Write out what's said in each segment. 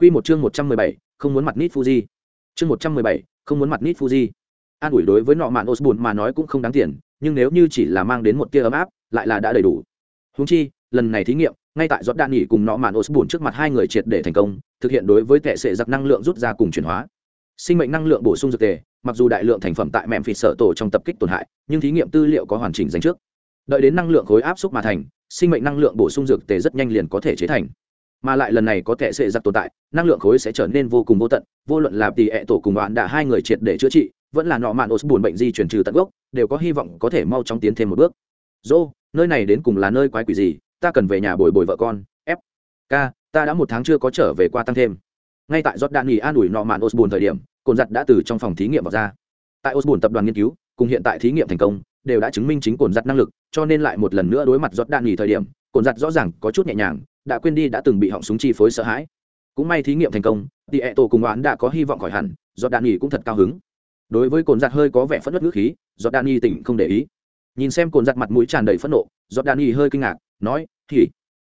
Quy một chương 117, không muốn mặt nít Fuji. Chương 117, không muốn mặt nít Fuji. An ủi đối với nọ mạn Osborne mà nói cũng không đáng tiền, nhưng nếu như chỉ là mang đến một tia ấm áp, lại là đã đầy đủ. Huống chi, lần này thí nghiệm, ngay tại Jordan nghỉ cùng nọ mạn Osborne trước mặt hai người triệt để thành công, thực hiện đối với tệ sẽ giặc năng lượng rút ra cùng chuyển hóa. Sinh mệnh năng lượng bổ sung dược tề, mặc dù đại lượng thành phẩm tại mẹm phỉ sợ tổ trong tập kích tổn hại, nhưng thí nghiệm tư liệu có hoàn chỉnh dành trước. Đợi đến năng lượng khối áp xúc mà thành, sinh mệnh năng lượng bổ sung dược tề rất nhanh liền có thể chế thành mà lại lần này có thể sẽ giặc tồn tại, năng lượng khối sẽ trở nên vô cùng vô tận, vô luận là tỷ ẹ tổ cùng đoạn đã hai người triệt để chữa trị, vẫn là nọ mạn os bệnh di chuyển trừ tận gốc, đều có hy vọng có thể mau chóng tiến thêm một bước. Dô, nơi này đến cùng là nơi quái quỷ gì? Ta cần về nhà bồi bồi vợ con. F. K, ta đã một tháng chưa có trở về qua tăng thêm. Ngay tại giót đạn nghỉ an ủi nọ mạn os thời điểm, cồn giặt đã từ trong phòng thí nghiệm vào ra. Tại os tập đoàn nghiên cứu, cùng hiện tại thí nghiệm thành công, đều đã chứng minh chính cồn giặt năng lực, cho nên lại một lần nữa đối mặt giót đạn nghỉ thời điểm cồn giặt rõ ràng có chút nhẹ nhàng, đã quên đi đã từng bị họng súng chi phối sợ hãi. Cũng may thí nghiệm thành công, thì ẹ tổ cùng oán đã có hy vọng khỏi hẳn do đạn nghỉ cũng thật cao hứng. Đối với cồn giặt hơi có vẻ phẫn nộ ngữ khí do đạn nghỉ tỉnh không để ý. Nhìn xem cồn giặt mặt mũi tràn đầy phẫn nộ do đạn nghỉ hơi kinh ngạc, nói thì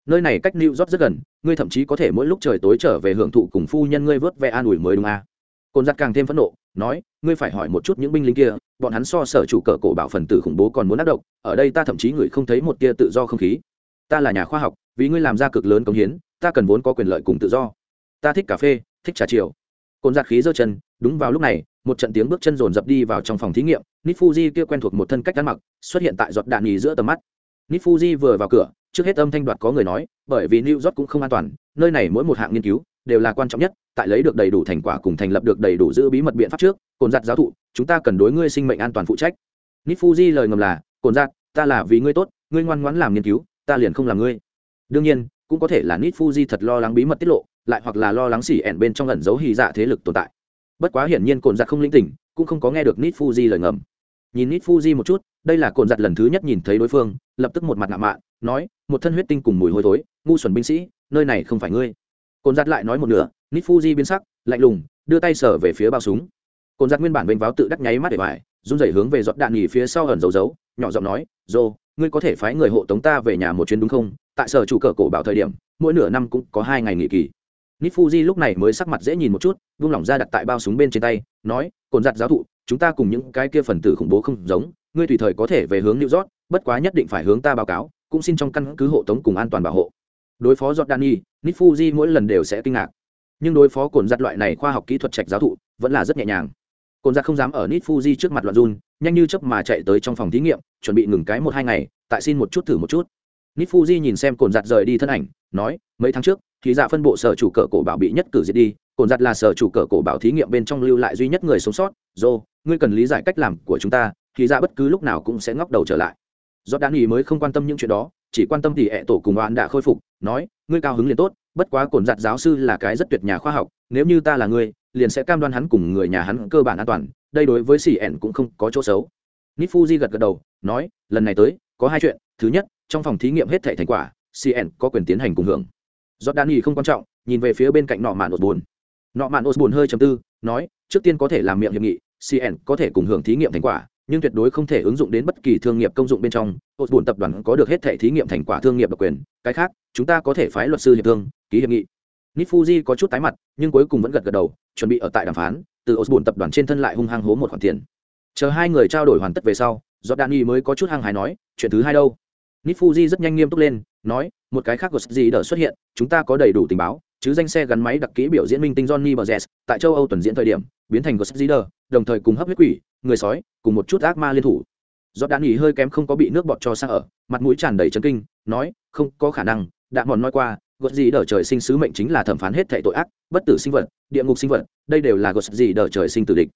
nơi này cách new york rất gần, ngươi thậm chí có thể mỗi lúc trời tối trở về hưởng thụ cùng phu nhân ngươi vớt ve an ủi mới đúng à. cồn giặt càng thêm phẫn nộ, nói, ngươi phải hỏi một chút những binh lính kia, bọn hắn so sở chủ cờ cổ bảo phần tử khủng bố còn muốn ác độc, ở đây ta thậm chí người không thấy một tia tự do không khí ta là nhà khoa học, vì ngươi làm ra cực lớn công hiến, ta cần vốn có quyền lợi cùng tự do. Ta thích cà phê, thích trà chiều. Cồn giặt khí giơ chân, đúng vào lúc này, một trận tiếng bước chân rồn rập đi vào trong phòng thí nghiệm nít fuji kia quen thuộc một thân cách ăn mặc, xuất hiện tại giọt đạn nhì giữa tầm mắt. Nít fuji vừa vào cửa, trước hết âm thanh đoạt có người nói, bởi vì new york cũng không an toàn, nơi này mỗi một hạng nghiên cứu đều là quan trọng nhất, tại lấy được đầy đủ thành quả cùng thành lập được đầy đủ giữ bí mật biện pháp trước, cồn giặt giáo thụ, chúng ta cần đối ngươi sinh mệnh an toàn phụ trách. Nít fuji lời ngầm là, cồn giặt, ta là vì ngươi tốt, ngươi ngoan ngoãn làm nghiên cứu ta liền không làm ngươi. Đương nhiên, cũng có thể là nít fuji thật lo lắng bí mật tiết lộ, lại hoặc là lo lắng xỉ ẻn bên trong ẩn giấu hy dạ thế lực tồn tại. Bất quá hiển nhiên cồn giặt không linh tỉnh, cũng không có nghe được nít fuji lời ngầm. Nhìn nít fuji một chút, đây là cồn giặt lần thứ nhất nhìn thấy đối phương, lập tức một mặt ngạo mạn, nói, một thân huyết tinh cùng mùi hôi thối, ngu xuẩn binh sĩ, nơi này không phải ngươi. Cồn giặt lại nói một nửa nít fuji biến sắc, lạnh lùng, đưa tay sở về phía bao súng. Cồn giặt nguyên bản vênh váo tự đắc nháy mắt để vải run rẩy hướng về giọt đạn nghỉ phía sau ẩn dấu dấu nhỏ giọng nói, dô ngươi có thể phái người hộ tống ta về nhà một chuyến đúng không? Tại sở chủ cờ cổ bảo thời điểm, mỗi nửa năm cũng có hai ngày nghỉ kỳ. Nít fuji lúc này mới sắc mặt dễ nhìn một chút, vung lỏng ra đặt tại bao súng bên trên tay, nói cồn giặt giáo thụ, chúng ta cùng những cái kia phần tử khủng bố không giống, ngươi tùy thời có thể về hướng new york, bất quá nhất định phải hướng ta báo cáo, cũng xin trong căn cứ hộ tống cùng an toàn bảo hộ. Đối phó jordani nít fuji mỗi lần đều sẽ kinh ngạc. Nhưng đối phó cồn giặt loại này khoa học kỹ thuật trạch giáo thụ, vẫn là rất nhẹ nhàng cồn giặt không dám ở nít fuji trước mặt loạn run, nhanh như chớp mà chạy tới trong phòng thí nghiệm, chuẩn bị ngừng cái một hai ngày, tại xin một chút thử một chút. Nít fuji nhìn xem cồn giặt rời đi thân ảnh, nói, mấy tháng trước, thì dạ phân bộ sở chủ cờ cổ bảo bị nhất cử diệt đi cồn giặt là sở chủ cờ cổ bảo thí nghiệm bên trong lưu lại duy nhất người sống sót dô ngươi cần lý giải cách làm của chúng ta, thì dạ bất cứ lúc nào cũng sẽ ngóc đầu trở lại. Do đan ý mới không quan tâm những chuyện đó, chỉ quan tâm thì hệ tổ cùng oan đã khôi phục, nói, ngươi cao hứng liền tốt, bất quá cồn giặt giáo sư là cái rất tuyệt nhà khoa học, nếu như ta là ngươi liền sẽ cam đoan hắn cùng người nhà hắn cơ bản an toàn, đây đối với xì ẻn cũng không có chỗ xấu. Nít fuji gật gật đầu, nói, lần này tới, có hai chuyện. Thứ nhất, trong phòng thí nghiệm hết thể thành quả cn có quyền tiến hành cùng hưởng. Jordani không quan trọng, nhìn về phía bên cạnh nọ mạn ột buồn nọ mạn ột buồn hơi chầm tư, nói, trước tiên có thể làm miệng hiệp nghị cn có thể cùng hưởng thí nghiệm thành quả, nhưng tuyệt đối không thể ứng dụng đến bất kỳ thương nghiệp công dụng bên trong. Ột buồn tập đoàn có được hết thể thí nghiệm thành quả thương nghiệp độc quyền, cái khác, chúng ta có thể phái luật sư hiệp thương, ký hiệp nghị. Nít fuji có chút tái mặt, nhưng cuối cùng vẫn gật gật đầu chuẩn bị ở tại đàm phán, từ ột tập đoàn trên thân lại hung hăng hố một khoản tiền. Chờ hai người trao đổi hoàn tất về sau jordani mới có chút hăng hái nói, chuyện thứ hai đâu? Nít fuji rất nhanh nghiêm túc lên, nói, một cái khác của gì đỡ xuất hiện, chúng ta có đầy đủ tình báo, chứ danh xe gắn máy đặc kỹ biểu diễn minh tinh johnny bờ tại châu âu tuần diễn thời điểm, biến thành của gì đỡ, đồng thời cùng hấp huyết quỷ, người sói, cùng một chút ác ma liên thủ. Do đạn nghỉ hơi kém không có bị nước bọt cho sang ở, mặt mũi tràn đầy chấn kinh, nói, không có khả năng đạn mòn nói qua gột gì đờ trời sinh sứ mệnh chính là thẩm phán hết thệ tội ác, bất tử sinh vật, địa ngục sinh vật, đây đều là gột gì đờ trời sinh tử địch.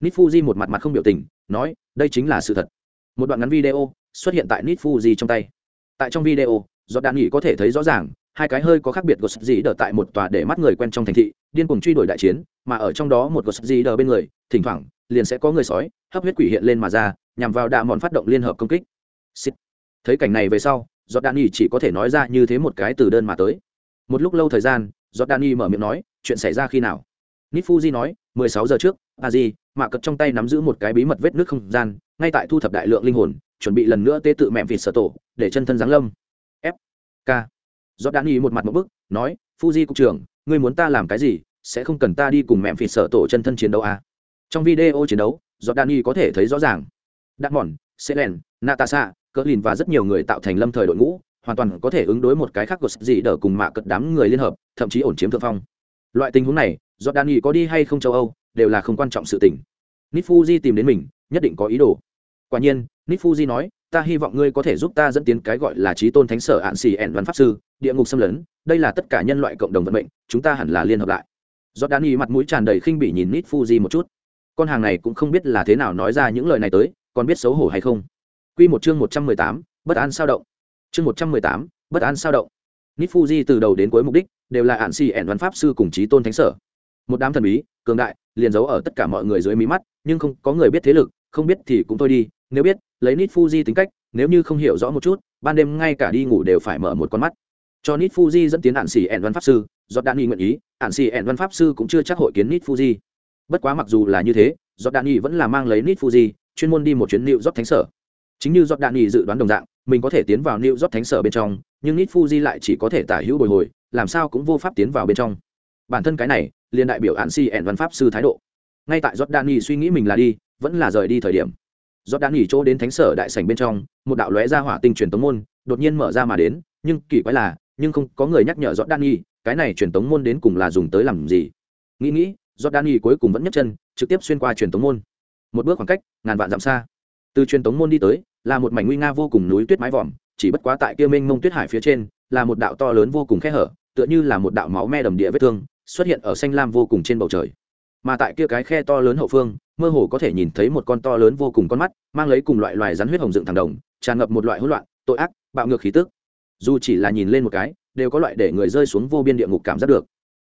Nít fuji một mặt mặt không biểu tình, nói, đây chính là sự thật. Một đoạn ngắn video xuất hiện tại nít fuji trong tay. Tại trong video do đạn nghỉ có thể thấy rõ ràng, hai cái hơi có khác biệt của gì đờ tại một tòa để mắt người quen trong thành thị, điên cuồng truy đuổi đại chiến, mà ở trong đó một của gì đờ bên người, thỉnh thoảng, liền sẽ có người sói, hấp huyết quỷ hiện lên mà ra, nhằm vào đạ mòn phát động liên hợp công kích. Xịt. thấy cảnh này về sau, giọt đạn nghỉ chỉ có thể nói ra như thế một cái từ đơn mà tới một lúc lâu thời gian do đạn mở miệng nói, chuyện xảy ra khi nào? Nít fuji nói, mười sáu giờ trước a di mạ cật trong tay nắm giữ một cái bí mật vết nước không gian, ngay tại thu thập đại lượng linh hồn, chuẩn bị lần nữa tế tự mẹ vịt sở tổ, để chân thân giáng lâm. F k. Do đan y một mặt một bức, nói, fuji cục trưởng, ngươi muốn ta làm cái gì? Sẽ không cần ta đi cùng mẹ vịt sở tổ chân thân chiến đấu à. trong video chiến đấu jordani có thể thấy rõ ràng. Đắc mòn, selen, natasha cỡ lìn và rất nhiều người tạo thành lâm thời đội ngũ hoàn toàn có thể ứng đối một cái khác của gì đỡ cùng mạ cật đám người liên hợp thậm chí ổn chiếm thượng phong. Loại tình huống này jordani có đi hay không châu âu đều là không quan trọng sự tình. Nifuji tìm đến mình nhất định có ý đồ. Quả nhiên Nifuji nói ta hy vọng ngươi có thể giúp ta dẫn tiến cái gọi là trí tôn thánh sở ạn xì ẻn văn pháp sư địa ngục xâm lấn đây là tất cả nhân loại cộng đồng vận mệnh chúng ta hẳn là liên hợp lại. Jordani mặt mũi tràn đầy khinh bỉ nhìn Nifuji một chút. Con hàng này cũng không biết là thế nào nói ra những lời này tới còn biết xấu hổ hay không. Quy một chương một trăm mười tám, bất an sao động. Chương một trăm mười tám, bất an sao động. Nifuji từ đầu đến cuối mục đích đều là ạn xì ẻn văn pháp sư cùng trí tôn thánh sở. Một đám thần bí, cường đại, liền giấu ở tất cả mọi người dưới mí mắt, nhưng không có người biết thế lực, không biết thì cũng thôi đi, nếu biết, lấy Nifuji tính cách, nếu như không hiểu rõ một chút, ban đêm ngay cả đi ngủ đều phải mở một con mắt. Cho Nifuji dẫn tiến ạn xì ẻn văn pháp sư, Jordani nguyện ý, ạn xì ẻn văn pháp sư cũng chưa chắc hội kiến Nifuji. Bất quá mặc dù là như thế, Jordani vẫn là mang lấy Nifuji, chuyên môn đi một chuyến liệu York thánh sở chính như giọt đạn nghỉ dự đoán đồng dạng mình có thể tiến vào new york thánh sở bên trong nhưng nít fuji lại chỉ có thể tả hữu bồi hồi làm sao cũng vô pháp tiến vào bên trong. Bản thân cái này liền đại biểu án si ẻn văn pháp sư thái độ. Ngay tại Jordani suy nghĩ mình là đi vẫn là rời đi thời điểm. Jordani chỗ đến thánh sở đại sảnh bên trong một đạo lóe ra hỏa tinh truyền tống môn đột nhiên mở ra mà đến nhưng kỳ quái là nhưng không có người nhắc nhở Jordani, cái này truyền tống môn đến cùng là dùng tới làm gì? Nghĩ nghĩ Jordani cuối cùng vẫn nhấc chân trực tiếp xuyên qua truyền tống môn. Một bước khoảng cách ngàn vạn dặm xa. Từ truyền tống môn đi tới là một mảnh nguy nga vô cùng núi tuyết mái vòm, chỉ bất quá tại kia mênh mông tuyết hải phía trên, là một đạo to lớn vô cùng khe hở, tựa như là một đạo máu me đầm địa vết thương, xuất hiện ở xanh lam vô cùng trên bầu trời. Mà tại kia cái khe to lớn hậu phương, mơ hồ có thể nhìn thấy một con to lớn vô cùng con mắt, mang lấy cùng loại loài rắn huyết hồng dựng thẳng đồng, tràn ngập một loại hỗn loạn, tội ác, bạo ngược khí tức. Dù chỉ là nhìn lên một cái, đều có loại để người rơi xuống vô biên địa ngục cảm giác được.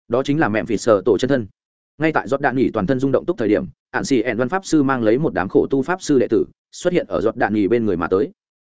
Đó chính là mẹm phì sợ tổ chân thân. Ngay tại giọt đạn nghỉ toàn thân rung động túc thời điểm ạn xì ẹn văn pháp sư mang lấy một đám khổ tu pháp sư đệ tử xuất hiện ở giọt đạn nghỉ bên người mà tới.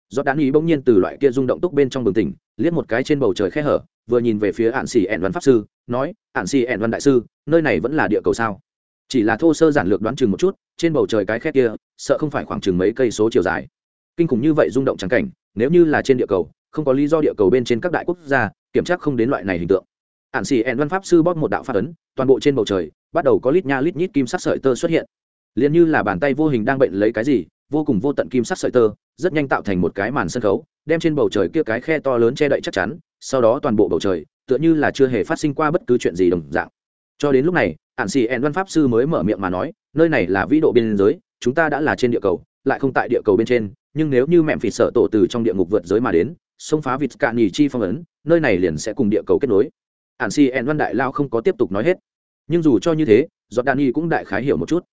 Giọt đạn nghỉ bỗng nhiên từ loại kia rung động túc bên trong bừng tỉnh, liếc một cái trên bầu trời khe hở, vừa nhìn về phía ạn xì ẹn văn pháp sư, nói ạn xì ẹn văn đại sư, nơi này vẫn là địa cầu sao? Chỉ là thô sơ giản lược đoán chừng một chút, trên bầu trời cái khe kia, sợ không phải khoảng chừng mấy cây số chiều dài. Kinh khủng như vậy rung động trắng cảnh, nếu như là trên địa cầu, không có lý do địa cầu bên trên các đại quốc gia kiểm tra không đến loại này hình tượng. Ạn xì ẹn văn pháp sư bóp một đạo phát ấn, toàn bộ trên bầu trời, bắt đầu có lít nha lít nhít kim sắc sợi tơ xuất hiện. Liền như là bàn tay vô hình đang bệnh lấy cái gì vô cùng vô tận kim sắc sợi tơ, rất nhanh tạo thành một cái màn sân khấu, đem trên bầu trời kia cái khe to lớn che đậy chắc chắn, sau đó toàn bộ bầu trời, tựa như là chưa hề phát sinh qua bất cứ chuyện gì đồng dạng. Cho đến lúc này ạn xì ẹn văn pháp sư mới mở miệng mà nói, nơi này là vĩ độ biên giới, chúng ta đã là trên địa cầu, lại không tại địa cầu bên trên, nhưng nếu như mẹm phỉ sợ tổ từ trong địa ngục vượt giới mà đến, xông phá vịt cạn nhì chi phong ấn, nơi này liền sẽ cùng địa cầu kết nối. Ạn xì ẹn văn đại lao không có tiếp tục nói hết. Nhưng dù cho như thế giọt Đan Nhi cũng đại khái hiểu một chút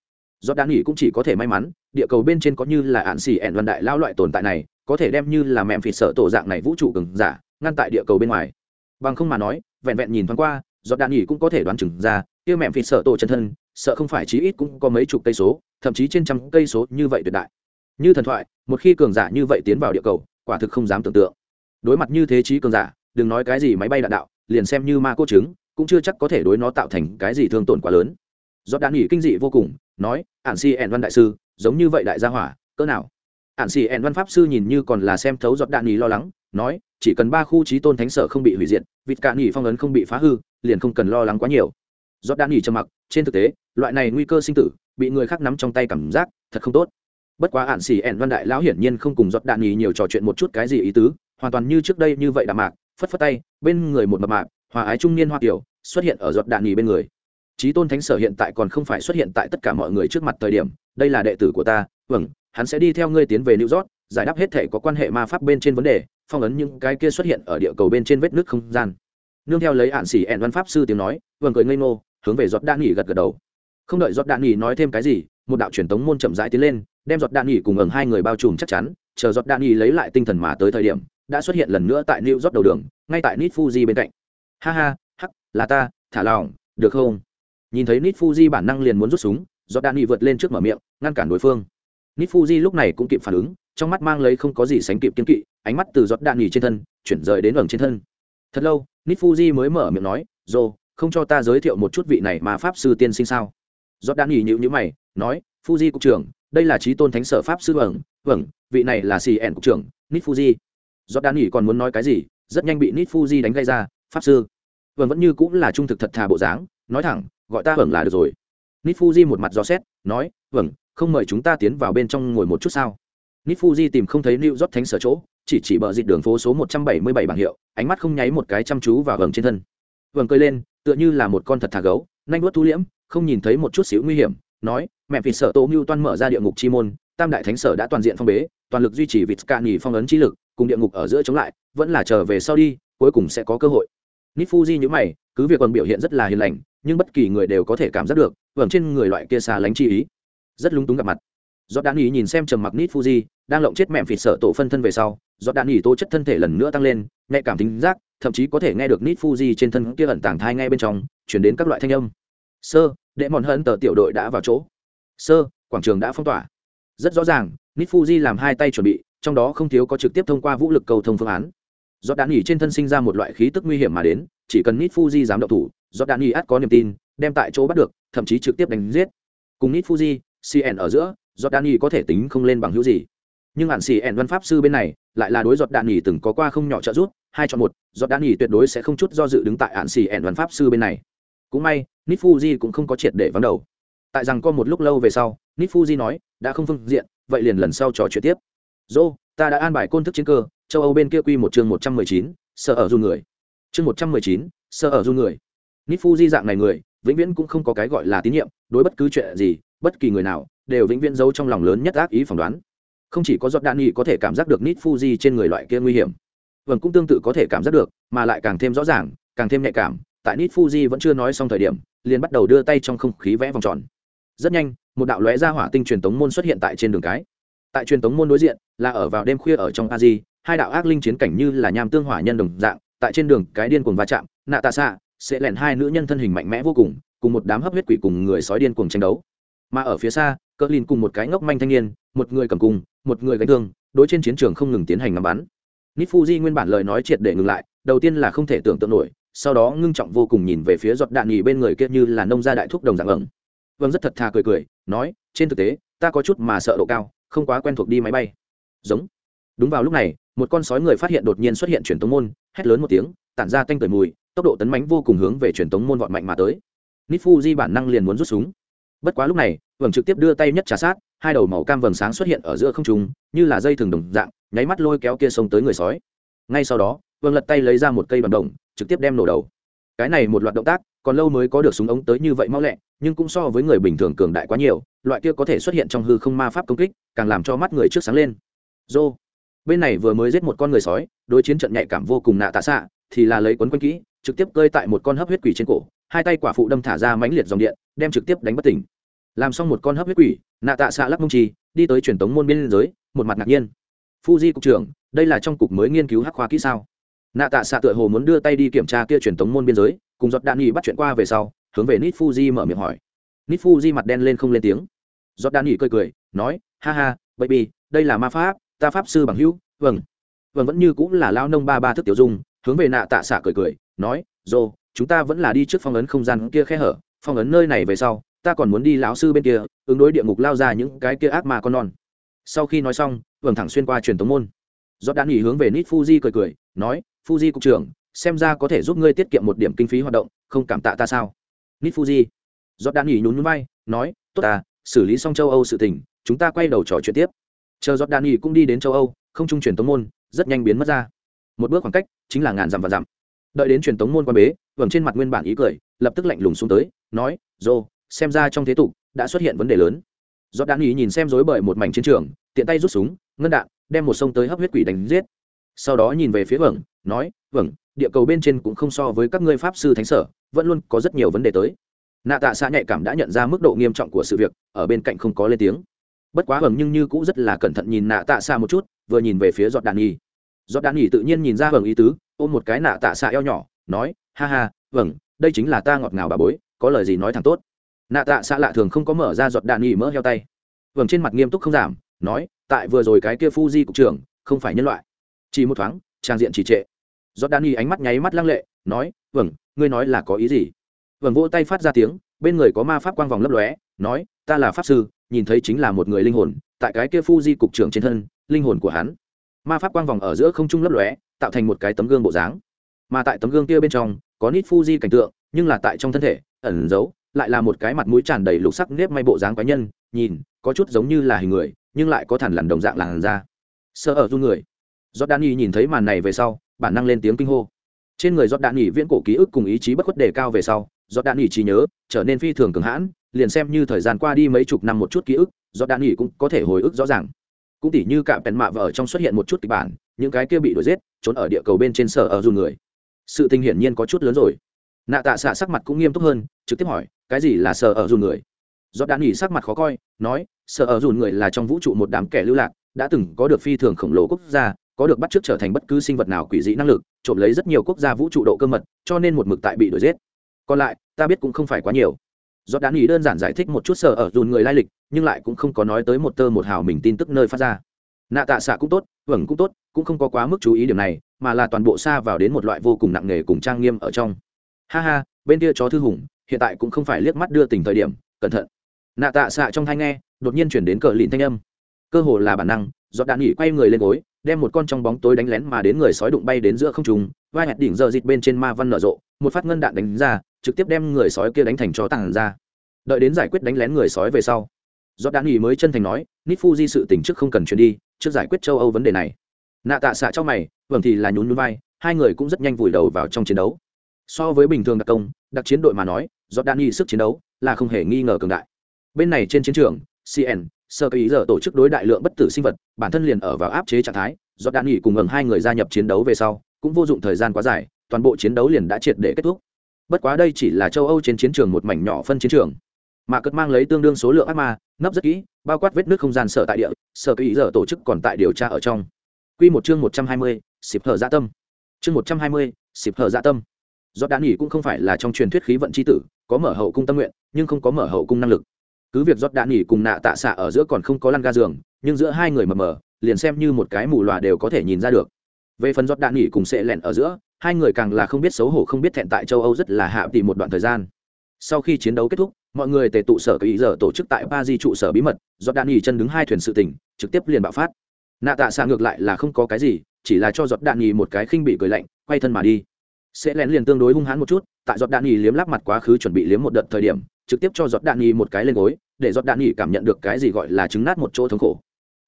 do đan nghỉ cũng chỉ có thể may mắn, địa cầu bên trên có như là ạn xì ẻn văn đại lao loại tồn tại này, có thể đem như là mẹm phịt sợ tổ dạng này vũ trụ cứng giả, ngăn tại địa cầu bên ngoài. Bằng không mà nói, vẹn vẹn nhìn thoáng qua do đan nghỉ cũng có thể đoán chừng ra, kia mẹm phịt sợ tổ chân thân, sợ không phải chí ít cũng có mấy chục cây số, thậm chí trên trăm cây số như vậy tuyệt đại. Như thần thoại, một khi cường giả như vậy tiến vào địa cầu, quả thực không dám tưởng tượng. Đối mặt như thế trí cường giả, đừng nói cái gì máy bay đạn đạo, liền xem như ma cô trứng, cũng chưa chắc có thể đối nó tạo thành cái gì thương tổn quá lớn. Do đạn nghỉ kinh dị vô cùng nói, ản si ẹn văn đại sư, giống như vậy đại gia hỏa, cỡ nào? Ản si ẹn văn pháp sư nhìn như còn là xem thấu giọt đạn nhì lo lắng, nói, chỉ cần ba khu trí tôn thánh sở không bị hủy diệt, vịt cạn nhì phong ấn không bị phá hư, liền không cần lo lắng quá nhiều. Giọt đạn nhì trầm mặc, trên thực tế, loại này nguy cơ sinh tử, bị người khác nắm trong tay cảm giác, thật không tốt. Bất quá ạn xỉ ẹn văn đại lão hiển nhiên không cùng giọt đạn nhì nhiều trò chuyện một chút cái gì ý tứ, hoàn toàn như trước đây như vậy đạm mạc, phất phất tay, bên người một mập mạc hòa ái trung niên hoa kiều xuất hiện ở giọt đạn nhì bên người trí tôn thánh sở hiện tại còn không phải xuất hiện tại tất cả mọi người trước mặt thời điểm, đây là đệ tử của ta vâng hắn sẽ đi theo ngươi tiến về new york, giải đáp hết thể có quan hệ ma pháp bên trên vấn đề, phong ấn những cái kia xuất hiện ở địa cầu bên trên vết nước không gian. Nương theo lấy hạn xỉ ẹn văn pháp sư tiếng nói vâng cười ngây ngô, hướng về giọt đạn nghỉ gật gật đầu. Không đợi giọt đạn nghỉ nói thêm cái gì, một đạo truyền tống môn chậm rãi tiến lên, đem giọt đạn nghỉ cùng ẩn hai người bao trùm chắc chắn, chờ giọt đạn nghỉ lấy lại tinh thần mà tới thời điểm, đã xuất hiện lần nữa tại new york đầu đường, ngay tại nit fuji bên cạnh. Ha ha, hắc, là ta, thả lỏng, được không? Nhìn thấy nít fuji bản năng liền muốn rút súng do đan vượt lên trước mở miệng, ngăn cản đối phương. Nít fuji lúc này cũng kịp phản ứng, trong mắt mang lấy không có gì sánh kịp kiên kỵ, ánh mắt từ giọt đạn nghỉ trên thân, chuyển rời đến ẩn trên thân. Thật lâu nít fuji mới mở miệng nói dồ không cho ta giới thiệu một chút vị này mà pháp sư tiên sinh sao? Giọt đạn nghỉ nhịu nhữ mày, nói, fuji cục trưởng, đây là trí tôn thánh sở pháp sư ẩn vâng vị này là xì ẻn cục trưởng nít fuji. Giọt đạn nghỉ còn muốn nói cái gì, rất nhanh bị nít fuji đánh gây ra, pháp sư. Vâng vẫn như cũng là trung thực thật thà bộ dáng, nói thẳng gọi ta vâng là được rồi. Nít fuji một mặt gió xét, nói vâng không mời chúng ta tiến vào bên trong ngồi một chút sao? Nít fuji tìm không thấy new york thánh sở chỗ, chỉ chỉ bờ dịt đường phố số một trăm bảy mươi bảy bảng hiệu, ánh mắt không nháy một cái chăm chú vào vầng trên thân. Vầng cơi lên, tựa như là một con thật thà gấu, nanh vuốt thu liễm, không nhìn thấy một chút xíu nguy hiểm, nói, mẹ vì sở tô mưu toan mở ra địa ngục chi môn, tam đại thánh sở đã toàn diện phong bế, toàn lực duy trì vịt cạn nghỉ phong ấn trí lực, cùng địa ngục ở giữa chống lại, vẫn là trở về sau đi, cuối cùng sẽ có cơ hội. Nít fuji nhữ mày, cứ việc còn biểu hiện rất là hiền lành nhưng bất kỳ người đều có thể cảm giác được, vầng trên người loại kia xa lánh chi ý. Rất lúng túng gặp mặt. Do đan ý nhìn xem trầm mặc nít fuji đang lộng chết mẹm phịt sợ tổ phân thân về sau do đan ý tố chất thân thể lần nữa tăng lên, nhạy cảm tính giác, thậm chí có thể nghe được nít fuji trên thân kia ẩn tàng thai ngay bên trong, chuyển đến các loại thanh âm. Sơ, đệ mòn hận tờ tiểu đội đã vào chỗ. Sơ, quảng trường đã phong tỏa. Rất rõ ràng nít fuji làm hai tay chuẩn bị, trong đó không thiếu có trực tiếp thông qua vũ lực cầu thông phương án. Do đạn ý trên thân sinh ra một loại khí tức nguy hiểm mà đến, chỉ cần nít fuji dám động thủ do đạn nghỉ có niềm tin, đem tại chỗ bắt được, thậm chí trực tiếp đánh giết. Cùng nít fuji cn ở giữa, do đạn có thể tính không lên bằng hữu gì. Nhưng hạn xì ẻn văn pháp sư bên này lại là đối giọt đạn nghỉ từng có qua không nhỏ trợ giúp, hai chọn một giọt đạn nghỉ tuyệt đối sẽ không chút do dự đứng tại hạn xì ẻn văn pháp sư bên này. Cũng may nít fuji cũng không có triệt để vắng đầu. Tại rằng có một lúc lâu về sau nít fuji nói, đã không phương diện, vậy liền lần sau trò chuyện tiếp. Dô, ta đã an bài côn thức chiến cơ, châu âu bên kia quy một chương một trăm mười chín, sợ ở du người. Chương một trăm mười chín, sợ ở du người nít fuji dạng này người, vĩnh viễn cũng không có cái gọi là tín nhiệm, đối bất cứ chuyện gì, bất kỳ người nào, đều vĩnh viễn giấu trong lòng lớn nhất ác ý phỏng đoán. Không chỉ có giọt đạn nghị có thể cảm giác được nít fuji trên người loại kia nguy hiểm vâng cũng tương tự có thể cảm giác được, mà lại càng thêm rõ ràng, càng thêm nhạy cảm, tại nít fuji vẫn chưa nói xong thời điểm, liền bắt đầu đưa tay trong không khí vẽ vòng tròn. Rất nhanh, một đạo lóe ra hỏa tinh truyền tống môn xuất hiện tại trên đường cái. Tại truyền tống môn đối diện, là ở vào đêm khuya ở trong a di hai đạo ác linh chiến cảnh như là nham tương hỏa nhân đồng dạng, tại trên đường cái điên cuồng va chạm nạ tạ xạ sẽ lẻn hai nữ nhân thân hình mạnh mẽ vô cùng cùng một đám hấp huyết quỷ cùng người sói điên cuồng tranh đấu. Mà ở phía xa cỡ lìn cùng một cái ngốc manh thanh niên, một người cầm cung, một người gánh thương, đối trên chiến trường không ngừng tiến hành ngắm bắn. Nít fuji nguyên bản lời nói triệt để ngừng lại, đầu tiên là không thể tưởng tượng nổi, sau đó ngưng trọng vô cùng nhìn về phía giọt đạn nghỉ bên người kia như là nông gia đại thúc đồng dạng ẩn. Vâng rất thật thà cười cười, nói, trên thực tế, ta có chút mà sợ độ cao, không quá quen thuộc đi máy bay. Giống. Đúng vào lúc này, một con sói người phát hiện đột nhiên xuất hiện truyền tống môn, hét lớn một tiếng, tản ra tanh tời mùi tốc độ tấn mánh vô cùng hướng về truyền tống môn vọt mạnh mà tới. Nít fuji bản năng liền muốn rút súng. Bất quá lúc này, vầng trực tiếp đưa tay nhất trả sát, hai đầu màu cam vầng sáng xuất hiện ở giữa không trung, như là dây thừng đồng dạng, nháy mắt lôi kéo kia sông tới người sói. Ngay sau đó, vầng lật tay lấy ra một cây bằng đồng, trực tiếp đem nổ đầu. Cái này một loạt động tác, còn lâu mới có được súng ống tới như vậy mau lẹ, nhưng cũng so với người bình thường cường đại quá nhiều, loại kia có thể xuất hiện trong hư không ma pháp công kích, càng làm cho mắt người trước sáng lên. Dô bên này vừa mới giết một con người sói, đối chiến trận nhạy cảm vô cùng nạ tạ xạ, thì là lấy quấn quanh kỹ trực tiếp cơi tại một con hấp huyết quỷ trên cổ, hai tay quả phụ đâm thả ra mãnh liệt dòng điện, đem trực tiếp đánh bất tỉnh. Làm xong một con hấp huyết quỷ, nạ tạ xạ lắc mông trì đi tới truyền tống môn biên giới, một mặt ngạc nhiên. Fuji cục trưởng, đây là trong cục mới nghiên cứu hắc khoa kỹ sao? Nạ tạ xạ tựa hồ muốn đưa tay đi kiểm tra kia truyền tống môn biên giới, cùng giọt đạn nghỉ bắt chuyện qua về sau, hướng về nít fuji mở miệng hỏi. Nít fuji mặt đen lên không lên tiếng. Giọt đạn nghỉ cười cười, nói, ha ha baby đây là ma pháp, ta pháp sư bằng hữu vâng. Vâng vẫn như cũng là lao nông ba ba thức tiểu dung, hướng về nạ tạ xạ cười cười nói, dô, chúng ta vẫn là đi trước phong ấn không gian kia khe hở, phong ấn nơi này về sau, ta còn muốn đi lão sư bên kia, ứng đối địa ngục lao ra những cái kia ác ma con non. Sau khi nói xong, vầng thẳng xuyên qua truyền tống môn. Do đan nghỉ hướng về nít fuji cười cười, nói, fuji cục trưởng, xem ra có thể giúp ngươi tiết kiệm một điểm kinh phí hoạt động, không cảm tạ ta sao? Nít fuji. Do đan nghỉ nhún nhún vai, nói, tốt ta, xử lý xong châu âu sự tình, chúng ta quay đầu trò chuyện tiếp. Chờ giọt đan nghỉ cũng đi đến châu âu, không trung truyền tống môn, rất nhanh biến mất ra. Một bước khoảng cách, chính là ngàn dặm và dặm đợi đến truyền tống môn quan bế, vầng trên mặt nguyên bản ý cười, lập tức lạnh lùng xuống tới, nói, dô, xem ra trong thế tục đã xuất hiện vấn đề lớn. Do đạn ý nhìn xem dối bởi một mảnh chiến trường, tiện tay rút súng, ngân đạn, đem một sông tới hấp huyết quỷ đánh giết. Sau đó nhìn về phía vầng, nói, vầng, địa cầu bên trên cũng không so với các ngươi pháp sư thánh sở, vẫn luôn có rất nhiều vấn đề tới. Nạ tạ xã nhạy cảm đã nhận ra mức độ nghiêm trọng của sự việc, ở bên cạnh không có lên tiếng. Bất quá vầng nhưng như cũng rất là cẩn thận nhìn nạ tạ xa một chút, vừa nhìn về phía giọt đạn nhi giọt đạn nhi tự nhiên nhìn ra vầng ý tứ ôm một cái nạ tạ xạ eo nhỏ, nói, ha ha vâng đây chính là ta ngọt ngào bà bối, có lời gì nói thẳng tốt. Nạ tạ xạ lạ thường không có mở ra giọt đạn nghỉ mỡ heo tay. Vầng trên mặt nghiêm túc không giảm, nói, tại vừa rồi cái kia phu di cục trưởng, không phải nhân loại. Chỉ một thoáng, trang diện trì trệ. Giọt đạn nghỉ ánh mắt nháy mắt lăng lệ, nói vâng ngươi nói là có ý gì? Vâng vỗ tay phát ra tiếng, bên người có ma pháp quang vòng lấp lóe, nói, ta là pháp sư, nhìn thấy chính là một người linh hồn, tại cái kia phu di cục trưởng trên thân, linh hồn của hắn. Ma pháp quang vòng ở giữa không trung lấp lóe tạo thành một cái tấm gương bộ dáng. Mà tại tấm gương kia bên trong, có nít fuji cảnh tượng, nhưng là tại trong thân thể, ẩn giấu, lại là một cái mặt mũi tràn đầy lục sắc nếp may bộ dáng cá nhân, nhìn, có chút giống như là hình người, nhưng lại có thản lằn đồng dạng làn da. Sợ ở du người. Jordani nhìn thấy màn này về sau, bản năng lên tiếng kinh hô. Trên người Jordani viễn cổ ký ức cùng ý chí bất khuất đề cao về sau Jordani trí nhớ, trở nên phi thường cường hãn, liền xem như thời gian qua đi mấy chục năm một chút ký ức Jordani cũng có thể hồi ức rõ ràng cũng tỉ như cả pèn mạ vợ trong xuất hiện một chút kịch bản, những cái kia bị đuổi giết, trốn ở địa cầu bên trên sở ở dù người. Sự tình hiển nhiên có chút lớn rồi. Nạ tạ xạ sắc mặt cũng nghiêm túc hơn, trực tiếp hỏi, cái gì là sở ở dù người? Do đã nghỉ sắc mặt khó coi, nói, sở ở dù người là trong vũ trụ một đám kẻ lưu lạc, đã từng có được phi thường khổng lồ quốc gia, có được bắt chước trở thành bất cứ sinh vật nào quỷ dị năng lực, trộm lấy rất nhiều quốc gia vũ trụ độ cơ mật, cho nên một mực tại bị đuổi giết. Còn lại, ta biết cũng không phải quá nhiều giọt đạn nghỉ đơn giản giải thích một chút sở ở dùn người lai lịch, nhưng lại cũng không có nói tới một tơ một hào mình tin tức nơi phát ra. Nạ tạ xạ cũng tốt vẩn cũng tốt, cũng không có quá mức chú ý điểm này, mà là toàn bộ xa vào đến một loại vô cùng nặng nề cùng trang nghiêm ở trong. Ha ha, bên kia chó thư hùng, hiện tại cũng không phải liếc mắt đưa tình thời điểm, cẩn thận. Nạ tạ xạ trong thai nghe, đột nhiên chuyển đến cờ lìn thanh âm. Cơ hồ là bản năng giọt đạn nghỉ quay người lên gối, đem một con trong bóng tối đánh lén mà đến người sói đụng bay đến giữa không trùng vai hạt đỉnh giờ dịt bên trên ma văn nở rộ, một phát ngân đạn đánh ra trực tiếp đem người sói kia đánh thành chó tàng ra. Đợi đến giải quyết đánh lén người sói về sau do đạn nghỉ mới chân thành nói nít di sự tỉnh trước không cần chuyển đi, trước giải quyết châu âu vấn đề này. Nạ tạ xạ cho mày vâng thì là nhún nhún vai, hai người cũng rất nhanh vùi đầu vào trong chiến đấu. So với bình thường đặc công, đặc chiến đội mà nói do đan y sức chiến đấu là không hề nghi ngờ cường đại. Bên này trên chiến trường cn sơ ý giờ tổ chức đối đại lượng bất tử sinh vật, bản thân liền ở vào áp chế trạng thái do đan y cùng ngừng hai người gia nhập chiến đấu về sau, cũng vô dụng thời gian quá dài, toàn bộ chiến đấu liền đã triệt để kết thúc bất quá đây chỉ là châu âu trên chiến trường một mảnh nhỏ phân chiến trường mà cất mang lấy tương đương số lượng ác ma nấp rất kỹ bao quát vết nước không gian sở tại địa sở kỹ giờ tổ chức còn tại điều tra ở trong Quy một chương 120, xịp hở dạ tâm. Chương 120, xịp hở dạ tâm. Do đạn nghỉ cũng không phải là trong truyền thuyết khí vận chi tử, có mở hậu cung tâm nguyện, nhưng không có mở hậu cung năng lực. Cứ việc giót đạn nghỉ cùng nạ tạ xạ ở giữa còn không có lăn ga giường, nhưng giữa hai người mờ mờ, liền xem như một cái mù lòa đều có thể nhìn ra được. Về phần giót đạn nghỉ cùng sẽ lẹn ở giữa, hai người càng là không biết xấu hổ không biết thẹn tại châu Âu rất là hạ tỷ một đoạn thời gian. Sau khi chiến đấu kết thúc, mọi người tề tụ sở ý giờ tổ chức tại ba di trụ sở bí mật, Giọt đạn nghỉ chân đứng hai thuyền sự tình, trực tiếp liền bạo phát. Nạ tạ xạ ngược lại là không có cái gì chỉ là cho giọt đạn nhì một cái khinh bị cười lạnh quay thân mà đi. Sẽ lén liền tương đối hung hãn một chút tại giọt đạn nhì liếm lắp mặt quá khứ chuẩn bị liếm một đợt thời điểm trực tiếp cho giọt đạn nhì một cái lên gối để giọt đạn nhì cảm nhận được cái gì gọi là trứng nát một chỗ thống khổ.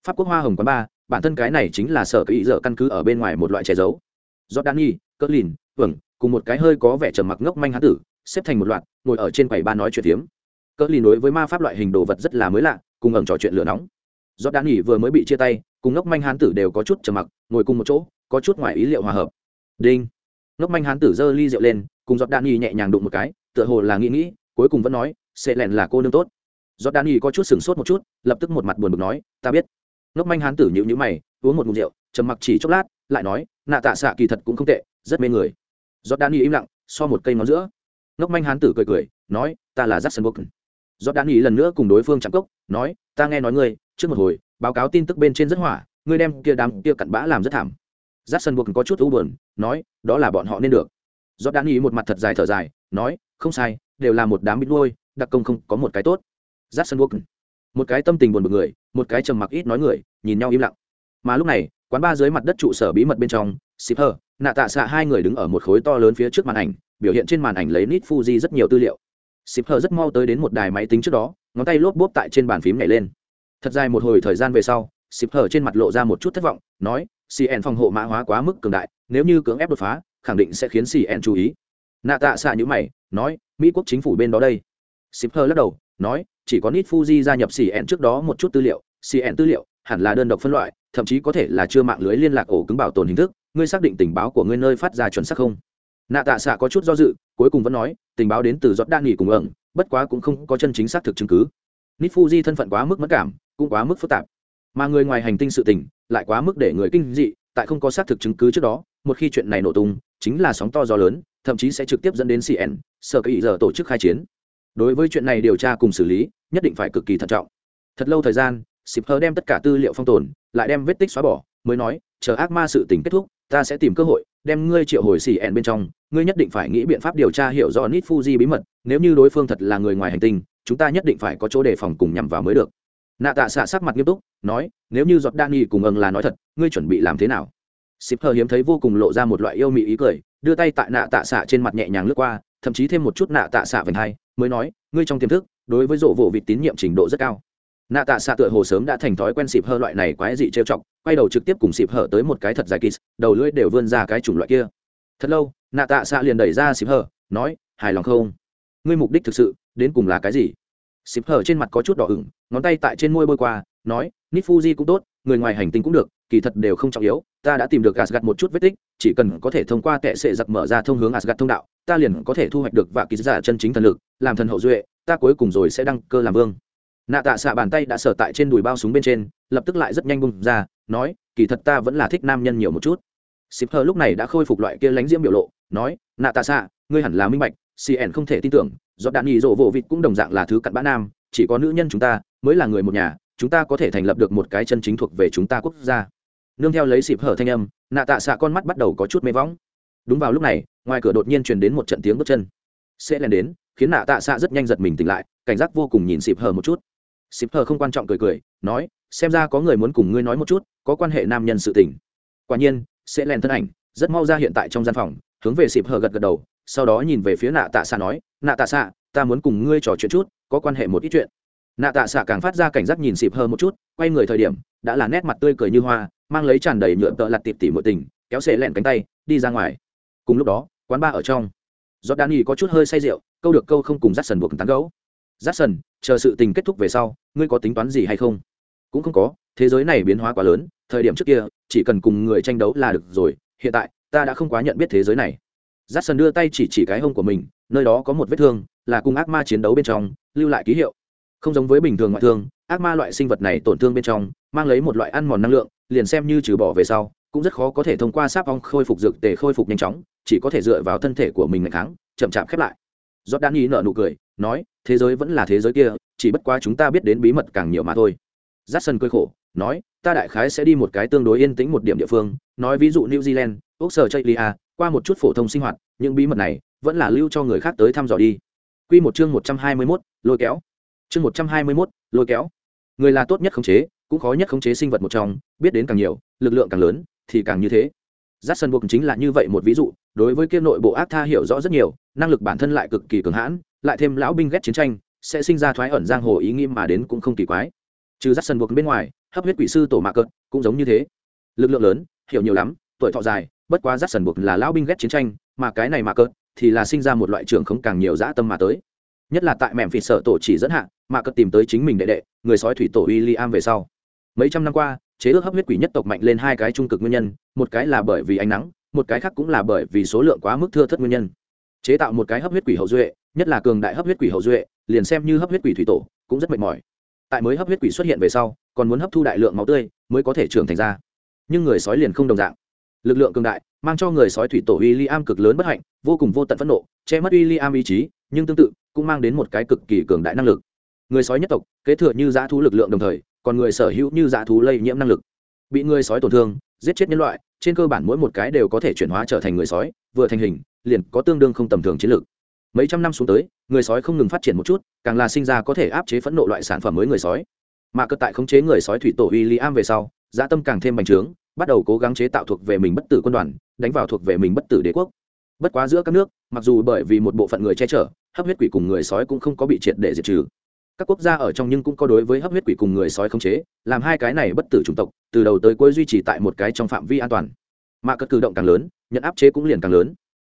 Pháp quốc hoa hồng quán ba bản thân cái này chính là sở ý giờ căn cứ ở bên ngoài một loại che giấu. Giọt đạn nhì cỡ lìn vâng cùng một cái hơi có vẻ trầm mặc ngốc manh hán tử, xếp thành một loạt, ngồi ở trên quầy ba nói chuyện tiếm cỡ lìn đối với ma pháp loại hình đồ vật rất là mới lạ, cùng ẩn trò chuyện lửa nóng. Do đan nghỉ vừa mới bị chia tay, cùng ngốc manh hán tử đều có chút trầm mặc, ngồi cùng một chỗ, có chút ngoài ý liệu hòa hợp. Đinh. Ngốc manh hán tử giơ ly rượu lên, cùng giọt đan nghỉ nhẹ nhàng đụng một cái, tựa hồ là nghĩ nghĩ, cuối cùng vẫn nói, sẽ lẹn là cô nương tốt. Giọt đan nghỉ có chút sửng sốt một chút, lập tức một mặt buồn bực nói, ta biết. Ngốc manh hán tử nhịu nhữ mày, uống một ngụm rượu, trầm mặc chỉ chốc lát, lại nói, nạ tạ xạ kỳ thật cũng không tệ rất mê người. Giọt đan nghỉ im lặng so một cây ngón giữa. Ngốc manh hán tử cười cười nói ta là jackson book giọt đan nghỉ lần nữa cùng đối phương chạm cốc nói ta nghe nói ngươi trước một hồi báo cáo tin tức bên trên rất hỏa ngươi đem kia đám kia cặn bã làm rất thảm. J a c k s o n có chút u buồn nói đó là bọn họ nên được. Giọt đan y một mặt thật dài thở dài nói không sai đều là một đám bít đuôi, đặc công không có một cái tốt. J a c k s o n một cái tâm tình buồn bực người một cái trầm mặc ít nói người nhìn nhau im lặng. Mà lúc này quán ba dưới mặt đất trụ sở bí mật bên trong ship hờ nạ tạ xạ hai người đứng ở một khối to lớn phía trước màn ảnh, biểu hiện trên màn ảnh lấy nít fuji rất nhiều tư liệu. Ship hờ rất mau tới đến một đài máy tính trước đó, ngón tay lốp bốp tại trên bàn phím nhảy lên. Thật dài một hồi thời gian về sau xịp hờ trên mặt lộ ra một chút thất vọng, nói cn phòng hộ mã hóa quá mức cường đại, nếu như cưỡng ép đột phá, khẳng định sẽ khiến cn chú ý. Nạ tạ xạ nhữ mày, nói, mỹ quốc chính phủ bên đó đây. Xịp hờ lắc đầu, nói, chỉ có nít fuji gia nhập cn trước đó một chút tư liệu cn tư liệu hẳn là đơn độc phân loại, thậm chí có thể là chưa mạng lưới liên lạc ổ cứng bảo tồn hình thức ngươi xác định tình báo của ngươi nơi phát ra chuẩn xác không? Nạ tạ xạ có chút do dự, cuối cùng vẫn nói, tình báo đến từ giọt Đa nghỉ cùng ẩn, bất quá cũng không có chân chính xác thực chứng cứ. Nít fuji thân phận quá mức mất cảm, cũng quá mức phức tạp. Mà người ngoài hành tinh sự tình, lại quá mức để người kinh dị, tại không có xác thực chứng cứ trước đó, một khi chuyện này nổ tung, chính là sóng to gió lớn, thậm chí sẽ trực tiếp dẫn đến cn sở kỳ giờ tổ chức khai chiến. Đối với chuyện này điều tra cùng xử lý, nhất định phải cực kỳ thận trọng. Thật lâu thời gian sịp hờ đem tất cả tư liệu phong tồn, lại đem vết tích xóa bỏ, mới nói, chờ ác ma sự tình kết thúc ta sẽ tìm cơ hội, đem ngươi triệu hồi xì ẹn bên trong, ngươi nhất định phải nghĩ biện pháp điều tra hiểu rõ nít fuji bí mật, nếu như đối phương thật là người ngoài hành tinh, chúng ta nhất định phải có chỗ đề phòng cùng nhằm vào mới được. Nạ tạ xạ sắc mặt nghiêm túc, nói, nếu như giọt đan nghi cùng âng là nói thật, ngươi chuẩn bị làm thế nào? Xịp hờ hiếm thấy vô cùng lộ ra một loại yêu mị ý cười, đưa tay tại nạ tạ xạ trên mặt nhẹ nhàng lướt qua, thậm chí thêm một chút nạ tạ xạ vành hai, mới nói, ngươi trong tiềm thức, đối với rộ vỗ vịt tín nhiệm trình độ rất cao nạ tạ xạ tựa hồ sớm đã thành thói quen xịp hơ loại này quái dị trêu chọc, quay đầu trực tiếp cùng xịp hở tới một cái thật dài kỳ đầu lưỡi đều vươn ra cái chủng loại kia. Thật lâu, nạ tạ xạ liền đẩy ra xịp hở, nói, hài lòng không? Ngươi mục đích thực sự, đến cùng là cái gì? Xịp hở trên mặt có chút đỏ ửng, ngón tay tại trên môi bôi qua, nói nít fuji cũng tốt, người ngoài hành tinh cũng được, kỳ thật đều không trọng yếu, ta đã tìm được asgad một chút vết tích, chỉ cần có thể thông qua tệ sệ giặc mở ra thông hướng asgad thông đạo, ta liền có thể thu hoạch được và ký giả chân chính thần lực, làm thần hậu duệ, ta cuối cùng rồi sẽ đăng cơ làm vương nạ tạ xạ bàn tay đã sở tại trên đùi bao súng bên trên, lập tức lại rất nhanh bung ra, nói, kỳ thật ta vẫn là thích nam nhân nhiều một chút. Xịp hờ lúc này đã khôi phục loại kia lánh diễm biểu lộ, nói, nạ tạ xạ, ngươi hẳn là minh bạch cn không thể tin tưởng, do đạn nghỉ rộ vỗ vịt cũng đồng dạng là thứ cặn bã nam, chỉ có nữ nhân chúng ta mới là người một nhà, chúng ta có thể thành lập được một cái chân chính thuộc về chúng ta quốc gia. Nương theo lấy xịp hở thanh âm, nạ tạ xạ con mắt bắt đầu có chút mê võng. Đúng vào lúc này, ngoài cửa đột nhiên truyền đến một trận tiếng bước chân. Sẽ lên đến, khiến nạ tạ xạ rất nhanh giật mình tỉnh lại, cảnh giác vô cùng nhìn xịp hở một chút xịp Hờ không quan trọng cười cười, nói, xem ra có người muốn cùng ngươi nói một chút, có quan hệ nam nhân sự tình. Quả nhiên, sẽ lên thân ảnh, rất mau ra hiện tại trong gian phòng, hướng về xịp Hờ gật gật đầu, sau đó nhìn về phía nạ tạ xạ nói, nạ tạ xạ ta muốn cùng ngươi trò chuyện chút, có quan hệ một ít chuyện. Nạ tạ xạ càng phát ra cảnh giác nhìn xịp hờ một chút, quay người thời điểm, đã là nét mặt tươi cười như hoa, mang lấy tràn đầy nhựa tợ lặt tịp tỉ mọi tình, kéo xệ lẹn cánh tay, đi ra ngoài. Cùng lúc đó, quán ba ở trong. Do đan y có chút hơi say rượu, câu được câu không cùng dắt sần buộc tán gấu giáp sần, chờ sự tình kết thúc về sau, ngươi có tính toán gì hay không? Cũng không có, thế giới này biến hóa quá lớn, thời điểm trước kia, chỉ cần cùng người tranh đấu là được rồi, hiện tại, ta đã không quá nhận biết thế giới này. Giáp sần đưa tay chỉ chỉ cái hông của mình, nơi đó có một vết thương, là cùng ác ma chiến đấu bên trong, lưu lại ký hiệu. Không giống với bình thường ngoại thương, ác ma loại sinh vật này tổn thương bên trong, mang lấy một loại ăn mòn năng lượng, liền xem như trừ bỏ về sau, cũng rất khó có thể thông qua sáp ong khôi phục dược tề khôi phục nhanh chóng, chỉ có thể dựa vào thân thể của mình ngày kháng, chậm chạp khép lại do đan nhi nợ nụ cười, nói, thế giới vẫn là thế giới kia, chỉ bất quá chúng ta biết đến bí mật càng nhiều mà thôi. J a c k s o n cười khổ, nói, ta đại khái sẽ đi một cái tương đối yên tĩnh một điểm địa phương, nói ví dụ new zealand, úc sở chây lia qua một chút phổ thông sinh hoạt, những bí mật này vẫn là lưu cho người khác tới thăm dò đi. Q một chương một trăm hai mươi mốt, lôi kéo. Chương một trăm hai mươi mốt, lôi kéo. Người là tốt nhất khống chế, cũng khó nhất khống chế sinh vật một trong, biết đến càng nhiều, lực lượng càng lớn, thì càng như thế rát sân buộc chính là như vậy một ví dụ, đối với kia nội bộ ác tha hiểu rõ rất nhiều, năng lực bản thân lại cực kỳ cường hãn, lại thêm lão binh ghét chiến tranh, sẽ sinh ra thoái ẩn giang hồ ý nghĩ mà đến cũng không kỳ quái. Trừ rát sân buộc bên ngoài, hấp huyết quỷ sư tổ Mạc cợt cũng giống như thế. Lực lượng lớn, hiểu nhiều lắm, tuổi thọ dài, bất quá rát sân buộc là lão binh ghét chiến tranh, mà cái này Mạc cợt thì là sinh ra một loại trưởng không càng nhiều dã tâm mà tới. Nhất là tại mẹm phì sợ tổ chỉ dẫn hạ, mạc cợt tìm tới chính mình đệ đệ, người sói thủy tổ w i am về sau. Mấy trăm năm qua chế ước hấp huyết quỷ nhất tộc mạnh lên hai cái trung cực nguyên nhân, một cái là bởi vì ánh nắng, một cái khác cũng là bởi vì số lượng quá mức thưa thất nguyên nhân. Chế tạo một cái hấp huyết quỷ hậu duệ, nhất là cường đại hấp huyết quỷ hậu duệ, liền xem như hấp huyết quỷ thủy tổ, cũng rất mệt mỏi. Tại mới hấp huyết quỷ xuất hiện về sau, còn muốn hấp thu đại lượng máu tươi mới có thể trưởng thành ra. Nhưng người sói liền không đồng dạng. Lực lượng cường đại, mang cho người sói thủy tổ w i l l i am cực lớn bất hạnh, vô cùng vô tận phẫn nộ, che mất w i l l i am ý chí, nhưng tương tự, cũng mang đến một cái cực kỳ cường đại năng lực. Người sói nhất tộc, kế thừa như dã thu lực lượng đồng thời còn người sở hữu như dã thú lây nhiễm năng lực. Bị người sói tổn thương, giết chết nhân loại, trên cơ bản mỗi một cái đều có thể chuyển hóa trở thành người sói, vừa thành hình, liền có tương đương không tầm thường chiến lược. Mấy trăm năm xuống tới, người sói không ngừng phát triển một chút, càng là sinh ra có thể áp chế phẫn nộ loại sản phẩm mới người sói. Mà cất tại khống chế người sói thủy tổ w i am về sau dã tâm càng thêm bành trướng, bắt đầu cố gắng chế tạo thuộc về mình bất tử quân đoàn, đánh vào thuộc về mình bất tử đế quốc. Bất quá giữa các nước, mặc dù bởi vì một bộ phận người che chở, hấp huyết quỷ cùng người sói cũng không có bị triệt để diệt trừ các quốc gia ở trong nhưng cũng có đối với hấp huyết quỷ cùng người sói không chế, làm hai cái này bất tử chủng tộc, từ đầu tới cuối duy trì tại một cái trong phạm vi an toàn. Mà cất cử động càng lớn, nhận áp chế cũng liền càng lớn.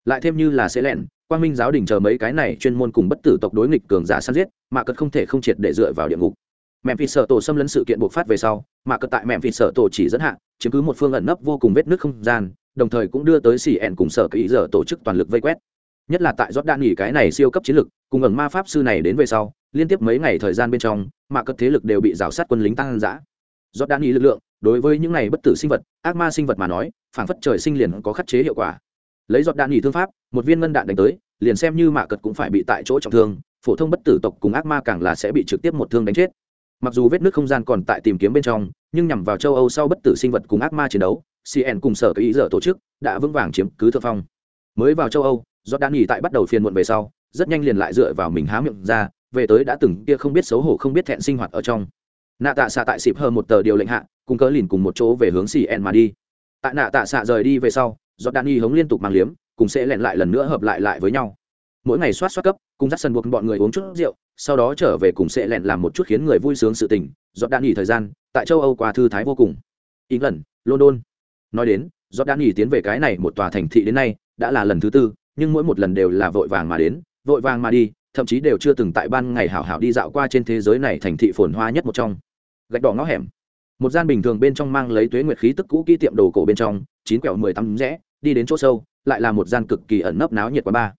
Lại thêm như là sẽ lẹn, quang minh giáo đình chờ mấy cái này chuyên môn cùng bất tử tộc đối nghịch cường giả săn giết, mà cất không thể không triệt để dựa vào địa ngục. Mẹm phì sở tổ xâm lấn sự kiện bộc phát về sau, mà cất tại mẹm phì sở tổ chỉ dẫn hạ, chiếm cứ một phương ẩn nấp vô cùng vết nước không gian, đồng thời cũng đưa tới xì ẹn cùng sở kỹ giờ tổ chức toàn lực vây quét. Nhất là tại đan nghỉ cái này siêu cấp chiến lực, cùng ẩn ma pháp sư này đến về sau liên tiếp mấy ngày thời gian bên trong, mà cất thế lực đều bị rào sát quân lính tăng giã. Đan ý lực lượng, đối với những này bất tử sinh vật, ác ma sinh vật mà nói phản phất trời sinh liền có khắc chế hiệu quả. Lấy giọt đạn nghỉ thương pháp, một viên ngân đạn đánh tới, liền xem như mạ cật cũng phải bị tại chỗ trọng thương, phổ thông bất tử tộc cùng ác ma càng là sẽ bị trực tiếp một thương đánh chết. Mặc dù vết nước không gian còn tại tìm kiếm bên trong, nhưng nhằm vào châu âu sau bất tử sinh vật cùng ác ma chiến đấu cn cùng sở cái ý dở tổ chức đã vững vàng chiếm cứ thượng phong. Mới vào châu âu do đan nghỉ tại bắt đầu phiền muộn về sau, rất nhanh liền lại dựa vào mình há miệng ra về tới đã từng kia không biết xấu hổ không biết thẹn sinh hoạt ở trong. Nạ tạ xạ tại xịp hờ một tờ điều lệnh hạ, cùng cỡ lìn cùng một chỗ về hướng cn mà đi. Tại nạ tạ xạ rời đi về sau do đan y hống liên tục mang liếm, cùng sẽ lẹn lại lần nữa hợp lại lại với nhau. Mỗi ngày soát soát cấp, cùng dắt sân buộc bọn người uống chút rượu, sau đó trở về cùng sẽ lẹn làm một chút khiến người vui sướng sự tình. Giọt đạn nghỉ thời gian, tại châu âu qua thư thái vô cùng. England, london. Nói đến, giọt đạn nghỉ tiến về cái này một tòa thành thị đến nay, đã là lần thứ tư, nhưng mỗi một lần đều là vội vàng mà đến, vội vàng mà đi thậm chí đều chưa từng tại ban ngày hảo hảo đi dạo qua trên thế giới này thành thị phồn hoa nhất một trong. Gạch đỏ ngõ hẻm. Một gian bình thường bên trong mang lấy tuế nguyệt khí tức cũ kỹ tiệm đồ cổ bên trong, chín quẹo mười tắm rẽ, đi đến chỗ sâu, lại là một gian cực kỳ ẩn nấp náo nhiệt quá ba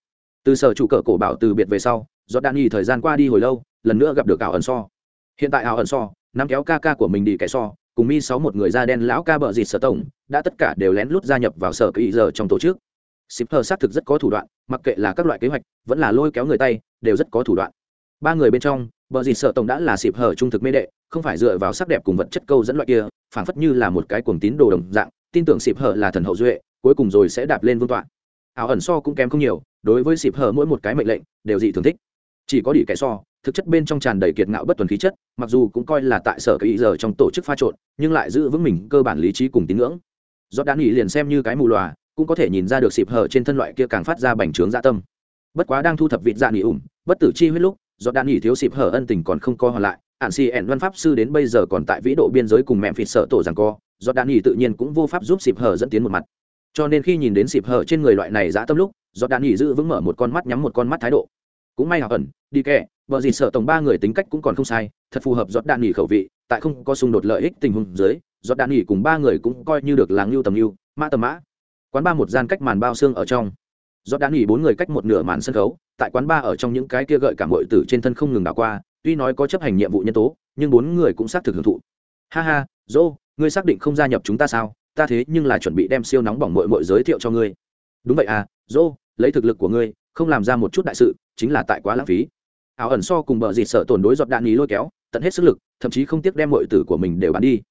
từ sở chủ cờ cổ bảo từ biệt về sau, do đan y thời gian qua đi hồi lâu, lần nữa gặp được ảo ẩn so. Hiện tại ảo ẩn so, nắm kéo ca ca của mình đi kẻ so, cùng mi sáu một người da đen lão ca bợ dịt sở tổng, đã tất cả đều lén lút gia nhập vào sở kỳ giờ trong tổ chức shipper xác thực rất có thủ đoạn, mặc kệ là các loại kế hoạch, vẫn là lôi kéo người tay, đều rất có thủ đoạn. Ba người bên trong bợ dịt sở tổng đã là xịp hở trung thực mê đệ, không phải dựa vào sắc đẹp cùng vật chất câu dẫn loại kia, phảng phất như là một cái cuồng tín đồ đồng dạng, tin tưởng xịp hở là thần hậu duệ, cuối cùng rồi sẽ đạp lên vương tọa. Ảo ẩn so cũng kém không nhiều, đối với xịp hở mỗi một cái mệnh lệnh, đều dị thường thích. Chỉ có đỉ kẻ so, thực chất bên trong tràn đầy kiệt ngạo bất tuần khí chất, mặc dù cũng coi là tại sở kỳ giờ trong tổ chức pha trộn, nhưng lại giữ vững mình cơ bản lý trí cùng tín ngưỡng. Giọt đã nghỉ liền xem như cái mù lòa cũng có thể nhìn ra được xịp hở trên thân loại kia càng phát ra bành trướng dạ tâm. Bất quá đang thu thập vịt dạ nghỉ ủng bất tử chi huyết lúc, do đạn nghỉ thiếu xịp hở ân tình còn không co hoàn lại, ạn xì ẻn văn pháp sư đến bây giờ còn tại vĩ độ biên giới cùng mẹ phịt sợ tổ rằng co, do đạn nghỉ tự nhiên cũng vô pháp giúp xịp hở dẫn tiến một mặt. Cho nên khi nhìn đến xịp hở trên người loại này dã tâm lúc, do đạn nghỉ giữ vững mở một con mắt nhắm một con mắt thái độ. Cũng may học ẩn, đi kẹ, vợ gì sợ tổng ba người tính cách cũng còn không sai, thật phù hợp giọt đạn nghỉ khẩu vị, tại không có xung đột lợi ích tình huống dưới giọt đạn nghỉ cùng ba người cũng coi như được là ngưu tầm ngưu, mã tầm mã quán ba một gian cách màn bao xương ở trong. Giọt đạn nghỉ bốn người cách một nửa màn sân khấu, tại quán ba ở trong những cái kia gợi cảm bội tử trên thân không ngừng đảo qua, tuy nói có chấp hành nhiệm vụ nhân tố, nhưng bốn người cũng xác thực hưởng thụ. Ha ha, dô, ngươi xác định không gia nhập chúng ta sao? Ta thế nhưng là chuẩn bị đem siêu nóng bỏng mội mội giới thiệu cho ngươi. Đúng vậy à dô, lấy thực lực của ngươi, không làm ra một chút đại sự, chính là tại quá lãng phí. Ảo ẩn so cùng bờ dịt sợ tổn đối giọt đạn ý lôi kéo, tận hết sức lực, thậm chí không tiếc đem mọi tử của mình đều bán đi.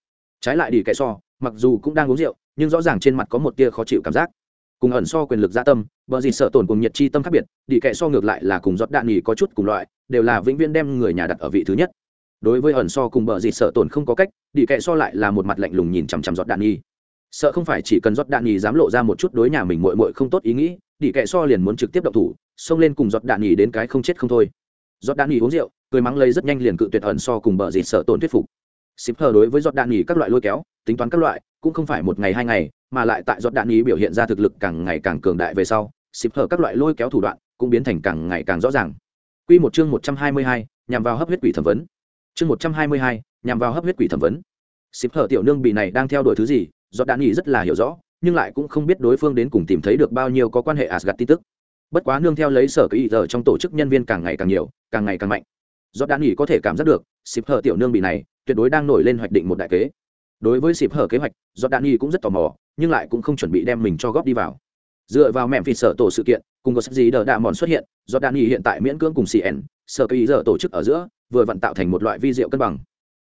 Trái lại đi kẻ so, mặc dù cũng đang uống rượu nhưng rõ ràng trên mặt có một tia khó chịu cảm giác. Cùng ẩn so quyền lực gia tâm, bờ gì sợ tổn cùng nhiệt chi tâm khác biệt, đi kệ so ngược lại là cùng giọt đạn nghỉ có chút cùng loại, đều là vĩnh viễn đem người nhà đặt ở vị thứ nhất. Đối với ẩn so cùng bờ gì sợ tổn không có cách, đi kệ so lại là một mặt lạnh lùng nhìn chằm chằm giọt đạn nghỉ sợ không phải chỉ cần giọt đạn nghỉ dám lộ ra một chút đối nhà mình muội muội không tốt ý nghĩ, đi kệ so liền muốn trực tiếp động thủ, xông lên cùng giọt đạn nghỉ đến cái không chết không thôi. Giọt đạn nghỉ uống rượu, cười mắng lấy rất nhanh liền cự tuyệt ẩn so cùng bờ gì sợ tổn thuyết phục ship hờ đối với giọt đạn nghỉ các loại lôi kéo tính toán các loại cũng không phải một ngày hai ngày mà lại tại giọt đạn nghỉ biểu hiện ra thực lực càng ngày càng cường đại về sau ship hờ các loại lôi kéo thủ đoạn cũng biến thành càng ngày càng rõ ràng Quy một chương một trăm hai mươi hai, nhằm vào hấp huyết quỷ thẩm vấn. Chương một trăm hai mươi hai, nhằm vào hấp huyết quỷ thẩm vấn. Ship hờ tiểu nương bị này đang theo đuổi thứ gì, giọt đạn nghỉ rất là hiểu rõ, nhưng lại cũng không biết đối phương đến cùng tìm thấy được bao nhiêu có quan hệ Asgard tin tức bất quá nương theo lấy sở kỳ giờ trong tổ chức nhân viên càng ngày càng nhiều càng ngày càng mạnh Giọt đạn nghỉ có thể cảm giác được xịp hở tiểu nương bị này tuyệt đối đang nổi lên hoạch định một đại kế. Đối với xịp hở kế hoạch do đan nghi cũng rất tò mò, nhưng lại cũng không chuẩn bị đem mình cho góp đi vào. Dựa vào mẹm phịt sở tổ sự kiện, cùng có sắc gì đờ đạ mòn xuất hiện do đan nghi hiện tại miễn cưỡng cùng cn sở kỳ giờ tổ chức ở giữa, vừa vặn tạo thành một loại vi diệu cân bằng.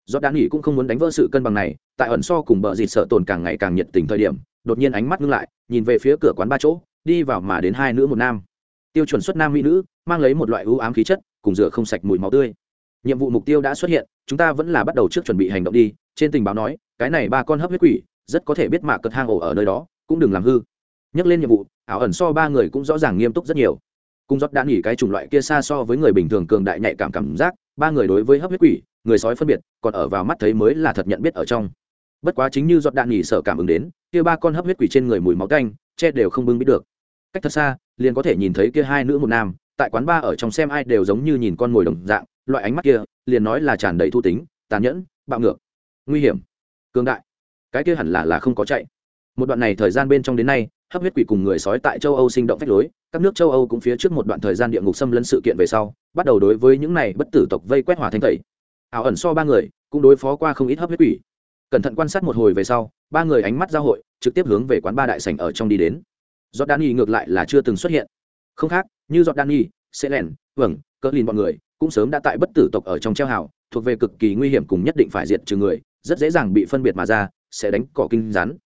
Do đan nghi cũng không muốn đánh vỡ sự cân bằng này, tại ẩn so cùng bờ dịt sở tồn càng ngày càng nhiệt tình thời điểm, đột nhiên ánh mắt ngưng lại, nhìn về phía cửa quán ba chỗ, đi vào mà đến hai nữ một nam. Tiêu chuẩn xuất nam mỹ nữ, mang lấy một loại ưu ám khí chất, cùng rửa không sạch mùi máu tươi nhiệm vụ mục tiêu đã xuất hiện, chúng ta vẫn là bắt đầu trước chuẩn bị hành động đi. Trên tình báo nói, cái này ba con hấp huyết quỷ, rất có thể biết mạ cật hang ổ ở nơi đó, cũng đừng làm hư. Nhắc lên nhiệm vụ, ảo ẩn so ba người cũng rõ ràng nghiêm túc rất nhiều. Cung rót đã nghỉ cái chủng loại kia xa so với người bình thường cường đại nhạy cảm cảm giác, ba người đối với hấp huyết quỷ, người sói phân biệt, còn ở vào mắt thấy mới là thật nhận biết ở trong. Bất quá chính như giọt đạn nghỉ sở cảm ứng đến, kia ba con hấp huyết quỷ trên người mùi máu canh che đều không bưng biết được. Cách thật xa, liền có thể nhìn thấy kia hai nữ một nam, tại quán ba ở trong xem ai đều giống như nhìn con mồi đồng dạng loại ánh mắt kia liền nói là tràn đầy thu tính tàn nhẫn bạo ngược nguy hiểm cương đại. Cái kia hẳn là là không có chạy. Một đoạn này thời gian bên trong đến nay hấp huyết quỷ cùng người sói tại châu âu sinh động phách lối các nước châu âu cũng phía trước một đoạn thời gian địa ngục xâm lấn sự kiện về sau bắt đầu đối với những này bất tử tộc vây quét hòa thanh tẩy. Ảo ẩn so ba người cũng đối phó qua không ít hấp huyết quỷ. Cẩn thận quan sát một hồi về sau ba người ánh mắt giao hội trực tiếp hướng về quán ba đại sảnh ở trong đi đến. Jordani ngược lại là chưa từng xuất hiện. Không khác, như Jordani, lẻn vâng, cỡ lìn bọn người cũng sớm đã tại bất tử tộc ở trong treo hào, thuộc về cực kỳ nguy hiểm cùng nhất định phải diệt trừ người, rất dễ dàng bị phân biệt mà ra, sẽ đánh cỏ kinh rắn.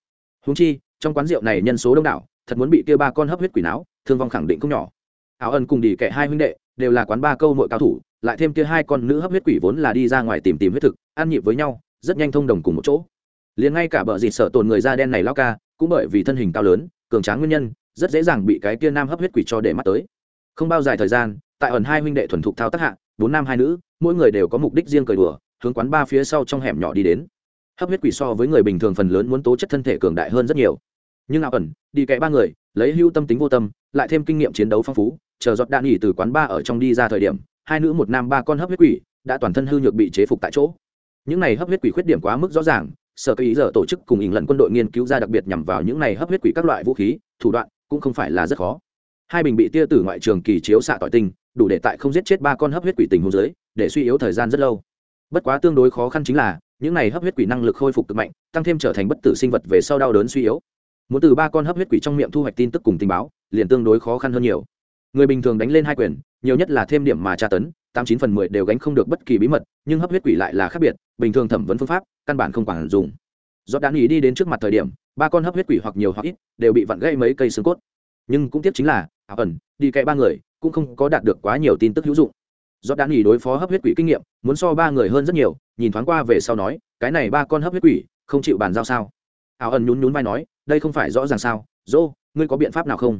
húng chi, trong quán rượu này nhân số đông đảo, thật muốn bị kia ba con hấp huyết quỷ não, thương vong khẳng định không nhỏ. Áo ân cùng đi kẻ hai huynh đệ, đều là quán ba câu muội cao thủ, lại thêm kia hai con nữ hấp huyết quỷ vốn là đi ra ngoài tìm tìm huyết thực, ăn nhịp với nhau, rất nhanh thông đồng cùng một chỗ. Liền ngay cả bờ dịt sợ tồn người da đen này lao ca, cũng bởi vì thân hình cao lớn, cường tráng nguyên nhân rất dễ dàng bị cái kia nam hấp huyết quỷ cho để mắt tới không bao dài thời gian tại ẩn hai huynh đệ thuần thục thao tác hạ bốn nam hai nữ, mỗi người đều có mục đích riêng cởi đùa, hướng quán ba phía sau trong hẻm nhỏ đi đến. Hấp huyết quỷ so với người bình thường phần lớn muốn tố chất thân thể cường đại hơn rất nhiều. Nhưng ảo ẩn đi kẽ ba người, lấy hưu tâm tính vô tâm, lại thêm kinh nghiệm chiến đấu phong phú, chờ giọt đạn nghỉ từ quán ba ở trong đi ra thời điểm, hai nữ một nam ba con hấp huyết quỷ đã toàn thân hư nhược bị chế phục tại chỗ. Những này hấp huyết quỷ khuyết điểm quá mức rõ ràng, sở kỳ giờ tổ chức cùng ỉn lần quân đội nghiên cứu ra đặc biệt nhằm vào những này hấp huyết quỷ các loại vũ khí, thủ đoạn cũng không phải là rất khó. Hai bình bị tia tử ngoại trường kỳ chiếu xạ tỏi tinh đủ để tại không giết chết ba con hấp huyết quỷ tình hôn dưới, để suy yếu thời gian rất lâu. Bất quá tương đối khó khăn chính là, những này hấp huyết quỷ năng lực khôi phục cực mạnh, tăng thêm trở thành bất tử sinh vật về sau đau đớn suy yếu. Muốn từ ba con hấp huyết quỷ trong miệng thu hoạch tin tức cùng tình báo, liền tương đối khó khăn hơn nhiều. Người bình thường đánh lên hai quyền, nhiều nhất là thêm điểm mà tra tấn, tám chín phần mười đều gánh không được bất kỳ bí mật, nhưng hấp huyết quỷ lại là khác biệt, bình thường thẩm vấn phương pháp, căn bản không quản dùng. Do đạn ý đi đến trước mặt thời điểm, ba con hấp huyết quỷ hoặc nhiều hoặc ít đều bị vặn gãy mấy cây xương cốt. Nhưng cũng tiếc chính là ảo ẩn, đi cậy ba người cũng không có đạt được quá nhiều tin tức hữu dụng. Do đã nghỉ đối phó hấp huyết quỷ kinh nghiệm, muốn so ba người hơn rất nhiều, nhìn thoáng qua về sau nói, cái này ba con hấp huyết quỷ, không chịu bàn giao sao? Áo ẩn nhún nhún vai nói, đây không phải rõ ràng sao? Dô, ngươi có biện pháp nào không?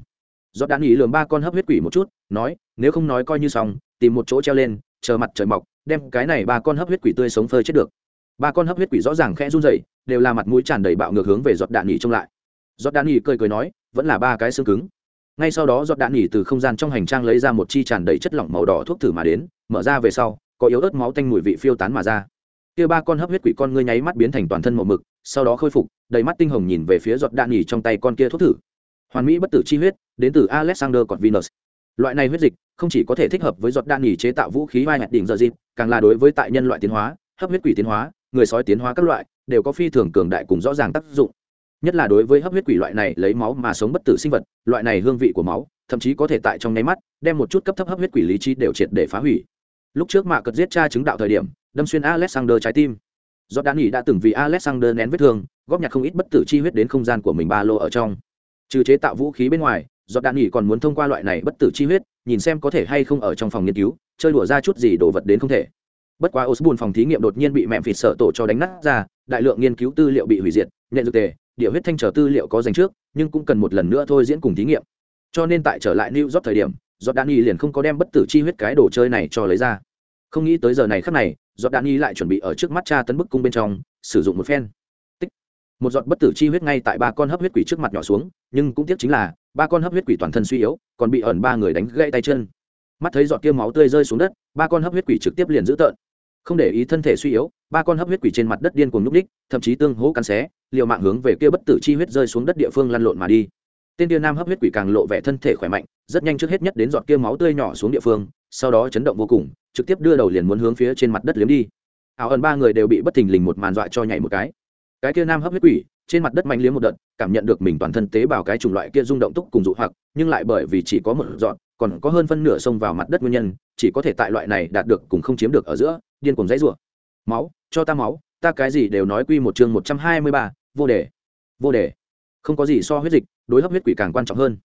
Do đã nghỉ lường ba con hấp huyết quỷ một chút, nói, nếu không nói coi như xong, tìm một chỗ treo lên, chờ mặt trời mọc, đem cái này ba con hấp huyết quỷ tươi sống phơi chết được. Ba con hấp huyết quỷ rõ ràng khẽ run rẩy, đều là mặt mũi tràn đầy bạo ngược hướng về giọt đạn nghỉ trông lại. Giọt đạn nghỉ cười cười nói, vẫn là ba cái xương cứng ngay sau đó giọt đạn nghỉ từ không gian trong hành trang lấy ra một chi tràn đầy chất lỏng màu đỏ thuốc thử mà đến, mở ra về sau, có yếu ớt máu tanh mùi vị phiêu tán mà ra. Kia ba con hấp huyết quỷ con ngươi nháy mắt biến thành toàn thân màu mực, sau đó khôi phục, đầy mắt tinh hồng nhìn về phía giọt đạn nghỉ trong tay con kia thuốc thử. Hoàn mỹ bất tử chi huyết, đến từ alexander còn venus loại này huyết dịch không chỉ có thể thích hợp với giọt đạn nghỉ chế tạo vũ khí vai hạt đỉnh giờ dịp, càng là đối với tại nhân loại tiến hóa, hấp huyết quỷ tiến hóa, người sói tiến hóa các loại, đều có phi thường cường đại cùng rõ ràng tác dụng nhất là đối với hấp huyết quỷ loại này lấy máu mà sống bất tử sinh vật, loại này hương vị của máu, thậm chí có thể tại trong nháy mắt, đem một chút cấp thấp hấp huyết quỷ lý trí đều triệt để phá hủy. Lúc trước mạ cật giết cha chứng đạo thời điểm, đâm xuyên alexander trái tim. Do đan nghỉ đã từng vì alexander nén vết thương, góp nhặt không ít bất tử chi huyết đến không gian của mình ba lô ở trong. Trừ chế tạo vũ khí bên ngoài do đan nghỉ còn muốn thông qua loại này bất tử chi huyết, nhìn xem có thể hay không ở trong phòng nghiên cứu, chơi đùa ra chút gì đồ vật đến không thể. Bất quá osbun phòng thí nghiệm đột nhiên bị mẹm phịt sợ tổ cho đánh nát ra, đại lượng nghiên cứu tư liệu bị hủy diệt, nhận dược tề địa huyết thanh trở tư liệu có dành trước, nhưng cũng cần một lần nữa thôi diễn cùng thí nghiệm. Cho nên tại trở lại new york thời điểm giọt đan y liền không có đem bất tử chi huyết cái đồ chơi này cho lấy ra. Không nghĩ tới giờ này khắc này giọt đan y lại chuẩn bị ở trước mắt cha tấn bức cung bên trong, sử dụng một phen. Tích. Một giọt bất tử chi huyết ngay tại ba con hấp huyết quỷ trước mặt nhỏ xuống, nhưng cũng tiếc chính là, ba con hấp huyết quỷ toàn thân suy yếu, còn bị ẩn ba người đánh gãy tay chân. Mắt thấy giọt kia máu tươi rơi xuống đất, ba con hấp huyết quỷ trực tiếp liền giữ tợn. Không để ý thân thể suy yếu ba con hấp huyết quỷ trên mặt đất điên cuồng nhúc ních thậm chí tương hố cắn xé, liều mạng hướng về kia bất tử chi huyết rơi xuống đất địa phương lăn lộn mà đi. Tên kia nam hấp huyết quỷ càng lộ vẻ thân thể khỏe mạnh, rất nhanh trước hết nhất đến giọt kia máu tươi nhỏ xuống địa phương, sau đó chấn động vô cùng, trực tiếp đưa đầu liền muốn hướng phía trên mặt đất liếm đi. Ảo ẩn ba người đều bị bất thình lình một màn dọa cho nhảy một cái. Cái kia nam hấp huyết quỷ, trên mặt đất mạnh liếm một đợt, cảm nhận được mình toàn thân tế bào cái chủng loại kia rung động túc cùng dụ hoặc, nhưng lại bởi vì chỉ có một dọn, còn có hơn phân nửa xông vào mặt đất nguyên nhân, chỉ có thể tại loại này đạt được cùng không chiếm được ở giữa, điên cùng dãy rủa máu, cho ta máu, ta cái gì đều nói quy một chương một trăm hai mươi ba, vô đề. Vô đề. Không có gì so huyết dịch, đối hấp huyết quỷ càng quan trọng hơn.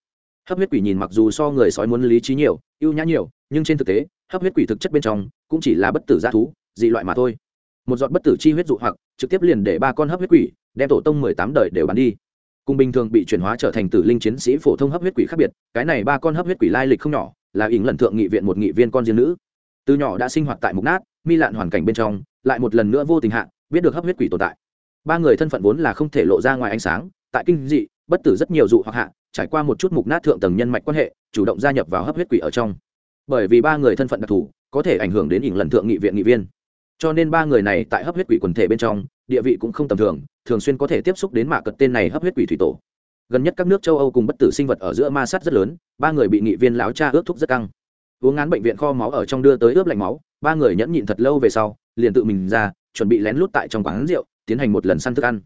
Hấp huyết quỷ nhìn mặc dù so người sói muốn lý trí nhiều, ưu nhã nhiều, nhưng trên thực tế, hấp huyết quỷ thực chất bên trong, cũng chỉ là bất tử g thú, dị loại mà thôi. Một giọt bất tử chi huyết dụ hoặc, trực tiếp liền để ba con hấp huyết quỷ, đem tổ tông mười tám đời đều bắn đi. Cùng bình thường bị chuyển hóa trở thành tử linh chiến sĩ phổ thông hấp huyết quỷ khác biệt, cái này ba con hấp huyết quỷ lai lịch không nhỏ, là ỉng lần thượng nghị viện một nghị viên con riêng nữ. Từ nhỏ đã sinh hoạt tại mục nát, mi lạn hoàn cảnh bên trong lại một lần nữa vô tình hạ, biết được hấp huyết quỷ tồn tại. Ba người thân phận vốn là không thể lộ ra ngoài ánh sáng, tại kinh dị, bất tử rất nhiều dụ hoặc hạ, trải qua một chút mục nát thượng tầng nhân mạch quan hệ, chủ động gia nhập vào hấp huyết quỷ ở trong. Bởi vì ba người thân phận đặc thù, có thể ảnh hưởng đến ỉn lần thượng nghị viện nghị viên. Cho nên ba người này tại hấp huyết quỷ quần thể bên trong, địa vị cũng không tầm thường thường xuyên có thể tiếp xúc đến mạ cật tên này hấp huyết quỷ thủy tổ. Gần nhất các nước châu âu cùng bất tử sinh vật ở giữa ma sát rất lớn, ba người bị nghị viên láo cha ướp thuốc rất căng. Uống ngán bệnh viện kho máu ở trong đưa tới ướp lạnh máu, ba người nhẫn nhịn thật lâu về sau liền tự mình ra, chuẩn bị lén lút tại trong quán rượu, tiến hành một lần săn thức ăn.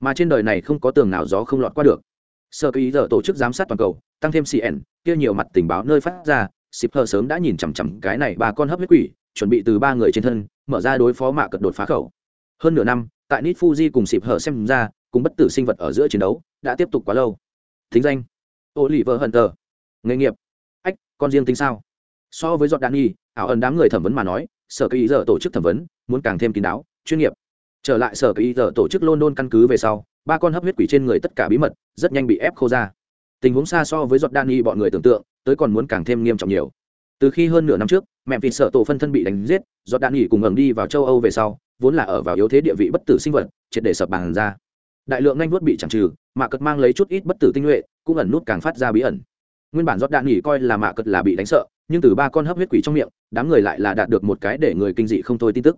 Mà trên đời này không có tường nào gió không lọt qua được. Sơ ý giờ tổ chức giám sát toàn cầu, tăng thêm cn kia nhiều mặt tình báo nơi phát ra ship hờ sớm đã nhìn chằm chằm cái này ba con hấp huyết quỷ, chuẩn bị từ ba người trên thân, mở ra đối phó mạ cật đột phá khẩu. Hơn nửa năm, tại nit fuji cùng xịp hờ xem ra, cùng bất tử sinh vật ở giữa chiến đấu, đã tiếp tục quá lâu. Thính danh, oliver hunter. Nghề nghiệp, ách, con riêng tính sao? So với giọt đạn nhi ảo ẩn đám người thẩm vấn mà nói, sở kỳ giờ tổ chức thẩm vấn muốn càng thêm kín đáo, chuyên nghiệp. Trở lại sở kỳ giờ tổ chức london căn cứ về sau, ba con hấp huyết quỷ trên người tất cả bí mật rất nhanh bị ép khô ra. Tình huống xa so với giọt đan y bọn người tưởng tượng, tới còn muốn càng thêm nghiêm trọng nhiều. Từ khi hơn nửa năm trước, mẹ vì sợ tổ phân thân bị đánh giết giọt đan y cùng ngẩng đi vào châu âu về sau, vốn là ở vào yếu thế địa vị bất tử sinh vật, triệt để sập bàn ra. Đại lượng nhanh vuốt bị chẳng trừ, mạ cật mang lấy chút ít bất tử tinh nhuệ, cũng ẩn nút càng phát ra bí ẩn. Nguyên bản giọt đạn nghỉ coi là mạ cật là bị đánh sợ, nhưng từ ba con hấp huyết quỷ trong miệng, đám người lại là đạt được một cái để người kinh dị không thôi tin tức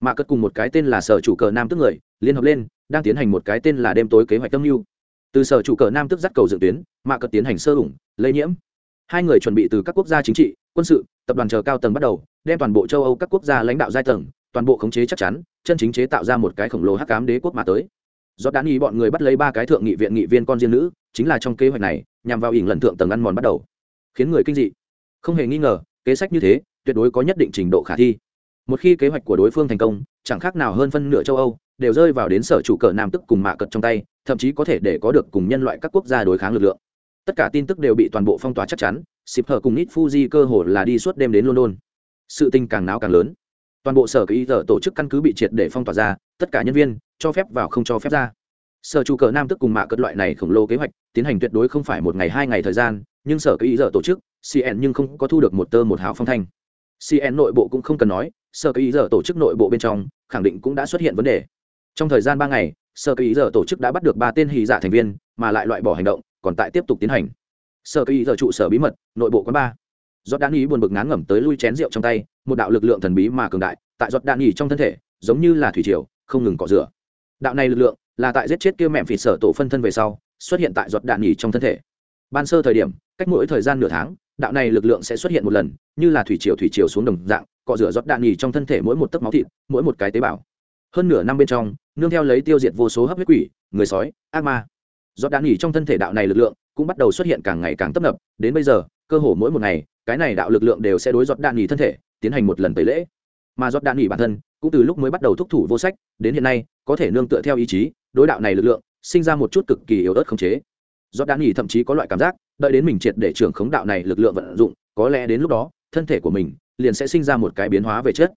mạ cất cùng một cái tên là sở chủ cờ nam tức người, liên hợp lên, đang tiến hành một cái tên là đêm tối kế hoạch tâm mưu từ sở chủ cờ nam tức dắt cầu dự tuyến mạ cất tiến hành sơ ủng, lây nhiễm. Hai người chuẩn bị từ các quốc gia chính trị, quân sự, tập đoàn chờ cao tầng bắt đầu, đem toàn bộ châu âu các quốc gia lãnh đạo giai tầng, toàn bộ khống chế chắc chắn, chân chính chế tạo ra một cái khổng lồ hắc cám đế quốc mà tới. Do đán ý bọn người bắt lấy ba cái thượng nghị viện nghị viên con riêng nữ, chính là trong kế hoạch này, nhằm vào ỉn lần thượng tầng ăn mòn bắt đầu. Khiến người kinh dị. Không hề nghi ngờ, kế sách như thế, tuyệt đối có nhất định trình độ khả thi một khi kế hoạch của đối phương thành công, chẳng khác nào hơn phân nửa châu âu, đều rơi vào đến sở chủ cờ nam tức cùng mạ cật trong tay, thậm chí có thể để có được cùng nhân loại các quốc gia đối kháng lực lượng. Tất cả tin tức đều bị toàn bộ phong tỏa chắc chắn xịp hờ cùng nít fuji cơ hồ là đi suốt đêm đến london. Sự tình càng náo càng lớn. Toàn bộ sở ký tờ tổ chức căn cứ bị triệt để phong tỏa ra, tất cả nhân viên, cho phép vào không cho phép ra. Sở chủ cờ nam tức cùng mạ Cật loại này khổng lồ kế hoạch, tiến hành tuyệt đối không phải một ngày hai ngày thời gian, nhưng sở ký tờ tổ chức cn nhưng không có thu được một tơ một hào phong thanh. Cn nội bộ cũng không cần nói sở kỳ giờ tổ chức nội bộ bên trong, khẳng định cũng đã xuất hiện vấn đề. Trong thời gian ba ngày, sở kỳ giờ tổ chức đã bắt được ba tên hì giả dạ thành viên, mà lại loại bỏ hành động, còn tại tiếp tục tiến hành. Sở kỳ giờ trụ sở bí mật, nội bộ quán ba. Giọt đạn ý buồn bực ngán ngẩm tới lui chén rượu trong tay, một đạo lực lượng thần bí mà cường đại, tại giọt đạn ý trong thân thể, giống như là thủy triều, không ngừng cọ rửa. Đạo này lực lượng, là tại giết chết kia mẹm phỉ sở tổ phân thân về sau, xuất hiện tại giọt đạn nhì trong thân thể. Ban sơ thời điểm, cách mỗi thời gian nửa tháng, đạo này lực lượng sẽ xuất hiện một lần, như là thủy triều thủy triều xuống đồng dạng cọ rửa giọt đạn nhỉ trong thân thể mỗi một tấc máu thịt, mỗi một cái tế bào. Hơn nửa năm bên trong, nương theo lấy tiêu diệt vô số hấp huyết quỷ, người sói, ác ma. Giọt đạn nhỉ trong thân thể đạo này lực lượng cũng bắt đầu xuất hiện càng ngày càng tấp nập, đến bây giờ, cơ hồ mỗi một ngày, cái này đạo lực lượng đều sẽ đối giọt đạn nhỉ thân thể tiến hành một lần tẩy lễ. Mà giọt đạn nhỉ bản thân cũng từ lúc mới bắt đầu thúc thủ vô sách, đến hiện nay, có thể nương tựa theo ý chí, đối đạo này lực lượng sinh ra một chút cực kỳ yếu ớt khống chế. Giọt đạn nhì thậm chí có loại cảm giác, đợi đến mình triệt để trưởng khống đạo này lực lượng vận dụng, có lẽ đến lúc đó, thân thể của mình liền sẽ sinh ra một cái biến hóa về chất.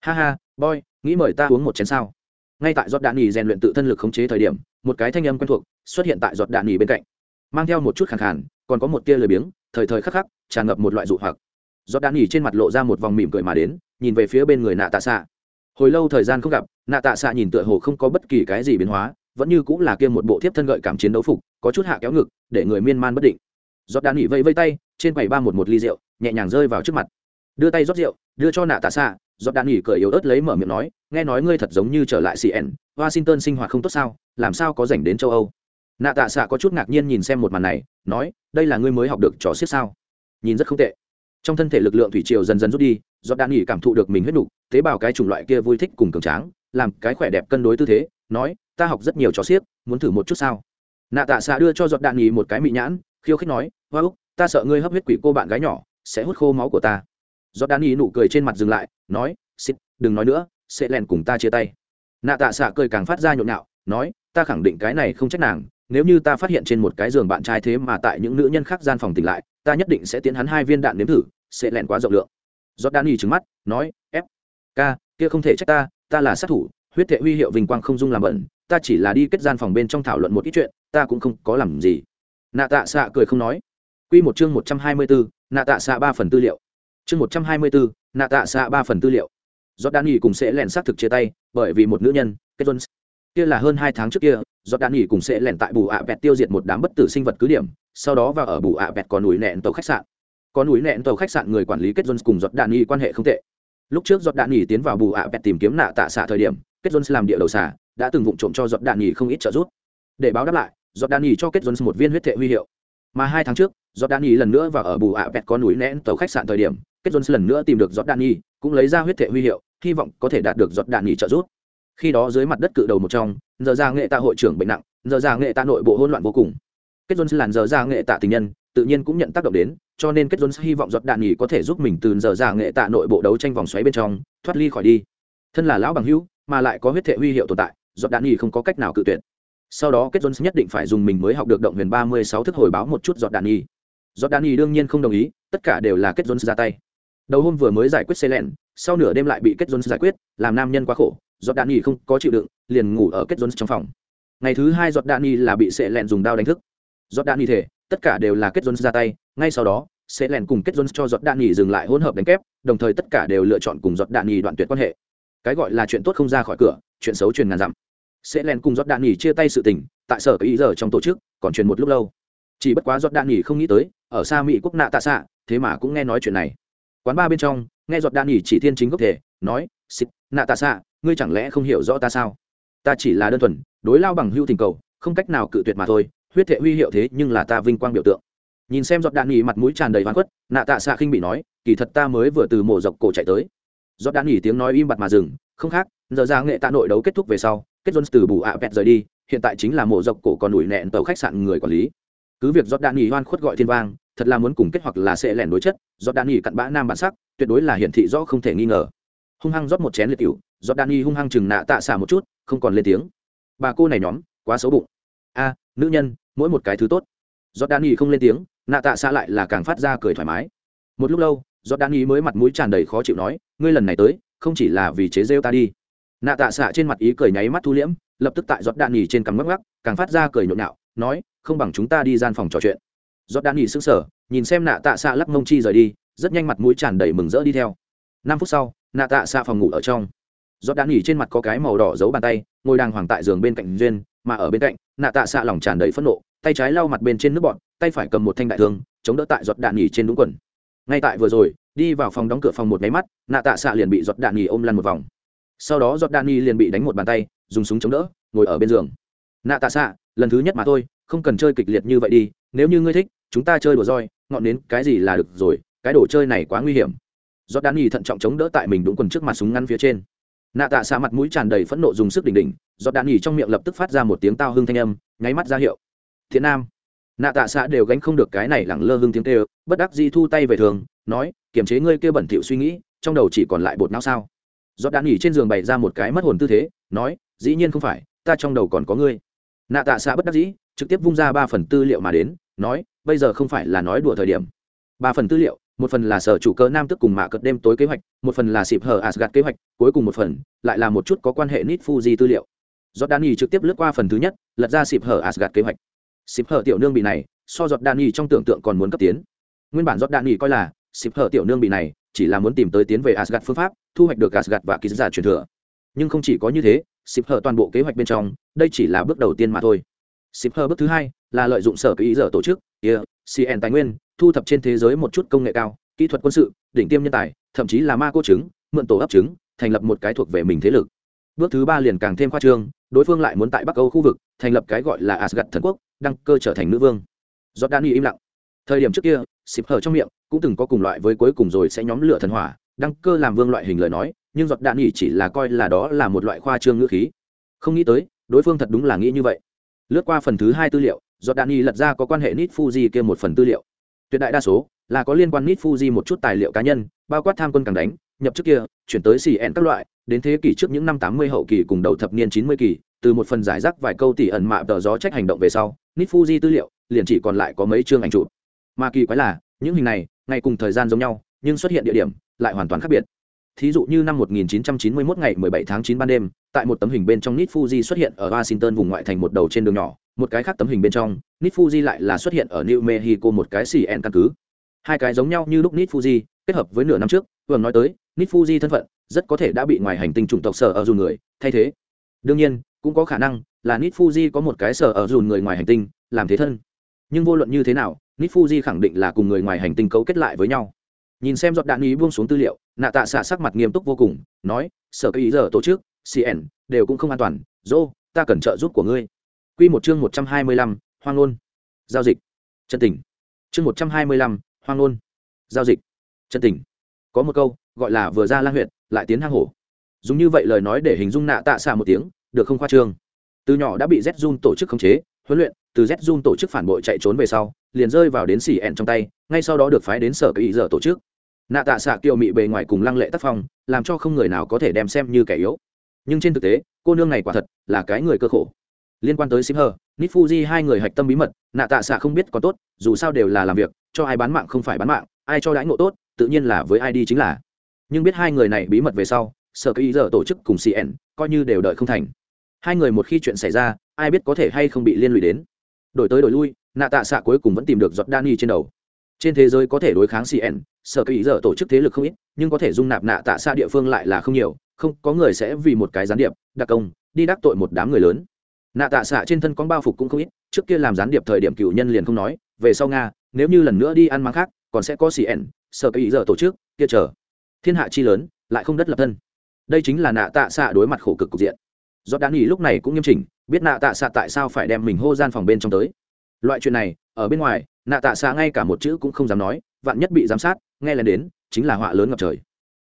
Ha ha, boy, nghĩ mời ta uống một chén sao? Ngay tại giọt đạn nghỉ rèn luyện tự thân lực khống chế thời điểm, một cái thanh âm quen thuộc xuất hiện tại giọt đạn nghỉ bên cạnh. Mang theo một chút khẳng khàn, còn có một tia lười biếng, thời thời khắc khắc, tràn ngập một loại dụ hoặc. Giọt đạn nghỉ trên mặt lộ ra một vòng mỉm cười mà đến, nhìn về phía bên người nạ tạ xạ. Hồi lâu thời gian không gặp, nạ tạ xạ nhìn tựa hồ không có bất kỳ cái gì biến hóa, vẫn như cũng là kia một bộ thiếp thân gợi cảm chiến đấu phục, có chút hạ kéo ngực, để người miên man bất định. Giọt đạn nghỉ vây vây tay, trên quầy ba một một ly rượu, nhẹ nhàng rơi vào trước mặt đưa tay rót rượu đưa cho nạ tạ xạ giọt đạn nghỉ cười yếu ớt lấy mở miệng nói nghe nói ngươi thật giống như trở lại cn washington sinh hoạt không tốt sao làm sao có dành đến châu âu? Nạ tạ xạ có chút ngạc nhiên nhìn xem một màn này nói đây là ngươi mới học được trò xiết sao? Nhìn rất không tệ. Trong thân thể lực lượng thủy triều dần dần rút đi do đan nghỉ cảm thụ được mình huyết đủ, tế bào cái chủng loại kia vui thích cùng cường tráng làm cái khỏe đẹp cân đối tư thế nói ta học rất nhiều trò xiếc muốn thử một chút sao? Nạ tạ xạ đưa cho giọt đạn nghỉ một cái mị nhãn khiêu khích nói hoa úc ta sợ ngươi hấp huyết quỷ cô bạn gái nhỏ sẽ hút khô máu của ta giọt đan ý nụ cười trên mặt dừng lại, nói xích đừng nói nữa, sẽ len cùng ta chia tay. Nạ tạ xạ cười càng phát ra nhộn nhạo, nói, ta khẳng định cái này không trách nàng, nếu như ta phát hiện trên một cái giường bạn trai thế mà tại những nữ nhân khác gian phòng tỉnh lại, ta nhất định sẽ tiến hắn hai viên đạn nếm thử, sẽ lẹn quá rộng lượng. Giọt đan y trứng mắt, nói, ép, ca, kia không thể trách ta ta là sát thủ, huyết thệ huy hiệu vinh quang không dung làm bẩn, ta chỉ là đi kết gian phòng bên trong thảo luận một ít chuyện, ta cũng không có làm gì. Nạ tạ xạ cười không nói. Q một chương một trăm hai mươi bốn nạ tạ xạ ba phần tư liệu chương một trăm hai mươi bốn, nạ tạ xạ ba phần tư liệu. Giọt đan y cùng sẽ lèn xác thực chia tay, bởi vì một nữ nhân kết jones. Kia là hơn hai tháng trước kia giọt đan y cùng sẽ lèn tại bù ạ vẹt tiêu diệt một đám bất tử sinh vật cứ điểm, sau đó vào ở bù ạ vẹt còn núi nẹn tàu khách sạn. Có núi nẹn tàu khách sạn người quản lý kết jones cùng giọt đan nghi quan hệ không tệ. Lúc trước giọt đạn nghi tiến vào bù ạ à tìm kiếm nạ tạ xạ thời điểm kết jones làm địa đầu xả đã từng vụng trộm cho giọt đạn nghi không ít trợ giúp. Để báo đáp lại giọt đạn nghi cho kết jones một viên huyết thệ huy hiệu mà hai tháng trước giọt đạn lần nữa vào ở bù ạ à có núi nén tàu khách sạn thời điểm kết jones lần nữa tìm được giọt đạn cũng lấy ra huyết thệ huy hiệu, hy vọng có thể đạt được giọt đạn trợ giúp. Khi đó dưới mặt đất cự đầu một trong, giờ ra nghệ tạ hội trưởng bệnh nặng, giờ ra nghệ tạ nội bộ hỗn loạn vô cùng. Kết jones làn giờ ra nghệ tạ tình nhân, tự nhiên cũng nhận tác động đến, cho nên kết jones hy vọng giọt đạn có thể giúp mình từ giờ ra nghệ tạ nội bộ đấu tranh vòng xoáy bên trong, thoát ly khỏi đi. Thân là lão bằng hữu, mà lại có huyết thệ huy hiệu tồn tại giọt đạn không có cách nào cự tuyệt sau đó kết jones nhất định phải dùng mình mới học được động huyền ba mươi sáu thức hồi báo một chút giọt đạn y giọt đạn y đương nhiên không đồng ý, tất cả đều là kết jones ra tay. Đầu hôm vừa mới giải quyết xe lẹn sau nửa đêm lại bị kết jones giải quyết, làm nam nhân quá khổ, giọt đạn y không có chịu đựng, liền ngủ ở kết jones trong phòng. Ngày thứ hai giọt đạn y là bị xe lẹn dùng đao đánh thức. Giọt đạn y thể, tất cả đều là kết jones ra tay, ngay sau đó sẽ lèn cùng kết jones cho giọt đạn nghỉ dừng lại hỗn hợp đánh kép, đồng thời tất cả đều lựa chọn cùng giọt đạn nghỉ đoạn tuyệt quan hệ. Cái gọi là chuyện tốt không ra khỏi cửa, chuyện xấu truyền ngàn dặm sẽ len cùng giọt đạn nghỉ chia tay sự tình, tại sở ý giờ trong tổ chức, còn truyền một lúc lâu. Chỉ bất quá giọt đạn nghỉ không nghĩ tới, ở xa mỹ quốc nạ tạ xạ, thế mà cũng nghe nói chuyện này. Quán ba bên trong, nghe giọt đạn nghỉ chỉ thiên chính gốc thể, nói, xịt, nạ tạ xạ, ngươi chẳng lẽ không hiểu rõ ta sao? Ta chỉ là đơn thuần, đối lao bằng hưu tình cầu, không cách nào cự tuyệt mà thôi, huyết thệ huy hiệu thế nhưng là ta vinh quang biểu tượng. Nhìn xem giọt đạn nghỉ mặt mũi tràn đầy hoang khuất, nạ tạ xạ khinh bị nói, kỳ thật ta mới vừa từ mổ dọc cổ chạy tới. Giọt đạn nghỉ tiếng nói im bặt mà dừng, không khác, giờ ra nghệ tạ nội đấu kết thúc về sau kết jones từ bù ạ à rời đi, hiện tại chính là mộ dọc cổ còn ủi nẹn tàu khách sạn người quản lý. Cứ việc giọt đạn nghỉ hoan khuất gọi thiên vang, thật là muốn cùng kết hoặc là sẽ lẻn đối chất giọt đạn nghỉ cặn bã nam bản sắc, tuyệt đối là hiển thị rõ không thể nghi ngờ. Hung hăng rót một chén liệt cựu giọt đạn nghỉ hung hăng chừng nạ tạ xả một chút, không còn lên tiếng. Bà cô này nhóm, quá xấu bụng. A, nữ nhân, mỗi một cái thứ tốt. Giọt đạn nghỉ không lên tiếng, nạ tạ xả lại là càng phát ra cười thoải mái. Một lúc lâu giọt đạn nghỉ mới mặt mũi tràn đầy khó chịu nói, ngươi lần này tới, không chỉ là vì chế rêu ta đi nạ tạ xạ trên mặt ý cười nháy mắt thu liễm, lập tức tại giọt đạn nghỉ trên cằm ngắc ngắc, càng phát ra cười nhộn nhạo, nói, không bằng chúng ta đi gian phòng trò chuyện. Giọt đạn nghỉ sững sờ, nhìn xem nạ tạ xạ lắc mông chi rời đi, rất nhanh mặt mũi tràn đầy mừng rỡ đi theo. Năm phút sau, nạ tạ xạ phòng ngủ ở trong. Giọt đạn nghỉ trên mặt có cái màu đỏ giấu bàn tay, ngồi đàng hoàng tại giường bên cạnh duyên, mà ở bên cạnh, nạ tạ xạ lòng tràn đầy phẫn nộ, tay trái lau mặt bên trên nước bọn tay phải cầm một thanh đại thương, chống đỡ tại giọt đạn nghỉ trên đúng quần. Ngay tại vừa rồi, đi vào phòng đóng cửa phòng một máy mắt, nạ tạ xạ liền bị giọt đạn nghỉ ôm lăn một vòng sau đó giọt đạn liền bị đánh một bàn tay dùng súng chống đỡ ngồi ở bên giường. Nạ tạ xạ lần thứ nhất mà thôi không cần chơi kịch liệt như vậy đi nếu như ngươi thích chúng ta chơi đùa roi ngọn nến, cái gì là được rồi cái đồ chơi này quá nguy hiểm. Giọt đạn thận trọng chống đỡ tại mình đúng quần trước mặt súng ngắn phía trên. Nạ tạ xạ mặt mũi tràn đầy phẫn nộ dùng sức đỉnh đỉnh giọt đạn nghỉ trong miệng lập tức phát ra một tiếng tao hưng thanh âm nháy mắt ra hiệu. Thiện nam. Nạ tạ xạ đều gánh không được cái này lẳng lơ hưng tiếng tê bất đắc di thu tay về thường nói kiềm chế ngươi kia bẩn thỉu suy nghĩ trong đầu chỉ còn lại bột não sao? Giọt đạn nghỉ trên giường bày ra một cái mất hồn tư thế, nói, dĩ nhiên không phải, ta trong đầu còn có ngươi. Nạ tạ xạ bất đắc dĩ, trực tiếp vung ra ba phần tư liệu mà đến, nói, bây giờ không phải là nói đùa thời điểm. Ba phần tư liệu, một phần là sở chủ cơ nam tức cùng mạ cật đêm tối kế hoạch, một phần là xịp hờ asgad kế hoạch, cuối cùng một phần lại là một chút có quan hệ nít fuji tư liệu. Giọt đạn nhỉ trực tiếp lướt qua phần thứ nhất, lật ra xịp hờ asgad kế hoạch. Xịp hờ tiểu nương bị này, so giọt đạn nhỉ trong tưởng tượng còn muốn cấp tiến. Nguyên bản giọt đạn nhỉ coi là xịp hở tiểu nương bị này chỉ là muốn tìm tới tiến về asgad phương pháp thu hoạch được asgad và ký giả truyền thừa. Nhưng không chỉ có như thế xịp hở toàn bộ kế hoạch bên trong đây chỉ là bước đầu tiên mà thôi. Xịp hở bước thứ hai là lợi dụng sở ý giờ tổ chức kia cn tài nguyên thu thập trên thế giới một chút công nghệ cao kỹ thuật quân sự đỉnh tiêm nhân tài thậm chí là ma cô chứng, mượn tổ ấp trứng thành lập một cái thuộc về mình thế lực. Bước thứ ba liền càng thêm khoa trương đối phương lại muốn tại bắc âu khu vực thành lập cái gọi là asgad thần quốc đăng cơ trở thành nữ vương. Jordani im lặng thời điểm trước kia xịp hở trong miệng cũng từng có cùng loại với cuối cùng rồi sẽ nhóm lửa thần hỏa, đăng cơ làm vương loại hình lời nói, nhưng giọt đạn nghỉ chỉ là coi là đó là một loại khoa trương ngữ khí. Không nghĩ tới, đối phương thật đúng là nghĩ như vậy. Lướt qua phần thứ hai tư liệu, giọt đạn nghỉ lật ra có quan hệ nít fuji kia một phần tư liệu. Tuyệt đại đa số là có liên quan nít fuji một chút tài liệu cá nhân, bao quát tham quân càng đánh, nhập trước kia, chuyển tới cn các loại, đến thế kỷ trước những năm tám mươi hậu kỳ cùng đầu thập niên chín mươi kỳ, từ một phần giải rác vài câu tỉ ẩn mạ tờ gió trách hành động về sau nít fuji tư liệu liền chỉ còn lại có mấy chương ảnh chụp mà kỳ quái là, những hình này ngay cùng thời gian giống nhau, nhưng xuất hiện địa điểm lại hoàn toàn khác biệt. Thí dụ như năm 1991 ngày 17 tháng 9 ban đêm, tại một tấm hình bên trong nit fuji xuất hiện ở washington vùng ngoại thành một đầu trên đường nhỏ, một cái khác tấm hình bên trong, nit fuji lại là xuất hiện ở new mexico một cái xì cn căn cứ. Hai cái giống nhau như lúc nit fuji, kết hợp với nửa năm trước, vừa nói tới, nit fuji thân phận rất có thể đã bị ngoài hành tinh chủng tộc sở ở dù người, thay thế. Đương nhiên, cũng có khả năng là nit fuji có một cái sở ở dù người ngoài hành tinh, làm thế thân. Nhưng vô luận như thế nào nít fuji khẳng định là cùng người ngoài hành tinh cấu kết lại với nhau. Nhìn xem giọt đạn ý buông xuống tư liệu, nạ tạ xạ sắc mặt nghiêm túc vô cùng, nói, sở cái ý giờ tổ chức cn đều cũng không an toàn. Dô, ta cần trợ giúp của ngươi. Q một chương một trăm hai mươi lăm, hoang ngôn giao dịch. Chân tình. Chương một trăm hai mươi lăm, hoang ngôn giao dịch. Chân tình. Có một câu, gọi là vừa ra lan huyện lại tiến hang hổ. Dùng như vậy lời nói để hình dung nạ tạ xạ một tiếng, được không khoa trương. Từ nhỏ đã bị z zun tổ chức khống chế huấn luyện, từ z zun tổ chức phản bội chạy trốn về sau, liền rơi vào đến xỉ ẹn trong tay, ngay sau đó được phái đến sở cái ý giờ tổ chức. Nạ tạ xạ kiều mị bề ngoài cùng lăng lệ tác phong, làm cho không người nào có thể đem xem như kẻ yếu. Nhưng trên thực tế, cô nương này quả thật là cái người cơ khổ. Liên quan tới shipper nít fuji hai người hạch tâm bí mật, nạ tạ xạ không biết có tốt, dù sao đều là làm việc, cho ai bán mạng không phải bán mạng, ai cho đãi ngộ tốt, tự nhiên là với ai đi chính là. Nhưng biết hai người này bí mật về sau, sở cái ý giờ tổ chức cùng cn coi như đều đợi không thành. Hai người một khi chuyện xảy ra ai biết có thể hay không bị liên lụy đến. Đổi tới đổi lui, nạ tạ xạ cuối cùng vẫn tìm được giọt đan y trên đầu. Trên thế giới có thể đối kháng cn sở kỳ giờ tổ chức thế lực không ít, nhưng có thể dung nạp nạ tạ xạ địa phương lại là không nhiều, không, có người sẽ vì một cái gián điệp, đặc công, đi đắc tội một đám người lớn. Nạ tạ xạ trên thân con bao phục cũng không ít, trước kia làm gián điệp thời điểm cựu nhân liền không nói, về sau nga, nếu như lần nữa đi ăn mắng khác, còn sẽ có cn sở kỳ giờ tổ chức, kia chờ. Thiên hạ chi lớn, lại không đất lập thân. Đây chính là nạ tạ xạ đối mặt khổ cực cục diện. Do đan nghỉ lúc này cũng nghiêm chỉnh biết nạ tạ xạ tại sao phải đem mình hô gian phòng bên trong tới. Loại chuyện này, ở bên ngoài, nạ tạ xạ ngay cả một chữ cũng không dám nói, vạn nhất bị giám sát, nghe lên đến, chính là họa lớn ngập trời.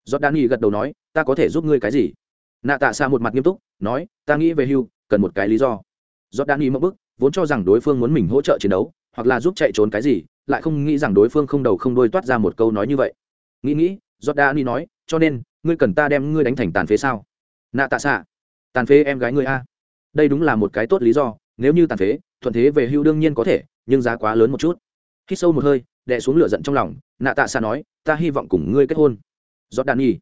Do đan nghi gật đầu nói, ta có thể giúp ngươi cái gì? Nạ tạ xạ một mặt nghiêm túc, nói, ta nghĩ về hưu, cần một cái lý do. Do đan nghi mất bức, vốn cho rằng đối phương muốn mình hỗ trợ chiến đấu, hoặc là giúp chạy trốn cái gì, lại không nghĩ rằng đối phương không đầu không đôi toát ra một câu nói như vậy. Nghĩ nghĩ do đan nghi nói, cho nên, ngươi cần ta đem ngươi đánh thành tàn phế sao? Nạ tạ xạ, tàn phế em gái ngươi a đây đúng là một cái tốt lý do, nếu như tàn phế, thuận thế về hưu đương nhiên có thể, nhưng giá quá lớn một chút. Khi sâu một hơi, đè xuống lửa giận trong lòng nạ tạ xạ nói, ta hy vọng cùng ngươi kết hôn. Giọt đàn nhi.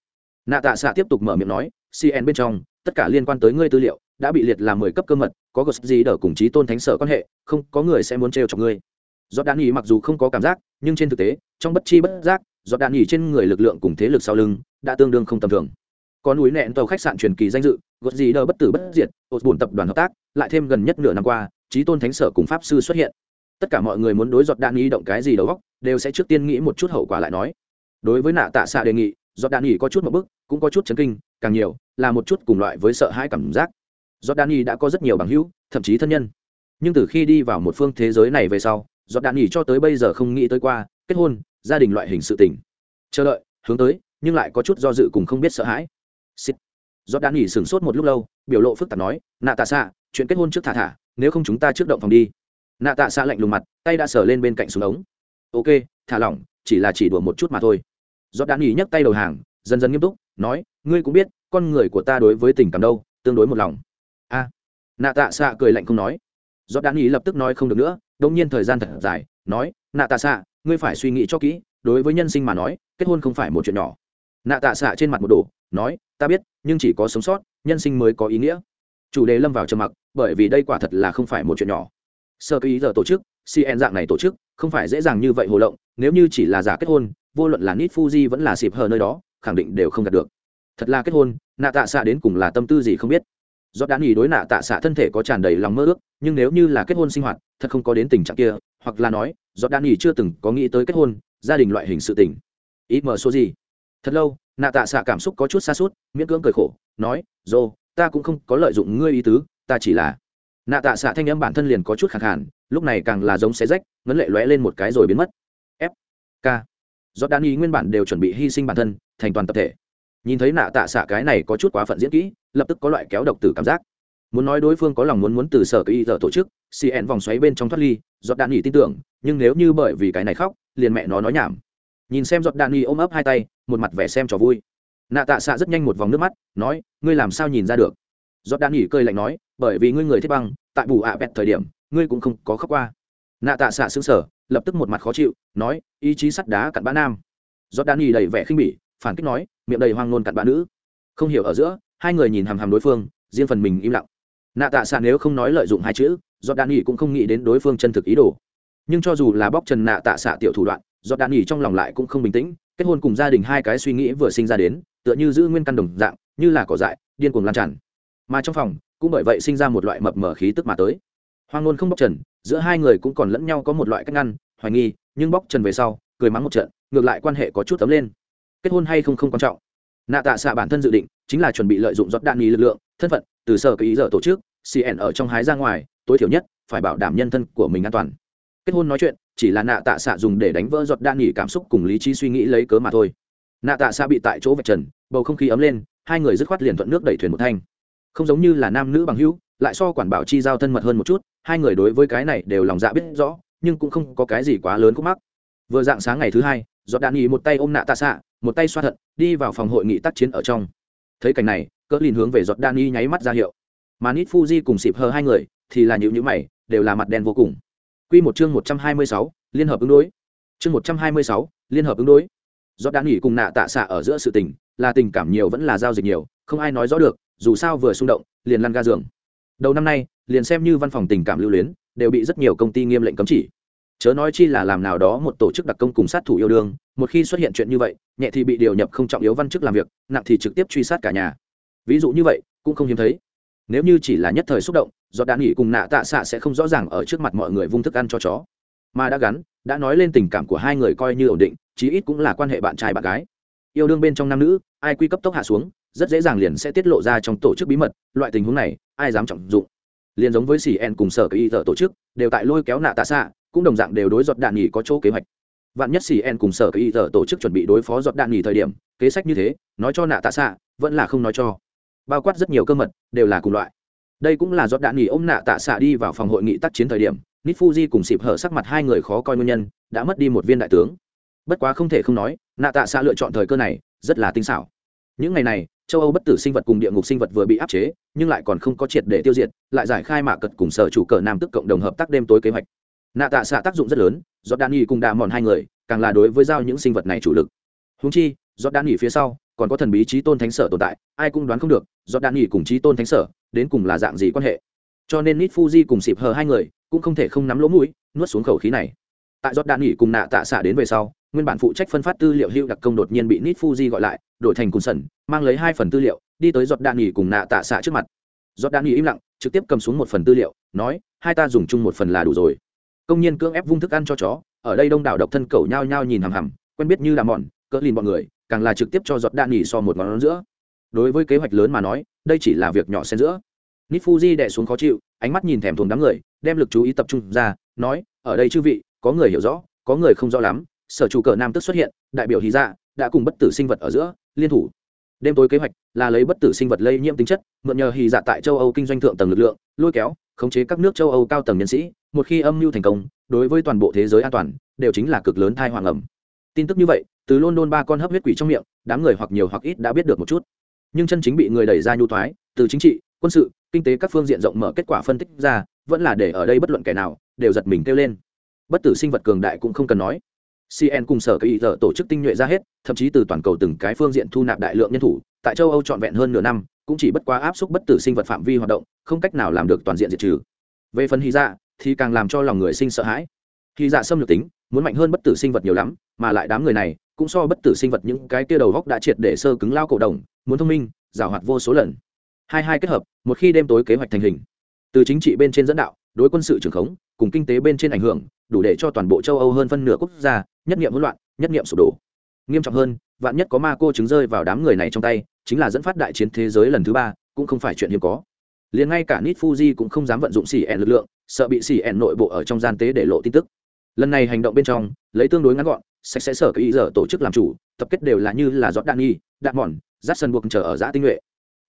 Nạ tạ xạ tiếp tục mở miệng nói cn bên trong, tất cả liên quan tới ngươi tư liệu, đã bị liệt làm mười cấp cơ mật, có gos gì đỡ cùng chí tôn thánh sở quan hệ, không, có người sẽ muốn trêu chọc ngươi. Giọt đàn nhi mặc dù không có cảm giác, nhưng trên thực tế, trong bất chi bất giác giọt đàn nhi trên người lực lượng cùng thế lực sau lưng, đã tương đương không tầm thường có núi nẹn tàu khách sạn truyền kỳ danh dự gột gì đờ bất tử bất diệt ột bùn tập đoàn hợp tác, lại thêm gần nhất nửa năm qua trí tôn thánh sở cùng pháp sư xuất hiện. Tất cả mọi người muốn đối giọt đạn ý động cái gì đầu góc đều sẽ trước tiên nghĩ một chút hậu quả lại nói. Đối với nạ tạ xạ đề nghị, giọt đạn ý có chút một bức cũng có chút chấn kinh, càng nhiều là một chút cùng loại với sợ hãi cảm giác. Giọt đạn ý đã có rất nhiều bằng hữu, thậm chí thân nhân. Nhưng từ khi đi vào một phương thế giới này về sau, giọt đạn ý cho tới bây giờ không nghĩ tới qua kết hôn, gia đình loại hình sự tình. Chờ đợi, hướng tới, nhưng lại có chút do dự cùng không biết sợ hãi. Xịt. Giọt đan nghỉ sửng sốt một lúc lâu, biểu lộ phức tạp nói, "Nạ Tạ Xạ, chuyện kết hôn trước thả thả, nếu không chúng ta trước động phòng đi." Nạ Tạ Xạ lạnh lùng mặt, tay đã sờ lên bên cạnh xuống ống. "Ok, thả lỏng, chỉ là chỉ đùa một chút mà thôi." Giọt đan nghỉ nhấc tay đầu hàng, dần dần nghiêm túc, nói, "Ngươi cũng biết, con người của ta đối với tình cảm đâu, tương đối một lòng." A. À. Nạ Tạ Xạ cười lạnh không nói. Giọt đan nghỉ lập tức nói không được nữa, đột nhiên thời gian thật dài, nói, "Nạ Tạ Xạ, ngươi phải suy nghĩ cho kỹ, đối với nhân sinh mà nói, kết hôn không phải một chuyện nhỏ." Nạ Tạ Xạ trên mặt một đổ, nói, ta biết nhưng chỉ có sống sót nhân sinh mới có ý nghĩa. Chủ đề lâm vào trầm mặc bởi vì đây quả thật là không phải một chuyện nhỏ. Sơ ý giờ tổ chức cn dạng này tổ chức không phải dễ dàng như vậy hồ lộng nếu như chỉ là giả kết hôn vô luận là nít fuji vẫn là xịp hờ nơi đó khẳng định đều không đạt được. Thật là kết hôn nạ tạ xạ đến cùng là tâm tư gì không biết. Do đã nghỉ đối nạ tạ xạ thân thể có tràn đầy lòng mơ ước nhưng nếu như là kết hôn sinh hoạt thật không có đến tình trạng kia hoặc là nói do đã nghỉ chưa từng có nghĩ tới kết hôn gia đình loại hình sự tình. Ít mở số gì? Thật lâu, nạ tạ xạ cảm xúc có chút xa suốt, miễn cưỡng cười khổ, nói, dô, ta cũng không có lợi dụng ngươi ý tứ, ta chỉ là nạ tạ xạ thanh âm bản thân liền có chút khẳng hẳn lúc này càng là giống xé rách, ngấn lệ lóe lên một cái rồi biến mất. F, k. Do đan y nguyên bản đều chuẩn bị hy sinh bản thân, thành toàn tập thể. Nhìn thấy nạ tạ xạ cái này có chút quá phận diễn kỹ, lập tức có loại kéo độc tử cảm giác. Muốn nói đối phương có lòng muốn muốn từ sở cái y giờ tổ chức cn vòng xoáy bên trong thoát ly giọt đạn nghỉ tin tưởng, nhưng nếu như bởi vì cái này khóc, liền mẹ nó nói nhảm. Nhìn xem giọt đạn nghỉ ôm ấp hai tay một mặt vẻ xem trò vui. Nạ tạ xạ rất nhanh một vòng nước mắt, nói, ngươi làm sao nhìn ra được? Giọt đan nghỉ cơi lạnh nói, bởi vì ngươi người thiết băng, tại bù ạ bẹt thời điểm, ngươi cũng không có khóc qua. Nạ tạ xạ xứng sở lập tức một mặt khó chịu, nói, ý chí sắt đá cặn bã nam. Giọt đan nghỉ đầy vẻ khinh bỉ, phản kích nói, miệng đầy hoang ngôn cặn bã nữ. Không hiểu ở giữa, hai người nhìn hàm hàm đối phương, riêng phần mình im lặng. Nạ tạ xạ nếu không nói lợi dụng hai chữ, giọt đan nghỉ cũng không nghĩ đến đối phương chân thực ý đồ. Nhưng cho dù là bóc trần nạ tạ xạ tiểu thủ đoạn do đạn nghỉ trong lòng lại cũng không bình tĩnh, kết hôn cùng gia đình hai cái suy nghĩ vừa sinh ra đến, tựa như giữ nguyên căn đồng dạng, như là cỏ dại, điên cuồng lan tràn. Mà trong phòng, cũng bởi vậy sinh ra một loại mập mở khí tức mà tới. Hoang ngôn không bóc trần, giữa hai người cũng còn lẫn nhau có một loại cách ngăn, hoài nghi, nhưng bóc trần về sau, cười mắng một trận, ngược lại quan hệ có chút tấm lên. Kết hôn hay không không quan trọng. Nạ tạ xạ bản thân dự định, chính là chuẩn bị lợi dụng giọt đạn nghi lực lượng, thân phận, từ sở cái ý giờ tổ chức cn ở trong hái ra ngoài, tối thiểu nhất, phải bảo đảm nhân thân của mình an toàn. Kết hôn nói chuyện chỉ là nạ tạ xạ dùng để đánh vỡ giọt đan nghỉ cảm xúc cùng lý trí suy nghĩ lấy cớ mà thôi. Nạ tạ xạ bị tại chỗ vạch trần, bầu không khí ấm lên, hai người dứt khoát liền thuận nước đẩy thuyền một thanh. Không giống như là nam nữ bằng hữu, lại so quản bảo chi giao thân mật hơn một chút, hai người đối với cái này đều lòng dạ biết rõ, nhưng cũng không có cái gì quá lớn khúc mắc. Vừa dạng sáng ngày thứ hai, giọt đạn nghỉ một tay ôm nạ tạ xạ, một tay xoa thận, đi vào phòng hội nghị tác chiến ở trong. Thấy cảnh này, cỡ lìn hướng về giọt đạn y nháy mắt ra hiệu. Mà nít fuji cùng xịp hờ hai người thì là nhịu nhữ mày, đều là mặt đen vô cùng. Quy một chương 126, liên hợp ứng đối. Chương 126, liên hợp ứng đối. Do đã nghỉ cùng nạ tạ xạ ở giữa sự tình, là tình cảm nhiều vẫn là giao dịch nhiều, không ai nói rõ được, dù sao vừa xung động, liền lăn ga giường. Đầu năm nay, liền xem như văn phòng tình cảm lưu luyến, đều bị rất nhiều công ty nghiêm lệnh cấm chỉ chớ nói chi là làm nào đó một tổ chức đặc công cùng sát thủ yêu đương một khi xuất hiện chuyện như vậy nhẹ thì bị điều nhập không trọng yếu văn chức làm việc nặng thì trực tiếp truy sát cả nhà ví dụ như vậy cũng không hiếm thấy nếu như chỉ là nhất thời xúc động do đạn nghỉ cùng nạ tạ xạ sẽ không rõ ràng ở trước mặt mọi người vung thức ăn cho chó. Mà đã gắn, đã nói lên tình cảm của hai người coi như ổn định, chí ít cũng là quan hệ bạn trai bạn gái. Yêu đương bên trong nam nữ, ai quy cấp tốc hạ xuống, rất dễ dàng liền sẽ tiết lộ ra trong tổ chức bí mật, loại tình huống này, ai dám trọng dụng. Liền giống với cn cùng sở cái y tờ tổ chức, đều tại lôi kéo nạ tạ xạ, cũng đồng dạng đều đối giọt đạn nghỉ có chỗ kế hoạch. Vạn nhất cn cùng sở cái y tờ tổ chức chuẩn bị đối phó giọt đạn nghỉ thời điểm, kế sách như thế, nói cho nạ tạ xạ, vẫn là không nói cho bao quát rất nhiều cơ mật, đều là cùng loại. Đây cũng là giọt đạn nghỉ ôm nạ tạ xạ đi vào phòng hội nghị tác chiến thời điểm nít fuji cùng xịp hở sắc mặt hai người khó coi nguyên nhân, đã mất đi một viên đại tướng. Bất quá không thể không nói, nạ tạ xạ lựa chọn thời cơ này, rất là tinh xảo. Những ngày này, châu âu bất tử sinh vật cùng địa ngục sinh vật vừa bị áp chế, nhưng lại còn không có triệt để tiêu diệt, lại giải khai mạ cật cùng sở chủ cờ nam tức cộng đồng hợp tác đêm tối kế hoạch. Nạ tạ xạ tác dụng rất lớn do đan nghỉ cùng đạ mòn hai người, càng là đối với giao những sinh vật này chủ lực. Húng chi do đan nghỉ phía sau còn có thần bí trí tôn thánh sở tồn tại, ai cũng đoán không được do đan nghỉ cùng trí tôn thánh sở, đến cùng là dạng gì quan hệ. Cho nên nít fuji cùng xịp hờ hai người, cũng không thể không nắm lỗ mũi, nuốt xuống khẩu khí này. Tại giọt đạn nghỉ cùng nạ tạ xạ đến về sau, nguyên bản phụ trách phân phát tư liệu hữu đặc công đột nhiên bị nít fuji gọi lại, đổi thành cùng sẩn mang lấy hai phần tư liệu, đi tới giọt đạn nghỉ cùng nạ tạ xạ trước mặt. Giọt đạn nghỉ im lặng, trực tiếp cầm xuống một phần tư liệu, nói, hai ta dùng chung một phần là đủ rồi. Công nhân cưỡng ép vung thức ăn cho chó, ở đây đông đảo độc thân cầu nhao nhao nhìn hằm hằm, quen biết như là mòn cỡ lìn bọn người càng là trực tiếp cho giọt đạn nghỉ so một ngón giữa. Đối với kế hoạch lớn mà nói, đây chỉ là việc nhỏ xen giữa. Nít fuji đẻ xuống khó chịu, ánh mắt nhìn thèm thuồng đám người, đem lực chú ý tập trung ra, nói, ở đây chư vị, có người hiểu rõ, có người không rõ lắm, sở chủ cờ nam tức xuất hiện, đại biểu hy dạ đã cùng bất tử sinh vật ở giữa, liên thủ. Đêm tối kế hoạch là lấy bất tử sinh vật lây nhiễm tính chất, mượn nhờ hì dạ tại châu âu kinh doanh thượng tầng lực lượng, lôi kéo, khống chế các nước châu âu cao tầng nhân sĩ, một khi âm mưu thành công, đối với toàn bộ thế giới an toàn, đều chính là cực lớn thai hoàng ẩm tin tức như vậy từ london ba con hấp huyết quỷ trong miệng, đám người hoặc nhiều hoặc ít đã biết được một chút. Nhưng chân chính bị người đẩy ra nhu thoái, từ chính trị, quân sự, kinh tế các phương diện rộng mở kết quả phân tích ra, vẫn là để ở đây bất luận kẻ nào đều giật mình kêu lên. Bất tử sinh vật cường đại cũng không cần nói. Cn cùng sở cây giờ tổ chức tinh nhuệ ra hết, thậm chí từ toàn cầu từng cái phương diện thu nạp đại lượng nhân thủ, tại châu âu trọn vẹn hơn nửa năm, cũng chỉ bất quá áp suất bất tử sinh vật phạm vi hoạt động, không cách nào làm được toàn diện diệt trừ. Về phần hy dạ thì càng làm cho lòng người sinh sợ hãi. Hy dạ xâm lược tính, muốn mạnh hơn bất tử sinh vật nhiều lắm, mà lại đám người này cũng so bất tử sinh vật những cái kia đầu góc đã triệt để sơ cứng lao cổ đồng, muốn thông minh, giảo hoạt vô số lần. Hai hai kết hợp, một khi đêm tối kế hoạch thành hình. Từ chính trị bên trên dẫn đạo, đối quân sự trường khống, cùng kinh tế bên trên ảnh hưởng, đủ để cho toàn bộ châu âu hơn phân nửa quốc gia, nhất nghiệm hỗn loạn, nhất nghiệm sụp đổ. Nghiêm trọng hơn, vạn nhất có ma cô chứng rơi vào đám người này trong tay, chính là dẫn phát đại chiến thế giới lần thứ ba, cũng không phải chuyện hiếm có. Liền ngay cả nit fuji cũng không dám vận dụng xỉ ẻn lực lượng, sợ bị xỉ ẻn nội bộ ở trong gian tế để lộ tin tức. Lần này hành động bên trong, lấy tương đối ngắn gọn sạch sẽ sở cái ý giờ tổ chức làm chủ, tập kết đều là như là giọt đạn nghi, đạn mòn, rát sân buộc chờ ở giã tinh nhuệ.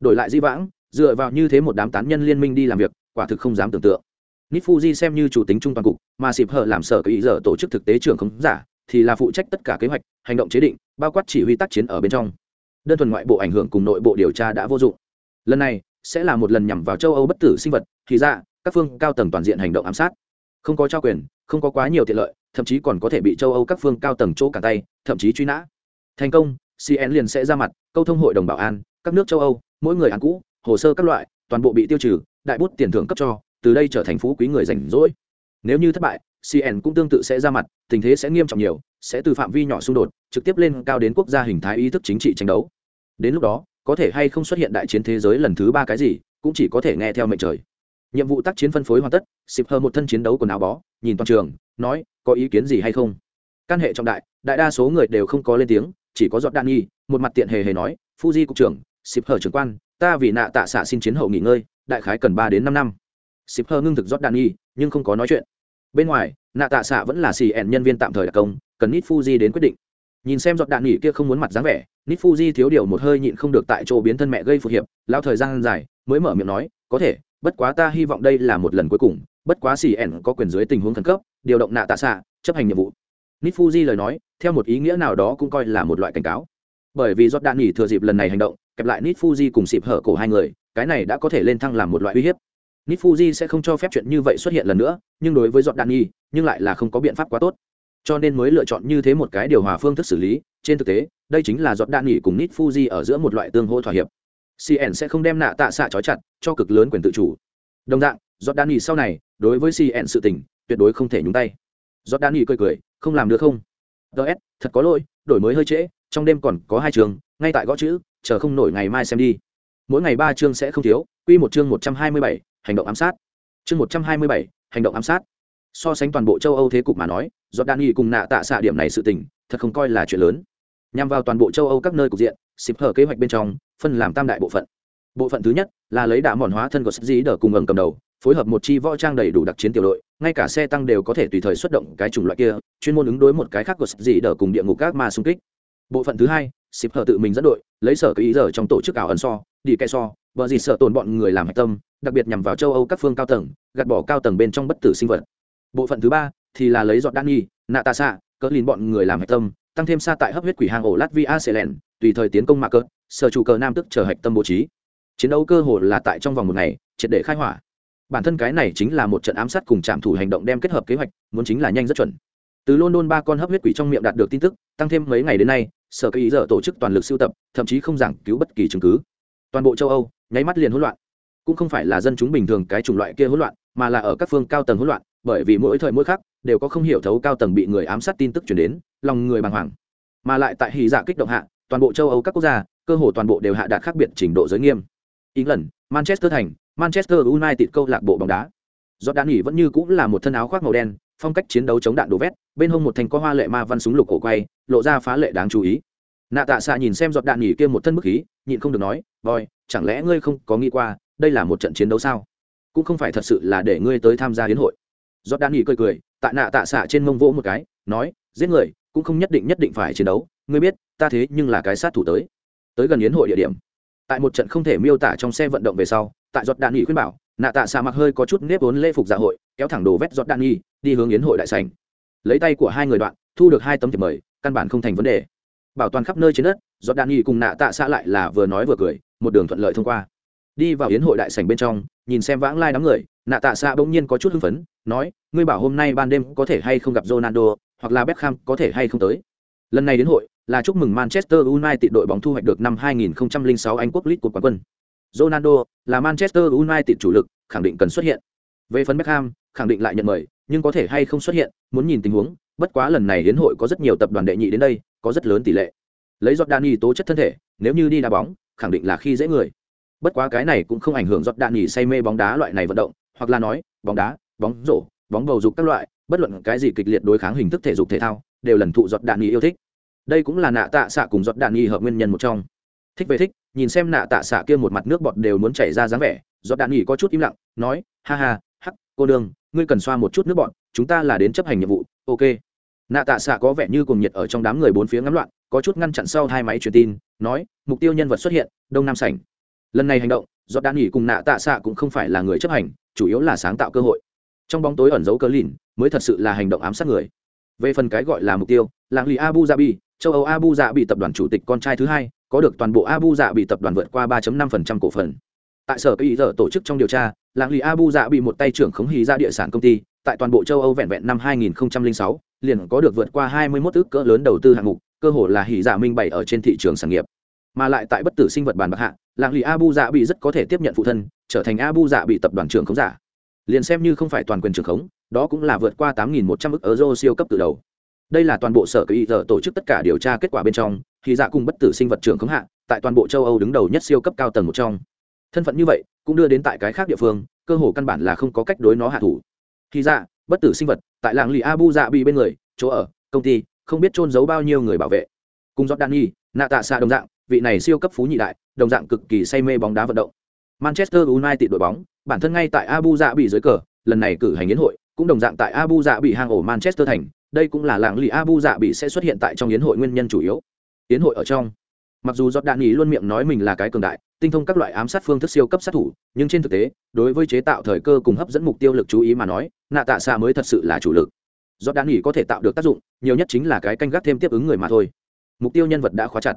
Đổi lại di vãng, dựa vào như thế một đám tán nhân liên minh đi làm việc, quả thực không dám tưởng tượng. Nitfuji xem như chủ tính trung toàn cục, mà xịp hở làm sở cái ý giờ tổ chức thực tế trưởng không giả, thì là phụ trách tất cả kế hoạch, hành động chế định, bao quát chỉ huy tác chiến ở bên trong. Đơn thuần ngoại bộ ảnh hưởng cùng nội bộ điều tra đã vô dụng. Lần này, sẽ là một lần nhằm vào châu âu bất tử sinh vật, thì ra, các phương cao tầng toàn diện hành động ám sát. Không có trao quyền, không có quá nhiều tiện lợi thậm chí còn có thể bị châu âu các phương cao tầng chỗ cả tay, thậm chí truy nã. Thành công cn liền sẽ ra mặt, câu thông hội đồng bảo an, các nước châu âu, mỗi người án cũ, hồ sơ các loại, toàn bộ bị tiêu trừ, đại bút tiền thưởng cấp cho, từ đây trở thành phú quý người rảnh rỗi. Nếu như thất bại cn cũng tương tự sẽ ra mặt, tình thế sẽ nghiêm trọng nhiều, sẽ từ phạm vi nhỏ xung đột, trực tiếp lên cao đến quốc gia hình thái ý thức chính trị tranh đấu. Đến lúc đó, có thể hay không xuất hiện đại chiến thế giới lần thứ ba cái gì, cũng chỉ có thể nghe theo mệnh trời nhiệm vụ tác chiến phân phối hoàn tất xịp hờ một thân chiến đấu quần áo bó, nhìn toàn trường, nói, có ý kiến gì hay không? Căn hệ trọng đại đại đa số người đều không có lên tiếng, chỉ có giọt đạn nhi một mặt tiện hề hề nói, fuji cục trưởng xịp hờ trưởng quan, ta vì nạ tạ xạ xin chiến hậu nghỉ ngơi, đại khái cần ba đến năm năm. Xịp hờ ngưng thực giọt đạn nhi nhưng không có nói chuyện. Bên ngoài, nạ tạ xạ vẫn là xì ẻn nhân viên tạm thời đặc công, cần nít fuji đến quyết định. Nhìn xem giọt đạn nghỉ kia không muốn mặt dáng vẻ nít fuji thiếu điều một hơi nhịn không được tại chỗ biến thân mẹ gây phù hiệp, lao thời gian dài, mới mở miệng nói, có thể bất quá ta hy vọng đây là một lần cuối cùng, bất quá xì ẻn có quyền dưới tình huống khẩn cấp, điều động nạ tạ xạ, chấp hành nhiệm vụ. Nít fuji lời nói, theo một ý nghĩa nào đó cũng coi là một loại cảnh cáo. Bởi vì giót đạn nghỉ thừa dịp lần này hành động, kẹp lại nít fuji cùng xịp hở cổ hai người, cái này đã có thể lên thăng làm một loại uy hiếp. Nít fuji sẽ không cho phép chuyện như vậy xuất hiện lần nữa, nhưng đối với giọt đạn nghỉ, nhưng lại là không có biện pháp quá tốt. Cho nên mới lựa chọn như thế một cái điều hòa phương thức xử lý. Trên thực tế, đây chính là giọt đạn nghỉ cùng nít fuji ở giữa một loại tương hỗ thỏa hiệp cn sẽ không đem nạ tạ xạ trói chặt, cho cực lớn quyền tự chủ. Đồng dạng giọt Đan nghỉ sau này, đối với cn sự tình, tuyệt đối không thể nhúng tay. Giọt đan nghỉ cười cười, không làm được không? Ts thật có lỗi, đổi mới hơi trễ, trong đêm còn có hai trường, ngay tại gõ chữ, chờ không nổi ngày mai xem đi. Mỗi ngày ba chương sẽ không thiếu, quy một chương một trăm hai mươi bảy, hành động ám sát. Chương một trăm hai mươi bảy, hành động ám sát. So sánh toàn bộ châu âu thế cục mà nói Giọt đan nghỉ cùng nạ tạ xạ điểm này sự tình, thật không coi là chuyện lớn nhằm vào toàn bộ châu âu các nơi cục diện, xịp hở kế hoạch bên trong, phân làm tam đại bộ phận. Bộ phận thứ nhất là lấy đạ mòn hóa thân của sách dĩ đờ cùng ẩm cầm đầu, phối hợp một chi võ trang đầy đủ đặc chiến tiểu đội, ngay cả xe tăng đều có thể tùy thời xuất động cái chủng loại kia, chuyên môn ứng đối một cái khác của sách dĩ đờ cùng địa ngục các ma xung kích. Bộ phận thứ hai, xịp hở tự mình dẫn đội, lấy sở cái ý giờ trong tổ chức ảo ẩn so, đi kẹ so vợ gì sợ tồn bọn người làm hạch tâm, đặc biệt nhằm vào châu âu các phương cao tầng, gạt bỏ cao tầng bên trong bất tử sinh vật. Bộ phận thứ ba thì là lấy dọn đan nhi nạ tạ xạ cỡ lìn bọn người làm hạch tâm tăng thêm xa tại hấp huyết quỷ hang ổ latvia sẽ lẹn tùy thời tiến công mạ cỡ sở chủ cờ nam tức chờ hạch tâm bố trí. Chiến đấu cơ hồ là tại trong vòng một ngày, triệt để khai hỏa. Bản thân cái này chính là một trận ám sát cùng trạm thủ hành động đem kết hợp kế hoạch, muốn chính là nhanh rất chuẩn. Từ london ba con hấp huyết quỷ trong miệng đạt được tin tức, tăng thêm mấy ngày đến nay, sở kỳ ý giờ tổ chức toàn lực sưu tập, thậm chí không giảng cứu bất kỳ chứng cứ. Toàn bộ châu âu, nháy mắt liền hỗn loạn. Cũng không phải là dân chúng bình thường cái chủng loại kia hỗn loạn, mà là ở các phương cao tầng hỗn loạn bởi vì mỗi thời mỗi khác đều có không hiểu thấu cao tầng bị người ám sát tin tức chuyển đến, lòng người bàng hoàng. Mà lại tại hì dạ kích động hạ, toàn bộ châu âu các quốc gia, cơ hồ toàn bộ đều hạ đạt khác biệt trình độ giới nghiêm. England, manchester thành, manchester united câu lạc bộ bóng đá. Do đạn nghỉ vẫn như cũng là một thân áo khoác màu đen, phong cách chiến đấu chống đạn đổ vét, bên hông một thành có hoa lệ ma văn súng lục cổ quay, lộ ra phá lệ đáng chú ý. Nạ tạ xạ nhìn xem giọt đạn nghỉ kia một thân bức khí, nhịn không được nói voi chẳng lẽ ngươi không có nghĩ qua, đây là một trận chiến đấu sao? Cũng không phải thật sự là để ngươi tới tham gia hiến hội giọt đan nghỉ cười cười tại nạ tạ xạ trên mông vỗ một cái, nói, giết người, cũng không nhất định nhất định phải chiến đấu, ngươi biết, ta thế nhưng là cái sát thủ tới. Tới gần yến hội địa điểm, tại một trận không thể miêu tả trong xe vận động về sau, tại giọt đạn nghỉ khuyên bảo, nạ tạ xạ mặc hơi có chút nếp vốn lễ phục dạ hội, kéo thẳng đồ vét giọt đạn nghỉ, đi hướng yến hội đại sành lấy tay của hai người đoạn, thu được hai tấm thiệp mời, căn bản không thành vấn đề. Bảo toàn khắp nơi trên đất giọt đạn nghỉ cùng nạ tạ xạ lại là vừa nói vừa cười, một đường thuận lợi thông qua đi vào yến hội đại sảnh bên trong, nhìn xem vãng lai đám người, nạ tạ xạ bỗng nhiên có chút hưng phấn, nói, ngươi bảo hôm nay ban đêm có thể hay không gặp ronaldo, hoặc là beckham, có thể hay không tới? Lần này đến hội là chúc mừng manchester united đội bóng thu hoạch được năm 2006 anh quốc league của quán quân. Ronaldo là manchester united chủ lực, khẳng định cần xuất hiện. Về phần beckham, khẳng định lại nhận mời, nhưng có thể hay không xuất hiện, muốn nhìn tình huống, bất quá lần này đến hội có rất nhiều tập đoàn đệ nhị đến đây, có rất lớn tỷ lệ. Lấy giọt đạn tố chất thân thể, nếu như đi đá bóng, khẳng định là khi dễ người bất quá cái này cũng không ảnh hưởng giọt đạn nhỉ say mê bóng đá loại này vận động, hoặc là nói, bóng đá, bóng rổ, bóng bầu dục các loại, bất luận cái gì kịch liệt đối kháng hình thức thể dục thể thao, đều lần thụ giọt đạn nhỉ yêu thích. Đây cũng là nạ tạ xạ cùng giọt đạn nhỉ hợp nguyên nhân một trong. Thích về thích, nhìn xem nạ tạ xạ kia một mặt nước bọt đều muốn chảy ra dáng vẻ, giọt đạn nhỉ có chút im lặng, nói, ha ha, hắc, cô đương ngươi cần xoa một chút nước bọt, chúng ta là đến chấp hành nhiệm vụ, ok. Nạ tạ xạ có vẻ như cùng nhiệt ở trong đám người bốn phía ngắm loạn, có chút ngăn chặn sau hai máy truyền tin, nói, mục tiêu nhân vật xuất hiện, đông nam sảnh lần này hành động do đan nghỉ cùng nạ tạ xạ cũng không phải là người chấp hành chủ yếu là sáng tạo cơ hội. Trong bóng tối ẩn giấu cờ lìn mới thật sự là hành động ám sát người. Về phần cái gọi là mục tiêu làng lì abu dhabi châu âu abu Dhabi tập đoàn chủ tịch con trai thứ hai có được toàn bộ abu Dhabi tập đoàn vượt qua 3.5% cổ phần. Tại sở cây giờ tổ chức trong điều tra làng lì abu Dhabi một tay trưởng khống hì ra địa sản công ty tại toàn bộ châu âu vẹn vẹn năm 2006, liền có được vượt qua 21 ước cỡ lớn đầu tư hạng mục cơ hồ là hỉ giả minh bày ở trên thị trường sản nghiệp. Mà lại tại bất tử sinh vật bàn bạc hạ làng lì abu dạ bị rất có thể tiếp nhận phụ thân trở thành abu dạ bị tập đoàn trưởng khống giả. Liền xem như không phải toàn quyền trưởng khống đó cũng là vượt qua tám nghìn một trăm ức euro siêu cấp từ đầu. Đây là toàn bộ sở kỳ giờ tổ chức tất cả điều tra kết quả bên trong thì dạ cùng bất tử sinh vật trưởng khống hạ tại toàn bộ châu âu đứng đầu nhất siêu cấp cao tầng một trong. Thân phận như vậy cũng đưa đến tại cái khác địa phương cơ hồ căn bản là không có cách đối nó hạ thủ. Thì dạ bất tử sinh vật tại làng lì abu dạ bị bên người chỗ ở công ty không biết trôn giấu bao nhiêu người bảo vệ. Cùng Jordani, nạ tạ xạ đồng dạng vị này siêu cấp phú nhị đại, đồng dạng cực kỳ say mê bóng đá vận động. Manchester united đội bóng, bản thân ngay tại abu Dhabi bị dưới cờ, lần này cử hành yến hội, cũng đồng dạng tại abu Dhabi bị hang ổ manchester thành, đây cũng là làng lì abu Dhabi bị sẽ xuất hiện tại trong yến hội nguyên nhân chủ yếu. Yến hội ở trong, mặc dù giọt đạn luôn miệng nói mình là cái cường đại, tinh thông các loại ám sát phương thức siêu cấp sát thủ, nhưng trên thực tế, đối với chế tạo thời cơ cùng hấp dẫn mục tiêu lực chú ý mà nói nạ tạ xạ mới thật sự là chủ lực. Giọt đạn có thể tạo được tác dụng, nhiều nhất chính là cái canh gác thêm tiếp ứng người mà thôi. Mục tiêu nhân vật đã khóa chặt.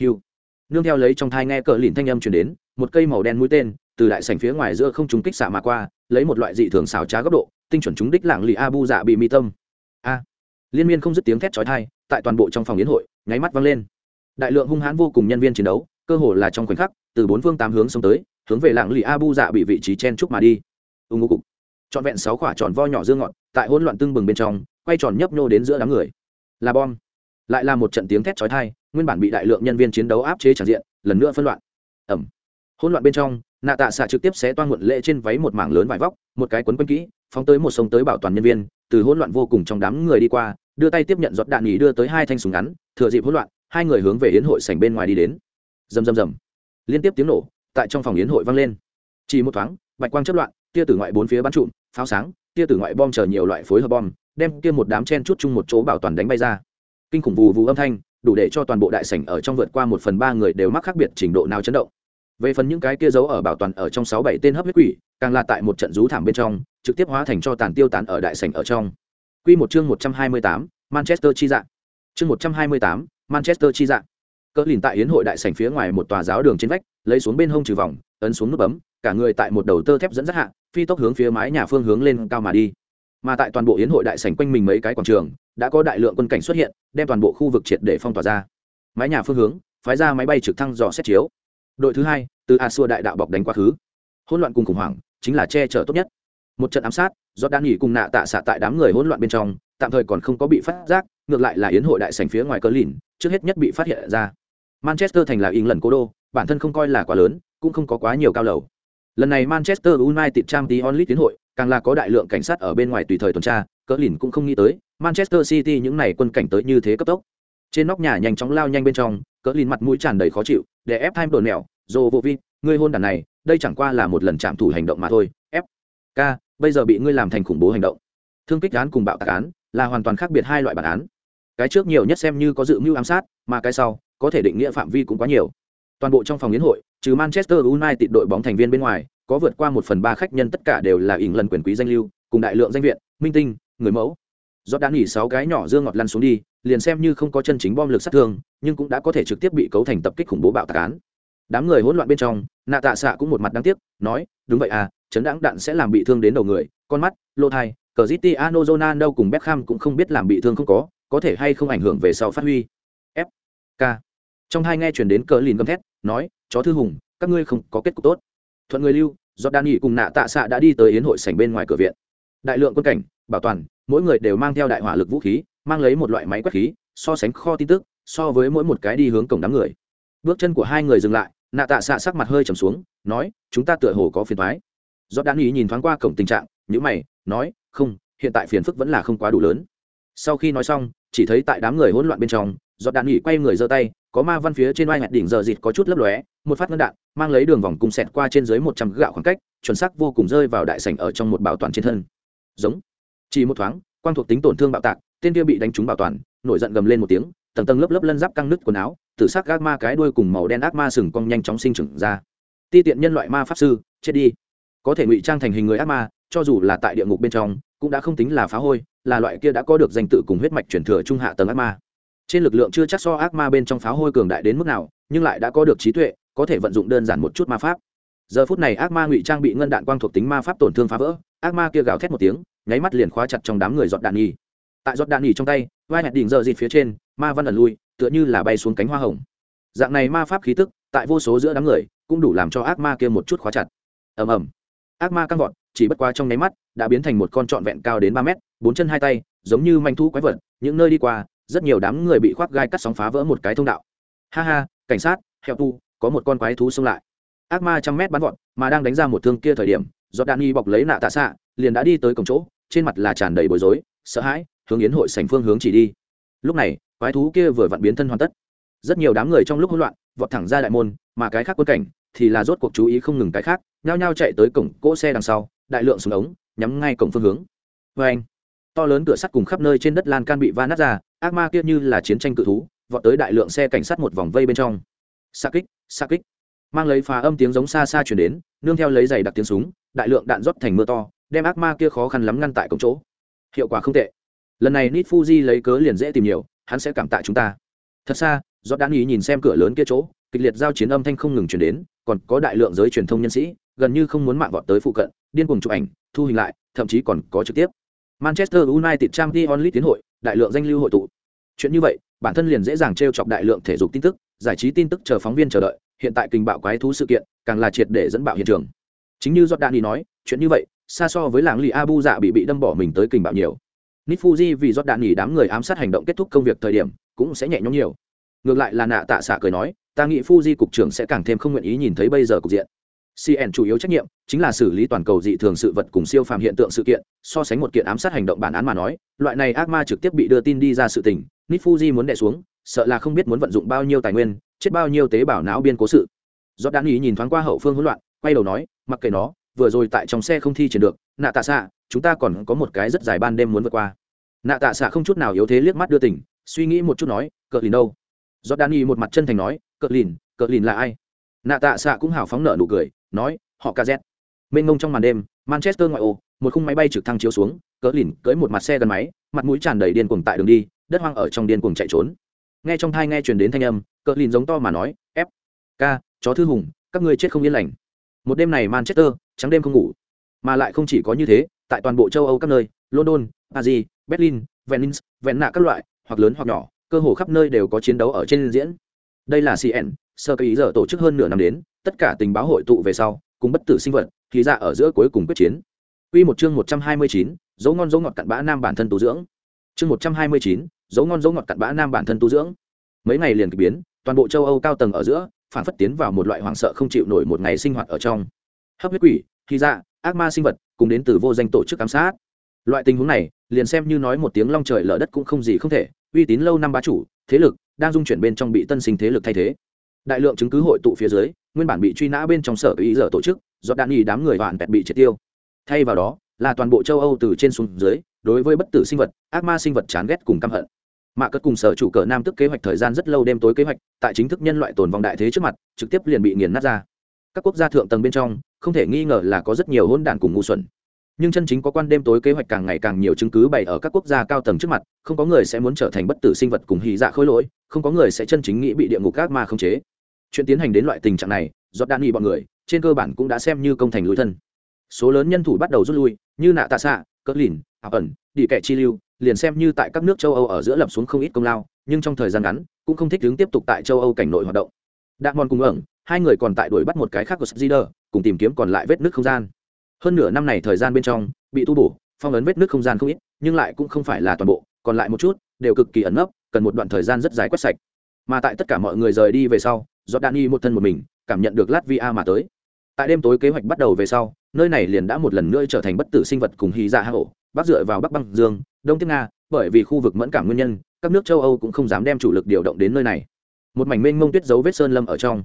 Hugh nương theo lấy trong thai nghe cờ lìn thanh âm chuyển đến, một cây màu đen mũi tên từ đại sảnh phía ngoài giữa không trúng kích xạ mà qua, lấy một loại dị thường xảo trá góc độ, tinh chuẩn trúng đích lạng lì abu dạ bị mi tâm. A! Liên miên không dứt tiếng thét chói thai tại toàn bộ trong phòng yến hội, nháy mắt vang lên. Đại lượng hung hãn vô cùng nhân viên chiến đấu, cơ hồ là trong khoảnh khắc, từ bốn phương tám hướng xông tới, hướng về lạng lì abu dạ bị vị trí chen trúc mà đi. Ưng ngô cục. Trọn vẹn sáu quả tròn vo nhỏ dương ngọn, tại hỗn loạn tương bừng bên trong, quay tròn nhấp nhô đến giữa đám người. Là bom. Lại là một trận tiếng thét chói tai nguyên bản bị đại lượng nhân viên chiến đấu áp chế tràn diện, lần nữa phân loạn. Ẩm. Hỗn loạn bên trong, nạ tạ xạ trực tiếp xé toan muộn lệ trên váy một mảng lớn vải vóc, một cái quấn quanh kỹ, phóng tới một sông tới bảo toàn nhân viên, từ hỗn loạn vô cùng trong đám người đi qua, đưa tay tiếp nhận giọt đạn nhỉ đưa tới hai thanh súng ngắn, thừa dịp hỗn loạn, hai người hướng về yến hội sảnh bên ngoài đi đến. Rầm rầm rầm. Liên tiếp tiếng nổ, tại trong phòng yến hội vang lên. Chỉ một thoáng, bạch quang chất loạn, tia tử ngoại bốn phía bắn trụm, pháo sáng, tia tử ngoại bom chờ nhiều loại phối hợp bom, đem kia một đám chen chút chung một chỗ bảo toàn đánh bay ra. Kinh khủng vù vù âm thanh đủ để cho toàn bộ đại sảnh ở trong vượt qua một phần ba người đều mắc khác biệt trình độ nào chấn động. Về phần những cái kia giấu ở bảo toàn ở trong sáu bảy tên hấp huyết quỷ, càng là tại một trận rú thảm bên trong, trực tiếp hóa thành cho tàn tiêu tán ở đại sảnh ở trong. Quy một chương một trăm hai mươi tám, manchester chi dạng chương một trăm hai mươi tám, manchester chi dạng cỡ lìn tại hiến hội đại sảnh phía ngoài một tòa giáo đường trên vách, lấy xuống bên hông trừ vòng, ấn xuống nút bấm, cả người tại một đầu tơ thép dẫn dắt hạ, phi tốc hướng phía mái nhà phương hướng lên cao mà đi mà tại toàn bộ yến hội đại sảnh quanh mình mấy cái quảng trường, đã có đại lượng quân cảnh xuất hiện, đem toàn bộ khu vực triệt để phong tỏa ra. Mái nhà phương hướng, phái ra máy bay trực thăng dò xét chiếu. Đội thứ hai, từ a xua đại đạo bọc đánh quá khứ. Hỗn loạn cùng khủng hoảng, chính là che chở tốt nhất. Một trận ám sát do đan nghỉ cùng nạ tạ xạ tại đám người hỗn loạn bên trong, tạm thời còn không có bị phát giác, ngược lại là yến hội đại sành phía ngoài cờ lìn, trước hết nhất bị phát hiện ra. Manchester thành là ỉng lần cố đô, bản thân không coi là quá lớn, cũng không có quá nhiều cao lầu. Lần này manchester united trang tí onlit tiến hội càng là có đại lượng cảnh sát ở bên ngoài tùy thời tuần tra, cỡ lìn cũng không nghĩ tới, manchester city những này quân cảnh tới như thế cấp tốc. Trên nóc nhà nhanh chóng lao nhanh bên trong, cỡ lìn mặt mũi tràn đầy khó chịu, để ép time đồn mẹo dồ vô vi, ngươi hôn đàn này, đây chẳng qua là một lần chạm thủ hành động mà thôi, ép k bây giờ bị ngươi làm thành khủng bố hành động. Thương kích án cùng bạo tạc án là hoàn toàn khác biệt hai loại bản án. Cái trước nhiều nhất xem như có dự mưu ám sát, mà cái sau, có thể định nghĩa phạm vi cũng quá nhiều. Toàn bộ trong phòng yến hội, trừ manchester united đội bóng thành viên bên ngoài có vượt qua một phần ba khách nhân tất cả đều là ỉn lần quyền quý danh lưu, cùng đại lượng danh viện, minh tinh, người mẫu. Do đã nghỉ sáu cái nhỏ dương ngọt lăn xuống đi, liền xem như không có chân chính bom lực sát thương, nhưng cũng đã có thể trực tiếp bị cấu thành tập kích khủng bố bạo tạc án. Đám người hỗn loạn bên trong, nạ tạ xạ cũng một mặt đáng tiếc, nói, đúng vậy à chấn đáng đạn sẽ làm bị thương đến đầu người, con mắt lô thai, cờ ziti đâu cùng beckham cũng không biết làm bị thương không có có thể hay không ảnh hưởng về sau phát huy. F k. Trong hai nghe chuyển đến cờ lìn gầm thét, nói, chó thư hùng, các ngươi không có kết cục tốt thuận người lưu, do đan nghị cùng nạ tạ xạ đã đi tới yến hội sảnh bên ngoài cửa viện. Đại lượng quân cảnh, bảo toàn, mỗi người đều mang theo đại hỏa lực vũ khí, mang lấy một loại máy quét khí, so sánh kho tin tức, so với mỗi một cái đi hướng cổng đám người. Bước chân của hai người dừng lại, nạ tạ xạ sắc mặt hơi trầm xuống, nói, chúng ta tựa hồ có phiền thoái do đan nghị nhìn thoáng qua cổng tình trạng nhữ mày, nói, không, hiện tại phiền phức vẫn là không quá đủ lớn. Sau khi nói xong, chỉ thấy tại đám người hỗn loạn bên trong giọt đạn nghỉ quay người giơ tay, có ma văn phía trên oai hạt đỉnh giờ dịt có chút lấp lóe, một phát ngân đạn, mang lấy đường vòng cung xẹt qua trên dưới một trăm gạo khoảng cách, chuẩn xác vô cùng rơi vào đại sảnh ở trong một bảo toàn trên thân. Giống. Chỉ một thoáng, quang thuộc tính tổn thương bạo tạc, tên kia bị đánh trúng bảo toàn, nổi giận gầm lên một tiếng, tầng tầng lớp lớp lân giáp căng nứt quần áo, tử sắc gác ma cái đuôi cùng màu đen ác ma sừng cong nhanh chóng sinh trưởng ra. Ti tiện nhân loại ma pháp sư, chết đi. Có thể ngụy trang thành hình người ác ma, cho dù là tại địa ngục bên trong, cũng đã không tính là phá hôi, là loại kia đã có được danh tự cùng huyết mạch truyền thừa trung hạ tầng ác ma trên lực lượng chưa chắc so ác ma bên trong pháo hôi cường đại đến mức nào, nhưng lại đã có được trí tuệ, có thể vận dụng đơn giản một chút ma pháp. Giờ phút này ác ma ngụy trang bị ngân đạn quang thuộc tính ma pháp tổn thương phá vỡ, ác ma kia gào thét một tiếng, nháy mắt liền khóa chặt trong đám người giọt đạn nhì. Tại giọt đạn nhì trong tay, vai hẹn đỉnh giờ dịt phía trên, ma văn ẩn lui, tựa như là bay xuống cánh hoa hồng. Dạng này ma pháp khí tức, tại vô số giữa đám người, cũng đủ làm cho ác ma kia một chút khóa chặt. Ầm ầm. Ác ma căng vọt, chỉ bất quá trong nháy mắt, đã biến thành một con trọn vẹn cao đến ba mét, bốn chân hai tay, giống như manh thu quái vật, những nơi đi qua rất nhiều đám người bị khoác gai cắt sóng phá vỡ một cái thông đạo. Ha ha, cảnh sát, heo tu, có một con quái thú xông lại. Ác ma trăm mét bắn vọt, mà đang đánh ra một thương kia thời điểm do đạn y bọc lấy nạ tạ xạ, liền đã đi tới cổng chỗ, trên mặt là tràn đầy bối rối, sợ hãi, hướng yến hội sành phương hướng chỉ đi. Lúc này, quái thú kia vừa vặn biến thân hoàn tất. Rất nhiều đám người trong lúc hỗn loạn, vọt thẳng ra đại môn, mà cái khác quân cảnh thì là rốt cuộc chú ý không ngừng cái khác, nhao nhao chạy tới cổng cỗ xe đằng sau, đại lượng súng ống, nhắm ngay cổng phương hướng. Vê anh to lớn cửa sắt cùng khắp nơi trên đất lan can bị va nát ra, ác ma kia như là chiến tranh cự thú, vọt tới đại lượng xe cảnh sát một vòng vây bên trong. Xa kích xa kích. Mang lấy phá âm tiếng giống xa xa chuyển đến, nương theo lấy giày đặc tiếng súng, đại lượng đạn rót thành mưa to, đem ác ma kia khó khăn lắm ngăn tại cổng chỗ. Hiệu quả không tệ. Lần này nít fuji lấy cớ liền dễ tìm nhiều, hắn sẽ cảm tạ chúng ta. Thật xa do đan ý nhìn xem cửa lớn kia chỗ, kịch liệt giao chiến âm thanh không ngừng chuyển đến, còn có đại lượng giới truyền thông nhân sĩ, gần như không muốn mạng vọt tới phụ cận, điên cuồng chụp ảnh, thu hình lại, thậm chí còn có trực tiếp manchester united trang League tiến hội, đại lượng danh lưu hội tụ. Chuyện như vậy, bản thân liền dễ dàng trêu chọc đại lượng thể dục tin tức, giải trí tin tức chờ phóng viên chờ đợi, hiện tại kinh bạo quái thú sự kiện, càng là triệt để dẫn bạo hiện trường. Chính như Jordan đạn đi nói, chuyện như vậy, xa so với làng lì abu dạ bị bị đâm bỏ mình tới kình bạo nhiều. Nifuji vì Jordan đạn nghỉ đám người ám sát hành động kết thúc công việc thời điểm, cũng sẽ nhẹ nhõm nhiều. Ngược lại là nạ tạ xạ cười nói, ta nghĩ fuji cục trưởng sẽ càng thêm không nguyện ý nhìn thấy bây giờ cục diện cn chủ yếu trách nhiệm chính là xử lý toàn cầu dị thường sự vật cùng siêu phàm hiện tượng sự kiện, so sánh một kiện ám sát hành động bản án mà nói, loại này ác ma trực tiếp bị đưa tin đi ra sự tình nít fuji muốn đẻ xuống, sợ là không biết muốn vận dụng bao nhiêu tài nguyên, chết bao nhiêu tế bào não biên cố sự. Do đan ý nhìn thoáng qua hậu phương hỗn loạn, quay đầu nói, mặc kệ nó, vừa rồi tại trong xe không thi triển được nạ tạ xạ chúng ta còn có một cái rất dài ban đêm muốn vượt qua. Nạ tạ xạ không chút nào yếu thế liếc mắt đưa tỉnh suy nghĩ một chút nói, cờ lìn đâu? Do đan ý một mặt chân thành nói, cờ lìn cờ lìn là ai? Nạ tạ xạ cũng hào phóng nợ nụ cười nói, họ ca z. Mênh ngông trong màn đêm, manchester ngoại ô, một khung máy bay trực thăng chiếu xuống, cỡ lìn cưới một mặt xe gần máy, mặt mũi tràn đầy điên cuồng tại đường đi, đất hoang ở trong điên cuồng chạy trốn. Nghe trong thai nghe truyền đến thanh âm, cỡ lìn giống to mà nói ép ca chó thư hùng, các ngươi chết không yên lành. Một đêm này manchester, trắng đêm không ngủ. Mà lại không chỉ có như thế, tại toàn bộ châu âu các nơi, london, paris, berlin, venice vẹn nạ các loại, hoặc lớn hoặc nhỏ, cơ hồ khắp nơi đều có chiến đấu ở trên diễn. Đây là cn sơ kỳ giờ tổ chức hơn nửa năm đến tất cả tình báo hội tụ về sau cùng bất tử sinh vật thì ra ở giữa cuối cùng quyết chiến Quy một chương 129, dấu ngon dấu ngọt cặn bã nam bản thân tu dưỡng. Chương 129, dấu ngon dấu ngọt cặn bã nam bản thân tu dưỡng. Mấy ngày liền kỳ biến, toàn bộ châu Âu cao tầng ở giữa, phản phất tiến vào một loại hoảng sợ không chịu nổi một ngày sinh hoạt ở trong. Hấp huyết quỷ, khi ra, ác ma sinh vật, cùng đến từ vô danh tổ chức ám sát. Loại tình huống này, liền xem như nói một tiếng long trời lở đất cũng không gì không thể, uy tín lâu năm bá chủ, thế lực đang dung chuyển bên trong bị tân sinh thế lực thay thế. Đại lượng chứng cứ hội tụ phía dưới, nguyên bản bị truy nã bên trong sở ý giờ tổ chức, do đạn nghi đám người hoàn vẹt bị triệt tiêu. Thay vào đó là toàn bộ châu âu từ trên xuống dưới đối với bất tử sinh vật ác ma sinh vật chán ghét cùng căm hận. Mạ cất cùng sở chủ cờ nam tức kế hoạch thời gian rất lâu đêm tối kế hoạch tại chính thức nhân loại tồn vong đại thế trước mặt trực tiếp liền bị nghiền nát ra. Các quốc gia thượng tầng bên trong không thể nghi ngờ là có rất nhiều hôn đản cùng ngu xuẩn. Nhưng chân chính có quan đêm tối kế hoạch càng ngày càng nhiều chứng cứ bày ở các quốc gia cao tầng trước mặt không có người sẽ muốn trở thành bất tử sinh vật cùng hy dạ khôi lỗi không có người sẽ chân chính nghĩ bị địa ngục ác ma khống chế chuyện tiến hành đến loại tình trạng này do đan y bọn người trên cơ bản cũng đã xem như công thành lối thân. Số lớn nhân thủ bắt đầu rút lui như nạ tạ xạ cỡ lìn ảo ẩn đi kẻ chi lưu liền xem như tại các nước châu âu ở giữa lập xuống không ít công lao nhưng trong thời gian ngắn cũng không thích đứng tiếp tục tại châu âu cảnh nội hoạt động. Đạn mòn cùng ẩn hai người còn tại đuổi bắt một cái khác của Sgider, cùng tìm kiếm còn lại vết nước không gian. Hơn nửa năm này thời gian bên trong bị tu bổ phong ấn vết nước không gian không ít nhưng lại cũng không phải là toàn bộ còn lại một chút đều cực kỳ ẩn nấp cần một đoạn thời gian rất dài quét sạch mà tại tất cả mọi người rời đi về sau do đạn y một thân một mình, cảm nhận được latvia mà tới. Tại đêm tối kế hoạch bắt đầu về sau, nơi này liền đã một lần nữa trở thành bất tử sinh vật cùng hy dạ hạ hổ, bắc dựa vào bắc băng dương, đông tiếp nga, bởi vì khu vực mẫn cảm nguyên nhân, các nước châu âu cũng không dám đem chủ lực điều động đến nơi này. Một mảnh mênh mông tuyết dấu vết sơn lâm ở trong.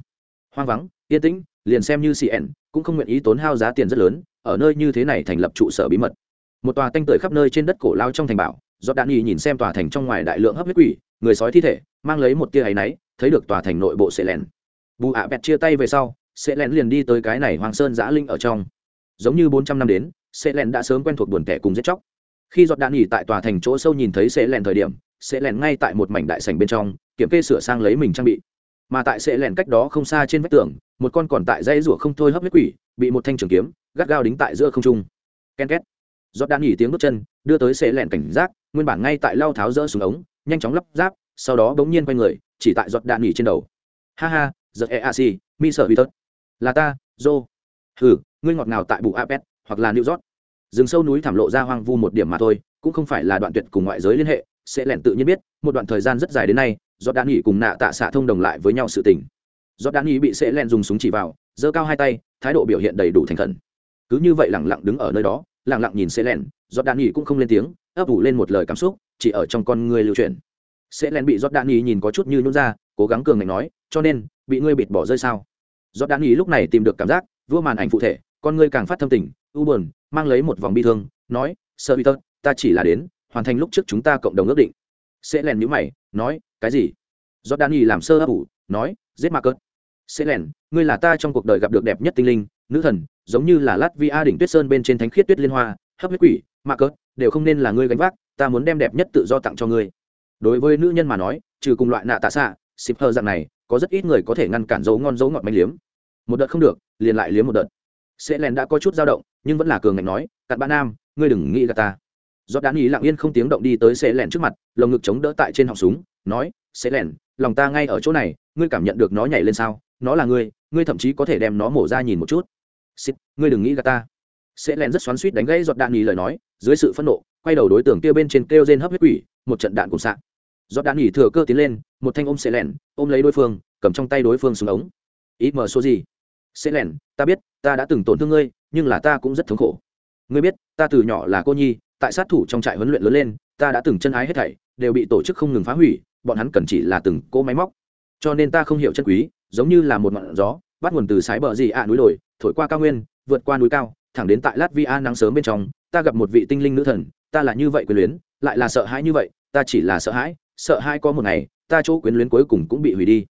Hoang vắng, yên tĩnh, liền xem như cn cũng không nguyện ý tốn hao giá tiền rất lớn, ở nơi như thế này thành lập trụ sở bí mật. Một tòa tanh tưởi khắp nơi trên đất cổ lao trong thành bảo do đạn y nhìn xem tòa thành trong ngoài đại lượng hấp huyết quỷ người sói thi thể mang lấy một tia áy náy thấy được tòa thành nội bộ sệ lẹn, bù ạ bẹt chia tay về sau sệ lén liền đi tới cái này hoàng sơn giã linh ở trong. Giống như bốn trăm năm đến sệ lén đã sớm quen thuộc buồn tẻ cùng giết chóc. Khi giọt đạn nghỉ tại tòa thành chỗ sâu nhìn thấy sệ lén thời điểm sệ lén ngay tại một mảnh đại sảnh bên trong kiểm kê sửa sang lấy mình trang bị. Mà tại sệ lén cách đó không xa trên vách tường một con còn tại dây rủa không thôi hấp huyết quỷ bị một thanh trường kiếm gắt gao đính tại giữa không trung. Ken két. Giọt đạn nghỉ tiếng bước chân đưa tới sệ lén cảnh giác nguyên bản ngay tại lau tháo rỡ xuống ống nhanh chóng lắp ráp, sau đó bỗng nhiên quay người, chỉ tại giọt đạn nghỉ trên đầu. Ha ha, giật e a si mi sợ bị tớt. Là ta dô hừ, ngươi ngọt ngào tại bù apet hoặc là new york. Rừng sâu núi thảm lộ ra hoang vu một điểm mà thôi, cũng không phải là đoạn tuyệt cùng ngoại giới liên hệ, sẽ lẹn tự nhiên biết, một đoạn thời gian rất dài đến nay do đạn nghỉ cùng nạ tạ xạ thông đồng lại với nhau sự tình. Do đạn nghỉ bị sẽ lẹn dùng súng chỉ vào, giơ cao hai tay, thái độ biểu hiện đầy đủ thành khẩn. Cứ như vậy lẳng lặng đứng ở nơi đó, lẳng lặng nhìn sẽ lẹn do đạn nghỉ cũng không lên tiếng ấp ủ lên một lời cảm xúc, chỉ ở trong con người lưu truyền sẽ len bị giót đan ý nhìn có chút như nhún ra, cố gắng cường ngạnh nói, cho nên, bị ngươi bịt bỏ rơi sao? Giót đan ý lúc này tìm được cảm giác, vua màn ảnh phụ thể, con ngươi càng phát thâm tình, u buồn, mang lấy một vòng bi thương, nói sơ bi tơ ta chỉ là đến, hoàn thành lúc trước chúng ta cộng đồng ước định. Sẽ len nhữ mày, nói, cái gì? Giót đan ý làm sơ ấp ủ, nói, giết ma cớt sẽ len ngươi là ta trong cuộc đời gặp được đẹp nhất tinh linh, nữ thần, giống như là lát vi a đỉnh tuyết sơn bên trên thánh khiết tuyết liên hoa, hấp huyết quỷ, ma cớt đều không nên là ngươi gánh vác ta muốn đem đẹp nhất tự do tặng cho ngươi. Đối với nữ nhân mà nói trừ cùng loại nạ tạ xạ xịp hờ dạng này có rất ít người có thể ngăn cản dấu ngon dấu ngọt manh liếm. Một đợt không được liền lại liếm một đợt. Sẽ lèn đã có chút dao động nhưng vẫn là cường ngạnh nói cặn bã nam ngươi đừng nghĩ gà ta. Do đán ý lặng yên không tiếng động đi tới sẽ lèn trước mặt lồng ngực chống đỡ tại trên họng súng nói sẽ lèn lòng ta ngay ở chỗ này ngươi cảm nhận được nó nhảy lên sao? Nó là ngươi ngươi thậm chí có thể đem nó mổ ra nhìn một chút. Xịp, ngươi đừng nghĩ gà ta. Sẽ lẹn rất xoắn suýt đánh gãy giọt đạn nghỉ lời nói dưới sự phẫn nộ, quay đầu đối tượng kia bên trên kêu gen hấp huyết quỷ, một trận đạn cùng sạc. Giọt đạn nghỉ thừa cơ tiến lên, một thanh ôm xe lẻn, ôm lấy đối phương, cầm trong tay đối phương xuống ống. Ý mở số gì? Xe lẻn, ta biết, ta đã từng tổn thương ngươi, nhưng là ta cũng rất thống khổ. Ngươi biết, ta từ nhỏ là cô nhi, tại sát thủ trong trại huấn luyện lớn lên, ta đã từng chân ái hết thảy, đều bị tổ chức không ngừng phá hủy, bọn hắn cần chỉ là từng cỗ máy móc. Cho nên ta không hiểu chân quý, giống như là một ngọn gió, bắt nguồn từ sái bờ gì ạ núi đồi, thổi qua cao nguyên, vượt qua núi cao, thẳng đến tại latvia nắng sớm bên trong ta gặp một vị tinh linh nữ thần, ta là như vậy quyền luyến, lại là sợ hãi như vậy, ta chỉ là sợ hãi sợ hãi có một ngày, ta chỗ quyến luyến cuối cùng cũng bị hủy đi.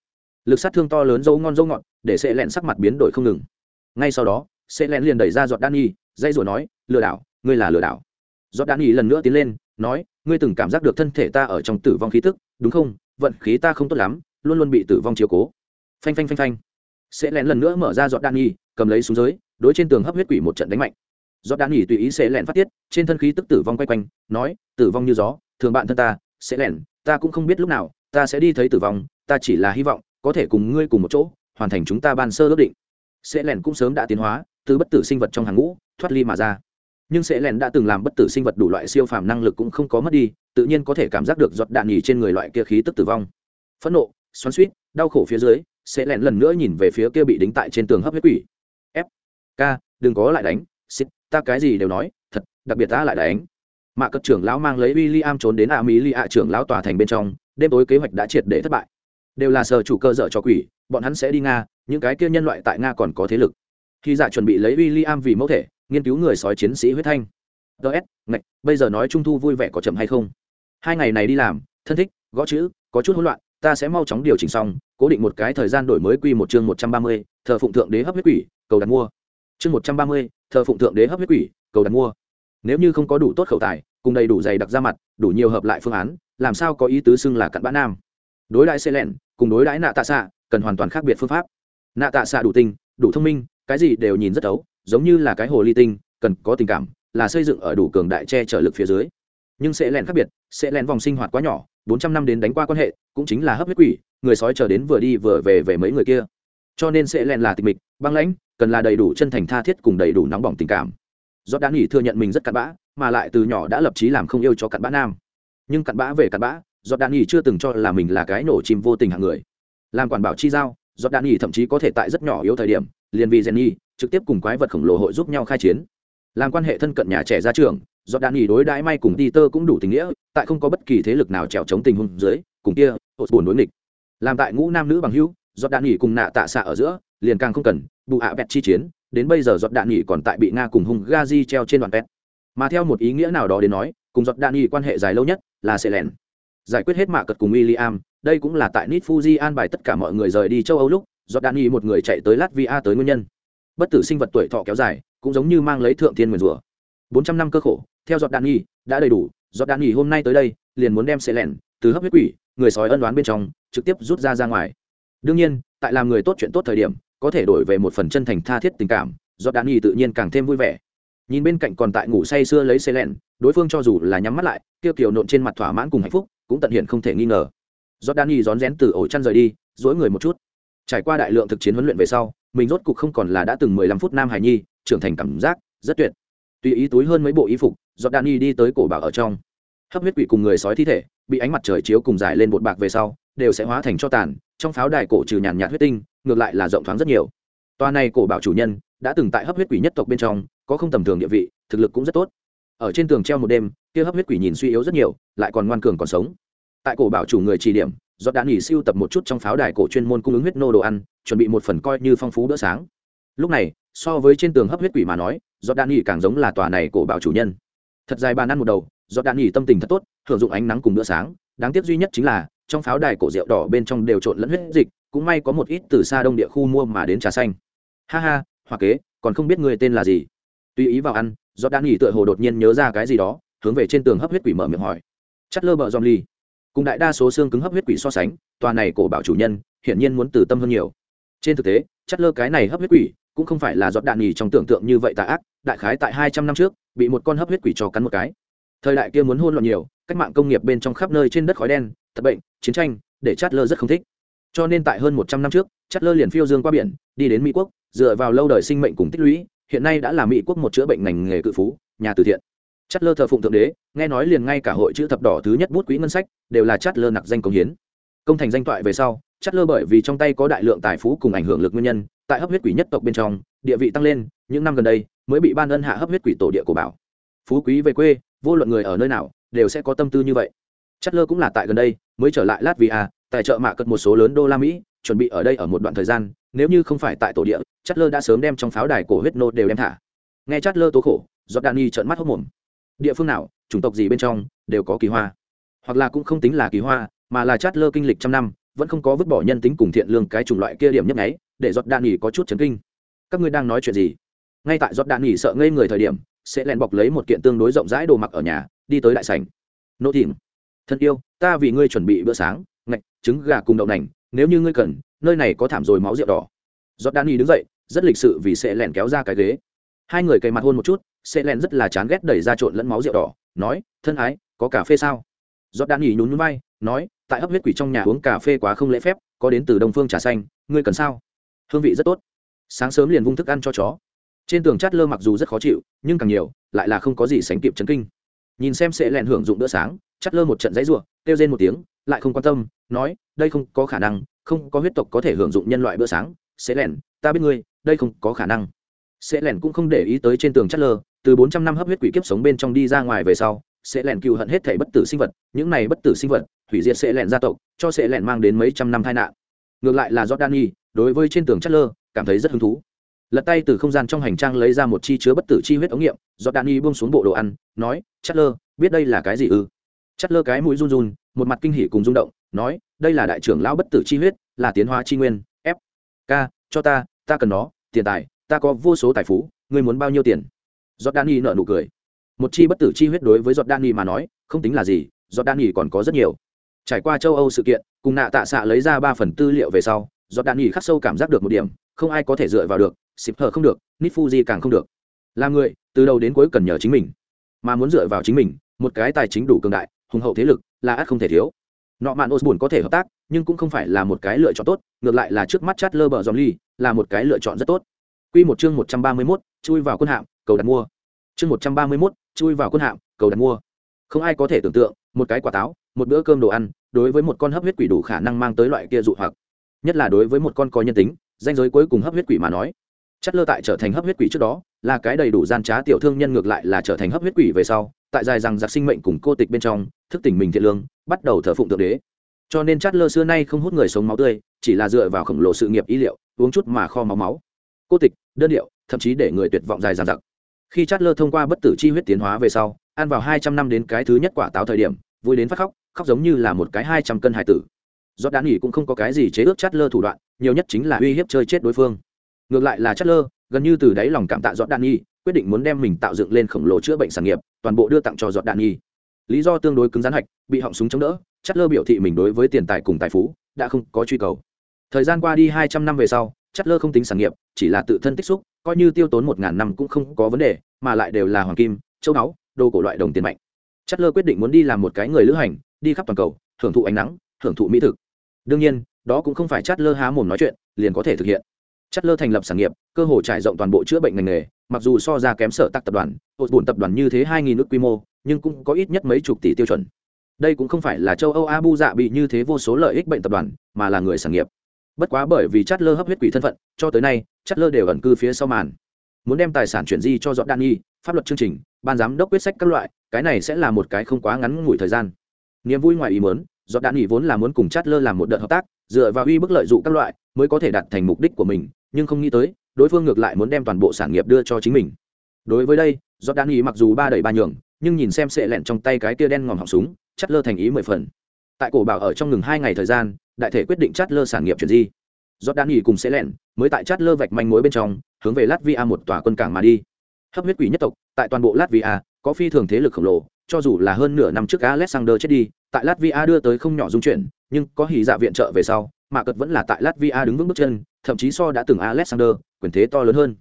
Lực sát thương to lớn dấu ngon dấu ngọt, để sệ lẹn sắc mặt biến đổi không ngừng. Ngay sau đó, sệ lẹn liền đẩy ra giọt đan nhi dây rồi nói, lừa đảo, ngươi là lừa đảo. Giọt đan nhi lần nữa tiến lên, nói, ngươi từng cảm giác được thân thể ta ở trong tử vong khí tức, đúng không? Vận khí ta không tốt lắm, luôn luôn bị tử vong chiếu cố. Phanh phanh phanh phanh. Sệ lẹn lần nữa mở ra giọt đan nhi cầm lấy xuống dưới đối trên tường hấp huyết quỷ một trận đánh mạnh giọt đạn nhỉ tùy ý sẽ lẹn phát tiết, trên thân khí tức tử vong quay quanh, nói, tử vong như gió, thường bạn thân ta, sẽ lẹn, ta cũng không biết lúc nào, ta sẽ đi thấy tử vong, ta chỉ là hy vọng, có thể cùng ngươi cùng một chỗ, hoàn thành chúng ta ban sơ ước định. Sẽ lẹn cũng sớm đã tiến hóa, từ bất tử sinh vật trong hàng ngũ, thoát ly mà ra. Nhưng sẽ lẹn đã từng làm bất tử sinh vật đủ loại siêu phàm năng lực cũng không có mất đi, tự nhiên có thể cảm giác được giọt đạn nhì trên người loại kia khí tức tử vong. Phẫn nộ, xoắn suýt đau khổ phía dưới, sẽ lẹn lần nữa nhìn về phía kia bị đính tại trên tường hấp huyết quỷ. F k, đừng có lại đánh, xịt ta cái gì đều nói, thật, đặc biệt ta lại đánh. Mạ cất trưởng lão mang lấy w i l l i am trốn đến a mỹ li a trưởng lão tòa thành bên trong, đêm tối kế hoạch đã triệt để thất bại. Đều là sở chủ cơ dở cho quỷ, bọn hắn sẽ đi nga, những cái kia nhân loại tại nga còn có thế lực. Khi dạ chuẩn bị lấy w i l l i am vì mẫu thể, nghiên cứu người sói chiến sĩ huyết thanh. Ts ngạch, bây giờ nói trung thu vui vẻ có chậm hay không? Hai ngày này đi làm, thân thích, gõ chữ, có chút hỗn loạn, ta sẽ mau chóng điều chỉnh xong, cố định một cái thời gian đổi mới quy một chương một trăm ba mươi, thờ phụng thượng đế hấp huyết quỷ, cầu đặt mua chương một trăm ba mươi, thờ phụng thượng đế hấp huyết quỷ, cầu đặt mua. Nếu như không có đủ tốt khẩu tài, cùng đầy đủ dày đặc ra mặt, đủ nhiều hợp lại phương án, làm sao có ý tứ xưng là cặn bã nam? Đối đãi xe lẹn cùng đối đãi nạ tạ xạ cần hoàn toàn khác biệt phương pháp. Nạ tạ xạ đủ tinh, đủ thông minh, cái gì đều nhìn rất ấu giống như là cái hồ ly tinh, cần có tình cảm, là xây dựng ở đủ cường đại che chở lực phía dưới. Nhưng sẽ lẹn khác biệt sẽ lẹn vòng sinh hoạt quá nhỏ, bốn trăm năm đến đánh qua quan hệ, cũng chính là hấp huyết quỷ, người sói chờ đến vừa đi vừa về về mấy người kia. Cho nên sẽ lẹn là tịch mịch, băng lãnh cần là đầy đủ chân thành tha thiết cùng đầy đủ nóng bỏng tình cảm. Do đã nghỉ thừa nhận mình rất cặn bã, mà lại từ nhỏ đã lập trí làm không yêu cho cặn bã nam. Nhưng cặn bã về cặn bã do đã nghỉ chưa từng cho là mình là cái nổ chim vô tình hạng người. Làm quản bảo chi giao do đã nghỉ thậm chí có thể tại rất nhỏ yếu thời điểm, liền vì jenny, trực tiếp cùng quái vật khổng lồ hội giúp nhau khai chiến. Làm quan hệ thân cận nhà trẻ ra trường do đạn nghỉ đối đãi may cùng Peter cũng đủ tình nghĩa, tại không có bất kỳ thế lực nào trèo chống tình huống dưới, cùng kia hột buồn đối nghịch. Làm tại ngũ nam nữ bằng hữu do đạn nghỉ cùng nạ tạ xạ ở giữa liền càng không cần bù ạ bẹt chi chiến đến bây giờ giọt đạn nghỉ còn tại bị nga cùng hung gazi treo trên đoạn pet mà theo một ý nghĩa nào đó đến nói cùng giọt đạn nghỉ quan hệ dài lâu nhất là sẽ lẻn giải quyết hết mạ cật cùng William, đây cũng là tại Nit Fuji an bài tất cả mọi người rời đi châu Âu lúc, Jordani một người chạy tới Latvia tới nguyên nhân. Bất tử sinh vật tuổi thọ kéo dài, cũng giống như mang lấy thượng thiên nguyên rủa. 400 năm cơ khổ, theo Jordani đã đầy đủ, Jordani hôm nay tới đây, liền muốn đem Selen từ hấp huyết quỷ, người sói ân đoán bên trong, trực tiếp rút ra ra ngoài. Đương nhiên, tại làm người tốt chuyện tốt thời điểm, có thể đổi về một phần chân thành tha thiết tình cảm, Jordani tự nhiên càng thêm vui vẻ. Nhìn bên cạnh còn tại ngủ say sưa lấy Selen, đối phương cho dù là nhắm mắt lại, tiêu kiều nộn trên mặt thỏa mãn cùng hạnh phúc, cũng tận hiện không thể nghi ngờ. Jordani rón rén từ ổ chăn rời đi dối người một chút. Trải qua đại lượng thực chiến huấn luyện về sau mình rốt cục không còn là đã từng mười lăm phút nam hải nhi trưởng thành cảm giác rất tuyệt. Tùy ý túi hơn mấy bộ y phục jordani đi tới cổ bảo ở trong. Hấp huyết quỷ cùng người sói thi thể bị ánh mặt trời chiếu cùng dài lên bột bạc về sau đều sẽ hóa thành cho tàn trong pháo đài cổ trừ nhàn nhạt huyết tinh ngược lại là rộng thoáng rất nhiều. Toa này cổ bảo chủ nhân đã từng tại hấp huyết quỷ nhất tộc bên trong, có không tầm thường địa vị, thực lực cũng rất tốt. Ở trên tường treo một đêm, kia hấp huyết quỷ nhìn suy yếu rất nhiều, lại còn ngoan cường còn sống. Tại cổ bảo chủ người chỉ điểm, do đã nghỉ siêu tập một chút trong pháo đài cổ chuyên môn cung ứng huyết nô đồ ăn, chuẩn bị một phần coi như phong phú bữa sáng. Lúc này, so với trên tường hấp huyết quỷ mà nói, do đã nghỉ càng giống là tòa này cổ bảo chủ nhân. Thật dài bàn ăn một đầu, do đã nghỉ tâm tình thật tốt hưởng dụng ánh nắng cùng bữa sáng. Đáng tiếc duy nhất chính là, trong pháo đài cổ rượu đỏ bên trong đều trộn lẫn huyết dịch cũng may có một ít từ xa đông địa khu mua mà đến trà xanh. Ha ha hoặc kế, còn không biết người tên là gì? Tùy ý vào ăn do đan nghỉ tựa hồ đột nhiên nhớ ra cái gì đó, hướng về trên tường hấp huyết quỷ mở miệng hỏi. Chất lơ bờ dòm ly cùng đại đa số xương cứng hấp huyết quỷ so sánh, tòa này cổ bảo chủ nhân, hiển nhiên muốn từ tâm hơn nhiều. Trên thực tế, chất lơ cái này hấp huyết quỷ, cũng không phải là giọt đạn nhì trong tưởng tượng như vậy tà ác, đại khái tại hai trăm năm trước, bị một con hấp huyết quỷ cho cắn một cái. Thời đại kia muốn hôn loạn nhiều, cách mạng công nghiệp bên trong khắp nơi trên đất khói đen, thật bệnh, chiến tranh, để chát lơ rất không thích cho nên tại hơn một trăm năm trước chất lơ liền phiêu dương qua biển, đi đến mỹ quốc, dựa vào lâu đời sinh mệnh cùng tích lũy, hiện nay đã là mỹ quốc một chữa bệnh ngành nghề cự phú, nhà từ thiện. Chất lơ thờ phụng thượng đế, nghe nói liền ngay cả hội chữ thập đỏ thứ nhất bút quỹ ngân sách đều là chất lơ nặc danh công hiến. Công thành danh toại về sau chất lơ bởi vì trong tay có đại lượng tài phú cùng ảnh hưởng lực nguyên nhân, tại hấp huyết quỷ nhất tộc bên trong, địa vị tăng lên, những năm gần đây, mới bị ban ân hạ hấp huyết quỷ tổ địa của bảo. Phú quý về quê, vô luận người ở nơi nào, đều sẽ có tâm tư như vậy. Chất lơ cũng là tại gần đây, mới trở lại latvia tài trợ mạ cật một số lớn đô la mỹ, chuẩn bị ở đây ở một đoạn thời gian, nếu như không phải tại tổ địa chất lơ đã sớm đem trong pháo đài cổ huyết nô đều đem thả. Nghe chất lơ tố khổ jordani trợn mắt hốc mồm. Địa phương nào, chủng tộc gì bên trong, đều có kỳ hoa. Hoặc là cũng không tính là kỳ hoa, mà là chát lơ kinh lịch trăm năm, vẫn không có vứt bỏ nhân tính cùng thiện lương cái chủng loại kia điểm nhấp nháy, để giọt đạn nghỉ có chút chấn kinh. Các ngươi đang nói chuyện gì? Ngay tại giọt đạn nghỉ sợ ngây người thời điểm, sẽ len bọc lấy một kiện tương đối rộng rãi đồ mặc ở nhà, đi tới đại sảnh. Nô thìn thân yêu, ta vì ngươi chuẩn bị bữa sáng ngạch, trứng, gà cùng đậu nành, nếu như ngươi cần, nơi này có thảm rồi máu rượu đỏ. Giọt đan y đứng dậy, rất lịch sự vì sẽ lẹn kéo ra cái ghế. Hai người cày mặt hôn một chút, sẽ lẹn rất là chán ghét đẩy ra trộn lẫn máu rượu đỏ, nói, thân ái, có cà phê sao? Giọt đan y nhún núi vai, nói, tại hấp huyết quỷ trong nhà uống cà phê quá không lễ phép, có đến từ đông phương trà xanh, ngươi cần sao? Hương vị rất tốt. Sáng sớm liền vung thức ăn cho chó. Trên tường chát lơ mặc dù rất khó chịu, nhưng càng nhiều, lại là không có gì sánh kịp chấn kinh. Nhìn xem sẽ lẹn hưởng dụng bữa sáng, chát lơ một trận dãy ruộng kêu rên một tiếng lại không quan tâm nói đây không có khả năng không có huyết tộc có thể hưởng dụng nhân loại bữa sáng sẽ lẻn, ta biết ngươi đây không có khả năng. Sẽ lẻn cũng không để ý tới trên tường chất lơ từ bốn trăm năm hấp huyết quỷ kiếp sống bên trong đi ra ngoài về sau sẽ lẻn cựu hận hết thể bất tử sinh vật những này bất tử sinh vật hủy diệt sẽ lẻn gia tộc cho sẽ lẻn mang đến mấy trăm năm tai nạn. Ngược lại là jordani đối với trên tường chất lơ cảm thấy rất hứng thú. Lật tay từ không gian trong hành trang lấy ra một chi chứa bất tử chi huyết ống nghiệm jordani buông xuống bộ đồ ăn nói chất lơ biết đây là cái gì ư? Chất lơ cái mũi run run một mặt kinh hỉ cùng rung động, nói, đây là đại trưởng lão bất tử chi huyết, là tiến hóa chi nguyên, f k, cho ta ta cần nó, tiền tài, ta có vô số tài phú, ngươi muốn bao nhiêu tiền? Jordani nợ nụ cười. Một chi bất tử chi huyết đối với giọt đan nghỉ mà nói, không tính là gì giọt đan nghỉ còn có rất nhiều. Trải qua châu âu sự kiện, cùng nạ tạ xạ lấy ra ba phần tư liệu về sau giọt đan nghỉ khắc sâu cảm giác được một điểm, không ai có thể dựa vào được xịp thở không được nít fuji càng không được. Là người, từ đầu đến cuối cần nhờ chính mình. Mà muốn dựa vào chính mình, một cái tài chính đủ cường đại, hùng hậu thế lực là ắt không thể thiếu. Nọ mạn osborne có thể hợp tác nhưng cũng không phải là một cái lựa chọn tốt ngược lại là trước mắt chát lơ bờ dòm ly là một cái lựa chọn rất tốt. Quy một chương một trăm ba mươi mốt chui vào quân hạm, cầu đặt mua. Chương một trăm ba mươi mốt chui vào quân hạm cầu đặt mua. Không ai có thể tưởng tượng một cái quả táo một bữa cơm đồ ăn đối với một con hấp huyết quỷ đủ khả năng mang tới loại kia dụ hoặc. Nhất là đối với một con có nhân tính danh giới cuối cùng hấp huyết quỷ mà nói. Chất lơ tại trở thành hấp huyết quỷ trước đó là cái đầy đủ gian trá tiểu thương nhân ngược lại là trở thành hấp huyết quỷ về sau tại dài rằng giặc sinh mệnh cùng cô tịch bên trong, thức tỉnh mình thiện lương, bắt đầu thờ phụng thượng đế. Cho nên chát lơ xưa nay không hút người sống máu tươi, chỉ là dựa vào khổng lồ sự nghiệp ý liệu, uống chút mà kho máu máu. Cô tịch, đơn điệu, thậm chí để người tuyệt vọng dài dằng dặc khi chát lơ thông qua bất tử chi huyết tiến hóa về sau, ăn vào hai trăm năm đến cái thứ nhất quả táo thời điểm, vui đến phát khóc khóc giống như là một cái hai trăm cân hải tử. Do đán nghỉ cũng không có cái gì chế ước chát lơ thủ đoạn, nhiều nhất chính là uy hiếp chơi chết đối phương. Ngược lại là chát lơ, gần như từ đáy lòng cảm tạ dọn đạn nhi quyết định muốn đem mình tạo dựng lên khổng lồ chữa bệnh sản nghiệp, toàn bộ đưa tặng cho giọt đạn nhi. Lý do tương đối cứng rắn hạch, bị họng súng chống đỡ Chất lơ biểu thị mình đối với tiền tài cùng tài phú, đã không có truy cầu. Thời gian qua đi hai trăm năm về sau chất lơ không tính sản nghiệp, chỉ là tự thân tích xúc, coi như tiêu tốn một ngàn năm cũng không có vấn đề, mà lại đều là hoàng kim, châu báu, đồ cổ loại đồng tiền mạnh. Chất lơ quyết định muốn đi làm một cái người lữ hành, đi khắp toàn cầu, hưởng thụ ánh nắng, hưởng thụ mỹ thực. Đương nhiên, đó cũng không phải chất lơ há mồm nói chuyện, liền có thể thực hiện. Chất lơ thành lập sản nghiệp, cơ hồ trải rộng toàn bộ chữa bệnh ngành nghề mặc dù so ra kém sở tắc tập đoàn hột bùn tập đoàn như thế hai nghìn nước quy mô, nhưng cũng có ít nhất mấy chục tỷ tiêu chuẩn. Đây cũng không phải là châu âu abu dạ bị như thế vô số lợi ích bệnh tập đoàn, mà là người sản nghiệp. Bất quá bởi vì chát lơ hấp huyết quỷ thân phận, cho tới nay chát lơ đều ẩn cư phía sau màn. Muốn đem tài sản chuyển di cho dọn đan nhi, pháp luật chương trình, ban giám đốc quyết sách các loại, cái này sẽ là một cái không quá ngắn ngủi thời gian. Niềm vui ngoài ý muốn dọn đan nhi vốn là muốn cùng chát lơ làm một đợt hợp tác, dựa vào uy bức lợi dụng các loại, mới có thể đạt thành mục đích của mình, nhưng không nghĩ tới đối phương ngược lại muốn đem toàn bộ sản nghiệp đưa cho chính mình. Đối với đây dọn đan nhi mặc dù ba đẩy ba nhường, nhưng nhìn xem sệ lẹn trong tay cái tia đen ngòm họng súng chát lơ thành ý mười phần. Tại cổ bảo ở trong ngừng hai ngày thời gian, đại thể quyết định chát lơ sản nghiệp chuyển di. Do đan nghỉ cùng sẽ lẹn mới tại chát lơ vạch manh mối bên trong, hướng về latvia một tòa quân cảng mà đi. Hấp huyết quỷ nhất tộc, tại toàn bộ latvia, có phi thường thế lực khổng lồ, cho dù là hơn nửa năm trước alexander chết đi, tại latvia đưa tới không nhỏ dung chuyển, nhưng có hỉ dạ viện trợ về sau, mà cật vẫn là tại latvia đứng vững bước chân thậm chí so đã từng alexander, quyền thế to lớn hơn.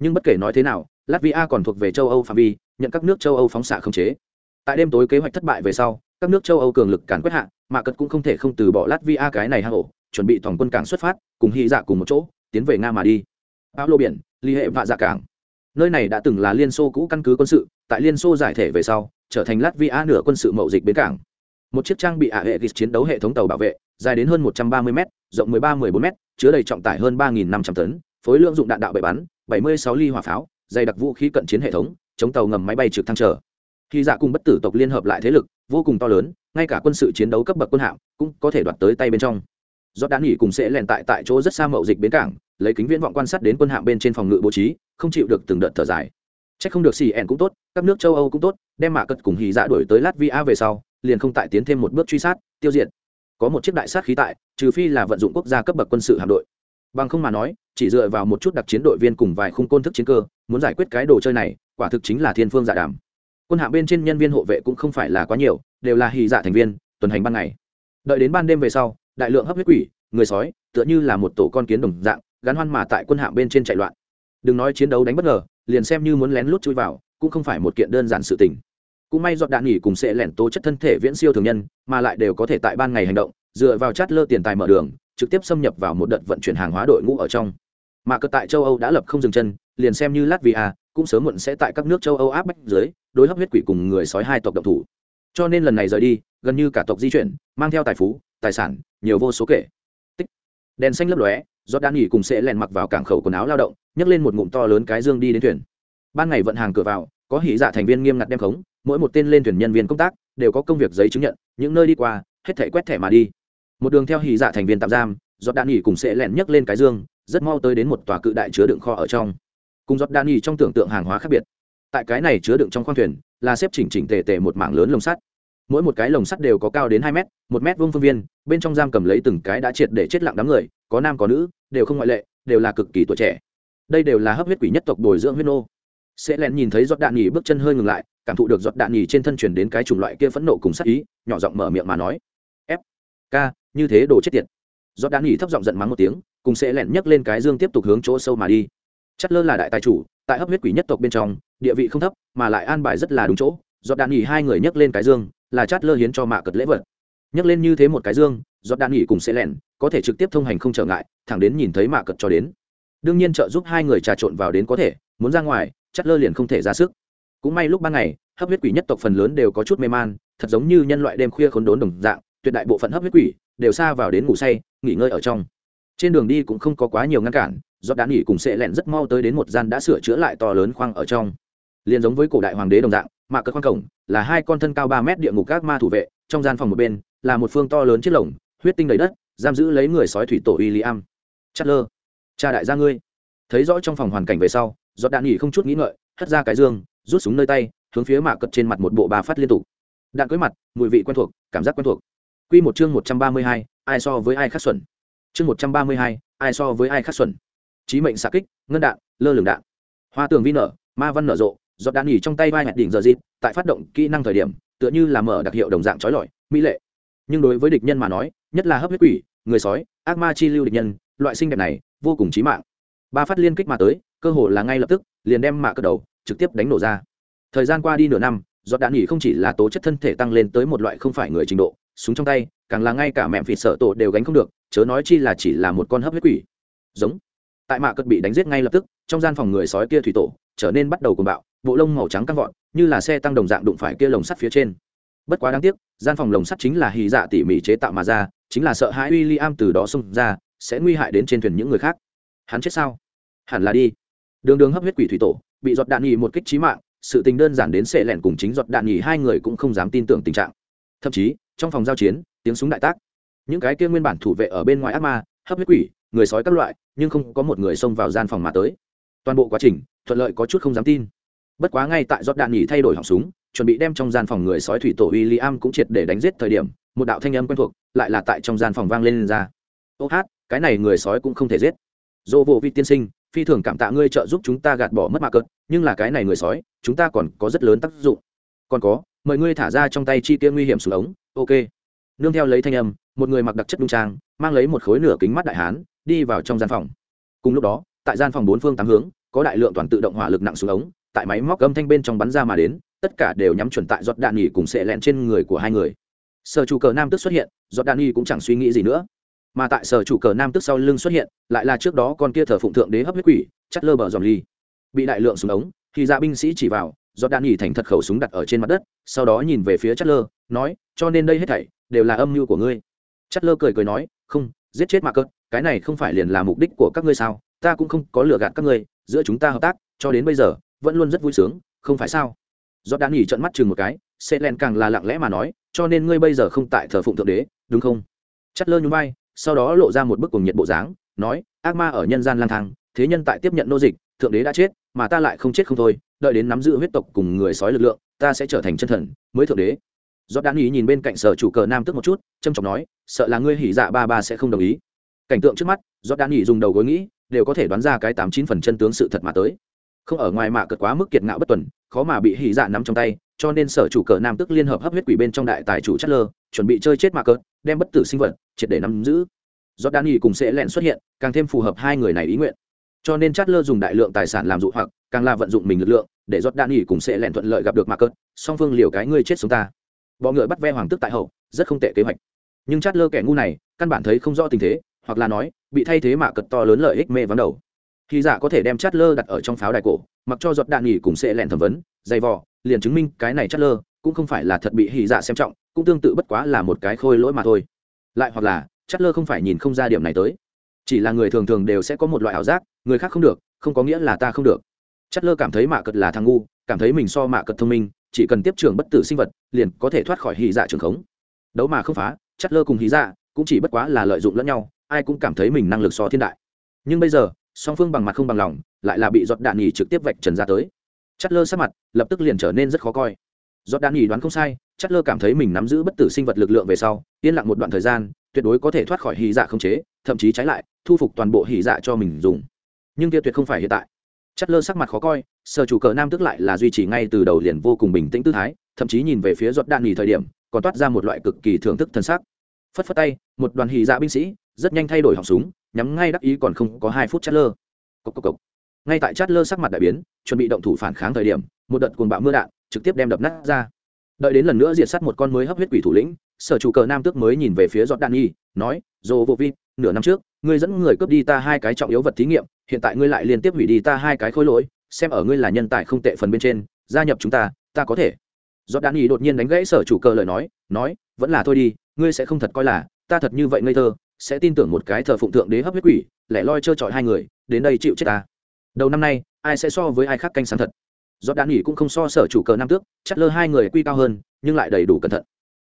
Nhưng bất kể nói thế nào, latvia còn thuộc về châu âu phạm vi, nhận các nước châu âu phóng xạ khống chế. Tại đêm tối kế hoạch thất bại về sau, các nước châu âu cường lực cản quét hạ, mà cật cũng không thể không từ bỏ latvia cái này hang ổ, chuẩn bị toàn quân cảng xuất phát, cùng hy dạ cùng một chỗ, tiến về nga mà đi. Bão biển ly hệ vạ dạ cảng. Nơi này đã từng là liên xô cũ căn cứ quân sự, tại liên xô giải thể về sau, trở thành latvia nửa quân sự mậu dịch bến cảng. Một chiếc trang bị ả hệ chiến đấu hệ thống tàu bảo vệ, dài đến hơn 130 m rộng 13-14 m chứa đầy trọng tải hơn 3.500 tấn, phối lượng dụng đạn đạo bệ bắn 76 ly hỏa pháo, dày đặc vũ khí cận chiến hệ thống, chống tàu ngầm máy bay trực thăng trở khi dạ cùng bất tử tộc liên hợp lại thế lực, vô cùng to lớn, ngay cả quân sự chiến đấu cấp bậc quân hạm cũng có thể đoạt tới tay bên trong. Do đạn nghỉ cùng sẽ lèn tại tại chỗ rất xa mậu dịch bến cảng, lấy kính viễn vọng quan sát đến quân hạm bên trên phòng ngự bố trí, không chịu được từng đợt thở dài. Chắc không được xì ẻn cũng tốt, các nước châu âu cũng tốt, đem mạ cất cùng hì dạ đuổi tới latvia về sau, liền không tại tiến thêm một bước truy sát, tiêu diệt có một chiếc đại sát khí tại, trừ phi là vận dụng quốc gia cấp bậc quân sự hạm đội. Bằng không mà nói, chỉ dựa vào một chút đặc chiến đội viên cùng vài khung côn thức chiến cơ, muốn giải quyết cái đồ chơi này, quả thực chính là thiên phương dạ đàm. Quân hạm bên trên nhân viên hộ vệ cũng không phải là quá nhiều, đều là hì dạ thành viên, tuần hành ban ngày. Đợi đến ban đêm về sau, đại lượng hấp huyết quỷ, người sói, tựa như là một tổ con kiến đồng dạng, gắn hoan mà tại quân hạm bên trên chạy loạn. Đừng nói chiến đấu đánh bất ngờ, liền xem như muốn lén lút chui vào, cũng không phải một kiện đơn giản sự tình cũng may giọt đạn nghỉ cùng sẽ lẻn tố chất thân thể viễn siêu thường nhân, mà lại đều có thể tại ban ngày hành động, dựa vào chát lơ tiền tài mở đường, trực tiếp xâm nhập vào một đợt vận chuyển hàng hóa đội ngũ ở trong. Mà cơ tại châu âu đã lập không dừng chân, liền xem như latvia, cũng sớm muộn sẽ tại các nước châu âu áp bách dưới, đối hấp huyết quỷ cùng người sói hai tộc độc thủ. Cho nên lần này rời đi, gần như cả tộc di chuyển, mang theo tài phú, tài sản, nhiều vô số kể. Tích. đèn xanh lấp lóe do đan nghỉ cùng sẽ lèn mặc vào cảng khẩu quần áo lao động, nhấc lên một ngụm to lớn cái dương đi đến thuyền. Ban ngày vận hàng cửa vào có hỉ dạ thành viên nghiêm ngặt đem khống, mỗi một tên lên thuyền nhân viên công tác đều có công việc giấy chứng nhận, những nơi đi qua, hết thảy quét thẻ mà đi. Một đường theo hỉ dạ thành viên tạm giam, giọt đạn nghỉ cùng sẽ lẹn nhấc lên cái dương, rất mau tới đến một tòa cự đại chứa đựng kho ở trong. Cùng giọt đạn nghỉ trong tưởng tượng hàng hóa khác biệt. Tại cái này chứa đựng trong khoang thuyền, là xếp chỉnh chỉnh tề tề một mảng lớn lồng sắt. Mỗi một cái lồng sắt đều có cao đến hai mét, một mét vuông phương viên, bên trong giam cầm lấy từng cái đã triệt để chết lặng đám người, có nam có nữ, đều không ngoại lệ, đều là cực kỳ tuổi trẻ. Đây đều là hấp huyết quỷ nhất tộc bồi dưỡng huyết nô sẽ lẹn nhìn thấy giọt đạn nhì bước chân hơi ngừng lại, cảm thụ được giọt đạn nhì trên thân chuyển đến cái chủng loại kia phẫn nộ cùng sắc ý, nhỏ giọng mở miệng mà nói. F k, như thế đồ chết tiệt. Giọt đạn nhì thấp giọng giận mắng một tiếng, cùng sẽ lẹn nhấc lên cái dương tiếp tục hướng chỗ sâu mà đi. Chất lơ là đại tài chủ, tại hấp huyết quỷ nhất tộc bên trong, địa vị không thấp, mà lại an bài rất là đúng chỗ. Giọt đạn nhì hai người nhấc lên cái dương, là chát lơ hiến cho mạ cật lễ vật. Nhấc lên như thế một cái dương, giọt đạn nhì cùng sẽ lẹn có thể trực tiếp thông hành không trở ngại, thẳng đến nhìn thấy mạ cật cho đến. Đương nhiên trợ giúp hai người trà trộn vào đến có thể, muốn ra ngoài Chắt lơ liền không thể ra sức. Cũng may lúc ban ngày, hấp huyết quỷ nhất tộc phần lớn đều có chút mê man, thật giống như nhân loại đêm khuya khốn đốn đồng dạng, tuyệt đại bộ phận hấp huyết quỷ đều xa vào đến ngủ say, nghỉ ngơi ở trong. Trên đường đi cũng không có quá nhiều ngăn cản, do đã nghỉ cùng sệ lẹn rất mau tới đến một gian đã sửa chữa lại to lớn khoang ở trong. Liền giống với cổ đại hoàng đế đồng dạng, mà cất khoang cổng là hai con thân cao ba mét địa ngục các ma thủ vệ, trong gian phòng một bên là một phương to lớn chiếc lồng, huyết tinh đầy đất, giam giữ lấy người sói thủy tổ uy i am chất lơ, cha đại gia ngươi. Thấy rõ trong phòng hoàn cảnh về sau giọt đạn nghỉ không chút nghĩ ngợi, hất ra cái dương, rút súng nơi tay, hướng phía mạ cật trên mặt một bộ bà phát liên tục. Đạn cưới mặt, mùi vị quen thuộc, cảm giác quen thuộc. Q một chương một trăm ba mươi hai, ai so với ai khắc xuẩn? Chương một trăm ba mươi hai, ai so với ai khắc xuẩn? Trí mệnh xạ kích, ngân đạn, lơ lửng đạn. Hoa tường vi nở, ma văn nở rộ, giọt đạn nghỉ trong tay vai hẹn đỉnh giờ dịp, tại phát động kỹ năng thời điểm, tựa như là mở đặc hiệu đồng dạng trói lọi, mỹ lệ. Nhưng đối với địch nhân mà nói, nhất là hấp huyết quỷ, người sói, ác ma chi lưu địch nhân, loại sinh đẹp này, vô cùng trí mạng. Ba phát liên kích mà tới cơ hồ là ngay lập tức, liền đem mạ cờ đầu trực tiếp đánh nổ ra. Thời gian qua đi nửa năm, giọt đạn nghỉ không chỉ là tố chất thân thể tăng lên tới một loại không phải người trình độ, súng trong tay, càng là ngay cả mẹ phịt sợ tổ đều gánh không được, chớ nói chi là chỉ là một con hấp huyết quỷ. Giống. Tại mạ cất bị đánh giết ngay lập tức, trong gian phòng người sói kia thủy tổ trở nên bắt đầu cuồng bạo, bộ lông màu trắng căng vọt, như là xe tăng đồng dạng đụng phải kia lồng sắt phía trên. Bất quá đáng tiếc, gian phòng lồng sắt chính là hì dạ tỉ mỉ chế tạo mà ra, chính là sợ hãi w i l l i am từ đó xông ra, sẽ nguy hại đến trên thuyền những người khác. Hắn chết sao? Hẳn là đi đường đường hấp huyết quỷ thủy tổ bị giọt đạn nhì một kích trí mạng sự tình đơn giản đến sệ lẻn cùng chính giọt đạn nhì hai người cũng không dám tin tưởng tình trạng. Thậm chí trong phòng giao chiến tiếng súng đại tác. Những cái kia nguyên bản thủ vệ ở bên ngoài ác ma hấp huyết quỷ người sói các loại nhưng không có một người xông vào gian phòng mà tới. Toàn bộ quá trình thuận lợi có chút không dám tin. Bất quá ngay tại giọt đạn nhì thay đổi họng súng chuẩn bị đem trong gian phòng người sói thủy tổ w i l l i am cũng triệt để đánh giết thời điểm một đạo thanh âm quen thuộc lại là tại trong gian phòng vang lên, lên ra. Ô hát cái này người sói cũng không thể giết. Dỗ vô vi tiên sinh phi thường cảm tạ ngươi trợ giúp chúng ta gạt bỏ mất mạc cợt, nhưng là cái này người sói, chúng ta còn có rất lớn tác dụng. Còn có, mời ngươi thả ra trong tay chi tiêu nguy hiểm xuống ống, ok. Nương theo lấy thanh âm, một người mặc đặc chất đung trang, mang lấy một khối nửa kính mắt đại hán, đi vào trong gian phòng. Cùng lúc đó, tại gian phòng bốn phương tám hướng, có đại lượng toàn tự động hỏa lực nặng xuống ống, tại máy móc âm thanh bên trong bắn ra mà đến, tất cả đều nhắm chuẩn tại giọt đạn nghỉ cùng sệ lẹn trên người của hai người. Sở chủ cờ nam tức xuất hiện, giọt đạn nghỉ cũng chẳng suy nghĩ gì nữa mà tại sở chủ cờ nam tức sau lưng xuất hiện, lại là trước đó con kia thờ phụng thượng đế hấp huyết quỷ chắt lơ bờ dòm ly. Bị đại lượng súng ống, thì ra binh sĩ chỉ vào do đạn nghỉ thành thật khẩu súng đặt ở trên mặt đất, sau đó nhìn về phía chắt lơ, nói, cho nên đây hết thảy đều là âm mưu của ngươi. Chắt lơ cười cười nói, không, giết chết mà cơn cái này không phải liền là mục đích của các ngươi sao? Ta cũng không có lừa gạt các ngươi, giữa chúng ta hợp tác, cho đến bây giờ, vẫn luôn rất vui sướng, không phải sao? Do đạn nghỉ trận mắt chừng một cái, sẽ len càng là lặng lẽ mà nói, cho nên ngươi bây giờ không tại thờ phụng thượng đế, đúng không? Chắt lơ nhún vai sau đó lộ ra một bức cùng nhiệt bộ dáng, nói, ác ma ở nhân gian lang thang, thế nhân tại tiếp nhận nô dịch, thượng đế đã chết, mà ta lại không chết không thôi, đợi đến nắm giữ huyết tộc cùng người sói lực lượng, ta sẽ trở thành chân thần, mới thượng đế. Do đan ý nhìn bên cạnh sở chủ cờ nam tức một chút trâm trọng nói, sợ là ngươi hỉ dạ ba ba sẽ không đồng ý. Cảnh tượng trước mắt do đan ý dùng đầu gối nghĩ, đều có thể đoán ra cái tám chín phần chân tướng sự thật mà tới. Không ở ngoài mạ cật quá mức kiệt ngạo bất tuần, khó mà bị hỉ dạ nắm trong tay cho nên sở chủ cờ nam tức liên hợp hấp huyết quỷ bên trong đại tài chủ chất lơ chuẩn bị chơi chết mạ cờ đem bất tử sinh vật triệt để nắm giữ. Do đan ý cùng sẽ lẹn xuất hiện càng thêm phù hợp hai người này ý nguyện. Cho nên chất lơ dùng đại lượng tài sản làm dụ hoặc càng là vận dụng mình lực lượng để giọt đạn nghỉ cùng sẽ lẹn thuận lợi gặp được mạc cờ, song phương liều cái ngươi chết sống ta. Bọ ngựa bắt ve hoàng tức tại hậu rất không tệ kế hoạch. Nhưng chát lơ kẻ ngu này căn bản thấy không rõ tình thế hoặc là nói bị thay thế mạ cật to lớn lợi ích mê vắng đầu. Khi giả có thể đem chát lơ đặt ở trong pháo đài cổ mặc cho giọt đạn nghỉ cùng sẽ lẹn thẩm vấn dày vò liền chứng minh cái này Chất lơ cũng không phải là thật bị hỉ dạ xem trọng, cũng tương tự bất quá là một cái khôi lỗi mà thôi. Lại hoặc là Chất lơ không phải nhìn không ra điểm này tới. Chỉ là người thường thường đều sẽ có một loại ảo giác, người khác không được, không có nghĩa là ta không được. Chất lơ cảm thấy mạ cật là thằng ngu, cảm thấy mình so mạ cật thông minh, chỉ cần tiếp trường bất tử sinh vật, liền có thể thoát khỏi hỉ dạ trường khống. Đấu mà không phá chất lơ cùng hỉ dạ cũng chỉ bất quá là lợi dụng lẫn nhau, ai cũng cảm thấy mình năng lực so thiên đại. Nhưng bây giờ, song phương bằng mặt không bằng lòng, lại là bị giọt đạn nhì trực tiếp vạch trần ra tới chất lơ sát mặt lập tức liền trở nên rất khó coi. Giọt đan nhì đoán không sai chất lơ cảm thấy mình nắm giữ bất tử sinh vật lực lượng về sau, yên lặng một đoạn thời gian, tuyệt đối có thể thoát khỏi hy dạ không chế, thậm chí trái lại, thu phục toàn bộ hỉ dạ cho mình dùng. Nhưng kia tuyệt không phải hiện tại. Chất lơ sắc mặt khó coi, sở chủ cờ nam tức lại là duy trì ngay từ đầu liền vô cùng bình tĩnh tư thái, thậm chí nhìn về phía giọt đạn nghỉ thời điểm, còn toát ra một loại cực kỳ thưởng thức thân sắc. Phất phất tay, một đoàn hỉ dạ binh sĩ rất nhanh thay đổi họng súng, nhắm ngay đắc ý còn không có hai phút chất lơ cốc cốc cốc ngay tại chất lơ sắc mặt đại biến chuẩn bị động thủ phản kháng thời điểm một đợt cuồng bạo mưa đạn trực tiếp đem đập nát ra. Đợi đến lần nữa diệt sát một con mới hấp huyết quỷ thủ lĩnh sở chủ cờ nam tước mới nhìn về phía giọt đạn Nhi, nói dồ vô vi nửa năm trước ngươi dẫn người cướp đi ta hai cái trọng yếu vật thí nghiệm hiện tại ngươi lại liên tiếp hủy đi ta hai cái khối lỗi xem ở ngươi là nhân tài không tệ phần bên trên gia nhập chúng ta ta có thể. Giọt đan Nhi đột nhiên đánh gãy sở chủ cờ lời nói nói vẫn là thôi đi ngươi sẽ không thật coi là ta thật như vậy ngây thơ sẽ tin tưởng một cái thờ phụng thượng đế hấp huyết quỷ lẻ loi trơ trọi hai người đến đây chịu chết ta đầu năm nay, ai sẽ so với ai khác canh sáng thật? Do đan nghỉ cũng không so sở chủ cờ nam tước chắt lơ hai người quy cao hơn, nhưng lại đầy đủ cẩn thận.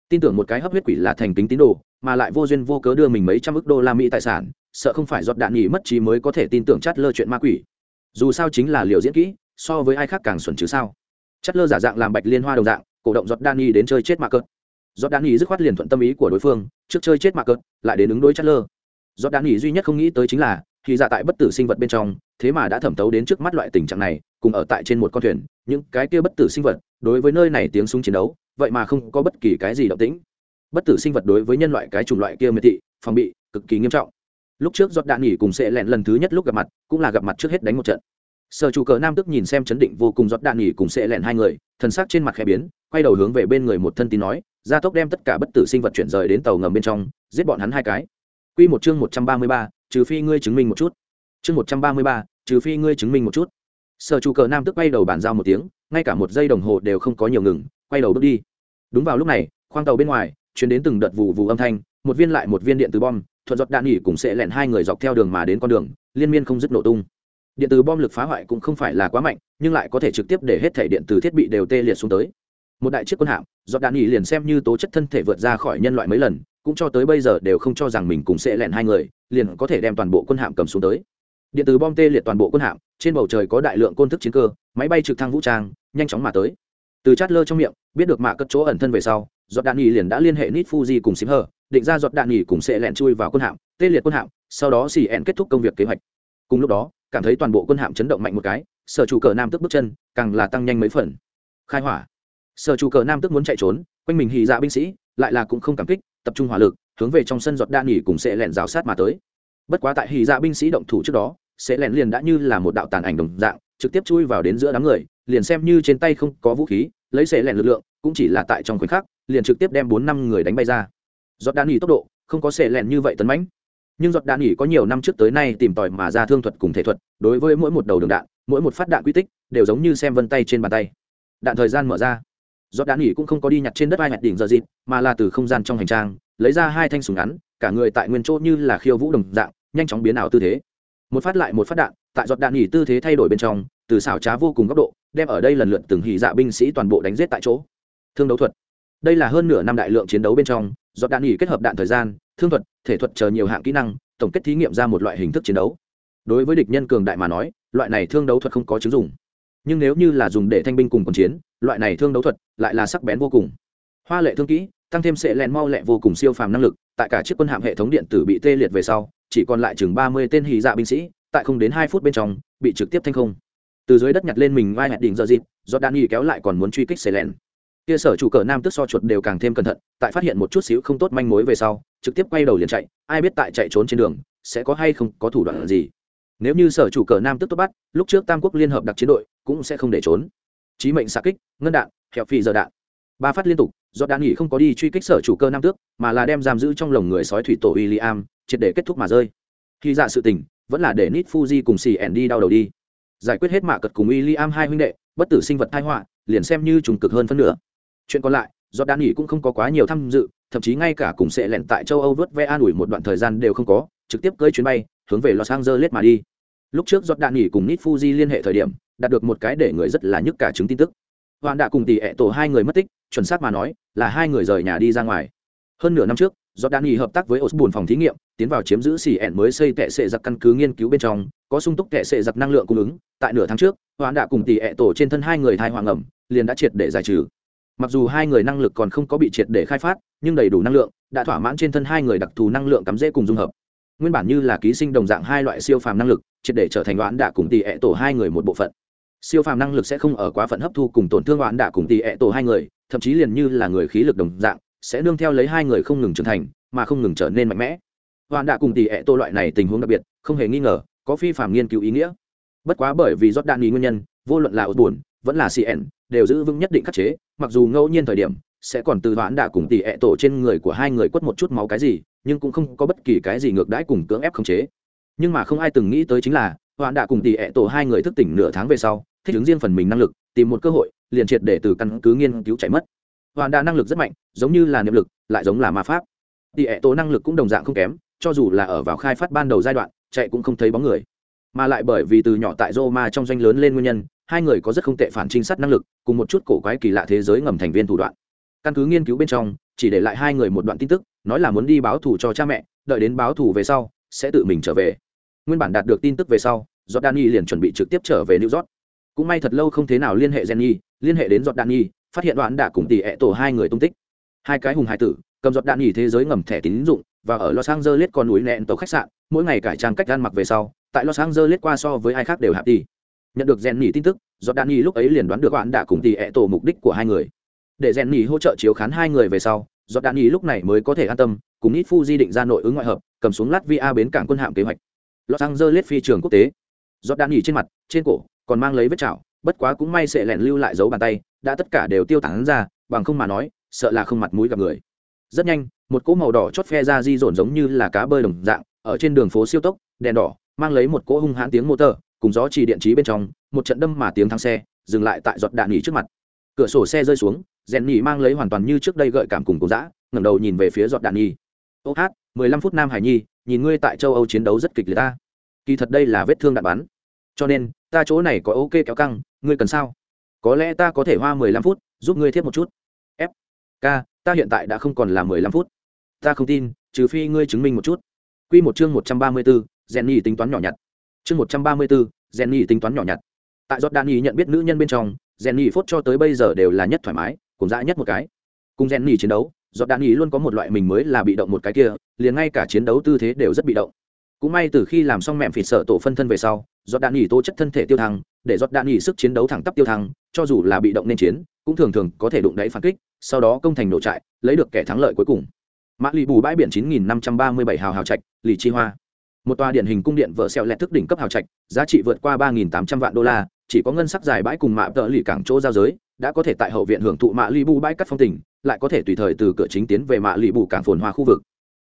Tin tưởng một cái hấp huyết quỷ là thành kính tín đồ, mà lại vô duyên vô cớ đưa mình mấy trăm ức đô la mỹ tài sản, sợ không phải giọt đạn nghỉ mất trí mới có thể tin tưởng chắt lơ chuyện ma quỷ. Dù sao chính là liều diễn kỹ, so với ai khác càng xuẩn chứ sao? Chắt lơ giả dạng làm bạch liên hoa đồng dạng, cổ động giọt đạn nghỉ đến chơi chết mạ cớt giọt đạn nghỉ dứt khoát liền thuận tâm ý của đối phương, trước chơi chết mạ cớt lại đến ứng đối chắt lơ giọt đạn nghỉ duy nhất không nghĩ tới chính là, khi giả tại bất tử sinh vật bên trong thế mà đã thẩm tấu đến trước mắt loại tình trạng này cùng ở tại trên một con thuyền những cái kia bất tử sinh vật đối với nơi này tiếng súng chiến đấu vậy mà không có bất kỳ cái gì động tĩnh. Bất tử sinh vật đối với nhân loại cái chủng loại kia miệt thị phòng bị cực kỳ nghiêm trọng. Lúc trước giọt đạn nghỉ cùng sẽ lẹn lần thứ nhất lúc gặp mặt cũng là gặp mặt trước hết đánh một trận. Sở chủ cờ nam tức nhìn xem chấn định vô cùng giọt đạn nghỉ cùng sẽ lẹn hai người thần sắc trên mặt khẽ biến quay đầu hướng về bên người một thân tín nói gia tốc đem tất cả bất tử sinh vật chuyển rời đến tàu ngầm bên trong giết bọn hắn hai cái. Quy một chương một trăm ba mươi ba, trừ phi ngươi chứng minh một chút. Chương một trăm ba mươi ba, trừ phi ngươi chứng minh một chút. Sở chủ cờ nam tức quay đầu bàn giao một tiếng, ngay cả một giây đồng hồ đều không có nhiều ngừng, quay đầu bước đi. Đúng vào lúc này, khoang tàu bên ngoài, chuyến đến từng đợt vụ vụ âm thanh, một viên lại một viên điện từ bom, thuận giọt đạn nghỉ cùng sẽ lẹn hai người dọc theo đường mà đến con đường liên miên không dứt nổ tung điện từ bom lực phá hoại cũng không phải là quá mạnh nhưng lại có thể trực tiếp để hết thể điện từ thiết bị đều tê liệt xuống tới một đại chiếc quân hạm giọt đạn nghỉ liền xem như tố chất thân thể vượt ra khỏi nhân loại mấy lần cũng cho tới bây giờ đều không cho rằng mình cùng sẽ lẹn hai người liền có thể đem toàn bộ quân hạm cầm xuống tới điện tử bom tê liệt toàn bộ quân hạm, trên bầu trời có đại lượng côn thức chiến cơ, máy bay trực thăng vũ trang, nhanh chóng mà tới. Từ chát lơ trong miệng, biết được mạ cất chỗ ẩn thân về sau giọt đạn nghỉ liền đã liên hệ nít fuji cùng xím hờ định ra giọt đạn nghỉ cùng sẽ lẹn chui vào quân hạm, tê liệt quân hạm, sau đó xì ẹn kết thúc công việc kế hoạch. Cùng lúc đó, cảm thấy toàn bộ quân hạm chấn động mạnh một cái, sở chủ cờ nam tức bước chân, càng là tăng nhanh mấy phần. Khai hỏa. Sở chủ cờ nam tức muốn chạy trốn, quanh mình hì dạ binh sĩ, lại là cũng không cảm kích, tập trung hỏa lực, hướng về trong sân giọt đạn nghỉ cùng sẽ lẹn rào sát mà tới bất quá tại hy dạ binh sĩ động thủ trước đó, sẽ lẹn liền đã như là một đạo tàn ảnh đồng dạng, trực tiếp chui vào đến giữa đám người, liền xem như trên tay không có vũ khí, lấy sẽ lẹn lực lượng, cũng chỉ là tại trong khoảnh khắc, liền trực tiếp đem bốn năm người đánh bay ra. Giọt đạn nghỉ tốc độ, không có sẽ lẹn như vậy tấn mãnh. Nhưng giọt đạn nghỉ có nhiều năm trước tới nay tìm tòi mà ra thương thuật cùng thể thuật, đối với mỗi một đầu đường đạn, mỗi một phát đạn quy tích, đều giống như xem vân tay trên bàn tay. Đạn thời gian mở ra. Giọt đạn nghỉ cũng không có đi nhặt trên đất ai hẹn đỉnh giờ dịp, mà là từ không gian trong hành trang, lấy ra hai thanh súng ngắn, cả người tại nguyên chỗ như là khiêu vũ đồng dạng nhanh chóng biến ảo tư thế. Một phát lại một phát đạn tại giọt đạn nghỉ tư thế thay đổi bên trong từ xảo trá vô cùng góc độ đem ở đây lần lượt từng hỉ dạ binh sĩ toàn bộ đánh giết tại chỗ. Thương đấu thuật. Đây là hơn nửa năm đại lượng chiến đấu bên trong giọt đạn nghỉ kết hợp đạn thời gian thương thuật thể thuật chờ nhiều hạng kỹ năng tổng kết thí nghiệm ra một loại hình thức chiến đấu. Đối với địch nhân cường đại mà nói loại này thương đấu thuật không có chứng dùng, nhưng nếu như là dùng để thanh binh cùng quần chiến loại này thương đấu thuật lại là sắc bén vô cùng. Hoa lệ thương kỹ tăng thêm sệ len mau lẹ vô cùng siêu phàm năng lực tại cả chiếc quân hạm hệ thống điện tử bị tê liệt về sau chỉ còn lại chừng ba mươi tên hì dạ binh sĩ, tại không đến hai phút bên trong, bị trực tiếp thanh không. Từ dưới đất nhặt lên mình vai hẹn đỉnh giờ dịp do đan y kéo lại còn muốn truy kích sệ lẹn. kia sở chủ cờ nam tức so chuột đều càng thêm cẩn thận, tại phát hiện một chút xíu không tốt manh mối về sau, trực tiếp quay đầu liền chạy, ai biết tại chạy trốn trên đường, sẽ có hay không có thủ đoạn gì. Nếu như sở chủ cờ nam tức tốt bắt, lúc trước tam quốc liên hợp đặc chiến đội cũng sẽ không để trốn. Chí mệnh xạ kích, ngân đạn, hẹo phi giờ đạn ba phát liên tục, do đã nghỉ không có đi truy kích sở chủ cơ nam tước, mà là đem giam giữ trong lồng người sói thủy tổ w i l l i am triệt để kết thúc mà rơi. Khi dạ sự tình, vẫn là để nít fuji cùng xì ẻn đi đau đầu đi. Giải quyết hết mạ cật cùng w i l l i am hai huynh đệ, bất tử sinh vật thai họa, liền xem như trùng cực hơn phân nửa. Chuyện còn lại, do đan nghỉ cũng không có quá nhiều tham dự, thậm chí ngay cả cùng sẽ lẹn tại châu âu vớt ve an ủi một đoạn thời gian đều không có, trực tiếp cưỡi chuyến bay, hướng về los angeles mà đi. Lúc trước giọt đan nghỉ cùng nít fuji liên hệ thời điểm, đạt được một cái để người rất là nhức cả chứng tin tức hoàn đã cùng tỷ ẹ tổ hai người mất tích, chuẩn xác mà nói, là hai người rời nhà đi ra ngoài. Hơn nửa năm trước do đan nghỉ hợp tác với osborne phòng thí nghiệm, tiến vào chiếm giữ xì ẹn mới xây tệ sệ giặc căn cứ nghiên cứu bên trong, có sung túc tệ sệ giặc năng lượng cung ứng. Tại nửa tháng trước hoàn đã cùng tỷ ẹ tổ trên thân hai người thai hoàng ẩm, liền đã triệt để giải trừ. Mặc dù hai người năng lực còn không có bị triệt để khai phát, nhưng đầy đủ năng lượng, đã thỏa mãn trên thân hai người đặc thù năng lượng cắm dễ cùng dung hợp. Nguyên bản như là ký sinh đồng dạng hai loại siêu phàm năng lực, triệt để trở thành đoán đạ cùng tỷ ẹ tổ hai người một bộ phận siêu phàm năng lực sẽ không ở quá phận hấp thu cùng tổn thương oán đả cùng tỷ ẹ tổ hai người, thậm chí liền như là người khí lực đồng dạng, sẽ nương theo lấy hai người không ngừng trưởng thành, mà không ngừng trở nên mạnh mẽ. Oán đả cùng tỷ ẹ tổ loại này tình huống đặc biệt, không hề nghi ngờ, có phi phàm nghiên cứu ý nghĩa. Bất quá bởi vì rót đạn ý nguyên nhân, vô luận là ột buồn vẫn là cn đều giữ vững nhất định khắc chế, mặc dù ngẫu nhiên thời điểm, sẽ còn từ oán đả cùng tỷ ẹ tổ trên người của hai người quất một chút máu cái gì, nhưng cũng không có bất kỳ cái gì ngược đãi cùng cưỡng ép khống chế. Nhưng mà không ai từng nghĩ tới chính là hoạn đã cùng tỷ ẹ tổ hai người thức tỉnh nửa tháng về sau thích ứng riêng phần mình năng lực tìm một cơ hội liền triệt để từ căn cứ nghiên cứu chạy mất hoạn đã năng lực rất mạnh giống như là niệm lực lại giống là ma pháp tỷ ẹ tổ năng lực cũng đồng dạng không kém cho dù là ở vào khai phát ban đầu giai đoạn chạy cũng không thấy bóng người mà lại bởi vì từ nhỏ tại Roma trong doanh lớn lên nguyên nhân, hai người có rất không tệ phản trinh sát năng lực, cùng một chút cổ quái kỳ lạ thế giới ngầm thành viên thủ đoạn. Căn cứ nghiên cứu bên trong, chỉ để lại hai người một đoạn tin tức, nói là muốn đi báo thù cho cha mẹ, đợi đến báo thù về sau, sẽ tự mình trở về. Nguyên bản đạt được tin tức về sau, giọt đan y liền chuẩn bị trực tiếp trở về New York. Cũng may thật lâu không thế nào liên hệ Jenny, liên hệ đến giọt đan y phát hiện đoạn đã cùng tỷ ệ tổ hai người tung tích. Hai cái hùng hải tử, cầm giọt đạn nhỉ thế giới ngầm thẻ tín dụng và ở Los Angeles con núi nẹn tàu khách sạn, mỗi ngày cải trang cách ăn mặc về sau, tại Los Angeles qua so với ai khác đều hạp đi. Nhận được Jenny tin tức, giọt đạn nhỉ lúc ấy liền đoán được bạn đã cùng tỷ ệ tổ mục đích của hai người. Để Jenny hỗ trợ chiếu khán hai người về sau, giọt đạn nhỉ lúc này mới có thể an tâm, cùng Nit Fuji định ra nội ứng ngoại hợp, cầm xuống Latvia bến cảng quân hạm kế hoạch. Los Angeles phi trường quốc tế. Giọt đạn nhỉ trên mặt, trên cổ, còn mang lấy vết chảo, bất quá cũng may sẽ lẹn lưu lại dấu bàn tay, đã tất cả đều tiêu tán ra, bằng không mà nói, sợ là không mặt mũi gặp người. Rất nhanh một cỗ màu đỏ chót phe ra di dồn giống như là cá bơi đồng dạng ở trên đường phố siêu tốc đèn đỏ mang lấy một cỗ hung hãn tiếng motor cùng gió chỉ điện trí bên trong một trận đâm mà tiếng thắng xe dừng lại tại giọt đạn nghỉ trước mặt. Cửa sổ xe rơi xuống rèn nhỉ mang lấy hoàn toàn như trước đây gợi cảm cùng cố dã ngẩng đầu nhìn về phía giọt đạn nhi ô hát mười lăm phút nam hải nhi nhìn ngươi tại châu âu chiến đấu rất kịch liệt ta. Kỳ thật đây là vết thương đạn bắn. Cho nên, ta chỗ này có ok kéo căng, ngươi cần sao? Có lẽ ta có thể hoa mười lăm phút, giúp ngươi thiết một chút. F. K, ta hiện tại đã không còn là mười lăm phút. Ta không tin, trừ phi ngươi chứng minh một chút. Q một chương một trăm ba mươi bốn rèn nhì tính toán nhỏ nhặt. Chương một trăm ba mươi bốn rèn nhì tính toán nhỏ nhặt. Tại giọt đạn nhì nhận biết nữ nhân bên trong, rèn nhì phốt cho tới bây giờ đều là nhất thoải mái, cùng dã nhất một cái. Cùng rèn nhì chiến đấu, giọt đạn nhì luôn có một loại mình mới là bị động một cái kia liền ngay cả chiến đấu tư thế đều rất bị động. Cũng may từ khi làm xong mẹm phịt sợ tổ phân thân về sau, giọt đạn nghỉ tố chất thân thể tiêu thăng, để giọt đạn nghỉ sức chiến đấu thẳng tắp tiêu thăng, cho dù là bị động nên chiến, cũng thường thường có thể đụng đáy phản kích, sau đó công thành nổ trại, lấy được kẻ thắng lợi cuối cùng. Mã lì bù bãi biển 9.537 hào hào trạch, lì chi hoa. Một tòa điện hình cung điện vợ xẹo lẹt thức đỉnh cấp hào trạch, giá trị vượt qua 3.800 vạn đô la, chỉ có ngân sắc dài bãi cùng mạ tợ lì cảng chỗ giao giới, đã có thể tại hậu viện hưởng thụ mạ lì bù bãi cắt phong tình, lại có thể tùy thời từ cửa chính tiến về mạ lì bù cảng phồn hoa khu vực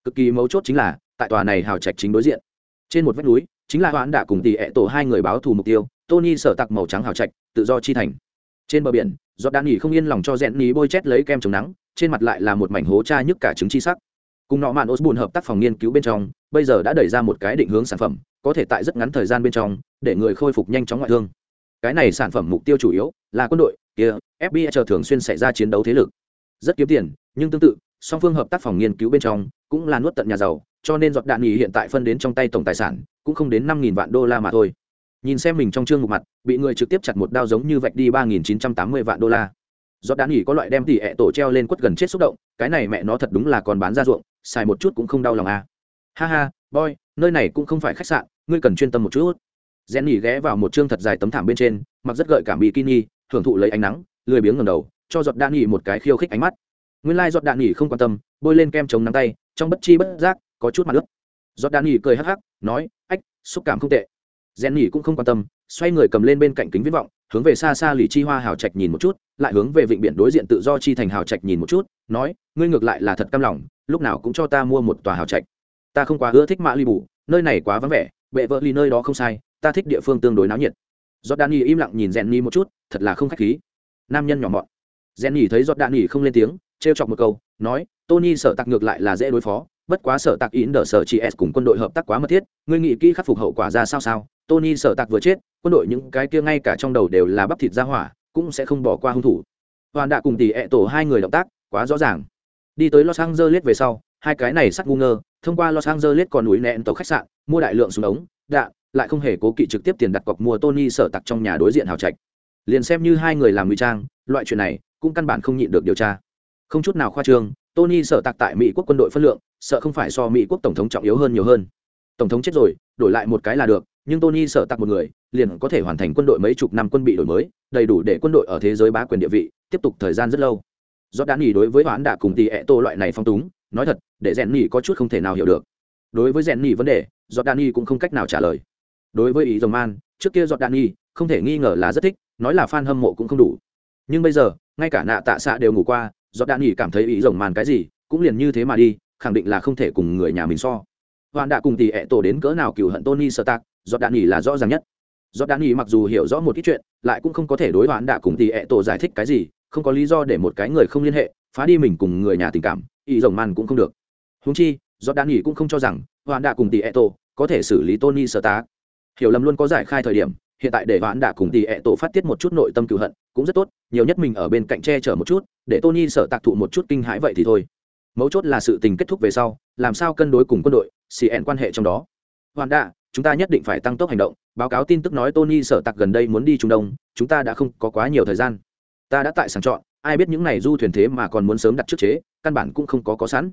cực kỳ mấu chốt chính là, tại tòa này hào trạch chính đối diện. Trên một vách núi, chính là hoãn đạ cùng tỷ ẹ tổ hai người báo thù mục tiêu, tony sở tặc màu trắng hào trạch, tự do chi thành. Trên bờ biển, giọt đạn nghỉ không yên lòng cho rẽn ní bôi chét lấy kem chống nắng, trên mặt lại là một mảnh hố cha nhức cả trứng chi sắc. Cùng nọ mạn Osbun hợp tác phòng nghiên cứu bên trong, bây giờ đã đẩy ra một cái định hướng sản phẩm, có thể tại rất ngắn thời gian bên trong, để người khôi phục nhanh chóng ngoại thương. Cái này sản phẩm mục tiêu chủ yếu là quân đội, kia fbi chờ thường xuyên xảy ra chiến đấu thế lực. Rất kiếm tiền, nhưng tương tự, song phương hợp tác phòng nghiên cứu bên trong cũng là nuốt tận nhà giàu, cho nên giọt đạn nghỉ hiện tại phân đến trong tay tổng tài sản, cũng không đến năm nghìn vạn đô la mà thôi. Nhìn xem mình trong chương một mặt, bị người trực tiếp chặt một đao giống như vạch đi ba nghìn chín trăm tám mươi vạn đô la. Giọt đạn nghỉ có loại đem tỉ ẹ tổ treo lên quất gần chết xúc động, cái này mẹ nó thật đúng là còn bán ra ruộng, xài một chút cũng không đau lòng à. ha ha, boy, nơi này cũng không phải khách sạn, ngươi cần chuyên tâm một chút. Rèn nhỉ ghé vào một chương thật dài tấm thảm bên trên, mặc rất gợi cảm bikini, hưởng thụ lấy ánh nắng, lười biếng ngầm đầu, cho giọt đạn nghỉ một cái khiêu khích ánh mắt. Nguyên lai giọt đạn nghỉ không quan tâm, bôi lên kem chống nắng tay trong bất chi bất giác, có chút mặt nước giọt đạn nghỉ cười hắc hắc, nói, ách, xúc cảm không tệ. Rèn nghỉ cũng không quan tâm, xoay người cầm lên bên cạnh kính viễn vọng, hướng về xa xa lì chi hoa hào trạch nhìn một chút, lại hướng về vịnh biển đối diện tự do chi thành hào trạch nhìn một chút, nói, ngươi ngược lại là thật căm lòng, lúc nào cũng cho ta mua một tòa hào trạch. Ta không quá ưa thích mã ly bù, nơi này quá vắng vẻ, bệ vợ ly nơi đó không sai, ta thích địa phương tương đối náo nhiệt. Giọt đạn nghỉ im lặng nhìn rèn nghỉ một chút, thật là không khách khí. Nam nhân nhỏ mọn. Rèn nghỉ thấy giọt đạn nghỉ không lên tiếng trêu chọc một câu, nói, tony sợ tặc ngược lại là dễ đối phó, bất quá sợ tặc yến đỡ sợ chỉ s cùng quân đội hợp tác quá mật thiết, ngươi nghĩ kỹ khắc phục hậu quả ra sao sao? Tony sợ tặc vừa chết, quân đội những cái kia ngay cả trong đầu đều là bắp thịt ra hỏa, cũng sẽ không bỏ qua hung thủ. Hoàn đã cùng tỷ ệ tổ hai người động tác, quá rõ ràng. Đi tới los angeles về sau, hai cái này sắc ngu ngơ, thông qua los angeles còn núi nện tàu khách sạn, mua đại lượng súng ống đạn lại không hề cố kỵ trực tiếp tiền đặt cọc mua tony sợ tặc trong nhà đối diện hào trạch. Liền xem như hai người làm ngụy trang, loại chuyện này cũng căn bản không nhịn được điều tra không chút nào khoa trương, tony sợ tạc tại mỹ quốc quân đội phân lượng, sợ không phải so mỹ quốc tổng thống trọng yếu hơn nhiều hơn. Tổng thống chết rồi, đổi lại một cái là được, nhưng tony sợ tạc một người, liền có thể hoàn thành quân đội mấy chục năm quân bị đổi mới, đầy đủ để quân đội ở thế giới bá quyền địa vị, tiếp tục thời gian rất lâu. Do đã nghỉ đối với hoán đạ cùng tỷ ẹ tô loại này phong túng, nói thật, để rèn nghỉ có chút không thể nào hiểu được. Đối với rèn nghỉ vấn đề do đan nghỉ cũng không cách nào trả lời. Đối với ý dòng man trước kia do đan nghỉ không thể nghi ngờ là rất thích, nói là fan hâm mộ cũng không đủ. Nhưng bây giờ, ngay cả nạ tạ xạ đều ngủ qua giọt đạn nghỉ cảm thấy ý rồng màn cái gì, cũng liền như thế mà đi, khẳng định là không thể cùng người nhà mình so. Hoàn đã cùng tỷ ẹ tổ đến cỡ nào cựu hận tony sơ tạc giọt đạn nghỉ là rõ ràng nhất. Giọt đạn nghỉ mặc dù hiểu rõ một ít chuyện, lại cũng không có thể đối hoàn đã cùng tỷ ẹ tổ giải thích cái gì, không có lý do để một cái người không liên hệ, phá đi mình cùng người nhà tình cảm, ý rồng màn cũng không được. Húng chi giọt đạn nghỉ cũng không cho rằng hoàn đã cùng tỷ ẹ tổ có thể xử lý tony sơ tạc hiểu lầm luôn có giải khai thời điểm, hiện tại để hoãn đã cùng tỷ ẹ tổ phát tiết một chút nội tâm cựu hận cũng rất tốt, nhiều nhất mình ở bên cạnh che chở một chút, để tony sợ tạc thụ một chút kinh hãi vậy thì thôi. Mấu chốt là sự tình kết thúc về sau, làm sao cân đối cùng quân đội cn quan hệ trong đó. Hoàn đạ, chúng ta nhất định phải tăng tốc hành động, báo cáo tin tức nói tony sở tặc gần đây muốn đi trung đông, chúng ta đã không có quá nhiều thời gian. Ta đã tại sàng chọn, ai biết những này du thuyền thế mà còn muốn sớm đặt trước chế, căn bản cũng không có có sẵn.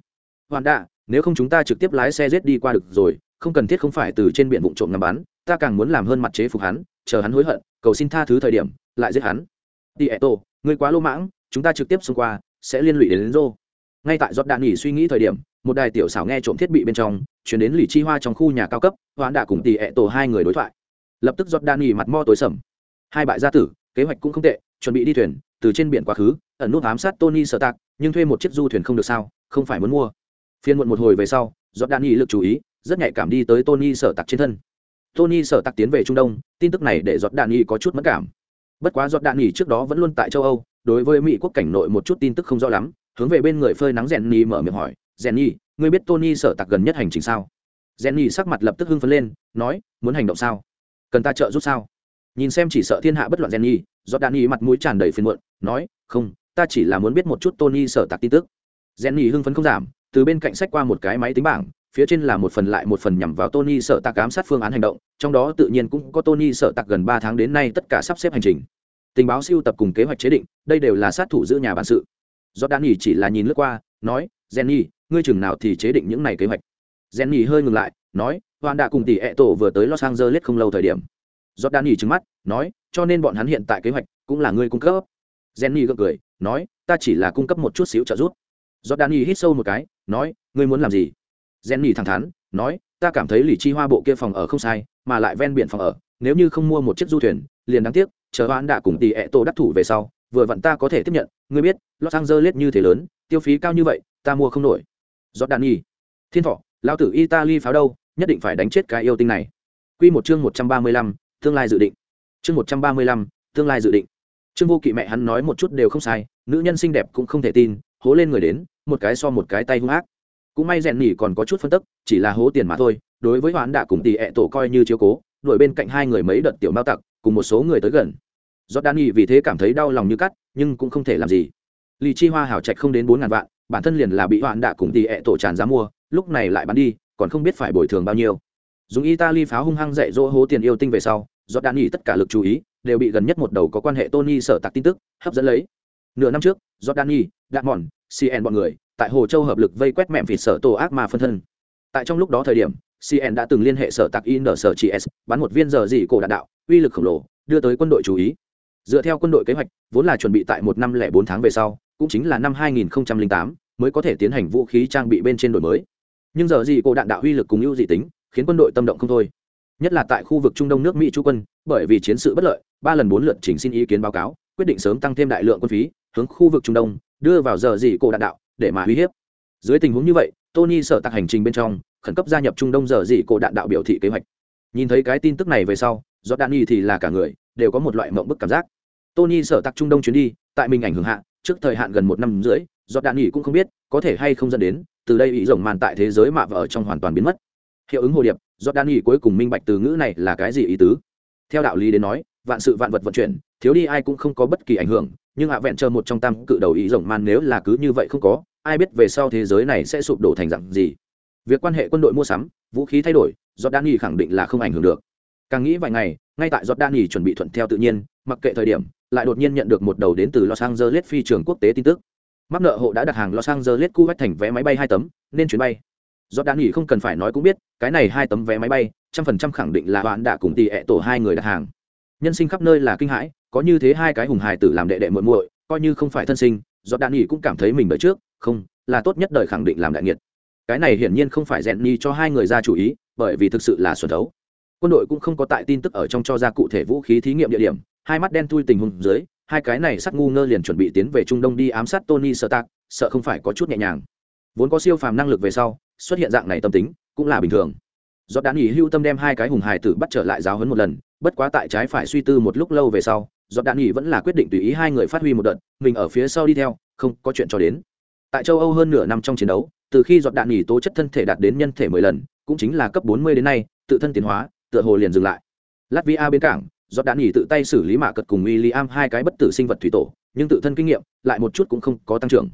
Hoàn đạ, nếu không chúng ta trực tiếp lái xe rết đi qua được rồi, không cần thiết không phải từ trên biển vụ trộm ngắm bắn, ta càng muốn làm hơn mặt chế phục hắn, chờ hắn hối hận, cầu xin tha thứ thời điểm, lại giết hắn đi ẹ tổ ngươi quá lô mãng chúng ta trực tiếp xông qua sẽ liên lụy đến, đến rô ngay tại giọt đạn nghỉ suy nghĩ thời điểm một đài tiểu xảo nghe trộm thiết bị bên trong chuyển đến lì chi hoa trong khu nhà cao cấp hoãn đã cùng tỷ ẹ tổ hai người đối thoại. Lập tức giọt đạn nghỉ mặt mo tối sầm. Hai bại gia tử kế hoạch cũng không tệ chuẩn bị đi thuyền từ trên biển quá khứ ẩn nút ám sát tony sợ tạc nhưng thuê một chiếc du thuyền không được sao không phải muốn mua. Phiên muộn một hồi về sau giọt đạn nghỉ lực chú ý rất nhạy cảm đi tới tony sợ tạc trên thân. Tony sợ tạc tiến về trung đông tin tức này để giọt đạn nghỉ có chút mất cảm bất quá giọt đạn nghỉ trước đó vẫn luôn tại châu âu, đối với mỹ quốc cảnh nội một chút tin tức không rõ lắm, hướng về bên người phơi nắng rèn nhì mở miệng hỏi rèn nhì ngươi biết tony sở tặc gần nhất hành trình sao? Rèn nhì sắc mặt lập tức hưng phấn lên, nói, muốn hành động sao? Cần ta trợ giúp sao? Nhìn xem chỉ sợ thiên hạ bất loạn rèn nhì giọt đạn nhì mặt mũi tràn đầy phiền muộn, nói, không, ta chỉ là muốn biết một chút tony sở tặc tin tức. Rèn nhì hưng phấn không giảm, từ bên cạnh sách qua một cái máy tính bảng phía trên là một phần lại một phần nhằm vào Tony sợ tạc ám sát phương án hành động, trong đó tự nhiên cũng có Tony sợ tạc gần ba tháng đến nay tất cả sắp xếp hành trình. Tình báo siêu tập cùng kế hoạch chế định, đây đều là sát thủ giữ nhà bản sự. Do đan chỉ là nhìn lướt qua nói jenny ngươi chừng nào thì chế định những này kế hoạch? Jenny hơi ngừng lại nói hoàn đã cùng tỷ ẹ tổ vừa tới los angeles không lâu thời điểm. Do đan nghỉ trừng mắt nói cho nên bọn hắn hiện tại kế hoạch cũng là ngươi cung cấp. Jenny gượng cười nói ta chỉ là cung cấp một chút xíu trợ giúp. Do đan hít sâu một cái nói ngươi muốn làm gì? Jenny thẳng thắn nói ta cảm thấy lì chi hoa bộ kia phòng ở không sai mà lại ven biển phòng ở nếu như không mua một chiếc du thuyền liền đáng tiếc chờ hoãn đã cùng tỷ ẹ tổ đắc thủ về sau vừa vặn ta có thể tiếp nhận ngươi biết los angeles như thế lớn tiêu phí cao như vậy ta mua không nổi. Giọt đàn nhi thiên thọ lao tử italy pháo đâu nhất định phải đánh chết cái yêu tinh này. Quy một chương một trăm ba mươi lăm, tương lai dự định. Chương một trăm ba mươi lăm tương lai dự định. Trương vô kỵ mẹ hắn nói một chút đều không sai nữ nhân xinh đẹp cũng không thể tin hố lên người đến một cái so một cái tay hung ác cũng may rèn nỉ còn có chút phân tức, chỉ là hố tiền mà thôi, đối với hoán đạ cùng tỷ ẹ tổ coi như chiếu cố, đuổi bên cạnh hai người mấy đợt tiểu mao tặc, cùng một số người tới gần. Do đan nghị vì thế cảm thấy đau lòng như cắt, nhưng cũng không thể làm gì. Lì chi hoa hảo trạch không đến bốn ngàn vạn, bản thân liền là bị hoạn đạ cùng tỷ ẹ tổ tràn giá mua, lúc này lại bán đi, còn không biết phải bồi thường bao nhiêu. Dùng italy pháo hung hăng dạy dỗ hố tiền yêu tinh về sau do đan nghị tất cả lực chú ý đều bị gần nhất một đầu có quan hệ tony sở tặc tin tức hấp dẫn lấy. Nửa năm trước do đan nghị đạn mòn cn bọn người tại hồ châu hợp lực vây quét mẹm vịt sở tổ ác ma phân thân. Tại trong lúc đó thời điểm cn đã từng liên hệ sở tạc in sở chị s, bắn một viên giờ dị cổ đạn đạo, uy lực khổng lồ, đưa tới quân đội chú ý. Dựa theo quân đội kế hoạch, vốn là chuẩn bị tại một năm lẻ bốn tháng về sau, cũng chính là năm 2008 mới có thể tiến hành vũ khí trang bị bên trên đổi mới. Nhưng giờ gì cổ đạn đạo uy lực cùng ưu dị tính, khiến quân đội tâm động không thôi. Nhất là tại khu vực trung đông nước mỹ chú quân, bởi vì chiến sự bất lợi, ba lần bốn lượt chỉnh xin ý kiến báo cáo, quyết định sớm tăng thêm đại lượng quân phí, hướng khu vực trung đông, đưa vào giờ gì cổ đạn đạo để mà uy hiếp. Dưới tình huống như vậy, tony sợ tặc hành trình bên trong, khẩn cấp gia nhập trung đông giờ dị cổ đạn đạo biểu thị kế hoạch. Nhìn thấy cái tin tức này về sau do đạn y thì là cả người, đều có một loại mộng bức cảm giác. Tony sợ tặc trung đông chuyến đi, tại mình ảnh hưởng hạ, trước thời hạn gần một năm rưỡi do đạn y cũng không biết có thể hay không dẫn đến, từ đây ý rồng màn tại thế giới mạ và ở trong hoàn toàn biến mất. Hiệu ứng hồ điệp do đan y cuối cùng minh bạch từ ngữ này là cái gì ý tứ. Theo đạo lý đến nói, vạn sự vạn vật vận chuyển, thiếu đi ai cũng không có bất kỳ ảnh hưởng nhưng hạ vẹn chờ một trong tam cự đầu ý rồng man nếu là cứ như vậy không có, ai biết về sau thế giới này sẽ sụp đổ thành dạng gì. Việc quan hệ quân đội mua sắm, vũ khí thay đổi do đan y khẳng định là không ảnh hưởng được. Càng nghĩ vài ngày, ngay tại giọt đan y chuẩn bị thuận theo tự nhiên, mặc kệ thời điểm, lại đột nhiên nhận được một đầu đến từ los angeles phi trường quốc tế tin tức. Mắc nợ hộ đã đặt hàng los angeles cu vách thành vé máy bay hai tấm, nên chuyến bay. Giọt đan nghỉ không cần phải nói cũng biết, cái này hai tấm vé máy bay, trăm phần trăm khẳng định là bạn đã cùng tỷ ẹ tổ hai người đặt hàng. Nhân sinh khắp nơi là kinh hãi có như thế hai cái hùng hài tử làm đệ đệ muội muội, coi như không phải thân sinh do đan nghỉ cũng cảm thấy mình đợi trước, không, là tốt nhất đời khẳng định làm đại nghiệt. Cái này hiển nhiên không phải rèn ni cho hai người ra chủ ý, bởi vì thực sự là xuẩn thấu. Quân đội cũng không có tại tin tức ở trong cho ra cụ thể vũ khí thí nghiệm địa điểm, hai mắt đen thui tình huống dưới, hai cái này sắc ngu ngơ liền chuẩn bị tiến về trung đông đi ám sát tony sợ tạc sợ không phải có chút nhẹ nhàng. Vốn có siêu phàm năng lực về sau, xuất hiện dạng này tâm tính, cũng là bình thường. Do đạn nghỉ hưu tâm đem hai cái hùng hài tử bắt trở lại giáo hấn một lần, bất quá tại trái phải suy tư một lúc lâu về sau do đạn nghỉ vẫn là quyết định tùy ý hai người phát huy một đợt, mình ở phía sau đi theo, không có chuyện cho đến. Tại châu âu hơn nửa năm trong chiến đấu, từ khi giọt đạn nghỉ tố chất thân thể đạt đến nhân thể mười lần, cũng chính là cấp bốn mươi đến nay, tự thân tiến hóa, tựa hồ liền dừng lại. Latvia bên cảng, giọt đạn nghỉ tự tay xử lý mạ cật cùng w i l l i am hai cái bất tử sinh vật thủy tổ, nhưng tự thân kinh nghiệm lại một chút cũng không có tăng trưởng.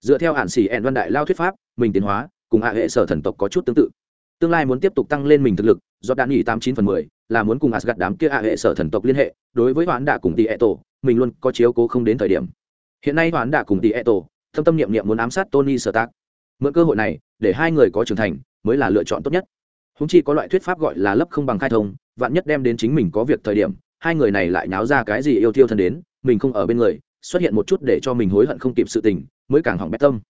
Dựa theo hạn xỉ ẹn văn đại lao thuyết pháp, mình tiến hóa cùng hạ hệ sở thần tộc có chút tương tự. Tương lai muốn tiếp tục tăng lên mình thực lực do đạn nghỉ tám chín phần mười là muốn cùng Asgard đám kia hạ hệ sở thần tộc liên hệ đối với hoán đạ cùng tỷ Eto, mình luôn có chiếu cố không đến thời điểm. Hiện nay hoán đạ cùng tỷ Eto, thâm tâm niệm niệm muốn ám sát tony sở mượn cơ hội này để hai người có trưởng thành mới là lựa chọn tốt nhất. Húng chi có loại thuyết pháp gọi là lấp không bằng khai thông vạn nhất đem đến chính mình có việc thời điểm hai người này lại náo ra cái gì yêu thiêu thân đến mình không ở bên người xuất hiện một chút để cho mình hối hận không kịp sự tình mới càng hỏng bét tâm.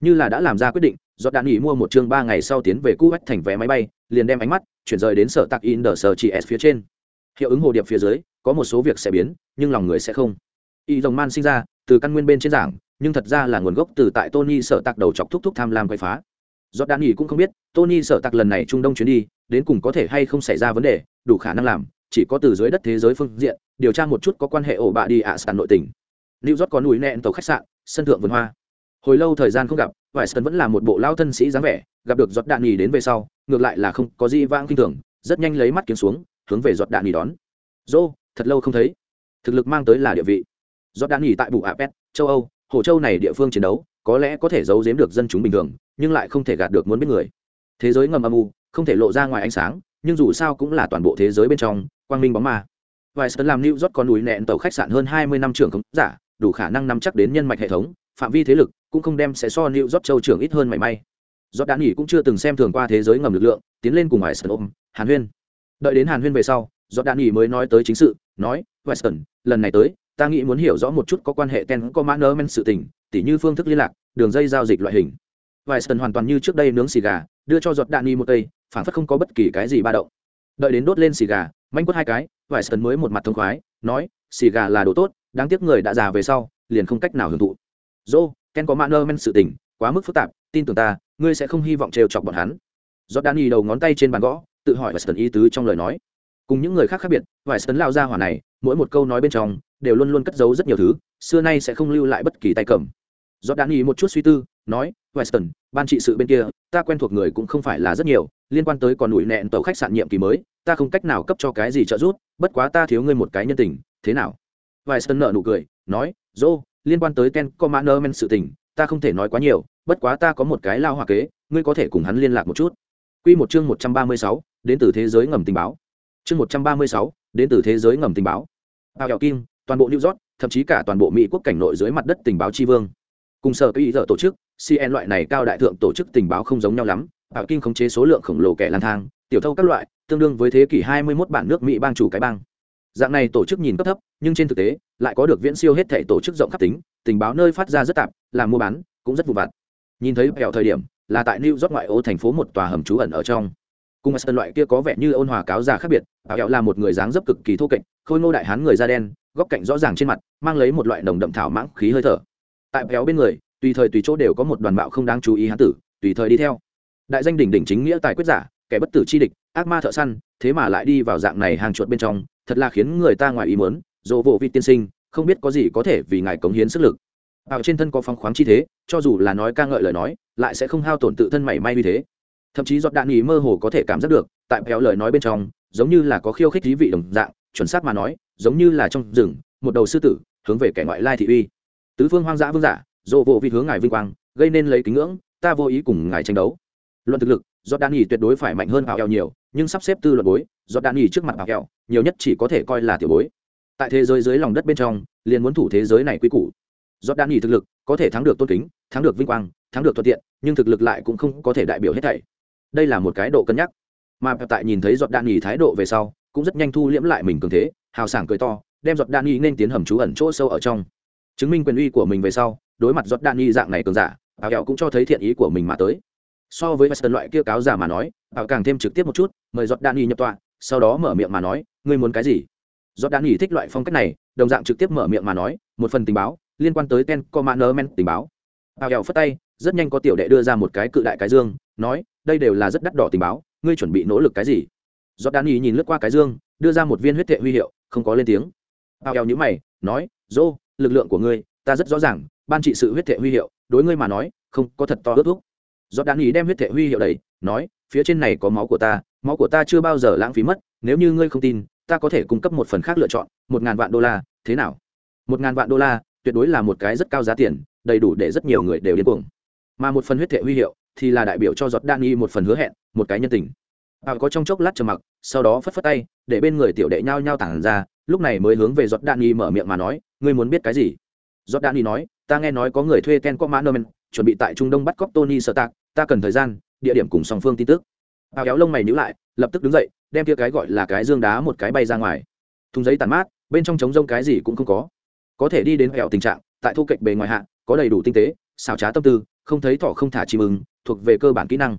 Như là đã làm ra quyết định giọt đạn nghỉ mua một chương ba ngày sau tiến về Kuwait thành vé máy bay, liền đem ánh mắt chuyển rời đến sở tạc in the sở chỉ s phía trên. Hiệu ứng hồ điệp phía dưới, có một số việc sẽ biến, nhưng lòng người sẽ không. Y dòng man sinh ra, từ căn nguyên bên trên giảng, nhưng thật ra là nguồn gốc từ tại tony sở tạc đầu chọc thúc thúc tham lam quậy phá. Giọt đạn nghỉ cũng không biết, tony sở tạc lần này trung đông chuyến đi, đến cùng có thể hay không xảy ra vấn đề, đủ khả năng làm, chỉ có từ dưới đất thế giới phương diện, điều tra một chút có quan hệ ổ bạ đi ạ sàn nội tỉnh new york có núi nẹn tàu khách sạn, sân thượng vườn hoa hồi lâu thời gian không gặp vải sơn vẫn là một bộ lao thân sĩ dáng vẻ, gặp được giọt đạn nhì đến về sau, ngược lại là không có gì vang kinh thường, rất nhanh lấy mắt kiếm xuống, hướng về giọt đạn nhì đón. Dô, thật lâu không thấy. Thực lực mang tới là địa vị. Giọt đạn nhì tại bù apet, châu âu, hồ châu này địa phương chiến đấu, có lẽ có thể giấu giếm được dân chúng bình thường, nhưng lại không thể gạt được muốn biết người. Thế giới ngầm âm u, không thể lộ ra ngoài ánh sáng, nhưng dù sao cũng là toàn bộ thế giới bên trong, quang minh bóng ma. Vài sơn làm new york có núi nẹn tàu khách sạn hơn hai mươi năm trường khống giả, đủ khả năng nắm chắc đến nhân mạch hệ thống, phạm vi thế lực cũng không đem sẽ so New York châu trưởng ít hơn mảy may. Do đạn nghỉ cũng chưa từng xem thường qua thế giới ngầm lực lượng, tiến lên cùng Weston ôm, Hàn Huyên. Đợi đến Hàn Huyên về sau, Do đạn nghỉ mới nói tới chính sự, nói, Weston, lần này tới, ta nghĩ muốn hiểu rõ một chút có quan hệ Ten nơ Men sự tình, tỉ như phương thức liên lạc, đường dây giao dịch loại hình. Weston hoàn toàn như trước đây nướng xì gà, đưa cho Giọt Đạn nghỉ một cây, phản phất không có bất kỳ cái gì ba động. Đợi đến đốt lên xì gà, manh quất hai cái, Weston mới một mặt thông khoái, nói, xì gà là đồ tốt, đáng tiếc người đã già về sau, liền không cách nào hưởng thụ. Dô, ken có manner men sự tình, quá mức phức tạp, tin tưởng ta, ngươi sẽ không hy vọng trêu chọc bọn hắn. Do đan đầu ngón tay trên bàn gõ, tự hỏi và sân ý tứ trong lời nói. Cùng những người khác khác biệt vài sân lao ra hỏa này, mỗi một câu nói bên trong, đều luôn luôn cất giấu rất nhiều thứ, xưa nay sẽ không lưu lại bất kỳ tay cầm. Do đan một chút suy tư, nói, weston, ban trị sự bên kia, ta quen thuộc người cũng không phải là rất nhiều, liên quan tới còn ủi nẹn tàu khách sạn nhiệm kỳ mới, ta không cách nào cấp cho cái gì trợ giúp, bất quá ta thiếu ngươi một cái nhân tình, thế nào? Weston nợ nụ cười, nói dô liên quan tới ken men sự tình ta không thể nói quá nhiều bất quá ta có một cái lao hòa kế ngươi có thể cùng hắn liên lạc một chút Quy một chương 136, đến từ thế giới ngầm tình báo. Chương 136, đến từ thế giới ngầm tình báo. Bao Dạo Kim, toàn bộ New York, thậm chí cả toàn bộ Mỹ quốc cảnh nội dưới mặt đất tình báo chi vương. Cùng sở ý giờ tổ chức, CN loại này cao đại thượng tổ chức tình báo không giống nhau lắm, Bảo Kim khống chế số lượng khổng lồ kẻ lang thang, tiểu thâu các loại, tương đương với thế kỷ 21 bản nước Mỹ bang chủ cái bang. Dạng này tổ chức nhìn cấp thấp, nhưng trên thực tế, lại có được viễn siêu hết thể tổ chức rộng khắp tính, tình báo nơi phát ra rất tạp, làm mua bán, cũng rất vụ vặt. Nhìn thấy kẹo thời điểm, là tại New York ngoại ô thành phố một tòa hầm trú ẩn ở trong. Cùng sân loại kia có vẻ như ôn hòa cáo già khác biệt, kẹo là một người dáng dấp cực kỳ thô kệch, khôi ngô đại hán người da đen, góc cạnh rõ ràng trên mặt, mang lấy một loại nồng đậm thảo mãng khí hơi thở. Tại béo bên người, tùy thời tùy chỗ đều có một đoàn bạo không đáng chú ý hán tử, tùy thời đi theo. Đại danh đỉnh đỉnh chính nghĩa tài quyết giả, kẻ bất tử chi địch, ác ma thợ săn, thế mà lại đi vào dạng này hàng chuột bên trong, thật là khiến người ta ngoài ý muốn, Dỗ vụ vị tiên sinh, không biết có gì có thể vì ngài cống hiến sức lực. Bảo trên thân có phong khoáng chi thế, cho dù là nói ca ngợi lời nói, lại sẽ không hao tổn tự thân mảy may như thế. Thậm chí giọt đạn nghỉ mơ hồ có thể cảm giác được tại béo lời nói bên trong giống như là có khiêu khích thí vị đồng dạng chuẩn xác mà nói giống như là trong rừng một đầu sư tử hướng về kẻ ngoại lai thị uy. Tứ phương hoang dã vương giả dỗ vụ vị hướng ngài vinh quang gây nên lấy kính ngưỡng ta vô ý cùng ngài tranh đấu. Luận thực lực giọt đan nghỉ tuyệt đối phải mạnh hơn bảo kẹo nhiều nhưng sắp xếp tư luận bối giọt đan nghỉ trước mặt bảo kẹo, nhiều nhất chỉ có thể coi là tiểu bối. Tại thế giới dưới lòng đất bên trong liền muốn thủ thế giới này quy củ. Giọt đan nghỉ thực lực có thể thắng được tôn kính thắng được vinh quang thắng được thuận tiện nhưng thực lực lại cũng không có thể đại biểu hết thảy. Đây là một cái độ cân nhắc. Mà tại nhìn thấy giọt đạn nghỉ thái độ về sau cũng rất nhanh thu liễm lại mình cường thế hào sảng cười to đem giọt đạn nhì nên tiến hầm trú ẩn chỗ sâu ở trong. Chứng minh quyền uy của mình về sau đối mặt giọt đạn nhì dạng này cường giả bảo kẹo cũng cho thấy thiện ý của mình mà tới so với western loại kia cáo giả mà nói bảo càng thêm trực tiếp một chút, mời giọt đan nghỉ nhập tọa, sau đó mở miệng mà nói, ngươi muốn cái gì? Giọt đan nghỉ thích loại phong cách này, đồng dạng trực tiếp mở miệng mà nói, một phần tình báo, liên quan tới ten commander men tình báo. Bảo kẹo phất tay, rất nhanh có tiểu đệ đưa ra một cái cự đại cái dương, nói, đây đều là rất đắt đỏ tình báo, ngươi chuẩn bị nỗ lực cái gì? Giọt đan ý nhìn lướt qua cái dương, đưa ra một viên huyết thệ huy hiệu, không có lên tiếng. Ao eo nhữ mày, nói dô lực lượng của ngươi, ta rất rõ ràng, ban trị sự huyết thệ huy hiệu, đối ngươi mà nói, không có thật to ước thuốc giọt đan ý đem huyết thệ huy hiệu đầy nói, phía trên này có máu của ta, máu của ta chưa bao giờ lãng phí mất, nếu như ngươi không tin, ta có thể cung cấp một phần khác lựa chọn, một ngàn vạn đô la, thế nào? Một ngàn vạn đô la, tuyệt đối là một cái rất cao giá tiền, đầy đủ để rất nhiều người đều điên cuồng. Mà một phần huyết thệ huy hiệu thì là đại biểu cho giọt đan y một phần hứa hẹn, một cái nhân tình. Bà có trong chốc lát trầm mặc, sau đó phất phất tay, để bên người tiểu đệ nhao nhao tản ra, lúc này mới hướng về giọt đan y mở miệng mà nói, ngươi muốn biết cái gì? Giọt đan y nói, ta nghe nói có người thuê ken có mã nơ chuẩn bị tại trung đông bắt cóc tony sơ tạc ta cần thời gian, địa điểm cùng song phương tin tức. Áo kéo lông mày nhữ lại, lập tức đứng dậy, đem kia cái gọi là cái dương đá một cái bay ra ngoài. Thùng giấy tàn mát, bên trong trống rông cái gì cũng không có. Có thể đi đến hẹo tình trạng, tại thu cạnh bề ngoài hạ, có đầy đủ tinh tế xào trá tâm tư, không thấy thỏ không thả chim ưng, thuộc về cơ bản kỹ năng.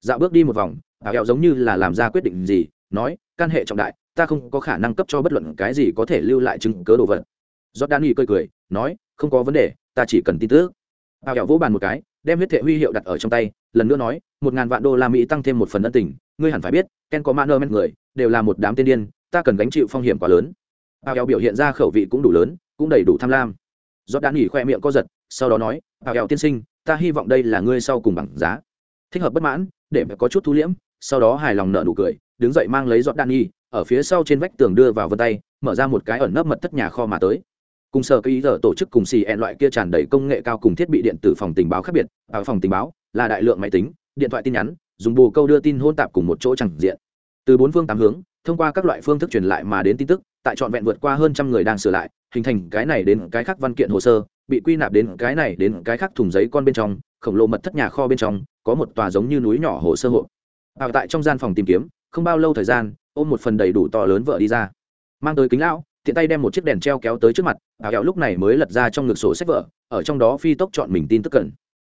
Dạo bước đi một vòng ảo kéo giống như là làm ra quyết định gì, nói căn hệ trọng đại, ta không có khả năng cấp cho bất luận cái gì có thể lưu lại chứng cớ đồ vật. Giót đan nghi cười cười, nói, không có vấn đề, ta chỉ cần tin tức ảo hẹo vỗ bàn một cái đem huyết thệ huy hiệu đặt ở trong tay lần nữa nói một ngàn vạn đô la mỹ tăng thêm một phần ân tình ngươi hẳn phải biết ken có manner men người đều là một đám tiên điên ta cần gánh chịu phong hiểm quá lớn. Ảo hẹo biểu hiện ra khẩu vị cũng đủ lớn cũng đầy đủ tham lam. Giót đan nghỉ khoe miệng co giật sau đó nói ảo hẹo tiên sinh ta hy vọng đây là ngươi sau cùng bằng giá. Thích hợp bất mãn để có chút thu liễm sau đó hài lòng nợ nụ cười đứng dậy mang lấy giọt đan Nhi, ở phía sau trên vách tường đưa vào vân tay mở ra một cái ẩn nấp mật thất nhà kho mà tới cùng sở cây giờ tổ chức cùng xì ẹn loại kia tràn đầy công nghệ cao cùng thiết bị điện tử phòng tình báo khác biệt. Ở phòng tình báo là đại lượng máy tính, điện thoại tin nhắn, dùng bù câu đưa tin hôn tạp cùng một chỗ chẳng diện. Từ bốn phương tám hướng, thông qua các loại phương thức truyền lại mà đến tin tức, tại trọn vẹn vượt qua hơn trăm người đang sửa lại, hình thành cái này đến cái khác văn kiện hồ sơ, bị quy nạp đến cái này đến cái khác thùng giấy con bên trong, khổng lồ mật thất nhà kho bên trong, có một tòa giống như núi nhỏ hồ sơ hộ. Ở tại trong gian phòng tìm kiếm, không bao lâu thời gian, ôm một phần đầy đủ to lớn vợ đi ra. Mang tới kính lão tiện tay đem một chiếc đèn treo kéo tới trước mặt áo kẹo lúc này mới lật ra trong ngực sổ sách vợ ở trong đó phi tốc chọn mình tin tức cần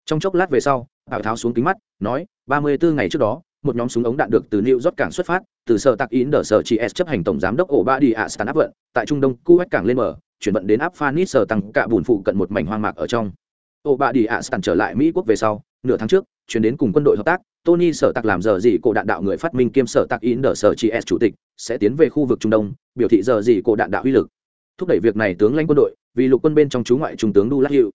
trong chốc lát về sau áo tháo xuống kính mắt nói ba mươi bốn ngày trước đó một nhóm súng ống đạn được từ New York cảng xuất phát, từ sở tạc yến đỡ sở chỉ S chấp hành tổng giám đốc ổ ba đi ạ Stan áp vận, tại Trung Đông, Kuwait cảng lên mở, chuyển vận đến áp Phanis sở tăng cả bùn phụ cận một mảnh hoang mạc ở trong. Ổ ba đi ạ Stan trở lại Mỹ quốc về sau, nửa tháng trước, chuyển đến cùng quân đội hợp tác, tony sở tạc làm giờ gì cổ đạn đạo người phát minh kiêm sở tạc in đờ sở chị s chủ tịch, sẽ tiến về khu vực trung đông, biểu thị giờ gì cổ đạn đạo uy lực. Thúc đẩy việc này, tướng lãnh quân đội, vì lục quân bên trong chú ngoại trung tướng đu lắc hiệu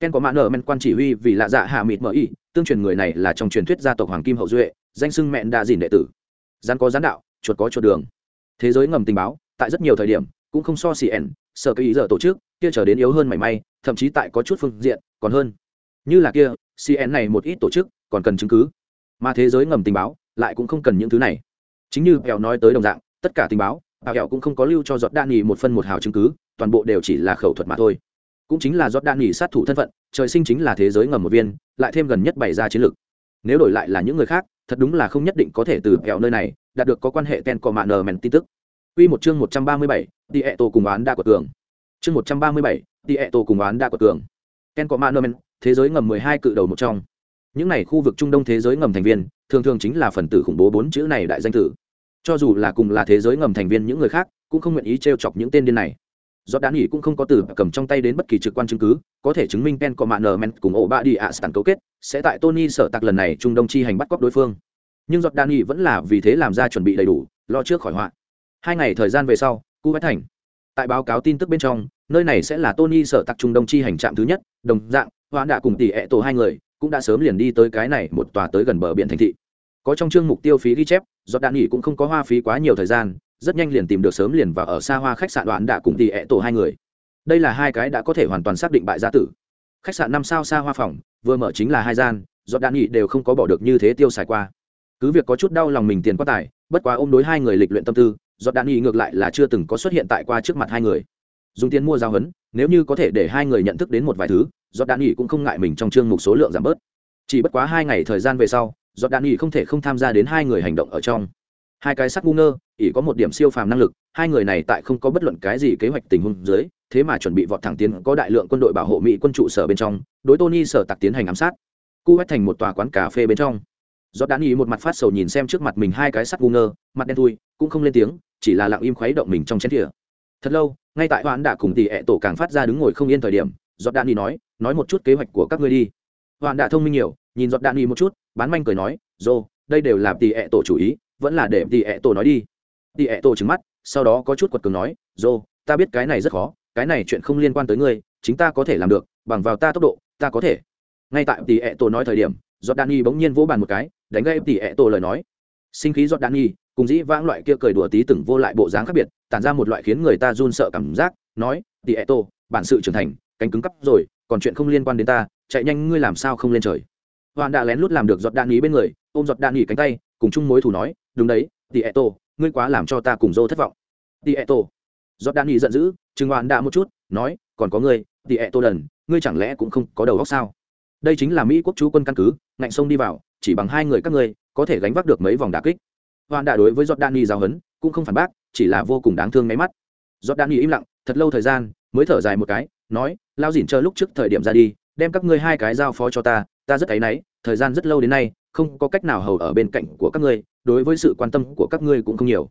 ken có mã nở men quan chỉ huy vì lạ dạ hạ mịt mờ y, tương truyền người này là trong truyền thuyết gia tộc hoàng kim hậu duệ, danh sưng mẹn đa dìn đệ tử. Gian có gián đạo, chuột có chuột đường. Thế giới ngầm tình báo, tại rất nhiều thời điểm, cũng không so cn sở cái ý giờ tổ chức, kia trở đến yếu hơn mảy may, thậm chí tại có chút phương diện, còn hơn. Như là kia cn này một ít tổ chức còn cần chứng cứ mà thế giới ngầm tình báo lại cũng không cần những thứ này chính như kẹo nói tới đồng dạng tất cả tình báo kẹo cũng không có lưu cho giọt đan nghỉ một phân một hào chứng cứ toàn bộ đều chỉ là khẩu thuật mà thôi cũng chính là giọt đan nghỉ sát thủ thân phận trời sinh chính là thế giới ngầm một viên lại thêm gần nhất bày ra chiến lược nếu đổi lại là những người khác thật đúng là không nhất định có thể từ kẹo nơi này đạt được có quan hệ ten cò mạn nờ mèn tin tức Quy một chương 137, Đi ẹ tổ cùng oán đa của tường. Chương 137, Đi ẹ tổ cùng oán đa của tường. Ken có Manomen, thế giới ngầm 12 cự đầu một trong. Những này khu vực Trung Đông thế giới ngầm thành viên, thường thường chính là phần tử khủng bố bốn chữ này đại danh tử. Cho dù là cùng là thế giới ngầm thành viên những người khác, cũng không nguyện ý trêu chọc những tên điên này. Do đã nghỉ cũng không có từ cầm trong tay đến bất kỳ trực quan chứng cứ, có thể chứng minh Pen có Manomen cùng ổ ba đi ạ sẵn cấu kết, sẽ tại Tony sở tạc lần này Trung Đông chi hành bắt cóc đối phương. Nhưng Giọt Đan vẫn là vì thế làm ra chuẩn bị đầy đủ, lo trước khỏi họa hai ngày thời gian về sau cu vách thành tại báo cáo tin tức bên trong nơi này sẽ là tony sở tặc trung đông chi hành trạm thứ nhất đồng dạng hoãn đã cùng tỷ ẹ tổ hai người cũng đã sớm liền đi tới cái này một tòa tới gần bờ biển thành thị. Có trong chương mục tiêu phí ghi chép do đạn nghỉ cũng không có hoa phí quá nhiều thời gian, rất nhanh liền tìm được sớm liền và ở xa hoa khách sạn đoạn đã cùng tỷ ẹ tổ hai người. Đây là hai cái đã có thể hoàn toàn xác định bại gia tử. Khách sạn năm sao xa hoa phòng, vừa mở chính là hai gian do đạn nghỉ đều không có bỏ được như thế tiêu xài qua. Cứ việc có chút đau lòng mình tiền quá tài bất quá ôm đối hai người lịch luyện tâm tư giọt đạn nghỉ ngược lại là chưa từng có xuất hiện tại qua trước mặt hai người. Dùng tiền mua giao hấn nếu như có thể để hai người nhận thức đến một vài thứ do đan nghi cũng không ngại mình trong chương mục số lượng giảm bớt. Chỉ bất quá hai ngày thời gian về sau do đan nghi không thể không tham gia đến hai người hành động ở trong. Hai cái sắc ngu ngơ ỉ có một điểm siêu phàm năng lực, hai người này tại không có bất luận cái gì kế hoạch tình huống dưới, thế mà chuẩn bị vọt thẳng tiến có đại lượng quân đội bảo hộ mỹ quân trụ sở bên trong, đối tony sở tặc tiến hành ám sát. Cu quét thành một tòa quán cà phê bên trong. Do đan ý một mặt phát sầu nhìn xem trước mặt mình hai cái sắt ngu ngơ, mặt đen thui, cũng không lên tiếng, chỉ là lặng im khuấy động mình trong chén thìa. Thật lâu ngay tại hoãn đã cùng tỷ ẹ tổ càng phát ra đứng ngồi không yên thời điểm, giọt đạn đi nói nói một chút kế hoạch của các ngươi đi. Hoãn đã thông minh nhiều, nhìn giọt đạn đi một chút, bán manh cười nói, dô, đây đều là tỷ ẹ tổ chủ ý, vẫn là để tỷ ẹ tổ nói đi. Tỷ ẹ tổ trừng mắt, sau đó có chút quật cường nói, dô, ta biết cái này rất khó, cái này chuyện không liên quan tới ngươi, chính ta có thể làm được, bằng vào ta tốc độ, ta có thể. Ngay tại tỷ ẹ tổ nói thời điểm, giọt đạn đi bỗng nhiên vỗ bàn một cái, đánh gây tỷ ẹ tổ lời nói, sinh khí giọt đạn nhi cùng dĩ vãng loại kia cười đùa tí từng vô lại bộ dáng khác biệt, tản ra một loại khiến người ta run sợ cảm giác, nói tỉ ẹ tô bản sự trưởng thành, cánh cứng cắp rồi, còn chuyện không liên quan đến ta, chạy nhanh, ngươi làm sao không lên trời? Hoàn đã lén lút làm được giọt đạn nhí bên người, ôm giọt đạn nghỉ cánh tay, cùng chung mối thủ nói, đúng đấy tỉ ẹ tô ngươi quá làm cho ta cùng dô thất vọng. Tỉ ẹ tô giọt đạn nghỉ giận dữ chừng hoàn đã một chút, nói, còn có ngươi tỉ ẹ tô đần ngươi chẳng lẽ cũng không có đầu óc sao? Đây chính là mỹ quốc chú quân căn cứ, ngạnh sông đi vào, chỉ bằng hai người các ngươi, có thể gánh vác được mấy vòng đà kích hoàn đã đối với giọt đan giáo hấn cũng không phản bác, chỉ là vô cùng đáng thương máy mắt. Giọt đan im lặng, thật lâu thời gian, mới thở dài một cái, nói lao dỉn chờ lúc trước thời điểm ra đi, đem các ngươi hai cái giao phó cho ta ta rất áy náy, thời gian rất lâu đến nay, không có cách nào hầu ở bên cạnh của các ngươi, đối với sự quan tâm của các ngươi cũng không nhiều.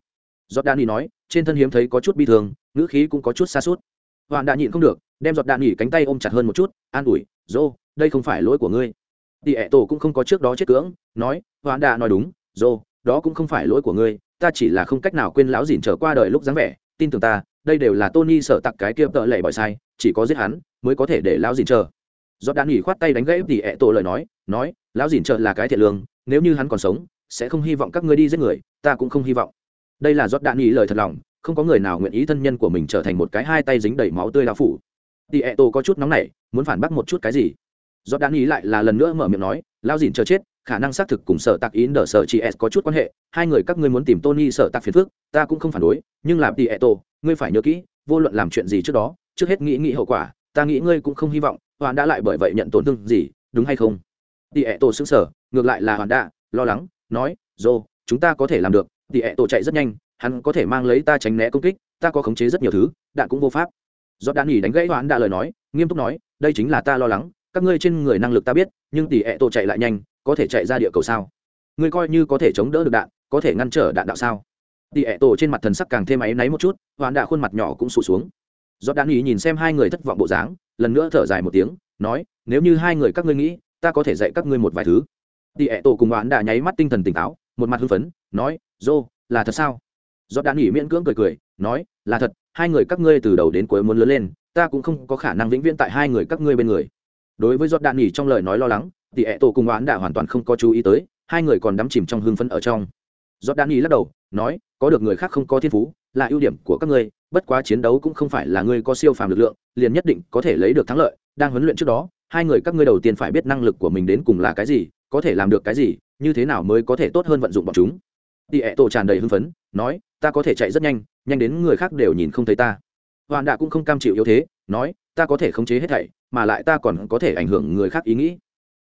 Giọt đan nói, trên thân hiếm thấy có chút bi thương, ngữ khí cũng có chút xa suốt. Hoàn đã nhịn không được, đem giọt đạn nghỉ cánh tay ôm chặt hơn một chút, an ủi, dô, đây không phải lỗi của ngươi. Tỉ ẹ tổ cũng không có trước đó chết cưỡng, nói hoàn đã nói đúng, dô đó cũng không phải lỗi của ngươi, ta chỉ là không cách nào quên lão dìn trở qua đời lúc dáng vẻ, tin tưởng ta, đây đều là tony sợ tặc cái kia tợ lệ bỏi sai, chỉ có giết hắn mới có thể để lão dìn chờ. Do đạn nghỉ khoát tay đánh gãy thì ẹ tổ lời nói nói, lão dìn chờ là cái thiện lương, nếu như hắn còn sống, sẽ không hy vọng các ngươi đi giết người, ta cũng không hy vọng. Đây là do đạn nghỉ lời thật lòng, không có người nào nguyện ý thân nhân của mình trở thành một cái hai tay dính đầy máu tươi lao phủ. Thì ẹ tổ có chút nóng nảy, muốn phản bác một chút cái gì? Do đạn nghỉ lại là lần nữa mở miệng nói, lão dìn chờ chết khả năng xác thực cùng sở tạc in đờ sở chị s có chút quan hệ. Hai người các ngươi muốn tìm tony sở tạc phiền phước ta cũng không phản đối, nhưng làm tỉ ẹ tổ ngươi phải nhớ kỹ, vô luận làm chuyện gì trước đó, trước hết nghĩ nghĩ hậu quả, ta nghĩ ngươi cũng không hy vọng, hoàn đã lại bởi vậy nhận tổn thương gì, đúng hay không? Tỉ ẹ tổ xứng sở ngược lại là hoàn đã lo lắng, nói, dô, chúng ta có thể làm được. Tỉ ẹ tổ chạy rất nhanh, hắn có thể mang lấy ta tránh né công kích, ta có khống chế rất nhiều thứ, đạn cũng vô pháp. Do đạn nghỉ đánh gãy hoàn đã lời nói, nghiêm túc nói, đây chính là ta lo lắng, các ngươi trên người năng lực ta biết, nhưng tỉ ẹ tổ chạy lại nhanh có thể chạy ra địa cầu sao? Ngươi coi như có thể chống đỡ được đạn, có thể ngăn trở đạn đạo sao? Tỉ ẹ tổ trên mặt thần sắc càng thêm áy náy một chút hoàn đạ khuôn mặt nhỏ cũng sụt xuống. Do đạn ý nhìn xem hai người thất vọng bộ dáng, lần nữa thở dài một tiếng, nói, nếu như hai người các ngươi nghĩ, ta có thể dạy các ngươi một vài thứ. Tỉ ẹ tổ cùng hoàn đạ nháy mắt tinh thần tỉnh táo, một mặt hưng phấn, nói, dô, là thật sao? Do đạn ý miễn cưỡng cười cười, nói, là thật, hai người các ngươi từ đầu đến cuối muốn lớn lên, ta cũng không có khả năng vĩnh viễn tại hai người các ngươi bên người đối với giọt đạn nghỉ trong lời nói lo lắng, thì ẹ tổ cùng oán đã hoàn toàn không có chú ý tới, hai người còn đắm chìm trong hưng phấn ở trong. Giọt đạn nghỉ lắc đầu, nói, có được người khác không có thiên phú, là ưu điểm của các ngươi, bất quá chiến đấu cũng không phải là ngươi có siêu phàm lực lượng, liền nhất định có thể lấy được thắng lợi. Đang huấn luyện trước đó, hai người các ngươi đầu tiên phải biết năng lực của mình đến cùng là cái gì, có thể làm được cái gì, như thế nào mới có thể tốt hơn vận dụng bọn chúng. Tỉ ẹ tổ tràn đầy hưng phấn, nói, ta có thể chạy rất nhanh nhanh đến người khác đều nhìn không thấy ta. Hoàn đạ cũng không cam chịu yếu thế, nói ta có thể khống chế hết thảy, mà lại ta còn có thể ảnh hưởng người khác ý nghĩ.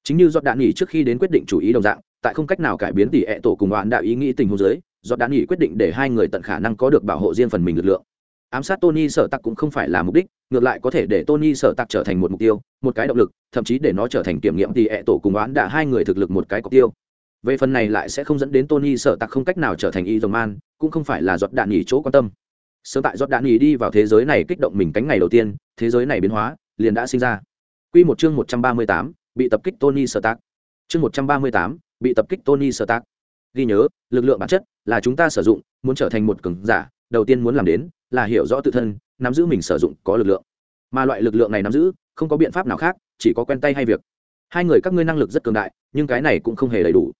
Chính như giọt đạn nghỉ trước khi đến quyết định chủ ý đồng dạng, tại không cách nào cải biến tỷ ẹ tổ cùng đoạn đạo ý nghĩ tình huống giới giọt đạn nghỉ quyết định để hai người tận khả năng có được bảo hộ riêng phần mình lực lượng. Ám sát tony sở tặc cũng không phải là mục đích, ngược lại có thể để tony sở tặc trở thành một mục tiêu, một cái động lực, thậm chí để nó trở thành kiểm nghiệm tỷ ẹ tổ cùng oán đạ hai người thực lực một cái cọc tiêu. Về phần này lại sẽ không dẫn đến tony sở tặc không cách nào trở thành y dòng man, cũng không phải là giọt đạn nghỉ chỗ quan tâm sớm tại giót đạn nghỉ đi vào thế giới này kích động mình cánh ngày đầu tiên thế giới này biến hóa liền đã sinh ra Quy một chương một trăm ba mươi tám, bị tập kích Tony Stark. Chương một trăm ba mươi tám, bị tập kích Tony Stark. Ghi nhớ, lực lượng bản chất là chúng ta sử dụng, muốn trở thành một cường giả, đầu tiên muốn làm đến là hiểu rõ tự thân, nắm giữ mình sử dụng có lực lượng. Mà loại lực lượng này nắm giữ, không có biện pháp nào khác, chỉ có quen tay hay việc. Hai người các ngươi năng lực rất cường đại, nhưng cái này cũng không hề đầy đủ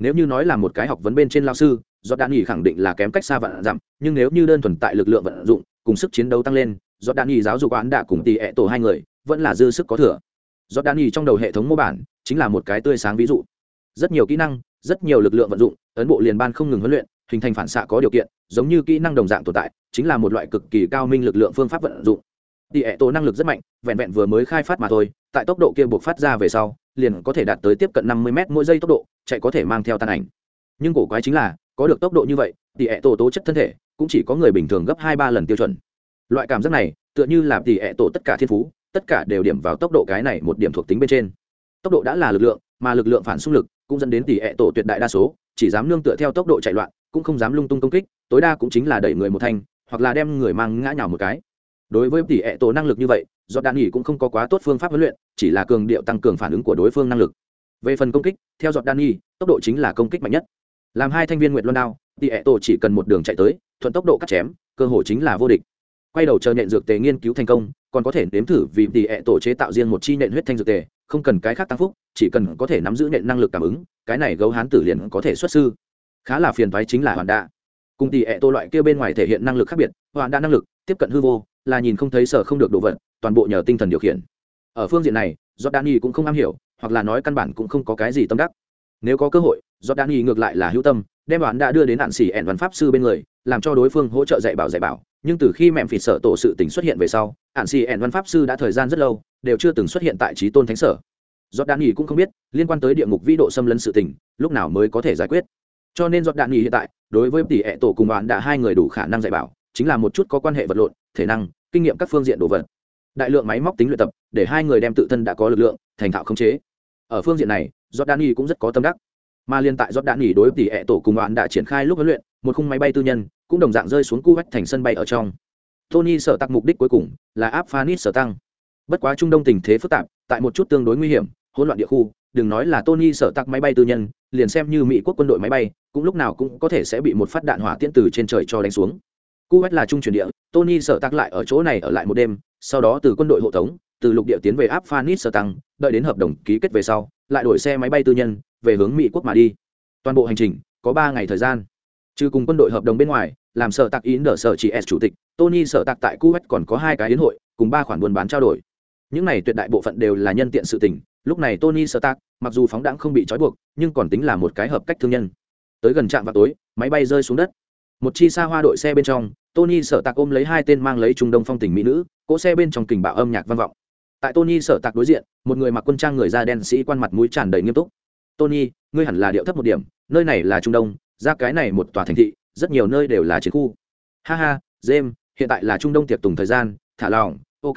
nếu như nói là một cái học vấn bên trên lao sư do đan nghỉ khẳng định là kém cách xa vạn dặm, nhưng nếu như đơn thuần tại lực lượng vận dụng, cùng sức chiến đấu tăng lên do đan nghỉ giáo dục án đã cùng tỷ ẹ tổ hai người, vẫn là dư sức có thừa. Do đan nghỉ trong đầu hệ thống mô bản chính là một cái tươi sáng ví dụ. Rất nhiều kỹ năng, rất nhiều lực lượng vận dụng, ấn bộ liền ban không ngừng huấn luyện, hình thành phản xạ có điều kiện, giống như kỹ năng đồng dạng tồn tại, chính là một loại cực kỳ cao minh lực lượng phương pháp vận dụng. Tỷ ẹ tổ năng lực rất mạnh, vẹn vẹn vừa mới khai phát mà thôi, tại tốc độ kia buộc phát ra về sau, liền có thể đạt tới tiếp cận năm mươi m mỗi giây tốc độ chạy có thể mang theo tàn ảnh. Nhưng cổ quái chính là, có được tốc độ như vậy tỷ ẹ tổ tố chất thân thể, cũng chỉ có người bình thường gấp hai ba lần tiêu chuẩn. Loại cảm giác này, tựa như là tỷ ẹ tổ tất cả thiên phú, tất cả đều điểm vào tốc độ cái này một điểm thuộc tính bên trên. Tốc độ đã là lực lượng, mà lực lượng phản xung lực cũng dẫn đến tỷ ẹ tổ tuyệt đại đa số, chỉ dám nương tựa theo tốc độ chạy loạn, cũng không dám lung tung công kích, tối đa cũng chính là đẩy người một thanh, hoặc là đem người mang ngã nhào một cái. Đối với tỷ ẹ tổ năng lực như vậy do đạn nghỉ cũng không có quá tốt phương pháp huấn luyện, chỉ là cường điệu tăng cường phản ứng của đối phương năng lực về phần công kích theo dọn Dani, tốc độ chính là công kích mạnh nhất. Làm hai thanh viên nguyệt luân đao tỷ ẹ tổ chỉ cần một đường chạy tới thuận tốc độ cắt chém cơ hội chính là vô địch. Quay đầu chờ nện dược tề nghiên cứu thành công còn có thể nếm thử vì tỷ ẹ tổ chế tạo riêng một chi nện huyết thanh dược tề không cần cái khác tăng phúc chỉ cần có thể nắm giữ nện năng lực cảm ứng cái này gấu hán tử liền có thể xuất sư. Khá là phiền thoái chính là hoàn đa. Cùng tỷ ẹ tổ loại kia bên ngoài thể hiện năng lực khác biệt hoàn đa năng lực tiếp cận hư vô là nhìn không thấy sở không được đồ vật toàn bộ nhờ tinh thần điều khiển. Ở phương diện này do đan cũng không am hiểu hoặc là nói căn bản cũng không có cái gì tâm đắc. Nếu có cơ hội do đan ngược lại là hữu tâm, đem bạn đã đưa đến hạn xỉ ẹn văn pháp sư bên người, làm cho đối phương hỗ trợ dạy bảo dạy bảo. Nhưng từ khi mẹm phịt sợ tổ sự tình xuất hiện về sau hạn xỉ ẹn văn pháp sư đã thời gian rất lâu, đều chưa từng xuất hiện tại trí tôn thánh sở. Do đan cũng không biết, liên quan tới địa ngục vĩ độ xâm lấn sự tình, lúc nào mới có thể giải quyết. Cho nên do đan hiện tại, đối với tỷ ẹ tổ cùng bạn đã hai người đủ khả năng dạy bảo, chính là một chút có quan hệ vật lộn, thể năng, kinh nghiệm các phương diện đồ vật. Đại lượng máy móc tính luyện tập, để hai người đem tự thân đã có lực lượng, thành thạo khống chế ở phương diện này Jordani cũng rất có tâm đắc mà liên tại Jordani đối tỷ hệ tổ cùng đoạn đã triển khai lúc huấn luyện một khung máy bay tư nhân cũng đồng dạng rơi xuống cu vách thành sân bay ở trong Tony sở tăng mục đích cuối cùng là áp Phanis sở tăng bất quá trung đông tình thế phức tạp tại một chút tương đối nguy hiểm hỗn loạn địa khu đừng nói là Tony sở tặc máy bay tư nhân, liền xem như Mỹ quốc quân đội máy bay, cũng lúc nào cũng có thể sẽ bị một phát đạn hỏa tiễn từ trên trời cho đánh xuống. Kuwait là trung chuyển địa, Tony sở tặc lại ở chỗ này ở lại một đêm, sau đó từ quân đội hộ tống, từ lục địa tiến về Afghanistan đợi đến hợp đồng ký kết về sau, lại đổi xe máy bay tư nhân, về hướng Mỹ quốc mà đi. Toàn bộ hành trình có ba ngày thời gian. Trừ cùng quân đội hợp đồng bên ngoài, làm sở tạc ý nở sở chỉ S chủ tịch, Tony sở tạc tại Kuwait còn có hai cái hiến hội, cùng ba khoản buôn bán trao đổi. Những này tuyệt đại bộ phận đều là nhân tiện sự tình, lúc này Tony Stark, mặc dù phóng đãng không bị trói buộc, nhưng còn tính là một cái hợp cách thương nhân. Tới gần trạm vào tối, máy bay rơi xuống đất. Một chi xa hoa đội xe bên trong, Tony Sở Tạc ôm lấy hai tên mang lấy trung đông phong tình mỹ nữ, cỗ xe bên trong kình bạo âm nhạc vang vọng. Tại Tony Sở Tạc đối diện, một người mặc quân trang người da đen sĩ quan mặt mũi tràn đầy nghiêm túc. "Tony, ngươi hẳn là điệu thấp một điểm, nơi này là Trung Đông, ra cái này một tòa thành thị, rất nhiều nơi đều là chiến khu." "Ha ha, James, hiện tại là Trung Đông tiệc tùng thời gian, thả lỏng, ok."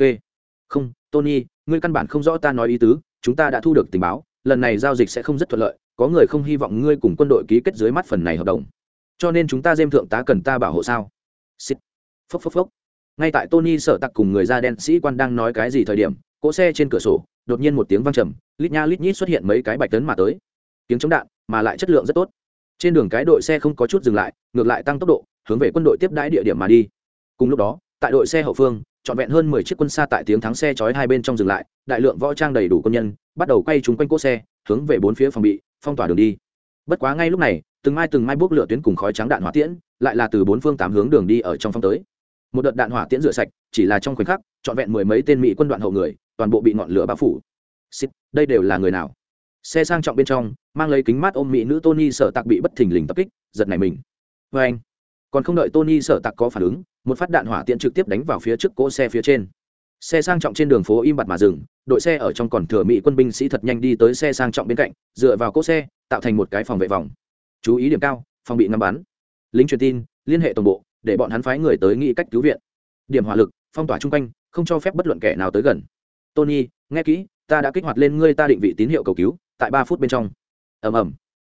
"Không, Tony, ngươi căn bản không rõ ta nói ý tứ, chúng ta đã thu được tình báo lần này giao dịch sẽ không rất thuận lợi có người không hy vọng ngươi cùng quân đội ký kết dưới mắt phần này hợp đồng cho nên chúng ta dêm thượng tá cần ta bảo hộ sao Xịt. phốc phốc phốc ngay tại tony Sở tặc cùng người da đen sĩ quan đang nói cái gì thời điểm cỗ xe trên cửa sổ, đột nhiên một tiếng văng trầm, lít nha lít nhít xuất hiện mấy cái bạch tấn mà tới. Tiếng chống đạn, mà lại chất lượng rất tốt. Trên đường cái đội xe không có chút dừng lại, ngược lại tăng tốc độ, hướng về quân đội tiếp đãi địa điểm mà đi. Cùng lúc đó, tại đội xe hậu phương, trọn vẹn hơn mười chiếc quân xa tại tiếng thắng xe chói hai bên trong dừng lại, đại lượng võ trang đầy đủ quân nhân, bắt đầu quay trúng quanh cỗ xe, hướng về bốn phía phòng bị, phong tỏa đường đi. Bất quá ngay lúc này, từng mai từng mai bốc lửa tuyến cùng khói trắng đạn hỏa tiễn, lại là từ bốn phương tám hướng đường đi ở trong phong tới. Một đợt đạn hỏa tiễn rửa sạch, chỉ là trong khoảnh khắc, trọn vẹn mười mấy tên mỹ quân đoạn hậu người toàn bộ bị ngọn lửa bao phủ. Xịt, đây đều là người nào? Xe sang trọng bên trong mang lấy kính mát ôm mỹ nữ tony sợ tặc bị bất thình lình tập kích giật này mình. Vê anh còn không đợi tony sợ tặc có phản ứng một phát đạn hỏa tiễn trực tiếp đánh vào phía trước cỗ xe phía trên. Xe sang trọng trên đường phố im bặt mà dừng đội xe ở trong còn thừa mỹ quân binh sĩ thật nhanh đi tới xe sang trọng bên cạnh dựa vào cỗ xe tạo thành một cái phòng vệ vòng. Chú ý điểm cao phòng bị ngắm bắn. Lính truyền tin liên hệ tổng bộ để bọn hắn phái người tới nghĩ cách cứu viện. Điểm hỏa lực phong tỏa chung quanh không cho phép bất luận kẻ nào tới gần tony, nghe kỹ, ta đã kích hoạt lên ngươi ta định vị tín hiệu cầu cứu, tại ba phút bên trong. Ầm ầm.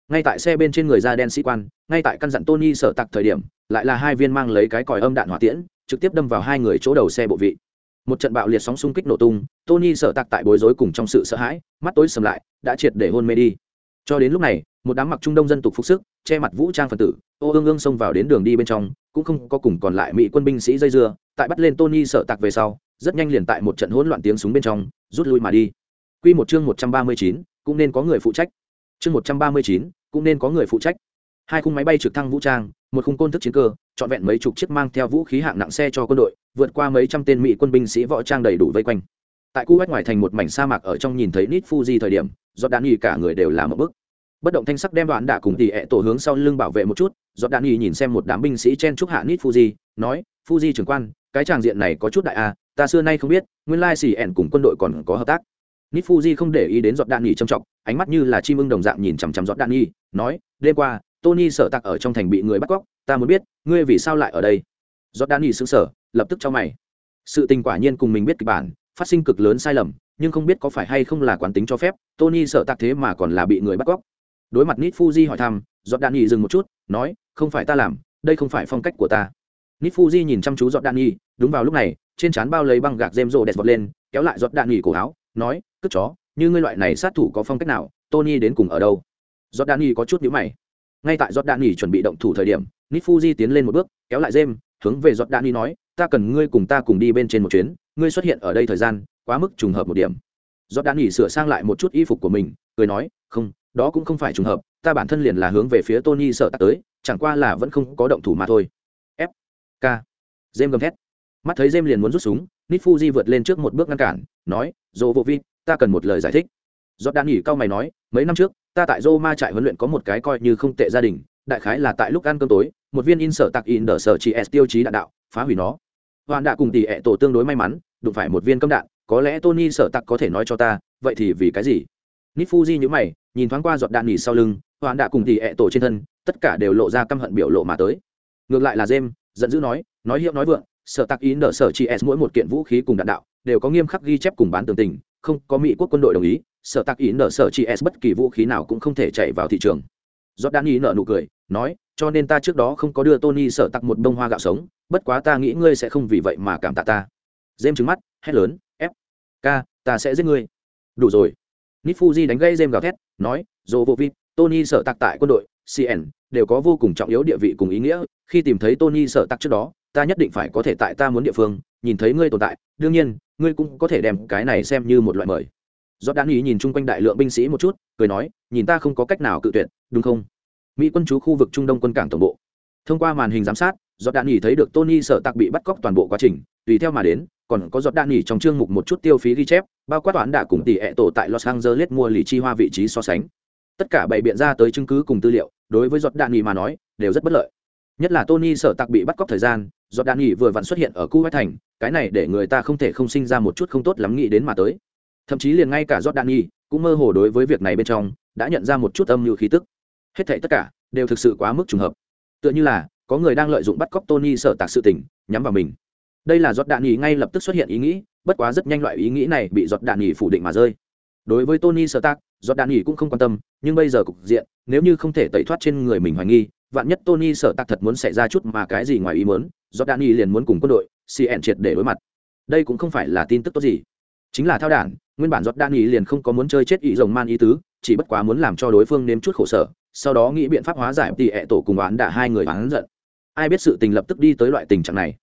Ngay tại xe bên trên người da đen sĩ quan, ngay tại căn dặn tony sở tặc thời điểm, lại là hai viên mang lấy cái còi âm đạn hỏa tiễn, trực tiếp đâm vào hai người chỗ đầu xe bộ vị. Một trận bạo liệt sóng xung kích nổ tung, tony sở tặc tại bối rối cùng trong sự sợ hãi, mắt tối sầm lại, đã triệt để hôn mê đi. Cho đến lúc này, một đám mặc trung đông dân tục phục sức, che mặt vũ trang phần tử, ô ương ương xông vào đến đường đi bên trong, cũng không có cùng còn lại mỹ quân binh sĩ dây dưa, tại bắt lên tony sợ tặc về sau rất nhanh liền tại một trận hỗn loạn tiếng súng bên trong rút lui mà đi. Quy một chương một trăm ba mươi chín cũng nên có người phụ trách. Chương một trăm ba mươi chín cũng nên có người phụ trách. Hai khung máy bay trực thăng vũ trang một khung côn thức chiến cơ trọn vẹn mấy chục chiếc mang theo vũ khí hạng nặng xe cho quân đội vượt qua mấy trăm tên mỹ quân binh sĩ võ trang đầy đủ vây quanh. Tại khu vách ngoài thành một mảnh sa mạc ở trong nhìn thấy nít fuji thời điểm do đạn nghi cả người đều làm một bức. Bất động thanh sắc đem đoạn đã cùng tỷ ẹ tổ hướng sau lưng bảo vệ một chút do đạn nghi nhìn xem một đám binh sĩ chen trúc hạ nít fuji nói fuji trưởng quan cái tràng diện này có chút đại a à, ta xưa nay không biết, nguyên lai xì ẻn cùng quân đội còn có hợp tác. Nít fuji không để ý đến giọt đạn nghỉ trầm trọng ánh mắt như là chim ưng đồng dạng nhìn chằm chằm giọt đạn nghỉ nói, đêm qua, tony sợ tặc ở trong thành bị người bắt cóc, ta muốn biết, ngươi vì sao lại ở đây? Giọt đạn nghỉ xứng sở lập tức cho mày. Sự tình quả nhiên cùng mình biết kịch bản, phát sinh cực lớn sai lầm, nhưng không biết có phải hay không là quán tính cho phép, tony sợ tặc thế mà còn là bị người bắt cóc. Đối mặt nít fuji hỏi thăm, giọt đạn nghỉ dừng một chút, nói, không phải ta làm, đây không phải phong cách của ta. Nifuji nhìn chăm chú giọt đạn nghỉ đúng vào lúc này trên trán bao lấy băng gạc rêm rồ đẹp vọt lên kéo lại giọt đạn nghỉ cổ áo nói "Cứ chó như ngươi loại này sát thủ có phong cách nào tony đến cùng ở đâu? Giọt đạn nghỉ có chút nhíu mày. Ngay tại giọt đạn nghỉ chuẩn bị động thủ thời điểm Nifuji tiến lên một bước kéo lại rêm, hướng về giọt đạn nghỉ nói ta cần ngươi cùng ta cùng đi bên trên một chuyến ngươi xuất hiện ở đây thời gian quá mức trùng hợp một điểm. Giọt đạn nghỉ sửa sang lại một chút y phục của mình cười nói không đó cũng không phải trùng hợp ta bản thân liền là hướng về phía tony sợ tới chẳng qua là vẫn không có động thủ mà thôi k. Jem gầm thét. Mắt thấy jem liền muốn rút súng nít fuji vượt lên trước một bước ngăn cản, nói dô vô vi, ta cần một lời giải thích. Giọt đạn nghỉ cao mày nói, mấy năm trước, ta tại roma trại huấn luyện có một cái coi như không tệ gia đình, đại khái là tại lúc ăn cơm tối, một viên in sở tặc in đờ sở chị s tiêu chí đạn đạo, phá hủy nó. Hoàn đã cùng tỷ ẹ tổ tương đối may mắn, đụng phải một viên cấm đạn, có lẽ tony sở tặc có thể nói cho ta, vậy thì vì cái gì? Nít fuji nhữ mày, nhìn thoáng qua giọt đạn nghỉ sau lưng hoàn đã cùng tỷ ẹ tổ trên thân, tất cả đều lộ ra căm hận biểu lộ mà tới. Ngược lại là jem giận dữ nói nói hiệu nói vượng, sở tặc ý nợ sở chị s mỗi một kiện vũ khí cùng đạn đạo, đều có nghiêm khắc ghi chép cùng bán tường tình, không có mỹ quốc quân đội đồng ý, sở tạc ý nở sở chị s bất kỳ vũ khí nào cũng không thể chạy vào thị trường. Do đan ý nợ nụ cười, nói, cho nên ta trước đó không có đưa tony sở tặc một bông hoa gạo sống, bất quá ta nghĩ ngươi sẽ không vì vậy mà cảm tạ ta. Dêm trứng mắt, hét lớn, f, k, ta sẽ giết ngươi. Đủ rồi. Nít fuji đánh gây dêm gào thét, nói dồ vô vi tony sở tặc tại quân đội cn đều có vô cùng trọng yếu địa vị cùng ý nghĩa. Khi tìm thấy tony sở tắc trước đó, ta nhất định phải có thể tại ta muốn địa phương, nhìn thấy ngươi tồn tại. Đương nhiên, ngươi cũng có thể đem cái này xem như một loại mời. Giót đan ý nhìn chung quanh đại lượng binh sĩ một chút, cười nói, nhìn ta không có cách nào cự tuyệt, đúng không? Mỹ quân chú khu vực trung đông quân cảng tổng bộ. Thông qua màn hình giám sát do đan ý thấy được tony sợ tặc bị bắt cóc toàn bộ quá trình. Tùy theo mà đến, còn có giọt đan nghỉ trong chương mục một chút tiêu phí ghi chép, bao quát toán đã cùng tỷ ẹ tổ tại los angeles mua lì chi hoa vị trí so sánh. Tất cả bày biện ra tới chứng cứ cùng tư liệu đối với giọt đạn nghỉ mà nói, đều rất bất lợi. Nhất là tony sợ tặc bị bắt cóc thời gian, giọt đạn nghỉ vừa vặn xuất hiện ở khu hải thành, cái này để người ta không thể không sinh ra một chút không tốt lắm nghĩ đến mà tới. Thậm chí liền ngay cả giọt đạn nghỉ cũng mơ hồ đối với việc này bên trong đã nhận ra một chút âm mưu khí tức. Hết thảy tất cả đều thực sự quá mức trùng hợp. Tựa như là có người đang lợi dụng bắt cóc Tony sở tạc sự tình, nhắm vào mình. Đây là giọt đạn nhì ngay lập tức xuất hiện ý nghĩ, bất quá rất nhanh loại ý nghĩ này bị giọt đạn nhì phủ định mà rơi. Đối với tony sở tạc giọt đạn nghỉ cũng không quan tâm, nhưng bây giờ cục diện, nếu như không thể tẩy thoát trên người mình hoài nghi, vạn nhất tony sở tạc thật muốn xảy ra chút mà cái gì ngoài ý muốn, giọt đạn nghỉ liền muốn cùng quân đội cn triệt để đối mặt. Đây cũng không phải là tin tức tốt gì. Chính là thao đản, nguyên bản giọt đan nghỉ liền không có muốn chơi chết ý rồng man ý tứ, chỉ bất quá muốn làm cho đối phương nếm chút khổ sở, sau đó nghĩ biện pháp hóa giải tỷ ẹ tổ cùng oán đả hai người oán giận. Ai biết sự tình lập tức đi tới loại tình trạng này.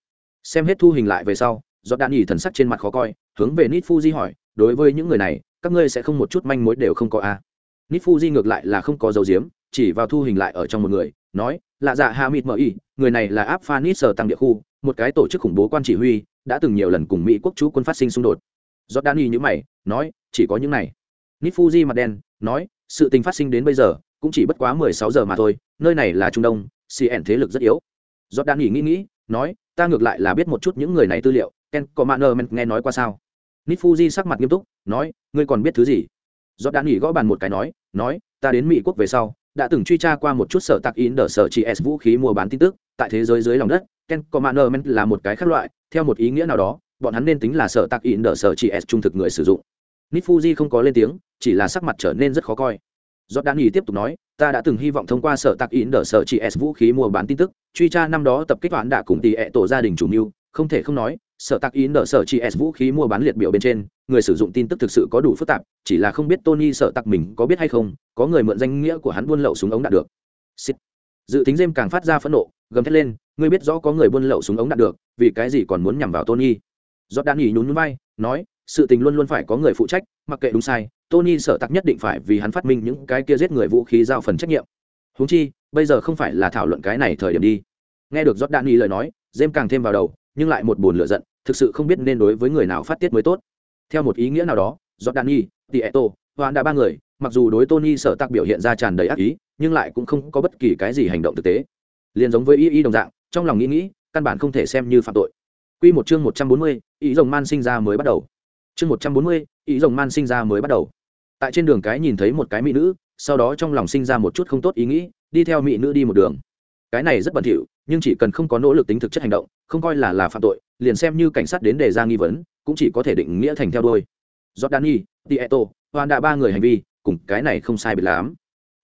Xem hết thu hình lại về sau, giọt đan nghỉ thần sắc trên mặt khó coi, hướng về nít fuji hỏi, đối với những người này các ngươi sẽ không một chút manh mối đều không có a à. nít fuji ngược lại là không có dấu diếm chỉ vào thu hình lại ở trong một người nói là dạ hamid mờ y người này là áp phanit sở tăng địa khu một cái tổ chức khủng bố quan chỉ huy đã từng nhiều lần cùng mỹ quốc chú quân phát sinh xung đột Jordani như mày, nói, chỉ có những này. Nifuji mặt đen, nói, sự tình phát sinh đến bây giờ, cũng chỉ bất quá mười sáu giờ mà thôi, nơi này là Trung Đông, CN thế lực rất yếu. Jordani nghĩ nghĩ, nói, ta ngược lại là biết một chút những người này tư liệu, Ken có Commander nghe nói qua sao? Nifuji sắc mặt nghiêm túc, nói, ngươi còn biết thứ gì? Jordani gõ bàn một cái nói, nói, ta đến Mỹ quốc về sau, đã từng truy tra qua một chút sở tạc in đờ sở chỉ S vũ khí mua bán tin tức, tại thế giới dưới lòng đất, Ken commandment là một cái khác loại, theo một ý nghĩa nào đó, bọn hắn nên tính là sở tạc in đỡ sở chỉ s trung thực người sử dụng nít fuji không có lên tiếng chỉ là sắc mặt trở nên rất khó coi Đan Nghỉ tiếp tục nói, ta đã từng hy vọng thông qua sở tạc in đỡ sở chỉ S vũ khí mua bán tin tức, truy tra năm đó tập kích toán đã cùng tỷ ệ tổ gia đình chủ mưu, không thể không nói, sở tạc in nợ sở chị S vũ khí mua bán liệt biểu bên trên, người sử dụng tin tức thực sự có đủ phức tạp, chỉ là không biết Tony sở tạc mình có biết hay không, có người mượn danh nghĩa của hắn buôn lậu súng ống đạt được. Xịt. Dự tính Dêm càng phát ra phẫn nộ, gầm thét lên, ngươi biết rõ có người buôn lậu súng ống đạt được, vì cái gì còn muốn nhằm vào Tony? giọt đan nghỉ nhún nhún vai nói sự tình luôn luôn phải có người phụ trách mặc kệ đúng sai tony sợ tặc nhất định phải vì hắn phát minh những cái kia giết người vũ khí giao phần trách nhiệm húng chi bây giờ không phải là thảo luận cái này thời điểm đi nghe được giót đan nghỉ lời nói dêm càng thêm vào đầu nhưng lại một buồn lửa giận thực sự không biết nên đối với người nào phát tiết mới tốt theo một ý nghĩa nào đó jordani tieto hoan đã ba người mặc dù đối tony sợ tác biểu hiện ra tràn đầy ác ý nhưng lại cũng không có bất kỳ cái gì hành động thực tế liền giống với y y đồng dạng trong lòng nghĩ nghĩ căn bản không thể xem như phạm tội Quy một chương 140, ý rồng man sinh ra mới bắt đầu. Chương 140, ý rồng man sinh ra mới bắt đầu. Tại trên đường cái nhìn thấy một cái mỹ nữ, sau đó trong lòng sinh ra một chút không tốt ý nghĩ, đi theo mỹ nữ đi một đường. Cái này rất bẩn thỉu, nhưng chỉ cần không có nỗ lực tính thực chất hành động, không coi là là phạm tội, liền xem như cảnh sát đến đề ra nghi vấn, cũng chỉ có thể định nghĩa thành theo đuôi. Jordani, Tieto, hoàn đã ba người hành vi, cùng cái này không sai biệt lắm.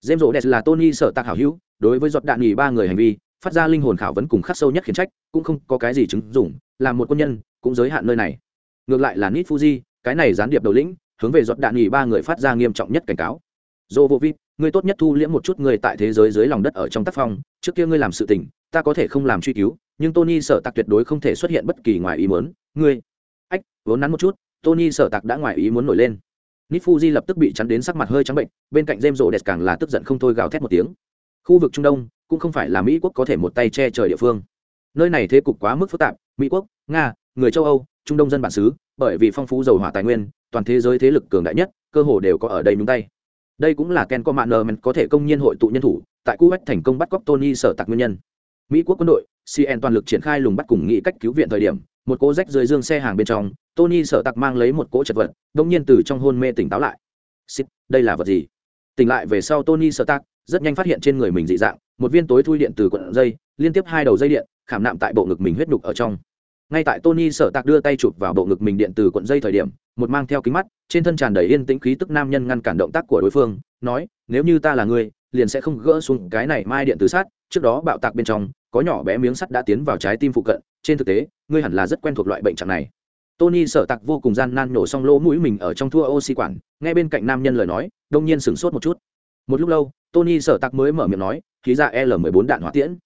James đẹp là Tony sở tạc hảo hữu, đối với Jordani ba người hành vi, phát ra linh hồn khảo vấn cùng khắc sâu nhất khiến trách, cũng không có cái gì chứng dụng, là một quân nhân cũng giới hạn nơi này ngược lại là nít fuji cái này gián điệp đầu lĩnh hướng về giọt đạn nghỉ ba người phát ra nghiêm trọng nhất cảnh cáo dô vô vít ngươi tốt nhất thu liễm một chút người tại thế giới dưới lòng đất ở trong tác phong trước kia ngươi làm sự tình ta có thể không làm truy cứu, nhưng tony sở tặc tuyệt đối không thể xuất hiện bất kỳ ngoài ý muốn. Ngươi, ách, vốn nắn một chút, tony sở tặc đã ngoài ý muốn nổi lên. Nít fuji lập tức bị chắn đến sắc mặt hơi trắng bệnh, bên cạnh jem rộ đẹp càng là tức giận không thôi gào thét một tiếng. Khu vực trung đông, cũng không phải là mỹ quốc có thể một tay che trời địa phương. Nơi này thế cục quá mức phức tạp, mỹ quốc, nga, người châu âu, trung đông dân bản xứ, bởi vì phong phú dầu hỏa tài nguyên, toàn thế giới thế lực cường đại nhất, cơ hồ đều có ở đây nhúng tay. Đây cũng là ken có mạng nờ có thể công nhiên hội tụ nhân thủ, tại cú thành công bắt cóc tony sở tạc nguyên nhân mỹ quốc quân đội cn toàn lực triển khai lùng bắt cùng nghị cách cứu viện thời điểm một cỗ rách dưới dương xe hàng bên trong tony sở tặc mang lấy một cỗ chật vật đông nhiên từ trong hôn mê tỉnh táo lại. Xịt, đây là vật gì? Tỉnh lại về sau tony sở tặc rất nhanh phát hiện trên người mình dị dạng một viên tối thui điện từ quận dây liên tiếp hai đầu dây điện khảm nạm tại bộ ngực mình huyết nhục ở trong. Ngay tại tony sợ tặc đưa tay chụp vào bộ ngực mình điện từ cuộn dây thời điểm một mang theo kính mắt trên thân tràn đầy yên tĩnh khí tức nam nhân ngăn cản động tác của đối phương nói nếu như ta là người liền sẽ không gỡ xuống cái này mai điện từ sắt trước đó bạo tạc bên trong, có nhỏ bé miếng sắt đã tiến vào trái tim phụ cận, trên thực tế, ngươi hẳn là rất quen thuộc loại bệnh trạng này. Tony sợ tạc vô cùng gian nan nổ xong lỗ mũi mình ở trong thua oxy quản, Nghe bên cạnh nam nhân lời nói, đông nhiên sửng sốt một chút. Một lúc lâu, tony sợ tạc mới mở miệng nói, khí ra l 14 đạn hỏa tiễn.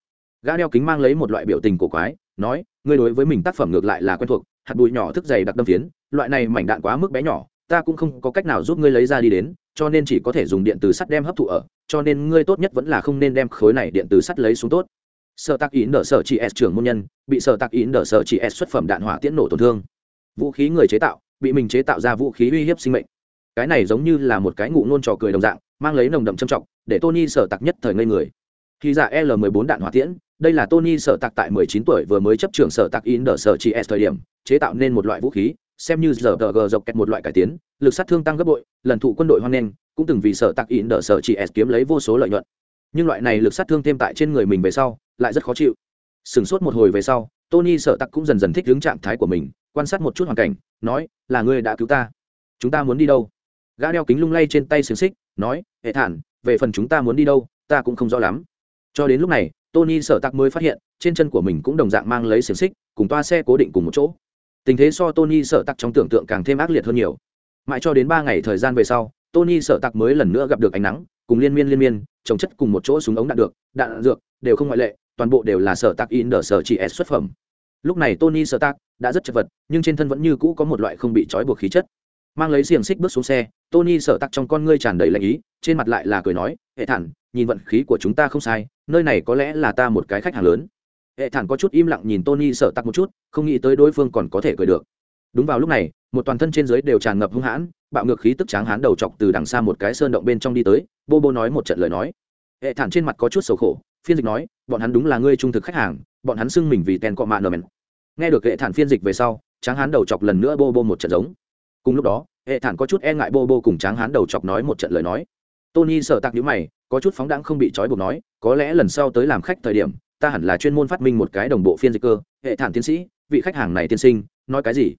Gã đeo kính mang lấy một loại biểu tình cổ quái, nói, ngươi đối với mình tác phẩm ngược lại là quen thuộc, hạt bụi nhỏ thức dày đặc đâm phiến, loại này mảnh đạn quá mức bé nhỏ, ta cũng không có cách nào giúp ngươi lấy ra đi đến cho nên chỉ có thể dùng điện từ sắt đem hấp thụ ở, cho nên ngươi tốt nhất vẫn là không nên đem khối này điện từ sắt lấy xuống tốt. Sợ tạc ý nở sở chỉ s trưởng môn nhân, bị sợ tạc ý nở sở chỉ s xuất phẩm đạn hỏa tiễn nổ tổn thương. Vũ khí người chế tạo, bị mình chế tạo ra vũ khí uy hiếp sinh mệnh. Cái này giống như là một cái ngụ nôn trò cười đồng dạng, mang lấy nồng đậm trầm trọng, để tony sở tạc nhất thời ngây người. Khi giả l 14 đạn hỏa tiễn, đây là tony sở tạc tại 19 tuổi vừa mới chấp trường sở tạc in đỡ sở chỉ s thời điểm, chế tạo nên một loại vũ khí xem như giờ gờ dọc kẹt một loại cải tiến, lực sát thương tăng gấp bội, lần thụ quân đội hoan nghênh, cũng từng vì sở tạc in đỡ sở chỉ s kiếm lấy vô số lợi nhuận. Nhưng loại này lực sát thương thêm tại trên người mình về sau, lại rất khó chịu. Sửng sốt một hồi về sau, tony Sợ Tặc cũng dần dần thích hướng trạng thái của mình, quan sát một chút hoàn cảnh, nói, là ngươi đã cứu ta. Chúng ta muốn đi đâu? Gã đeo kính lung lay trên tay xiềng xích, nói, hệ thản, về phần chúng ta muốn đi đâu, ta cũng không rõ lắm. Cho đến lúc này, tony Sợ Tặc mới phát hiện, trên chân của mình cũng đồng dạng mang lấy xiềng xích, cùng toa xe cố định cùng một chỗ tình thế so tony Sợ Tặc trong tưởng tượng càng thêm ác liệt hơn nhiều. Mãi cho đến ba ngày thời gian về sau, tony sợ tặc mới lần nữa gặp được ánh nắng, cùng liên miên liên miên trồng chất cùng một chỗ súng ống đạn được, đạn dược đều không ngoại lệ, toàn bộ đều là sở Tặc in đờ sở chỉ s xuất phẩm. Lúc này tony Sợ Tặc đã rất chật vật, nhưng trên thân vẫn như cũ có một loại không bị trói buộc khí chất. Mang lấy xiềng xích bước xuống xe, tony Sợ Tặc trong con ngươi tràn đầy lạnh ý, trên mặt lại là cười nói, hệ thản, nhìn vận khí của chúng ta không sai, nơi này có lẽ là ta một cái khách hàng lớn hệ thản có chút im lặng nhìn tony sợ tặc một chút, không nghĩ tới đối phương còn có thể cười được. Đúng vào lúc này, một toàn thân trên dưới đều tràn ngập hung hãn, bạo ngược khí tức tráng hán đầu chọc từ đằng xa một cái sơn động bên trong đi tới, bô bô nói một trận lời nói. Hệ thản trên mặt có chút sầu khổ, phiên dịch nói, bọn hắn đúng là ngươi trung thực khách hàng, bọn hắn xưng mình vì tên cọ mạ nờ mèn nghe được hệ thản phiên dịch về sau, tráng hán đầu chọc lần nữa bô bô một trận giống. Cùng lúc đó, hệ thản có chút e ngại bô bô cùng tráng hán đầu chọc nói một trận lời nói. Tony sợ tặc nhữ mày, có chút phóng đãng không bị trói buộc nói, có lẽ lần sau tới làm khách thời điểm ta hẳn là chuyên môn phát minh một cái đồng bộ phiên dịch cơ, hệ thản tiến sĩ, vị khách hàng này tiên sinh, nói cái gì?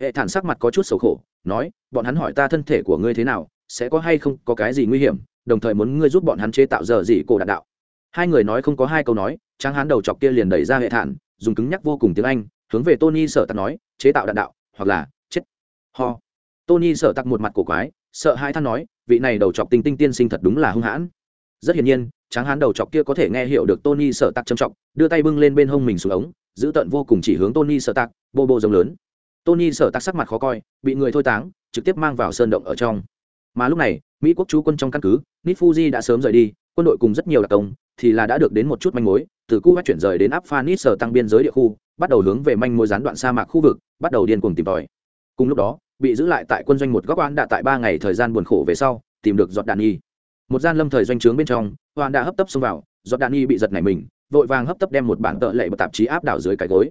Hệ thản sắc mặt có chút xấu khổ, nói, bọn hắn hỏi ta thân thể của ngươi thế nào, sẽ có hay không có cái gì nguy hiểm, đồng thời muốn ngươi giúp bọn hắn chế tạo giờ gì cổ đạn đạo. Hai người nói không có hai câu nói, tráng hán đầu chọc kia liền đẩy ra hệ thản, dùng cứng nhắc vô cùng tiếng anh, hướng về tony sở tặc nói, chế tạo đạn đạo, hoặc là, chết. Ho. Tony sở tặc một mặt cổ quái, sợ hai than nói, vị này đầu chọc tinh tinh tiên sinh thật đúng là hung hãn. Rất hiển nhiên tráng hán đầu chọc kia có thể nghe hiểu được tony sợ tặc trầm trọng, đưa tay bưng lên bên hông mình xuống ống, giữ tận vô cùng chỉ hướng tony sợ tặc bô bô giống lớn. Tony sợ tặc sắc mặt khó coi, bị người thôi táng, trực tiếp mang vào sơn động ở trong. Mà lúc này, mỹ quốc chú quân trong căn cứ nitfuji đã sớm rời đi, quân đội cùng rất nhiều đặc công, thì là đã được đến một chút manh mối, từ Cuba chuyển rời đến áp phanis sở tăng biên giới địa khu, bắt đầu hướng về manh mối gián đoạn sa mạc khu vực, bắt đầu điên cuồng tìm tòi. Cùng lúc đó, bị giữ lại tại quân doanh một góc oan đã tại ba ngày thời gian buồn khổ về sau, tìm được giọt đạn y một gian lâm thời doanh trướng bên trong hoàn đã hấp tấp xông vào, giọt đạn y bị giật nảy mình, vội vàng hấp tấp đem một bản tợ lệ một tạp chí áp đảo dưới cái gối.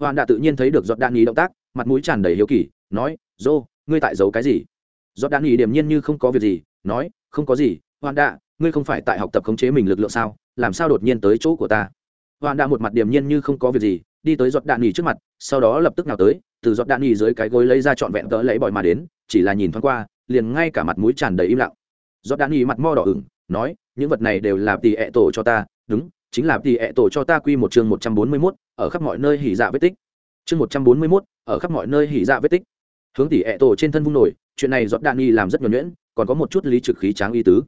Hoàn đã tự nhiên thấy được giọt đạn y động tác, mặt mũi tràn đầy hiếu kỳ, nói, dô, ngươi tại giấu cái gì? Giọt đạn y điềm nhiên như không có việc gì, nói, không có gì hoàn đã, ngươi không phải tại học tập khống chế mình lực lượng sao? Làm sao đột nhiên tới chỗ của ta? Hoàn đã một mặt điềm nhiên như không có việc gì, đi tới giọt đạn nghỉ trước mặt, sau đó lập tức nào tới, từ giọt đạn nghỉ dưới cái gối lấy ra trọn vẹn tớ lấy bòi mà đến, chỉ là nhìn thoáng qua, liền ngay cả mặt mũi tràn đầy im lặng giọt đan nghỉ mặt mo đỏ ửng nói những vật này đều là tỷ ẹ tổ cho ta đúng chính là tỷ ẹ tổ cho ta quy một chương một trăm bốn mươi 141, ở khắp mọi nơi hỉ dạ vết tích. Chương một trăm bốn mươi 141, ở khắp mọi nơi hỉ dạ vết tích. Hướng tỷ ẹ tổ trên thân vung nổi chuyện này giọt đạn nghỉ làm rất nhuẩn nhuyễn còn có một chút lý trực khí tráng y tứ.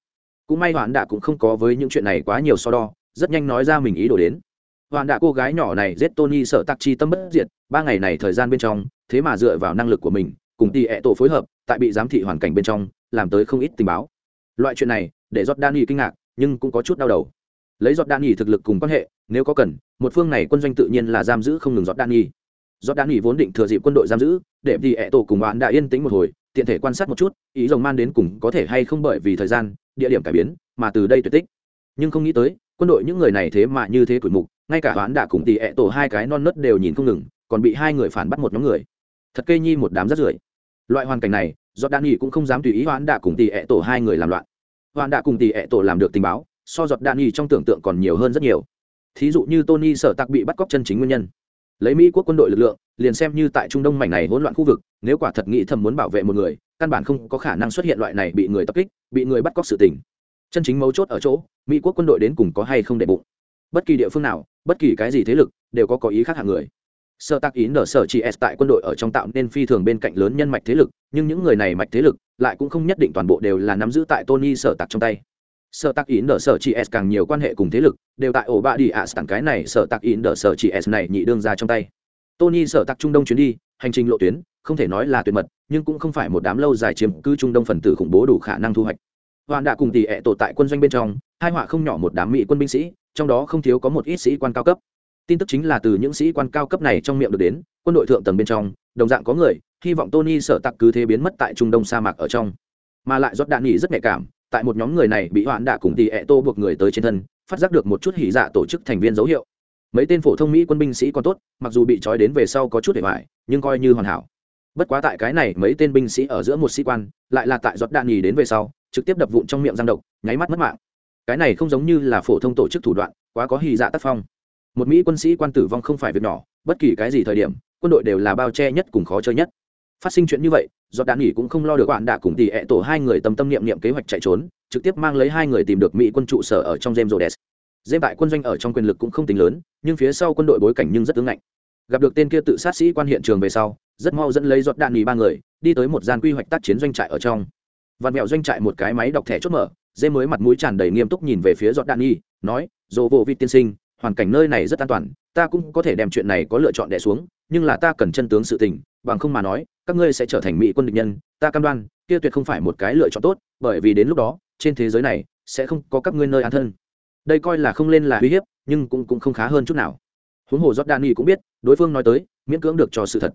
Cũng may hoạn đạ cũng không có với những chuyện này quá nhiều so đo rất nhanh nói ra mình ý đồ đến. Hoạn đạ cô gái nhỏ này giết tony sợ tạc chi tâm bất diệt ba ngày này thời gian bên trong thế mà dựa vào năng lực của mình cùng tỷ ẹ tổ phối hợp tại bị giám thị hoàn cảnh bên trong làm tới không ít tình báo loại chuyện này, để giọt đan kinh ngạc, nhưng cũng có chút đau đầu. Lấy giọt đan thực lực cùng quan hệ, nếu có cần, một phương này quân doanh tự nhiên là giam giữ không ngừng giọt đan giọt đan vốn định thừa dịp quân đội giam giữ, để tỷ ẹ tổ cùng bạn đã yên tĩnh một hồi, tiện thể quan sát một chút, ý rồng man đến cùng có thể hay không bởi vì thời gian, địa điểm cải biến, mà từ đây tuyệt tích. Nhưng không nghĩ tới, quân đội những người này thế mà như thế tuổi mục, ngay cả hoán đã cùng tỷ ẹ tổ hai cái non nớt đều nhìn không ngừng, còn bị hai người phản bắt một nhóm người. Thật cây nhi một đám rất rưởi loại hoàn cảnh này do đan nghỉ cũng không dám tùy ý hoãn đạ cùng tỷ ẹ tổ hai người làm loạn. Hoãn đạ cùng tỷ ẹ tổ làm được tình báo, so giọt đan nghỉ trong tưởng tượng còn nhiều hơn rất nhiều. Thí dụ như tony sở tặc bị bắt cóc chân chính nguyên nhân. Lấy mỹ quốc quân đội lực lượng, liền xem như tại trung đông mảnh này hỗn loạn khu vực, nếu quả thật nghĩ thầm muốn bảo vệ một người, căn bản không có khả năng xuất hiện loại này bị người tập kích, bị người bắt cóc sự tình. Chân chính mấu chốt ở chỗ, mỹ quốc quân đội đến cùng có hay không để bụng. Bất kỳ địa phương nào, bất kỳ cái gì thế lực, đều có có ý khác hạng người sơ tác ý nở sở chỉ s tại quân đội ở trong tạo nên phi thường bên cạnh lớn nhân mạch thế lực, nhưng những người này mạch thế lực lại cũng không nhất định toàn bộ đều là nắm giữ tại tony sở Tạc trong tay. Sở Tạc ý nở sở chỉ s càng nhiều quan hệ cùng thế lực, đều tại ổ bạ đi ạ, sẵn cái này sở Tạc ý nở sở chỉ s này nhị đương ra trong tay. Tony sở Tạc trung đông chuyến đi, hành trình lộ tuyến, không thể nói là tuyệt mật, nhưng cũng không phải một đám lâu dài chiếm cứ trung đông phần tử khủng bố đủ khả năng thu hoạch. Hoàn đã cùng tỷ ệ tổ tại quân doanh bên trong, hai họa không nhỏ một đám mỹ quân binh sĩ, trong đó không thiếu có một ít sĩ quan cao cấp tin tức chính là từ những sĩ quan cao cấp này trong miệng được đến, quân đội thượng tầng bên trong, đồng dạng có người, hy vọng tony sợ tặc cứ thế biến mất tại trung đông sa mạc ở trong. Mà lại giót đạn nghỉ rất nhạy cảm, tại một nhóm người này bị hoạn đạ cùng tỷ ẹ tô buộc người tới trên thân, phát giác được một chút hỉ dạ tổ chức thành viên dấu hiệu. Mấy tên phổ thông mỹ quân binh sĩ còn tốt, mặc dù bị trói đến về sau có chút để hoài, nhưng coi như hoàn hảo. Bất quá tại cái này, mấy tên binh sĩ ở giữa một sĩ quan, lại là tại giọt đạn nhì đến về sau, trực tiếp đập vụn trong miệng giang độc, nháy mắt mất mạng. Cái này không giống như là phổ thông tổ chức thủ đoạn, quá có hy dạ tác phong một mỹ quân sĩ quan tử vong không phải việc nhỏ, bất kỳ cái gì thời điểm, quân đội đều là bao che nhất cùng khó chơi nhất. Phát sinh chuyện như vậy do đạn nghỉ cũng không lo được bạn đã cùng tỷ ẹ tổ hai người tâm tâm niệm niệm kế hoạch chạy trốn, trực tiếp mang lấy hai người tìm được mỹ quân trụ sở ở trong james rhodes. Dêm tại quân doanh ở trong quyền lực cũng không tính lớn, nhưng phía sau quân đội bối cảnh nhưng rất tướng ngạnh. Gặp được tên kia tự sát sĩ quan hiện trường về sau, rất mau dẫn lấy giọt đạn nghỉ ba người, đi tới một gian quy hoạch tác chiến doanh trại ở trong. Vạt mẹo doanh trại một cái máy đọc thẻ chốt mở dê mới mặt mũi tràn đầy nghiêm túc nhìn về phía giọt đạn nghỉ, nói dồ vô vi tiên sinh hoàn cảnh nơi này rất an toàn, ta cũng có thể đem chuyện này có lựa chọn đẻ xuống, nhưng là ta cần chân tướng sự tình, bằng không mà nói, các ngươi sẽ trở thành mỹ quân địch nhân, ta cam đoan, kia tuyệt không phải một cái lựa chọn tốt, bởi vì đến lúc đó, trên thế giới này, sẽ không có các ngươi nơi an thân. Đây coi là không lên là uy hiếp, nhưng cũng cũng không khá hơn chút nào. Huống hồ jordani cũng biết, đối phương nói tới, miễn cưỡng được cho sự thật.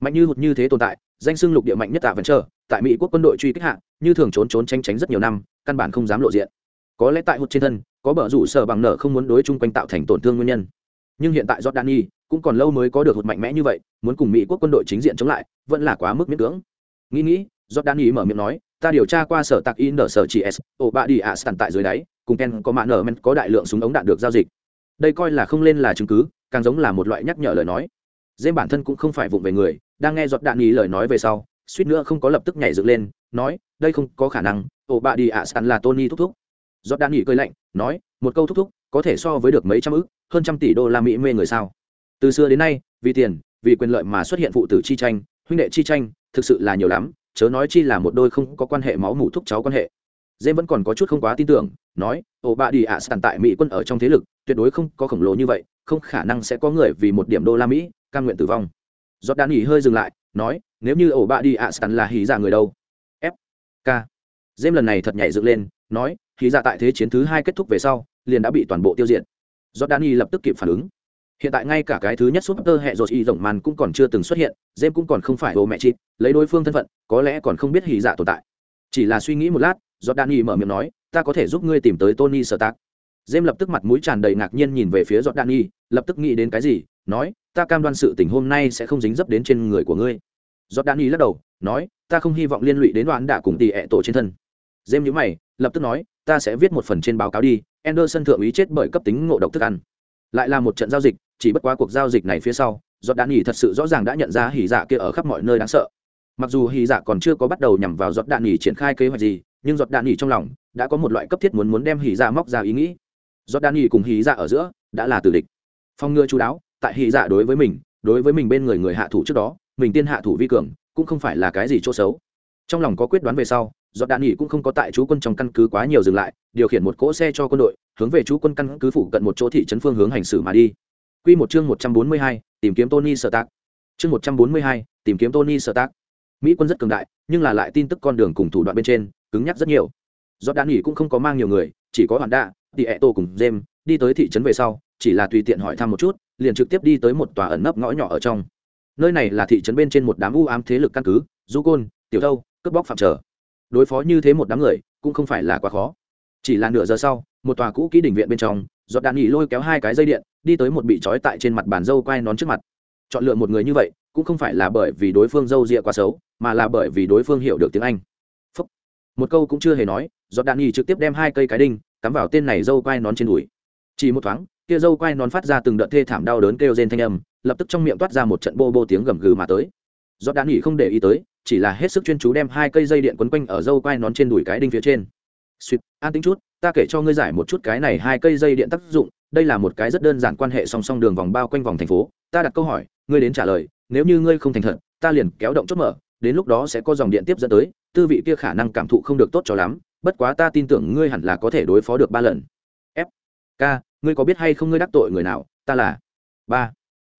Mạnh như hụt như thế tồn tại, danh xưng lục địa mạnh nhất tạ vẫn chờ tại mỹ quốc quân đội truy kích hạ, như thường trốn trốn tranh tránh rất nhiều năm, căn bản không dám lộ diện. Có lẽ tại hụt trên thân có bờ rủ sở bằng nợ không muốn đối chung quanh tạo thành tổn thương nguyên nhân. Nhưng hiện tại jordani cũng còn lâu mới có được hụt mạnh mẽ như vậy, muốn cùng mỹ quốc quân đội chính diện chống lại, vẫn là quá mức miễn cưỡng. Nghĩ nghĩ jordani mở miệng nói, ta điều tra qua sở tạc in ở sở chỉ s, ổ bạ đi ạ sàn tại dưới đáy, cùng ken có mạng nở men có đại lượng súng ống đạn được giao dịch. Đây coi là không lên là chứng cứ, càng giống là một loại nhắc nhở lời nói. Dêm bản thân cũng không phải vụng về người, đang nghe giọt đạn ý lời nói về sau, suýt nữa không có lập tức nhảy dựng lên, nói, đây không có khả năng, ổ bạ đi ạ sàn là tony thúc thúc. Giọt đạn ý cười lạnh nói, một câu thúc thúc có thể so với được mấy trăm ức, hơn trăm tỷ đô la mỹ mê người sao? Từ xưa đến nay, vì tiền, vì quyền lợi mà xuất hiện phụ tử chi tranh, huynh đệ chi tranh, thực sự là nhiều lắm, chớ nói chi là một đôi không có quan hệ máu mủ thúc cháu quan hệ. Dê vẫn còn có chút không quá tin tưởng, nói ổ bạ đi ạ sàn tại mỹ quân ở trong thế lực, tuyệt đối không có khổng lồ như vậy, không khả năng sẽ có người vì một điểm đô la mỹ căn nguyện tử vong. Giọt đan nghỉ hơi dừng lại, nói, nếu như ổ bạ đi ạ sàn là hí ra người đâu. F k. Dêm lần này thật nhảy dựng lên, nói hí ra tại thế chiến thứ hai kết thúc về sau, liền đã bị toàn bộ tiêu diệt. Giọt đan lập tức kịp phản ứng. Hiện tại ngay cả cái thứ nhất súp tơ hệ dột y rộng màn cũng còn chưa từng xuất hiện jem cũng còn không phải ô mẹ chị lấy đối phương thân phận, có lẽ còn không biết hy dạ tồn tại. Chỉ là suy nghĩ một lát do danny mở miệng nói, ta có thể giúp ngươi tìm tới tony sở tác jem lập tức mặt mũi tràn đầy ngạc nhiên nhìn về phía giọt danny lập tức nghĩ đến cái gì, nói, ta cam đoan sự tình hôm nay sẽ không dính dấp đến trên người của ngươi. Giọt danny lắc đầu, nói, ta không hy vọng liên lụy đến đoạn đả cùng tỷ ẹ tổ trên thân. Jem nhíu mày, lập tức nói ta sẽ viết một phần trên báo cáo đi, Anderson thượng úy chết bởi cấp tính ngộ độc thức ăn. Lại là một trận giao dịch, chỉ bất quá cuộc giao dịch này phía sau do đạn nghỉ thật sự rõ ràng đã nhận ra hỉ dạ kia ở khắp mọi nơi đáng sợ. Mặc dù hỉ dạ còn chưa có bắt đầu nhằm vào giọt đạn nghỉ triển khai kế hoạch gì, nhưng giọt đạn nghỉ trong lòng đã có một loại cấp thiết muốn muốn đem hỉ dạ móc ra ý nghĩ. Giọt đạn nghỉ cùng hỉ dạ ở giữa đã là tử địch. Phong ngừa chú đáo, tại hỉ dạ đối với mình, đối với mình bên người người hạ thủ trước đó, mình tiên hạ thủ vi cường, cũng không phải là cái gì chỗ xấu. Trong lòng có quyết đoán về sau giọt đạn nghỉ cũng không có tại chú quân trong căn cứ quá nhiều dừng lại điều khiển một cỗ xe cho quân đội hướng về chú quân căn cứ phụ cận một chỗ thị trấn phương hướng hành xử mà đi Quy một chương 142, tìm kiếm Tony Stark. Chương 142, tìm kiếm Tony Stark. Mỹ quân rất cường đại, nhưng là lại tin tức con đường cùng thủ đoạn bên trên, cứng nhắc rất nhiều. Do đạn nghỉ cũng không có mang nhiều người, chỉ có Hoàn Đa, Tieto cùng Jem, đi tới thị trấn về sau, chỉ là tùy tiện hỏi thăm một chút, liền trực tiếp đi tới một tòa ẩn nấp ngõ nhỏ ở trong. Nơi này là thị trấn bên trên một đám u ám thế lực căn cứ, du côn, tiểu thâu, cướp bóc phạm trở. Đối phó như thế một đám người, cũng không phải là quá khó. Chỉ là nửa giờ sau, một tòa cũ kỹ đỉnh viện bên trong, giọt đạn nghỉ lôi kéo hai cái dây điện đi tới một bị trói tại trên mặt bàn dâu quai nón trước mặt chọn lựa một người như vậy cũng không phải là bởi vì đối phương dâu rịa quá xấu mà là bởi vì đối phương hiểu được tiếng anh Phúc. một câu cũng chưa hề nói giọt đạn nghỉ trực tiếp đem hai cây cái đinh cắm vào tên này dâu quai nón trên đùi chỉ một thoáng kia dâu quai nón phát ra từng đợt thê thảm đau đớn kêu rên thanh âm lập tức trong miệng toát ra một trận bô bô tiếng gầm gừ mà tới giọt đạn nghỉ không để ý tới chỉ là hết sức chuyên chú đem hai cây dây điện quấn quanh ở dâu quai nón trên đùi cái đinh phía trên. Suýt an tính chút, ta kể cho ngươi giải một chút cái này hai cây dây điện tác dụng, đây là một cái rất đơn giản quan hệ song song đường vòng bao quanh vòng thành phố. Ta đặt câu hỏi, ngươi đến trả lời, nếu như ngươi không thành thật, ta liền kéo động chốt mở, đến lúc đó sẽ có dòng điện tiếp dẫn tới, tư vị kia khả năng cảm thụ không được tốt cho lắm, bất quá ta tin tưởng ngươi hẳn là có thể đối phó được ba lần. F, k, ngươi có biết hay không ngươi đắc tội người nào? Ta là ba.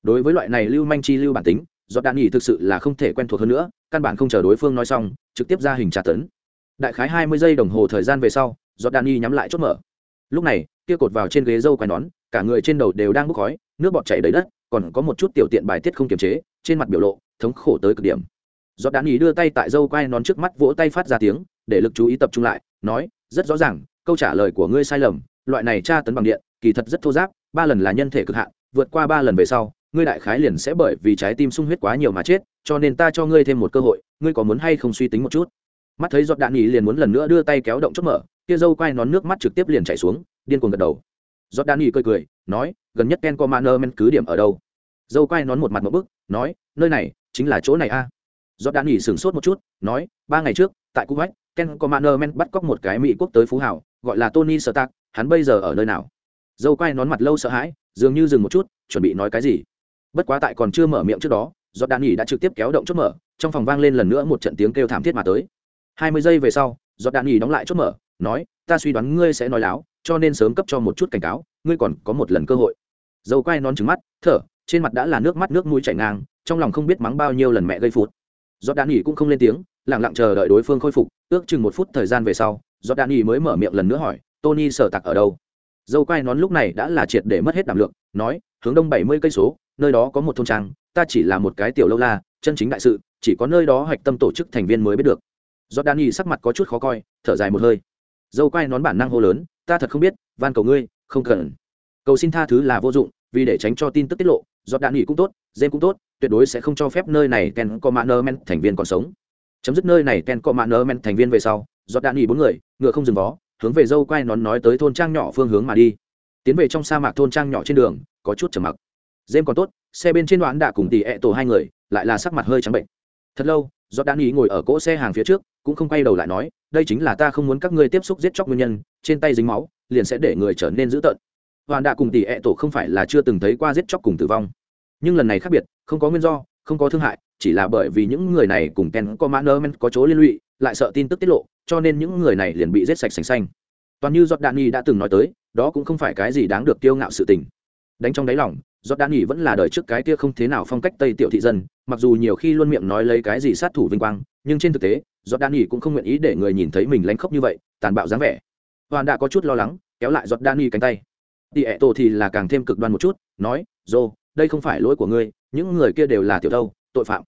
Đối với loại này lưu manh chi lưu bản tính giọt đạn nghỉ thực sự là không thể quen thuộc hơn nữa, căn bản không chờ đối phương nói xong, trực tiếp ra hình trả tấn. Đại khái hai mươi giây đồng hồ thời gian về sau do Danny nhắm lại chốt mở. Lúc này, kia cột vào trên ghế dâu quai nón, cả người trên đầu đều đang bốc khói, nước bọt chảy đầy đất, còn có một chút tiểu tiện bài tiết không kiềm chế, trên mặt biểu lộ, thống khổ tới cực điểm. Do Danny đưa tay tại dâu quai nón trước mắt vỗ tay phát ra tiếng, để lực chú ý tập trung lại, nói, rất rõ ràng, câu trả lời của ngươi sai lầm, loại này tra tấn bằng điện, kỳ thật rất thô giáp, ba lần là nhân thể cực hạn, vượt qua ba lần về sau ngươi đại khái liền sẽ bởi vì trái tim sung huyết quá nhiều mà chết cho nên ta cho ngươi thêm một cơ hội ngươi có muốn hay không suy tính một chút? Mắt thấy giọt đạn nghỉ liền muốn lần nữa đưa tay kéo động chốt mở kia dâu quai nón nước mắt trực tiếp liền chảy xuống điên cuồng gật đầu. Giọt đạn nghỉ cười cười nói gần nhất ken commander men cứ điểm ở đâu? Dâu quai nón một mặt một bức nói nơi này chính là chỗ này a. À. giọt đạn nghỉ sửng sốt một chút nói ba ngày trước tại Cuba, ken commander men bắt cóc một cái mỹ quốc tới phú hảo gọi là tony stark hắn bây giờ ở nơi nào? Dâu quai nón mặt lâu sợ hãi dường như dừng một chút chuẩn bị nói cái gì? Bất quá tại còn chưa mở miệng trước đó do đạn nghỉ đã trực tiếp kéo động chốt mở, trong phòng vang lên lần nữa một trận tiếng kêu thảm thiết mà tới. Hai mươi giây về sau do đạn nghỉ đóng lại chốt mở, nói, ta suy đoán ngươi sẽ nói láo, cho nên sớm cấp cho một chút cảnh cáo, ngươi còn có một lần cơ hội. Dầu quay nón trứng mắt, thở, trên mặt đã là nước mắt nước mũi chảy ngang, trong lòng không biết mắng bao nhiêu lần mẹ gây phút do đạn nghỉ cũng không lên tiếng lẳng lặng chờ đợi đối phương khôi phục, ước chừng một phút thời gian về sau do đạn nghỉ mới mở miệng lần nữa hỏi, tony sở tặc ở đâu? Dâu quai nón lúc này đã là triệt để mất hết đảm lượng, nói, hướng đông bảy mươi cây số nơi đó có một thôn trang, ta chỉ là một cái tiểu lâu la, chân chính đại sự, chỉ có nơi đó hạch tâm tổ chức thành viên mới biết được. Do đan y sắc mặt có chút khó coi, thở dài một hơi. Dâu quai nón bản năng hô lớn, ta thật không biết, van cầu ngươi, không cần. Cầu xin tha thứ là vô dụng, vì để tránh cho tin tức tiết lộ do đạn nghỉ cũng tốt dêm cũng tốt, tuyệt đối sẽ không cho phép nơi này ken có mã men thành viên còn sống. Chấm dứt nơi này ken có mã men thành viên về sau do đạn nghỉ bốn người, ngựa không dừng vó, hướng về dâu quai nón nói tới thôn trang nhỏ phương hướng mà đi. Tiến về trong sa mạc thôn trang nhỏ trên đường, có chút trầm mặc dêm còn tốt, xe bên trên đoạn đã cùng tỉ ẹ tổ hai người lại là sắc mặt hơi trắng bệnh. Thật lâu do đan ý ngồi ở cỗ xe hàng phía trước, cũng không quay đầu lại nói, đây chính là ta không muốn các ngươi tiếp xúc giết chóc nguyên nhân, trên tay dính máu, liền sẽ để người trở nên dữ tợn. Hoàn đạ cùng tỷ ẹ tổ không phải là chưa từng thấy qua giết chóc cùng tử vong. Nhưng lần này khác biệt, không có nguyên do, không có thương hại, chỉ là bởi vì những người này cùng ken có mã nơ men có chỗ liên lụy, lại sợ tin tức tiết lộ, cho nên những người này liền bị giết sạch sành xanh. Toàn như giọt đạn nhi đã từng nói tới, đó cũng không phải cái gì đáng được kiêu ngạo sự tình đánh trong đáy lòng giọt đan nghỉ vẫn là đời trước cái kia không thế nào phong cách tây tiểu thị dân, mặc dù nhiều khi luôn miệng nói lấy cái gì sát thủ vinh quang, nhưng trên thực tế giọt đan nghỉ cũng không nguyện ý để người nhìn thấy mình lánh khóc như vậy, tàn bạo dáng vẻ. Hoàn đã có chút lo lắng, kéo lại giọt đan nghỉ cánh tay. Tỉ ẹ tổ thì là càng thêm cực đoan một chút, nói dô đây không phải lỗi của ngươi, những người kia đều là tiểu thâu, tội phạm.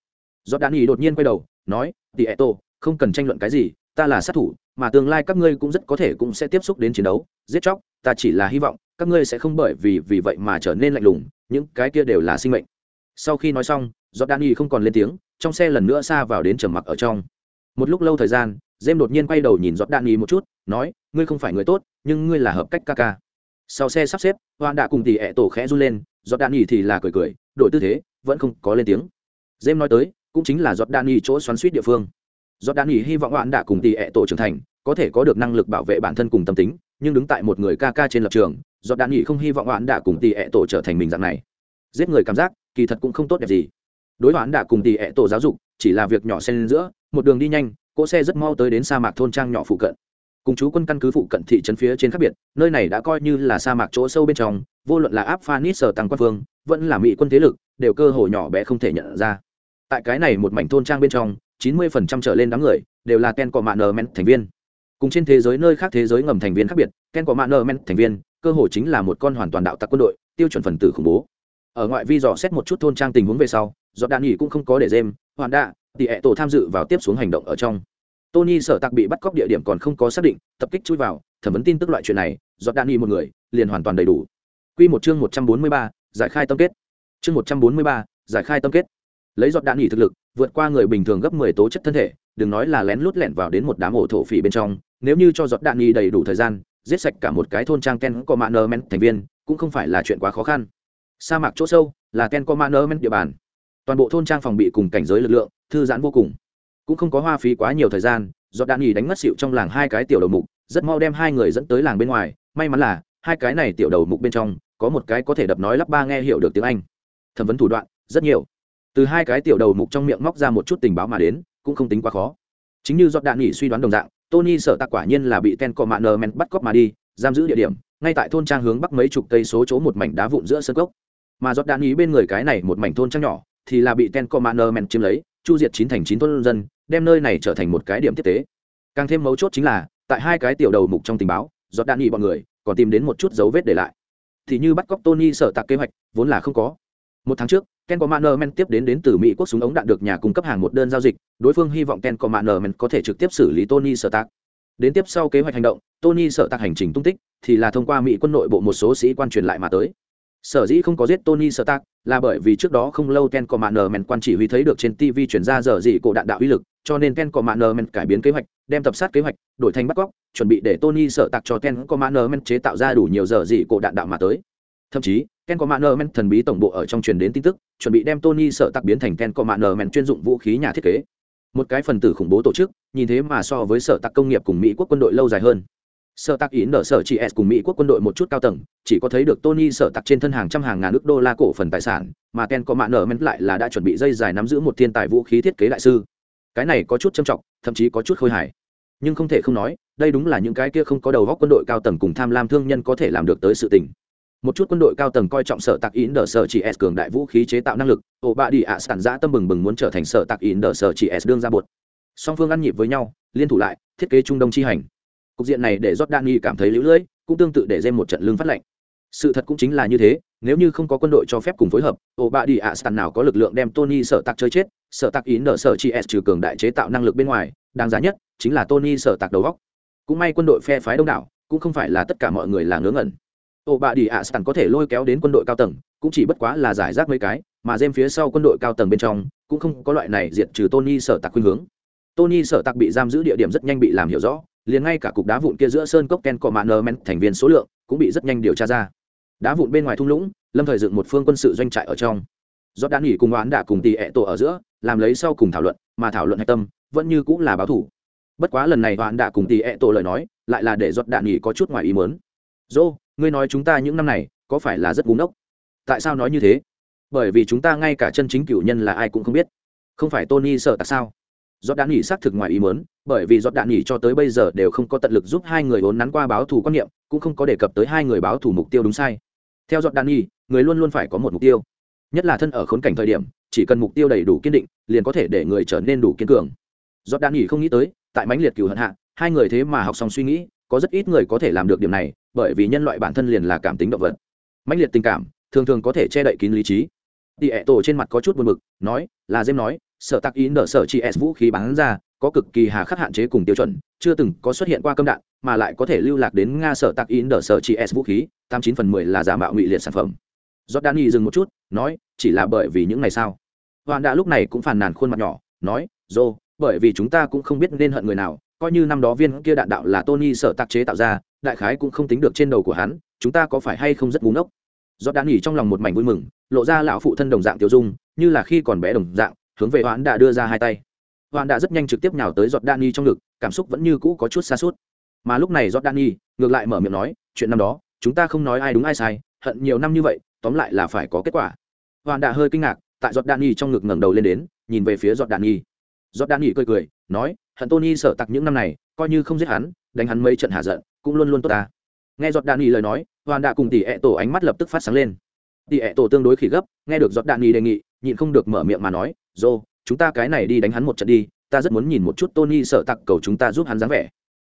Giọt đan nghỉ đột nhiên quay đầu, nói tỉ ẹ tổ, không cần tranh luận cái gì, ta là sát thủ mà tương lai các ngươi cũng rất có thể cũng sẽ tiếp xúc đến chiến đấu. Giết chóc, ta chỉ là hy vọng, các ngươi sẽ không bởi vì vì vậy mà trở nên lạnh lùng, những cái kia đều là sinh mệnh. Sau khi nói xong do danny không còn lên tiếng, trong xe lần nữa xa vào đến trầm mặc ở trong. Một lúc lâu thời gian jem đột nhiên quay đầu nhìn giọt danny một chút, nói, ngươi không phải người tốt, nhưng ngươi là hợp cách ca ca. Sau xe sắp xếp hoan đã cùng tỉ ẹ tổ khẽ run lên giọt danny thì là cười cười, đổi tư thế, vẫn không có lên tiếng. Jem nói tới, cũng chính là giọt danny chỗ xoắn suýt địa phương do đan nghỉ hy vọng bạn đã cùng tỷ ệ tổ trưởng thành, có thể có được năng lực bảo vệ bản thân cùng tâm tính, nhưng đứng tại một người ca ca trên lập trường do đan nghỉ không hy vọng bạn đã cùng tỷ ệ tổ trở thành mình dạng này. Giết người cảm giác, kỳ thật cũng không tốt đẹp gì. Đối bạn đã cùng tỷ ệ tổ giáo dục, chỉ là việc nhỏ xen giữa, một đường đi nhanh, cỗ xe rất mau tới đến sa mạc thôn trang nhỏ phụ cận. Cùng chú quân căn cứ phụ cận thị trấn phía trên khác biệt, nơi này đã coi như là sa mạc chỗ sâu bên trong, vô luận là áp phanis sở tăng quan phương, vẫn là mỹ quân thế lực, đều cơ hồ nhỏ bé không thể nhận ra. Tại cái này một mảnh thôn trang bên trong 90% trở lên đám người đều là ken cọ mạ nờ men thành viên. Cùng trên thế giới nơi khác thế giới ngầm thành viên khác biệt ken cọ mạ nờ men thành viên cơ hội chính là một con hoàn toàn đạo tặc quân đội tiêu chuẩn phần tử khủng bố. Ở ngoại vi dò xét một chút thôn trang tình huống về sau do đạn nghỉ cũng không có để dêm hoàn đạ tỷ ệ tổ tham dự vào tiếp xuống hành động ở trong. Tony sở tặc bị bắt cóc địa điểm còn không có xác định tập kích chui vào thẩm vấn tin tức loại chuyện này do đạn nghỉ một người liền hoàn toàn đầy đủ. Quy một chương 143, giải khai tâm kết. Chương 143, giải khai tâm kết. Lấy giọt đạn nghỉ thực lực vượt qua người bình thường gấp mười tố chất thân thể, đừng nói là lén lút lẻn vào đến một đám ổ thổ phỉ bên trong, nếu như cho giọt đạn nghi đầy đủ thời gian, giết sạch cả một cái thôn trang ken commander men thành viên, cũng không phải là chuyện quá khó khăn. Sa mạc chỗ sâu là ken commander men địa bàn. Toàn bộ thôn trang phòng bị cùng cảnh giới lực lượng, thư giãn vô cùng. Cũng không có hoa phí quá nhiều thời gian, giọt đạn nghi đánh mất xịu trong làng hai cái tiểu đầu mục, rất mau đem hai người dẫn tới làng bên ngoài. May mắn là, hai cái này tiểu đầu mục bên trong, có một cái có thể đập nói lắp ba nghe hiểu được tiếng anh. Thẩm vấn thủ đoạn, rất nhiều từ hai cái tiểu đầu mục trong miệng móc ra một chút tình báo mà đến, cũng không tính quá khó. Chính như giọt đạn nghỉ suy đoán đồng dạng, tony sợ tạc quả nhiên là bị ten cọ mạ nờ men bắt cóc mà đi, giam giữ địa điểm, ngay tại thôn trang hướng bắc mấy chục cây số chỗ một mảnh đá vụn giữa sơ cốc. Mà giọt đạn nghỉ bên người cái này một mảnh thôn trang nhỏ, thì là bị ten cọ mạ nờ men chiếm lấy, chu diệt chín thành chín thôn dân, đem nơi này trở thành một cái điểm tiếp tế. Càng thêm mấu chốt chính là, tại hai cái tiểu đầu mục trong tình báo giọt đạn nghỉ bọn người, còn tìm đến một chút dấu vết để lại. Thì như bắt cóc tony sợ tạc kế hoạch, vốn là không có. Một tháng trước ken commander men tiếp đến đến từ mỹ quốc súng ống đạn được nhà cung cấp hàng một đơn giao dịch, đối phương hy vọng ken commander men có thể trực tiếp xử lý tony Stark. đến tiếp sau kế hoạch hành động, tony sợ tạc hành trình tung tích, thì là thông qua mỹ quân nội bộ một số sĩ quan truyền lại mà tới sở dĩ không có giết tony Stark là bởi vì trước đó không lâu ken commander men quan chỉ huy thấy được trên tv truyền ra giờ gì cổ đạn đạo uy lực, cho nên ken commander men cải biến kế hoạch, đem tập sát kế hoạch, đổi thành bắt cóc, chuẩn bị để tony sợ tạc cho ken commander men chế tạo ra đủ nhiều giờ gì cổ đạn đạo mà tới thậm chí, ken có mạn nơ men thần bí tổng bộ ở trong truyền đến tin tức, chuẩn bị đem tony sợ tặc biến thành ken có mạn nơ men chuyên dụng vũ khí nhà thiết kế. Một cái phần tử khủng bố tổ chức, nhìn thế mà so với sở tặc công nghiệp cùng mỹ quốc quân đội lâu dài hơn. Sở tạc ý nở sở chị s cùng mỹ quốc quân đội một chút cao tầng, chỉ có thấy được tony sở tạc trên thân hàng trăm hàng ngàn ước đô la cổ phần tài sản, mà ken có mạng nở men lại là đã chuẩn bị dây dài nắm giữ một thiên tài vũ khí thiết kế đại sư. Cái này có chút châm trọng, thậm chí có chút khôi hài. Nhưng không thể không nói, đây đúng là những cái kia không có đầu góc quân đội cao tầng cùng tham lam thương nhân có thể làm được tới sự tình một chút quân đội cao tầng coi trọng sở tạc in đờ sở chỉ s cường đại vũ khí chế tạo năng lực, ổ bạ đi ạ sản giã tâm bừng bừng muốn trở thành sở tạc in đờ sở chỉ s đương ra bột. Song phương ăn nhịp với nhau, liên thủ lại, thiết kế trung đông chi hành. Cục diện này để Jordani cảm thấy lũ lưỡi, cũng tương tự để dêm một trận lương phát lệnh. Sự thật cũng chính là như thế, nếu như không có quân đội cho phép cùng phối hợp, ổ bạ đi ạ sản nào có lực lượng đem tony sở tạc chơi chết, sở tạc in đờ sở chỉ s trừ cường đại chế tạo năng lực bên ngoài, đáng giá nhất chính là tony sở tạc đầu góc. Cũng may quân đội phe phái đông đảo, cũng không phải là tất cả mọi người là ngớ ngẩn ổ bạ đi ạ, sẵn có thể lôi kéo đến quân đội cao tầng, cũng chỉ bất quá là giải rác mấy cái, mà dêm phía sau quân đội cao tầng bên trong, cũng không có loại này diệt trừ tony sở tạc khuynh hướng. Tony sở tạc bị giam giữ địa điểm rất nhanh bị làm hiểu rõ, liền ngay cả cục đá vụn kia giữa sơn cốc ken cọ mạn nơ men thành viên số lượng cũng bị rất nhanh điều tra ra. Đá vụn bên ngoài thung lũng, lâm thời dựng một phương quân sự doanh trại ở trong. Do đã nghỉ cùng oán đã cùng tỷ ẹ tổ ở giữa, làm lấy sau cùng thảo luận, mà thảo luận hạch tâm, vẫn như cũng là báo thủ. Bất quá lần này oán đã cùng tỷ ẹ tổ lời nói, lại là để giọt đạn nghỉ có chút ngoài ý mớn dô ngươi nói chúng ta những năm này có phải là rất búng ốc tại sao nói như thế? Bởi vì chúng ta ngay cả chân chính cựu nhân là ai cũng không biết. Không phải tony sợ tại sao? Giọt đạn nghỉ xác thực ngoài ý mớn bởi vì giọt đạn nghỉ cho tới bây giờ đều không có tận lực giúp hai người vốn nắn qua báo thù quan niệm, cũng không có đề cập tới hai người báo thù mục tiêu đúng sai. Theo giọt đạn nghỉ người luôn luôn phải có một mục tiêu. Nhất là thân ở khốn cảnh thời điểm, chỉ cần mục tiêu đầy đủ kiên định, liền có thể để người trở nên đủ kiên cường. Giọt đạn nghỉ không nghĩ tới, tại mãnh liệt cựu hận hạ, hai người thế mà học xong suy nghĩ có rất ít người có thể làm được điểm này bởi vì nhân loại bản thân liền là cảm tính động vật. Mãnh liệt tình cảm thường thường có thể che đậy kín lý trí. Tỉ ẹ tổ trên mặt có chút buồn bực nói là dêm nói sở tắc ý nở sở chị s vũ khí bán ra có cực kỳ hà khắc hạn chế cùng tiêu chuẩn chưa từng có xuất hiện qua câm đạn mà lại có thể lưu lạc đến nga sở tắc ý nở sở chị s vũ khí tám chín phần mười là giả mạo ngụy liệt sản phẩm. Jordani dừng một chút, nói, chỉ là bởi vì những ngày sao? Hoàn đã lúc này cũng phàn nàn khuôn mặt nhỏ, nói, "Dô, bởi vì chúng ta cũng không biết nên hận người nào, coi như năm đó viên kia đạn đạo là Tony sở tác chế tạo ra, đại khái cũng không tính được trên đầu của hắn, chúng ta có phải hay không rất ngu ngốc?" Giọt đã nghỉ trong lòng một mảnh vui mừng, lộ ra lão phụ thân đồng dạng tiểu dung, như là khi còn bé đồng dạng, hướng về Hoãn đã đưa ra hai tay. Hoãn đã rất nhanh trực tiếp nhào tới Giọt Dani trong ngực, cảm xúc vẫn như cũ có chút xa sút Mà lúc này Giọt Dani ngược lại mở miệng nói, chuyện năm đó, chúng ta không nói ai đúng ai sai, hận nhiều năm như vậy, tóm lại là phải có kết quả. Hoãn đã hơi kinh ngạc, tại Giọt Dani trong ngực ngẩng đầu lên đến, nhìn về phía Giọt Dani, Giọt Dani cười cười, nói, hận Tony sợ tặc những năm này, coi như không giết hắn, đánh hắn mấy trận hạ giận, cũng luôn luôn tốt ta. Nghe giọt đạn nghỉ lời nói hoàn đã cùng tỷ ẹ tổ ánh mắt lập tức phát sáng lên. Tỷ ẹ tổ tương đối khỉ gấp nghe được giọt đạn nghỉ đề nghị nhịn không được mở miệng mà nói dô chúng ta cái này đi đánh hắn một trận đi ta rất muốn nhìn một chút tony sợ tặc cầu chúng ta giúp hắn dáng vẻ.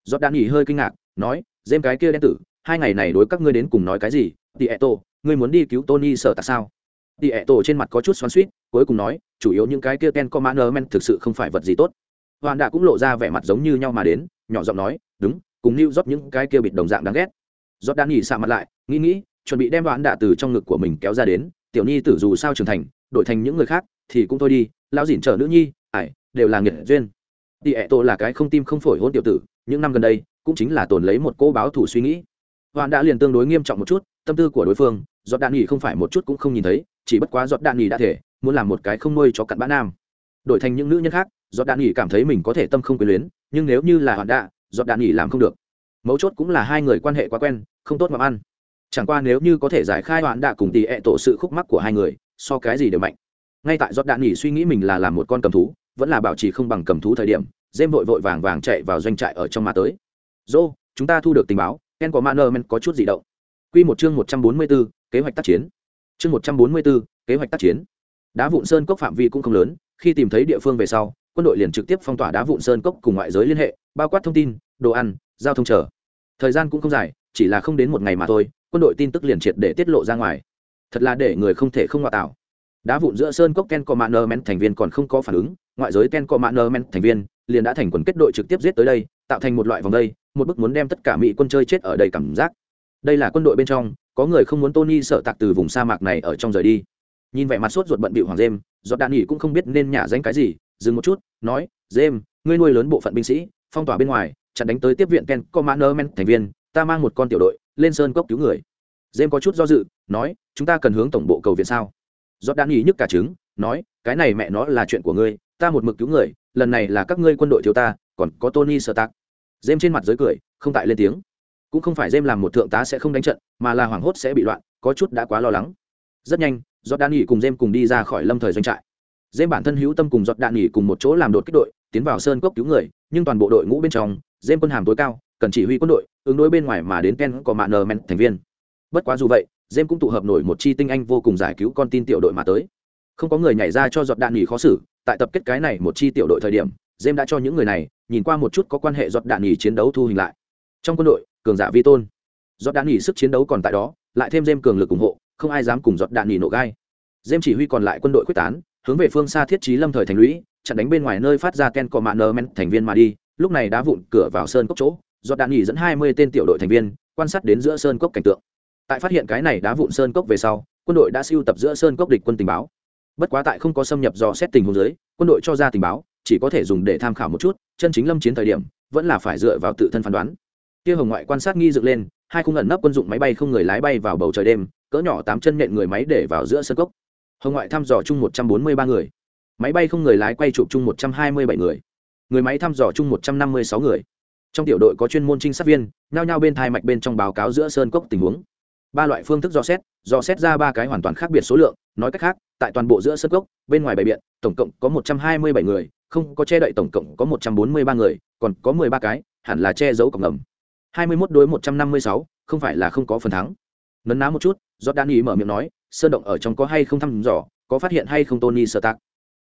Giọt đạn nghỉ hơi kinh ngạc nói dêm cái kia đen tử hai ngày này đối các ngươi đến cùng nói cái gì? Tỷ ẹ tổ ngươi muốn đi cứu tony sợ tặc sao? Tỷ ẹ tổ trên mặt có chút xoắn suýt cuối cùng nói chủ yếu những cái kia ken commander men thực sự không phải vật gì tốt hoàn đạ cũng lộ ra vẻ mặt giống như nhau mà đến, nhỏ giọng nói, đúng, cùng lưu rót những cái kia bịt đồng dạng đáng ghét. Rót đan nghỉ xạ mặt lại, nghĩ nghĩ, chuẩn bị đem đoạn đạ từ trong ngực của mình kéo ra đến, tiểu nhi tử dù sao trưởng thành, đổi thành những người khác thì cũng thôi đi, lão dỉn chở nữ nhi, ải, đều là nghiệt duyên. Đi ẹ tổ là cái không tim không phổi hôn tiểu tử, những năm gần đây, cũng chính là tồn lấy một cô báo thủ suy nghĩ. Hoàn đã liền tương đối nghiêm trọng một chút, tâm tư của đối phương giọt đạn nghỉ không phải một chút cũng không nhìn thấy, chỉ bất quá giọt đạn nghỉ đã thể, muốn làm một cái không nuôi cho cặn bã nam. Đổi thành những nữ nhân khác giọt đạn nghỉ cảm thấy mình có thể tâm không quyền luyến, nhưng nếu như là hoàn đạ, giọt đạn nghỉ làm không được. Mấu chốt cũng là hai người quan hệ quá quen, không tốt mà ăn. Chẳng qua nếu như có thể giải khai hoạn đạ cùng tỷ ẹ tổ sự khúc mắc của hai người, so cái gì đều mạnh. Ngay tại giọt đạn nghỉ suy nghĩ mình là làm một con cầm thú, vẫn là bảo trì không bằng cầm thú thời điểm dêm vội vội vàng vàng chạy vào doanh trại ở trong mà tới. Dô chúng ta thu được tình báo, ken có manner men có chút gì động. Q một chương một trăm bốn mươi b ố kế hoạch tác chiến. Chương một trăm bốn mươi b ố kế hoạch tác chiến. Đá vụn sơn cốc phạm vi cũng không lớn, khi tìm thấy địa phương về sau quân đội liền trực tiếp phong tỏa đá vụn sơn cốc cùng ngoại giới liên hệ, bao quát thông tin, đồ ăn, giao thông chờ. Thời gian cũng không dài, chỉ là không đến một ngày mà thôi, quân đội tin tức liền triệt để tiết lộ ra ngoài. Thật là để người không thể không ngoại tạo. Đá vụn giữa sơn cốc ken commander men thành viên còn không có phản ứng, ngoại giới ken commander men thành viên liền đã thành quần kết đội trực tiếp giết tới đây, tạo thành một loại vòng đây, một bức muốn đem tất cả mỹ quân chơi chết ở đây cảm giác. Đây là quân đội bên trong, có người không muốn tony sợ tạc từ vùng sa mạc này ở trong rời đi. Nhìn vẻ mặt sốt ruột bận bịu hoàng dêm giọt đạn nghỉ cũng không biết nên nhả danh cái gì dừng một chút nói James, ngươi nuôi lớn bộ phận binh sĩ phong tỏa bên ngoài chặn đánh tới tiếp viện ken commander men thành viên ta mang một con tiểu đội lên sơn cốc cứu người. James có chút do dự nói chúng ta cần hướng tổng bộ cầu viện sao? Giọt đạn ý nhức cả trứng nói cái này mẹ nó là chuyện của ngươi ta một mực cứu người lần này là các ngươi quân đội thiếu ta còn có tony sợ tạc James trên mặt giới cười không tại lên tiếng. Cũng không phải James làm một thượng tá sẽ không đánh trận mà là hoảng hốt sẽ bị loạn có chút đã quá lo lắng. Rất nhanh giọt đạn ý cùng James cùng đi ra khỏi lâm thời doanh trại dêm bản thân hữu tâm cùng giọt đạn nghỉ cùng một chỗ làm đột kích đội, tiến vào sơn cốc cứu người, nhưng toàn bộ đội ngũ bên trong, dêm quân hàm tối cao, cần chỉ huy quân đội, ứng đối bên ngoài mà đến ken có mạng nờ men thành viên. Bất quá dù vậy, dêm cũng tụ hợp nổi một chi tinh anh vô cùng giải cứu con tin tiểu đội mà tới. Không có người nhảy ra cho giọt đạn nghỉ khó xử, tại tập kết cái này một chi tiểu đội thời điểm, dêm đã cho những người này, nhìn qua một chút có quan hệ giọt đạn nghỉ chiến đấu thu hình lại. Trong quân đội, cường giả vi tôn. Giọt đạn nghỉ sức chiến đấu còn tại đó, lại thêm dêm cường lực ủng hộ, không ai dám cùng giọt đạn nghỉ nổ gai. Dêm chỉ huy còn lại quân đội quyết tán hướng về phương xa thiết trí lâm thời thành lũy, chặn đánh bên ngoài nơi phát ra ken cọ mạ nơ men thành viên mà đi, lúc này đã vụn cửa vào sơn cốc chỗ do đạn nghỉ dẫn hai mươi tên tiểu đội thành viên quan sát đến giữa sơn cốc cảnh tượng. Tại phát hiện cái này đã vụn sơn cốc về sau, quân đội đã siêu tập giữa sơn cốc địch quân tình báo. Bất quá tại không có xâm nhập dò xét tình huống dưới, quân đội cho ra tình báo, chỉ có thể dùng để tham khảo một chút, chân chính lâm chiến thời điểm, vẫn là phải dựa vào tự thân phán đoán. Kia hồng ngoại quan sát nghi dựng lên, hai khung ẩn nấp quân dụng máy bay không người lái bay vào bầu trời đêm, cỡ nhỏ tám chân nện người máy để vào giữa sân cốc hồng ngoại thăm dò chung một trăm bốn mươi ba người. Máy bay không người lái quay chụp chung một trăm hai mươi bảy người. Người máy thăm dò chung một trăm năm mươi sáu người. Trong tiểu đội có chuyên môn trinh sát viên, nhao nhao bên thai mạch bên trong báo cáo giữa sơn cốc tình huống. Ba loại phương thức dò xét dò xét ra ba cái hoàn toàn khác biệt số lượng, nói cách khác, tại toàn bộ giữa sơn cốc, bên ngoài bãi biện, tổng cộng có một trăm hai mươi bảy người, không có che đậy tổng cộng có một trăm bốn mươi ba người, còn có mười ba cái, hẳn là che giấu cộng ngầm hai mươi mốt đối một trăm năm mươi sáu, không phải là không có phần thắng. Nấn ná một chút do đan ý mở miệng nói sơn động ở trong có hay không thăm dò, có phát hiện hay không tony sơ tạc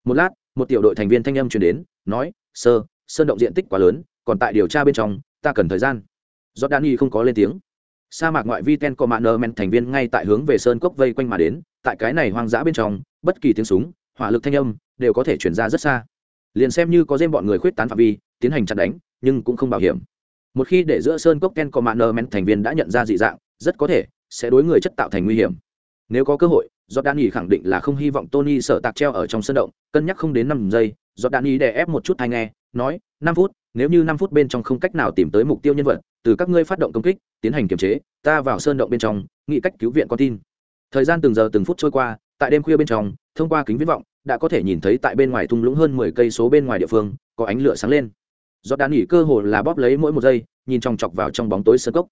một lát, một tiểu đội thành viên thanh âm truyền đến, nói sơ sơn động diện tích quá lớn, còn tại điều tra bên trong, ta cần thời gian. Do đan không có lên tiếng. Sa mạc ngoại vi ten commander men thành viên ngay tại hướng về sơn cốc vây quanh mà đến, tại cái này hoang dã bên trong, bất kỳ tiếng súng, hỏa lực thanh âm đều có thể chuyển ra rất xa. Liền xem như có dêm bọn người khuyết tán phạm vi, tiến hành chặt đánh, nhưng cũng không bảo hiểm. Một khi để giữa sơn cốc ken commander men thành viên đã nhận ra dị dạng, rất có thể sẽ đối người chất tạo thành nguy hiểm nếu có cơ hội do đan khẳng định là không hy vọng tony sợ tạc treo ở trong sân động, cân nhắc không đến năm giây do đan ý đè ép một chút hay nghe, nói, năm phút, nếu như năm phút bên trong không cách nào tìm tới mục tiêu nhân vật, từ các ngươi phát động công kích, tiến hành kiềm chế, ta vào sơn động bên trong, nghĩ cách cứu viện con tin. Thời gian từng giờ từng phút trôi qua, tại đêm khuya bên trong, thông qua kính viễn vọng, đã có thể nhìn thấy tại bên ngoài thung lũng hơn mười cây số bên ngoài địa phương, có ánh lửa sáng lên. Giọt đạn nghỉ cơ hồ là bóp lấy mỗi một giây, nhìn chòng chọc vào trong bóng tối sơ cốc.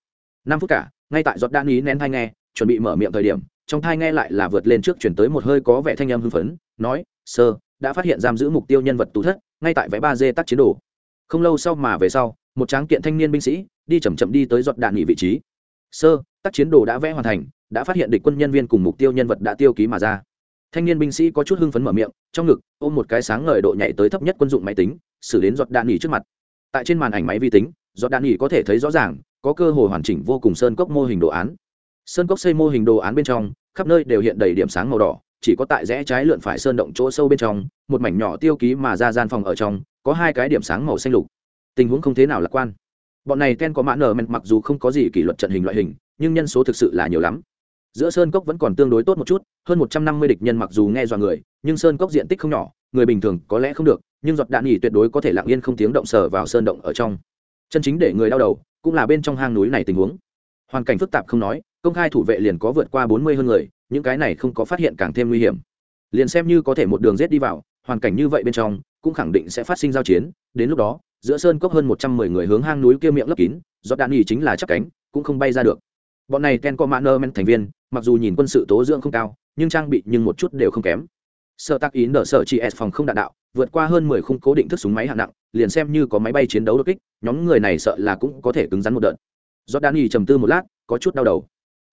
Năm phút cả, ngay tại giọt đạn nghỉ nén thai nghe, chuẩn bị mở miệng thời điểm trong thai nghe lại là vượt lên trước chuyển tới một hơi có vẻ thanh âm hưng phấn, nói, sơ, đã phát hiện giam giữ mục tiêu nhân vật tù thất, ngay tại vẽ ba d tắc chiến đồ. Không lâu sau mà về sau, một tráng kiện thanh niên binh sĩ đi chậm chậm đi tới giọt đạn nghỉ vị trí. Sơ tác chiến đồ đã vẽ hoàn thành, đã phát hiện địch quân nhân viên cùng mục tiêu nhân vật đã tiêu ký mà ra. Thanh niên binh sĩ có chút hưng phấn mở miệng, trong ngực, ôm một cái sáng ngời độ nhảy tới thấp nhất quân dụng máy tính, xử đến giọt đạn nghỉ trước mặt. Tại trên màn ảnh máy vi tính, giọt đạn nghỉ có thể thấy rõ ràng, có cơ hội hoàn chỉnh vô cùng sơn cốc mô hình đồ án sơn cốc xây mô hình đồ án bên trong, khắp nơi đều hiện đầy điểm sáng màu đỏ, chỉ có tại rẽ trái lượn phải sơn động chỗ sâu bên trong, một mảnh nhỏ tiêu ký mà ra gian phòng ở trong, có hai cái điểm sáng màu xanh lục. Tình huống không thế nào lạc quan. Bọn này ten có mã nở mặc dù không có gì kỷ luật trận hình loại hình, nhưng nhân số thực sự là nhiều lắm. Giữa sơn cốc vẫn còn tương đối tốt một chút, hơn một trăm năm mươi địch nhân mặc dù nghe dọa người, nhưng sơn cốc diện tích không nhỏ, người bình thường có lẽ không được, nhưng giọt đạn nhỉ tuyệt đối có thể lặng yên không tiếng động sờ vào sơn động ở trong. Chân chính để người đau đầu, cũng là bên trong hang núi này tình huống. Hoàn cảnh phức tạp không nói công khai thủ vệ liền có vượt qua bốn mươi hơn người, những cái này không có phát hiện càng thêm nguy hiểm. Liền xem như có thể một đường rết đi vào, hoàn cảnh như vậy bên trong, cũng khẳng định sẽ phát sinh giao chiến, đến lúc đó, giữa sơn cốc hơn một trăm mười người hướng hang núi kia miệng lấp kín do đạn nghỉ chính là chắc cánh, cũng không bay ra được. Bọn này ten commander men thành viên, mặc dù nhìn quân sự tố dưỡng không cao, nhưng trang bị nhưng một chút đều không kém. Sợ tác ý nở sở chỉ s phòng không đạn đạo, vượt qua hơn mười khung cố định thức súng máy hạng nặng, liền xem như có máy bay chiến đấu đột kích, nhóm người này sợ là cũng có thể cứng rắn một đợt. Do đạn y trầm tư một lát, có chút đau đầu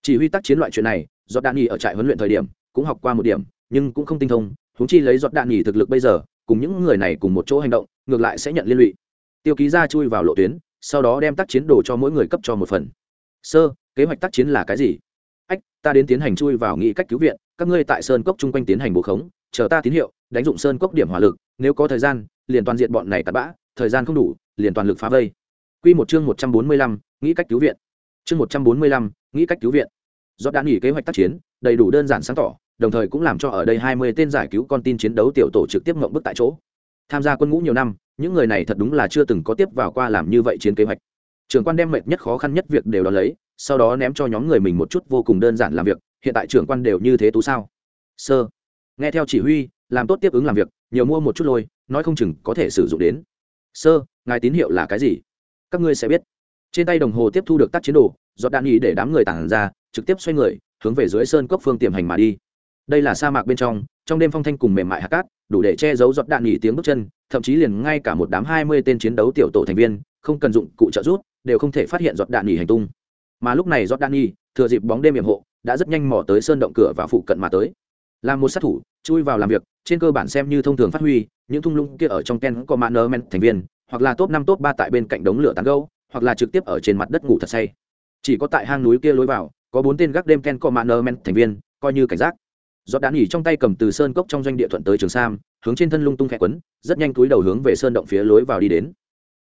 chỉ huy tác chiến loại chuyện này do đạn nghỉ ở trại huấn luyện thời điểm cũng học qua một điểm nhưng cũng không tinh thông húng chi lấy giọt đạn nghỉ thực lực bây giờ cùng những người này cùng một chỗ hành động ngược lại sẽ nhận liên lụy tiêu ký ra chui vào lộ tuyến sau đó đem tác chiến đồ cho mỗi người cấp cho một phần sơ kế hoạch tác chiến là cái gì ách ta đến tiến hành chui vào nghị cách cứu viện các ngươi tại sơn cốc chung quanh tiến hành bố khống chờ ta tín hiệu đánh dụng sơn cốc điểm hỏa lực nếu có thời gian liền toàn diện bọn này tạt bã thời gian không đủ liền toàn lực phá vây Quy một chương một trăm bốn mươi lăm, nghĩ cách cứu viện. Chương một trăm bốn mươi lăm, nghĩ cách cứu viện. Do đã nghỉ kế hoạch tác chiến, đầy đủ đơn giản sáng tỏ, đồng thời cũng làm cho ở đây hai mươi tên giải cứu con tin chiến đấu tiểu tổ trực tiếp ngậm bức tại chỗ. Tham gia quân ngũ nhiều năm, những người này thật đúng là chưa từng có tiếp vào qua làm như vậy chiến kế hoạch. Trưởng quan đem mệt nhất khó khăn nhất việc đều đ ó lấy sau đó ném cho nhóm người mình một chút vô cùng đơn giản làm việc hiện tại trưởng quan đều như thế tú sao? Sơ. Nghe theo chỉ huy làm tốt tiếp ứng làm việc nhiều mua một chút lôi nói không chừng có thể sử dụng đến. Sơ ngài tín hiệu là cái gì? Các ngươi sẽ biết. Trên tay đồng hồ tiếp thu được tác chiến đồ giọt đạn nghỉ để đám người tản ra trực tiếp xoay người, hướng về dưới sơn cốc phương tiềm hành mà đi. Đây là sa mạc bên trong trong đêm phong thanh cùng mềm mại hạt cát, đủ để che giấu giọt đạn nghỉ tiếng bước chân, thậm chí liền ngay cả một đám hai mươi tên chiến đấu tiểu tổ thành viên, không cần dụng cụ trợ giúp, đều không thể phát hiện giọt đạn nghỉ hành tung. Mà lúc này giọt đạn nghỉ thừa dịp bóng đêm hiểm hộ, đã rất nhanh mò tới sơn động cửa và phụ cận mà tới. Làm một sát thủ, chui vào làm việc, trên cơ bản xem như thông thường phát huy, những thung lũng kia ở trong ken có mã nơ men thành viên, hoặc là top năm, top ba tại bên cạnh đống lửa tán gâu hoặc là trực tiếp ở trên mặt đất ngủ thật say. Chỉ có tại hang núi kia lối vào có bốn tên gác đêm ken có mã nơ men thành viên, coi như cảnh giác. Giọt đạn nghỉ trong tay cầm từ sơn cốc trong doanh địa thuận tới trường sam, hướng trên thân lung tung khẽ quấn, rất nhanh túi đầu hướng về sơn động phía lối vào đi đến.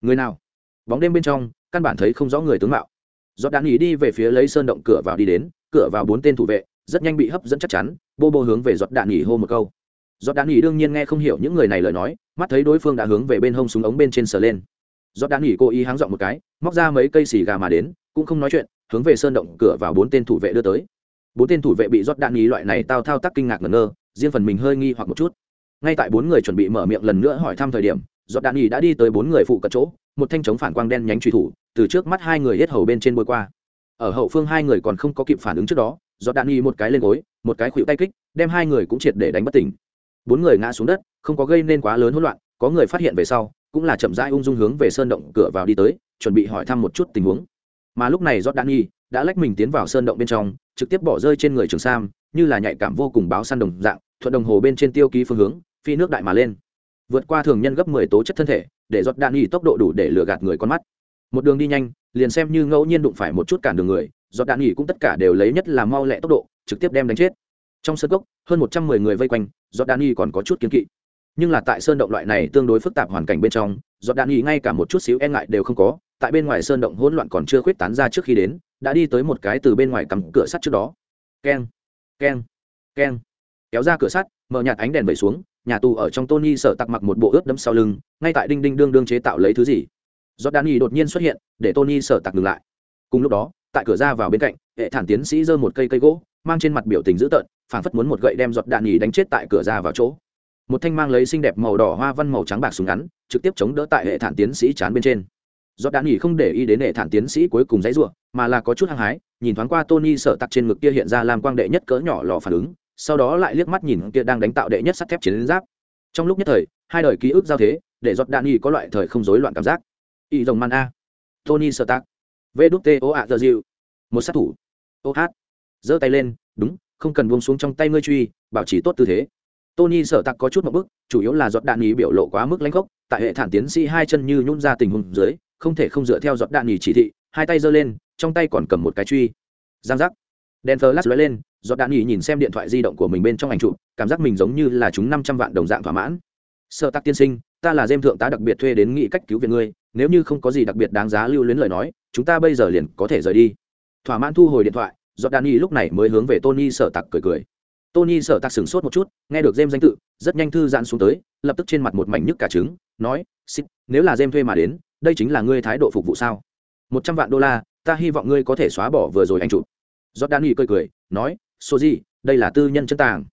Người nào? Bóng đêm bên trong, căn bản thấy không rõ người tướng mạo. Giọt đạn nghỉ đi về phía lấy sơn động cửa vào đi đến, cửa vào bốn tên thủ vệ, rất nhanh bị hấp dẫn chắc chắn, bô bô hướng về giọt đạn nghỉ hô một câu. Giọt đạn nghỉ đương nhiên nghe không hiểu những người này lời nói, mắt thấy đối phương đã hướng về bên hông súng ống bên trên sờ lên. Giọt đạn nghỉ cố ý háng dọn một cái, móc ra mấy cây xì gà mà đến, cũng không nói chuyện hướng về sơn động cửa vào bốn tên thủ vệ đưa tới. Bốn tên thủ vệ bị rót đạn nghi loại này tao thao tác kinh ngạc ngẩn ngơ, riêng phần mình hơi nghi hoặc một chút. Ngay tại bốn người chuẩn bị mở miệng lần nữa hỏi thăm thời điểm giọt đạn nghỉ đã đi tới bốn người phụ cận chỗ, một thanh chống phản quang đen nhánh truy thủ, từ trước mắt hai người hết hầu bên trên bôi qua. Ở hậu phương hai người còn không có kịp phản ứng trước đó do đạn nghi một cái lên gối, một cái khuỵu tay kích, đem hai người cũng triệt để đánh bất tỉnh. Bốn người ngã xuống đất, không có gây nên quá lớn hỗn loạn, có người phát hiện về sau, cũng là chậm rãi ung dung hướng về sơn động cửa vào đi tới, chuẩn bị hỏi thăm một chút tình huống mà lúc này giót đạn nghi đã lách mình tiến vào sơn động bên trong, trực tiếp bỏ rơi trên người trường sam, như là nhạy cảm vô cùng báo săn đồng dạng, thuận đồng hồ bên trên tiêu ký phương hướng, phi nước đại mà lên. Vượt qua thường nhân gấp mười tố chất thân thể, để giọt đạn nghi tốc độ đủ để lừa gạt người con mắt. Một đường đi nhanh, liền xem như ngẫu nhiên đụng phải một chút cản đường người do đạn nghỉ cũng tất cả đều lấy nhất là mau lẹ tốc độ, trực tiếp đem đánh chết. Trong sân gốc, hơn một trăm mười người vây quanh do đạn nghỉ còn có chút kiến kỵ nhưng là tại sơn động loại này tương đối phức tạp hoàn cảnh bên trong, do đạn nghỉ ngay cả một chút xíu e ngại đều không có, tại bên ngoài sơn động hỗn loạn còn chưa khuyết tán ra trước khi đến, đã đi tới một cái từ bên ngoài cắm cửa sắt trước đó. Keng keng keng. Kéo ra cửa sắt, mở nhạt ánh đèn vẩy xuống, nhà tù ở trong tony sợ tặc mặc một bộ ướt đấm sau lưng, ngay tại đinh đinh đương đương chế tạo lấy thứ gì. Do đan y đột nhiên xuất hiện, để tony sợ tặc ngừng lại. Cùng lúc đó, tại cửa ra vào bên cạnh, hệ thản tiến sĩ giơ một cây cây gỗ, mang trên mặt biểu tình dữ tợn, phảng phất muốn một gậy đem giọt đạn nhì đánh chết tại cửa ra vào chỗ một thanh mang lấy xinh đẹp màu đỏ hoa văn màu trắng bạc súng ngắn, trực tiếp chống đỡ tại hệ thản tiến sĩ chán bên trên. Do đã nghỉ không để ý đến hệ thản tiến sĩ cuối cùng dãy ruộng mà là có chút hăng hái, nhìn thoáng qua tony sợ tặc trên ngực kia hiện ra làm quang đệ nhất cỡ nhỏ lò phản ứng, sau đó lại liếc mắt nhìn kia đang đánh tạo đệ nhất sắt thép chiến giáp. Trong lúc nhất thời, hai đời ký ức giao thế, để giọt đạn nhì có loại thời không rối loạn cảm giác. Y rồng man a. Tony sợ tặc. Vê đút tê ô ạ giờ dịu một sát thủ. Ô hát. Giơ tay lên, đúng, không cần buông xuống trong tay ngươi truy, bảo trì tốt tư thế tony sợ tặc có chút một bức, chủ yếu là giọt đạn nhì biểu lộ quá mức lãnh gốc tại hệ thản tiến sĩ hai chân như nhún ra tình huống dưới, không thể không dựa theo giọt đạn nhì chỉ thị, hai tay giơ lên, trong tay còn cầm một cái truy. Giang giác. Đèn flash lóe lên, giọt đạn nhì nhìn xem điện thoại di động của mình bên trong ảnh chụp, cảm giác mình giống như là chúng năm trăm vạn đồng dạng thỏa mãn. Sợ tắc tiên sinh, ta là dêm thượng tá đặc biệt thuê đến nghị cách cứu viện ngươi, nếu như không có gì đặc biệt đáng giá lưu luyến lời nói, chúng ta bây giờ liền có thể rời đi. Thỏa mãn thu hồi điện thoại, giọt đạn nhì lúc này mới hướng về tony sợ tặc cười cười tony sở tạc sửng sốt một chút, nghe được dêm danh tự, rất nhanh thư giãn xuống tới, lập tức trên mặt một mảnh nhức cả trứng, nói xích nếu là dêm thuê mà đến, đây chính là ngươi thái độ phục vụ sao? Một trăm vạn đô la, ta hy vọng ngươi có thể xóa bỏ vừa rồi anh chụp. Giọt đạn cười cười, nói, số gì, đây là tư nhân chân tàng.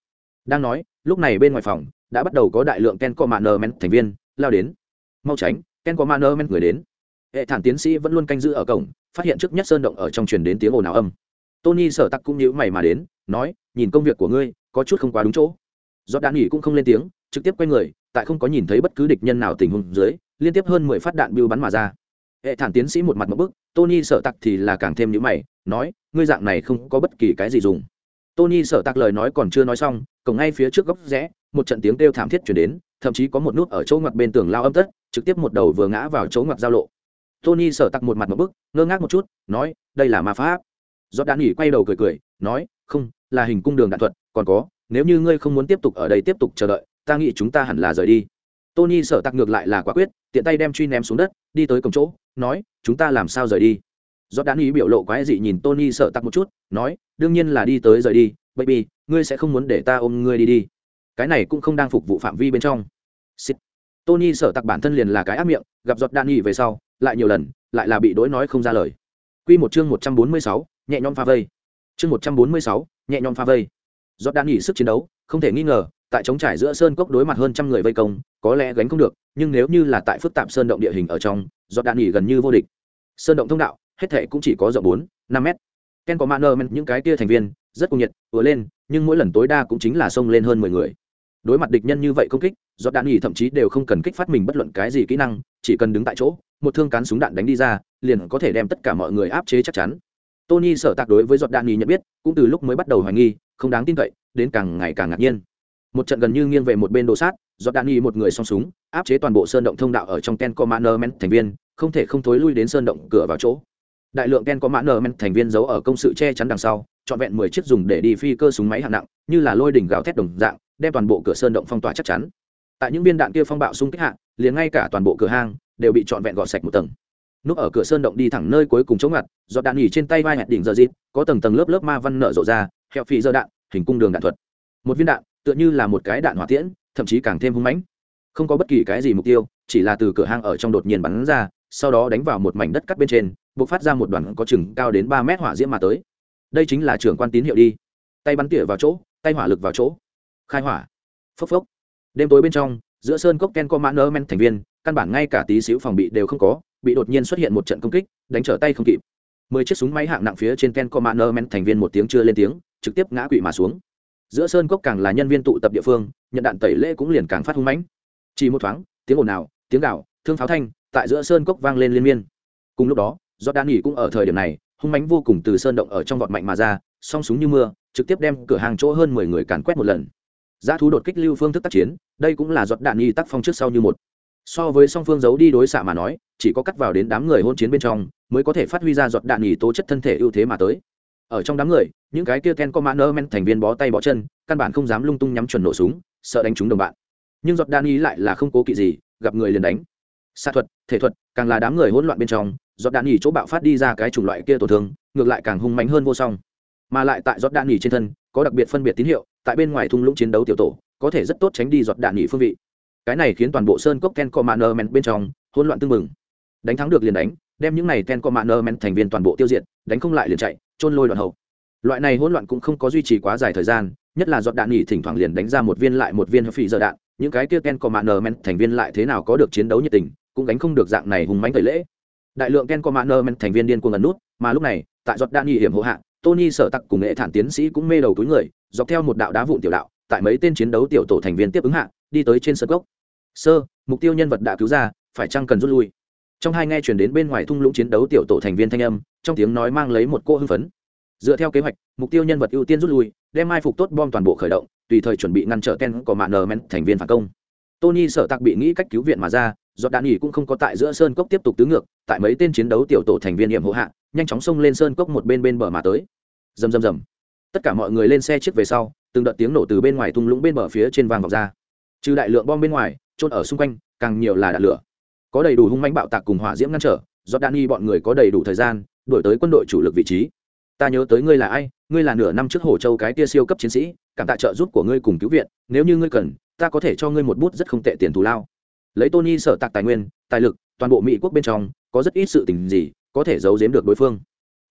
Đang nói, lúc này bên ngoài phòng, đã bắt đầu có đại lượng ken commandment thành viên, lao đến. Mau tránh ken commandment người đến. Hệ thản tiến sĩ vẫn luôn canh giữ ở cổng, phát hiện trước nhất sơn động ở trong truyền đến tiếng ồn ào âm tony sở tặc cũng nhíu mày mà đến, nói, nhìn công việc của ngươi, có chút không quá đúng chỗ. Do đạn nghỉ cũng không lên tiếng, trực tiếp quay người, tại không có nhìn thấy bất cứ địch nhân nào tình huống dưới, liên tiếp hơn mười phát đạn bưu bắn mà ra. Hệ thản tiến sĩ một mặt một bức, tony sở tặc thì là càng thêm nhíu mày, nói, ngươi dạng này không có bất kỳ cái gì dùng. Tony sở tặc lời nói còn chưa nói xong, cổng ngay phía trước góc rẽ, một trận tiếng kêu thảm thiết chuyển đến, thậm chí có một nút ở chỗ ngoặt bên tường lao âm tất, trực tiếp một đầu vừa ngã vào chỗ ngoặt giao lộ. Tony sở tặc một mặt một bức, ngơ ngác một chút, nói, đây là ma pháp giọt đan nghỉ quay đầu cười cười nói không là hình cung đường đạn thuật còn có nếu như ngươi không muốn tiếp tục ở đây tiếp tục chờ đợi ta nghĩ chúng ta hẳn là rời đi. Tony sợ tặc ngược lại là quả quyết tiện tay đem truy ném xuống đất đi tới cổng chỗ nói chúng ta làm sao rời đi? Giọt đan ý biểu lộ quái dị nhìn tony sợ tặc một chút nói đương nhiên là đi tới rời đi baby ngươi sẽ không muốn để ta ôm ngươi đi đi. Cái này cũng không đang phục vụ phạm vi bên trong. Xịt. tony sợ tặc bản thân liền là cái ác miệng gặp giọt đan ý về sau lại nhiều lần lại là bị đối nói không ra lời. Quy một chương 146, nhẹ nhõm pha vây. Chương một trăm bốn mươi sáu, nhẹ nhõm pha vây. Giọt đạn nghỉ sức chiến đấu không thể nghi ngờ tại chống trải giữa sơn cốc đối mặt hơn trăm người vây công có lẽ gánh không được nhưng nếu như là tại phức tạp sơn động địa hình ở trong giọt đạn nghỉ gần như vô địch. Sơn động thông đạo hết thể cũng chỉ có rộng bốn năm mét. Ken có manner những cái kia thành viên rất cuồng nhiệt vừa lên nhưng mỗi lần tối đa cũng chính là xông lên hơn mười người. Đối mặt địch nhân như vậy công kích giọt đạn nghỉ thậm chí đều không cần kích phát mình bất luận cái gì kỹ năng chỉ cần đứng tại chỗ một thương cán súng đạn đánh đi ra liền có thể đem tất cả mọi người áp chế chắc chắn tony sở tạc đối với giọt đạn nghỉ nhận biết, cũng từ lúc mới bắt đầu hoài nghi, không đáng tin cậy, đến càng ngày càng ngạc nhiên. Một trận gần như nghiêng về một bên đồ sát giọt đạn nghỉ một người song súng, áp chế toàn bộ sơn động thông đạo ở trong ken Commandment thành viên, không thể không thối lui đến sơn động cửa vào chỗ. Đại lượng ken Commandment thành viên giấu ở công sự che chắn đằng sau chọn vẹn mười chiếc dùng để đi phi cơ súng máy hạng nặng, như là lôi đỉnh gào thét đồng dạng, đem toàn bộ cửa sơn động phong tỏa chắc chắn. Tại những viên đạn kia phong bạo xung kích hạ, liền ngay cả toàn bộ cửa hang đều bị trọn vẹn gọt sạch một tầng núp ở cửa sơn động đi thẳng nơi cuối cùng chống ngặt, do đạn nghỉ trên tay vai hẹn đỉnh giờ dịp có tầng tầng lớp lớp ma văn nở rộ ra, hẹo phì dơ đạn, hình cung đường đạn thuật. Một viên đạn, tựa như là một cái đạn hỏa tiễn, thậm chí càng thêm hung mãnh. Không có bất kỳ cái gì mục tiêu, chỉ là từ cửa hang ở trong đột nhiên bắn ra, sau đó đánh vào một mảnh đất cắt bên trên buộc phát ra một đoàn có chừng cao đến ba mét hỏa diễm mà tới. Đây chính là trưởng quan tín hiệu đi. Tay bắn tỉa vào chỗ, tay hỏa lực vào chỗ. Khai hỏa. Phốc phốc. Đêm tối bên trong, giữa sơn cốc ken có mã nơ men thành viên căn bản ngay cả tí xíu phòng bị đều không có, bị đột nhiên xuất hiện một trận công kích, đánh trở tay không kịp. Mười chiếc súng máy hạng nặng phía trên ken Commander men thành viên một tiếng chưa lên tiếng, trực tiếp ngã quỵ mà xuống. Giữa sơn cốc càng là nhân viên tụ tập địa phương, nhận đạn tẩy lễ cũng liền càng phát hung mãnh. Chỉ một thoáng, tiếng ồn nào tiếng gạo thương pháo thanh, tại giữa sơn cốc vang lên liên miên. Cùng lúc đó do đan nghỉ cũng ở thời điểm này, hung mãnh vô cùng từ sơn động ở trong vọt mạnh mà ra, song súng như mưa, trực tiếp đem cửa hàng chỗ hơn mười người càn quét một lần. Giá thú đột kích lưu phương thức tác chiến, đây cũng là giọt đạn nghi tác phong trước sau như một so với song phương giấu đi đối xạ mà nói, chỉ có cắt vào đến đám người hôn chiến bên trong, mới có thể phát huy ra giọt đạn nghỉ tố chất thân thể ưu thế mà tới. Ở trong đám người, những cái kia ken có mã nơ men thành viên bó tay bó chân, căn bản không dám lung tung nhắm chuẩn nổ súng, sợ đánh trúng đồng bạn. Nhưng giọt đạn ý lại là không cố kỵ gì, gặp người liền đánh. Xạ thuật, thể thuật, càng là đám người hỗn loạn bên trong, giọt đạn nghỉ chỗ bạo phát đi ra cái chủng loại kia tổn thương, ngược lại càng hung mạnh hơn vô song. Mà lại tại giọt đạn nghỉ trên thân, có đặc biệt phân biệt tín hiệu, tại bên ngoài thung lũng chiến đấu tiểu tổ, có thể rất tốt tránh đi giọt đạn nghỉ phương vị cái này khiến toàn bộ sơn cốc ten commander men bên trong, hỗn loạn tương mừng đánh thắng được liền đánh, đem những này ten commander men thành viên toàn bộ tiêu diệt, đánh không lại liền chạy trôn lôi đoạn hậu. Loại này hỗn loạn cũng không có duy trì quá dài thời gian, nhất là giọt đạn nghỉ thỉnh thoảng liền đánh ra một viên lại một viên phỉ giờ đạn, những cái kia ten commander men thành viên lại thế nào có được chiến đấu nhiệt tình, cũng đánh không được dạng này hùng mãnh tẩy lễ. Đại lượng ten commander men thành viên điên cuồng ẩn nút, mà lúc này, tại giọt đạn nghỉ hiểm hộ hạ, tony sở tặc cùng nghệ thản tiến sĩ cũng mê đầu túi người, dọc theo một đạo đá vụn tiểu đạo, tại mấy tên chiến đấu tiểu tổ thành viên tiếp ứng hạ, đi tới trên sân gốc sơ, mục tiêu nhân vật đã cứu ra, phải chăng cần rút lui? Trong hai nghe chuyển đến bên ngoài thung lũng chiến đấu tiểu tổ thành viên thanh âm, trong tiếng nói mang lấy một cô hưng phấn. Dựa theo kế hoạch, mục tiêu nhân vật ưu tiên rút lui, đem mai phục tốt bom toàn bộ khởi động, tùy thời chuẩn bị ngăn trở ten có mạng nờ men thành viên phản công. Tony sở tặc bị nghĩ cách cứu viện mà ra do đạn nghỉ cũng không có tại giữa sơn cốc tiếp tục tứ ngược, tại mấy tên chiến đấu tiểu tổ thành viên nhiệm hộ hạ, nhanh chóng xông lên sơn cốc một bên bên bờ mà tới. Rầm rầm rầm. Tất cả mọi người lên xe chiếc về sau, từng đợt tiếng nổ từ bên ngoài thung lũng bên bờ phía trên vàng vọng ra. Trừ đại lượng bom bên ngoài trôn ở xung quanh, càng nhiều là đạn lửa. Có đầy đủ hung manh bạo tạc cùng hỏa diễm ngăn trở do đạn nghi bọn người có đầy đủ thời gian đổi tới quân đội chủ lực vị trí. Ta nhớ tới ngươi là ai? Ngươi là nửa năm trước hồ châu cái tia siêu cấp chiến sĩ, cảm tạ trợ giúp của ngươi cùng cứu viện, nếu như ngươi cần, ta có thể cho ngươi một bút rất không tệ tiền thù lao. Lấy tony sở tạc tài nguyên, tài lực, toàn bộ mỹ quốc bên trong, có rất ít sự tình gì có thể giấu giếm được đối phương.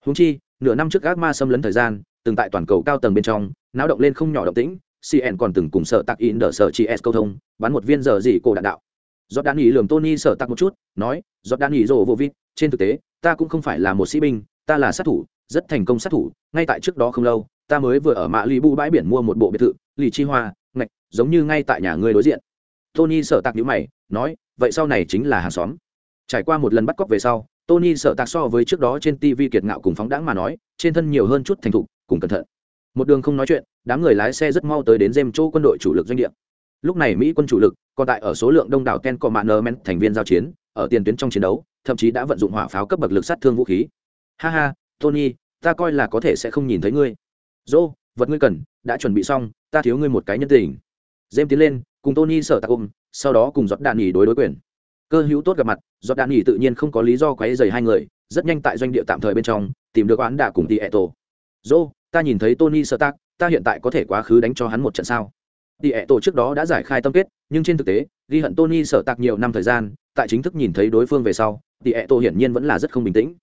Húng chi, nửa năm trước gác ma xâm lấn thời gian, từng tại toàn cầu cao tầng bên trong, náo động lên không nhỏ động tĩnh cn còn từng cùng sợ tạc in đỡ sợ chị s câu thông bắn một viên giờ gì cổ đạn đạo. Giọt đạn nghỉ lường tony sợ tạc một chút, nói, giọt đạn nghỉ rồ vô vít, trên thực tế, ta cũng không phải là một sĩ binh, ta là sát thủ, rất thành công sát thủ, ngay tại trước đó không lâu, ta mới vừa ở mạ lì bu bãi biển mua một bộ biệt thự, lì chi hoa, ngạch, giống như ngay tại nhà ngươi đối diện. Tony sợ tạc nhữ mày, nói, vậy sau này chính là hàng xóm. Trải qua một lần bắt cóc về sau, tony sợ tạc so với trước đó trên tv kiệt ngạo cùng phóng đãng mà nói, trên thân nhiều hơn chút thành thục, cùng cẩn thận một đường không nói chuyện, đám người lái xe rất mau tới đến dêm chỗ quân đội chủ lực doanh địa. Lúc này mỹ quân chủ lực còn tại ở số lượng đông đảo ken nơ men thành viên giao chiến, ở tiền tuyến trong chiến đấu, thậm chí đã vận dụng hỏa pháo cấp bậc lực sát thương vũ khí. Ha ha, tony, ta coi là có thể sẽ không nhìn thấy ngươi. Dô, vật ngươi cần, đã chuẩn bị xong, ta thiếu ngươi một cái nhân tình. Dêm tiến lên, cùng tony sở tạc ôm, sau đó cùng giọt đạn nghỉ đối đối quyền. Cơ hữu tốt gặp mặt, giọt đạn nghỉ tự nhiên không có lý do quấy dày hai người, rất nhanh tại doanh địa tạm thời bên trong, tìm được oán đà cùng tỷ ẹ tổ dô ta nhìn thấy tony sơ tác ta hiện tại có thể quá khứ đánh cho hắn một trận sao? Tỷ ẹ tổ trước đó đã giải khai tâm kết, nhưng trên thực tế, ghi hận tony sở tạc nhiều năm thời gian, tại chính thức nhìn thấy đối phương về sau tỷ ẹ tổ hiển nhiên vẫn là rất không bình tĩnh.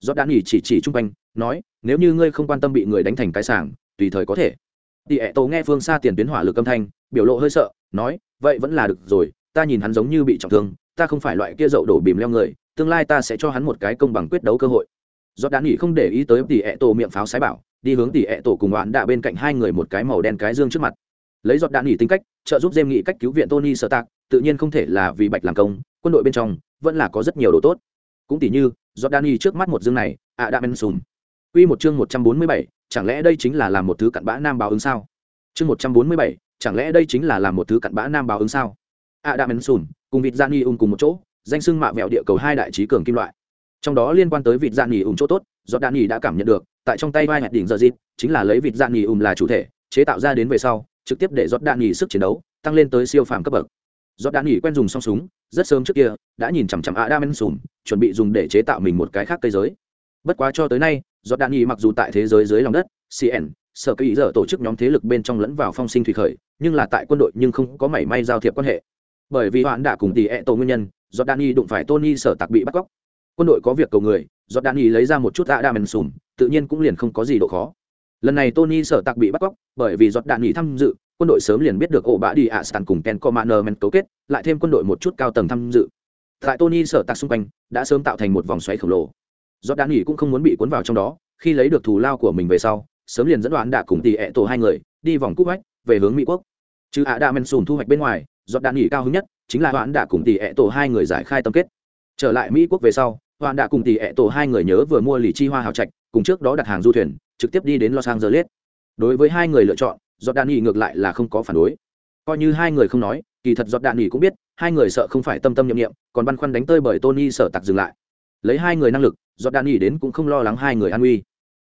Do đã nghỉ chỉ chỉ trung quanh, nói, nếu như ngươi không quan tâm bị người đánh thành cái sảng, tùy thời có thể. Tỷ ẹ tổ nghe phương xa tiền tuyến hỏa lực âm thanh, biểu lộ hơi sợ, nói, vậy vẫn là được rồi, ta nhìn hắn giống như bị trọng thương, ta không phải loại kia dậu đổ bìm leo người, tương lai ta sẽ cho hắn một cái công bằng quyết đấu cơ hội. Do đã nghỉ không để ý tới tỉ ẹ tổ miệng pháo sái bảo đi hướng tỉ ẹ tổ cùng oán đạ bên cạnh hai người một cái màu đen cái dương trước mặt lấy giọt đạn nghỉ tính cách trợ giúp dêm nghị cách cứu viện tony sợ tạc tự nhiên không thể là vì bạch làm công quân đội bên trong vẫn là có rất nhiều đồ tốt cũng tỉ như giọt đạn nghỉ trước mắt một dương này ạ đạ men sùm Quy một chương 147, chẳng lẽ đây chính là làm một thứ cặn bã nam báo ứng sao? Chương 147, chẳng lẽ đây chính là làm một thứ cặn bã nam báo ứng sao? ạ đạ men sùm cùng vịt gian ung cùng một chỗ danh sưng mạ vẹo địa cầu hai đại trí cường kim loại trong đó liên quan tới vịt gian nghỉ ủng chỗ tốt giọt đạn nghỉ đã cảm nhận được tại trong tay vai hạt đỉnh giờ dịp, chính là lấy vịt dạng nghỉ ùm là chủ thể, chế tạo ra đến về sau, trực tiếp để giọt đạn nghỉ sức chiến đấu, tăng lên tới siêu phàm cấp bậc. Giọt đạn nghỉ quen dùng song súng, rất sớm trước kia, đã nhìn chằm chằm adam sùm chuẩn bị dùng để chế tạo mình một cái khác cây giới. Bất quá cho tới nay giọt đạn nghỉ mặc dù tại thế giới dưới lòng đất cn sở kỳ giờ tổ chức nhóm thế lực bên trong lẫn vào phong sinh thủy khởi, nhưng là tại quân đội nhưng không có mảy may giao thiệp quan hệ. Bởi vì hoãn đã cùng tỷ ẹ tổ nguyên nhân giọt đạn nghỉ đụng phải tony sở tặc bị bắt cóc. Quân đội có việc cầu người do đạn nghỉ lấy ra một chút adam sùm tự nhiên cũng liền không có gì độ khó. Lần này tony sở tặc bị bắt cóc, bởi vì giọt đạn nghỉ tham dự, quân đội sớm liền biết được ổ bã đi ạ sàn cùng ken commander men cấu kết, lại thêm quân đội một chút cao tầng tham dự. Tại tony sở tặc xung quanh, đã sớm tạo thành một vòng xoáy khổng lồ. Giọt đạn nghỉ cũng không muốn bị cuốn vào trong đó, khi lấy được thù lao của mình về sau, sớm liền dẫn đoàn đã cùng tỷ ẹ tổ hai người, đi vòng cúp vách về hướng mỹ quốc. Chứ ạ đa men sùn thu hoạch bên ngoài, giọt đạn nghỉ cao hứng nhất chính là đoàn đã cùng tỷ ẹ tổ hai người giải khai tâm kết. Trở lại mỹ quốc về sau hoàn đã cùng tỷ ẹ tổ hai người nhớ vừa mua lì chi hoa hào trạch, cùng trước đó đặt hàng du thuyền, trực tiếp đi đến los angeles. Đối với hai người lựa chọn giọt đạn nghỉ ngược lại là không có phản đối. Coi như hai người không nói, kỳ thật giọt đạn nghỉ cũng biết, hai người sợ không phải tâm tâm nhiệm nghiệm còn băn khoăn đánh tơi bởi tony sợ tặc dừng lại. Lấy hai người năng lực giọt đạn nghỉ đến cũng không lo lắng hai người an nguy.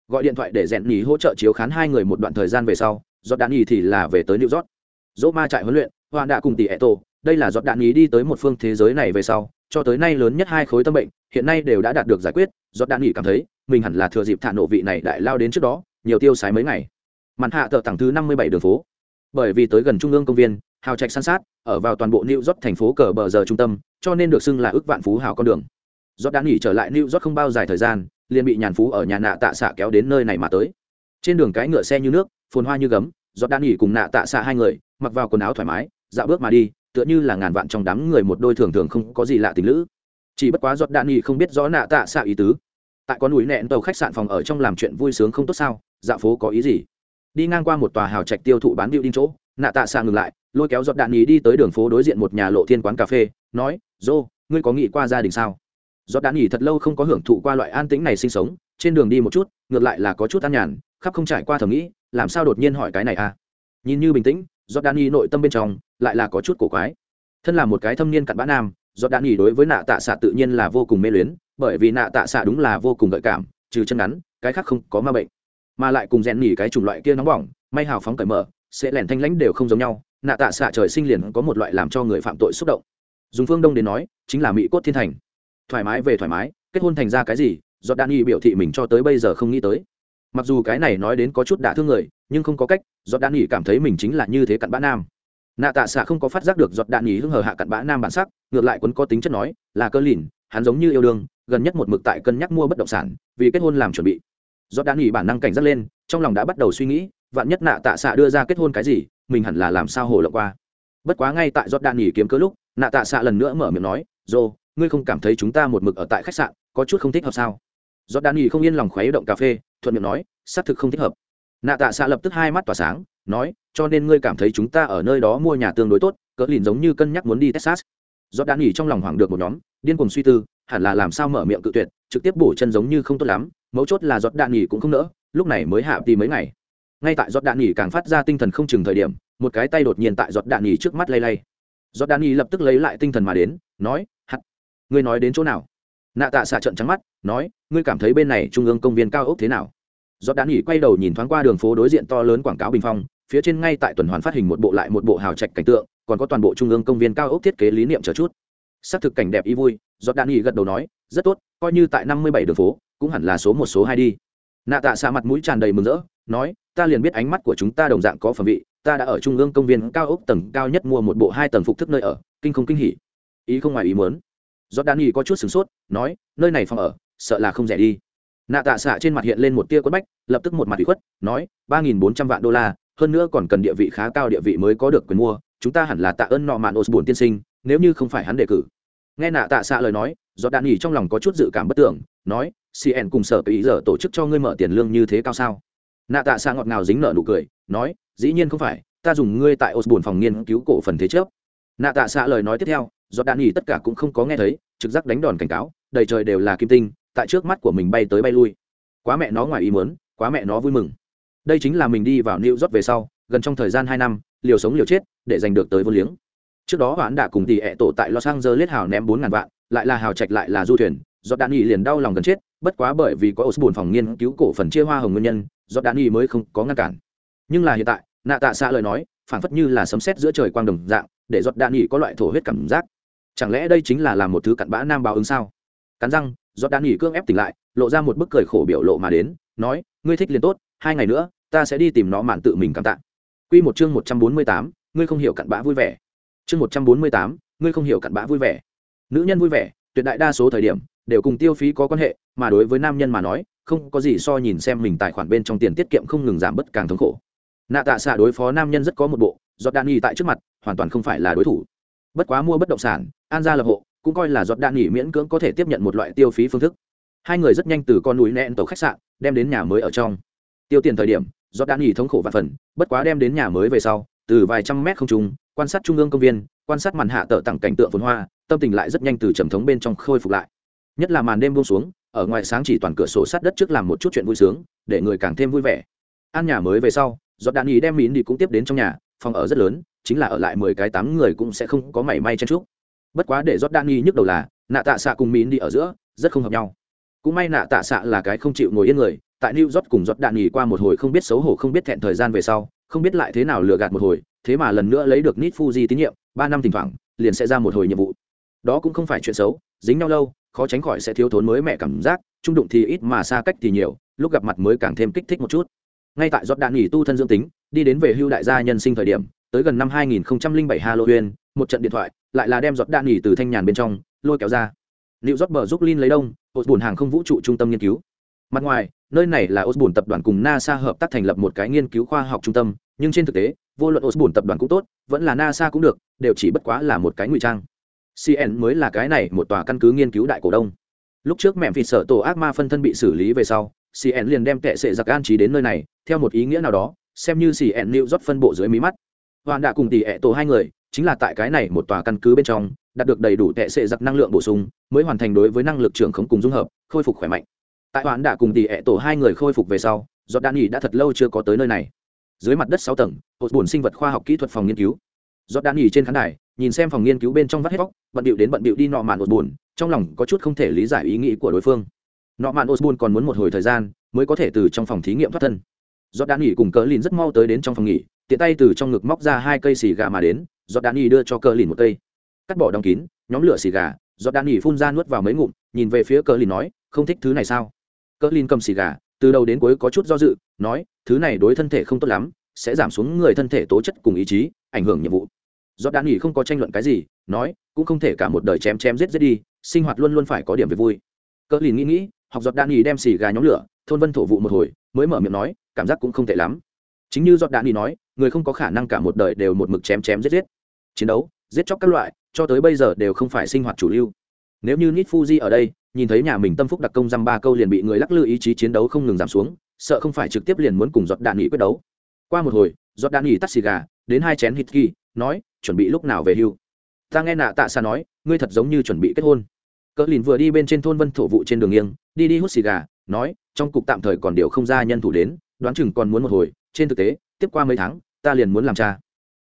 Gọi điện thoại để rèn nghỉ hỗ trợ chiếu khán hai người một đoạn thời gian về sau giọt đạn nghỉ thì là về tới new york. Dỗ ma trại huấn luyện hoàn đã cùng tỷ ẹ tổ, đây là giọt đạn nghỉ đi tới một phương thế giới này về sau, cho tới nay lớn nhất hai khối tâm bệnh hiện nay đều đã đạt được giải quyết do đạn nghỉ cảm thấy, mình hẳn là thừa dịp thả nộ vị này đại lao đến trước đó, nhiều tiêu xài mấy ngày. Mặt hạ tờ tặng thứ năm mươi bảy đường phố. Bởi vì tới gần trung ương công viên, hào trạch san sát, ở vào toàn bộ new york thành phố cờ bờ giờ trung tâm, cho nên được xưng là ước vạn phú hào con đường. Do đã nghỉ trở lại new york không bao dài thời gian, liền bị nhàn phú ở nhà nạ tạ xạ kéo đến nơi này mà tới. Trên đường cái ngựa xe như nước, phồn hoa như gấm do đã nghỉ cùng nạ tạ xạ hai người, mặc vào quần áo thoải mái, dạo bước mà đi, tựa như là ngàn vạn trong đám người một đôi thường thường không có gì lạ tình lữ chỉ bất quá giọt đạn nghỉ không biết rõ nạ tạ xạ ý tứ. Tại con núi nẹn tàu khách sạn phòng ở trong làm chuyện vui sướng không tốt sao? Dạ phố có ý gì? Đi ngang qua một tòa hào trạch tiêu thụ bán điệu đinh chỗ, nạ tạ xạ ngừng lại, lôi kéo giọt đạn nghỉ đi tới đường phố đối diện một nhà lộ thiên quán cà phê, nói, dô, ngươi có nghĩ qua gia đình sao? Giọt đạn nghỉ thật lâu không có hưởng thụ qua loại an tĩnh này sinh sống, trên đường đi một chút, ngược lại là có chút an nhàn, khắp không trải qua thầm nghĩ, làm sao đột nhiên hỏi cái này à? Nhìn như bình tĩnh, giọt đạn nghỉ nội tâm bên trong lại là có chút cổ quái. Thân là một cái thâm niên cặn bã nam do đạn nghỉ đối với nạ tạ xạ tự nhiên là vô cùng mê luyến, bởi vì nạ tạ xạ đúng là vô cùng gợi cảm, trừ chân ngắn, cái khác không có ma bệnh. Mà lại cùng rèn nghỉ cái chủng loại kia nóng bỏng, may hào phóng cởi mở, sẽ lẻn thanh lãnh đều không giống nhau, nạ tạ xạ trời sinh liền có một loại làm cho người phạm tội xúc động. Dùng phương đông đến nói, chính là mỹ cốt thiên thành. Thoải mái về thoải mái, kết hôn thành ra cái gì do đan y biểu thị mình cho tới bây giờ không nghĩ tới. Mặc dù cái này nói đến có chút đả thương người, nhưng không có cách do đan y cảm thấy mình chính là như thế cặn bã nam nạ tạ xạ không có phát giác được giọt đạn nhì hưng hờ hạ cặn bã nam bản sắc, ngược lại quấn có tính chất nói, là cơ lìn, hắn giống như yêu đương, gần nhất một mực tại cân nhắc mua bất động sản, vì kết hôn làm chuẩn bị. Giọt đạn nhì bản năng cảnh giác lên, trong lòng đã bắt đầu suy nghĩ, vạn nhất nạ tạ xạ đưa ra kết hôn cái gì, mình hẳn là làm sao hồ lộng qua. Bất quá ngay tại giọt đạn nhì kiếm cớ lúc, nạ tạ xạ lần nữa mở miệng nói, dô, ngươi không cảm thấy chúng ta một mực ở tại khách sạn, có chút không thích hợp sao? Giọt đạn nhì không yên lòng khuấy động cà phê, thuận miệng nói, xác thực không thích hợp. Nạ tạ xạ lập tức hai mắt tỏa sáng nói, cho nên ngươi cảm thấy chúng ta ở nơi đó mua nhà tương đối tốt, cỡ lìn giống như cân nhắc muốn đi texas. Do đã nghỉ trong lòng hoảng được một nhóm, điên cuồng suy tư, hẳn là làm sao mở miệng cự tuyệt, trực tiếp bổ chân giống như không tốt lắm, mấu chốt là giọt đạn nghỉ cũng không nỡ, lúc này mới hạ đi mấy ngày. Ngay tại giọt đạn nghỉ càng phát ra tinh thần không chừng thời điểm, một cái tay đột nhiên tại giọt đạn nghỉ trước mắt lay lay. Giọt đạn nghỉ lập tức lấy lại tinh thần mà đến, nói hắt ngươi nói đến chỗ nào? Nạ tạ xạ trận trắng mắt, nói, ngươi cảm thấy bên này trung ương công viên cao ốc thế nào? Giọt đạn nghỉ quay đầu nhìn thoáng qua đường phố đối diện to lớn quảng cáo bình phong, phía trên ngay tại tuần hoàn phát hình một bộ lại một bộ hào trạch cảnh tượng, còn có toàn bộ trung ương công viên cao ốc thiết kế lý niệm chờ chút. Xác thực cảnh đẹp y vui, giọt đạn nghỉ gật đầu nói, rất tốt, coi như tại năm mươi bảy đường phố, cũng hẳn là số một, số hai đi. Nạ tạ xạ mặt mũi tràn đầy mừng rỡ, nói, ta liền biết ánh mắt của chúng ta đồng dạng có phẩm vị, ta đã ở trung ương công viên cao ốc tầng cao nhất mua một bộ hai tầng phục thức nơi ở, kinh không kinh hỉ. Ý không ngoài ý muốn. Giọt đạn nghỉ có chút sửng sốt, nói, nơi này phòng ở, sợ là không rẻ đi nạ tạ xạ trên mặt hiện lên một tia quất bách, lập tức một mặt bị khuất, nói, ba nghìn bốn trăm vạn đô la, hơn nữa còn cần địa vị khá cao, địa vị mới có được quyền mua, chúng ta hẳn là tạ ơn nọ mạn ô tiên sinh, nếu như không phải hắn đề cử. Nghe nạ tạ xạ lời nói do đạn nghỉ trong lòng có chút dự cảm bất tưởng, nói cn cùng sở ý giờ tổ chức cho ngươi mở tiền lương như thế cao sao? Nạ tạ xạ ngọt ngào dính nợ nụ cười, nói, dĩ nhiên không phải, ta dùng ngươi tại osborne phòng nghiên cứu cổ phần thế trước nạ tạ xạ lời nói tiếp theo do đạn nghỉ tất cả cũng không có nghe thấy, trực giác đánh đòn cảnh cáo, đầy trời đều là kim tinh tại trước mắt của mình bay tới bay lui. Quá mẹ nó ngoài ý muốn, quá mẹ nó vui mừng. Đây chính là mình đi vào new york về sau, gần trong thời gian hai năm, liều sống liều chết, để giành được tới vô liếng. Trước đó hoãn đã cùng tỷ ẹ tổ tại los angeles hào ném bốn ngàn vạn, lại là hào trạch lại là du thuyền do đạn nghỉ liền đau lòng gần chết, bất quá bởi vì có osborne phòng nghiên cứu cổ phần chia hoa hồng nguyên nhân do đạn nghỉ mới không có ngăn cản. Nhưng là hiện tại, nạ tạ xa lời nói phản phất như là sấm sét giữa trời quang đồng dạng, để giọt đạn nghỉ có loại thổ huyết cảm giác. Chẳng lẽ đây chính là làm một thứ cặn bã nam báo ứng sao? Cắn răng giọt đan nghỉ cương ép tỉnh lại lộ ra một bức cười khổ biểu lộ mà đến nói ngươi thích liền tốt hai ngày nữa ta sẽ đi tìm nó mạn tự mình cảm tạ Quy một chương một trăm bốn mươi tám, ngươi không hiểu cặn bã vui vẻ. Chương một trăm bốn mươi tám, ngươi không hiểu cặn bã vui vẻ. Nữ nhân vui vẻ, tuyệt đại đa số thời điểm đều cùng tiêu phí có quan hệ, mà đối với nam nhân mà nói, không có gì so nhìn xem mình tài khoản bên trong tiền tiết kiệm không ngừng giảm bất càng thống khổ nạ tạ xạ đối phó nam nhân rất có một bộ giọt đạn nghỉ tại trước mặt hoàn toàn không phải là đối thủ bất quá mua bất động sản an gia lập hộ cũng coi là giọt đạn nghỉ miễn cưỡng có thể tiếp nhận một loại tiêu phí phương thức. Hai người rất nhanh từ con núi nẹn tàu khách sạn, đem đến nhà mới ở trong. Tiêu tiền thời điểm, giọt đạn nghỉ thống khổ và phần, bất quá đem đến nhà mới về sau, từ vài trăm mét không trung, quan sát trung ương công viên, quan sát màn hạ tợ tặng cảnh tượng phồn hoa, tâm tình lại rất nhanh từ trầm thống bên trong khôi phục lại. Nhất là màn đêm buông xuống, ở ngoài sáng chỉ toàn cửa sổ sát đất trước làm một chút chuyện vui sướng, để người càng thêm vui vẻ. Ăn nhà mới về sau, giọt đạn ý đem mìn đi cũng tiếp đến trong nhà, phòng ở rất lớn, chính là ở lại mười cái tám người cũng sẽ không có mảy may chen chúc bất quá để giót đạn nghi nhức đầu là nạ tạ xạ cùng mìn đi ở giữa rất không hợp nhau. Cũng may nạ tạ xạ là cái không chịu ngồi yên người tại new york cùng giót đạn ý qua một hồi không biết xấu hổ không biết thẹn thời gian về sau không biết lại thế nào lừa gạt một hồi thế mà lần nữa lấy được nít fuji tín nhiệm ba năm thỉnh thoảng liền sẽ ra một hồi nhiệm vụ. Đó cũng không phải chuyện xấu dính nhau lâu khó tránh khỏi sẽ thiếu thốn mới mẹ cảm giác trung đụng thì ít mà xa cách thì nhiều lúc gặp mặt mới càng thêm kích thích một chút. Ngay tại giót đạn nghỉ tu thân dương tính đi đến về hưu đại gia nhân sinh thời điểm tới gần năm 2007 Halloween, một trận điện thoại, lại là đem giọt đạn nghỉ từ thanh nhàn bên trong, lôi kéo ra. Liệu rót bờ giúp Lin lấy đông, Osborne hàng không vũ trụ trung tâm nghiên cứu. Mặt ngoài, nơi này là Osborne tập đoàn cùng NASA hợp tác thành lập một cái nghiên cứu khoa học trung tâm, nhưng trên thực tế, vô luận Osborne tập đoàn cũng tốt, vẫn là NASA cũng được, đều chỉ bất quá là một cái ngụy trang. Cn mới là cái này một tòa căn cứ nghiên cứu đại cổ đông. Lúc trước mẹ vì sợ tổ ác ma phân thân bị xử lý về sau cn liền đem tệ sệ giặc an trí đến nơi này, theo một ý nghĩa nào đó, xem như cn lưu rót phân bộ dưới mí mắt. Hoàn đã cùng tỷ ẹ tổ hai người chính là tại cái này một tòa căn cứ bên trong, đạt được đầy đủ tệ sệ giặc năng lượng bổ sung, mới hoàn thành đối với năng lực trưởng khống cùng dung hợp, khôi phục khỏe mạnh. Tại hoãn đã cùng tỷ ẹ tổ hai người khôi phục về sau do đan nghỉ đã thật lâu chưa có tới nơi này. Dưới mặt đất sáu tầng, hột bùn sinh vật khoa học kỹ thuật phòng nghiên cứu. Do đan nghỉ trên khán đài, nhìn xem phòng nghiên cứu bên trong vắt hết vóc bận điệu đến bận điệu đi nọ mạn hột buồn trong lòng có chút không thể lý giải ý nghĩ của đối phương. Nọ mạn ột buồn còn muốn một hồi thời gian, mới có thể từ trong phòng thí nghiệm thoát thân. Do đan nghỉ cùng cỡ lìn rất mau tới đến trong phòng nghỉ, tiện tay từ trong ngực móc ra hai cây xì gà mà đến do đan nghỉ đưa cho cờ lìn một cây. Cắt bỏ đóng kín, nhóm lửa xì gà do đan nghỉ phun ra nuốt vào mấy ngụm, nhìn về phía cờ lìn nói, không thích thứ này sao? Cờ lìn cầm xì gà, từ đầu đến cuối có chút do dự, nói, thứ này đối thân thể không tốt lắm, sẽ giảm xuống người thân thể tố chất cùng ý chí, ảnh hưởng nhiệm vụ. Do đan nghỉ không có tranh luận cái gì, nói, cũng không thể cả một đời chém chém giết giết đi, sinh hoạt luôn luôn phải có điểm về vui. Cờ lìn nghĩ nghĩ, học giọt đan nghỉ đem xì gà nhóm lửa, thôn vân thổ vụ một hồi, mới mở miệng nói, cảm giác cũng không tệ lắm. Chính như giọt đan nghỉ nói, người không có khả năng cả một đời đều một mực chém chém giết giết chiến đấu, giết chóc các loại, cho tới bây giờ đều không phải sinh hoạt chủ lưu. Nếu như nít fuji ở đây, nhìn thấy nhà mình tâm phúc đặc công dăm ba câu liền bị người lắc lư ý chí chiến đấu không ngừng giảm xuống, sợ không phải trực tiếp liền muốn cùng giọt đạn nghỉ quyết đấu. Qua một hồi, giọt đạn nghỉ tắt xì gà, đến hai chén hít kỳ nói, chuẩn bị lúc nào về hưu? Ta nghe nạ tạ xa nói, ngươi thật giống như chuẩn bị kết hôn. Cỡ lìn vừa đi bên trên thôn vân thổ vụ trên đường nghiêng, đi đi hút xì gà, nói, trong cục tạm thời còn điều không ra nhân thủ đến, đoán chừng còn muốn một hồi, trên thực tế, tiếp qua mấy tháng, ta liền muốn làm cha.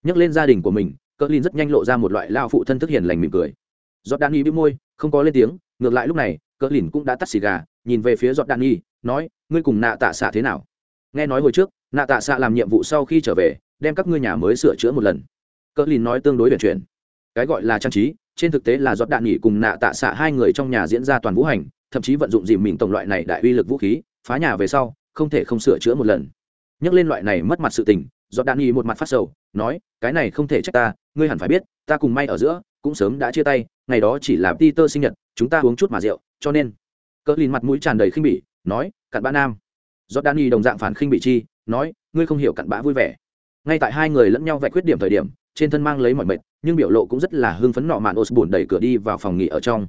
Nhắc lên gia đình của mình cỡ Lin rất nhanh lộ ra một loại lao phụ thân thức hiền lành mỉm cười. Giọt đạn y bị môi, không có lên tiếng, ngược lại lúc này, cỡ lìn cũng đã tắt xì gà, nhìn về phía giọt đạn y nói, ngươi cùng nạ tạ xạ thế nào? Nghe nói hồi trước, nạ tạ xạ làm nhiệm vụ sau khi trở về, đem các ngươi nhà mới sửa chữa một lần. Cỡ lìn nói tương đối biển chuyển. Cái gọi là trang trí, trên thực tế là giọt đạn nghỉ cùng nạ tạ xạ hai người trong nhà diễn ra toàn vũ hành, thậm chí vận dụng dìm mình tổng loại này đại uy lực vũ khí, phá nhà về sau, không thể không sửa chữa một lần. Nhắc lên loại này mất mặt sự tình giọt đan nghỉ một mặt phát sầu, nói, cái này không thể trách ta, ngươi hẳn phải biết, ta cùng may ở giữa, cũng sớm đã chia tay, ngày đó chỉ là peter sinh nhật, chúng ta uống chút mà rượu, cho nên. Cỡ lìn mặt mũi tràn đầy khinh bỉ, nói, cặn bã nam. Giọt đan nghỉ đồng dạng phản khinh bỉ chi, nói, ngươi không hiểu cặn bã vui vẻ. Ngay tại hai người lẫn nhau vạch khuyết điểm thời điểm, trên thân mang lấy mọi mệt, nhưng biểu lộ cũng rất là hưng phấn nọ mạn osborne đẩy cửa đi vào phòng nghỉ ở trong.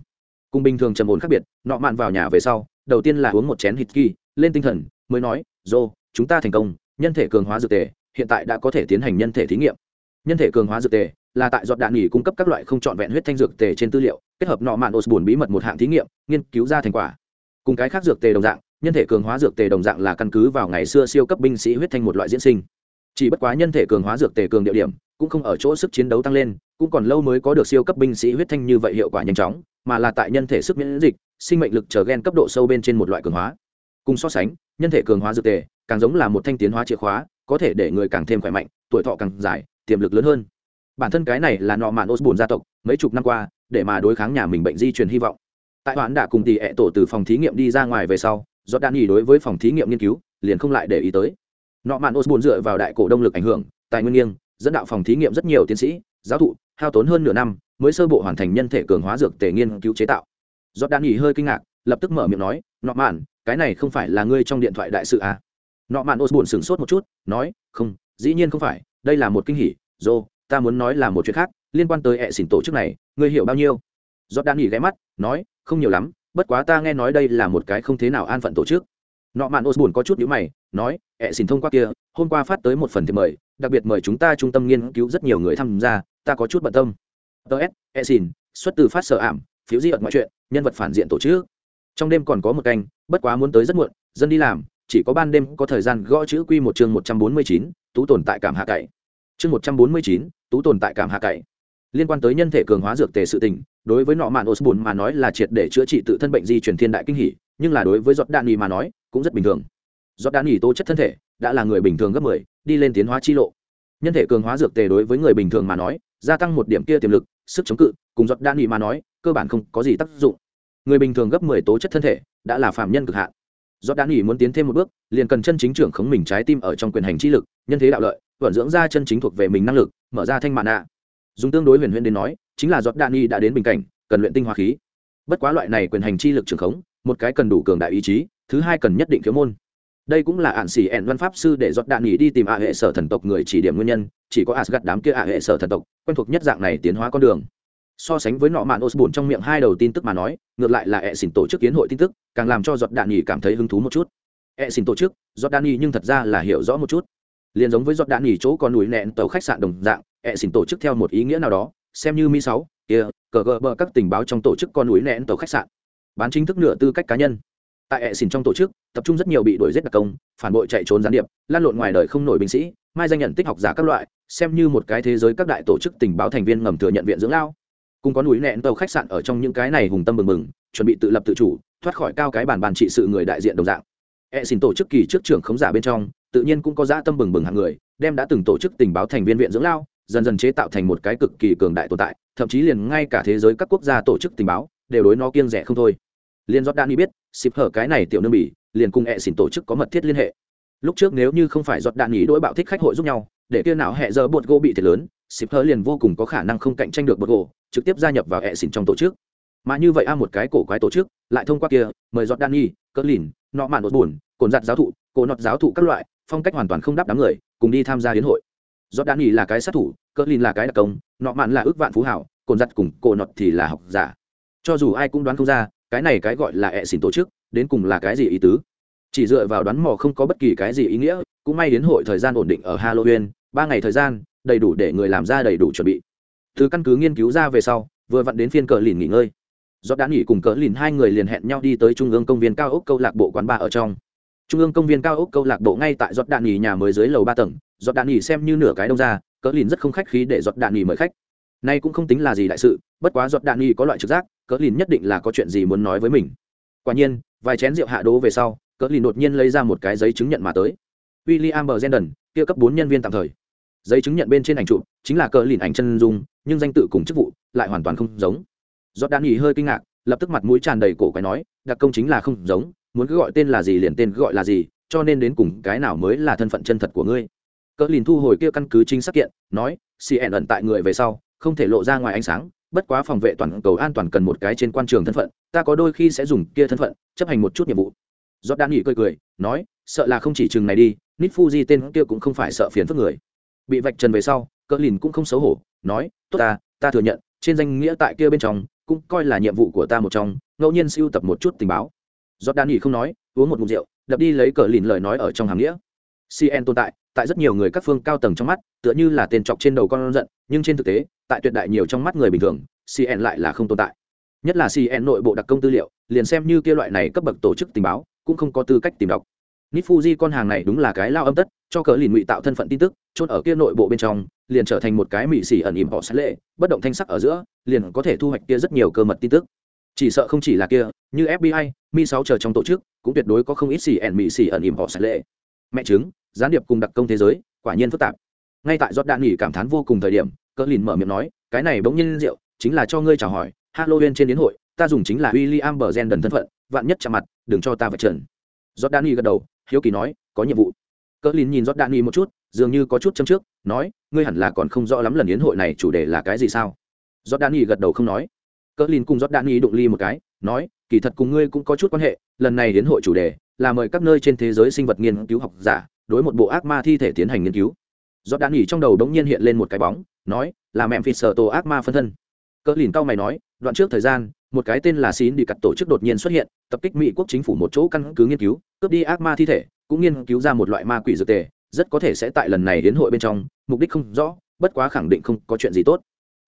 Cùng bình thường trầm ổn khác biệt, nọ mạn vào nhà về sau, đầu tiên là uống một chén hít kỳ lên tinh thần, mới nói dô chúng ta thành công, nhân thể cường hóa dược tề hiện tại đã có thể tiến hành nhân thể thí nghiệm. Nhân thể cường hóa dược tề là tại giọt đạn nghỉ cung cấp các loại không trọn vẹn huyết thanh dược tề trên tư liệu, kết hợp nọ mạn osborne bí mật một hạng thí nghiệm, nghiên cứu ra thành quả. Cùng cái khác dược tề đồng dạng, nhân thể cường hóa dược tề đồng dạng là căn cứ vào ngày xưa siêu cấp binh sĩ huyết thanh một loại diễn sinh. Chỉ bất quá nhân thể cường hóa dược tề cường địa điểm cũng không ở chỗ sức chiến đấu tăng lên, cũng còn lâu mới có được siêu cấp binh sĩ huyết thanh như vậy hiệu quả nhanh chóng, mà là tại nhân thể sức miễn dịch, sinh mệnh lực trở gen cấp độ sâu bên trên một loại cường hóa. Cùng so sánh, nhân thể cường hóa dược tề càng giống là một thanh tiến hóa chìa khóa có thể để người càng thêm khỏe mạnh, tuổi thọ càng dài, tiềm lực lớn hơn. Bản thân cái này là nọ mạn osbun gia tộc, mấy chục năm qua, để mà đối kháng nhà mình bệnh di truyền hy vọng. Tại hoãn đã cùng tỷ ẹ tổ từ phòng thí nghiệm đi ra ngoài về sau do đan nghỉ đối với phòng thí nghiệm nghiên cứu, liền không lại để ý tới. Nọ mạn osbun dựa vào đại cổ động lực ảnh hưởng, tài nguyên nghiêng, dẫn đạo phòng thí nghiệm rất nhiều tiến sĩ, giáo thụ, hao tốn hơn nửa năm mới sơ bộ hoàn thành nhân thể cường hóa dược tề nghiên cứu chế tạo. Do đan nghỉ hơi kinh ngạc, lập tức mở miệng nói, nọ mạn, cái này không phải là ngươi trong điện thoại đại sự à? Nọ mạn ô osborne sửng sốt một chút, nói, không, dĩ nhiên không phải, đây là một kinh hỉ. Dô, ta muốn nói là một chuyện khác, liên quan tới hệ xỉn tổ chức này, ngươi hiểu bao nhiêu? Giọt đan nghỉ ghé mắt, nói, không nhiều lắm, bất quá ta nghe nói đây là một cái không thế nào an phận tổ chức. Nọ mạn ô osborne có chút nhữ mày, nói hệ xỉn thông qua kia, hôm qua phát tới một phần thì mời, đặc biệt mời chúng ta trung tâm nghiên cứu rất nhiều người tham gia, ta có chút bận tâm. Ts hệ xỉn xuất từ phát sở ảm, phiếu di ẩn mọi chuyện, nhân vật phản diện tổ chức. Trong đêm còn có một canh, bất quá muốn tới rất muộn, dân đi làm chỉ có ban đêm có thời gian gõ chữ quy một chương một trăm bốn mươi chín, tú tồn tại cảm hạ cậy. Chương một trăm bốn mươi chín, tú tồn tại cảm hạ cậy. Liên quan tới nhân thể cường hóa dược tề sự tình, đối với nọ mạn osborne mà nói là triệt để chữa trị tự thân bệnh di truyền thiên đại kinh hỉ, nhưng là đối với giọt đạn nghỉ mà nói, cũng rất bình thường. Giọt đạn nghỉ tố chất thân thể, đã là người bình thường gấp mười, đi lên tiến hóa chi lộ. Nhân thể cường hóa dược tề đối với người bình thường mà nói, gia tăng một điểm kia tiềm lực, sức chống cự, cùng giọt đạn nghỉ mà nói, cơ bản không có gì tác dụng. Người bình thường gấp mười tố chất thân thể, đã là phạm nhân cực hạn do đan nghỉ muốn tiến thêm một bước, liền cần chân chính trưởng khống mình trái tim ở trong quyền hành chi lực, nhân thế đạo lợi, vận dưỡng ra chân chính thuộc về mình năng lực, mở ra thanh mạn nạ dùng tương đối huyền huyền đến nói, chính là giọt đạn nghỉ đã đến bình cảnh, cần luyện tinh hoa khí. Bất quá loại này quyền hành chi lực trưởng khống, một cái cần đủ cường đại ý chí, thứ hai cần nhất định thiếu môn. Đây cũng là ạn xỉ ẹn văn pháp sư để giọt đạn nghỉ đi tìm ạ hệ sở thần tộc người chỉ điểm nguyên nhân, chỉ có asgad đám kia ạ hệ sở thần tộc quen thuộc nhất dạng này tiến hóa con đường so sánh với nọ mạn osborne trong miệng hai đầu tin tức mà nói, ngược lại là ẹ xỉn tổ chức kiến hội tin tức, càng làm cho giọt đạn nhì cảm thấy hứng thú một chút. Ẹ xỉn tổ chức, giọt đạn nhì nhưng thật ra là hiểu rõ một chút. Liền giống với giọt đạn nhì chỗ còn núi nẹn tàu khách sạn đồng dạng ẹ xỉn tổ chức theo một ý nghĩa nào đó, xem như mi sáu, kia, cờ gờ bờ các tình báo trong tổ chức con núi nẹn tàu khách sạn. Bán chính thức nửa tư cách cá nhân. Tại e xin trong tổ chức, tập trung rất nhiều bị đuổi giết đặc công, phản bội chạy trốn gián điệp, lan lộn ngoài đời không nổi binh sĩ, mai danh nhận tích học giả các loại, xem như một cái thế giới các đại tổ chức tình báo thành viên ngầm thừa nhận viện dưỡng lao cùng có núi nẹn tàu khách sạn ở trong những cái này hùng tâm mừng mừng chuẩn bị tự lập tự chủ, thoát khỏi cao cái bàn bàn trị sự người đại diện đồng dạng. E xin tổ chức kỳ trước trưởng khống giả bên trong, tự nhiên cũng có dã tâm bừng bừng hàng người, đem đã từng tổ chức tình báo thành viên viện dưỡng lao, dần dần chế tạo thành một cái cực kỳ cường đại tồn tại, thậm chí liền ngay cả thế giới các quốc gia tổ chức tình báo, đều đối nó kiêng rẻ không thôi. Liền jordan biết, xịp hở cái này tiểu nương bỉ, liền cùng e xin tổ chức có mật thiết liên hệ. Lúc trước nếu như không phải jordan ý đối bạo thích khách hội giúp nhau, để kia nào hệ giờ bột gỗ bị thiệt lớn xịp hở liền vô cùng có khả năng không cạnh tranh được bột gỗ, trực tiếp gia nhập vào hệ xỉn trong tổ chức. Mà như vậy a một cái cổ quái tổ chức, lại thông qua kia, mời giọt đan nhi, cỡ lìn, nọ mạn đột buồn, cồn giặt giáo thụ, cổ nọt giáo thụ các loại, phong cách hoàn toàn không đáp đám người, cùng đi tham gia hiến hội. Giọt đan nhi là cái sát thủ, cỡ lìn là cái đặc công, nọ mạn là ước vạn phú hảo, cồn giặt cùng cổ nọt thì là học giả. Cho dù ai cũng đoán không ra, cái này cái gọi là hệ xỉn tổ chức, đến cùng là cái gì ý tứ? Chỉ dựa vào đoán mò không có bất kỳ cái gì ý nghĩa, cũng may đến hội thời gian ổn định ở halloween, ba ngày thời gian đầy đủ để người làm ra đầy đủ chuẩn bị. Từ căn cứ nghiên cứu ra về sau, vừa vặn đến phiên cờ lìn nghỉ ngơi. Do đã nghỉ cùng cờ lìn hai người liền hẹn nhau đi tới trung ương công viên cao ốc câu lạc bộ quán bar ở trong. Trung ương công viên cao ốc câu lạc bộ ngay tại giọt đạn nghỉ nhà mới dưới lầu ba tầng, giọt đạn nghỉ xem như nửa cái đông ra, cờ lìn rất không khách khí để giọt đạn nghỉ mời khách. Nay cũng không tính là gì đại sự, bất quá giọt đạn nghỉ có loại trực giác, cờ lìn nhất định là có chuyện gì muốn nói với mình. Quả nhiên, vài chén rượu hạ đố về sau, cờ lìn đột nhiên lấy ra một cái giấy chứng nhận mà tới. William đần kia cấp bốn nhân viên tạm thời giấy chứng nhận bên trên ảnh chụp, chính là cờ lìn ảnh chân dung, nhưng danh tự cùng chức vụ lại hoàn toàn không giống. Giọt đan nghỉ hơi kinh ngạc, lập tức mặt mũi tràn đầy cổ quái nói, đặc công chính là không giống, muốn cứ gọi tên là gì liền tên cứ gọi là gì, cho nên đến cùng cái nào mới là thân phận chân thật của ngươi? Cờ lìn thu hồi kia căn cứ chính xác kiện, nói cn ẩn tại người về sau, không thể lộ ra ngoài ánh sáng, bất quá phòng vệ toàn cầu an toàn cần một cái trên quan trường thân phận, ta có đôi khi sẽ dùng kia thân phận chấp hành một chút nhiệm vụ. Giọt đan nghỉ cười cười, nói, sợ là không chỉ chừng này đi nít fuji tên kia cũng không phải sợ phiền phức người bị vạch trần về sau, cỡ lìn cũng không xấu hổ, nói, tốt ta ta thừa nhận, trên danh nghĩa tại kia bên trong, cũng coi là nhiệm vụ của ta một trong, ngẫu nhiên siêu tập một chút tình báo. Giọt đan nghỉ không nói, uống một ngụm rượu, đập đi lấy cờ lìn lời nói ở trong hàng nghĩa. Cn tồn tại tại rất nhiều người các phương cao tầng trong mắt, tựa như là tên trọc trên đầu con giận, nhưng trên thực tế, tại tuyệt đại nhiều trong mắt người bình thường cn lại là không tồn tại. Nhất là cn nội bộ đặc công tư liệu, liền xem như kia loại này cấp bậc tổ chức tình báo, cũng không có tư cách tìm đọc nít fuji con hàng này đúng là cái lao âm tất, cho cỡ lìn ngụy tạo thân phận tin tức, chôn ở kia nội bộ bên trong, liền trở thành một cái mị xỉ ẩn ỉm họ sát lệ, bất động thanh sắc ở giữa, liền có thể thu hoạch kia rất nhiều cơ mật tin tức. Chỉ sợ không chỉ là kia, như fbi mi sáu chờ trong tổ chức, cũng tuyệt đối có không ít xỉ ẩn mị xỉ ẩn ỉm họ sát lệ. Mẹ chứng gián điệp cùng đặc công thế giới, quả nhiên phức tạp. Ngay tại giọt đạn nghỉ cảm thán vô cùng thời điểm, cỡ lìn mở miệng nói, cái này bỗng nhiên rượu, chính là cho ngươi chào hỏi, halloween trên đến hội, ta dùng chính là William đần thân phận, vạn nhất chạm mặt, đừng cho ta vạch trần. Giọt đạn nghỉ gật đầu hiếu kỳ nói, có nhiệm vụ. Cỡ lìn nhìn giọt đạn nghi một chút, dường như có chút châm trước, nói, ngươi hẳn là còn không rõ lắm lần yến hội này chủ đề là cái gì sao? Giọt đạn nghi gật đầu không nói. Cỡ lìn cùng giọt đạn nghi đụng ly một cái, nói, kỳ thật cùng ngươi cũng có chút quan hệ, lần này yến hội chủ đề là mời các nơi trên thế giới sinh vật nghiên cứu học giả đối một bộ ác ma thi thể tiến hành nghiên cứu. Do đạn nghi trong đầu đống nhiên hiện lên một cái bóng, nói, là mẹ phi sợ tổ ác ma phân thân. Cỡ lìn cao mày nói, đoạn trước thời gian một cái tên là xín đi cặt tổ chức đột nhiên xuất hiện, tập kích mỹ quốc chính phủ một chỗ căn cứ nghiên cứu, cướp đi ác ma thi thể, cũng nghiên cứu ra một loại ma quỷ dược tề, rất có thể sẽ tại lần này đến hội bên trong, mục đích không rõ, bất quá khẳng định không có chuyện gì tốt.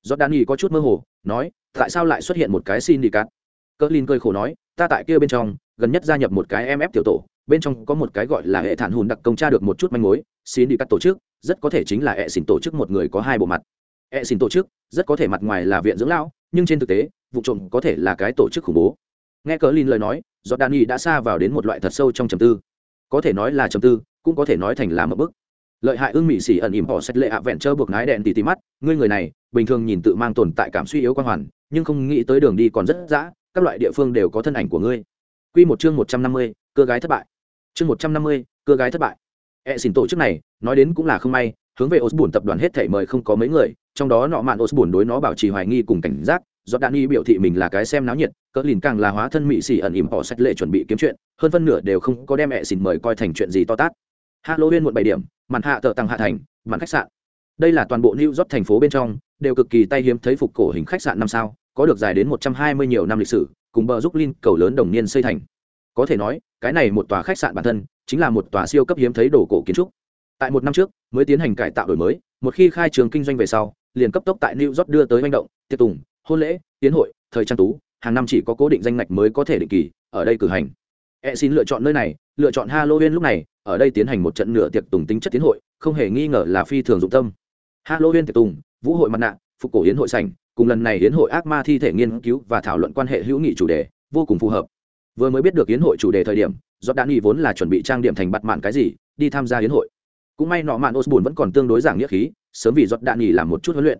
Do đan có chút mơ hồ, nói, tại sao lại xuất hiện một cái xin đi cắt cỡ lìn cười khổ nói, ta tại kia bên trong, gần nhất gia nhập một cái mf tiểu tổ, bên trong có một cái gọi là hệ thản hùn đặc công tra được một chút manh mối xin đi cắt tổ chức, rất có thể chính là hệ xin tổ chức một người có hai bộ mặt. Hệ xin tổ chức, rất có thể mặt ngoài là viện dưỡng lão, nhưng trên thực tế vụ trộm có thể là cái tổ chức khủng bố nghe cờ lin lời nói do đan đã xa vào đến một loại thật sâu trong trầm tư có thể nói là trầm tư cũng có thể nói thành là một bức lợi hại ưng mỹ xỉ ẩn ỉm họ xét lệ hạ vẹn trơ buộc nái đèn tì tì mắt ngươi người này bình thường nhìn tự mang tồn tại cảm suy yếu quan hoàn nhưng không nghĩ tới đường đi còn rất dã các loại địa phương đều có thân ảnh của ngươi Quy một chương một trăm năm mươi, cơ gái thất bại. Chương một trăm năm mươi, cơ gái thất bại. E xin tổ chức này, nói đến cũng là không may, hướng về Osborne tập đoàn hết thảy mời không có mấy người, trong đó nọ mạn Osborne đối nó bảo trì hoài nghi cùng cảnh giác, do Danny biểu thị mình là cái xem náo nhiệt, cỡ lìn càng là hóa thân mỹ xì ẩn ỉm họ sách lệ chuẩn bị kiếm chuyện, hơn phân nửa đều không có đem mẹ xin mời coi thành chuyện gì to tát. Halloween một bảy điểm, màn hạ tờ tăng hạ thành, màn khách sạn. Đây là toàn bộ New York thành phố bên trong, đều cực kỳ tay hiếm thấy phục cổ hình khách sạn năm sao, có được dài đến một trăm hai mươi nhiều năm lịch sử, cùng bờ giúp linh cầu lớn đồng niên xây thành có thể nói cái này một tòa khách sạn bản thân chính là một tòa siêu cấp hiếm thấy đồ cổ kiến trúc tại một năm trước mới tiến hành cải tạo đổi mới một khi khai trường kinh doanh về sau liền cấp tốc tại new york đưa tới manh động tiệc tùng hôn lễ, tiến hội, thời trang tú, hàng năm chỉ có cố định danh ngạch mới có thể định kỳ, ở đây cử hành. E xin lựa chọn nơi này, lựa chọn halloween lúc này, ở đây tiến hành một trận nửa tiệc tùng tính chất tiến hội, không hề nghi ngờ là phi thường dụng tâm. Halloween tiệc tùng, vũ hội mặt nạ, phục cổ yến hội sảnh, cùng lần này yến hội ác ma thi thể nghiên cứu và thảo luận quan hệ hữu nghị chủ đề, vô cùng phù hợp. Vừa mới biết được yến hội chủ đề thời điểm do đạn nghị vốn là chuẩn bị trang điểm thành bặt mạn cái gì, đi tham gia yến hội. Cũng may nọ mạn osbun vẫn còn tương đối giảng nghĩa khí, sớm vì giọt đạn nghỉ làm một chút huấn luyện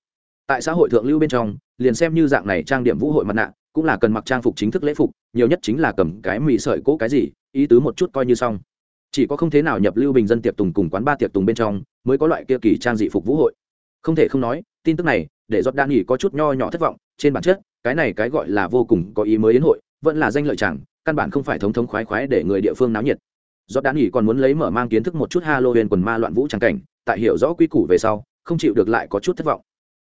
tại xã hội thượng lưu bên trong, liền xem như dạng này trang điểm vũ hội mặt nạ, cũng là cần mặc trang phục chính thức lễ phục, nhiều nhất chính là cầm cái mì sợi cỗ cái gì, ý tứ một chút coi như xong. Chỉ có không thế nào nhập lưu bình dân tiệc tùng cùng quán ba tiệc tùng bên trong, mới có loại kia kỳ trang dị phục vũ hội. Không thể không nói, tin tức này, để giọt đan nghỉ có chút nho nhỏ thất vọng, trên bản chất, cái này cái gọi là vô cùng có ý mới yến hội, vẫn là danh lợi chẳng, căn bản không phải thống thống khoái khoái để người địa phương náo nhiệt. Giọt đan nghỉ còn muốn lấy mở mang kiến thức một chút halloween quần ma loạn vũ tràng cảnh, tại hiểu rõ quy củ về sau, không chịu được lại có chút thất vọng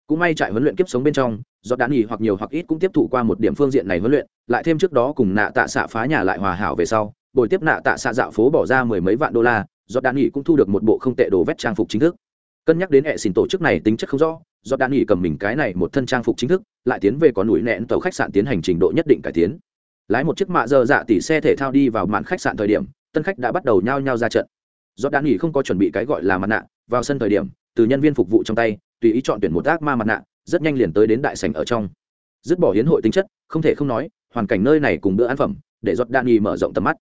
cũng may trại huấn luyện kiếp sống bên trong, do đạn nghỉ hoặc nhiều hoặc ít cũng tiếp thụ qua một điểm phương diện này huấn luyện, lại thêm trước đó cùng nạ tạ xạ phá nhà lại hòa hảo về sau, buổi tiếp nạ tạ xạ dạo phố bỏ ra mười mấy vạn đô la, do đạn nghỉ cũng thu được một bộ không tệ đồ vét trang phục chính thức. Cân nhắc đến hệ xin tổ chức này tính chất không rõ, do đạn nghỉ cầm mình cái này một thân trang phục chính thức, lại tiến về có núi nẹn tàu khách sạn tiến hành trình độ nhất định cải tiến. Lái một chiếc mạ dơ dạ tỉ xe thể thao đi vào màn khách sạn thời điểm, tân khách đã bắt đầu nhao nhao ra trận. Do đạn nghỉ không có chuẩn bị cái gọi là mặt nạ, vào sân thời điểm, từ nhân viên phục vụ trong tay tùy ý chọn tuyển một ác ma mặt nạ, rất nhanh liền tới đến đại sảnh ở trong. Dứt bỏ hiến hội tính chất, không thể không nói, hoàn cảnh nơi này cùng bữa ăn phẩm, để giọt đạn nhì mở rộng tầm mắt.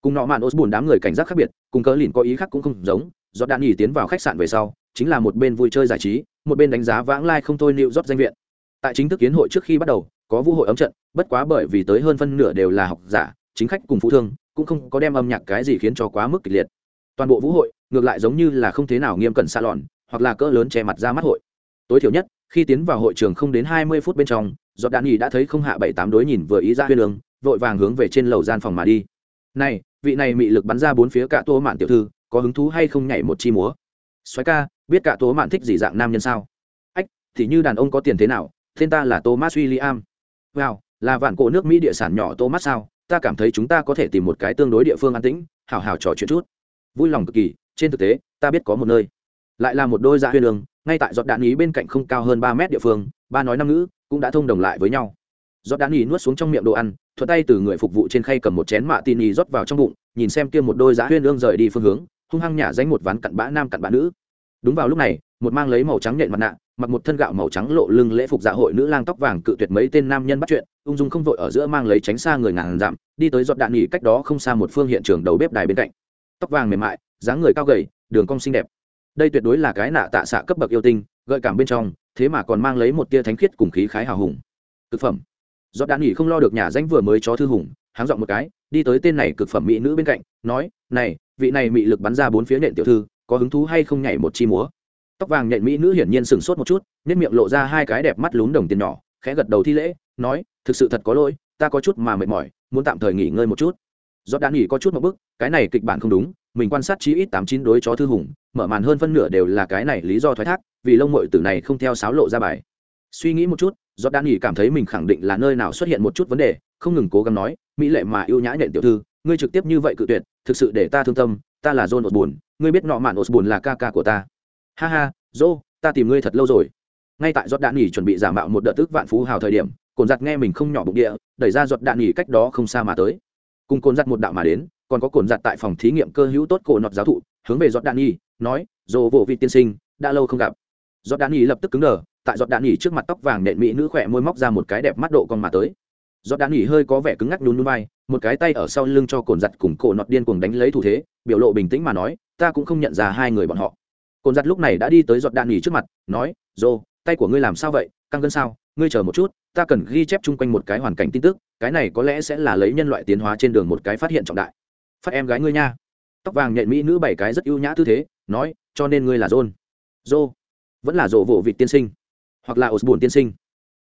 Cùng nọ mạn osbun đám người cảnh giác khác biệt, cùng cớ lìn có ý khác cũng không giống giọt đạn nhì tiến vào khách sạn về sau, chính là một bên vui chơi giải trí, một bên đánh giá vãng lai không thôi nịu rót danh viện. Tại chính thức kiến hội trước khi bắt đầu, có vũ hội ấm trận, bất quá bởi vì tới hơn phân nửa đều là học giả, chính khách cùng phụ thương, cũng không có đem âm nhạc cái gì khiến cho quá mức kịch liệt. Toàn bộ vũ hội, ngược lại giống như là không thế nào nghiêm cẩn xa lòn hoặc là cỡ lớn che mặt ra mắt hội tối thiểu nhất khi tiến vào hội trường không đến hai mươi phút bên trong do đạn nghỉ đã thấy không hạ bảy tám đối nhìn vừa ý ra huyên đường, vội vàng hướng về trên lầu gian phòng mà đi. Này vị này mị lực bắn ra bốn phía cả tô mạn tiểu thư có hứng thú hay không nhảy một chi múa? Xoáy ca biết cả tố mạn thích gì dạng nam nhân sao? Ách thì như đàn ông có tiền thế nào tên ta là thomas william. Wow là vạn cổ nước mỹ địa sản nhỏ thomas sao? Ta cảm thấy chúng ta có thể tìm một cái tương đối địa phương an tĩnh hào hào trò chuyện chút. Vui lòng cực kỳ trên thực tế ta biết có một nơi lại là một đôi dạ huyên đường ngay tại giọt đạn ý bên cạnh không cao hơn ba mét địa phương, ba nói năm ngữ, cũng đã thông đồng lại với nhau. Giọt đạn ý nuốt xuống trong miệng đồ ăn, thuận tay từ người phục vụ trên khay cầm một chén mạ tin ý rót vào trong bụng, nhìn xem kia một đôi dạ huyên đương rời đi phương hướng, hung hăng nhả danh một ván cặn bã nam cặn bã nữ. Đúng vào lúc này, một mang lấy màu trắng nhện mặt nạ, mặc một thân gạo màu trắng lộ lưng lễ phục dạ hội nữ lang tóc vàng cự tuyệt mấy tên nam nhân bắt chuyện, ung dung không vội ở giữa mang lấy tránh xa người ngàn giảm đi tới giọt đạn nghỉ cách đó không xa một phương hiện trường đầu bếp đài bên cạnh. Tóc vàng mềm mại, dáng người cao gầy, đường cong xinh đẹp đây tuyệt đối là cái nạ tạ xạ cấp bậc yêu tinh, gợi cảm bên trong, thế mà còn mang lấy một tia thánh khiết cùng khí khái hào hùng. Cực phẩm. Giọt đạn nghỉ không lo được nhà danh vừa mới chó thư hùng, háng dọn một cái, đi tới tên này cực phẩm mỹ nữ bên cạnh, nói, này, vị này mị lực bắn ra bốn phía nện tiểu thư, có hứng thú hay không nhảy một chi múa? Tóc vàng nhện mỹ nữ hiển nhiên sừng sốt một chút nếp miệng lộ ra hai cái đẹp mắt lún đồng tiền nhỏ, khẽ gật đầu thi lễ, nói, thực sự thật có lỗi, ta có chút mà mệt mỏi, muốn tạm thời nghỉ ngơi một chút. Giọt đã nghỉ có chút một bức, cái này kịch bản không đúng mình quan sát chí ít tám chín đối chó thư hùng, mở màn hơn phân nửa đều là cái này lý do thoái thác, vì lông mội tử này không theo sáo lộ ra bài. Suy nghĩ một chút do đan nghỉ cảm thấy mình khẳng định là nơi nào xuất hiện một chút vấn đề, không ngừng cố gắng nói, mỹ lệ mà yêu nhã nhện tiểu thư, ngươi trực tiếp như vậy cự tuyệt, thực sự để ta thương tâm, ta là john osborne, ngươi biết nọ mạn osborne là ca ca của ta. Ha ha dô ta tìm ngươi thật lâu rồi. Ngay tại giọt đạn nghỉ chuẩn bị giả mạo một đợt tức vạn phú hào thời điểm, cồn giặt nghe mình không nhỏ bụng địa, đẩy ra giọt đạn nghỉ cách đó không xa mà tới. Cùng cồn giặt một đạo mà đến còn có cồn giặt tại phòng thí nghiệm cơ hữu tốt cổ nọt giáo thụ, hướng về giọt đạn nghỉ nói dô vỗ vị tiên sinh, đã lâu không gặp. Giọt đạn nghỉ lập tức cứng đờ, tại giọt đạn nghỉ trước mặt tóc vàng nện mỹ nữ khỏe môi móc ra một cái đẹp mắt độ con mà tới. Giọt đạn nghỉ hơi có vẻ cứng ngắc nhún núi vai, một cái tay ở sau lưng cho cồn giặt cùng cổ nọt điên cuồng đánh lấy thủ thế, biểu lộ bình tĩnh mà nói, ta cũng không nhận ra hai người bọn họ. Cồn giặt lúc này đã đi tới giọt đạn nghỉ trước mặt, nói dô tay của ngươi làm sao vậy? Căng gân sao? Ngươi chờ một chút, ta cần ghi chép chung quanh một cái hoàn cảnh tin tức, cái này có lẽ sẽ là lấy nhân loại tiến hóa trên đường một cái phát hiện trọng đại phát em gái ngươi nha. Tóc vàng nhện mỹ nữ bảy cái rất ưu nhã tư thế nói cho nên ngươi là john. Dô vẫn là rộ vỗ vịt tiên sinh. Hoặc là ột tiên sinh.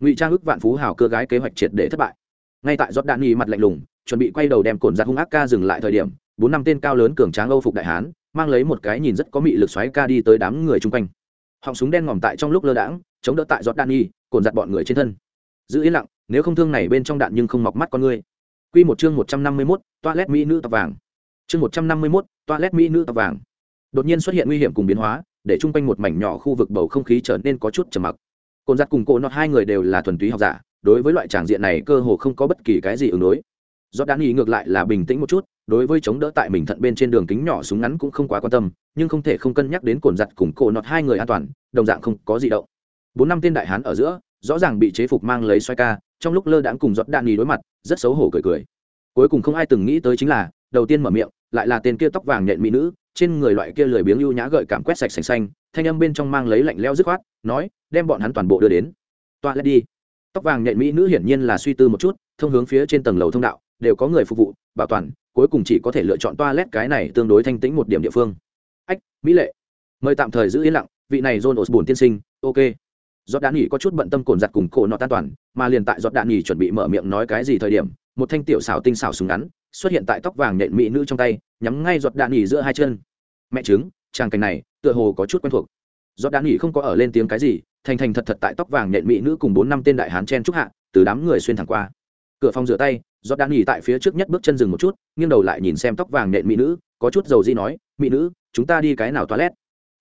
Ngụy trang ức vạn phú hào cơ gái kế hoạch triệt để thất bại. Ngay tại giót đạn nghi mặt lạnh lùng chuẩn bị quay đầu đem cồn giặt hung ác ca dừng lại thời điểm bốn năm tên cao lớn cường tráng âu phục đại hán mang lấy một cái nhìn rất có mị lực xoáy ca đi tới đám người chung quanh. Họng súng đen ngòm tại trong lúc lơ đãng chống đỡ tại giọt đạn nghi cồn giặt bọn người trên thân. Giữ yên lặng nếu không thương này bên trong đạn nhưng không mọc mắt con ngươi. Quy một chương một trăm năm mươi 151, toilet mỹ nữ tóc vàng chương một trăm năm mươi 151, toilet mỹ nữ tóc vàng. Đột nhiên xuất hiện nguy hiểm cùng biến hóa để chung quanh một mảnh nhỏ khu vực bầu không khí trở nên có chút trầm mặc. Cồn giặt cùng cô nọt hai người đều là thuần túy học giả đối với loại tràng diện này cơ hồ không có bất kỳ cái gì ứng đối. Do đan ý ngược lại là bình tĩnh một chút đối với chống đỡ tại mình thận bên trên đường kính nhỏ súng ngắn cũng không quá quan tâm nhưng không thể không cân nhắc đến cồn giặt cùng cổ nọt hai người an toàn đồng dạng không có gì động. Bốn năm tên đại hán ở giữa rõ ràng bị chế phục mang lấy xoay ca trong lúc lơ đãng cùng giọt đạn nghỉ đối mặt rất xấu hổ cười cười. Cuối cùng không ai từng nghĩ tới chính là đầu tiên mở miệng, lại là tên kia tóc vàng nhện mỹ nữ, trên người loại kia lười biếng ưu nhã gợi cảm quét sạch sành xanh, thanh âm bên trong mang lấy lạnh leo dứt khoát, nói, đem bọn hắn toàn bộ đưa đến. Toa lên đi. Tóc vàng nhện mỹ nữ hiển nhiên là suy tư một chút, thông hướng phía trên tầng lầu thông đạo, đều có người phục vụ, bảo toàn, cuối cùng chỉ có thể lựa chọn toilet cái này tương đối thanh tĩnh một điểm địa phương. Ách, mỹ lệ. Mời tạm thời giữ yên lặng, vị này john osborne tiên sinh, ok. Giọt đạn nghỉ có chút bận tâm cồn giặt cùng cổ nọ tan toàn, mà liền tại giọt đạn nghỉ chuẩn bị mở miệng nói cái gì thời điểm một thanh tiểu xảo tinh xảo súng ngắn, xuất hiện tại tóc vàng nện mỹ nữ trong tay, nhắm ngay giọt đạn nghỉ giữa hai chân. Mẹ chứng tràng cảnh này, tựa hồ có chút quen thuộc. Giọt đạn nghỉ không có ở lên tiếng cái gì, thành thành thật thật tại tóc vàng nện mỹ nữ cùng bốn năm tên đại hán chen trúc hạ, từ đám người xuyên thẳng qua. Cửa phòng rửa tay, giọt đạn nghỉ tại phía trước nhất bước chân dừng một chút, nghiêng đầu lại nhìn xem tóc vàng nện mỹ nữ, có chút dầu di nói, mỹ nữ, chúng ta đi cái nào toilet?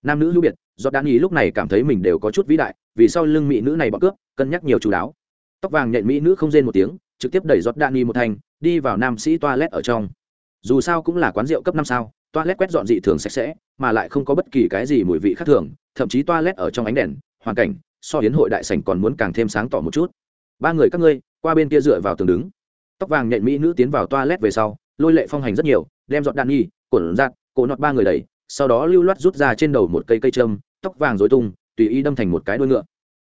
Nam nữ hữu biệt, giọt đạn nghỉ lúc này cảm thấy mình đều có chút vĩ đại, vì sau lưng mỹ nữ này bọc cướp, cân nhắc nhiều chú đáo. Tóc vàng nện mỹ nữ không rên một tiếng trực tiếp đẩy giọt đạn nghỉ một thành đi vào nam sĩ toilet ở trong. Dù sao cũng là quán rượu cấp năm sao, toilet quét dọn dị thường sạch sẽ, mà lại không có bất kỳ cái gì mùi vị khác thường, thậm chí toilet ở trong ánh đèn, hoàn cảnh, so hiến hội đại sảnh còn muốn càng thêm sáng tỏ một chút. Ba người các ngươi, qua bên kia dựa vào tường đứng. Tóc vàng nhện mỹ nữ tiến vào toilet về sau, lôi lệ phong hành rất nhiều, đem giọt đạn nghi cổn giặt cổ nọt ba người đẩy, sau đó lưu loát rút ra trên đầu một cây cây trâm tóc vàng dối tung, tùy ý đâm thành một cái đuôi ngựa.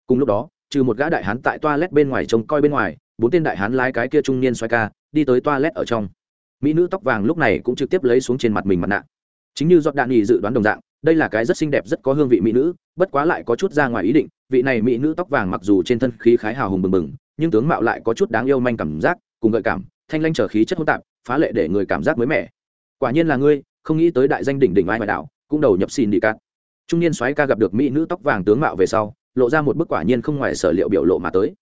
Cùng lúc đó, trừ một gã đại hán tại toilet bên ngoài trông coi bên ngoài bốn tên đại hán lái cái kia trung niên xoay ca, đi tới toilet ở trong. Mỹ nữ tóc vàng lúc này cũng trực tiếp lấy xuống trên mặt mình mặt nạ. Chính như giọt đạn nghỉ dự đoán đồng dạng, đây là cái rất xinh đẹp, rất có hương vị mỹ nữ, bất quá lại có chút ra ngoài ý định, vị này mỹ nữ tóc vàng mặc dù trên thân khí khái hào hùng bừng bừng, nhưng tướng mạo lại có chút đáng yêu manh cảm giác, cùng gợi cảm, thanh lanh trở khí chất hỗn tạp, phá lệ để người cảm giác mới mẻ. Quả nhiên là ngươi, không nghĩ tới đại danh đỉnh đỉnh ai ngoại đảo cũng đầu nhập xin đi cát. Trung niên soái ca gặp được mỹ nữ tóc vàng tướng mạo về sau, lộ ra một bức quả nhiên không ngoài sở liệu biểu lộ mà tới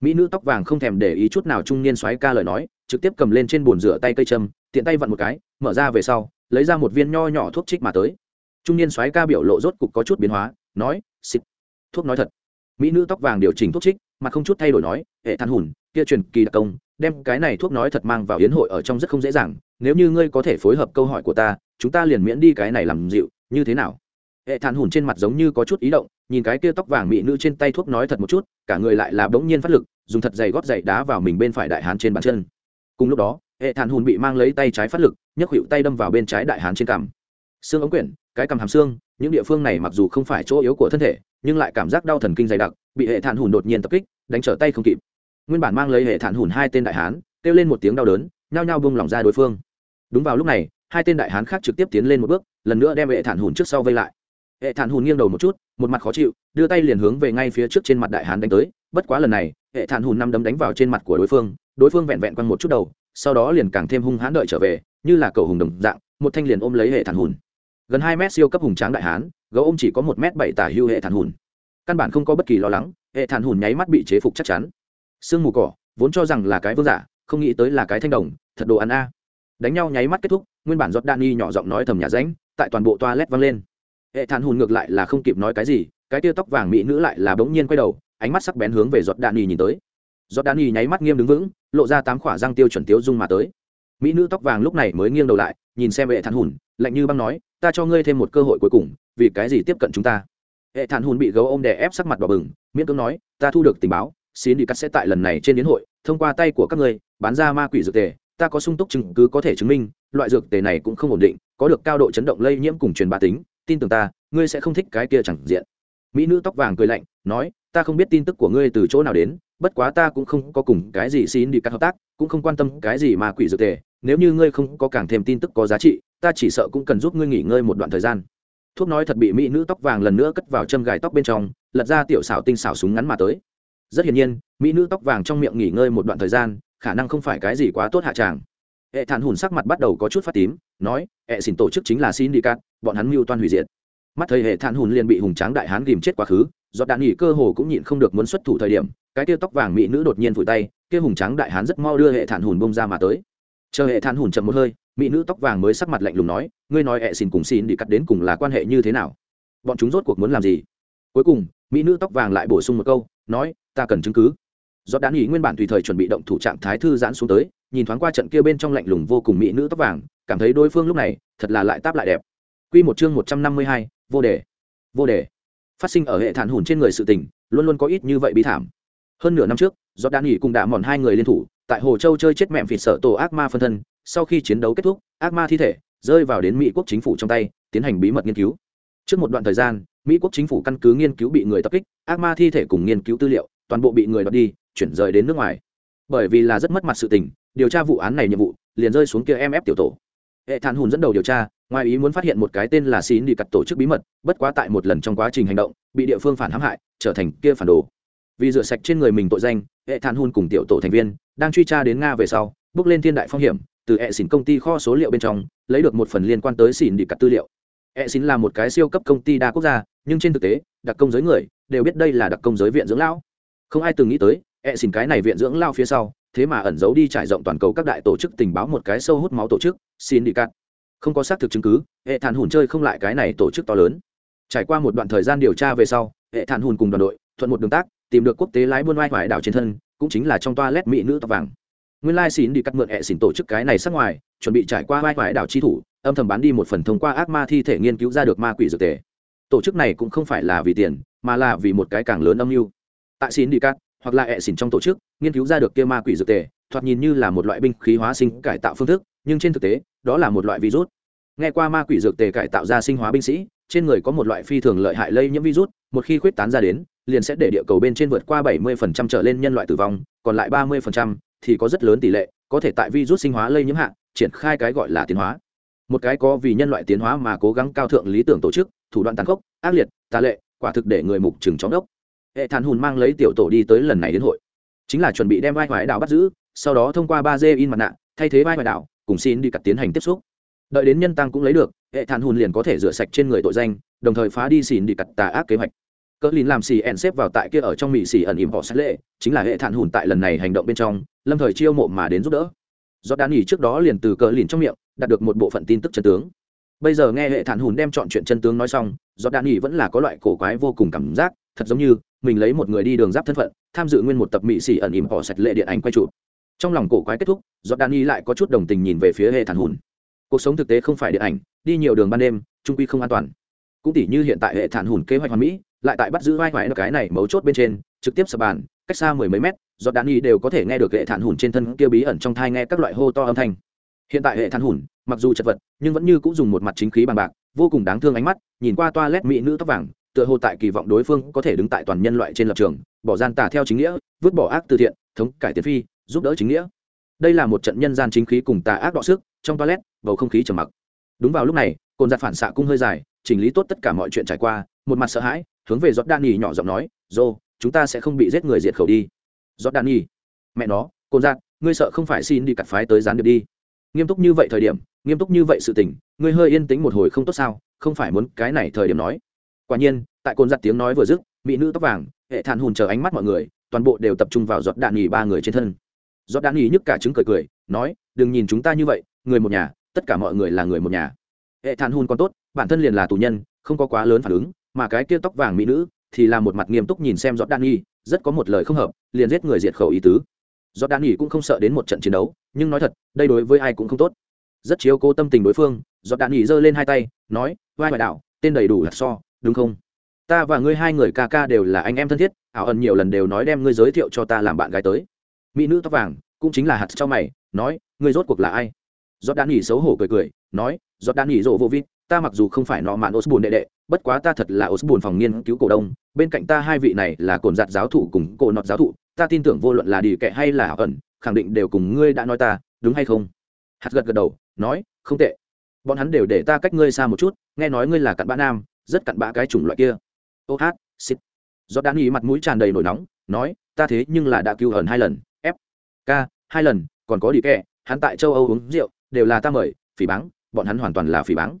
mỹ nữ tóc vàng không thèm để ý chút nào trung niên soái ca lời nói, trực tiếp cầm lên trên bồn rửa tay cây châm, tiện tay vặn một cái, mở ra về sau, lấy ra một viên nho nhỏ thuốc trích mà tới. Trung niên soái ca biểu lộ rốt cục có chút biến hóa, nói, xịt, thuốc nói thật. Mỹ nữ tóc vàng điều chỉnh thuốc trích mà không chút thay đổi nói, hệ than hùn, kia truyền kỳ đặc công, đem cái này thuốc nói thật mang vào hiến hội ở trong rất không dễ dàng, nếu như ngươi có thể phối hợp câu hỏi của ta, chúng ta liền miễn đi cái này làm dịu, như thế nào? Hệ thản hùn trên mặt giống như có chút ý động, nhìn cái kia tóc vàng mỹ nữ trên tay thuốc nói thật một chút, cả người lại là bỗng nhiên phát lực, dùng thật dày gót dày đá vào mình bên phải đại hán trên bàn chân. Cùng lúc đó, hệ thản hùn bị mang lấy tay trái phát lực, nhấc hiệu tay đâm vào bên trái đại hán trên cằm. Xương ống quyển, cái cằm hàm xương, những địa phương này mặc dù không phải chỗ yếu của thân thể, nhưng lại cảm giác đau thần kinh dày đặc, bị hệ thản hùn đột nhiên tập kích, đánh trở tay không kịp. Nguyên bản mang lấy hệ thản hùn hai tên đại hán, kêu lên một tiếng đau đớn, nhao nhao bung lỏng ra đối phương. Đúng vào lúc này, hai tên đại hán khác trực tiếp tiến lên một bước, lần nữa đem hệ thản hùn trước sau vây lại hệ thản hùn nghiêng đầu một chút, một mặt khó chịu, đưa tay liền hướng về ngay phía trước trên mặt đại hán đánh tới. Bất quá lần này, hệ thản hùn năm đấm đánh vào trên mặt của đối phương đối phương vẹn vẹn quăng một chút đầu, sau đó liền càng thêm hung hãn đợi trở về, như là cầu hùng đồng dạng, một thanh liền ôm lấy hệ thản hùn. Gần hai mét siêu cấp hùng tráng đại hán, gấu ôm chỉ có một m bảy tả hưu hệ thản hùn. Căn bản không có bất kỳ lo lắng, hệ thản hùn nháy mắt bị chế phục chắc chắn. Sương mù cỏ, vốn cho rằng là cái vương giả, không nghĩ tới là cái thanh đồng, thật đồ ăn a. Đánh nhau nháy mắt kết thúc, nguyên bản giọt đan y nhỏ giọng nói thầm nhà ránh tại toàn bộ toa lét vang lên hệ thản hùn ngược lại là không kịp nói cái gì, cái tia tóc vàng mỹ nữ lại là bỗng nhiên quay đầu, ánh mắt sắc bén hướng về giọt đạn nhì nhìn tới. Giọt đạn nhì nháy mắt nghiêm đứng vững, lộ ra tám khỏa răng tiêu chuẩn tiêu dung mà tới. Mỹ nữ tóc vàng lúc này mới nghiêng đầu lại, nhìn xem hệ thản hùn, lạnh như băng nói, ta cho ngươi thêm một cơ hội cuối cùng, vì cái gì tiếp cận chúng ta? Hệ thản hùn bị gấu ôm đè ép sắc mặt đỏ bừng, miễn cưỡng nói, ta thu được tình báo, xin đi cắt sẽ tại lần này trên đến hội, thông qua tay của các ngươi, bán ra ma quỷ dược tề, ta có sung túc chứng cứ có thể chứng minh, loại dược tề này cũng không ổn định, có được cao độ chấn động lây nhiễm cùng truyền bá tính tin tưởng ta, ngươi sẽ không thích cái kia chẳng diện. Mỹ nữ tóc vàng cười lạnh, nói, ta không biết tin tức của ngươi từ chỗ nào đến, bất quá ta cũng không có cùng cái gì xin đi cắt hợp tác, cũng không quan tâm cái gì mà quỷ dược tề. Nếu như ngươi không có càng thêm tin tức có giá trị, ta chỉ sợ cũng cần giúp ngươi nghỉ ngơi một đoạn thời gian. Thuốc nói thật bị mỹ nữ tóc vàng lần nữa cất vào châm gài tóc bên trong, lật ra tiểu xảo tinh xảo súng ngắn mà tới. Rất hiển nhiên, mỹ nữ tóc vàng trong miệng nghỉ ngơi một đoạn thời gian, khả năng không phải cái gì quá tốt hạ tràng hệ thản hùn sắc mặt bắt đầu có chút phát tím, nói, hệ xin tổ chức chính là xin đi cắt bọn hắn mưu toan hủy diệt. Mắt thấy hệ thản hùn liền bị hùng tráng đại hán ghìm chết quá khứ, do đạn nghỉ cơ hồ cũng nhịn không được muốn xuất thủ thời điểm, cái tia tóc vàng mỹ nữ đột nhiên vùi tay, kia hùng tráng đại hán rất mau đưa hệ thản hùn bông ra mà tới. Chờ hệ thản hùn chậm một hơi, mỹ nữ tóc vàng mới sắc mặt lạnh lùng nói, ngươi nói hệ xin cùng xin đi cắt đến cùng là quan hệ như thế nào? Bọn chúng rốt cuộc muốn làm gì? Cuối cùng, mỹ nữ tóc vàng lại bổ sung một câu, nói, ta cần chứng cứ do đán nghỉ nguyên bản tùy thời chuẩn bị động thủ trạng thái thư giãn xuống tới nhìn thoáng qua trận kia bên trong lạnh lùng vô cùng mỹ nữ tóc vàng cảm thấy đối phương lúc này thật là lại táp lại đẹp Quy một chương một trăm năm mươi hai, vô đề. Vô đề. Phát sinh ở hệ thản hồn trên người sự tình, luôn luôn có ít như vậy bí thảm. Hơn nửa năm trước, do đã nghỉ cùng đã mòn hai người liên thủ, tại Hồ Châu chơi chết mẹm vịt sợ tổ ác ma phân thân, sau khi chiến đấu kết thúc, ác ma thi thể rơi vào đến Mỹ quốc chính phủ trong tay, tiến hành bí mật nghiên cứu. Trước một đoạn thời gian, Mỹ quốc chính phủ căn cứ nghiên cứu bị người tập kích, ác ma thi thể cùng nghiên cứu tư liệu, toàn bộ bị người đoạt đi, chuyển rời đến nước ngoài. Bởi vì là rất mất mặt sự tình, điều tra vụ án này nhiệm vụ liền rơi xuống kia em ép tiểu tổ. Hệ thản hùn dẫn đầu điều tra ngoài ý muốn phát hiện một cái tên là xín đi cặt tổ chức bí mật bất quá tại một lần trong quá trình hành động bị địa phương phản hãm hại trở thành kia phản đồ. Vì rửa sạch trên người mình tội danh hệ thản hùn cùng tiểu tổ thành viên đang truy tra đến nga về sau bước lên thiên đại phong hiểm từ hệ xỉn công ty kho số liệu bên trong lấy được một phần liên quan tới xỉn đi cặt tư liệu. Hệ xỉn là một cái siêu cấp công ty đa quốc gia nhưng trên thực tế đặc công giới người đều biết đây là đặc công giới viện dưỡng lão không ai từng nghĩ tới e xin cái này viện dưỡng lao phía sau, thế mà ẩn giấu đi trải rộng toàn cầu các đại tổ chức tình báo một cái sâu hút máu tổ chức xin đi cắt không có xác thực chứng cứ hệ thản hùn chơi không lại cái này tổ chức to lớn. Trải qua một đoạn thời gian điều tra về sau hệ thản hùn cùng đoàn đội, thuận một đường tác, tìm được quốc tế lái buôn vai ngoại đảo trên thân, cũng chính là trong toa lét mỹ nữ tóc vàng. Nguyên lai xin đi cắt mượn hệ xin tổ chức cái này sát ngoài, chuẩn bị trải qua vai ngoại đảo chi thủ, âm thầm bán đi một phần thông qua ác ma thi thể nghiên cứu ra được ma quỷ dược tề. Tổ chức này cũng không phải là vì tiền, mà là vì một cái càng lớn âm mưu tại xin đi cắt hoặc là hệ xỉn trong tổ chức nghiên cứu ra được kia ma quỷ dược tề thoạt nhìn như là một loại binh khí hóa sinh cải tạo phương thức nhưng trên thực tế đó là một loại virus. Nghe qua ma quỷ dược tề cải tạo ra sinh hóa binh sĩ trên người có một loại phi thường lợi hại lây nhiễm virus một khi khuyết tán ra đến liền sẽ để địa cầu bên trên vượt qua 70% trở lên nhân loại tử vong còn lại 30% thì có rất lớn tỷ lệ có thể tại virus sinh hóa lây nhiễm hạn, triển khai cái gọi là tiến hóa. Một cái có vì nhân loại tiến hóa mà cố gắng cao thượng lý tưởng tổ chức thủ đoạn tàn khốc ác liệt tà lệ quả thực để người mục trừng chóng đốc hệ thản hùn mang lấy tiểu tổ đi tới lần này đến hội. Chính là chuẩn bị đem vai ngoại đạo bắt giữ, sau đó thông qua ba d in mặt nạ, thay thế vai ngoại đạo, cùng xin đi cặt tiến hành tiếp xúc. Đợi đến nhân tăng cũng lấy được, hệ thản hùn liền có thể rửa sạch trên người tội danh, đồng thời phá đi xin đi cặt tà ác kế hoạch. Cỡ lìn làm xì ẩn xếp vào tại kia ở trong mỹ xì ẩn ỉm họ sát lệ, chính là hệ thản hùn tại lần này hành động bên trong, lâm thời chiêu mộ mà đến giúp đỡ. Do đan ỉ trước đó liền từ cỡ lìn trong miệng, đạt được một bộ phận tin tức chân tướng. Bây giờ nghe hệ thản hùn đem chọn chuyện chân tướng nói xong do đan ỉ vẫn là có loại cổ quái vô cùng cảm giác thật giống như mình lấy một người đi đường giáp thân phận, tham dự nguyên một tập mỹ xỉ ẩn ỉm bỏ sạch lệ điện ảnh quay chụp. Trong lòng cổ quái kết thúc do đan y lại có chút đồng tình nhìn về phía hệ thản hùn. Cuộc sống thực tế không phải điện ảnh, đi nhiều đường ban đêm, trung quy không an toàn. Cũng tỉ như hiện tại hệ thản hùn kế hoạch hoàn mỹ, lại tại bắt giữ vai hoài cái này mấu chốt bên trên, trực tiếp sập bàn, cách xa mười mấy mét do đan y đều có thể nghe được hệ thản hùn trên thân kia bí ẩn trong thai nghe các loại hô to âm thanh. Hiện tại hệ thản hùn, mặc dù chật vật, nhưng vẫn như cũng dùng một mặt chính khí bằng bạc, vô cùng đáng thương ánh mắt, nhìn qua toa lét mỹ nữ tóc vàng tựa hồ tại kỳ vọng đối phương có thể đứng tại toàn nhân loại trên lập trường, bỏ gian tà theo chính nghĩa, vứt bỏ ác từ thiện, thống cải tiến phi, giúp đỡ chính nghĩa. Đây là một trận nhân gian chính khí cùng tà ác đọ sức, trong toilet, bầu không khí trầm mặc. Đúng vào lúc này, cồn giặt phản xạ cung hơi dài, chỉnh lý tốt tất cả mọi chuyện trải qua, một mặt sợ hãi, hướng về giọt đan nhì nhỏ giọng nói, dô, chúng ta sẽ không bị giết người diệt khẩu đi. Giọt đan nhì mẹ nó, cồn giặt, ngươi sợ không phải xin đi cặt phái tới gián điệp đi. Nghiêm túc như vậy thời điểm, nghiêm túc như vậy sự tình, ngươi hơi yên tĩnh một hồi không tốt sao? Không phải muốn cái này thời điểm nói quả nhiên, tại cồn giặt tiếng nói vừa dứt, mỹ nữ tóc vàng, hệ thản hùn chờ ánh mắt mọi người, toàn bộ đều tập trung vào giọt đạn nghỉ ba người trên thân. Giọt đạn nghỉ nhức cả chứng cười cười, nói, đừng nhìn chúng ta như vậy, người một nhà, tất cả mọi người là người một nhà. Hệ thản hùn còn tốt, bản thân liền là tù nhân, không có quá lớn phản ứng, mà cái kia tóc vàng mỹ nữ thì là một mặt nghiêm túc nhìn xem giọt đan nhi rất có một lời không hợp, liền giết người diệt khẩu ý tứ. Giọt đan nhi cũng không sợ đến một trận chiến đấu, nhưng nói thật, đây đối với ai cũng không tốt. Rất chiếu cố tâm tình đối phương, giọt đan nhi giơ lên hai tay, nói, vai ngoại đạo, tên đầy đủ là so đúng không? Ta và ngươi hai người ca ca đều là anh em thân thiết, ảo ẩn nhiều lần đều nói đem ngươi giới thiệu cho ta làm bạn gái tới. Mỹ nữ tóc vàng, cũng chính là hạt cho mày, nói, ngươi rốt cuộc là ai? Giọt đan nhỉ xấu hổ cười cười, nói, giọt đan nhỉ rộ vô vít ta mặc dù không phải nọ mạn osborne đệ đệ, bất quá ta thật là osborne phòng nghiên cứu cổ đông, bên cạnh ta hai vị này là cồn giặt giáo thụ cùng cổ nọt giáo thụ, ta tin tưởng vô luận là đi kệ hay là ẩn, khẳng định đều cùng ngươi đã nói ta, đúng hay không? Hạt gật gật đầu, nói, không tệ. Bọn hắn đều để ta cách ngươi xa một chút, nghe nói ngươi là cặn bã nam rất cặn bã cái chủng loại kia. Ô hát xít do đan ý mặt mũi tràn đầy nổi nóng, nói, ta thế nhưng là đã cứu hờn hai lần f k hai lần, còn có đi kệ hắn tại châu âu uống rượu, đều là ta mời, phỉ báng, bọn hắn hoàn toàn là phỉ báng.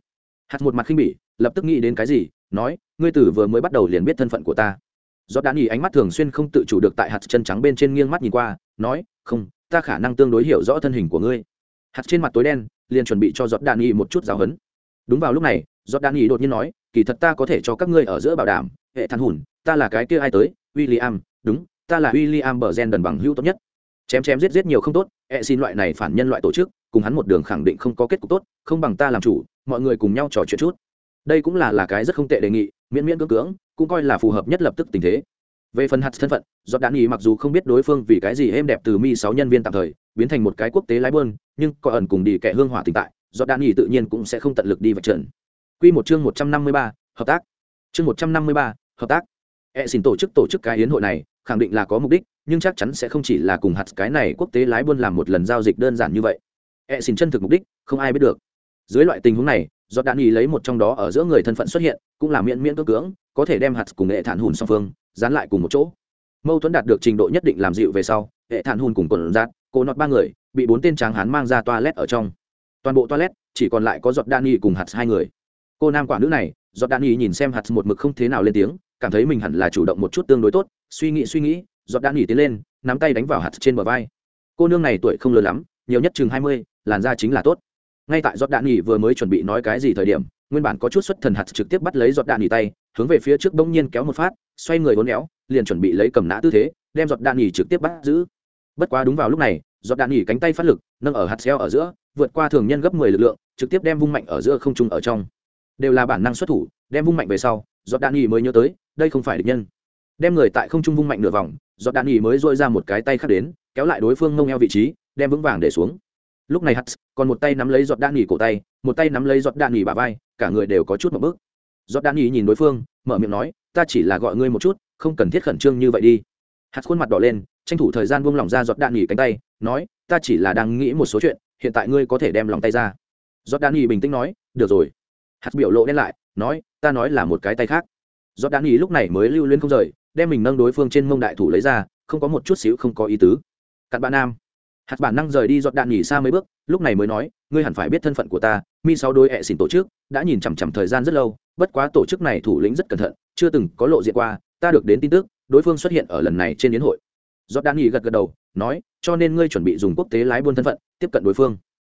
Hạt một mặt khinh bỉ, lập tức nghĩ đến cái gì, nói, ngươi tử vừa mới bắt đầu liền biết thân phận của ta. Do đan ý ánh mắt thường xuyên không tự chủ được tại hạt chân trắng bên trên nghiêng mắt nhìn qua, nói, không, ta khả năng tương đối hiểu rõ thân hình của ngươi. Hạt trên mặt tối đen, liền chuẩn bị cho giọt đan ý một chút giáo hấn đúng vào lúc này, giọt đan ý đột nhiên nói kỳ thật ta có thể cho các ngươi ở giữa bảo đảm hệ than hùn ta là cái kia ai tới? William, đúng ta là William bờ gen đần bằng hữu tốt nhất. Chém chém giết giết nhiều không tốt e xin loại này phản nhân loại tổ chức cùng hắn một đường khẳng định không có kết cục tốt không bằng ta làm chủ mọi người cùng nhau trò chuyện chút. Đây cũng là là cái rất không tệ đề nghị miễn miễn cưỡng cưỡng cũng coi là phù hợp nhất lập tức tình thế. Về phần hạt thân phận do đạn ý mặc dù không biết đối phương vì cái gì êm đẹp từ mi sáu nhân viên tạm thời biến thành một cái quốc tế lái bơn nhưng có ẩn cùng đi kẻ hương hỏa tình tại do đạn ý tự nhiên cũng sẽ không tận lực đi vật trần. Quy một chương một trăm năm mươi ba hợp tác. Chương một trăm năm mươi ba hợp tác. E xin tổ chức tổ chức cái yến hội này khẳng định là có mục đích nhưng chắc chắn sẽ không chỉ là cùng hạt cái này quốc tế lái buôn làm một lần giao dịch đơn giản như vậy. E xin chân thực mục đích không ai biết được. Dưới loại tình huống này Giọt đạn ý lấy một trong đó ở giữa người thân phận xuất hiện cũng là miễn miễn cưỡng cưỡng có thể đem hạt cùng hệ thản hùn song phương dán lại cùng một chỗ. Mâu thuẫn đạt được trình độ nhất định làm dịu về sau hệ thản hùn cùng quần giác, cô nọt ba người bị bốn tên tráng hán mang ra toilet ở trong. Toàn bộ toilet chỉ còn lại có giọt đạn y cùng hạt hai người cô nam quả nữ này giọt đạn y nhìn xem hạt một mực không thế nào lên tiếng, cảm thấy mình hẳn là chủ động một chút tương đối tốt, suy nghĩ suy nghĩ giọt đạn y tiến lên, nắm tay đánh vào hạt trên bờ vai. Cô nương này tuổi không lớn lắm, nhiều nhất chừng hai mươi, làn da chính là tốt. Ngay tại giọt đạn nghỉ vừa mới chuẩn bị nói cái gì thời điểm, nguyên bản có chút xuất thần hạt trực tiếp bắt lấy giọt đạn nghỉ tay, hướng về phía trước bỗng nhiên kéo một phát, xoay người vốn éo, liền chuẩn bị lấy cầm nã tư thế, đem giọt đạn nghỉ trực tiếp bắt giữ. Bất quá đúng vào lúc này giọt đạn nghỉ cánh tay phát lực, nâng ở hạt xeo ở giữa, vượt qua thường nhân gấp mười lực lượng, trực tiếp đem vung mạnh ở giữa không trung ở trong đều là bản năng xuất thủ, đem vung mạnh về sau, giọt đạn nghỉ mới nhớ tới, đây không phải địch nhân. Đem người tại không trung vung mạnh nửa vòng, giọt đạn nghỉ mới dội ra một cái tay khác đến, kéo lại đối phương mông eo vị trí, đem vững vàng để xuống. Lúc này hắt còn một tay nắm lấy giọt đạn nghỉ cổ tay, một tay nắm lấy giọt đạn nghỉ bà vai, cả người đều có chút một bước. Giọt đạn nghỉ nhìn đối phương, mở miệng nói, ta chỉ là gọi ngươi một chút, không cần thiết khẩn trương như vậy đi. Hắt khuôn mặt đỏ lên, tranh thủ thời gian buông lỏng ra giọt đạn nghỉ cánh tay, nói, ta chỉ là đang nghĩ một số chuyện, hiện tại ngươi có thể đem lòng tay ra. Giọt đạn nghỉ bình tĩnh nói, được rồi hạt biểu lộ đen lại, nói, ta nói là một cái tay khác. Giọt đạn ý lúc này mới lưu lên không rời, đem mình nâng đối phương trên mông đại thủ lấy ra, không có một chút xíu không có ý tứ. Cặn bạn nam. Hạt bản năng rời đi giọt đạn nghỉ xa mấy bước, lúc này mới nói, ngươi hẳn phải biết thân phận của ta, mi sáu đôi ẹ xỉn tổ chức, đã nhìn chằm chằm thời gian rất lâu, bất quá tổ chức này thủ lĩnh rất cẩn thận, chưa từng có lộ diện qua, ta được đến tin tức, đối phương xuất hiện ở lần này trên yến hội. Giọt đạn nghỉ gật gật đầu, nói, cho nên ngươi chuẩn bị dùng quốc tế lái buôn thân phận, tiếp cận đối phương.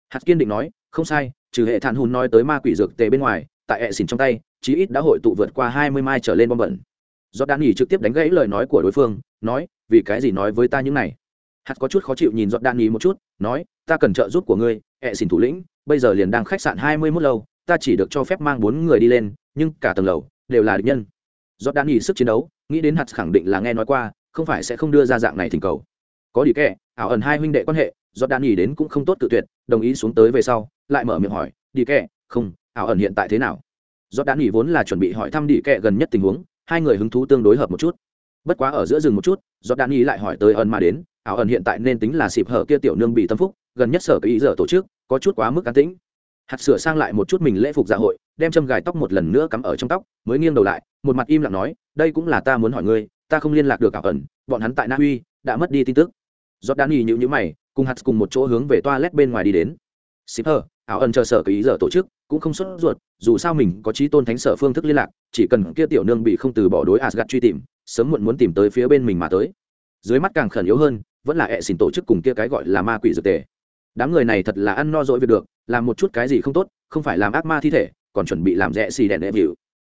Hạt kiên định nói, không sai trừ hệ thản hùn nói tới ma quỷ dược tề bên ngoài tại hệ xỉn trong tay chí ít đã hội tụ vượt qua hai mươi mai trở lên bom bẩn. Do đan nghỉ trực tiếp đánh gãy lời nói của đối phương nói vì cái gì nói với ta những này? Hạt có chút khó chịu nhìn giọt đan nghỉ một chút nói ta cần trợ giúp của ngươi hệ xỉn thủ lĩnh bây giờ liền đang khách sạn hai mươi mốt lâu ta chỉ được cho phép mang bốn người đi lên nhưng cả tầng lầu đều là địch nhân. Do đan nghỉ sức chiến đấu nghĩ đến hạt khẳng định là nghe nói qua không phải sẽ không đưa ra dạng này thỉnh cầu. Có đi kệ, ảo ẩn hai huynh đệ quan hệ do đan nghỉ đến cũng không tốt tự tuyệt, đồng ý xuống tới về sau, lại mở miệng hỏi, đi kẹ, không, ảo ẩn hiện tại thế nào? Do đan nghỉ vốn là chuẩn bị hỏi thăm đi kẹ gần nhất tình huống, hai người hứng thú tương đối hợp một chút. Bất quá ở giữa rừng một chút do đan nghỉ lại hỏi tới ẩn mà đến, ảo ẩn hiện tại nên tính là xịp hở kia tiểu nương bị tâm phúc, gần nhất sở cái ý giờ tổ chức, có chút quá mức cá tĩnh. Hạt sửa sang lại một chút mình lễ phục dạ hội, đem châm gài tóc một lần nữa cắm ở trong tóc, mới nghiêng đầu lại, một mặt im lặng nói, đây cũng là ta muốn hỏi ngươi, ta không liên lạc được ảo ẩn, bọn hắn tại na uy đã mất đi tin tức. Giọt đan y nhữ nhữ mày cùng hạt cùng một chỗ hướng về toilet bên ngoài đi đến. Shipper, ảo ẩn chờ sở cái ý giờ tổ chức, cũng không xuất ruột, dù sao mình có trí tôn thánh sở phương thức liên lạc, chỉ cần kia tiểu nương bị không từ bỏ đối asgad truy tìm, sớm muộn muốn tìm tới phía bên mình mà tới. Dưới mắt càng khẩn yếu hơn, vẫn là hệ xin tổ chức cùng kia cái gọi là ma quỷ dược tề. Đám người này thật là ăn no dỗi việc được, làm một chút cái gì không tốt, không phải làm ác ma thi thể, còn chuẩn bị làm rẻ xì đèn đệ vịu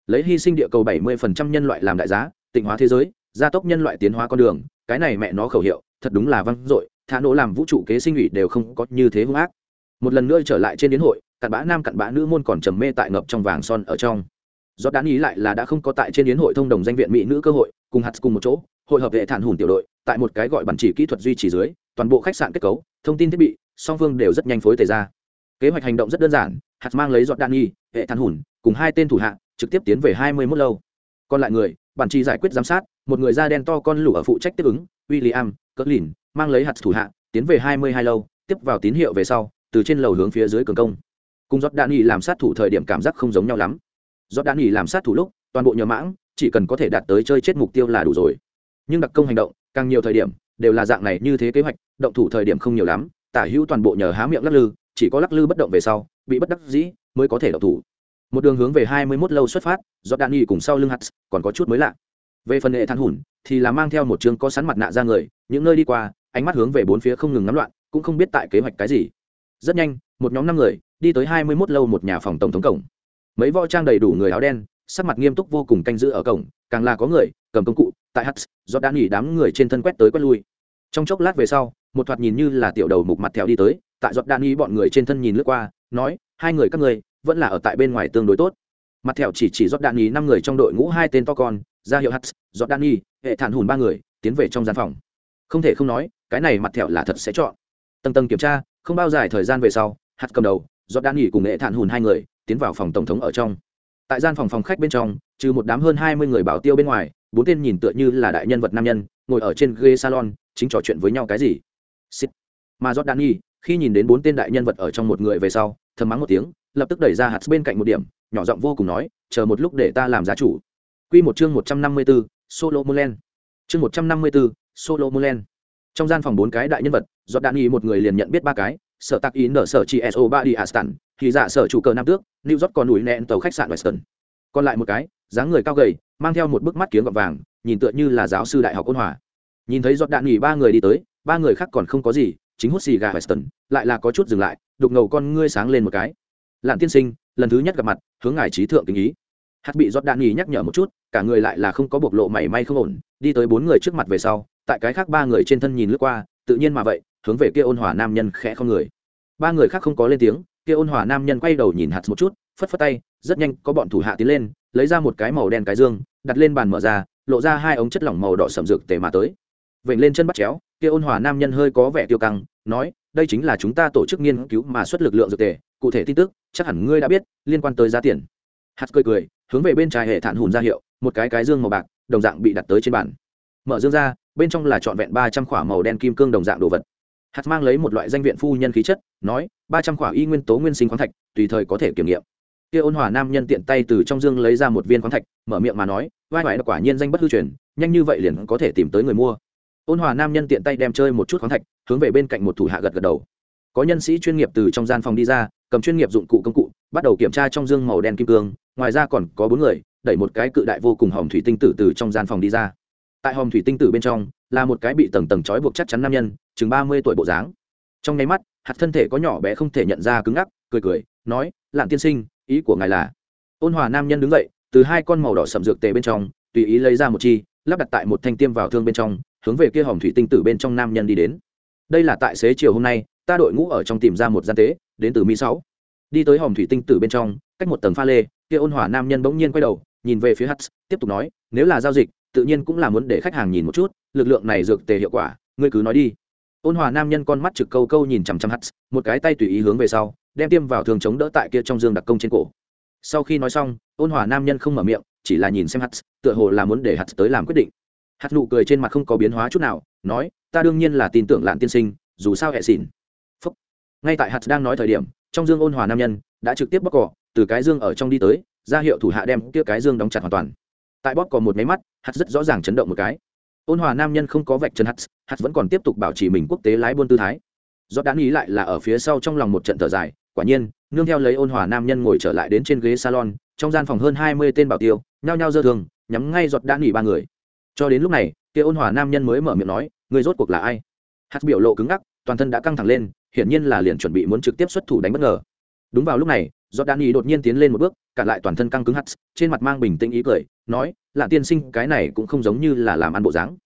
lấy hy sinh địa cầu bảy mươi phần trăm nhân loại làm đại giá, tịnh hóa thế giới, gia tốc nhân loại tiến hóa con đường, cái này mẹ nó khẩu hiệu, thật đúng là văng dội thả nổ làm vũ trụ kế sinh ủy đều không có như thế hung ác. Một lần nữa trở lại trên đến hội cặn bã nam cặn bã nữ môn còn trầm mê tại ngập trong vàng son ở trong. Do đáng ý lại là đã không có tại trên đến hội thông đồng danh viện mỹ nữ cơ hội cùng hạt cùng một chỗ hội hợp hệ thản hùn tiểu đội tại một cái gọi bản chỉ kỹ thuật duy trì dưới toàn bộ khách sạn kết cấu thông tin thiết bị song phương đều rất nhanh phối tề ra. Kế hoạch hành động rất đơn giản hạt mang lấy giọt đan nghi hệ thản hùn cùng hai tên thủ hạ trực tiếp tiến về hai mươi mốt lâu. Còn lại người bản chỉ giải quyết giám sát một người da đen to con lũ ở phụ trách tiếp ứng William, cỡ lìn mang lấy hạt thủ hạ, tiến về hai mươi hai lâu, tiếp vào tín hiệu về sau, từ trên lầu hướng phía dưới cường công. Cùng giót đạn nghỉ làm sát thủ thời điểm cảm giác không giống nhau lắm. Giót đạn nghỉ làm sát thủ lúc, toàn bộ nhờ mãng, chỉ cần có thể đạt tới chơi chết mục tiêu là đủ rồi. Nhưng đặc công hành động, càng nhiều thời điểm, đều là dạng này như thế kế hoạch, động thủ thời điểm không nhiều lắm, tả hữu toàn bộ nhờ há miệng lắc lư, chỉ có lắc lư bất động về sau, bị bất đắc dĩ, mới có thể động thủ. Một đường hướng về hai mươi 21 lâu xuất phát do đạn nghỉ cùng sau lưng hạt còn có chút mới lạ. Về phần hệ than hùn, thì là mang theo một chương có sắn mặt nạ ra người, những nơi đi qua ánh mắt hướng về bốn phía không ngừng ngắm loạn, cũng không biết tại kế hoạch cái gì. Rất nhanh, một nhóm năm người, đi tới hai mươi mốt lâu một nhà phòng tổng thống cổng. Mấy võ trang đầy đủ người áo đen, sắc mặt nghiêm túc vô cùng canh giữ ở cổng, càng là có người, cầm công cụ, tại hắt do đã nghỉ đám người trên thân quét tới quét lui. Trong chốc lát về sau, một thoạt nhìn như là tiểu đầu mục mặt thẹo đi tới, tại giọt đạn y bọn người trên thân nhìn lướt qua, nói, hai người các người, vẫn là ở tại bên ngoài tương đối tốt. Mặt thẹo chỉ chỉ giọt đạn y năm người trong đội ngũ hai tên to con, ra hiệu hắt giọt đạn y hệ thản hùn ba người, tiến về trong gian phòng không thể không nói cái này mặt thẹo là thật sẽ chọn tầng tầng kiểm tra không bao dài thời gian về sau hạt cầm đầu do đan nghỉ cùng nghệ thản hùn hai người tiến vào phòng tổng thống ở trong tại gian phòng phòng khách bên trong trừ một đám hơn hai mươi người bảo tiêu bên ngoài bốn tên nhìn tựa như là đại nhân vật nam nhân ngồi ở trên ghế salon chính trò chuyện với nhau cái gì Xịt. mà do đan nghỉ khi nhìn đến bốn tên đại nhân vật ở trong một người về sau thầm mắng một tiếng lập tức đẩy ra hạt bên cạnh một điểm nhỏ giọng vô cùng nói chờ một lúc để ta làm giá chủ Quy một chương một trăm năm mươi 154, Solo Mulen. Chương một trăm năm mươi 154, Solo Mulen trong gian phòng bốn cái đại nhân vật do đạn y một người liền nhận biết ba cái sở tạc ý nở sở chị so ba đi Astan, thì giả dạ sở chủ cờ nam tước new york còn núi nẹn tàu khách sạn western. Còn lại một cái dáng người cao gầy mang theo một bức mắt kiếm gọt vàng nhìn tựa như là giáo sư đại học ôn hòa. Nhìn thấy giọt đạn nghỉ ba người đi tới ba người khác còn không có gì chính hút xì gà western lại là có chút dừng lại đục ngầu con ngươi sáng lên một cái. Lạn tiên sinh lần thứ nhất gặp mặt hướng ngài trí thượng tình ý. Hạt bị giọt đạn nghỉ nhắc nhở một chút cả người lại là không có bộc lộ mảy may không ổn đi tới bốn người trước mặt về sau tại cái khác ba người trên thân nhìn lướt qua, tự nhiên mà vậy, hướng về kia ôn hòa nam nhân khẽ không người. Ba người khác không có lên tiếng, kia ôn hòa nam nhân quay đầu nhìn hạt một chút, phất phất tay, rất nhanh có bọn thủ hạ tiến lên, lấy ra một cái màu đen cái dương, đặt lên bàn mở ra, lộ ra hai ống chất lỏng màu đỏ sậm rực tề mà tới. Vểnh lên chân bắt chéo, kia ôn hòa nam nhân hơi có vẻ tiêu căng, nói, đây chính là chúng ta tổ chức nghiên cứu mà xuất lực lượng dược tề, cụ thể tin tức, chắc hẳn ngươi đã biết, liên quan tới giá tiền. Hạt cười cười, hướng về bên trái hệ thản hùn ra hiệu, một cái cái dương màu bạc, đồng dạng bị đặt tới trên bàn. Mở dương ra bên trong là trọn vẹn ba trăm khỏa màu đen kim cương đồng dạng đồ vật. Hạt mang lấy một loại danh viện phu nhân khí chất, nói, ba trăm khỏa y nguyên tố nguyên sinh khoáng thạch, tùy thời có thể kiểm nghiệm. Kia ôn hòa nam nhân tiện tay từ trong dương lấy ra một viên khoáng thạch, mở miệng mà nói, vai phải quả nhiên danh bất hư truyền, nhanh như vậy liền có thể tìm tới người mua. Ôn hòa nam nhân tiện tay đem chơi một chút khoáng thạch, hướng về bên cạnh một thủ hạ gật gật đầu. Có nhân sĩ chuyên nghiệp từ trong gian phòng đi ra, cầm chuyên nghiệp dụng cụ công cụ, bắt đầu kiểm tra trong dương màu đen kim cương, ngoài ra còn có bốn người, đẩy một cái cự đại vô cùng hồng thủy tinh tử từ trong gian phòng đi ra tại hòm thủy tinh tử bên trong, là một cái bị tầng tầng trói buộc chắc chắn nam nhân, chừng ba mươi tuổi bộ dáng. Trong nháy mắt, hạt thân thể có nhỏ bé không thể nhận ra cứng ngắc, cười cười, nói, lạn tiên sinh, ý của ngài là? Ôn hòa nam nhân đứng dậy, từ hai con màu đỏ sậm dược tề bên trong, tùy ý lấy ra một chi, lắp đặt tại một thanh tiêm vào thương bên trong, hướng về kia hòm thủy tinh tử bên trong nam nhân đi đến. Đây là tại xế chiều hôm nay, ta đội ngũ ở trong tìm ra một gian tế, đến từ mỹ sáu. Đi tới hòm thủy tinh tử bên trong, cách một tầng pha lê, kia ôn hòa nam nhân bỗng nhiên quay đầu, nhìn về phía hắt tiếp tục nói, nếu là giao dịch tự nhiên cũng là muốn để khách hàng nhìn một chút, lực lượng này dược tề hiệu quả, ngươi cứ nói đi. Ôn hòa nam nhân con mắt trực câu câu nhìn chằm chằm hắt một cái tay tùy ý hướng về sau, đem tiêm vào thường chống đỡ tại kia trong dương đặc công trên cổ. Sau khi nói xong, ôn hòa nam nhân không mở miệng, chỉ là nhìn xem hắt tựa hồ là muốn để hắt tới làm quyết định. Hắt nụ cười trên mặt không có biến hóa chút nào, nói, ta đương nhiên là tin tưởng lạn tiên sinh, dù sao hệ xỉn. Phúc. ngay tại hắt đang nói thời điểm, trong dương ôn hòa nam nhân đã trực tiếp bóc cỏ, từ cái dương ở trong đi tới, ra hiệu thủ hạ đem kia cái dương đóng chặt hoàn toàn tại bóp có một máy mắt hắt rất rõ ràng chấn động một cái. Ôn hòa nam nhân không có vạch chân hắt hắt vẫn còn tiếp tục bảo trì mình quốc tế lái buôn tư thái. Do đáng ý lại là ở phía sau trong lòng một trận thở dài, quả nhiên, nương theo lấy ôn hòa nam nhân ngồi trở lại đến trên ghế salon, trong gian phòng hơn hai mươi tên bảo tiêu, nhao nhao dơ thường, nhắm ngay giọt đã nghỉ ba người. Cho đến lúc này, kia ôn hòa nam nhân mới mở miệng nói người rốt cuộc là ai? Hạt biểu lộ cứng ngắc, toàn thân đã căng thẳng lên, hiển nhiên là liền chuẩn bị muốn trực tiếp xuất thủ đánh bất ngờ. Đúng vào lúc này giọt đan ý đột nhiên tiến lên một bước, cản lại toàn thân căng cứng hắt trên mặt mang bình tĩnh ý cười, nói là tiên sinh, cái này cũng không giống như là làm ăn bộ dáng.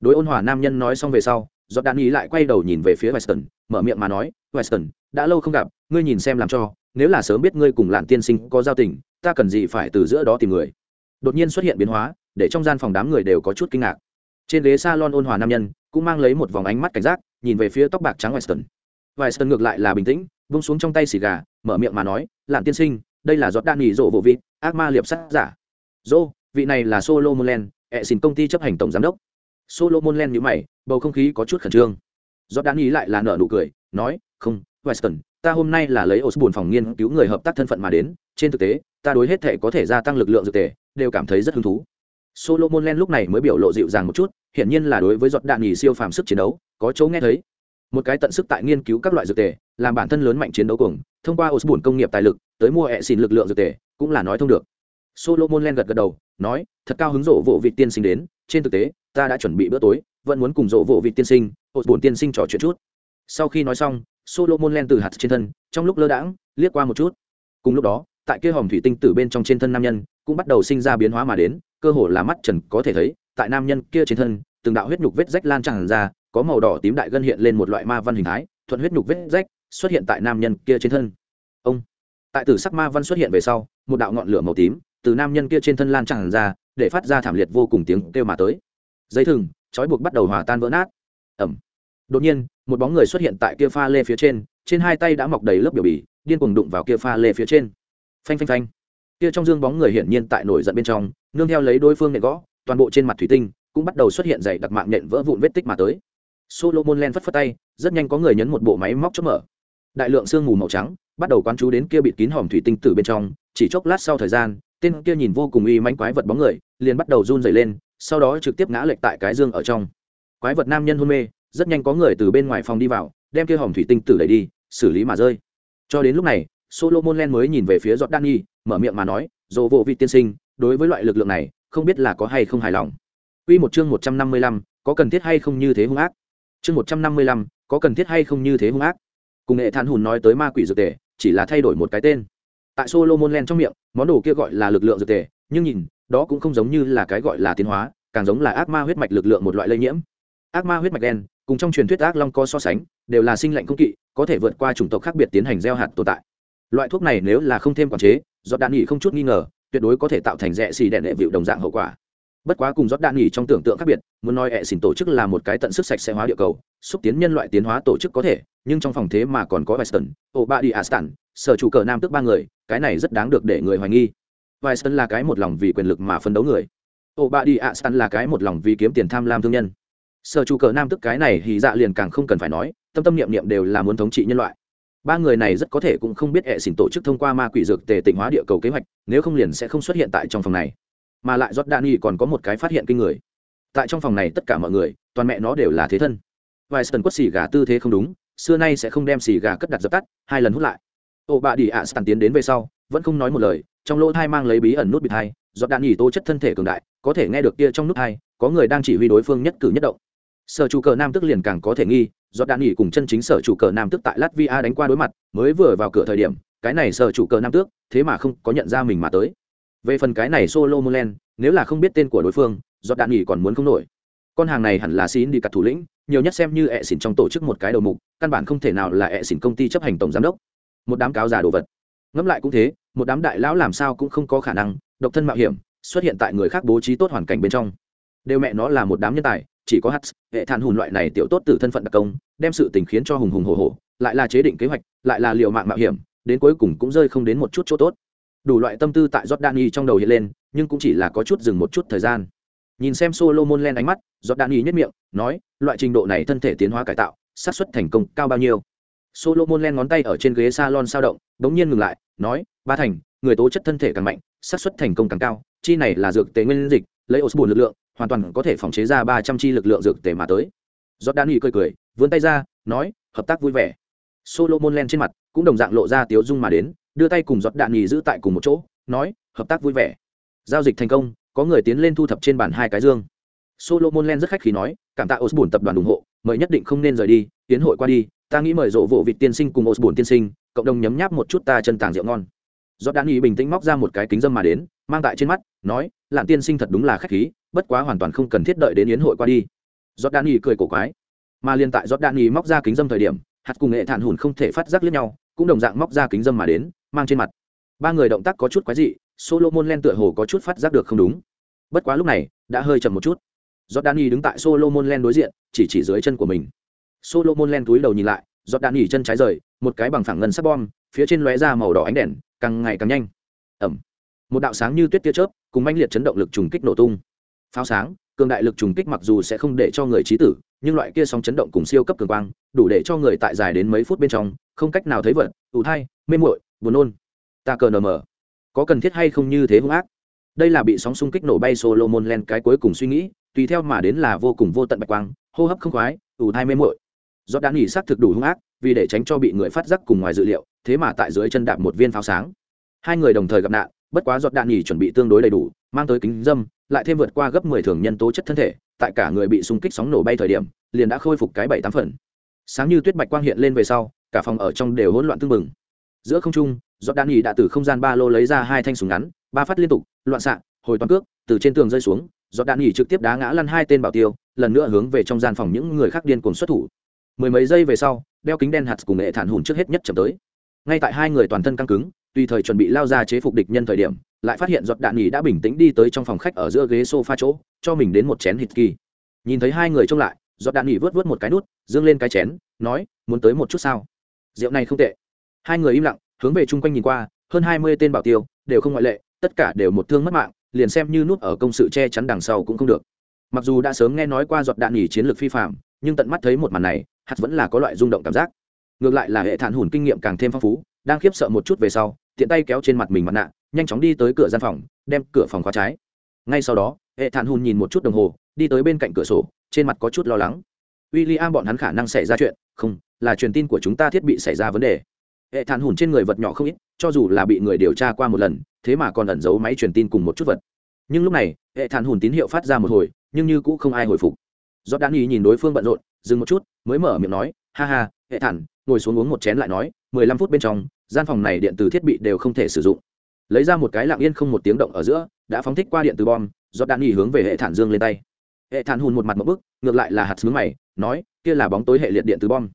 Đối ôn hòa nam nhân nói xong về sau, giọt đan ý lại quay đầu nhìn về phía weston, mở miệng mà nói, weston, đã lâu không gặp, ngươi nhìn xem làm cho, nếu là sớm biết ngươi cùng lạn tiên sinh có giao tình, ta cần gì phải từ giữa đó tìm người? Đột nhiên xuất hiện biến hóa, để trong gian phòng đám người đều có chút kinh ngạc. Trên ghế s a lon ôn hòa nam nhân, cũng mang lấy một vòng ánh mắt cảnh giác, nhìn về phía tóc bạc trắng weston. Weston ngược lại là bình tĩnh vung xuống trong tay xì gà mở miệng mà nói lạn tiên sinh đây là giọt đạn nghỉ rộ vụ vị ác ma liệp sắt giả dô vị này là solo molen ẹ xin công ty chấp hành tổng giám đốc solo molen nhữ mày bầu không khí có chút khẩn trương giọt đạn nghỉ lại là nở nụ cười nói không weston ta hôm nay là lấy Osborne phòng nghiên cứu người hợp tác thân phận mà đến, trên thực tế, ta đối hết thể có thể gia tăng lực lượng dược tề, đều cảm thấy rất hứng thú. Solomon Len lúc này mới biểu lộ dịu dàng một chút, hiển nhiên là đối với giọt đạn nhì siêu phàm sức chiến đấu, có chỗ nghe thấy. Một cái tận sức tại nghiên cứu các loại dược tề, làm bản thân lớn mạnh chiến đấu cùng, thông qua osbun công nghiệp tài lực, tới mua hệ xin lực lượng dược tề, cũng là nói thông được. Solomon Len gật gật đầu, nói, thật cao hứng rộ vỗ vị tiên sinh đến, trên thực tế, ta đã chuẩn bị bữa tối, vẫn muốn cùng rộ vỗ vị tiên sinh, osbun tiên sinh trò chuyện chút. Sau khi nói xong, Solomon len từ hạt trên thân, trong lúc lơ đãng, liếc qua một chút. Cùng lúc đó, tại kia hòm thủy tinh tử bên trong trên thân nam nhân, cũng bắt đầu sinh ra biến hóa mà đến, cơ hồ là mắt trần có thể thấy, tại nam nhân kia trên thân, từng đạo huyết nhục vết rách lan tràn ra, có màu đỏ tím đại gân hiện lên một loại ma văn hình thái, thuận huyết nhục vết rách xuất hiện tại nam nhân kia trên thân. Ông, tại tử sắc ma văn xuất hiện về sau, một đạo ngọn lửa màu tím từ nam nhân kia trên thân lan tràn ra, để phát ra thảm liệt vô cùng tiếng kêu mà tới. Dây thừng, trói buộc bắt đầu hòa tan vỡ nát. Ầm đột nhiên một bóng người xuất hiện tại kia pha lê phía trên trên hai tay đã mọc đầy lớp biểu bì điên cuồng đụng vào kia pha lê phía trên phanh phanh phanh kia trong dương bóng người hiển nhiên tại nổi giận bên trong nương theo lấy đối phương nện gõ toàn bộ trên mặt thủy tinh cũng bắt đầu xuất hiện dày đặc mạng nện vỡ vụn vết tích mà tới solomon len phất phất tay rất nhanh có người nhấn một bộ máy móc chớp mở. Đại lượng sương mù màu trắng bắt đầu quán chú đến kia bịt kín hòm thủy tinh tử bên trong chỉ chốc lát sau thời gian tên kia nhìn vô cùng uy manh quái vật bóng người liền bắt đầu run rẩy lên sau đó trực tiếp ngã lệch tại cái dương ở trong. Quái vật nam nhân hôn mê rất nhanh có người từ bên ngoài phòng đi vào đem kia hòm thủy tinh tử đẩy đi xử lý mà rơi. Cho đến lúc này solomon len mới nhìn về phía giọt đan mở miệng mà nói dỗ vô vị tiên sinh đối với loại lực lượng này không biết là có hay không hài lòng? Quy một chương một trăm năm mươi lăm, có cần thiết hay không như thế hung ác? Chương một trăm năm mươi lăm, có cần thiết hay không như thế hung ác? Cùng nghệ than hùn nói tới ma quỷ dược tề, chỉ là thay đổi một cái tên. Tại Solomon Len trong miệng, món đồ kia gọi là lực lượng dược tề, nhưng nhìn, đó cũng không giống như là cái gọi là tiến hóa, càng giống là ác ma huyết mạch lực lượng một loại lây nhiễm. Ác ma huyết mạch đen, cùng trong truyền thuyết ác long có so sánh đều là sinh lệnh công kỵ có thể vượt qua chủng tộc khác biệt tiến hành gieo hạt tồn tại loại thuốc này nếu là không thêm quản chế do đạn nghỉ không chút nghi ngờ tuyệt đối có thể tạo thành rẽ xì đèn đệ vịu đồng dạng hậu quả bất quá cùng rót đạn nghỉ trong tưởng tượng khác biệt, muốn nói hệ xỉn tổ chức là một cái tận sức sạch sẽ hóa địa cầu, xúc tiến nhân loại tiến hóa tổ chức có thể, nhưng trong phòng thế mà còn có weston ô ba đi astan, sở chủ cờ nam tức ba người, cái này rất đáng được để người hoài nghi. Weston là cái một lòng vì quyền lực mà phấn đấu người. Ô ba đi astan là cái một lòng vì kiếm tiền tham lam thương nhân. Sở chủ cờ nam tức cái này thì dạ liền càng không cần phải nói, tâm tâm niệm niệm đều là muốn thống trị nhân loại. Ba người này rất có thể cũng không biết hệ xỉn tổ chức thông qua ma quỷ dược tề tịnh hóa địa cầu kế hoạch, nếu không liền sẽ không xuất hiện tại trong phòng này mà lại giót đạn y còn có một cái phát hiện kinh người. Tại trong phòng này tất cả mọi người, toàn mẹ nó đều là thế thân. Vài sân quất xì gà tư thế không đúng, xưa nay sẽ không đem xì gà cất đặt dập tắt, hai lần hút lại. Ô, bà đi ạ sàn tiến đến về sau, vẫn không nói một lời, trong lỗ thai mang lấy bí ẩn nút bịt hai giọt đạn nhì tố chất thân thể cường đại, có thể nghe được kia trong nút hai, có người đang chỉ huy đối phương nhất cử nhất động. Sở chủ cờ nam tức liền càng có thể nghi giọt đạn nghỉ cùng chân chính sở chủ cờ nam tức tại latvia đánh qua đối mặt, mới vừa vào cửa thời điểm, cái này sở chủ cờ nam tước, thế mà không có nhận ra mình mà tới về phần cái này solo molen nếu là không biết tên của đối phương do đạn nghỉ còn muốn không nổi. Con hàng này hẳn là xin đi cặt thủ lĩnh, nhiều nhất xem như ẹ xỉn trong tổ chức một cái đầu mục, căn bản không thể nào là ẹ xỉn công ty chấp hành tổng giám đốc. Một đám cáo giả đồ vật. Ngẫm lại cũng thế, một đám đại lão làm sao cũng không có khả năng, độc thân mạo hiểm, xuất hiện tại người khác bố trí tốt hoàn cảnh bên trong. Đều mẹ nó là một đám nhân tài, chỉ có hắt hệ than hùn loại này tiểu tốt từ thân phận đặc công, đem sự tình khiến cho hùng hùng hồ hồ lại là chế định kế hoạch, lại là liều mạng mạo hiểm, đến cuối cùng cũng rơi không đến một chút chỗ tốt đủ loại tâm tư tại Jordani trong đầu hiện lên, nhưng cũng chỉ là có chút dừng một chút thời gian. Nhìn xem Solomon lên ánh mắt Jordani nhất miệng, nói, loại trình độ này thân thể tiến hóa cải tạo, xác suất thành công cao bao nhiêu? Solomon lên ngón tay ở trên ghế salon sao động, bỗng nhiên ngừng lại, nói, ba thành, người tố chất thân thể càng mạnh, xác suất thành công càng cao, chi này là dược tế nguyên dịch, lấy osbun lực lượng, hoàn toàn có thể phòng chế ra ba trăm chi lực lượng dược tề mà tới. Giọt cười cười, vươn tay ra, nói, hợp tác vui vẻ. Solomon len trên mặt cũng đồng dạng lộ ra tiếu dung mà đến đưa tay cùng giọt đạn nhì giữ tại cùng một chỗ, nói, hợp tác vui vẻ. Giao dịch thành công, có người tiến lên thu thập trên bàn hai cái dương. Solomon len rất khách khí nói, cảm tạ osbun tập đoàn ủng hộ, mời nhất định không nên rời đi, tiến hội qua đi, ta nghĩ mời rộ vụ vịt tiên sinh cùng osbun tiên sinh, cộng đồng nhấm nháp một chút ta chân tàng rượu ngon. Giọt đạn nhì bình tĩnh móc ra một cái kính dâm mà đến, mang tại trên mắt, nói, lạn tiên sinh thật đúng là khách khí, bất quá hoàn toàn không cần thiết đợi đến yến hội qua đi. Giọt đạn nhì cười cổ quái. Mà liên tại giọt đạn nhì móc ra kính dâm thời điểm, hạt cùng nghệ thản hùn không thể phát giác lẫn nhau, cũng đồng dạng móc ra kính dâm mà đến mang trên mặt. Ba người động tác có chút quái dị, solomon len tựa hồ có chút phát giác được không đúng. Bất quá lúc này, đã hơi chậm một chút. Jordani đứng tại solomon len đối diện, chỉ chỉ dưới chân của mình. Solomon len túi đầu nhìn lại jordani chân trái rời, một cái bằng phẳng ngân sắc bom, phía trên lóe ra màu đỏ ánh đèn, càng ngày càng nhanh. Ẩm. Một đạo sáng như tuyết tia chớp, cùng manh liệt chấn động lực trùng kích nổ tung. Pháo sáng, cường đại lực trùng kích mặc dù sẽ không để cho người trí tử, nhưng loại kia sóng chấn động cùng siêu cấp cường quang, đủ để cho người tại dài đến mấy phút bên trong, không cách nào thấy vật ủ thai, mê muội buồn nôn. Ta cờ nờ mờ. Có cần thiết hay không như thế hung ác? Đây là bị sóng xung kích nổ bay solomon len cái cuối cùng suy nghĩ, tùy theo mà đến là vô cùng vô tận bạch quang, hô hấp không khoái, ủ thai mê mội do đã nghỉ xác thực đủ hung ác, vì để tránh cho bị người phát giác cùng ngoài dự liệu, thế mà tại dưới chân đạp một viên pháo sáng. Hai người đồng thời gặp nạn, bất quá giọt đạn nhì chuẩn bị tương đối đầy đủ, mang tới kính dâm, lại thêm vượt qua gấp mười thường nhân tố chất thân thể, tại cả người bị xung kích sóng nổ bay thời điểm, liền đã khôi phục cái bảy tám phần. Sáng như tuyết bạch quang hiện lên về sau, cả phòng ở trong đều hỗn loạn tưng bừng giữa không trung giọt đạn nhì đã từ không gian ba lô lấy ra hai thanh súng ngắn, ba phát liên tục, loạn xạ, hồi toàn cước, từ trên tường rơi xuống giọt đạn nhì trực tiếp đá ngã lăn hai tên bảo tiêu, lần nữa hướng về trong gian phòng những người khác điên cùng xuất thủ. Mười mấy giây về sau, đeo kính đen hạt cùng nghệ thản hùn trước hết nhất chậm tới. Ngay tại hai người toàn thân căng cứng tùy thời chuẩn bị lao ra chế phục địch nhân thời điểm, lại phát hiện giọt đạn nhì đã bình tĩnh đi tới trong phòng khách ở giữa ghế sofa chỗ, cho mình đến một chén hít kỳ. Nhìn thấy hai người trông lại giọt đạn nhì vớt vớt một cái nút, dương lên cái chén, nói, muốn tới một chút sao? Rượu này không tệ hai người im lặng, hướng về chung quanh nhìn qua, hơn hai mươi tên bảo tiêu, đều không ngoại lệ, tất cả đều một thương mất mạng, liền xem như nút ở công sự che chắn đằng sau cũng không được. Mặc dù đã sớm nghe nói qua giọt đạn nghỉ chiến lược phi phạm, nhưng tận mắt thấy một màn này, hạt vẫn là có loại rung động cảm giác. Ngược lại là hệ thản hùn kinh nghiệm càng thêm phong phú, đang khiếp sợ một chút về sau, tiện tay kéo trên mặt mình mặt nạ, nhanh chóng đi tới cửa gian phòng, đem cửa phòng khóa trái. Ngay sau đó, hệ thản hùn nhìn một chút đồng hồ, đi tới bên cạnh cửa sổ, trên mặt có chút lo lắng. W i l l i am bọn hắn khả năng xảy ra chuyện, không, là truyền tin của chúng ta thiết bị xảy ra vấn đề hệ thản hùn trên người vật nhỏ không ít, cho dù là bị người điều tra qua một lần, thế mà còn ẩn giấu máy truyền tin cùng một chút vật. Nhưng lúc này, hệ thản hùn tín hiệu phát ra một hồi, nhưng như cũng không ai hồi phục. Do đan ý nhìn đối phương bận rộn, dừng một chút, mới mở miệng nói, ha ha, hệ thản, ngồi xuống uống một chén lại nói, mười lăm phút bên trong, gian phòng này điện từ thiết bị đều không thể sử dụng. Lấy ra một cái lặng yên không một tiếng động ở giữa, đã phóng thích qua điện từ bom do đạn nghỉ hướng về hệ thản dương lên tay. Hệ thản hùn một mặt một bức, ngược lại là hạt xướng mày, nói, kia là bóng tối hệ liệt điện từ bom.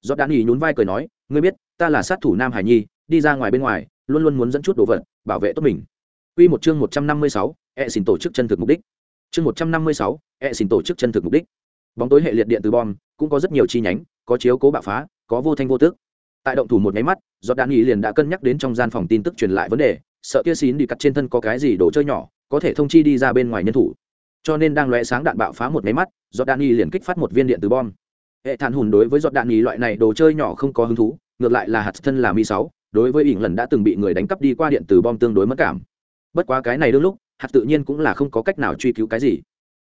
Do đạn nghỉ nhún vai cười nói ngươi biết ta là sát thủ nam hải nhi đi ra ngoài bên ngoài luôn luôn muốn dẫn chút đồ vật bảo vệ tốt mình Quy một chương 156, e xin tổ chức chân thực mục đích. Chương 156, e xin tổ chức chân thực mục đích. Bóng tối hệ liệt điện từ bom cũng có rất nhiều chi nhánh, có chiếu cố bạo phá, có vô thanh vô tức tại động thủ một máy mắt Giọt đạn Nghị liền đã cân nhắc đến trong gian phòng tin tức truyền lại vấn đề sợ kia xín đi cắt trên thân có cái gì đồ chơi nhỏ có thể thông chi đi ra bên ngoài nhân thủ cho nên đang lóe sáng đạn bạo phá một máy mắt Giọt đạn Nghị liền kích phát một viên điện từ bom hệ thản hùn đối với giọt đạn Nghị loại này đồ chơi nhỏ không có hứng thú ngược lại là hạt thân là mi sáu, đối với ỉn lần đã từng bị người đánh cắp đi qua điện từ bom tương đối mất cảm. Bất quá cái này đương lúc, hạt tự nhiên cũng là không có cách nào truy cứu cái gì.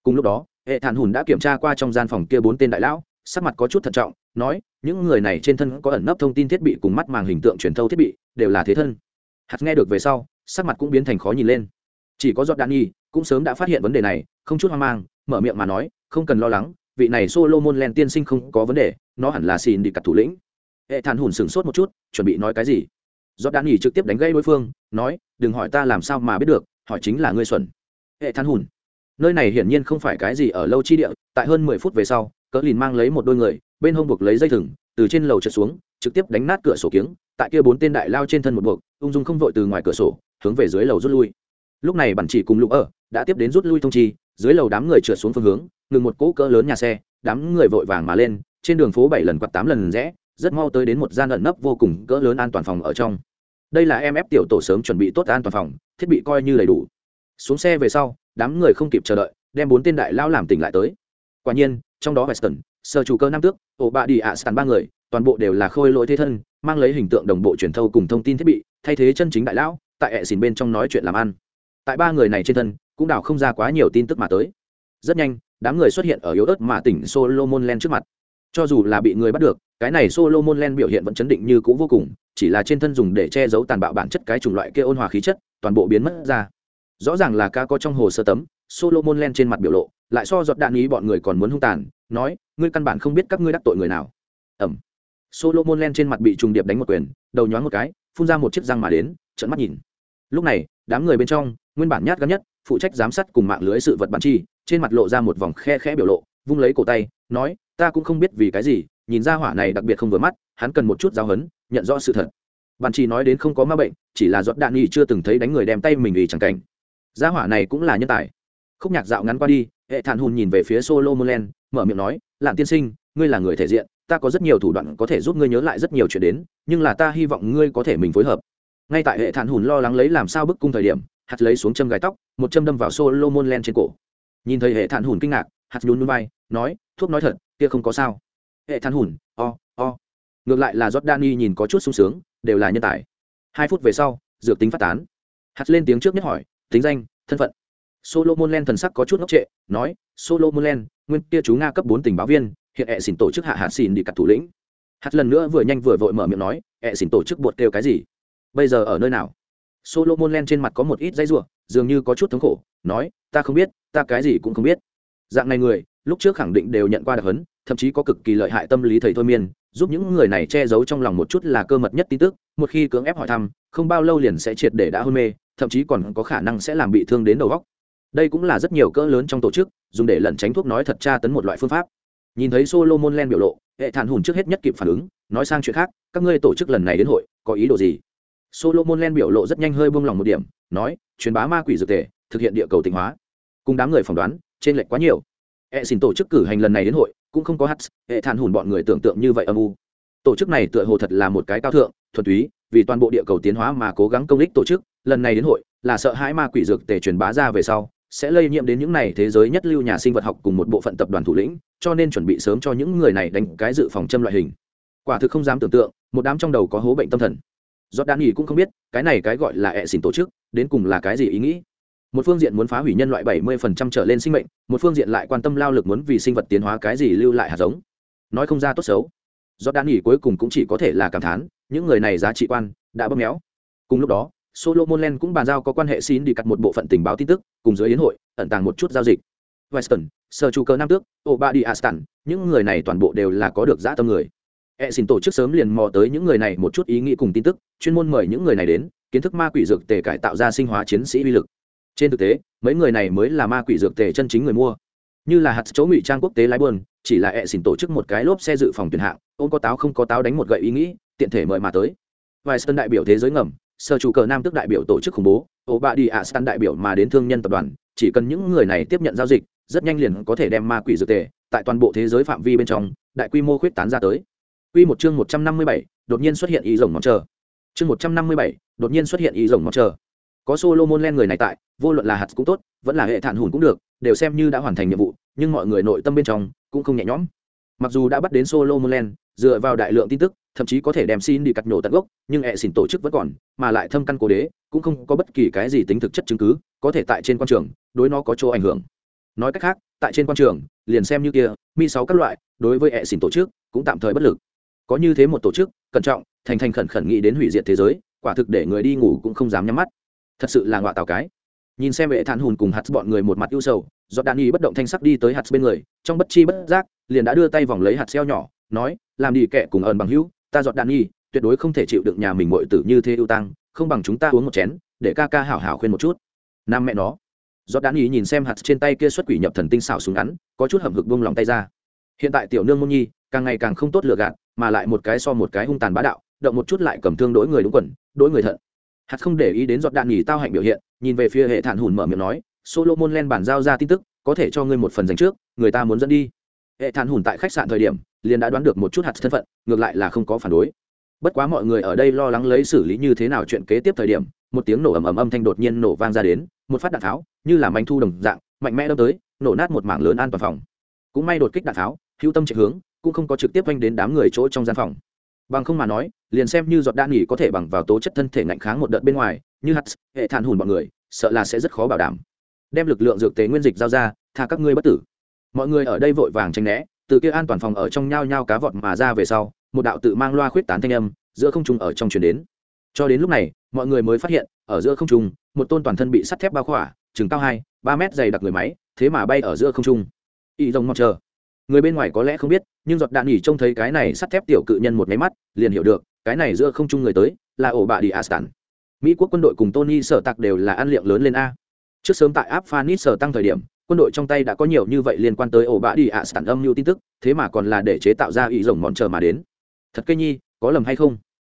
Cùng lúc đó, hệ thản hùn đã kiểm tra qua trong gian phòng kia bốn tên đại lão, sắc mặt có chút thận trọng, nói, những người này trên thân có ẩn nấp thông tin thiết bị cùng mắt màng hình tượng truyền thâu thiết bị, đều là thế thân. Hạt nghe được về sau, sắc mặt cũng biến thành khó nhìn lên. Chỉ có giọt đạn nhi cũng sớm đã phát hiện vấn đề này, không chút hoang mang, mở miệng mà nói, không cần lo lắng, vị này solomon len tiên sinh không có vấn đề, nó hẳn là xin đi cặt thủ lĩnh hệ thản hùn sửng sốt một chút, chuẩn bị nói cái gì? Giọt đan nghỉ trực tiếp đánh gây đối phương, nói, đừng hỏi ta làm sao mà biết được, hỏi chính là ngươi xuẩn. Hệ thản hùn, nơi này hiển nhiên không phải cái gì ở lâu chi địa, tại hơn mười phút về sau, cỡ lìn mang lấy một đôi người, bên hông buộc lấy dây thừng, từ trên lầu trượt xuống, trực tiếp đánh nát cửa sổ kiếng, tại kia bốn tên đại lao trên thân một buộc, ung dung không vội từ ngoài cửa sổ, hướng về dưới lầu rút lui. Lúc này bản chỉ cùng lục ở, đã tiếp đến rút lui thông chi, dưới lầu đám người trượt xuống phương hướng, ngừng một cỗ cỡ lớn nhà xe, đám người vội vàng mà lên, trên đường phố bảy lần quạt tám lần rẽ rất mau tới đến một gian ẩn nấp vô cùng cỡ lớn an toàn phòng ở trong. Đây là em ép tiểu tổ sớm chuẩn bị tốt an toàn phòng, thiết bị coi như đầy đủ. Xuống xe về sau, đám người không kịp chờ đợi, đem bốn tên đại lao làm tỉnh lại tới. Quả nhiên, trong đó weston sơ chủ cơ năm tước, ổ bạ đi ạ sàn ba người, toàn bộ đều là khôi lỗi thế thân, mang lấy hình tượng đồng bộ truyền thâu cùng thông tin thiết bị, thay thế chân chính đại lão, tại hệ xìn bên trong nói chuyện làm ăn. Tại ba người này trên thân, cũng đào không ra quá nhiều tin tức mà tới. Rất nhanh, đám người xuất hiện ở yếu ớt mà tỉnh solomon len trước mặt cho dù là bị người bắt được, cái này solomon len biểu hiện vẫn chấn định như cũ vô cùng, chỉ là trên thân dùng để che giấu tàn bạo bản chất cái chủng loại kia ôn hòa khí chất, toàn bộ biến mất ra. Rõ ràng là ca có trong hồ sơ tấm, solomon len trên mặt biểu lộ, lại so giọt đạn ý bọn người còn muốn hung tàn, nói, ngươi căn bản không biết các ngươi đắc tội người nào. Ẩm solomon len trên mặt bị trùng điệp đánh một quyền, đầu nhoáng một cái, phun ra một chiếc răng mà đến trận mắt nhìn. Lúc này, đám người bên trong, nguyên bản nhát gắn nhất, phụ trách giám sát cùng mạng lưới sự vật bản chi, trên mặt lộ ra một vòng khe khẽ biểu lộ, vung lấy cổ tay, nói ta cũng không biết vì cái gì, nhìn ra hỏa này đặc biệt không vừa mắt, hắn cần một chút giáo hấn nhận rõ sự thật. Bàn chỉ nói đến không có ma bệnh, chỉ là giọt đạn nghi chưa từng thấy đánh người đem tay mình ủy chẳng cảnh. Gia hỏa này cũng là nhân tài. Khúc nhạc dạo ngắn qua đi, hệ thản hùn nhìn về phía solo molen mở miệng nói, lạn tiên sinh, ngươi là người thể diện, ta có rất nhiều thủ đoạn có thể giúp ngươi nhớ lại rất nhiều chuyện đến, nhưng là ta hy vọng ngươi có thể mình phối hợp. Ngay tại hệ thản hùn lo lắng lấy làm sao bức cung thời điểm, hạt lấy xuống châm gai tóc, một châm đâm vào Solo len trên cổ. Nhìn thấy hệ thản hùn kinh ngạc hạt nhún núi bay, nói, thuốc nói thật, kia không có sao. Hệ than hùn, o o. Ngược lại là jordani nhìn có chút sung sướng, đều là nhân tài. Hai phút về sau, dược tính phát tán. Hạt lên tiếng trước nhất hỏi, tính danh, thân phận? Solomon len thần sắc có chút ngốc trệ, nói, solomon len nguyên kia chú nga cấp bốn tình báo viên, hiện hệ xỉn tổ chức hạ hạ xỉn đi cặt thủ lĩnh. Hạt lần nữa vừa nhanh vừa vội mở miệng nói, hệ xỉn tổ chức bột kêu cái gì? Bây giờ ở nơi nào? Solomon len trên mặt có một ít dây ruộng dường như có chút thống khổ, nói, ta không biết, ta cái gì cũng không biết dạng này người, lúc trước khẳng định đều nhận qua đặc hấn, thậm chí có cực kỳ lợi hại tâm lý thầy thôi miên, giúp những người này che giấu trong lòng một chút là cơ mật nhất tin tức, một khi cưỡng ép hỏi thăm, không bao lâu liền sẽ triệt để đã hôn mê, thậm chí còn có khả năng sẽ làm bị thương đến đầu góc đây cũng là rất nhiều cỡ lớn trong tổ chức, dùng để lẩn tránh thuốc nói thật tra tấn một loại phương pháp. Nhìn thấy solomon len biểu lộ, hệ thản hùn trước hết nhất kịp phản ứng, nói sang chuyện khác, các ngươi tổ chức lần này đến hội, có ý đồ gì? Solomon len biểu lộ rất nhanh hơi buông lòng một điểm, nói, truyền bá ma quỷ dược tề, thực hiện địa cầu tịnh hóa. Cùng đám người phỏng đoán trên lệch quá nhiều. E xin tổ chức cử hành lần này đến hội, cũng không có hắt hệ than hùn bọn người tưởng tượng như vậy âm u. Tổ chức này tựa hồ thật là một cái cao thượng, thuần túy, vì toàn bộ địa cầu tiến hóa mà cố gắng công lích tổ chức, lần này đến hội, là sợ hãi ma quỷ dược tề truyền bá ra về sau, sẽ lây nhiễm đến những này thế giới nhất lưu nhà sinh vật học cùng một bộ phận tập đoàn thủ lĩnh, cho nên chuẩn bị sớm cho những người này đánh cái dự phòng châm loại hình. Quả thực không dám tưởng tượng, một đám trong đầu có hố bệnh tâm thần. Giọt đan nghỉ cũng không biết, cái này cái gọi là ẹ xỉn tổ chức, đến cùng là cái gì ý nghĩ? Một phương diện muốn phá hủy nhân loại bảy mươi phần trăm trở lên sinh mệnh một phương diện lại quan tâm lao lực muốn vì sinh vật tiến hóa cái gì lưu lại hạt giống. Nói không ra tốt xấu. Do đan nghỉ cuối cùng cũng chỉ có thể là cảm thán những người này giá trị quan đã bóp méo. Cùng lúc đó solomon len cũng bàn giao có quan hệ xin đi cắt một bộ phận tình báo tin tức cùng dưới yến hội ẩn tàng một chút giao dịch. Weston sơ chủ cơ nam tước obadi astan những người này toàn bộ đều là có được dã tâm người. E xin tổ chức sớm liền mò tới những người này một chút ý nghĩ cùng tin tức, chuyên môn mời những người này đến, kiến thức ma quỷ dược tề cải tạo ra sinh hóa chiến sĩ uy lực. Trên thực tế, mấy người này mới là ma quỷ dược tề chân chính người mua. Như là hạt chỗ ngụy trang quốc tế lái buồn, chỉ là E xin tổ chức một cái lốp xe dự phòng tuyển hạng, ôm có táo không có táo đánh một gậy ý nghĩ, tiện thể mời mà tới. Vài sân đại biểu thế giới ngầm, sơ chủ cờ nam tức đại biểu tổ chức khủng bố, ổ bạ đi ạ stan đại biểu mà đến thương nhân tập đoàn, chỉ cần những người này tiếp nhận giao dịch, rất nhanh liền có thể đem ma quỷ dược tề tại toàn bộ thế giới phạm vi bên trong, đại quy mô khuyết tán ra tới Quy một chương 157, đột nhiên xuất hiện ý rồng món chờ. Chương 157, đột nhiên xuất hiện ý rồng món chờ. Có Solomon Len người này tại, vô luận là hạt cũng tốt, vẫn là hệ thản hùn cũng được, đều xem như đã hoàn thành nhiệm vụ, nhưng mọi người nội tâm bên trong cũng không nhẹ nhõm. Mặc dù đã bắt đến Solomon Len, dựa vào đại lượng tin tức, thậm chí có thể đem xin đi cắt nhổ tận gốc, nhưng hệ xỉn tổ chức vẫn còn, mà lại thâm căn cố đế, cũng không có bất kỳ cái gì tính thực chất chứng cứ, có thể tại trên quan trường, đối nó có chỗ ảnh hưởng. Nói cách khác, tại trên quan trường, liền xem như kia, mi sáu các loại, đối với hệ xỉn tổ chức, cũng tạm thời bất lực có như thế một tổ chức cẩn trọng thành thành khẩn khẩn nghĩ đến hủy diệt thế giới quả thực để người đi ngủ cũng không dám nhắm mắt thật sự là ngọa tào cái. Nhìn xem vệ thản hùn cùng hạt bọn người một mặt ưu sầu do đạn y bất động thanh sắc đi tới hạt bên người, trong bất chi bất giác, liền đã đưa tay vòng lấy hạt xeo nhỏ, nói, làm đi kệ cùng ẩn bằng hữu, ta dọn đạn y tuyệt đối không thể chịu được nhà mình muội tử như thế ưu tăng, không bằng chúng ta uống một chén, để ca ca hảo hảo khuyên một chút. Nam mẹ nó. Do đạn y nhìn xem hạt trên tay kia xuất quỷ nhập thần tinh xảo súng ngắn, có chút hầm hực buông lòng tay ra. Hiện tại tiểu nương môn nhi, càng ngày càng không tốt lựa gạt, mà lại một cái so một cái hung tàn bá đạo, động một chút lại cầm thương đối người đúng quần, đối người thận hạt không để ý đến giọt đạn nghỉ tao hạnh biểu hiện, nhìn về phía hệ thản hùn mở miệng nói, solomon len bản giao ra tin tức, có thể cho ngươi một phần dành trước, người ta muốn dẫn đi. Hệ thản hùn tại khách sạn thời điểm, liền đã đoán được một chút hạt thân phận, ngược lại là không có phản đối. Bất quá mọi người ở đây lo lắng lấy xử lý như thế nào chuyện kế tiếp thời điểm, một tiếng nổ ầm ầm âm thanh đột nhiên nổ vang ra đến, một phát đạn tháo, như là manh thu đồng dạng, mạnh mẽ đâm tới, nổ nát một mảng lớn an toàn phòng. Cũng may đột kích đạn tháo, hữu tâm chạy hướng, cũng không có trực tiếp quanh đến đám người chỗ trong gian phòng bằng không mà nói, liền xem như giọt đạn nghỉ có thể bằng vào tố chất thân thể ngạnh kháng một đợt bên ngoài, như hạt, hệ than hùn bọn người, sợ là sẽ rất khó bảo đảm. Đem lực lượng dược tế nguyên dịch giao ra, tha các ngươi bất tử. Mọi người ở đây vội vàng tranh né, từ kia an toàn phòng ở trong nhao nhao cá vọt mà ra về sau, một đạo tự mang loa khuyết tán thanh âm, giữa không trung ở trong chuyển đến. Cho đến lúc này, mọi người mới phát hiện, ở giữa không trung, một tôn toàn thân bị sắt thép bao khỏa, chừng cao hai, ba mét dày đặc người máy, thế mà bay ở giữa không trung. Y rồng mọc chờ người bên ngoài có lẽ không biết, nhưng giọt đạn nghỉ trông thấy cái này sắt thép tiểu cự nhân một máy mắt, liền hiểu được, cái này giữa không trung người tới, là ổ bạ đi astan. Mỹ quốc quân đội cùng tony sở tặc đều là ăn liệng lớn lên a. Trước sớm tại áp phanit sở tăng thời điểm, quân đội trong tay đã có nhiều như vậy liên quan tới ổ bạ đi astan âm mưu tin tức, thế mà còn là để chế tạo ra ý rồng mòn chờ mà đến. Thật cây nhi, có lầm hay không?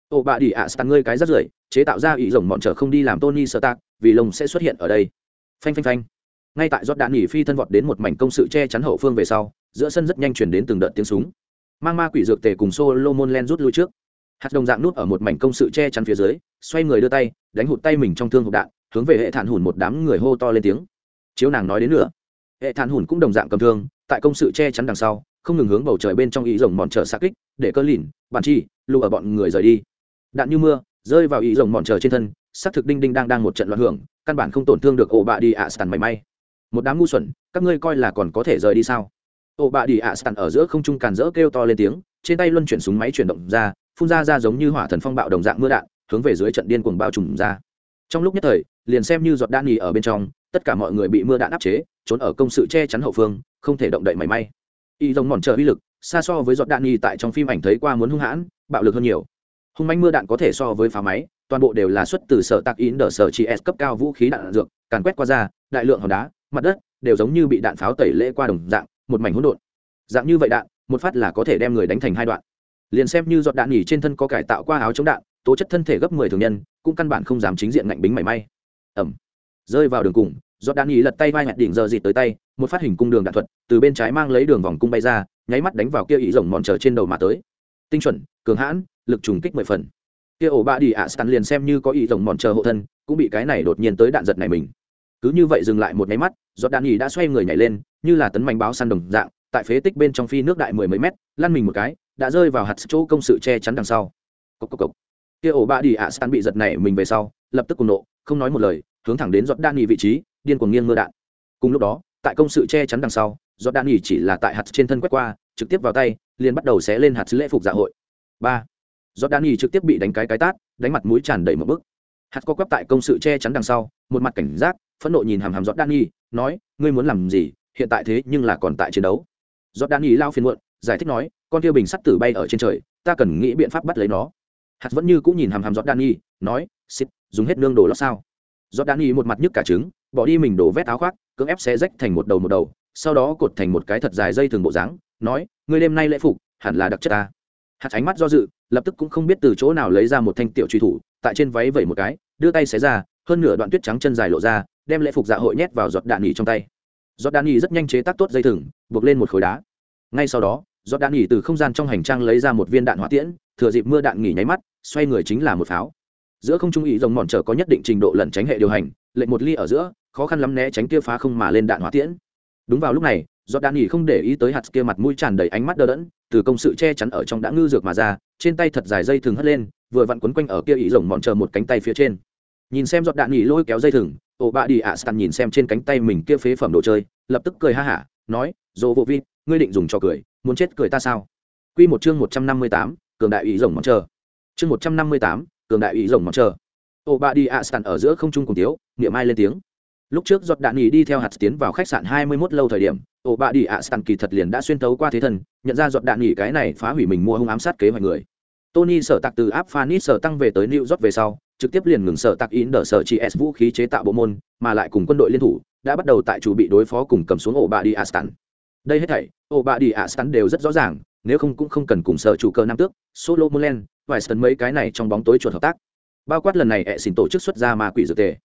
Ổ bạ đi astan ngơi cái rất rưởi, chế tạo ra ý rồng mòn chờ không đi làm tony sở tặc vì lồng sẽ xuất hiện ở đây. Phanh phanh phanh. Ngay tại giọt đạn nghỉ phi thân vọt đến một mảnh công sự che chắn hậu phương về sau giữa sân rất nhanh chuyển đến từng đợt tiếng súng. Mang ma quỷ dược tề cùng solomon len rút lui trước. Hạt đồng dạng nút ở một mảnh công sự che chắn phía dưới, xoay người đưa tay, đánh hụt tay mình trong thương hộp đạn, hướng về hệ thản hùn một đám người hô to lên tiếng. Chiếu nàng nói đến nữa. Hệ thản hùn cũng đồng dạng cầm thương, tại công sự che chắn đằng sau, không ngừng hướng bầu trời bên trong ý rồng mòn chờ xa kích, để cơ lìn bàn chi lụ ở bọn người rời đi. Đạn như mưa, rơi vào ý rồng mòn chờ trên thân, xác thực đinh đinh đang đang một trận loạn hưởng, căn bản không tổn thương được ổ bạ đi ạ sàn mảy may. Một đám ngu xuẩn, các ngươi coi là còn có thể rời đi sao? Ổ bạ đi ạ sàn ở giữa không trung càn rỡ kêu to lên tiếng, trên tay luân chuyển súng máy chuyển động ra, phun ra ra giống như hỏa thần phong bạo đồng dạng mưa đạn, hướng về dưới trận điên cuồng bao trùm ra. Trong lúc nhất thời, liền xem như giọt đạn nghỉ ở bên trong, tất cả mọi người bị mưa đạn áp chế, trốn ở công sự che chắn hậu phương, không thể động đậy mảy may. Y giống mòn trợ uy lực, xa so với giọt đạn nghỉ tại trong phim ảnh thấy qua muốn hung hãn, bạo lực hơn nhiều. Hung manh mưa đạn có thể so với phá máy, toàn bộ đều là xuất từ sở tạc in đờ sở chi s cấp cao vũ khí đạn dược, càn quét qua ra đại lượng hòn đá, mặt đất, đều giống như bị đạn pháo tẩy lễ qua đồng dạng một mảnh hỗn độn. Dạng như vậy đạn, một phát là có thể đem người đánh thành hai đoạn. Liền xem như giọt đạn nhỉ trên thân có cải tạo qua áo chống đạn, tố chất thân thể gấp mười thường nhân, cũng căn bản không dám chính diện ngạnh bính mảy may. Ẩm rơi vào đường cùng, giọt đạn nhỉ lật tay vai nhặt đỉnh giờ dịt tới tay, một phát hình cung đường đạn thuật, từ bên trái mang lấy đường vòng cung bay ra, nháy mắt đánh vào kia ý rồng mòn trở trên đầu mà tới. Tinh chuẩn, cường hãn, lực trùng kích mười phần. Kia ổ ba đi ạ stan liền xem như có ý rồng mòn chờ hộ thân, cũng bị cái này đột nhiên tới đạn giật này mình cứ như vậy dừng lại một nháy mắt, giọt đạn nhì đã xoay người nhảy lên, như là tấn mảnh báo săn đồng dạng, tại phế tích bên trong phi nước đại mười mấy mét, lăn mình một cái, đã rơi vào hạt chỗ công sự che chắn đằng sau. Cốc cốc cốc. kia ổ ba đi ạ stan bị giật này mình về sau, lập tức cùng nộ, không nói một lời, hướng thẳng đến giọt đạn nghỉ vị trí, điên cuồng nghiêng mưa đạn. Cùng lúc đó, tại công sự che chắn đằng sau, giọt đạn nghỉ chỉ là tại hạt trên thân quét qua, trực tiếp vào tay, liền bắt đầu xé lên hạt lễ phục dạ hội. Ba. Giọt đạn nghỉ trực tiếp bị đánh cái cái tát, đánh mặt mũi tràn đầy một bức. Hạt có quắp tại công sự che chắn đằng sau, một mặt cảnh giác phẫn nộ nhìn hàm hàm giọt đan nghỉ nói, ngươi muốn làm gì? Hiện tại thế nhưng là còn tại chiến đấu. Giọt đan nghỉ lao phiền muộn, giải thích nói, con kia bình sắt tử bay ở trên trời, ta cần nghĩ biện pháp bắt lấy nó. Hạt vẫn như cũng nhìn hàm hàm giọt đan y nói, xịt, dùng hết nương đồ lót sao? Giọt đan y một mặt nhức cả trứng, bỏ đi mình đổ vét áo khoác, cưỡng ép xé rách thành một đầu một đầu, sau đó cột thành một cái thật dài dây thường bộ dáng, nói, ngươi đêm nay lễ phục, hẳn là đặc chất ta. Hạt ánh mắt do dự, lập tức cũng không biết từ chỗ nào lấy ra một thanh tiểu truy thủ, tại trên váy vẩy một cái, đưa tay xé ra hơn nửa đoạn tuyết trắng chân dài lộ ra, đem lễ phục dạ hội nhét vào giọt đạn nhỉ trong tay. Giọt đạn nhỉ rất nhanh chế tác tốt dây thừng, buộc lên một khối đá. Ngay sau đó, giọt đạn nghỉ từ không gian trong hành trang lấy ra một viên đạn hỏa tiễn, thừa dịp mưa đạn nghỉ nháy mắt, xoay người chính là một pháo. Giữa không trung ý rồng mòn trở có nhất định trình độ lẩn tránh hệ điều hành, lệnh một ly ở giữa, khó khăn lắm né tránh kia phá không mà lên đạn hỏa tiễn. Đúng vào lúc này, giọt đạn nghỉ không để ý tới hạt kia mặt mũi tràn đầy ánh mắt đờ đẫn, từ công sự che chắn ở trong đã ngư dược mà ra, trên tay thật dài dây thừng hất lên, vừa vặn quấn quanh ở kia ý rồng mòn chờ một cánh tay phía trên nhìn xem giọt đạn nghỉ lôi kéo dây thừng, ổ bạ đi ạ stan nhìn xem trên cánh tay mình kia phế phẩm đồ chơi, lập tức cười ha hả, nói dồ vô vi, ngươi định dùng cho cười, muốn chết cười ta sao? Quy một chương một trăm năm mươi tám, cường đại ủy rồng mong chờ. Chương một trăm năm mươi tám, cường đại ủy rồng mong chờ. Ổ ba đi ạ stan ở giữa không trung cùng tiếu niệm ai lên tiếng. Lúc trước giọt đạn nghỉ đi theo hạt tiến vào khách sạn 21 lâu thời điểm, ổ bạ đi ạ stan kỳ thật liền đã xuyên tấu qua thế thân nhận ra giọt đạn nghỉ cái này phá hủy mình mua hung ám sát kế hoạch người. Tony sở tạc từ áp phanit sở tăng về tới new york về sau trực tiếp liền ngừng sở tạc in đỡ sở chỉ s vũ khí chế tạo bộ môn, mà lại cùng quân đội liên thủ, đã bắt đầu tại chủ bị đối phó cùng cầm xuống ổ bà đi astan stan đây hết thảy, ổ bà đi astan stan đều rất rõ ràng, nếu không cũng không cần cùng sở chủ cơ nam tước, solo molen vài sân mấy cái này trong bóng tối chuột hợp tác. Bao quát lần này hệ xin tổ chức xuất ra ma quỷ dược tề.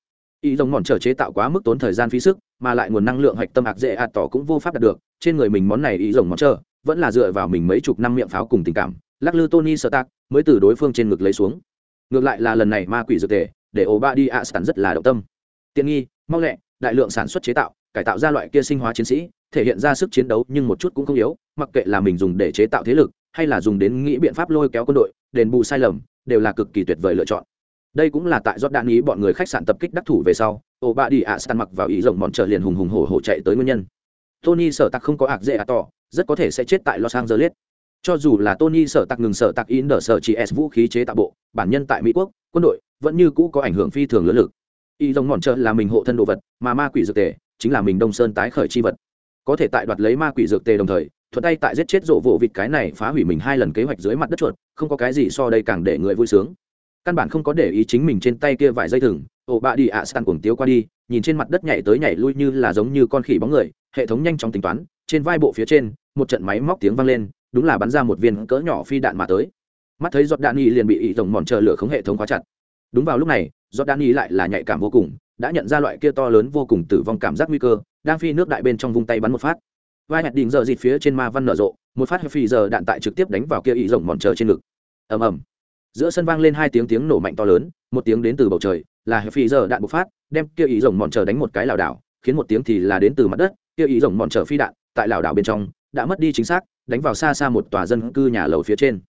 Y giống mòn trở chế tạo quá mức tốn thời gian phí sức, mà lại nguồn năng lượng hạch tâm hạc dễ ạt tỏ cũng vô pháp đạt được, trên người mình món này y giống mòn trở, vẫn là dựa vào mình mấy chục năm miệng pháo cùng tình cảm, lắc lư tony sợ tạc mới từ đối phương trên ngực lấy xuống ngược lại là lần này ma quỷ dược tề, để ổ ba đi ạ, sẵn rất là động tâm. Tiện nghi, mau lẹ, đại lượng sản xuất chế tạo, cải tạo ra loại kia sinh hóa chiến sĩ, thể hiện ra sức chiến đấu nhưng một chút cũng không yếu, mặc kệ là mình dùng để chế tạo thế lực, hay là dùng đến nghĩ biện pháp lôi kéo quân đội, đền bù sai lầm, đều là cực kỳ tuyệt vời lựa chọn. Đây cũng là tại do đạn ý bọn người khách sạn tập kích đắc thủ về sau, ổ bạ đi ạ stan mặc vào ý rộng bọn trở liền hùng hùng hổ hổ chạy tới nguyên nhân. Tony sở tặc không có ạc dễ ạ tỏ, rất có thể sẽ chết tại los angeles cho dù là tony sở tặc ngừng sở tặc in đờ sở chỉ s vũ khí chế tạo bộ, bản nhân tại mỹ quốc, quân đội, vẫn như cũ có ảnh hưởng phi thường lớn lực. Y giống ngọn trợ là mình hộ thân đồ vật, mà ma quỷ dược tề chính là mình đông sơn tái khởi chi vật. Có thể tại đoạt lấy ma quỷ dược tề đồng thời, thuận tay tại giết chết rộ vụ vịt cái này phá hủy mình hai lần kế hoạch dưới mặt đất chuột, không có cái gì so đây càng để người vui sướng. Căn bản không có để ý chính mình trên tay kia vài dây thừng ổ bạ đi ạ stan cuồng tiếu qua đi, nhìn trên mặt đất nhảy tới nhảy lui như là giống như con khỉ bóng người, hệ thống nhanh chóng tính toán, trên vai bộ phía trên, một trận máy móc tiếng vang lên đúng là bắn ra một viên cỡ nhỏ phi đạn mà tới. Mắt thấy giọt đạn y liền bị ý rồng mòn chờ lửa khống hệ thống khóa chặt. Đúng vào lúc này giọt đạn y lại là nhạy cảm vô cùng, đã nhận ra loại kia to lớn vô cùng tử vong cảm giác nguy cơ, đang phi nước đại bên trong vung tay bắn một phát. Vai hạt đỉnh giờ dịt phía trên ma văn nở rộ, một phát phi giờ đạn tại trực tiếp đánh vào kia ý rồng mòn chờ trên ngực. Ầm ầm. Giữa sân vang lên hai tiếng tiếng nổ mạnh to lớn, một tiếng đến từ bầu trời, là phi giờ đạn bộc phát, đem kia ý rồng mòn chờ đánh một cái lảo đảo, khiến một tiếng thì là đến từ mặt đất, kia ý rồng mòn chờ phi đạn tại lảo đảo bên trong đã mất đi chính xác đánh vào xa xa một tòa dân cư nhà lầu phía trên.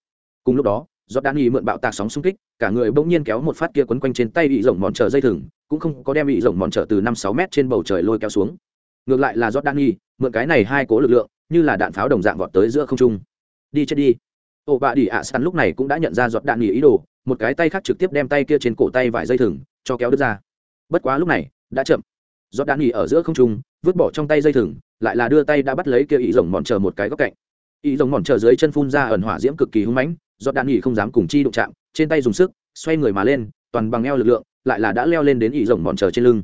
Cùng lúc đó do đan y mượn bạo tạc sóng xung kích, cả người bỗng nhiên kéo một phát kia quấn quanh trên tay bị rồng mòn trở dây thừng, cũng không có đem bị rồng mòn trở từ năm sáu mét trên bầu trời lôi kéo xuống. Ngược lại là do đan y mượn cái này hai cố lực lượng, như là đạn pháo đồng dạng vọt tới giữa không trung. Đi chết đi. Ổ bạ đi ạ săn lúc này cũng đã nhận ra giọt đạn nghỉ ý đồ, một cái tay khác trực tiếp đem tay kia trên cổ tay vải dây thừng cho kéo đứt ra. Bất quá lúc này, đã chậm. Giọt đạn nghỉ ở giữa không trung, vứt bỏ trong tay dây thừng, lại là đưa tay đã bắt lấy kia ý rồng mòn chờ một cái góc cạnh ý rồng mòn chờ dưới chân phun ra ẩn hỏa diễm cực kỳ hung mãnh do đạn nghỉ không dám cùng chi đụng chạm, trên tay dùng sức, xoay người mà lên, toàn bằng eo lực lượng, lại là đã leo lên đến ý rồng mòn chờ trên lưng.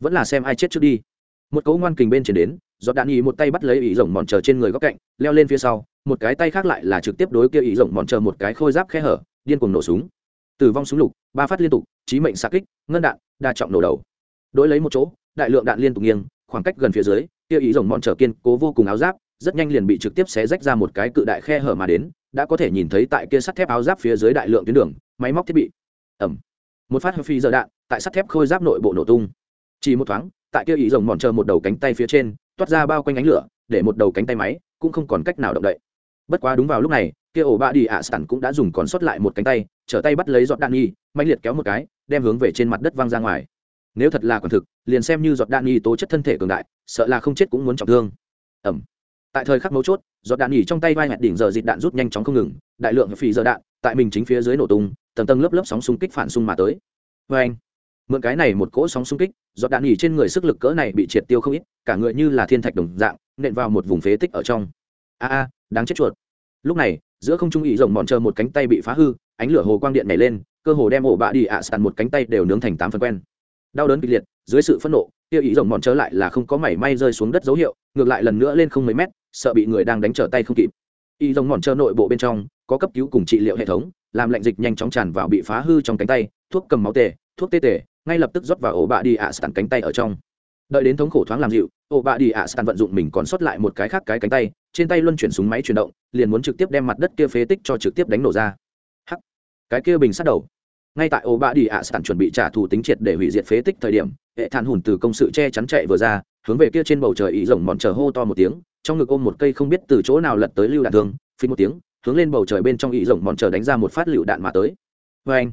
Vẫn là xem ai chết trước đi. Một cấu ngoan kình bên trên đến do đạn nghỉ một tay bắt lấy ý rồng mòn chờ trên người góc cạnh, leo lên phía sau, một cái tay khác lại là trực tiếp đối kia ý rồng mòn chờ một cái khôi giáp khe hở, điên cuồng nổ súng. Tử vong súng lục, ba phát liên tục trí mệnh xa kích, ngân đạn, đa trọng nổ đầu. Đối lấy một chỗ, đại lượng đạn liên tục nghiêng, khoảng cách gần phía dưới, kia ý rồng mòn trở kiên cố vô cùng áo giáp rất nhanh liền bị trực tiếp xé rách ra một cái cự đại khe hở mà đến, đã có thể nhìn thấy tại kia sắt thép áo giáp phía dưới đại lượng tuyến đường, máy móc thiết bị. Ẩm. Một phát phi giờ đạn, tại sắt thép khôi giáp nội bộ nổ tung. Chỉ một thoáng, tại kia ý rồng mòn chờ một đầu cánh tay phía trên, toát ra bao quanh ánh lửa, để một đầu cánh tay máy cũng không còn cách nào động đậy. Bất quá đúng vào lúc này, kia ổ ba đi ạ sẵn cũng đã dùng còn sót lại một cánh tay, trở tay bắt lấy giọt đạn nhi mạnh liệt kéo một cái, đem hướng về trên mặt đất văng ra ngoài. Nếu thật là còn thực, liền xem như giọt đạn nhi tố chất thân thể cường đại, sợ là không chết cũng muốn trọng thương. Ẩm tại thời khắc mấu chốt, giọt đạn nhỉ trong tay vai hẹn đỉnh giờ dịt đạn rút nhanh chóng không ngừng, đại lượng phì giờ đạn tại mình chính phía dưới nổ tung, tầng tầng lớp lớp sóng xung kích phản xung mà tới. Vê anh, mượn cái này một cỗ sóng xung kích, giọt đạn nhỉ trên người sức lực cỡ này bị triệt tiêu không ít, cả người như là thiên thạch đồng dạng, nện vào một vùng phế tích ở trong. A a, đáng chết chuột. Lúc này, giữa không trung ý rồng mòn chờ một cánh tay bị phá hư, ánh lửa hồ quang điện nhảy lên, cơ hồ đem ổ bạ đi ạ sàn một cánh tay đều nướng thành tám phần quen. Đau đớn kịch liệt, dưới sự phẫn nộ, kia ý rồng mòn trở lại là không có mảy may rơi xuống đất dấu hiệu, ngược lại lần nữa lên không mấy mét sợ bị người đang đánh trở tay không kịp. Y rồng mòn trơ nội bộ bên trong, có cấp cứu cùng trị liệu hệ thống, làm lạnh dịch nhanh chóng tràn vào bị phá hư trong cánh tay, thuốc cầm máu tề, thuốc tê tề, ngay lập tức rót vào ổ bạ đi ạ sàn cánh tay ở trong. Đợi đến thống khổ thoáng làm dịu, ổ bạ đi ạ sàn vận dụng mình còn sót lại một cái khác cái cánh tay, trên tay luân chuyển súng máy chuyển động, liền muốn trực tiếp đem mặt đất kia phế tích cho trực tiếp đánh nổ ra. Hắc! Cái kia bình sát đầu. Ngay tại ổ bạ đi ạ sàn chuẩn bị trả thù tính triệt để hủy diệt phế tích thời điểm, hệ than hùn từ công sự che chắn chạy vừa ra, hướng về kia trên bầu trời ý rồng mòn chờ hô to một tiếng trong ngực ôm một cây không biết từ chỗ nào lật tới lưu đạn thương phí một tiếng, hướng lên bầu trời bên trong ý rồng mòn chờ đánh ra một phát lựu đạn mà tới. Vê anh,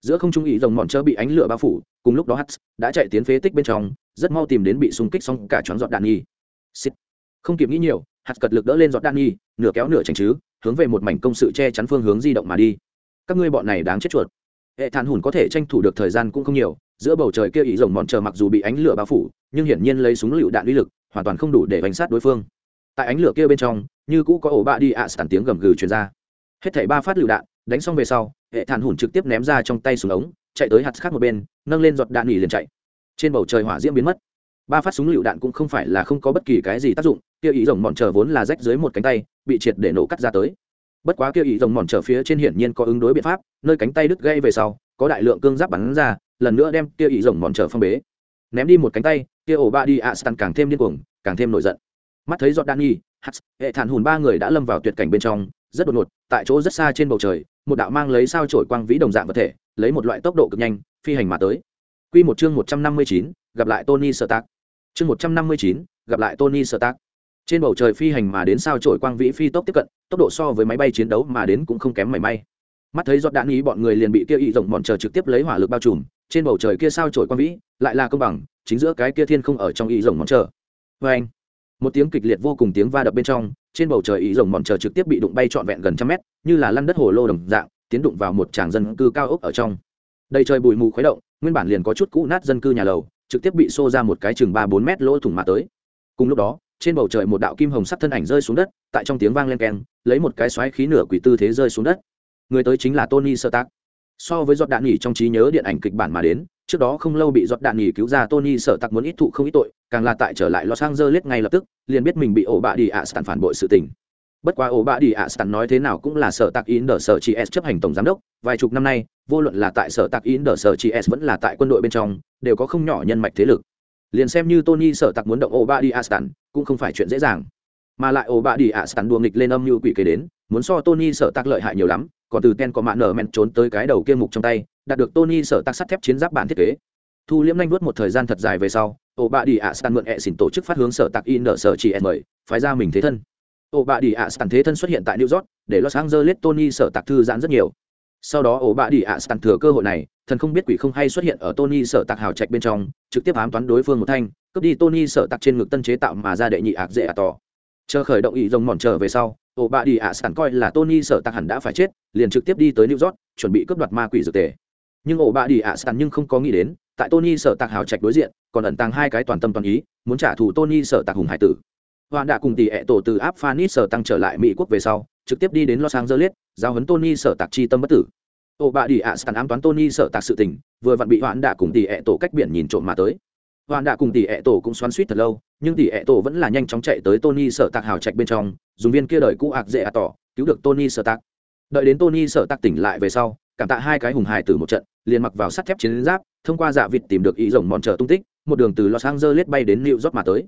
giữa không trung ý rồng mòn chờ bị ánh lửa bao phủ, cùng lúc đó hắt đã chạy tiến phế tích bên trong, rất mau tìm đến bị xung kích xong cả choáng giọt đạn nghi Xịt. không kịp nghĩ nhiều hạt cật lực đỡ lên giọt đạn nghi nửa kéo nửa tránh chứ, hướng về một mảnh công sự che chắn phương hướng di động mà đi. Các ngươi bọn này đáng chết chuột. Hệ than hùn có thể tranh thủ được thời gian cũng không nhiều, giữa bầu trời kia ý rồng mòn chờ mặc dù bị ánh lửa bao phủ, nhưng hiển nhiên lấy súng lựu đạn uy lực, hoàn toàn không đủ để bánh sát đối phương tại ánh lửa kia bên trong, như cũ có ổ bạ đi ạ sàn tiếng gầm gừ truyền ra. Hết thảy ba phát lựu đạn, đánh xong về sau, hệ thản hùn trực tiếp ném ra trong tay súng ống, chạy tới hạt khác một bên, nâng lên giọt đạn nghỉ liền chạy. Trên bầu trời hỏa diễm biến mất. Ba phát súng lựu đạn cũng không phải là không có bất kỳ cái gì tác dụng, kia ý rồng mòn chờ vốn là rách dưới một cánh tay, bị triệt để nổ cắt ra tới. Bất quá kia ý rồng mòn chờ phía trên hiển nhiên có ứng đối biện pháp, nơi cánh tay đứt gây về sau, có đại lượng cương giáp bắn ra, lần nữa đem kia ý rồng mòn chờ phong bế. Ném đi một cánh tay, kia ổ ba đi ạ stan càng thêm điên cuồng, càng thêm nổi giận mắt thấy giọt Danny, nghi hắt hệ thản hùn ba người đã lâm vào tuyệt cảnh bên trong rất đột ngột tại chỗ rất xa trên bầu trời một đạo mang lấy sao trổi quang vĩ đồng dạng vật thể lấy một loại tốc độ cực nhanh phi hành mà tới Quy một chương 159, gặp lại Tony Stark. Chương 159, gặp lại Tony Stark. Trên bầu trời phi hành mà đến sao trổi quang vĩ phi tốc tiếp cận, tốc độ so với máy bay chiến đấu mà đến cũng không kém mảy may. Mắt thấy giọt đạn ý bọn người liền bị kia y rộng bọn chờ trực tiếp lấy hỏa lực bao trùm, trên bầu trời kia sao trổi quang vĩ, lại là công bằng, chính giữa cái kia thiên không ở trong y rộng bọn chờ. Oeng. Một tiếng kịch liệt vô cùng tiếng va đập bên trong, trên bầu trời y rồng mòn chờ trực tiếp bị đụng bay trọn vẹn gần trăm mét, như là lăn đất hồ lô đồng dạng, tiến đụng vào một tràng dân cư cao ốc ở trong. Đầy trời bụi mù khuấy động, nguyên bản liền có chút cũ nát dân cư nhà lầu trực tiếp bị xô ra một cái chừng ba bốn mét lỗ thủng mà tới. Cùng lúc đó trên bầu trời một đạo kim hồng sắc thân ảnh rơi xuống đất tại trong tiếng vang len keng lấy một cái xoáy khí nửa quỷ tư thế rơi xuống đất. Người tới chính là tony sơ tác so với giọt đạn nghỉ trong trí nhớ điện ảnh kịch bản mà đến trước đó không lâu bị giọt đạn nghỉ cứu ra, tony sợ tặc muốn ít thụ không ít tội, càng là tại trở lại los angeles ngay lập tức, liền biết mình bị ổ bạ đi ạ sàn phản bội sự tình. Bất quá ổ bạ đi ạ sàn nói thế nào cũng là sở Tặc in đờ sở chị s chấp hành tổng giám đốc, vài chục năm nay, vô luận là tại sở Tặc in đờ sở chị s vẫn là tại quân đội bên trong, đều có không nhỏ nhân mạch thế lực. Liền xem như tony sở Tặc muốn động ổ bạ đi ạ sàn cũng không phải chuyện dễ dàng. Mà lại ổ bạ đi ạ sàn đùa nghịch lên âm như quỷ kế đến, muốn so tony sở Tặc lợi hại nhiều lắm, còn từ ten có mạng nở men trốn tới cái đầu kia mục trong tay đạt được tony sở tác sắt thép chiến giáp bản thiết kế. Thu liễm nhanh vuốt một thời gian thật dài về sau, ổ bạ đi ạ sàn mượn ẹ xỉn tổ chức phát hướng sở tạc in ở sở chị em mời, phái ra mình thế thân. Ổ bạ đi ạ sàn thế thân xuất hiện tại new york, để los angeles tony sở tạc thư giãn rất nhiều. Sau đó ổ bạ đi ạ sàn thừa cơ hội này, thần không biết quỷ không hay xuất hiện ở tony sở tạc hào trạch bên trong, trực tiếp ám toán đối phương một thanh, cướp đi tony sở tạc trên ngực tân chế tạo mà ra đệ nhị ạc dễ ạ tỏ chờ khởi động ý rồng mòn trở về sau, ổ bạ đi ạ sàn coi là tony sở tạc hẳn đã phải chết, liền trực tiếp đi tới new york, chuẩn bị cướp đoạt ma quỷ dược tề nhưng ổ bạ đi ạ sàn nhưng không có nghĩ đến, tại tony sở tạc hào trạch đối diện, còn ẩn tàng hai cái toàn tâm toàn ý, muốn trả thù tony sở tạc hùng hải tử. Hoàn đã cùng tỷ ẹ tổ từ áp phanis sở tăng trở lại mỹ quốc về sau, trực tiếp đi đến los angeles giao hấn tony sở tạc chi tâm bất tử. Ổ bà đi ạ sàn ám toán tony sở tạc sự tình, vừa vặn bị hoạn đã cùng tỷ ẹ tổ cách biển nhìn trộm mà tới. Hoạn đã cùng tỷ ẹ tổ cũng xoắn suýt thật lâu, nhưng tỷ ẹ tổ vẫn là nhanh chóng chạy tới tony sở tạc hào trạch bên trong, dùng viên kia đời cũ ạc dễ ạ tỏ, cứu được tony sở tạc. Đợi đến tony sở tạc tỉnh lại về sau cảm tạ hai cái hùng hài từ một trận, liền mặc vào sắt thép chiến giáp, thông qua dạ vịt tìm được ý rồng mòn trở tung tích, một đường từ los angeles bay đến new york mà tới.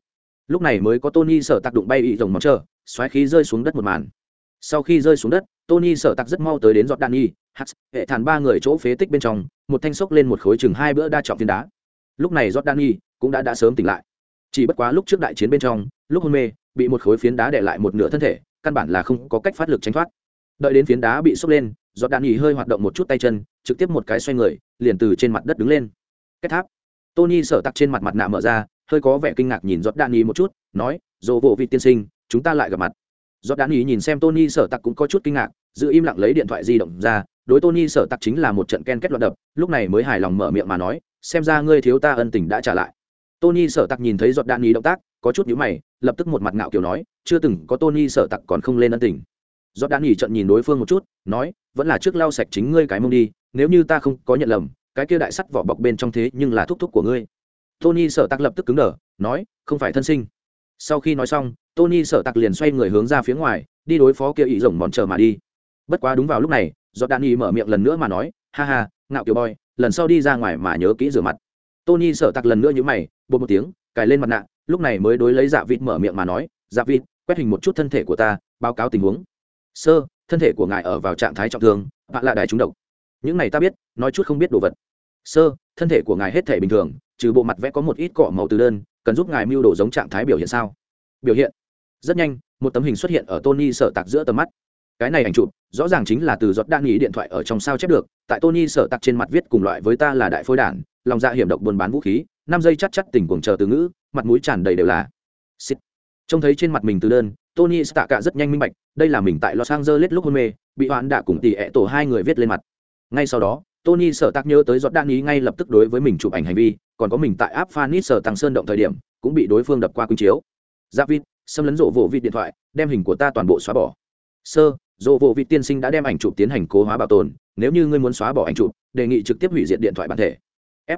Lúc này mới có tony sở tạc đụng bay ý rồng mòn trở xoáy khí rơi xuống đất một màn. Sau khi rơi xuống đất, tony sở tạc rất mau tới đến giọt đạn y hắt hệ thản ba người chỗ phế tích bên trong, một thanh sốc lên một khối chừng hai bữa đa trọng phiến đá. Lúc này giọt đạn y cũng đã đã sớm tỉnh lại. Chỉ bất quá lúc trước đại chiến bên trong, lúc hôn mê, bị một khối phiến đá để lại một nửa thân thể, căn bản là không có cách phát lực tránh thoát. Đợi đến phiến đá bị sốc lên giọt đạn nghỉ hơi hoạt động một chút tay chân, trực tiếp một cái xoay người, liền từ trên mặt đất đứng lên. Kết tháp. Tony sở tặc trên mặt mặt nạ mở ra, hơi có vẻ kinh ngạc nhìn giọt đạn nghỉ một chút, nói dồ vộ vị tiên sinh, chúng ta lại gặp mặt. Giọt đạn nghỉ nhìn xem tony sở tặc cũng có chút kinh ngạc, giữ im lặng lấy điện thoại di động ra, đối tony sở tặc chính là một trận ken kết loạn đập, lúc này mới hài lòng mở miệng mà nói, xem ra ngươi thiếu ta ân tình đã trả lại. Tony sở tặc nhìn thấy giọt đạn nghỉ động tác, có chút nhíu mày, lập tức một mặt ngạo kiểu nói, chưa từng có tony sở tặc còn không lên ân tình giọt đạn y trận nhìn đối phương một chút, nói, vẫn là trước lau sạch chính ngươi cái mông đi, nếu như ta không có nhận lầm, cái kia đại sắt vỏ bọc bên trong thế nhưng là thúc thúc của ngươi. Tony sở tặc lập tức cứng đờ, nói, không phải thân sinh. Sau khi nói xong, tony sở tặc liền xoay người hướng ra phía ngoài, đi đối phó kia ý rồng mòn chờ mà đi. Bất quá đúng vào lúc này do đan y mở miệng lần nữa mà nói, ha ha, ngạo kiểu boy, lần sau đi ra ngoài mà nhớ kỹ rửa mặt. Tony sở tặc lần nữa như mày bột một tiếng, cài lên mặt nạ, lúc này mới đối lấy dạ vịt mở miệng mà nói dạ vịt, quét hình một chút thân thể của ta, báo cáo tình huống sơ, thân thể của ngài ở vào trạng thái trọng thương bạn là đài trúng độc. Những này ta biết, nói chút không biết đồ vật. Sơ, thân thể của ngài hết thể bình thường, trừ bộ mặt vẽ có một ít cọ màu từ đơn, cần giúp ngài mưu đồ giống trạng thái biểu hiện sao? Biểu hiện. Rất nhanh, một tấm hình xuất hiện ở tony sở tạc giữa tầm mắt. Cái này ảnh chụp, rõ ràng chính là từ giọt đan nghĩ điện thoại ở trong sao chép được. Tại tony sở tạc trên mặt viết cùng loại với ta là đại phôi đản, lòng dạ hiểm độc buôn bán vũ khí, năm giây chắc chắc tình cuồng chờ từ ngữ, mặt mũi tràn đầy đều là. Trông thấy trên mặt mình từ đơn tony stark rất nhanh minh bạch, đây là mình tại los angeles lúc hôn mê, bị hoãn đạ cùng tỷ ẹ tổ hai người viết lên mặt. Ngay sau đó, tony sở tạc nhớ tới giọt đan ý ngay lập tức đối với mình chụp ảnh hành vi, còn có mình tại áp sở tăng sơn động thời điểm, cũng bị đối phương đập qua quynh chiếu. Giáp vịt xâm lấn rộ vỗ vịt điện thoại, đem hình của ta toàn bộ xóa bỏ. Sơ rộ vỗ vịt tiên sinh đã đem ảnh chụp tiến hành cố hóa bảo tồn, nếu như ngươi muốn xóa bỏ ảnh chụp, đề nghị trực tiếp hủy diệt điện thoại bản thể. F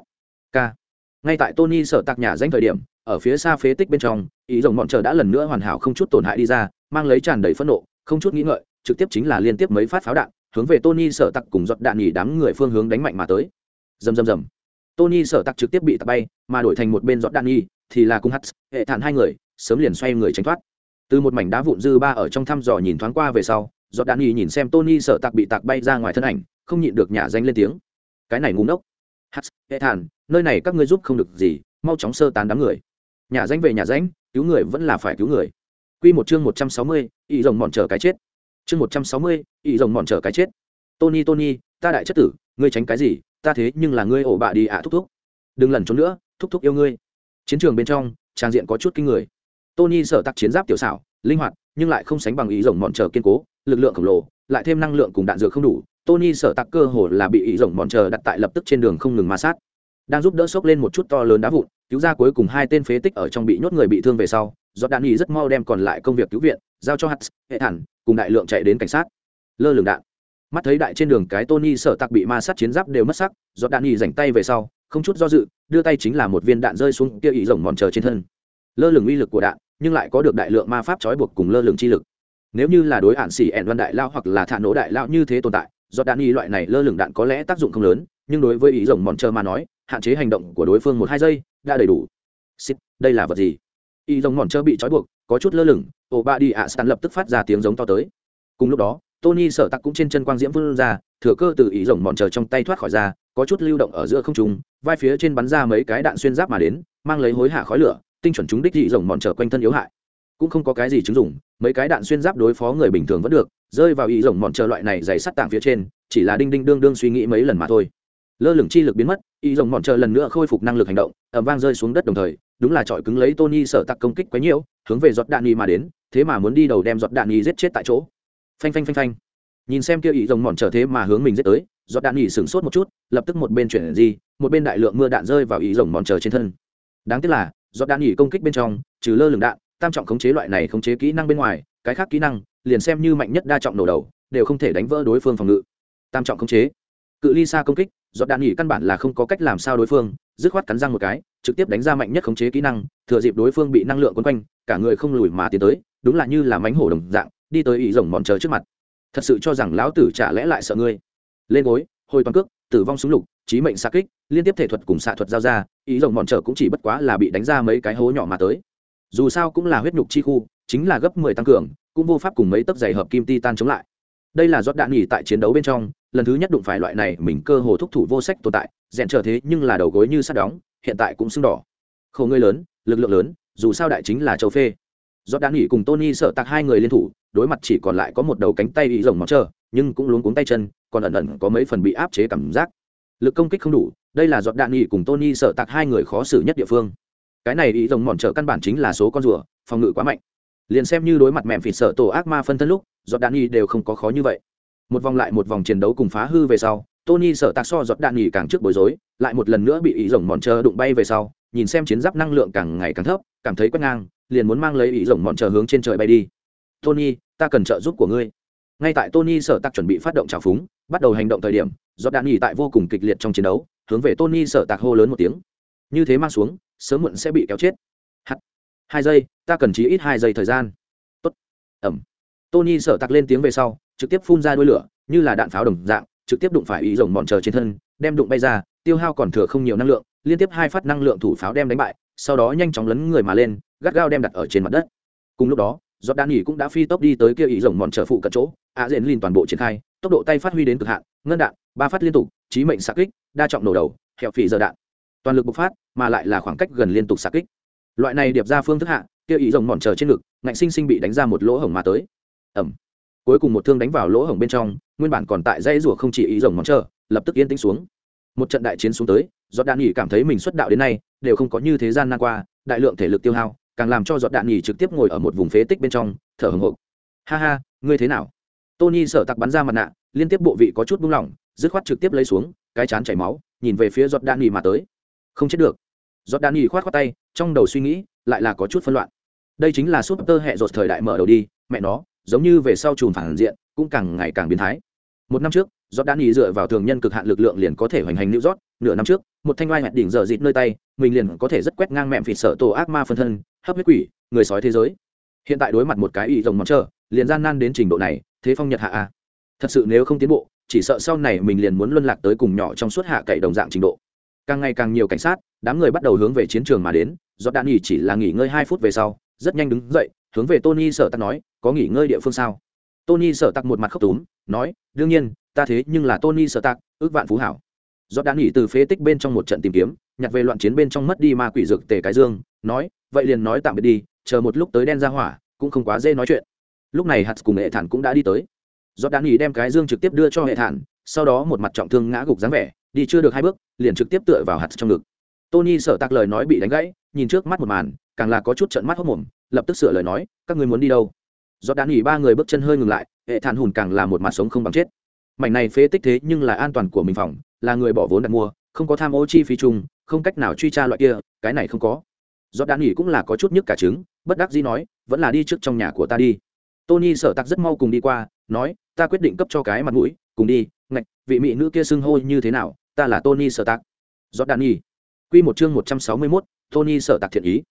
k. Ngay tại tony sở tạc nhà danh thời điểm ở phía xa phế tích bên trong, ý rồng bọn chờ đã lần nữa hoàn hảo không chút tổn hại đi ra, mang lấy tràn đầy phẫn nộ, không chút nghĩ ngợi, trực tiếp chính là liên tiếp mấy phát pháo đạn, hướng về tony sở tặc cùng giọt đạn nghỉ đám người phương hướng đánh mạnh mà tới. Rầm rầm rầm. Tony sở tặc trực tiếp bị tạt bay, mà đổi thành một bên giọt đạn nghỉ thì là cung hắt hệ thản hai người, sớm liền xoay người tránh thoát. Từ một mảnh đá vụn dư ba ở trong thăm dò nhìn thoáng qua về sau, giọt đạn nghỉ nhìn xem tony sở tặc bị tạc bay ra ngoài thân ảnh, không nhịn được nhả danh lên tiếng. Cái này ngu ngốc. Hắt hệ thản, nơi này các ngươi giúp không được gì, mau chóng sơ tán đám người nhà danh về nhà danh cứu người vẫn là phải cứu người Quy một chương 160, ỷ rồng mòn chờ cái chết. Chương 160, ỷ rồng mòn chờ cái chết. Tony Tony, ta đại chất tử, ngươi tránh cái gì, ta thế nhưng là ngươi ổ bạ đi ạ thúc thúc. Đừng lần trốn nữa, thúc thúc yêu ngươi. Chiến trường bên trong, trang diện có chút kinh người. Tony sở tác chiến giáp tiểu xảo, linh hoạt, nhưng lại không sánh bằng ý rồng mòn chờ kiên cố, lực lượng khổng lồ, lại thêm năng lượng cùng đạn dược không đủ. Tony sở tắc cơ hồ là bị ý rồng mòn chờ đặt tại lập tức trên đường không ngừng ma sát. Đang giúp đỡ sốc lên một chút to lớn đá vụn, cứu ra cuối cùng hai tên phế tích ở trong bị nhốt người bị thương về sau, giọt đạn nghỉ rất mau đem còn lại công việc cứu viện giao cho hắt hệ thản cùng đại lượng chạy đến cảnh sát. Lơ lường đạn. Mắt thấy đại trên đường cái tony sợ tặc bị ma sát chiến giáp đều mất sắc giọt đạn nghỉ dành tay về sau không chút do dự đưa tay chính là một viên đạn rơi xuống kia ý rồng mòn chờ trên thân. Lơ lửng uy lực của đạn nhưng lại có được đại lượng ma pháp trói buộc cùng lơ lửng chi lực. Nếu như là đối hạn xỉ ẹn văn đại lao hoặc là thả nổ đại lao như thế tồn tại do đạn y loại này lơ lửng đạn có lẽ tác dụng không lớn nhưng đối với ý rồng mòn chờ mà nói hạn chế hành động của đối phương một hai giây, đã đầy đủ. Xích đây là vật gì? Y rồng mòn trơ bị trói buộc, có chút lơ lửng, ổ ba đi ạ stan lập tức phát ra tiếng giống to tới. Cùng lúc đó, tony sở tặc cũng trên chân quang diễm vươn ra, thừa cơ từ ý rồng mòn chờ trong tay thoát khỏi ra, có chút lưu động ở giữa không trung, vai phía trên bắn ra mấy cái đạn xuyên giáp mà đến, mang lấy hối hạ khói lửa, tinh chuẩn chúng đích dị rồng mòn chờ quanh thân yếu hại. Cũng không có cái gì chứng dụng, mấy cái đạn xuyên giáp đối phó người bình thường vẫn được, rơi vào ý rồng mòn chờ loại này dày sắt tảng phía trên, chỉ là đinh đinh đương đương suy nghĩ mấy lần mà thôi. Lơ lửng chi lực biến mất ý rồng mòn chờ lần nữa khôi phục năng lực hành động ẩm vang rơi xuống đất đồng thời đúng là trọi cứng lấy Tony sở tặc công kích quá nhiều, hướng về giọt đạn nghi mà đến, thế mà muốn đi đầu đem giọt đạn nghi giết chết tại chỗ. Phanh phanh phanh phanh. Nhìn xem kia ý rồng mòn trở thế mà hướng mình giết tới, giọt đạn nghi sửng sốt một chút, lập tức một bên chuyển gì, một bên đại lượng mưa đạn rơi vào ý rồng mòn chờ trên thân. Đáng tiếc là, giọt đạn nghi công kích bên trong, trừ lơ lửng đạn, tam trọng khống chế loại này khống chế kỹ năng bên ngoài, cái khác kỹ năng, liền xem như mạnh nhất đa trọng nổ đầu, đều không thể đánh vỡ đối phương phòng ngự. Tam trọng khống chế, cự ly xa công kích, giọt đạn nghỉ căn bản là không có cách làm sao đối phương dứt khoát cắn răng một cái trực tiếp đánh ra mạnh nhất khống chế kỹ năng thừa dịp đối phương bị năng lượng quấn quanh cả người không lùi mà tiến tới đúng là như là mánh hổ đồng dạng đi tới ý rồng mòn chờ trước mặt. Thật sự cho rằng lão tử chả lẽ lại sợ ngươi. Lên gối hồi toàn cước tử vong súng lục trí mệnh xa kích liên tiếp thể thuật cùng xạ thuật giao ra ý rồng mòn trở cũng chỉ bất quá là bị đánh ra mấy cái hố nhỏ mà tới. Dù sao cũng là huyết nhục chi khu chính là gấp mười tăng cường cũng vô pháp cùng mấy tấc giày hợp kim ti tan chống lại. Đây là giọt đạn nghỉ tại chiến đấu bên trong lần thứ nhất đụng phải loại này, mình cơ hồ thúc thủ vô sách tồn tại, rèn trở thế nhưng là đầu gối như sắt đóng, hiện tại cũng sưng đỏ. Khẩu ngươi lớn, lực lượng lớn, dù sao đại chính là châu phê. Do đã nghỉ cùng tony sợ tạc hai người liên thủ, đối mặt chỉ còn lại có một đầu cánh tay bị rồng mọc trơ, nhưng cũng luống cuống tay chân, còn ẩn ẩn có mấy phần bị áp chế cảm giác. Lực công kích không đủ, đây là giọt đạn nghỉ cùng tony sợ tạc hai người khó xử nhất địa phương. Cái này ý rồng mòn trở căn bản chính là số con rùa, phòng ngự quá mạnh. Liền xem như đối mặt mẹm phịt sợ tổ ác ma phân thân lúc, giọt đạn nghỉ đều không có khó như vậy một vòng lại một vòng chiến đấu cùng phá hư về sau, tony sợ tạc so giọt đạn nghỉ càng trước bối rối, lại một lần nữa bị ý rồng mòn chờ đụng bay về sau, nhìn xem chiến giáp năng lượng càng ngày càng thấp, cảm thấy quét ngang, liền muốn mang lấy ý rồng mòn chờ hướng trên trời bay đi. Tony, ta cần trợ giúp của ngươi. Ngay tại tony sợ tạc chuẩn bị phát động trào phúng, bắt đầu hành động thời điểm, giọt đạn nghỉ tại vô cùng kịch liệt trong chiến đấu, hướng về tony sợ tạc hô lớn một tiếng. Như thế mang xuống, sớm muộn sẽ bị kéo chết. Hắt, hai giây, ta cần chí ít hai giây thời gian. Tốt. Ẩm. Tony sợ tạc lên tiếng về sau trực tiếp phun ra đuôi lửa, như là đạn pháo đồng dạng, trực tiếp đụng phải ý rồng mòn chờ trên thân, đem đụng bay ra, tiêu hao còn thừa không nhiều năng lượng, liên tiếp hai phát năng lượng thủ pháo đem đánh bại, sau đó nhanh chóng lấn người mà lên, gắt gao đem đặt ở trên mặt đất. Cùng lúc đó, giọt đan nghỉ cũng đã phi tốc đi tới kia ý rồng mòn chờ phụ cận chỗ, a dện lìn toàn bộ triển khai, tốc độ tay phát huy đến cực hạn, ngân đạn, ba phát liên tục trí mệnh xạ kích, đa trọng nổ đầu, hẹo phỉ giờ đạn. Toàn lực bộc phát, mà lại là khoảng cách gần liên tục xạ kích. Loại này điệp ra phương thức hạ, kia ý rồng mòn chờ trên ngực, ngạnh sinh sinh bị đánh ra một lỗ hổng mà tới. Ẩm cuối cùng một thương đánh vào lỗ hổng bên trong, nguyên bản còn tại dây rủa không chỉ ý rồng món chờ, lập tức yên tĩnh xuống. Một trận đại chiến xuống tới giọt đạn nghỉ cảm thấy mình xuất đạo đến nay, đều không có như thế gian nan qua, đại lượng thể lực tiêu hao, càng làm cho giọt đạn nghỉ trực tiếp ngồi ở một vùng phế tích bên trong, thở hồng hộc ha ha, ngươi thế nào? Tony sợ tặc bắn ra mặt nạ, liên tiếp bộ vị có chút buông lỏng, dứt khoát trực tiếp lấy xuống, cái chán chảy máu, nhìn về phía giọt đạn nghỉ mà tới. Không chết được. Giọt đạn nghỉ khoát khoát tay, trong đầu suy nghĩ lại là có chút phân loạn. Đây chính là súp tơ hẹ rột thời đại mở đầu đi, mẹ nó giống như về sau chùm phản diện cũng càng ngày càng biến thái. Một năm trước giọt đan nghỉ dựa vào thường nhân cực hạn lực lượng liền có thể hoành hành lưu rót nửa năm trước một thanh oai hẹn đỉnh giờ dịt nơi tay mình liền có thể rất quét ngang mẹm phịt sợ tổ ác ma phân thân hấp huyết quỷ người sói thế giới. Hiện tại đối mặt một cái ý rồng mong trơ, liền gian nan đến trình độ này thế phong nhật hạ a thật sự nếu không tiến bộ chỉ sợ sau này mình liền muốn luân lạc tới cùng nhỏ trong suốt hạ cậy đồng dạng trình độ. Càng ngày càng nhiều cảnh sát đám người bắt đầu hướng về chiến trường mà đến do đạn nghỉ chỉ là nghỉ ngơi hai phút về sau rất nhanh đứng dậy, hướng về tony sở tắc nói, có nghỉ ngơi địa phương sao? Tony sở tắc một mặt khóc túm, nói, đương nhiên, ta thế nhưng là tony sở tắc ước vạn phú hảo. Do đã nghỉ từ phế tích bên trong một trận tìm kiếm, nhặt về loạn chiến bên trong mất đi ma quỷ dược tề cái dương, nói, vậy liền nói tạm biệt đi, chờ một lúc tới đen ra hỏa, cũng không quá dễ nói chuyện. Lúc này hạt cùng hệ thản cũng đã đi tới. Do đã nghỉ đem cái dương trực tiếp đưa cho hệ thản, sau đó một mặt trọng thương ngã gục dáng vẻ, đi chưa được hai bước, liền trực tiếp tựa vào hạt trong ngực. Tony sợ tạc lời nói bị đánh gãy, nhìn trước mắt một màn càng là có chút trận mắt hốc mồm lập tức sửa lời nói các người muốn đi đâu? Do đạn nghỉ ba người bước chân hơi ngừng lại hệ thản hùn càng là một mặt sống không bằng chết. Mảnh này phế tích thế nhưng là an toàn của mình phòng là người bỏ vốn đặt mua không có tham ô chi phí chung không cách nào truy tra loại kia cái này không có. Do đạn nghỉ cũng là có chút nhức cả trứng bất đắc dĩ nói vẫn là đi trước trong nhà của ta đi. Tony sợ tặc rất mau cùng đi qua nói ta quyết định cấp cho cái mặt mũi cùng đi ngạch vị mỹ nữ kia xưng hô như thế nào ta là tony sợ tặc. Do đạn nghỉ quy một chương một trăm sáu mươi 161, tony sợ tặc thiện ý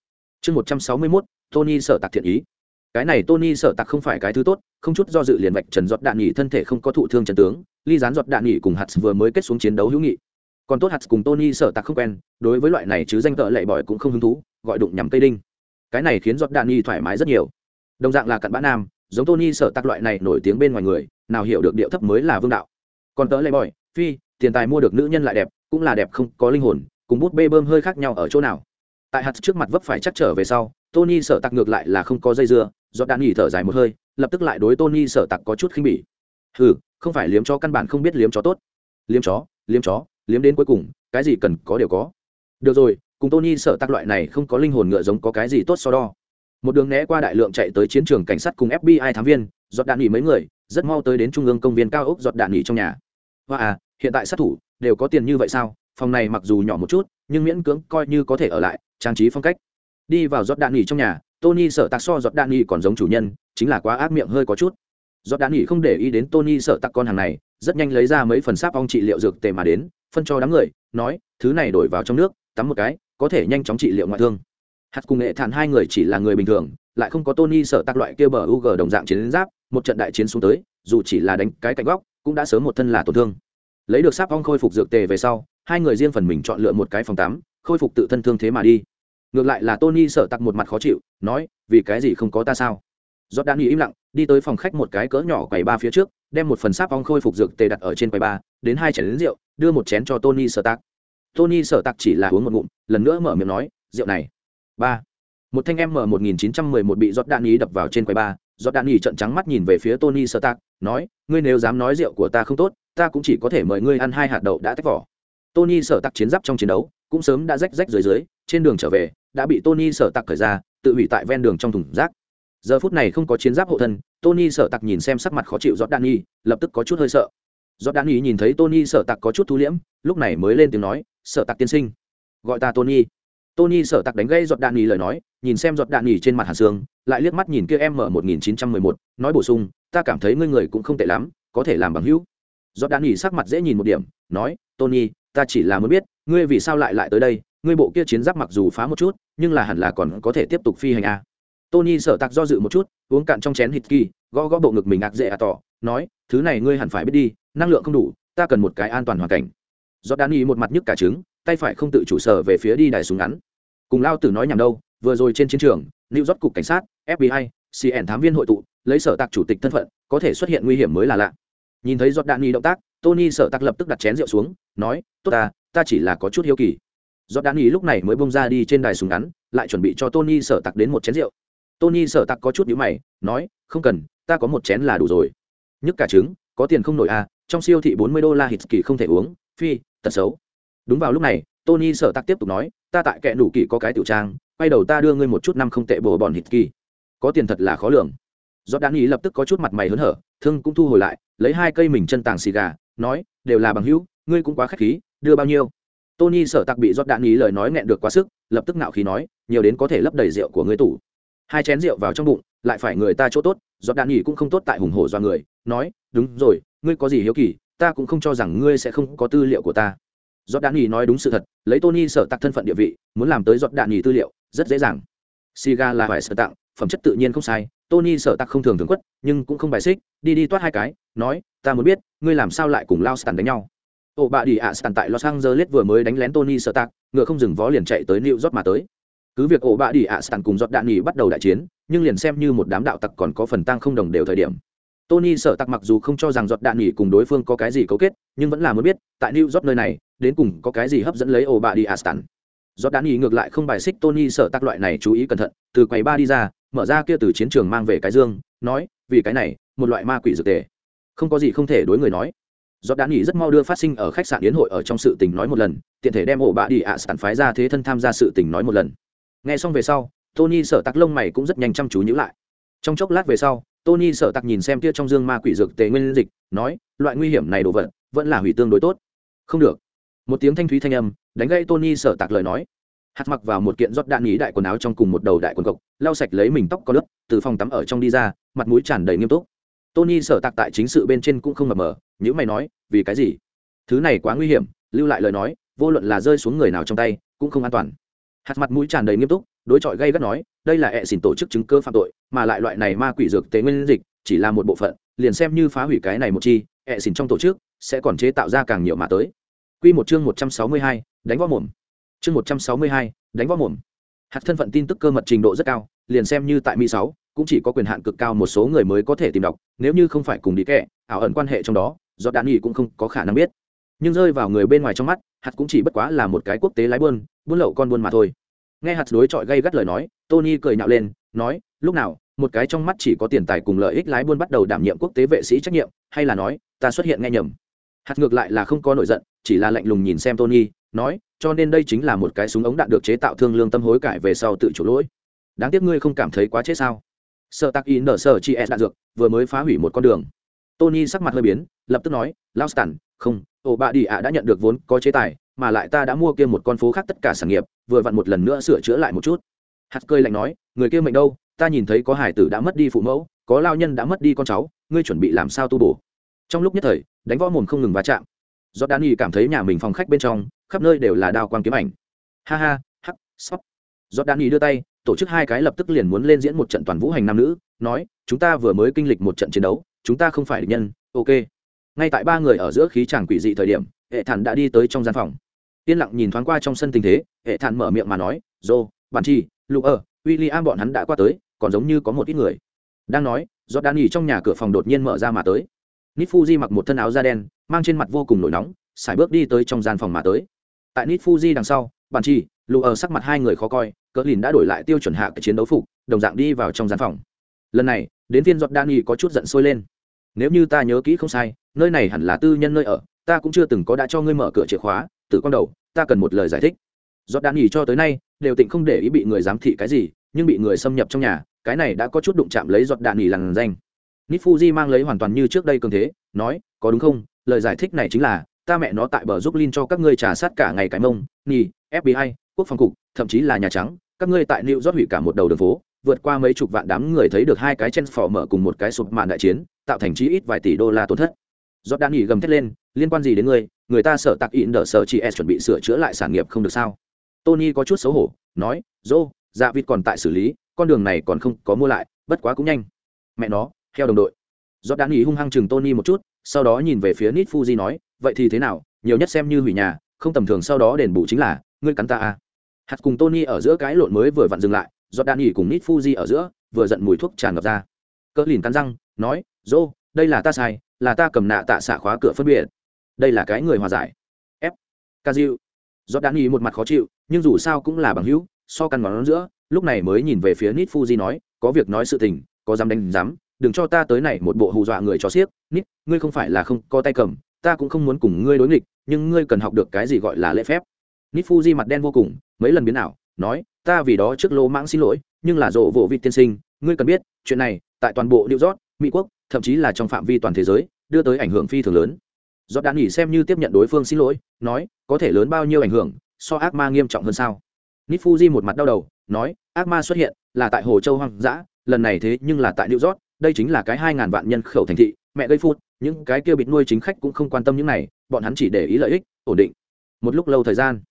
chương một trăm sáu mươi 161, tony sợ tặc thiện ý. Cái này tony sợ tặc không phải cái thứ tốt không chút do dự liền vạch trần giọt đạn nghỉ thân thể không có thụ thương trần tướng ly dán giọt đạn nghỉ cùng hạt vừa mới kết xuống chiến đấu hữu nghị. Còn tốt hạt cùng tony sợ tặc không quen đối với loại này chứ danh tợ lệ bỏi cũng không hứng thú gọi đụng nhằm cây đinh. Cái này khiến giọt đạn nghỉ thoải mái rất nhiều. Đồng dạng là cặn bã nam giống tony sợ tặc loại này nổi tiếng bên ngoài người nào hiểu được điệu thấp mới là vương đạo. Còn tớ lệ bỏi phi tiền tài mua được nữ nhân lại đẹp cũng là đẹp không có linh hồn cùng bút bê bơm hơi khác nhau ở chỗ nào? Tại hạt trước mặt vấp phải chắc trở về sau, tony sợ tặc ngược lại là không có dây dưa, do đạn nghỉ thở dài một hơi, lập tức lại đối tony sợ tặc có chút khinh bỉ. Hừ, không phải liếm chó căn bản không biết liếm chó tốt. Liếm chó liếm chó, liếm đến cuối cùng, cái gì cần có đều có. Được rồi, cùng tony sợ tặc loại này không có linh hồn ngựa giống có cái gì tốt so đo. Một đường né qua đại lượng chạy tới chiến trường cảnh sát cùng fbi thám viên giọt đạn nghỉ mấy người, rất mau tới đến trung ương công viên cao ốc giọt đạn nghỉ trong nhà. Hoa à hiện tại sát thủ đều có tiền như vậy sao? Phòng này mặc dù nhỏ một chút nhưng miễn cưỡng coi như có thể ở lại, trang trí phong cách. Đi vào giọt đạn nghỉ trong nhà, tony sợ tặc so giọt đạn nghỉ còn giống chủ nhân, chính là quá ác miệng hơi có chút. Giọt đạn nghỉ không để ý đến tony sợ tặc con hàng này, rất nhanh lấy ra mấy phần sáp ong trị liệu dược tề mà đến, phân cho đám người, nói, thứ này đổi vào trong nước, tắm một cái, có thể nhanh chóng trị liệu ngoại thương. Hạt cùng nghệ thản hai người chỉ là người bình thường, lại không có tony sợ tặc loại kia bờ u g đồng dạng chiến giáp, một trận đại chiến xuống tới, dù chỉ là đánh cái cạnh góc, cũng đã sớm một thân là tổn thương. Lấy được sáp ong khôi phục dược tề về sau hai người riêng phần mình chọn lựa một cái phòng tắm, khôi phục tự thân thương thế mà đi. Ngược lại là tony sợ tặc một mặt khó chịu, nói, vì cái gì không có ta sao? Giọt đạn nghỉ im lặng, đi tới phòng khách một cái cỡ nhỏ quầy ba phía trước, đem một phần sáp ong khôi phục dược tề đặt ở trên quầy ba, đến hai chén rượu, đưa một chén cho tony sợ tặc. Tony sợ tặc chỉ là uống một ngụm, lần nữa mở miệng nói, rượu này, ba. Một thanh em m một nghìn chín trăm mười một bị giọt đạn ý đập vào trên quầy ba giọt đạn ý trận trắng mắt nhìn về phía tony sợ tặc, nói, ngươi nếu dám nói rượu của ta không tốt, ta cũng chỉ có thể mời ngươi ăn hai hạt đậu đã tách vỏ tony sợ tặc chiến giáp trong chiến đấu, cũng sớm đã rách rách dưới dưới, trên đường trở về, đã bị tony sợ tặc khởi ra, tự hủy tại ven đường trong thùng rác. Giờ phút này không có chiến giáp hộ thân, tony sợ tặc nhìn xem sắc mặt khó chịu giọt đạn nhi lập tức có chút hơi sợ. Giọt đạn nhi nhìn thấy tony sợ tặc có chút thu liễm, lúc này mới lên tiếng nói sợ tặc tiên sinh, gọi ta tony. Tony sợ tặc đánh gây giọt đạn nhi lời nói, nhìn xem giọt đạn nhi trên mặt hàn sương lại liếc mắt nhìn kia em mở một nghìn chín trăm mười một, nói bổ sung, ta cảm thấy ngươi người cũng không tệ lắm, có thể làm bằng hữu. Giọt đạn nhi sắc mặt dễ nhìn một điểm, nói, tony ta chỉ là muốn biết, ngươi vì sao lại lại tới đây, ngươi bộ kia chiến giáp mặc dù phá một chút, nhưng là hẳn là còn có thể tiếp tục phi hành a à. tony sở tạc do dự một chút, uống cạn trong chén hít kỳ, gõ gõ bộ ngực mình ngạc dễ à tỏ, nói, thứ này ngươi hẳn phải biết đi, năng lượng không đủ, ta cần một cái an toàn hoàn cảnh. Do đan y một mặt nhức cả trứng, tay phải không tự chủ sở về phía đi đài súng ngắn. Cùng lao tử nói nhầm đâu, vừa rồi trên chiến trường lưu rót cục cảnh sát fbi cn thám viên hội tụ, lấy sở tạc chủ tịch thân phận, có thể xuất hiện nguy hiểm mới là lạ. Nhìn thấy giọt đạn ý động tác, tony sở tạc lập tức đặt chén rượu xuống nói, tốt ta ta chỉ là có chút hiếu kỳ. Do đan ý lúc này mới bông ra đi trên đài súng ngắn, lại chuẩn bị cho tony sợ tặc đến một chén rượu. Tony sợ tặc có chút nhữ mày, nói, không cần, ta có một chén là đủ rồi. Nhức cả trứng, có tiền không nổi à trong siêu thị bốn mươi đô la hít kỳ không thể uống, phi, tật xấu. Đúng vào lúc này, tony sợ tặc tiếp tục nói, ta tại kệ đủ kỳ có cái tiểu trang, quay đầu ta đưa ngươi một chút năm không tệ bồ bòn hít kỳ có tiền thật là khó lường. Do đan ý lập tức có chút mặt mày hớn hở, thương cũng thu hồi lại, lấy hai cây mình chân tàng xì gà, nói, đều là bằng hữu ngươi cũng quá khách khí, đưa bao nhiêu? Tony sợ tặc bị rót đạn ý lời nói nghẹn được quá sức, lập tức ngạo khí nói, nhiều đến có thể lấp đầy rượu của ngươi tủ. Hai chén rượu vào trong bụng, lại phải người ta chỗ tốt giọt đạn ý cũng không tốt tại hùng hổ do người, nói, đúng rồi, ngươi có gì hiếu kỳ, ta cũng không cho rằng ngươi sẽ không có tư liệu của ta. Giọt đạn ý nói đúng sự thật, lấy tony sở tặc thân phận địa vị, muốn làm tới giọt đạn ý tư liệu, rất dễ dàng. Siga là phải sở tặng phẩm chất tự nhiên không sai, tony sở tặc không thường thường quất, nhưng cũng không bài xích, đi đi toát hai cái, nói, ta muốn biết, ngươi làm sao lại cùng lao stan đánh nhau? Ổ bạ đi ạ sàn tại los angeles vừa mới đánh lén tony sơ tạc ngựa không dừng vó liền chạy tới new york mà tới. Cứ việc ổ bạ đi ạ sàn cùng giọt đạn nghỉ bắt đầu đại chiến, nhưng liền xem như một đám đạo tặc còn có phần tăng không đồng đều thời điểm. Tony sợ tặc mặc dù không cho rằng giọt đạn nghỉ cùng đối phương có cái gì cấu kết, nhưng vẫn là muốn biết, tại new york nơi này, đến cùng có cái gì hấp dẫn lấy ổ bạ đi ạ sàn giọt đạn nghỉ ngược lại không bài xích tony sợ tặc loại này chú ý cẩn thận, từ quầy ba đi ra, mở ra kia từ chiến trường mang về cái dương, nói, vì cái này, một loại ma quỷ dược tề. Không có gì không thể đối người nói do đã nghỉ rất mau đưa phát sinh ở khách sạn yến hội ở trong sự tình nói một lần, tiện thể đem ổ bạ đi ạ sản phái ra thế thân tham gia sự tình nói một lần. Nghe xong về sau, tony sở tạc lông mày cũng rất nhanh chăm chú nhữ lại. Trong chốc lát về sau, tony sở tạc nhìn xem kia trong dương ma quỷ dược tề nguyên dịch, nói, loại nguy hiểm này đồ vật, vẫn là hủy tương đối tốt. Không được. Một tiếng thanh thúy thanh âm, đánh gây tony sở tạc lời nói. Hạt mặc vào một kiện rót đạn nhí đại quần áo trong cùng một đầu đại quần cộc, lau sạch lấy mình tóc có lớp, từ phòng tắm ở trong đi ra, mặt mũi tràn đầy nghiêm túc tony sở tạc tại chính sự bên trên cũng không mập mờ những mày nói vì cái gì? Thứ này quá nguy hiểm lưu lại lời nói vô luận là rơi xuống người nào trong tay cũng không an toàn. Hạt mặt mũi tràn đầy nghiêm túc đối chọi gây gắt nói đây là hệ xỉn tổ chức chứng cơ phạm tội mà lại loại này ma quỷ dược tế nguyên dịch chỉ là một bộ phận liền xem như phá hủy cái này một chi hệ xỉn trong tổ chức sẽ còn chế tạo ra càng nhiều mà tới. Quy một chương một trăm sáu mươi hai, đánh võ mồm. Chương một trăm sáu mươi hai đánh võ mồm. Hạt thân phận tin tức cơ mật trình độ rất cao liền xem như tại mỹ sáu cũng chỉ có quyền hạn cực cao một số người mới có thể tìm đọc, nếu như không phải cùng đi kẹ ảo ẩn quan hệ trong đó, do đạn nghỉ cũng không có khả năng biết. Nhưng rơi vào người bên ngoài trong mắt, hạt cũng chỉ bất quá là một cái quốc tế lái buôn buôn lậu con buôn mà thôi. Nghe hạt đối chọi gây gắt lời nói, tony cười nhạo lên, nói, lúc nào, một cái trong mắt chỉ có tiền tài cùng lợi ích lái buôn bắt đầu đảm nhiệm quốc tế vệ sĩ trách nhiệm, hay là nói, ta xuất hiện nghe nhầm? Hạt ngược lại là không có nổi giận, chỉ là lạnh lùng nhìn xem tony, nói, cho nên đây chính là một cái súng ống đạn được chế tạo thương lương tâm hối cải về sau tự chủ lỗi. Đáng tiếc ngươi không cảm thấy quá chết sao? Sợ tắc in nở sợ chị s đạn dược, vừa mới phá hủy một con đường. Tony sắc mặt hơi biến, lập tức nói lao stan, không, ổ bạ đi ạ đã nhận được vốn có chế tài, mà lại ta đã mua kia một con phố khác tất cả sản nghiệp, vừa vặn một lần nữa sửa chữa lại một chút. Hạt cơi lạnh nói, người kia mệnh đâu? Ta nhìn thấy có hải tử đã mất đi phụ mẫu, có lao nhân đã mất đi con cháu, ngươi chuẩn bị làm sao tu bổ? Trong lúc nhất thời, đánh võ mồm không ngừng va chạm. Do đan y cảm thấy nhà mình phòng khách bên trong, khắp nơi đều là đao quang kiếm ảnh. Ha ha, hắc, sóc. Do đan y đưa tay tổ chức hai cái lập tức liền muốn lên diễn một trận toàn vũ hành nam nữ, nói, chúng ta vừa mới kinh lịch một trận chiến đấu, chúng ta không phải địch nhân, ok. Ngay tại ba người ở giữa khí chàng quỷ dị thời điểm, hệ thản đã đi tới trong gian phòng. Yên lặng nhìn thoáng qua trong sân tình thế, hệ thản mở miệng mà nói, dô bàn chi lụ ở w i l l i am bọn hắn đã qua tới, còn giống như có một ít người. Đang nói do đan nghỉ trong nhà cửa phòng đột nhiên mở ra mà tới. Nít fuji mặc một thân áo da đen, mang trên mặt vô cùng nổi nóng, sải bước đi tới trong gian phòng mà tới. Tại nít fuji đằng sau bàn chi lụ ở sắc mặt hai người khó coi cỡ lìn đã đổi lại tiêu chuẩn hạ cái chiến đấu phục, đồng dạng đi vào trong gian phòng. Lần này, đến viên giọt đan y có chút giận sôi lên. Nếu như ta nhớ kỹ không sai, nơi này hẳn là tư nhân nơi ở, ta cũng chưa từng có đã cho ngươi mở cửa chìa khóa tự con đầu, ta cần một lời giải thích. Giọt đan y cho tới nay, đều tịnh không để ý bị người giám thị cái gì, nhưng bị người xâm nhập trong nhà, cái này đã có chút đụng chạm lấy giọt đạn nghỉ lằn danh. Nít fuji mang lấy hoàn toàn như trước đây cường thế, nói, có đúng không? Lời giải thích này chính là, ta mẹ nó tại bờ giúp linh cho các ngươi trả sát cả ngày cái mông nhì fbi quốc phòng cục, thậm chí là nhà trắng các ngươi tại New York hủy cả một đầu đường phố, vượt qua mấy chục vạn đám người thấy được hai cái chen phò mở cùng một cái sụp màn đại chiến, tạo thành chí ít vài tỷ đô la tổn thất. Giọt đan nghỉ gầm thét lên, liên quan gì đến ngươi, người ta sợ tặc ịn đỡ sợ chị S chuẩn bị sửa chữa lại sản nghiệp không được sao? Tony có chút xấu hổ, nói, "Dô, dạ vịt còn tại xử lý, con đường này còn không có mua lại, bất quá cũng nhanh." Mẹ nó, theo đồng đội. Giọt đan nghỉ hung hăng chừng Tony một chút, sau đó nhìn về phía Nit Fuji nói, "Vậy thì thế nào, nhiều nhất xem như hủy nhà, không tầm thường sau đó đền bù chính là, ngươi cắn ta à?" Hạt cùng tony ở giữa cái lộn mới vừa vặn dừng lại do đan nghỉ cùng nít fuji ở giữa vừa giận mùi thuốc tràn ngập ra. Cỡ lìn cắn răng, nói, dô, đây là ta sai, là ta cầm nạ tạ xả khóa cửa phân biệt. Đây là cái người hòa giải. F ca diệu do đan nghỉ một mặt khó chịu, nhưng dù sao cũng là bằng hữu, so căn ngón giữa, lúc này mới nhìn về phía nít fuji nói, có việc nói sự tình, có dám đánh dám đừng cho ta tới này một bộ hù dọa người cho xiếc. Nít, ngươi không phải là không có tay cầm, ta cũng không muốn cùng ngươi đối nghịch, nhưng ngươi cần học được cái gì gọi là lễ phép nít fuji mặt đen vô cùng, mấy lần biến ảo, nói, ta vì đó trước lô mãng xin lỗi, nhưng là rộ vỗ vị tiên sinh, ngươi cần biết, chuyện này, tại toàn bộ new york, mỹ quốc, thậm chí là trong phạm vi toàn thế giới, đưa tới ảnh hưởng phi thường lớn. Do đạn nghỉ xem như tiếp nhận đối phương xin lỗi, nói, có thể lớn bao nhiêu ảnh hưởng, so ác ma nghiêm trọng hơn sao? Nít fuji một mặt đau đầu, nói, ác ma xuất hiện, là tại hồ châu hoang dã, lần này thế nhưng là tại new york, đây chính là cái hai ngàn vạn nhân khẩu thành thị, mẹ gây phút, những cái kia bịt nuôi chính khách cũng không quan tâm những này, bọn hắn chỉ để ý lợi ích, ổn định. Một lúc lâu thời gian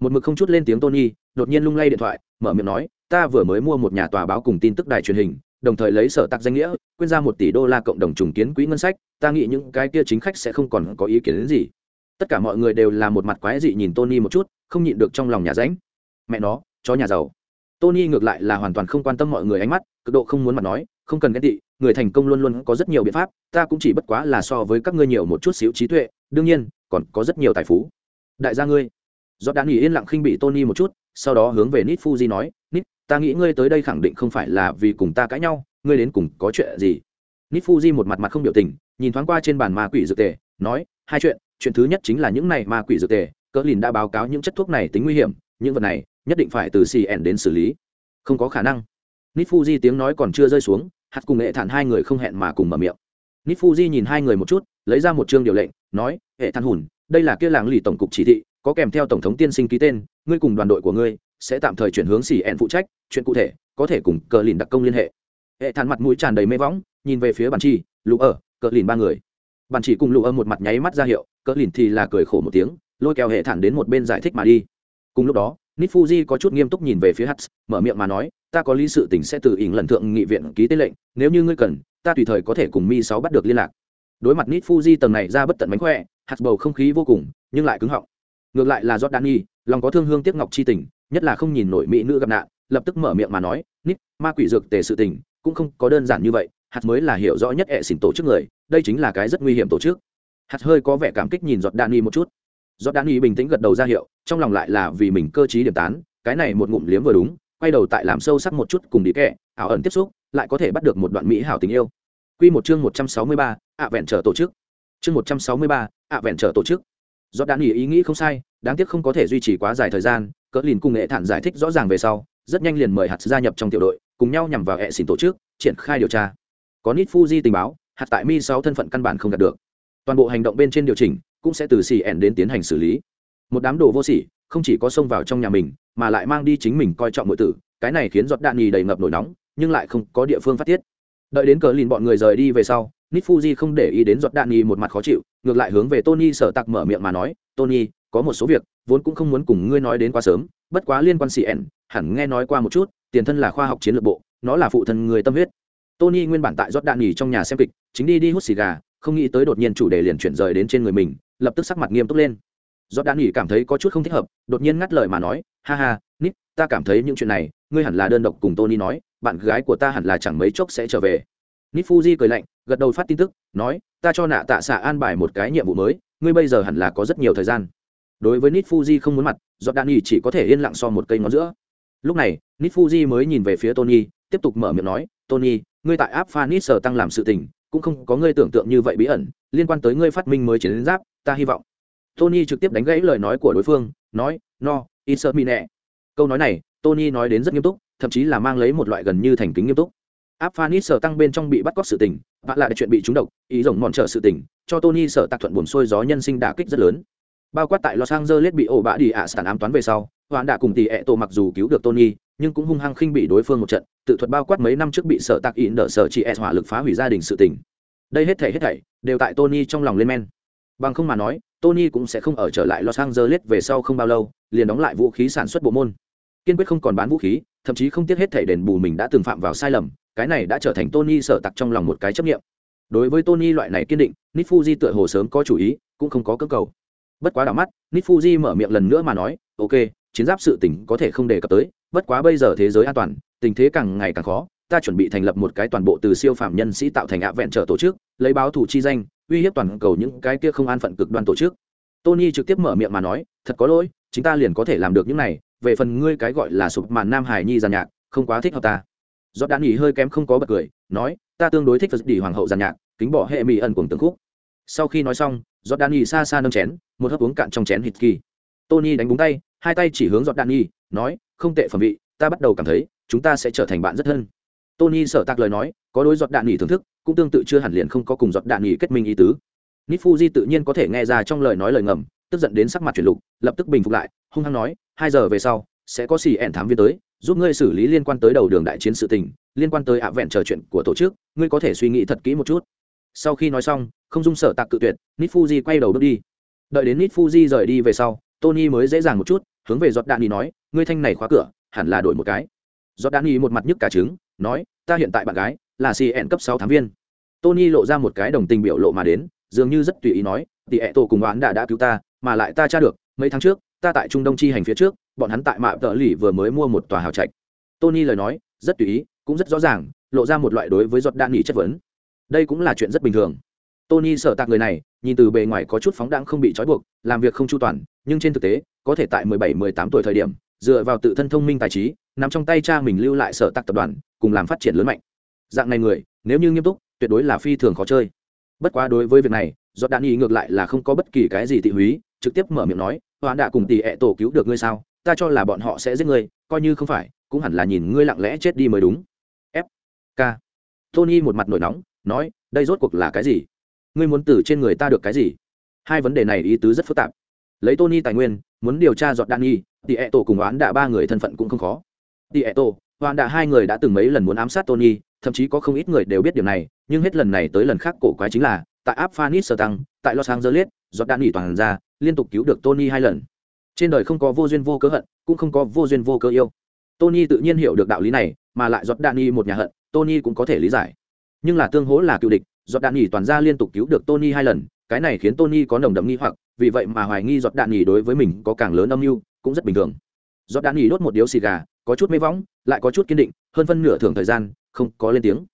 một mực không chút lên tiếng tony, đột nhiên lung lay điện thoại, mở miệng nói, ta vừa mới mua một nhà tòa báo cùng tin tức đài truyền hình, đồng thời lấy sở tạc danh nghĩa quyên ra một tỷ đô la cộng đồng trùng kiến quỹ ngân sách, ta nghĩ những cái kia chính khách sẽ không còn có ý kiến đến gì. Tất cả mọi người đều là một mặt quái dị nhìn tony một chút, không nhịn được trong lòng nhà ránh. Mẹ nó, chó nhà giàu. Tony ngược lại là hoàn toàn không quan tâm mọi người ánh mắt, cực độ không muốn mặt nói, không cần ghét tị, người thành công luôn luôn có rất nhiều biện pháp, ta cũng chỉ bất quá là so với các ngươi nhiều một chút xíu trí tuệ, đương nhiên, còn có rất nhiều tài phú. Đại gia ngươi do đan nghỉ yên lặng khinh bị tony một chút, sau đó hướng về nít fuji nói nít ta nghĩ ngươi tới đây khẳng định không phải là vì cùng ta cãi nhau, ngươi đến cùng có chuyện gì? Nít fuji một mặt mặt không biểu tình, nhìn thoáng qua trên bàn ma quỷ dược tề, nói, hai chuyện chuyện thứ nhất chính là những này ma quỷ dược tề, cỡ lìn đã báo cáo những chất thuốc này tính nguy hiểm, những vật này nhất định phải từ cn đến xử lý. Không có khả năng. Nít fuji tiếng nói còn chưa rơi xuống, hạt cùng hệ thản hai người không hẹn mà cùng mở miệng. Nít fuji nhìn hai người một chút, lấy ra một chương điều lệnh, nói, hệ thản hùn, đây là kia làng lì tổng cục chỉ thị có kèm theo tổng thống tiên sinh ký tên, ngươi cùng đoàn đội của ngươi sẽ tạm thời chuyển hướng xỉ ẹn phụ trách, chuyện cụ thể có thể cùng cờ lìn đặc công liên hệ. Hệ thản mặt mũi tràn đầy mê võng, nhìn về phía bàn chi, lũ ở, cờ lìn ba người. Bàn chỉ cùng lũ ở một mặt nháy mắt ra hiệu, cờ lìn thì là cười khổ một tiếng, lôi kéo hệ thản đến một bên giải thích mà đi. Cùng lúc đó nít fuji có chút nghiêm túc nhìn về phía hắt mở miệng mà nói, ta có lý sự tình sẽ từ ỉn lần thượng nghị viện ký tên lệnh, nếu như ngươi cần, ta tùy thời có thể cùng mi sáu bắt được liên lạc. Đối mặt nít fuji tầng này ra bất tận mánh khỏe hạt bầu không khí vô cùng, nhưng lại cứng họng ngược lại là jordani lòng có thương hương tiếc ngọc chi tình nhất là không nhìn nổi mỹ nữ gặp nạn lập tức mở miệng mà nói nít ma quỷ dược tề sự tình cũng không có đơn giản như vậy hạt mới là hiểu rõ nhất hệ xỉn tổ chức người đây chính là cái rất nguy hiểm tổ chức hạt hơi có vẻ cảm kích nhìn giọt đan một chút giọt đan bình tĩnh gật đầu ra hiệu trong lòng lại là vì mình cơ t điểm tán cái này một ngụm liếm vừa đúng quay đầu tại làm sâu sắc một chút cùng đi kẹ ảo ẩn tiếp xúc lại có thể bắt được một đoạn mỹ hảo tình yêu Quy một chương một trăm sáu mươi ba, ạ vẹn trở tổ chức. Chương một trăm sáu mươi ba, ạ vẹn trở tổ chức. Do đạn ý ý nghĩ không sai, đáng tiếc không có thể duy trì quá dài thời gian, cỡ lìn cùng nghệ thản giải thích rõ ràng về sau, rất nhanh liền mời hạt gia nhập trong tiểu đội, cùng nhau nhằm vào hệ xỉn tổ chức, triển khai điều tra. Có Nit Fuji tình báo, hạt tại Mi sáu thân phận căn bản không đạt được. Toàn bộ hành động bên trên điều chỉnh, cũng sẽ từ CN đến tiến hành xử lý. Một đám đồ vô sỉ, không chỉ có xông vào trong nhà mình, mà lại mang đi chính mình coi trọng mọi tử, cái này khiến giọt đạn nhì đầy ngập nổi nóng, nhưng lại không có địa phương phát tiết đợi đến cờ lìn bọn người rời đi về sau nít fuji không để ý đến giọt đạn nghi một mặt khó chịu, ngược lại hướng về tony sở tặc mở miệng mà nói, tony, có một số việc, vốn cũng không muốn cùng ngươi nói đến quá sớm, bất quá liên quan cn hẳn nghe nói qua một chút, tiền thân là khoa học chiến lược bộ, nó là phụ thân người tâm huyết. Tony nguyên bản tại giọt đạn nghỉ trong nhà xem kịch, chính đi đi hút xì gà, không nghĩ tới đột nhiên chủ đề liền chuyển rời đến trên người mình, lập tức sắc mặt nghiêm túc lên. Giọt đạn nghỉ cảm thấy có chút không thích hợp, đột nhiên ngắt lời mà nói, ha ha nít ta cảm thấy những chuyện này, ngươi hẳn là đơn độc cùng tony nói, bạn gái của ta hẳn là chẳng mấy chốc sẽ trở về nít fuji cười lạnh, gật đầu phát tin tức, nói, ta cho nạ tạ xạ an bài một cái nhiệm vụ mới, ngươi bây giờ hẳn là có rất nhiều thời gian. Đối với nít fuji không muốn mặt do đạn y chỉ có thể yên lặng so một cây ngón giữa. Lúc này nít fuji mới nhìn về phía tony, tiếp tục mở miệng nói, tony, ngươi tại áp phanit sở tăng làm sự tình, cũng không có ngươi tưởng tượng như vậy bí ẩn, liên quan tới ngươi phát minh mới chiến giáp, ta hy vọng. Tony trực tiếp đánh gãy lời nói của đối phương, nói, no it's a mine câu nói này, tony nói đến rất nghiêm túc, thậm chí là mang lấy một loại gần như thành kính nghiêm túc áp phanis sở tăng bên trong bị bắt cóc sự tình vạ lại chuyện bị trúng độc, ý rồng mòn trở sự tình, cho tony sở tạc thuận buồn xuôi gió nhân sinh đả kích rất lớn. Bao quát tại los angeles bị ổ bạ đi ạ sản ám toán về sau, hoạn đã cùng tỷ ẹ tổ mặc dù cứu được tony, nhưng cũng hung hăng khinh bị đối phương một trận, tự thuật bao quát mấy năm trước bị sở tạc ý nở sở chị s hỏa lực phá hủy gia đình sự tình. Đây hết thể hết thảy đều tại tony trong lòng lên men. Bằng không mà nói, tony cũng sẽ không ở trở lại los angeles về sau không bao lâu, liền đóng lại vũ khí sản xuất bộ môn. Kiên quyết không còn bán vũ khí, thậm chí không tiếc hết thể đền bù mình đã từng phạm vào sai lầm cái này đã trở thành tony sở tặc trong lòng một cái chấp niệm. đối với tony loại này kiên định, Nifuji tựa hồ sớm có chủ ý, cũng không có cơ cầu. Bất quá đảo mắt, Nifuji mở miệng lần nữa mà nói, ok, chiến giáp sự tình có thể không đề cập tới, bất quá bây giờ thế giới an toàn, tình thế càng ngày càng khó, ta chuẩn bị thành lập một cái toàn bộ từ siêu phạm nhân sĩ tạo thành ạ vẹn trở tổ chức, lấy báo thủ chi danh, uy hiếp toàn cầu những cái kia không an phận cực đoan tổ chức. Tony trực tiếp mở miệng mà nói, thật có lỗi chúng ta liền có thể làm được những này, về phần ngươi cái gọi là sụp màn nam hải nhi giàn nhạc, không quá thích hợp ta giọt đạn nghỉ hơi kém không có bật cười, nói, ta tương đối thích phật đi hoàng hậu giàn nhạc, kính bỏ hệ mỹ ẩn cùng từng khúc. Sau khi nói xong, giọt đạn nghỉ xa xa nâng chén, một hớp uống cạn trong chén hít kỳ. Tony đánh búng tay, hai tay chỉ hướng giọt đạn nghỉ, nói, không tệ phẩm vị, ta bắt đầu cảm thấy, chúng ta sẽ trở thành bạn rất thân. Tony sở tạc lời nói, có đối giọt đạn nghỉ thưởng thức, cũng tương tự chưa hẳn liền không có cùng giọt đạn nghỉ kết minh ý tứ. Nifuji tự nhiên có thể nghe ra trong lời nói lời ngầm, tức giận đến sắc mặt chuyển lục, lập tức bình phục lại, hung hăng nói, hai giờ về sau, sẽ có xì ẻn thám viên tới giúp ngươi xử lý liên quan tới đầu đường đại chiến sự tình, liên quan tới ạ vẹn trò chuyện của tổ chức, ngươi có thể suy nghĩ thật kỹ một chút. Sau khi nói xong, không dung sở tạc cự tuyệt nít fuji quay đầu bước đi. Đợi đến nít fuji rời đi về sau, tony mới dễ dàng một chút, hướng về giọt đạn đi nói, ngươi thanh này khóa cửa, hẳn là đổi một cái. Giọt đạn đi một mặt nhức cả trứng, nói, ta hiện tại bạn gái, là cn cấp sáu tháng viên. Tony lộ ra một cái đồng tình biểu lộ mà đến, dường như rất tùy ý nói tỷ ẹ tổ cùng oán đã đã cứu ta, mà lại ta tra được, mấy tháng trước ta tại trung đông chi hành phía trước, bọn hắn tại mạ tợ lì vừa mới mua một tòa hào trạch. Tony lời nói, rất tùy ý, cũng rất rõ ràng, lộ ra một loại đối với giọt đạn nghỉ chất vấn. Đây cũng là chuyện rất bình thường. Tony sợ tạc người này, nhìn từ bề ngoài có chút phóng đãng không bị trói buộc, làm việc không chu toàn, nhưng trên thực tế, có thể tại 17-18 tuổi thời điểm, dựa vào tự thân thông minh tài trí, nằm trong tay cha mình lưu lại sở tạc tập đoàn, cùng làm phát triển lớn mạnh. Dạng này người, nếu như nghiêm túc, tuyệt đối là phi thường khó chơi. Bất quá đối với việc này, Giọt đạn nghỉ ngược lại là không có bất kỳ cái gì tị húy, trực tiếp mở miệng nói hoãn đã cùng tỷ ẹ tổ cứu được ngươi sao? Ta cho là bọn họ sẽ giết ngươi, coi như không phải, cũng hẳn là nhìn ngươi lặng lẽ chết đi mới đúng. F k. Tony một mặt nổi nóng, nói, đây rốt cuộc là cái gì? Ngươi muốn từ trên người ta được cái gì? Hai vấn đề này ý tứ rất phức tạp. Lấy tony tài nguyên, muốn điều tra dọn đan nghi, tỷ ẹ tổ cùng oán đạ ba người thân phận cũng không khó. Tỷ ẹ tổ oán đạ hai người đã từng mấy lần muốn ám sát tony, thậm chí có không ít người đều biết điều này, nhưng hết lần này tới lần khác cổ quái chính là tại áp sở tăng tại los angeles, giọt đạn nhi toàn ra, liên tục cứu được tony hai lần. Trên đời không có vô duyên vô cớ hận, cũng không có vô duyên vô cớ yêu. Tony tự nhiên hiểu được đạo lý này, mà lại giọt đạn nhi một nhà hận, tony cũng có thể lý giải. Nhưng là tương hỗ là cựu địch, giọt đạn nghỉ toàn ra liên tục cứu được tony hai lần, cái này khiến tony có nồng đậm nghi hoặc, vì vậy mà hoài nghi giọt đạn nghỉ đối với mình có càng lớn âm mưu, cũng rất bình thường. Giọt đạn nghỉ đốt một điếu xì gà, có chút mê võng, lại có chút kiên định, hơn phân nửa thưởng thời gian, không có lên tiếng.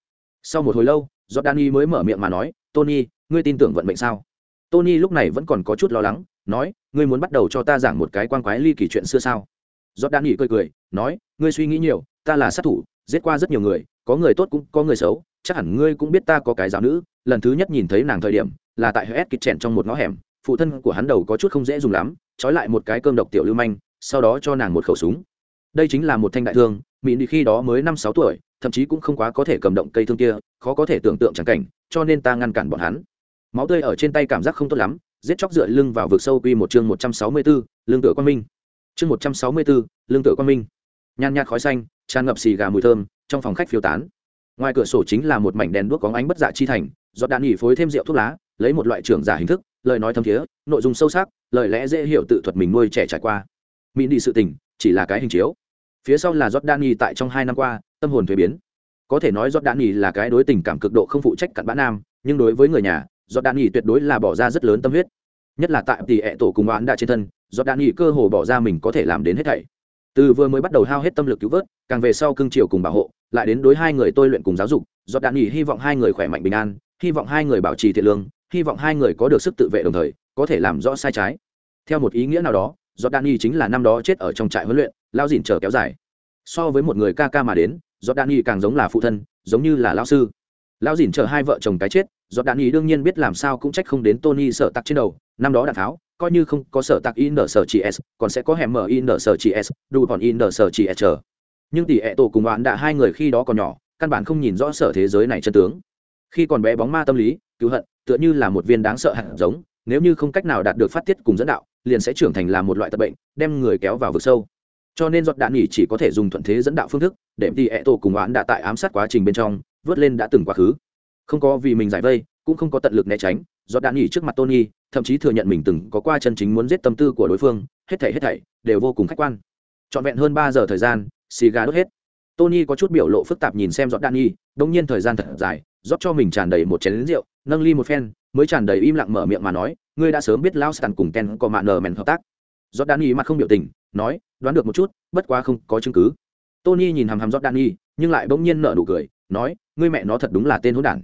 Sau một hồi lâu, giọt đạn nghỉ mới mở miệng mà nói, tony ngươi tin tưởng vận mệnh sao? Tony lúc này vẫn còn có chút lo lắng, nói, ngươi muốn bắt đầu cho ta giảng một cái quan quái ly kỳ chuyện xưa sao? Giọt đạn nghỉ cười cười, nói, ngươi suy nghĩ nhiều, ta là sát thủ, giết qua rất nhiều người, có người tốt cũng có người xấu, chắc hẳn ngươi cũng biết ta có cái giáo nữ. Lần thứ nhất nhìn thấy nàng thời điểm, là tại hết kịch trẻn trong một ngõ hẻm, phụ thân của hắn đầu có chút không dễ dùng lắm, trói lại một cái cơm độc tiểu lưu manh, sau đó cho nàng một khẩu súng. Đây chính là một thanh đại thương mỹ đi khi đó mới năm sáu tuổi, thậm chí cũng không quá có thể cầm động cây thương kia, khó có thể tưởng tượng chẳng cảnh, cho nên ta ngăn cản bọn hắn máu tươi ở trên tay cảm giác không tốt lắm giết chóc dựa lưng vào vực sâu quy một chương một trăm sáu mươi 164, lương tựa quang minh. Chương một trăm sáu mươi 164, lương tựa quang minh. Nhàn nhạt khói xanh tràn ngập xì gà mùi thơm trong phòng khách phiêu tán. Ngoài cửa sổ chính là một mảnh đèn đuốc có ánh bất dạ chi thành giọt đạn nghỉ phối thêm rượu thuốc lá lấy một loại trưởng giả hình thức lời nói thâm thiế nội dung sâu sắc lời lẽ dễ hiểu tự thuật mình nuôi trẻ trải qua. Mỹ đi sự tình chỉ là cái hình chiếu. Phía sau là Jordani tại trong hai năm qua tâm hồn thuế biến. Có thể nói Jordani là cái đối tình cảm cực độ không phụ trách cặn bã nam nhưng đối với người nhà Jordani tuyệt đối là bỏ ra rất lớn tâm huyết. Nhất là tại tỷ ẹ tổ cùng oán đã trên thân Jordani cơ hồ bỏ ra mình có thể làm đến hết thảy. Từ vừa mới bắt đầu hao hết tâm lực cứu vớt, càng về sau cưng chiều cùng bảo hộ, lại đến đối hai người tôi luyện cùng giáo dục do đạn nghỉ hy vọng hai người khỏe mạnh bình an, hy vọng hai người bảo trì thiện lương, hy vọng hai người có được sức tự vệ đồng thời, có thể làm rõ sai trái. Theo một ý nghĩa nào đó do đạn nghỉ chính là năm đó chết ở trong trại huấn luyện, lao dìn chờ kéo dài. So với một người ca ca mà đến do đạn nghỉ càng giống là phụ thân, giống như là lao sư. Lão dìn chờ hai vợ chồng cái chết do đạn nghỉ đương nhiên biết làm sao cũng trách không đến tony sợ tặc trên đầu, năm đó đạn tháo, coi như không có sở tặc in nở sở chỉ s, còn sẽ có hẻm mở in nở sở chỉ s, đủ còn in nở sở chỉ s chờ. Nhưng tỷ ệ tổ cùng bạn đã hai người khi đó còn nhỏ, căn bản không nhìn rõ sở thế giới này chân tướng. Khi còn bé bóng ma tâm lý, cứu hận, tựa như là một viên đáng sợ hạt giống, nếu như không cách nào đạt được phát tiết cùng dẫn đạo, liền sẽ trưởng thành là một loại tật bệnh, đem người kéo vào vực sâu. Cho nên giọt đạn nghỉ chỉ có thể dùng thuận thế dẫn đạo phương thức, để tỷ ệ tổ cùng bạn đã tại ám sát quá trình bên trong vớt lên đã từng quá khứ. Không có vì mình giải vây, cũng không có tận lực né tránh, do đạn nghỉ trước mặt tony, thậm chí thừa nhận mình từng có qua chân chính muốn giết tâm tư của đối phương, hết thảy hết thảy, đều vô cùng khách quan. Trọn vẹn hơn ba giờ thời gian, xì gà đốt hết. Tony có chút biểu lộ phức tạp nhìn xem giọt đan nhi đông nhiên thời gian thật dài, rót cho mình tràn đầy một chén lính rượu, nâng ly một phen, mới tràn đầy im lặng mở miệng mà nói, ngươi đã sớm biết lao sàn cùng ken có mạn nờ mèn hợp tác. Giọt đan nhi mặt không biểu tình, nói, đoán được một chút, bất quá không có chứng cứ. Tony nhìn hàm hàm giọt đan nhi, nhưng lại bỗng nhiên nở nụ cười nói, ngươi mẹ nó thật đúng là tên hỗn đản.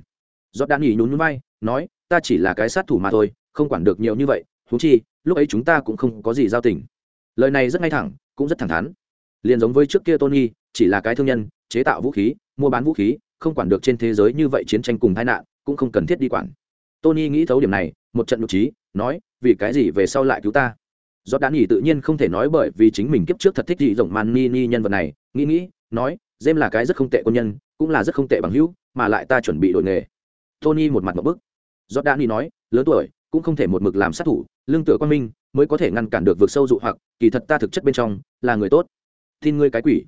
Giọt đan nhi nhún nhún vai, nói, ta chỉ là cái sát thủ mà thôi, không quản được nhiều như vậy thú chi, lúc ấy chúng ta cũng không có gì giao tình. Lời này rất ngay thẳng, cũng rất thẳng thắn. Liền giống với trước kia tony, chỉ là cái thương nhân, chế tạo vũ khí, mua bán vũ khí, không quản được trên thế giới như vậy chiến tranh cùng tai nạn, cũng không cần thiết đi quản. Tony nghĩ thấu điểm này, một trận nhục trí nói, vì cái gì về sau lại cứu ta? Do đán nghỉ tự nhiên không thể nói bởi vì chính mình kiếp trước thật thích dị rộng man ni ni nhân vật này, nghĩ nghĩ, nói jem là cái rất không tệ quân nhân, cũng là rất không tệ bằng hữu, mà lại ta chuẩn bị đổi nghề. Tony một mặt một bức. Do đán đi nói, lớn tuổi, cũng không thể một mực làm sát thủ, lương tựa quan minh, mới có thể ngăn cản được vượt sâu dụ hoặc, kỳ thật ta thực chất bên trong, là người tốt. Tin ngươi cái quỷ.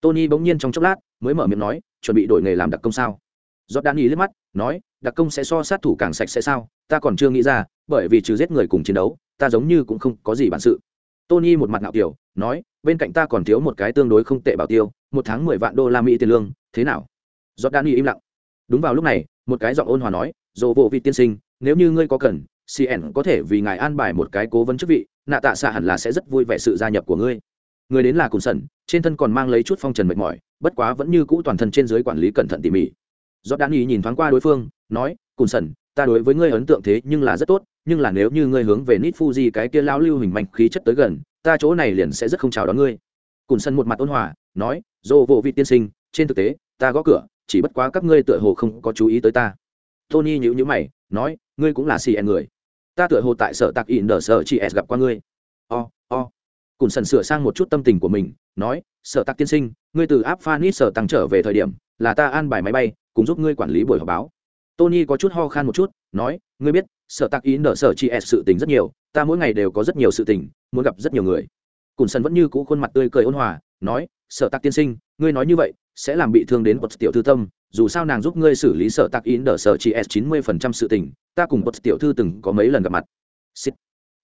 Tony bỗng nhiên trong chốc lát, mới mở miệng nói, chuẩn bị đổi nghề làm đặc công sao? Giọt đan ý liếc mắt, nói, đặc công sẽ so sát thủ càng sạch sẽ sao? Ta còn chưa nghĩ ra, bởi vì trừ giết người cùng chiến đấu, ta giống như cũng không có gì bản sự tony một mặt ngạo kiểu, nói, bên cạnh ta còn thiếu một cái tương đối không tệ bảo tiêu, một tháng mười vạn đô la mỹ tiền lương, thế nào? Giọt đan im lặng. Đúng vào lúc này, một cái giọng ôn hòa nói, dồ bộ vị tiên sinh, nếu như ngươi có cần cn có thể vì ngài an bài một cái cố vấn chức vị, nạ tạ xạ hẳn là sẽ rất vui vẻ sự gia nhập của ngươi. Người đến là cùng sẩn, trên thân còn mang lấy chút phong trần mệt mỏi, bất quá vẫn như cũ toàn thân trên dưới quản lý cẩn thận tỉ mỉ. Giọt đan nhìn thoáng qua đối phương, nói, cùng sẩn, ta đối với ngươi ấn tượng thế nhưng là rất tốt nhưng là nếu như ngươi hướng về nít fuji cái kia lão lưu hình mạnh khí chất tới gần ta chỗ này liền sẽ rất không chào đón ngươi. Cùn sân một mặt ôn hòa nói dô vô vị tiên sinh trên thực tế ta gõ cửa chỉ bất quá các ngươi tựa hồ không có chú ý tới ta. Tony nhữ nhữ mày nói ngươi cũng là cn người. Ta tựa hồ tại sở tạc in đờ sở chị s gặp qua ngươi. O、oh, o、oh. cùn sần sửa sang một chút tâm tình của mình nói sở tạc tiên sinh ngươi từ áp phanit sở tăng trở về thời điểm là ta an bài máy bay cùng giúp ngươi quản lý buổi họp báo. Tony có chút ho khan một chút nói ngươi biết sở tạc ý nở sở chị s sự tình rất nhiều, ta mỗi ngày đều có rất nhiều sự tình, muốn gặp rất nhiều người. Cùn Sân vẫn như cũ khuôn mặt tươi cười ôn hòa, nói, sở tạc tiên sinh, ngươi nói như vậy, sẽ làm bị thương đến bật tiểu thư tâm, dù sao nàng giúp ngươi xử lý sở tạc ý nở sở chị s chín mươi phần trăm sự tình, ta cùng bật tiểu thư từng có mấy lần gặp mặt. Xịt.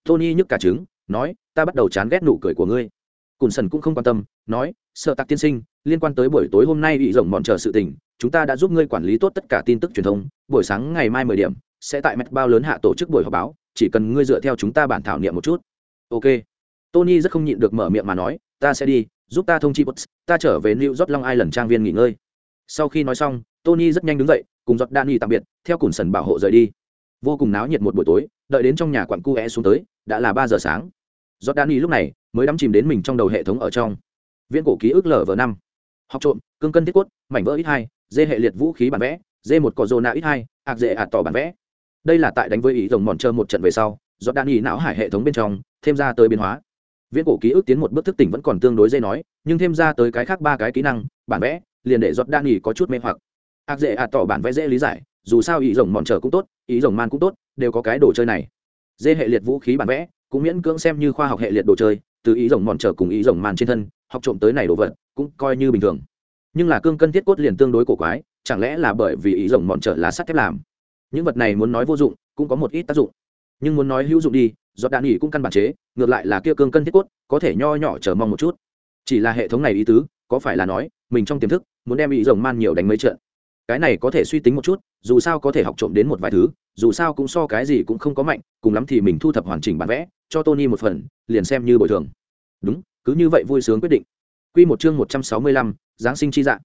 tony nhức cả trứng, nói, ta bắt đầu chán ghét nụ cười của ngươi. Cùn sần cũng không quan tâm, nói, sở tạc tiên sinh, liên quan tới buổi tối hôm nay bị rộng bọn chờ sự tình, chúng ta đã giúp ngươi quản lý tốt tất cả tin tức truyền thông, buổi sáng ngày mai mười điểm sẽ tại mạch bao lớn hạ tổ chức buổi họp báo, chỉ cần ngươi dựa theo chúng ta bản thảo niệm một chút. Ok. Tony rất không nhịn được mở miệng mà nói, ta sẽ đi, giúp ta thông chi bút ta trở về new york long island trang viên nghỉ ngơi. Sau khi nói xong, tony rất nhanh đứng dậy, cùng giọt đan y tạm biệt, theo cùn sần bảo hộ rời đi. Vô cùng náo nhiệt một buổi tối, đợi đến trong nhà quặn cu é xuống tới, đã là ba giờ sáng. Giọt đan y lúc này mới đắm chìm đến mình trong đầu hệ thống ở trong. Viễn cổ ký ức lv năm. Học trộm, cương cân thiết quất mảnh vỡ ít hai, dê hệ liệt vũ khí bản vẽ, dê một cỏ rô nạ ít hai ạc dễ ạt tỏ bản vẽ đây là tại đánh với ý rồng mòn trơ một trận về sau, do đan ý não hải hệ thống bên trong, thêm ra tới biến hóa. Viễn cổ ký ức tiến một bước thức tỉnh vẫn còn tương đối dây nói, nhưng thêm ra tới cái khác ba cái kỹ năng, bản vẽ, liền để giọt đan ý có chút mê hoặc. Ác dễ ạt tỏ bản vẽ dễ lý giải, dù sao ý rồng mòn trở cũng tốt, ý rồng man cũng tốt, đều có cái đồ chơi này. Dê hệ liệt vũ khí bản vẽ, cũng miễn cưỡng xem như khoa học hệ liệt đồ chơi, từ ý rồng mòn trở cùng ý rồng man trên thân, học trộm tới này đồ vật, cũng coi như bình thường. Nhưng là cương cân thiết cốt liền tương đối cổ quái, chẳng lẽ là bởi vì ý rồng mòn trở là sắt thép làm? Những vật này muốn nói vô dụng, cũng có một ít tác dụng. Nhưng muốn nói hữu dụng đi do đạn nghỉ cũng căn bản chế, ngược lại là kia cương cân thiết cốt, có thể nho nhỏ chờ mong một chút. Chỉ là hệ thống này ý tứ, có phải là nói, mình trong tiềm thức, muốn đem ý rồng man nhiều đánh mấy trận. Cái này có thể suy tính một chút, dù sao có thể học trộm đến một vài thứ, dù sao cũng so cái gì cũng không có mạnh, cùng lắm thì mình thu thập hoàn chỉnh bản vẽ, cho tony một phần, liền xem như bồi thường. Đúng, cứ như vậy vui sướng quyết định. Q một chương một trăm sáu mươi lăm, giáng sinh chi dạng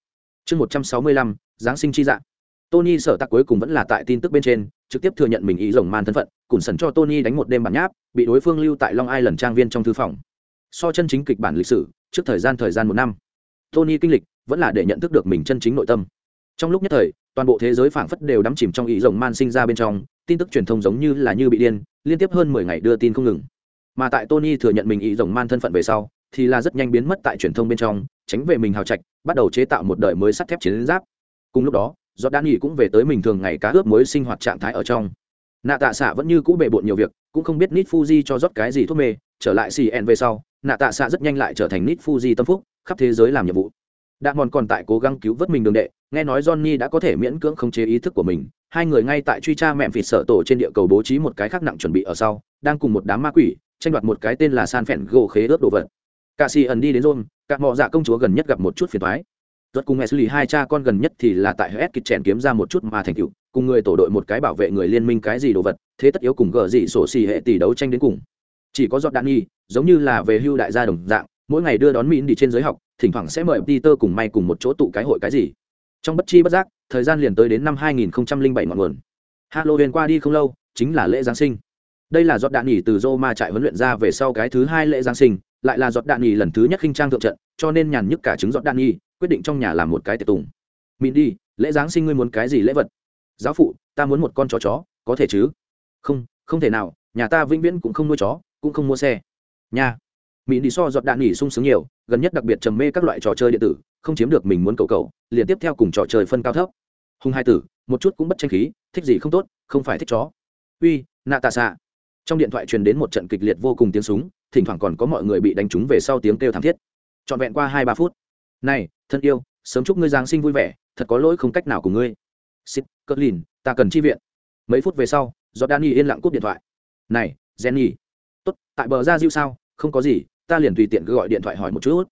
chương một trăm sáu mươi lăm, giáng sinh chi dạng tony sở tạc cuối cùng vẫn là tại tin tức bên trên, trực tiếp thừa nhận mình ý rồng man thân phận, cùng sần cho tony đánh một đêm bản nháp, bị đối phương lưu tại long island trang viên trong thư phòng. So chân chính kịch bản lịch sử, trước thời gian thời gian một năm, tony kinh lịch vẫn là để nhận thức được mình chân chính nội tâm. Trong lúc nhất thời, toàn bộ thế giới phảng phất đều đắm chìm trong ý rồng man sinh ra bên trong, tin tức truyền thông giống như là như bị điên, liên tiếp hơn mười ngày đưa tin không ngừng. Mà tại tony thừa nhận mình ý rồng man thân phận về sau, thì là rất nhanh biến mất tại truyền thông bên trong, tránh về mình hào trạch, bắt đầu chế tạo một đời mới sắt thép chiến giáp. Cùng lúc đó do đan nghỉ cũng về tới mình thường ngày cá ướp mới sinh hoạt trạng thái ở trong. Nạ tạ xạ vẫn như cũ bề bộn nhiều việc, cũng không biết nít fuji cho rót cái gì thuốc mê, trở lại cn về sau, nạ tạ xạ rất nhanh lại trở thành nít fuji tâm phúc, khắp thế giới làm nhiệm vụ. Đạn mòn còn tại cố gắng cứu vớt mình đường đệ, nghe nói johnny đã có thể miễn cưỡng khống chế ý thức của mình, hai người ngay tại truy tra mẹm vịt sợ tổ trên địa cầu bố trí một cái khác nặng chuẩn bị ở sau, đang cùng một đám ma quỷ, tranh đoạt một cái tên là san phèn gỗ khế ướp đồ vật. Cả xì ẩn đi đến rôn cả mọ dạ công chúa gần nhất gặp một chút phiền thoái Rốt cùng Wesley hai cha con gần nhất thì là tại HS kịch chèn kiếm ra một chút mà thành tựu, cùng người tổ đội một cái bảo vệ người liên minh cái gì đồ vật, thế tất yếu cùng gở gì sổ xì hệ tỷ đấu tranh đến cùng. Chỉ có Giọt Danny, giống như là về hưu đại gia đồng dạng, mỗi ngày đưa đón Mỹ đi trên giới học, thỉnh thoảng sẽ mời Peter cùng may cùng một chỗ tụ cái hội cái gì. Trong bất chi bất giác, thời gian liền tới đến năm 2007 ngọn nguồn. Halloween qua đi không lâu, chính là lễ giáng sinh. Đây là giọt đạn nhỉ từ Roma trại huấn luyện ra về sau cái thứ hai lễ giáng sinh, lại là giọt đạn nhỉ lần thứ nhất khinh trang thượng trận, cho nên nhàn nhức cả trứng giọt đạn nhỉ, quyết định trong nhà làm một cái tiệc tùng. Mịn đi, lễ giáng sinh ngươi muốn cái gì lễ vật? Giáo phụ, ta muốn một con chó chó, có thể chứ? Không không thể nào, nhà ta vĩnh viễn cũng không nuôi chó, cũng không mua xe. Nha. Mịn đi so giọt đạn nghỉ sung sướng nhiều, gần nhất đặc biệt trầm mê các loại trò chơi điện tử, không chiếm được mình muốn cầu cầu, liền tiếp theo cùng trò chơi phân cao thấp. Hùng hai tử, một chút cũng bất tranh khí, thích gì không tốt, không phải thích chó. Uy nạ tạ xạ trong điện thoại truyền đến một trận kịch liệt vô cùng tiếng súng, thỉnh thoảng còn có mọi người bị đánh trúng về sau tiếng kêu thảm thiết. Trọn vẹn qua hai ba phút này thân yêu sớm chúc ngươi giáng sinh vui vẻ thật có lỗi không cách nào của ngươi. Xít cất lìn ta cần chi viện. Mấy phút về sau do danny yên lặng cúp điện thoại. Này jenny. Tốt tại bờ ra diêu sao? Không có gì ta liền tùy tiện cứ gọi điện thoại hỏi một chút.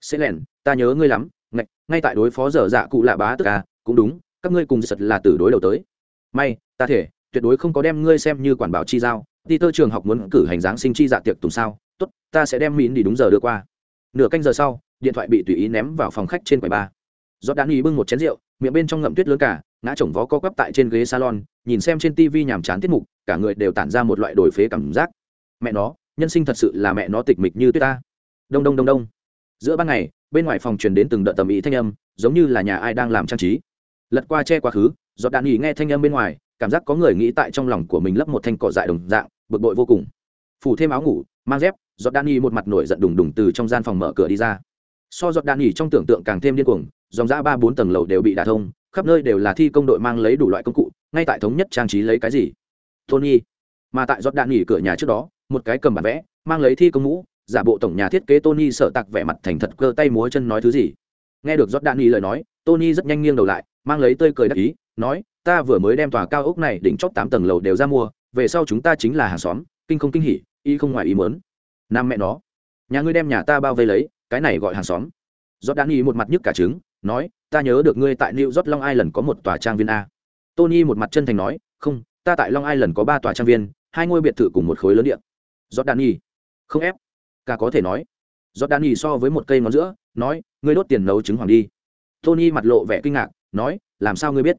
Sẽ lẻn ta nhớ ngươi lắm. Ngay, ngay tại đối phó dở dạ cụ lạ bá tức à cũng đúng các ngươi cùng giật là từ đối đầu tới. May ta thể tuyệt đối không có đem ngươi xem như quản bảo chi giao. Đi tơ trường học muốn cử hành giáng sinh chi dạ tiệc tùng sao? Tốt ta sẽ đem mìn đi đúng giờ đưa qua. Nửa canh giờ sau điện thoại bị tùy ý ném vào phòng khách trên quầy ba giọt đan ý bưng một chén rượu, miệng bên trong ngậm tuyết lớn cả, ngã chồng vó co quắp tại trên ghế salon, nhìn xem trên tv nhàm chán tiết mục, cả người đều tản ra một loại đổi phế cảm giác. Mẹ nó, nhân sinh thật sự là mẹ nó tịch mịch như tuyết ta. Đông đông đông đông. Giữa ban ngày, bên ngoài phòng truyền đến từng đợt tầm ý thanh âm, giống như là nhà ai đang làm trang trí. Lật qua che quá khứ, giọt đạn ý nghe thanh âm bên ngoài, cảm giác có người nghĩ tại trong lòng của mình lấp một thanh cỏ dại đồng dạng, bực bội vô cùng. Phủ thêm áo ngủ, mang dép, giọt đan ý một mặt nổi giận đùng đùng từ trong gian phòng mở cửa đi ra so giọt đạn nghỉ trong tưởng tượng càng thêm điên cuồng, dòng ra ba bốn tầng lầu đều bị đả thông, khắp nơi đều là thi công đội mang lấy đủ loại công cụ, ngay tại thống nhất trang trí lấy cái gì? Tony, mà tại giọt đạn nghỉ cửa nhà trước đó, một cái cầm bản vẽ, mang lấy thi công mũ, giả bộ tổng nhà thiết kế tony sợ tặc vẻ mặt thành thật cơ tay múa chân nói thứ gì? Nghe được giọt đạn nghỉ lời nói, tony rất nhanh nghiêng đầu lại, mang lấy tơi cười đắc ý, nói, ta vừa mới đem tòa cao ốc này đỉnh chót tám tầng lầu đều ra mua, về sau chúng ta chính là hàng xóm, kinh không kinh hỉ y không ngoài ý mớn nam mẹ nó, nhà ngươi đem nhà ta bao vây lấy cái này gọi hàng xóm. Giọt đạn nghỉ một mặt nhức cả trứng, nói, ta nhớ được ngươi tại new york long island có một tòa trang viên a. Tony một mặt chân thành nói, không, ta tại long island có ba tòa trang viên, hai ngôi biệt thự cùng một khối lớn điện giọt đạn nghỉ không ép. Cả có thể nói. Giọt đạn nghỉ so với một cây ngón giữa, nói, ngươi đốt tiền nấu trứng hoàng đi. Tony mặt lộ vẻ kinh ngạc, nói, làm sao ngươi biết?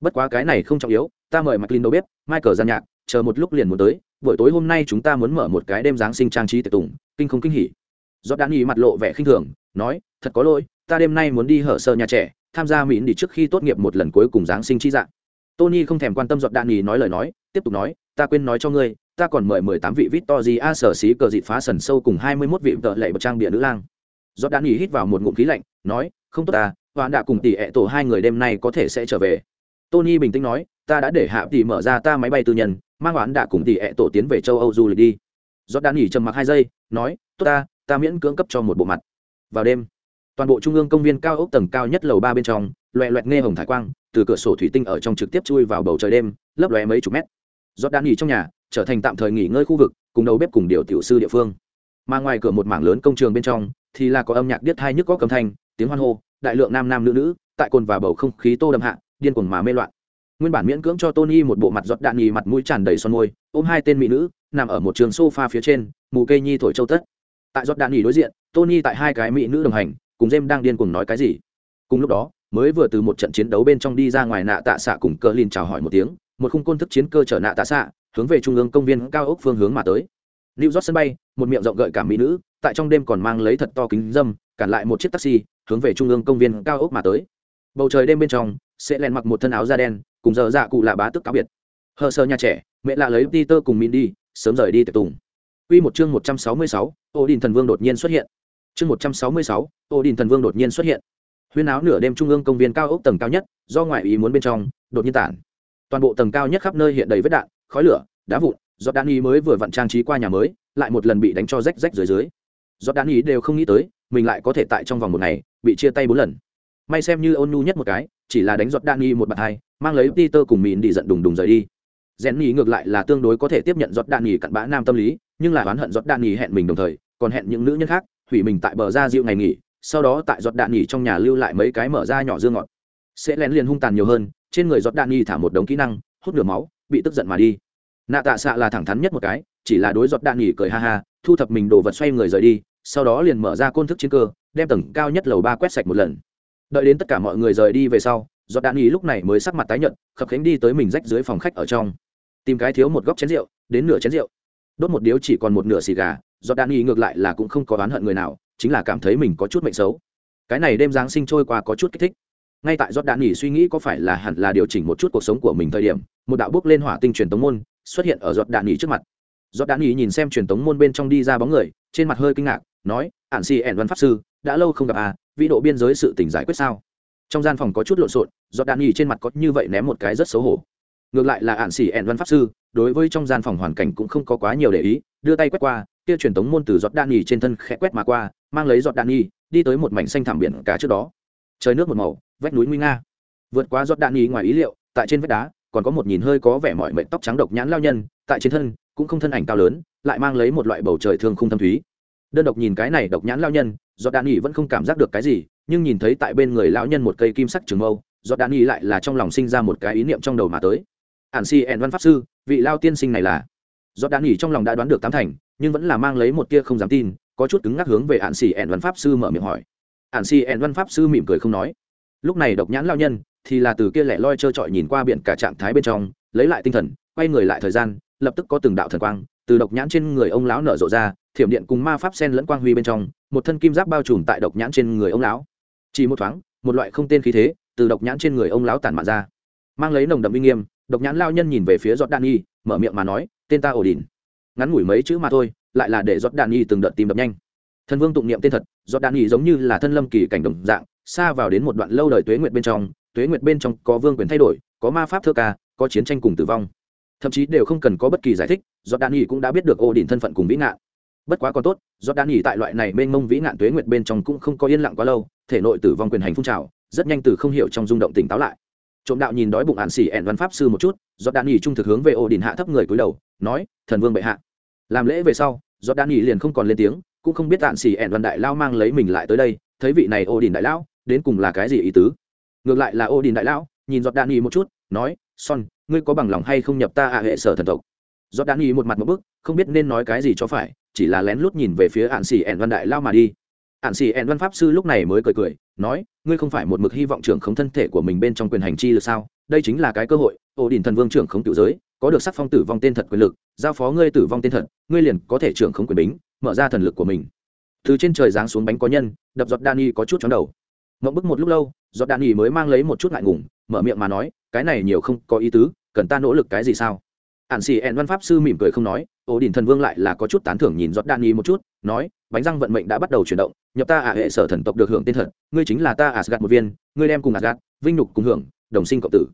Bất quá cái này không trọng yếu, ta mời mclean đâu biết michael gian nhạc, chờ một lúc liền muốn tới, buổi tối hôm nay chúng ta muốn mở một cái đêm giáng sinh trang trí tiệc tùng, kinh không kinh hỉ giọt đan y mặt lộ vẻ khinh thường, nói, thật có lỗi, ta đêm nay muốn đi hở sơ nhà trẻ, tham gia mỹ đi trước khi tốt nghiệp một lần cuối cùng giáng sinh chi dạng. Tony không thèm quan tâm giọt đạn nhì nói lời nói, tiếp tục nói, ta quên nói cho ngươi, ta còn mời mười tám vị victor gì a sở xí cờ dị phá sần sâu cùng hai mươi mốt vị vợ lệ bậc trang bịa nữ lang. Giọt đạn nhì hít vào một ngụm khí lạnh, nói, không tốt ta, hoãn đã cùng tỷ ẹ tổ hai người đêm nay có thể sẽ trở về. Tony bình tĩnh nói, ta đã để hạ tỷ mở ra ta máy bay tư nhân, mang hoãn đã cùng tỷ ẹ tổ tiến về châu âu du lịch đi. Giọt đạn nhì trầm mặc hai giây, nói, tốt ta ta miễn cưỡng cấp cho một bộ mặt. Vào đêm, toàn bộ trung ương công viên cao ốc tầng cao nhất lầu ba bên trong loẹ loẹt nghe hồng thải quang, từ cửa sổ thủy tinh ở trong trực tiếp chui vào bầu trời đêm, lấp lóe mấy chục mét. Giọt đạn nghỉ trong nhà, trở thành tạm thời nghỉ ngơi khu vực, cùng đầu bếp cùng điều tiểu sư địa phương. Mà ngoài cửa một mảng lớn công trường bên trong, thì là có âm nhạc điếc thai nhức có cầm thanh, tiếng hoan hô, đại lượng nam nam nữ nữ, tại cồn và bầu không khí tô đậm hạ, điên cuồng mà mê loạn. Nguyên bản miễn cưỡng cho tony một bộ mặt giọt đạn nhì mặt mũi tràn đầy son môi, ôm hai tên mỹ nữ, nằm ở một trường sofa phía trên, mù cây nhi thổi châu tất tại giọt đạn nhì đối diện tony tại hai cái mỹ nữ đồng hành cùng jem đang điên cuồng nói cái gì cùng lúc đó mới vừa từ một trận chiến đấu bên trong đi ra ngoài nạ tạ xạ cùng cờ lin chào hỏi một tiếng một khung côn thức chiến cơ chở nạ tạ xạ hướng về trung ương công viên cao ốc phương hướng mà tới New York sân bay, một miệng rộng gợi cả mỹ nữ, tại trong đêm còn mang lấy thật to kính dâm, cản lại một chiếc taxi, hướng về trung ương công viên cao ốc mà tới. Bầu trời đêm bên trong, sẽ len mặc một thân áo da đen, cùng giờ dạ cụ lạ bá tức cáo biệt. Hờ sơ nhà trẻ, mẹ lạ lấy Peter cùng Mindy, sớm rời đi tiệc tùng. Quy một chương 166, Odin thần vương đột nhiên xuất hiện. Chương 166, Odin thần vương đột nhiên xuất hiện. Huyên áo nửa đêm trung ương công viên cao ốc tầng cao nhất, do ngoại ý muốn bên trong, đột nhiên tản. Toàn bộ tầng cao nhất khắp nơi hiện đầy vết đạn, khói lửa, đá vụn, do đan ý mới vừa vận trang trí qua nhà mới lại một lần bị đánh cho rách rách dưới dưới do đan ý đều không nghĩ tới mình lại có thể tại trong vòng một ngày bị chia tay bốn lần may xem như ôn nhu nhất một cái chỉ là đánh giọt đan y một bàn hai mang lấy peter cùng mìn đi giận đùng đùng rời đi rèn nhì ngược lại là tương đối có thể tiếp nhận giọt Đan nhì cặn bã nam tâm lý nhưng là oán hận giọt đạn nghỉ hẹn mình đồng thời, còn hẹn những nữ nhân khác, hủy mình tại bờ ra dịu ngày nghỉ, sau đó tại giọt đạn nghỉ trong nhà lưu lại mấy cái mở ra nhỏ dương ngọt. Sẽ lén liền hung tàn nhiều hơn, trên người giọt đạn nghỉ thả một đống kỹ năng, hút nửa máu, bị tức giận mà đi. Nạ tạ xạ là thẳng thắn nhất một cái, chỉ là đối giọt đạn nghỉ cười ha ha, thu thập mình đồ vật xoay người rời đi, sau đó liền mở ra côn thức chiến cơ, đem tầng cao nhất lầu ba quét sạch một lần. Đợi đến tất cả mọi người rời đi về sau, giọt đạn nghỉ lúc này mới sắc mặt tái nhợt, khập khánh đi tới mình rách dưới phòng khách ở trong. Tìm cái thiếu một góc chén rượu, đến nửa chén rượu đốt một điếu chỉ còn một nửa xì gà do đan y ngược lại là cũng không có oán hận người nào, chính là cảm thấy mình có chút mệnh xấu. Cái này đêm giáng sinh trôi qua có chút kích thích. Ngay tại giọt đạn nghỉ suy nghĩ có phải là hẳn là điều chỉnh một chút cuộc sống của mình thời điểm, một đạo bước lên hỏa tinh truyền tống môn xuất hiện ở giọt đạn nghỉ trước mặt. Giọt đạn nghỉ nhìn xem truyền tống môn bên trong đi ra bóng người, trên mặt hơi kinh ngạc, nói, ản xì ẻn văn pháp sư, đã lâu không gặp à Vị độ biên giới sự tỉnh giải quyết sao? Trong gian phòng có chút lộn xộn giọt đạn nghỉ trên mặt có như vậy ném một cái rất xấu hổ ngược lại là ạn xỉ ẹn văn pháp sư, đối với trong gian phòng hoàn cảnh cũng không có quá nhiều để ý, đưa tay quét qua, kia truyền tống môn từ giọt đạn nhì trên thân khẽ quét mà qua, mang lấy giọt đạn nhì đi tới một mảnh xanh thảm biển cả trước đó. Trời nước một màu, vách núi nguy nga. Vượt qua giọt đạn nhì ngoài ý liệu, tại trên vách đá, còn có một nhìn hơi có vẻ mọi mệnh tóc trắng độc nhãn lao nhân, tại trên thân, cũng không thân ảnh cao lớn, lại mang lấy một loại bầu trời thương không thâm thúy. Đơn độc nhìn cái này độc nhãn lao nhân, giọt đạn nhì vẫn không cảm giác được cái gì, nhưng nhìn thấy tại bên người lão nhân một cây kim sắc trường mâu, giọt đạn nhì lại là trong lòng sinh ra một cái ý niệm trong đầu mà tới ản si ẻn văn pháp sư, vị lao tiên sinh này là. Giọt đạn nghỉ trong lòng đã đoán được tám thành, nhưng vẫn là mang lấy một tia không dám tin, có chút cứng ngắc hướng về ạn xì ẻn văn pháp sư mở miệng hỏi. Ạn xì ẻn văn pháp sư mỉm cười không nói. Lúc này độc nhãn lao nhân thì là từ kia lẻ loi trơ trọi nhìn qua biển cả trạng thái bên trong, lấy lại tinh thần, quay người lại thời gian, lập tức có từng đạo thần quang từ độc nhãn trên người ông lão nở rộ ra, thiểm điện cùng ma pháp sen lẫn quang huy bên trong, một thân kim giáp bao trùm tại độc nhãn trên người ông lão. Chỉ một thoáng, một loại không tên khí thế từ độc nhãn trên người ông lão tản mạn ra, mang lấy nồng đậm uy nghiêm độc nhãn lao nhân nhìn về phía giọt đạn nhi mở miệng mà nói, tên ta ổ đỉnh ngắn ngủi mấy chữ mà thôi, lại là để giọt đạn nhi từng đợt tìm đập nhanh. Thần vương tụng niệm tên thật, giọt đạn nhi giống như là thân lâm kỳ cảnh đồng dạng, xa vào đến một đoạn lâu đời tuế nguyệt bên trong, tuế nguyệt bên trong có vương quyền thay đổi, có ma pháp thơ ca, có chiến tranh cùng tử vong. Thậm chí đều không cần có bất kỳ giải thích, giọt đạn nhi cũng đã biết được ổ đình thân phận cùng vĩ ngạn. Bất quá còn tốt do đan nghỉ tại loại này mênh mông vĩ ngạn tuế nguyệt bên trong cũng không có yên lặng quá lâu, thể nội tử vong quyền hành phun trào, rất nhanh từ không hiểu trong rung động tỉnh táo lại trộm đạo nhìn đói bụng hạn xỉ ẻn văn pháp sư một chút do đan nghỉ trung thực hướng về ổ đình hạ thấp người cúi đầu, nói, thần vương bệ hạ. Làm lễ về sau do đan nghỉ liền không còn lên tiếng, cũng không biết hạn xỉ ẻn văn đại lao mang lấy mình lại tới đây, thấy vị này ổ đình đại lão đến cùng là cái gì ý tứ? Ngược lại là ổ đình đại lão nhìn giọt đan nghỉ một chút, nói, son, ngươi có bằng lòng hay không nhập ta ạ hệ sở thần tộc? Do đan nghỉ một mặt một bức, không biết nên nói cái gì cho phải, chỉ là lén lút nhìn về phía hạn xỉ ẹn văn đại lao mà đi. Hạn xỉ ẹn văn pháp sư lúc này mới cười cười nói, ngươi không phải một mực hy vọng trưởng khống thân thể của mình bên trong quyền hành chi là sao? Đây chính là cái cơ hội ổ đình thần vương trưởng khống cựu giới, có được sắc phong tử vong tên thật quyền lực, giao phó ngươi tử vong tên thật, ngươi liền có thể trưởng khống quyền bính, mở ra thần lực của mình. Từ trên trời giáng xuống bánh có nhân, đập giọt đan y có chút chóng đầu. Mộng bức một lúc lâu, giọt đan y mới mang lấy một chút ngại ngùng, mở miệng mà nói, cái này nhiều không có ý tứ, cần ta nỗ lực cái gì sao? Ạn xì ẹn văn pháp sư mỉm cười không nói ổ đình thần vương lại là có chút tán thưởng nhìn giọt đan y một chút, nói, bánh răng vận mệnh đã bắt đầu chuyển động, nhập ta ả hệ sở thần tộc được hưởng tên thật, ngươi chính là ta ả gạt một viên, ngươi đem cùng ả gạt vinh nhục cùng hưởng, đồng sinh cộng tử.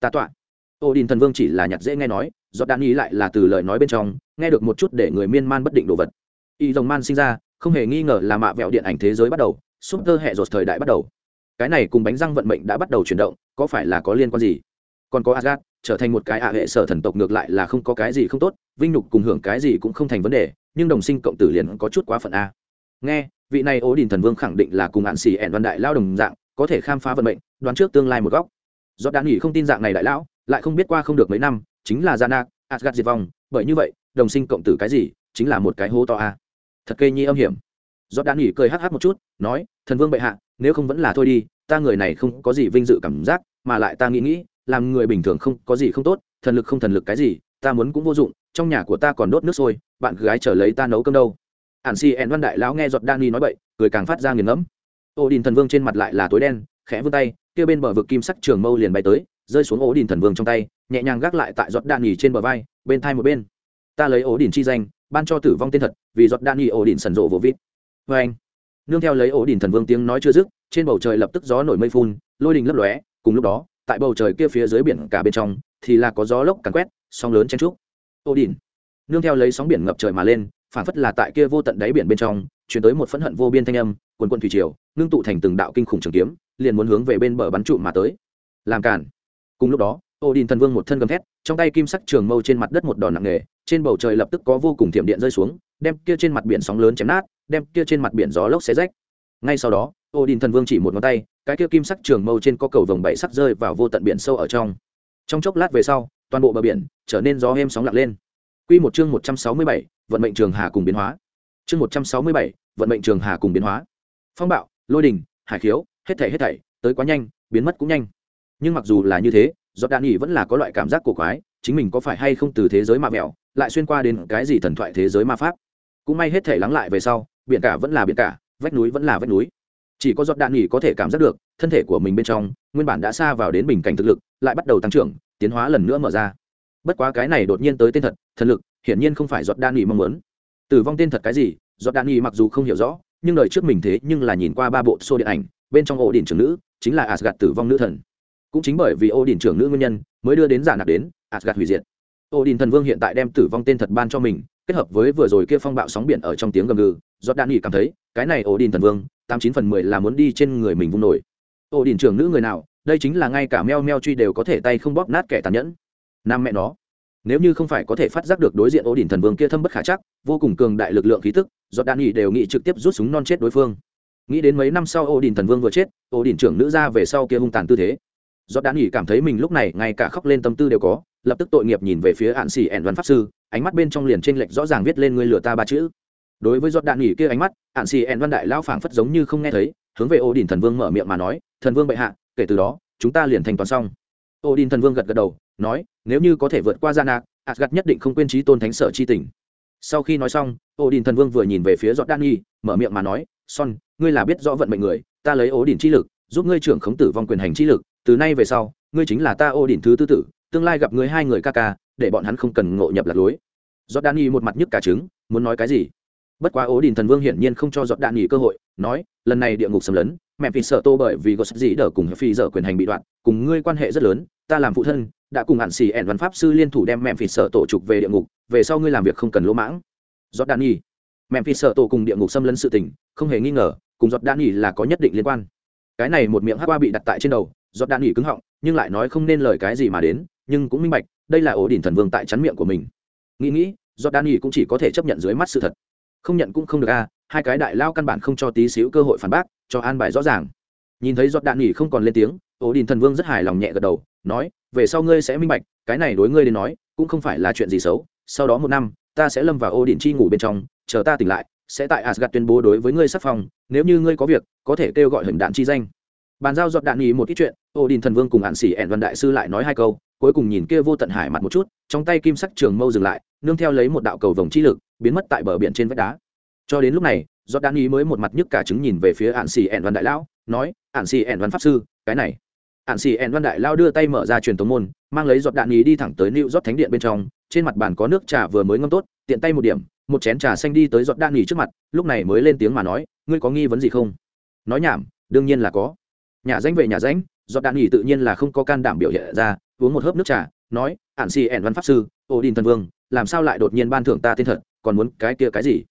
Ta tọa. Ổ đình thần vương chỉ là nhặt dễ nghe nói, giọt đan y lại là từ lời nói bên trong, nghe được một chút để người miên man bất định đồ vật. Y dòng man sinh ra, không hề nghi ngờ là mạ vẹo điện ảnh thế giới bắt đầu súp tơ hệ rột thời đại bắt đầu. Cái này cùng bánh răng vận mệnh đã bắt đầu chuyển động, có phải là có liên quan gì? Còn có Asgard? Trở thành một cái ạ hệ sở thần tộc ngược lại là không có cái gì không tốt, vinh nhục cùng hưởng cái gì cũng không thành vấn đề, nhưng đồng sinh cộng tử liền có chút quá phận a. Nghe, vị này ố đình thần vương khẳng định là cùng hạn xì ẹn văn đại lao đồng dạng, có thể khám phá vận mệnh, đoán trước tương lai một góc. Do đan nghỉ không tin dạng này đại lão, lại không biết qua không được mấy năm, chính là gian nạc asgad diệt vong, bởi như vậy, đồng sinh cộng tử cái gì, chính là một cái hố to a. Thật cây nhi âm hiểm. Do đan nghỉ cười hắc hắc một chút, nói, thần vương bệ hạ, nếu không vẫn là thôi đi, ta người này không có gì vinh dự cảm giác, mà lại ta nghĩ nghĩ làm người bình thường không có gì không tốt, thần lực không thần lực cái gì, ta muốn cũng vô dụng, trong nhà của ta còn đốt nước sôi, bạn gái chờ lấy ta nấu cơm đâu. Ản si ẹn văn đại lão nghe giọt đan nói bậy, cười càng phát ra nghiền ngẫm. Ô đình thần vương trên mặt lại là tối đen, khẽ vươn tay, kia bên bờ vực kim sắc trường mâu liền bay tới, rơi xuống ổ đình thần vương trong tay, nhẹ nhàng gác lại tại giọt đan nhì trên bờ vai, bên thai một bên. Ta lấy ổ đình chi danh, ban cho tử vong tên thật, vì giọt đan nhì ổ đình sần rộ vỗ vít vê anh, nương theo lấy ổ đình thần vương tiếng nói chưa dứt, trên bầu trời lập tức gió nổi mây phun, lôi đình lấp lóe, cùng lúc đó tại bầu trời kia phía dưới biển cả bên trong, thì là có gió lốc càn quét, sóng lớn chen trúc ô đình, nương theo lấy sóng biển ngập trời mà lên phản phất là tại kia vô tận đáy biển bên trong chuyển tới một phẫn hận vô biên thanh âm, quần quân thủy triều nương tụ thành từng đạo kinh khủng trường kiếm, liền muốn hướng về bên bờ bắn trụ mà tới. Làm cản cùng lúc đó ô đình thần vương một thân gầm thét, trong tay kim sắc trường mâu trên mặt đất một đòn nặng nề, trên bầu trời lập tức có vô cùng thiểm điện rơi xuống, đem kia trên mặt biển sóng lớn chém nát, đem kia trên mặt biển gió lốc xé rách. Ngay sau đó ô đình thần vương chỉ một ngón tay cái kia kim sắc trường mâu trên có cầu vồng bảy sắc rơi vào vô tận biển sâu ở trong trong chốc lát về sau toàn bộ bờ biển trở nên gió êm sóng lặng lên Quy một chương một trăm sáu mươi bảy, vận mệnh trường hà cùng biến hóa. Chương một trăm sáu mươi bảy, vận mệnh trường hà cùng biến hóa. Phong bạo, lôi đình, hải khiếu, hết thảy hết thảy, tới quá nhanh, biến mất cũng nhanh. Nhưng mặc dù là như thế, Giọt Đạn Nghị vẫn là có loại cảm giác cổ quái, chính mình có phải hay không từ thế giới ma mèo, lại xuyên qua đến cái gì thần thoại thế giới ma pháp. Cũng may hết thảy lắng lại về sau, biển cả vẫn là biển cả, vách núi vẫn là vách núi chỉ có giọt đạn nghỉ có thể cảm giác được, thân thể của mình bên trong, nguyên bản đã xa vào đến bình cảnh thực lực, lại bắt đầu tăng trưởng, tiến hóa lần nữa mở ra. Bất quá cái này đột nhiên tới tên thật, thần lực, hiển nhiên không phải giọt đạn nghỉ mong muốn. Tử vong tên thật cái gì, giọt đạn nghỉ mặc dù không hiểu rõ, nhưng đời trước mình thế nhưng là nhìn qua ba bộ xô điện ảnh, bên trong ổ đỉnh trưởng nữ, chính là asgad tử vong nữ thần. Cũng chính bởi vì ổ đỉnh trưởng nữ nguyên nhân, mới đưa đến giả nạp đến asgad hủy diệt. Ổ đỉnh thần vương hiện tại đem tử vong tên thật ban cho mình, kết hợp với vừa rồi kia phong bạo sóng biển ở trong tiếng gầm gừ, giọt đạn nghỉ cảm thấy, cái này ổ đỉnh thần vương tám chín phần mười là muốn đi trên người mình vung nổi. Ổ đỉnh trưởng nữ người nào, đây chính là ngay cả meo meo truy đều có thể tay không bóp nát kẻ tàn nhẫn. Nam mẹ nó. Nếu như không phải có thể phát giác được đối diện ổ đỉnh thần vương kia thâm bất khả chắc, vô cùng cường đại lực lượng khí tức do đan nghị đều nghĩ trực tiếp rút súng non chết đối phương. Nghĩ đến mấy năm sau ổ đỉnh thần vương vừa chết ổ đỉnh trưởng nữ ra về sau kia hung tàn tư thế. Do đan nghị cảm thấy mình lúc này ngay cả khóc lên tâm tư đều có, lập tức tội nghiệp nhìn về phía hạn xì ẻn văn pháp sư, ánh mắt bên trong liền t r ê n lệch rõ ràng viết lên ngươi lừa ta ba chữ đối với giọt đạn nghỉ kia ánh mắt ạn xì ẹn văn đại lao phảng phất giống như không nghe thấy, hướng về ô đình thần vương mở miệng mà nói, thần vương bệ hạ, kể từ đó, chúng ta liền thành toàn xong. Ô đình thần vương gật gật đầu, nói, nếu như có thể vượt qua gian nạc asgad nhất định không quên trí tôn thánh sở chi tình. Sau khi nói xong ô đình thần vương vừa nhìn về phía giọt đan nghi mở miệng mà nói, son, ngươi là biết rõ vận mệnh người, ta lấy ô đình chi lực, giúp ngươi trưởng khống tử vong quyền hành chi lực, từ nay về sau, ngươi chính là ta ô đình thứ tư tử, tương lai gặp ngươi hai người ca ca, để bọn hắn không cần ngộ nhập lạc lối. Giọt đan nghi một mặt nhức cả trứng, muốn nói cái gì? Bất quá ố đình thần vương hiển nhiên không cho giọt đạn nghỉ cơ hội, nói, lần này địa ngục xâm lấn, mẹ phi sợ tô bởi vì có sắc dĩ đỡ cùng phi dở quyền hành bị đoạn, cùng ngươi quan hệ rất lớn, ta làm phụ thân, đã cùng hạn xì ẻn văn pháp sư liên thủ đem mẹ phi sợ tổ trục về địa ngục, về sau ngươi làm việc không cần lỗ mãng. Giọt đạn nghỉ. Mẹ phi sợ tổ cùng địa ngục xâm lấn sự tình, không hề nghi ngờ, cùng giọt đạn nghỉ là có nhất định liên quan. Cái này một miệng hát qua bị đặt tại trên đầu giọt đạn nghỉ cứng họng, nhưng lại nói không nên lời cái gì mà đến, nhưng cũng minh bạch, đây là ổ đỉnh thần vương tại chắn miệng của mình. Nghĩ nghĩ giọt đạn nghỉ cũng chỉ có thể chấp nhận dưới mắt sự thật không nhận cũng không được a, hai cái đại lao căn bản không cho tí xíu cơ hội phản bác, cho an bài rõ ràng. Nhìn thấy giọt đạn nghỉ không còn lên tiếng ổ đình thần vương rất hài lòng nhẹ gật đầu, nói, về sau ngươi sẽ minh bạch, cái này đối ngươi đến nói, cũng không phải là chuyện gì xấu, sau đó một năm, ta sẽ lâm vào ô đình chi ngủ bên trong, chờ ta tỉnh lại, sẽ tại asgad tuyên bố đối với ngươi sắc phong, nếu như ngươi có việc, có thể kêu gọi hình đạn chi danh. Bàn giao giọt đạn nghỉ một ít chuyện, ô đình thần vương cùng hạn sĩ ẹn văn đại sư lại nói hai câu, cuối cùng nhìn kia vô tận hải mặt một chút, trong tay kim sắc trường mâu dừng lại, nương theo lấy một đạo cầu vồng chi lực biến mất tại bờ biển trên vách đá. Cho đến lúc này do đan ý mới một mặt nhức cả chứng nhìn về phía ạn xì ẻn văn đại lão, nói ạn xì ẻn văn pháp sư, cái này. Ạn xì ẻn văn đại lao đưa tay mở ra truyền tống môn, mang lấy giọt đạn ý đi thẳng tới nịu rót thánh điện bên trong, trên mặt bàn có nước trà vừa mới ngâm tốt, tiện tay một điểm, một chén trà xanh đi tới giọt đạn ý trước mặt, lúc này mới lên tiếng mà nói, ngươi có nghi vấn gì không? Nói nhảm, đương nhiên là có. Nhà danh về nhà danh giọt đạn ý tự nhiên là không có can đảm biểu hiện ra, uống một hớp nước trà, nói ạn xì ẻn văn pháp sư, ô đình thần vương, làm sao lại đột nhiên ban thưởng ta tên thật? Còn muốn cái kia cái gì?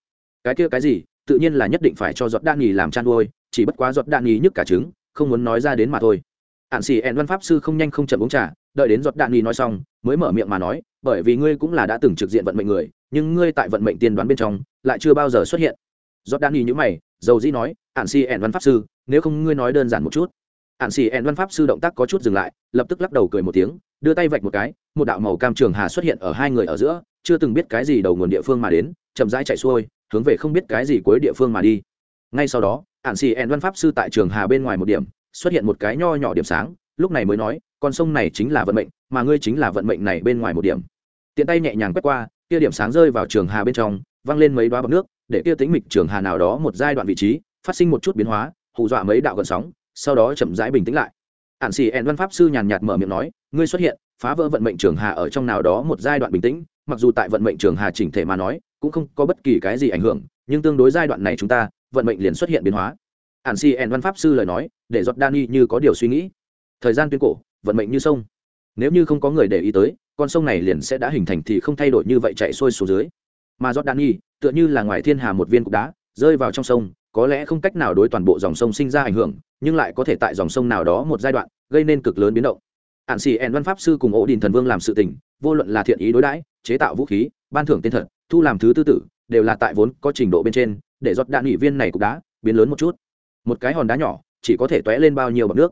Cái kia cái gì? Tự nhiên là nhất định phải cho giọt đạn nghỉ làm chăn nuôi, chỉ bất quá giọt đạn nghỉ nhức cả trứng, không muốn nói ra đến mà thôi. Ạn xì ẹn văn pháp sư không nhanh không chậm uống trà, đợi đến giọt đạn nghỉ nói xong, mới mở miệng mà nói, bởi vì ngươi cũng là đã từng trực diện vận mệnh người, nhưng ngươi tại vận mệnh tiên đoán bên trong lại chưa bao giờ xuất hiện. Giọt đạn nghỉ như mày, dầu dĩ nói ạn xì ẹn văn pháp sư, nếu không ngươi nói đơn giản một chút. Ạn xì ẹn văn pháp sư động tác có chút dừng lại, lập tức lắc đầu cười một tiếng, đưa tay vạch một cái một đạo màu cam trường hà xuất hiện ở hai người ở giữa, chưa từng biết cái gì đầu nguồn địa phương mà đến, chậm rãi chạy xuôi, hướng về không biết cái gì cuối địa phương mà đi. Ngay sau đó ạn xì ẹn văn pháp sư tại trường hà bên ngoài một điểm, xuất hiện một cái nho nhỏ điểm sáng, lúc này mới nói, con sông này chính là vận mệnh, mà ngươi chính là vận mệnh này bên ngoài một điểm. Tiện tay nhẹ nhàng quét qua, kia điểm sáng rơi vào trường hà bên trong văng lên mấy đoá bọc nước, để kia tính mịch trường hà nào đó một giai đoạn vị trí, phát sinh một chút biến hóa, hù dọa mấy đạo gần sóng, sau đó chậm rãi bình tĩnh lại. Ạn xì ẹn văn pháp sư nhàn nhạt mở miệng nói, ngươi xuất hiện phá vỡ vận mệnh trường hà ở trong nào đó một giai đoạn bình tĩnh, mặc dù tại vận mệnh trường hà chỉnh thể mà nói, cũng không có bất kỳ cái gì ảnh hưởng, nhưng tương đối giai đoạn này chúng ta, vận mệnh liền xuất hiện biến hóa. Ản si ẻn văn pháp sư lời nói, để giọt đani như có điều suy nghĩ. Thời gian tuyên cổ, vận mệnh như sông. Nếu như không có người để ý tới, con sông này liền sẽ đã hình thành thì không thay đổi như vậy chạy xuôi xuống dưới. Mà giọt đani tựa như là ngoài thiên hà một viên cục đá, rơi vào trong sông, có lẽ không cách nào đối toàn bộ dòng sông sinh ra ảnh hưởng, nhưng lại có thể tại dòng sông nào đó một giai đoạn, gây nên cực lớn biến động ạn xì ẻn văn pháp sư cùng ổ đình thần vương làm sự tình, vô luận là thiện ý đối đãi, chế tạo vũ khí, ban thưởng tên thật, thu làm thứ tư tử, đều là tại vốn có trình độ bên trên, để giọt đạn ủy viên này cục đá biến lớn một chút. Một cái hòn đá nhỏ, chỉ có thể t lên bao nhiêu bậc nước.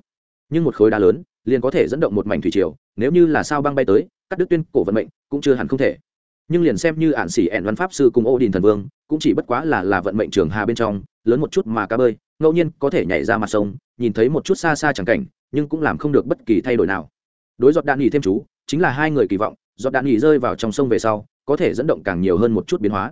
Nhưng một khối đá lớn, liền có thể dẫn động một mảnh thủy triều, nếu như là sao băng bay tới, cắt đứt tuyên cổ vận mệnh, cũng chưa hẳn không thể. Nhưng liền xem như ạn xỉ ẻn văn pháp sư cùng ô đình thần vương, cũng chỉ bất quá là là vận mệnh trường hà bên trong, lớn một chút mà cá bơi, ngẫu nhiên có thể nhảy ra mặt sông, nhìn thấy một chút xa xa chẳng cảnh, nhưng cũng làm không được bất kỳ thay đổi nào đối giọt đạn nghỉ thêm chú, chính là hai người kỳ vọng, giọt đạn nghỉ rơi vào trong sông về sau, có thể dẫn động càng nhiều hơn một chút biến hóa.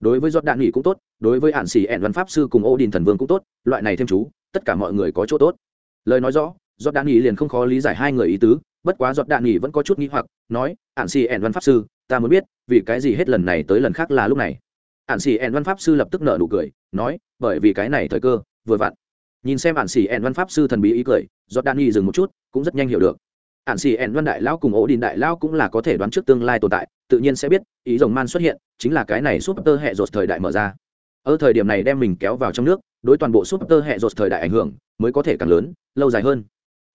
Đối với giọt đạn nghỉ cũng tốt, đối với hạn xỉ ẹn văn pháp sư cùng ô đình thần vương cũng tốt, loại này thêm chú, tất cả mọi người có chỗ tốt. Lời nói rõ, giọt đạn nghỉ liền không khó lý giải hai người ý tứ, bất quá giọt đạn nghỉ vẫn có chút nghĩ hoặc, nói hạn xỉ ẹn văn pháp sư, ta muốn biết, vì cái gì hết lần này tới lần khác là lúc này? Hạn xỉ ẹn văn pháp sư lập tức nợ nụ cười, nói, bởi vì cái này thời cơ, vừa vặn. Nhìn xem hạn xỉ ẹn văn pháp sư thần bí ý cười, giọt đạn nghỉ dừng một chút, cũng rất nhanh hiểu được ạn xì ẻn văn đại lao cùng ổ đình đại lao cũng là có thể đoán trước tương lai tồn tại tự nhiên sẽ biết ý rồng man xuất hiện chính là cái này súp tơ hệ rột thời đại mở ra ở thời điểm này đem mình kéo vào trong nước đối toàn bộ súp tơ hệ rột thời đại ảnh hưởng mới có thể càng lớn lâu dài hơn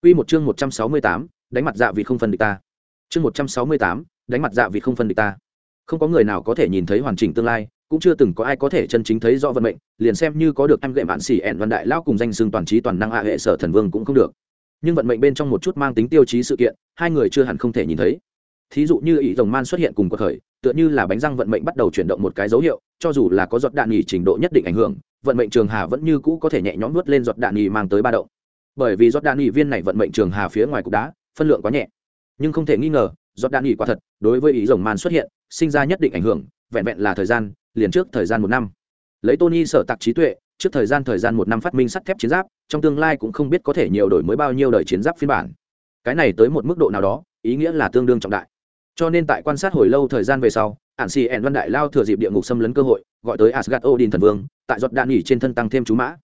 Quy một chương 168, đánh mặt dạ vì không phân địch ta. Chương 168, đánh mặt dạ vì không phân địch ta. Không có người nào có thể nhìn thấy hoàn chỉnh tương lai, cũng chưa từng có ai có thể chân chính thấy rõ vận mệnh, liền xem như có được em gệm bạn xỉ ẻn văn đại lao cùng danh xưng toàn trí toàn năng hạ hệ sở thần vương cũng không được. Nhưng vận mệnh bên trong một chút mang tính tiêu chí sự kiện, hai người chưa hẳn không thể nhìn thấy. Thí dụ như ý rồng man xuất hiện cùng cuộc khởi, tựa như là bánh răng vận mệnh bắt đầu chuyển động một cái dấu hiệu, cho dù là có giọt đạn nhì trình độ nhất định ảnh hưởng, vận mệnh trường hà vẫn như cũ có thể nhẹ nhõm vớt lên giọt đạn nhì mang tới ba động. Bởi vì giọt đạn nghỉ viên này vận mệnh trường hà phía ngoài cục đá phân lượng quá nhẹ. Nhưng không thể nghi ngờ giọt đạn nghỉ quả thật đối với ý rồng man xuất hiện sinh ra nhất định ảnh hưởng vẹn vẹn là thời gian liền trước thời gian một năm. Lấy tony sở tạc trí tuệ trước thời gian thời gian một năm phát minh sắt thép chiến giáp, trong tương lai cũng không biết có thể nhiều đổi mới bao nhiêu đời chiến giáp phiên bản. Cái này tới một mức độ nào đó, ý nghĩa là tương đương trọng đại. Cho nên tại quan sát hồi lâu thời gian về sau, ản xì ẻn văn đại lao thừa dịp địa ngục xâm lấn cơ hội, gọi tới asgad odin thần vương, tại giọt đạn nghỉ trên thân tăng thêm chú mã.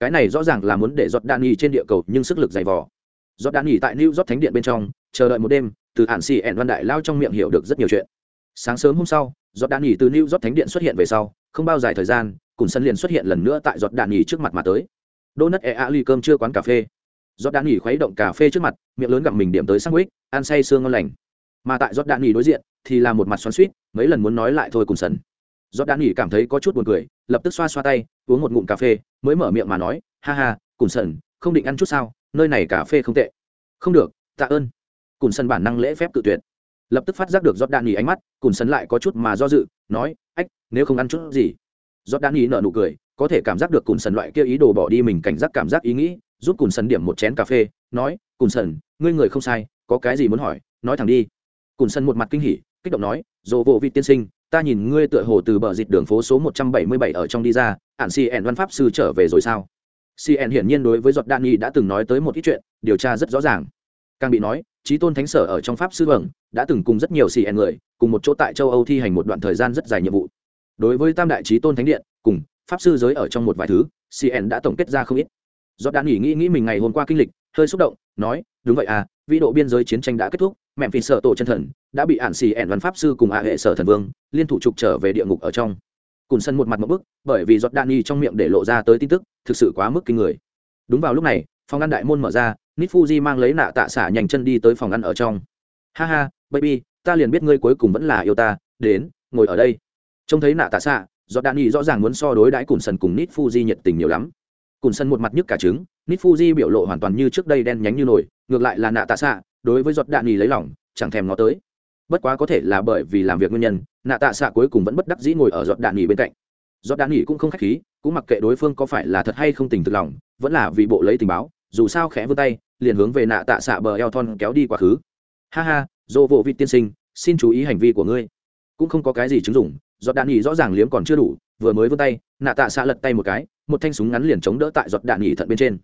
Cái này rõ ràng là muốn để giọt đạn nghỉ trên địa cầu nhưng sức lực dày vò. Giọt đạn nghỉ tại new giót thánh điện bên trong, chờ đợi một đêm, từ hạn xì ẻn văn đại lao trong miệng hiểu được rất nhiều chuyện. Sáng sớm hôm sau, giọt đạn nghỉ từ new giót thánh điện xuất hiện về sau, không bao dài thời gian cùng sân liền xuất hiện lần nữa tại giọt đạn nghỉ trước mặt mà tới. Đô nất e a ly cơm chưa quán cà phê. Giọt đạn nghỉ khuấy động cà phê trước mặt, miệng lớn gặm mình điểm tới sandwich, ăn say sương ngon lành. Mà tại giọt đạn nghỉ đối diện, thì là một mặt xoắn suýt mấy lần muốn nói lại thôi cùng sân. Giọt đạn nghỉ cảm thấy có chút buồn cười, lập tức xoa xoa tay, uống một ngụm cà phê, mới mở miệng mà nói, ha ha cùng sân, không định ăn chút sao? Nơi này cà phê không tệ. Không được, tạ ơn. Cùng sân bản năng lễ phép cự tuyệt. Lập tức phát giác được giọt đạn nghỉ ánh mắt cùng sân lại có chút mà do dự, nói, ách, nếu không ăn chút gì? Giọt đã nghĩ nở nụ cười, có thể cảm giác được cùng sần loại kia ý đồ bỏ đi mình cảnh giác cảm giác ý nghĩ, giúp cùng sần điểm một chén cà phê, nói cùng sần, ngươi người không sai, có cái gì muốn hỏi, nói thẳng đi. Cùng sần một mặt kinh hỉ, kích động nói, dồ vô vị tiên sinh, ta nhìn ngươi tựa hồ từ bờ dịch đường phố số một trăm bảy mươi bảy ở trong đi ra, ạn cn văn pháp sư trở về rồi sao? Cn hiển nhiên đối với giọt đạn nhi đã từng nói tới một ít chuyện, điều tra rất rõ ràng. Càng bị nói trí tôn thánh sở ở trong pháp sư vầng đã từng cùng rất nhiều cn người, cùng một chỗ tại châu âu thi hành một đoạn thời gian rất dài nhiệm vụ đối với tam đại trí tôn thánh điện, cùng pháp sư giới ở trong một vài thứ cn đã tổng kết ra không ít. Do đã nghỉ nghĩ nghĩ mình ngày hôm qua kinh lịch, hơi xúc động, nói, đúng vậy à vĩ độ biên giới chiến tranh đã kết thúc, mẹ phi sợ tổ chân thần, đã bị ạn xì ẻn văn pháp sư cùng ạ hệ sở thần vương, liên thủ trục trở về địa ngục ở trong. Cùn sân một mặt một bức, bởi vì giọt đạn nhi trong miệng để lộ ra tới tin tức, thực sự quá mức kinh người. Đúng vào lúc này, phòng ăn đại môn mở ra nít fuji mang lấy nạ tạ xả nhanh chân đi tới phòng ăn ở trong. Ha ha, baby, ta liền biết ngươi cuối cùng vẫn là yêu ta, đến, ngồi ở đây trông thấy nạ tạ xạ do đạn nhi rõ ràng muốn so đối đãi cùn sần cùng nít fuji nhiệt tình nhiều lắm. Cùn sần một mặt nhức cả trứng nít fuji biểu lộ hoàn toàn như trước đây đen nhánh như nổi ngược lại là nạ tạ xạ, đối với giọt đạn nhi lấy lòng, chẳng thèm ngó tới. Bất quá có thể là bởi vì làm việc nguyên nhân, nạ tạ xạ cuối cùng vẫn bất đắc dĩ ngồi ở giọt đạn nghỉ bên cạnh. Giọt đạn nghỉ cũng không k h á c h khí, cũng mặc kệ đối phương có phải là thật hay không tình thực lòng, vẫn là vì bộ lấy tình báo, dù sao khẽ vươn tay, liền hướng về nạ tạ xạ bờ eo thon kéo đi quá khứ. Ha ha, dô vô vị tiên sinh, xin chú ý hành vi của ngươi. Cũng không có cái gì chứng dụng giọt đạn nhì rõ ràng liếm còn chưa đủ, vừa mới vươn tay, nạ tạ xạ lật tay một cái, một thanh súng ngắn liền chống đỡ tại giọt đạn nhì thận bên trên.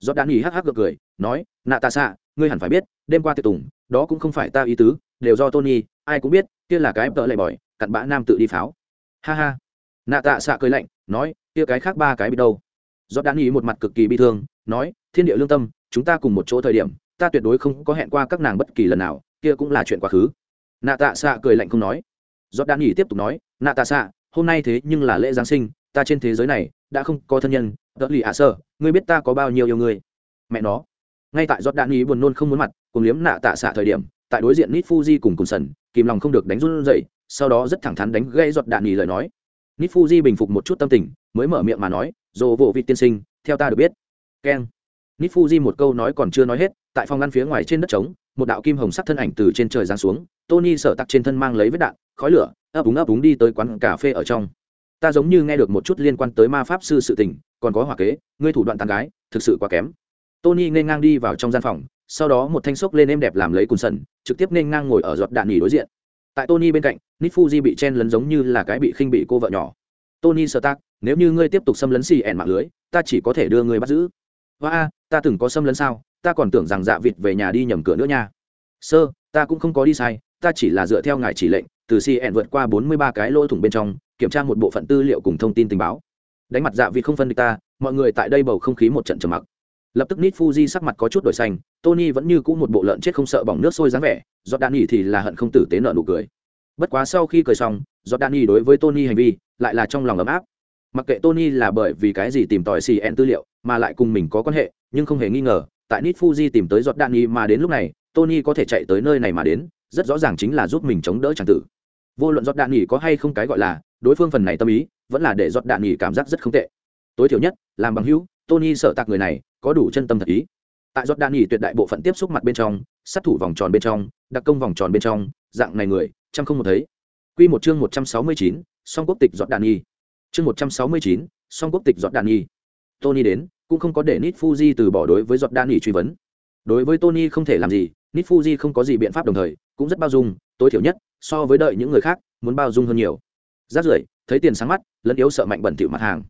Giọt đạn nhì hắc hắc gật cười, nói, nạ tạ xạ, ngươi hẳn phải biết, đêm qua tiệc tùng, đó cũng không phải ta ý tứ, đều do tony, ai cũng biết, kia là cái tợ lệ bỏi cặn bã nam tự đi pháo. Ha ha. Nạ tạ xạ cười lạnh, nói, kia cái khác ba cái bị đâu? Giọt đạn nhì một mặt cực kỳ bi thương, nói, thiên địa lương tâm, chúng ta cùng một chỗ thời điểm, ta tuyệt đối không có hẹn qua các nàng bất kỳ lần nào, kia cũng là chuyện quá khứ. Nạ tạ xạ cười lạnh không nói. Giọt đạn nhì tiếp tục nói nạ tạ xạ hôm nay thế nhưng là lễ giáng sinh, ta trên thế giới này đã không có thân nhân. Đỡ lì ạ sơ, ngươi biết ta có bao nhiêu yêu ngươi? Mẹ nó. Ngay tại giọt đạn ý buồn nôn không muốn mặt, cùng liếm nạ tạ xạ thời điểm, tại đối diện nít fuji cùng cùng sần, kìm lòng không được đánh run dậy sau đó rất thẳng thắn đánh gây giọt đạn ý lời nói. Nít fuji bình phục một chút tâm tình, mới mở miệng mà nói, dồ vộ vị tiên sinh, theo ta được biết. Keng. Nít fuji một câu nói còn chưa nói hết tại phòng ngăn phía ngoài trên đất trống, một đạo kim hồng sắc thân ảnh từ trên trời giáng xuống, tony sở tặc trên thân mang lấy vết đạn, khói lửa, ấp úng ấp úng đi tới quán cà phê ở trong. Ta giống như nghe được một chút liên quan tới ma pháp sư sự tình, còn có hỏa kế, ngươi thủ đoạn tàn gái, thực sự quá kém. Tony nên ngang đi vào trong gian phòng, sau đó một thanh xốc lên êm đẹp làm lấy cùn sần, trực tiếp nên ngang ngồi ở giọt đạn nghỉ đối diện. Tại tony bên cạnh nít fuji bị chen lấn giống như là cái bị khinh bị cô vợ nhỏ. Tony sơ tác nếu như ngươi tiếp tục xâm lấn xì ẻn mạng lưới, ta chỉ có thể đưa ngươi bắt giữ. Và a ta từng có xâm lấn sao? Ta còn tưởng rằng dạ vịt về nhà đi nhầm cửa nữa nha. Sơ, ta cũng không có đi sai, ta chỉ là dựa theo ngài chỉ lệnh, từ cn vượt qua bốn mươi ba cái lỗ thủng bên trong, kiểm tra một bộ phận tư liệu cùng thông tin tình báo. Đánh mặt dạ vịt không phân địch ta, mọi người tại đây bầu không khí một trận trầm mặc. Lập tức nít fuji sắc mặt có chút đổi xanh, tony vẫn như cũ một bộ lợn chết không sợ bỏng nước sôi dáng vẻ do đan thì là hận không tử tế nợ nụ cười. Bất quá sau khi cười xong do đan đối với tony hành vi lại là trong lòng ấm áp. Mặc kệ tony là bởi vì cái gì tìm tòi xì ẹn tư liệu, mà lại cùng mình có quan hệ, nhưng không hề nghi ngờ tại nit fuji tìm tới giọt đạn nghi mà đến lúc này tony có thể chạy tới nơi này mà đến rất rõ ràng chính là giúp mình chống đỡ tràng tử. Vô luận giọt đạn nghỉ có hay không cái gọi là đối phương phần này tâm ý vẫn là để giọt đạn nghỉ cảm giác rất không tệ. Tối thiểu nhất làm bằng hữu tony sợ tạc người này có đủ chân tâm thật ý. Tại giọt đạn nghỉ tuyệt đại bộ phận tiếp xúc mặt bên trong sát thủ vòng tròn bên trong đặc công vòng tròn bên trong dạng này người chăm không một thấy. Quy một chương một trăm sáu mươi chín, song quốc tịch giọt đạn chương một trăm sáu mươi chín, song quốc tịch giọt đạn tony đến cũng không có để nit fuji từ bỏ đối với giọt đan nghỉ truy vấn. Đối với tony không thể làm gì, nit fuji không có gì biện pháp đồng thời, cũng rất bao dung, tối thiểu nhất, so với đợi những người khác, muốn bao dung hơn nhiều. Rát rưởi, thấy tiền sáng mắt, lẫn yếu sợ mạnh bẩn thỉu mặt hàng.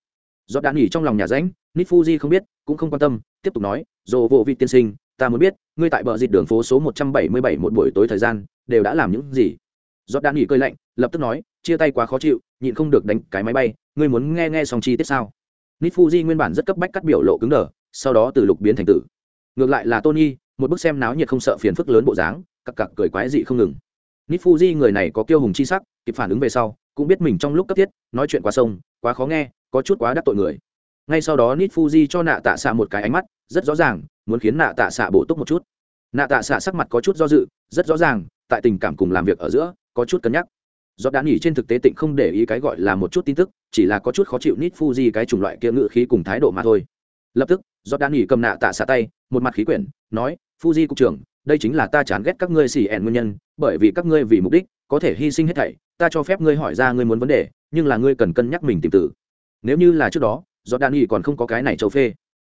Giọt đan nghỉ trong lòng nhà ránh, nit fuji không biết, cũng không quan tâm, tiếp tục nói, dồ vô vị tiên sinh, ta muốn biết, ngươi tại bờ dịt đường phố số một trăm bảy mươi bảy một buổi tối thời gian, đều đã làm những gì? Giọt đan nghỉ cơi lạnh, lập tức nói, chia tay quá khó chịu, nhịn không được đánh cái máy bay, ngươi muốn nghe nghe xong chi tiết sao? Nit fuji nguyên bản rất cấp bách cắt biểu lộ cứng đờ, sau đó từ lục biến thành tử. Ngược lại là tony, một bức xem náo nhiệt không sợ phiền phức lớn bộ dáng, cặc cặc cười quái dị không ngừng. Nít fuji người này có kiêu hùng chi sắc, kịp phản ứng về sau, cũng biết mình trong lúc cấp thiết, nói chuyện quá sông, quá khó nghe, có chút quá đắc tội người. Ngay sau đó nít fuji cho nạ tạ xạ một cái ánh mắt, rất rõ ràng, muốn khiến nạ tạ xạ bổ túc một chút. Nạ tạ xạ sắc mặt có chút do dự, rất rõ ràng, tại tình cảm cùng làm việc ở giữa, có chút cân nhắc giọt đã nghỉ trên thực tế tịnh không để ý cái gọi là một chút tin tức, chỉ là có chút khó chịu nít fuji cái chủng loại kia ngự khí cùng thái độ mà thôi. Lập tức, giọt đã nghỉ cầm nạ tạ xả tay, một mặt khí quyển, nói, fuji cục trưởng, đây chính là ta chán ghét các ngươi xì ẻn nguyên nhân, bởi vì các ngươi vì mục đích có thể hy sinh hết thảy, ta cho phép ngươi hỏi ra ngươi muốn vấn đề, nhưng là ngươi cần cân nhắc mình tìm tử nếu như là trước đó, giọt đan nghỉ còn không có cái này châu phê.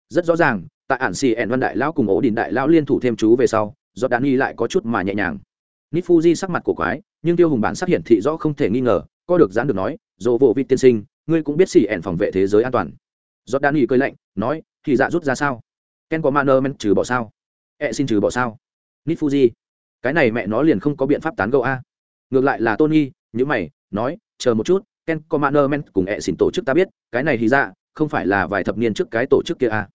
Rất rõ ràng tại ản xì ẻn văn đại lão cùng ổ đình đại lão liên thủ thêm chú về sau, giọt đan nghỉ lại có chút mà nhẹ nhàng. Nít fuji sắc mặt của quái nhưng tiêu hùng bản sắc hiện thị rõ không thể nghi ngờ, có được dán được nói, dỗ vô vi tiên sinh, ngươi cũng biết xì ẻn phòng vệ thế giới an toàn. Do đan y cơi lạnh, nói, thì dạ rút ra sao? Ken có manner men trừ bỏ sao? E xin trừ bỏ sao? Nít fuji cái này mẹ nó liền không có biện pháp tán gẫu a. Ngược lại là tony nhữ mày, nói, chờ một chút, ken commander men cùng ẹ xỉn tổ chức ta biết, cái này thì dạ không phải là vài thập niên trước cái tổ chức kia a.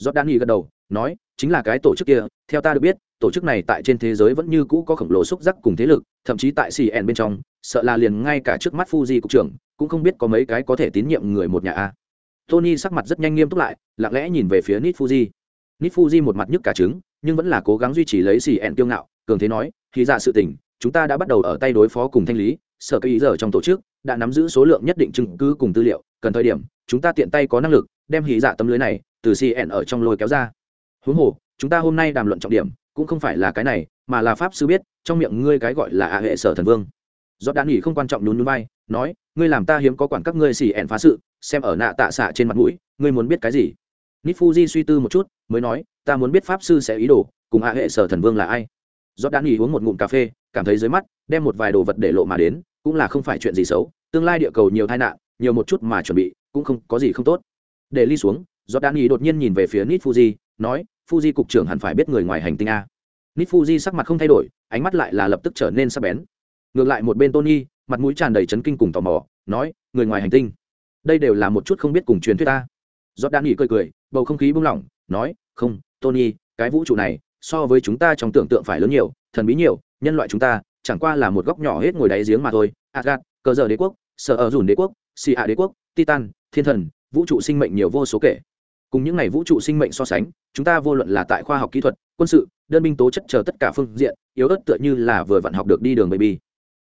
Jordani gật đầu nói, chính là cái tổ chức kia, theo ta được biết, tổ chức này tại trên thế giới vẫn như cũ có khổng lồ xúc giác cùng thế lực, thậm chí tại cn bên trong, sợ là liền ngay cả trước mắt fuji cục trưởng, cũng không biết có mấy cái có thể tín nhiệm người một nhà a. Tony sắc mặt rất nhanh nghiêm túc lại, lặng lẽ nhìn về phía nit fuji. Nit fuji một mặt nhức cả trứng, nhưng vẫn là cố gắng duy trì lấy cn kiêu ngạo, cường thế nói khi ra sự tình, chúng ta đã bắt đầu ở tay đối phó cùng thanh lý sở cây giờ trong tổ chức đã nắm giữ số lượng nhất định chứng cứ cùng tư liệu, cần thời điểm, chúng ta tiện tay có năng lực, đem hí dạ tấm lưới này từ cn ở trong lôi kéo ra huống hồ, chúng ta hôm nay đàm luận trọng điểm, cũng không phải là cái này, mà là pháp sư biết, trong miệng ngươi cái gọi là ạ hệ sở thần vương. Do đã nghỉ không quan trọng nhún núi bay nói, ngươi làm ta hiếm có quản các ngươi xì ẹn phá sự, xem ở nạ tạ xạ trên mặt mũi, ngươi muốn biết cái gì? Nít fuji suy tư một chút, mới nói, ta muốn biết pháp sư sẽ ý đồ, cùng hạ hệ sở thần vương là ai. Do đã nghỉ uống một ngụm cà phê, cảm thấy dưới mắt, đem một vài đồ vật để lộ mà đến, cũng là không phải chuyện gì xấu, tương lai địa cầu nhiều tai nạn, nhiều một chút mà chuẩn bị, cũng không có gì không tốt. Để ly xuống do đã nghỉ đột nhiên nhìn về phía nít fuji nói, fuji cục trưởng hẳn phải biết người ngoài hành tinh a. Nít fuji sắc mặt không thay đổi, ánh mắt lại là lập tức trở nên sắc bén. Ngược lại một bên tony, mặt mũi tràn đầy chấn kinh cùng tò mò, nói, người ngoài hành tinh. Đây đều là một chút không biết cùng truyền thuyết ta giọt đan nghỉ cười cười, bầu không khí buông lỏng, nói, không, tony, cái vũ trụ này, so với chúng ta trong tưởng tượng phải lớn nhiều, thần bí nhiều, nhân loại chúng ta, chẳng qua là một góc nhỏ hết ngồi đáy giếng mà thôi. Adgat cờ giờ đế quốc, sở ở dùn đế quốc, xì hạ đế quốc, titan, thiên thần, vũ trụ sinh mệnh nhiều vô số kể cùng những ngày vũ trụ sinh mệnh so sánh, chúng ta vô luận là tại khoa học kỹ thuật, quân sự, đơn binh tố chất chờ tất cả phương diện, yếu ớt tựa như là vừa vặn học được đi đường baby.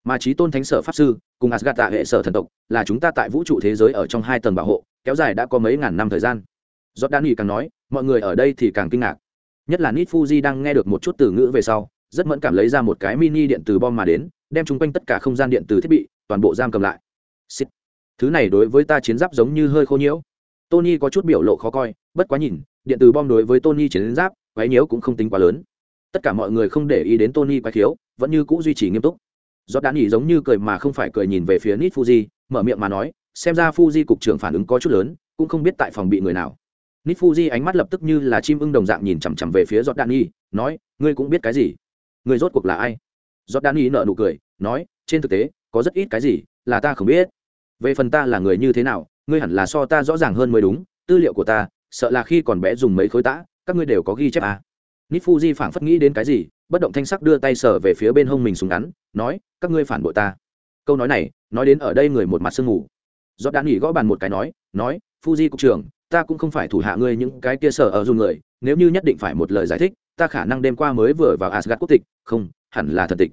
Mà trí tôn thánh sở pháp sư, cùng asgad tạ hệ sở thần tộc, là chúng ta tại vũ trụ thế giới ở trong hai tầng bảo hộ, kéo dài đã có mấy ngàn năm thời gian. Giọt đan nghỉ càng nói, mọi người ở đây thì càng kinh ngạc. Nhất là nít fuji đang nghe được một chút từ ngữ về sau, rất mẫn cảm lấy ra một cái mini điện từ bom mà đến, đem chung quanh tất cả không gian điện từ thiết bị, toàn bộ giam cầm lại. Xịt. thứ này đối với ta chiến giáp giống như hơi khô nhiễu tony có chút biểu lộ khó coi, bất quá nhìn, điện từ bom đối với tony chiến giáp, quái nhiễu cũng không tính quá lớn. Tất cả mọi người không để ý đến tony quái thiếu vẫn như cũ duy trì nghiêm túc. Giọt đạn nghỉ giống như cười mà không phải cười nhìn về phía nit fuji, mở miệng mà nói, xem ra fuji cục trưởng phản ứng có chút lớn, cũng không biết tại phòng bị người nào. Nít fuji ánh mắt lập tức như là chim ưng đồng dạng nhìn chằm chằm về phía giọt đạn y nói, ngươi cũng biết cái gì? Ngươi rốt cuộc là ai? Giọt đạn y nợ nụ cười, nói, trên thực tế, có rất ít cái gì là ta không biết. Về phần ta là người như thế nào ngươi hẳn là so ta rõ ràng hơn mới đúng, tư liệu của ta, sợ là khi còn bé dùng mấy khối tã, các ngươi đều có ghi chép à. nít fuji phảng phất nghĩ đến cái gì, bất động thanh sắc đưa tay sở về phía bên hông mình súng ngắn, nói, các ngươi phản bội ta. Câu nói này, nói đến ở đây người một mặt sương ngủ do đã nghỉ gõ bàn một cái nói nói, fuji cục trưởng, ta cũng không phải thủ hạ ngươi những cái kia sở ở dùng người, nếu như nhất định phải một lời giải thích, ta khả năng đêm qua mới vừa vào asgad quốc tịch. Không, hẳn là thần tịch.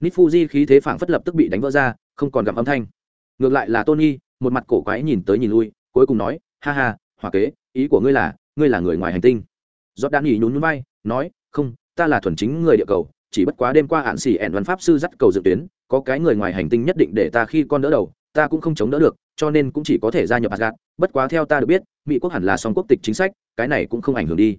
Nít fuji khí thế phảng phất lập tức bị đánh vỡ ra, không còn gặp âm thanh. Ngược lại là tony một mặt cổ quái nhìn tới nhìn lui cuối cùng nói ha ha hòa kế ý của ngươi là ngươi là người ngoài hành tinh giọt đan nghỉ nhún nhún vai nói không ta là thuần chính người địa cầu chỉ bất quá đêm qua hạn xỉ ẻn văn pháp sư dắt cầu dự tuyến có cái người ngoài hành tinh nhất định để ta khi con đỡ đầu ta cũng không chống đỡ được cho nên cũng chỉ có thể gia nhập Asgard. Bất quá theo ta được biết, Mỹ quốc hẳn là song quốc tịch chính sách, cái này cũng không ảnh hưởng đi.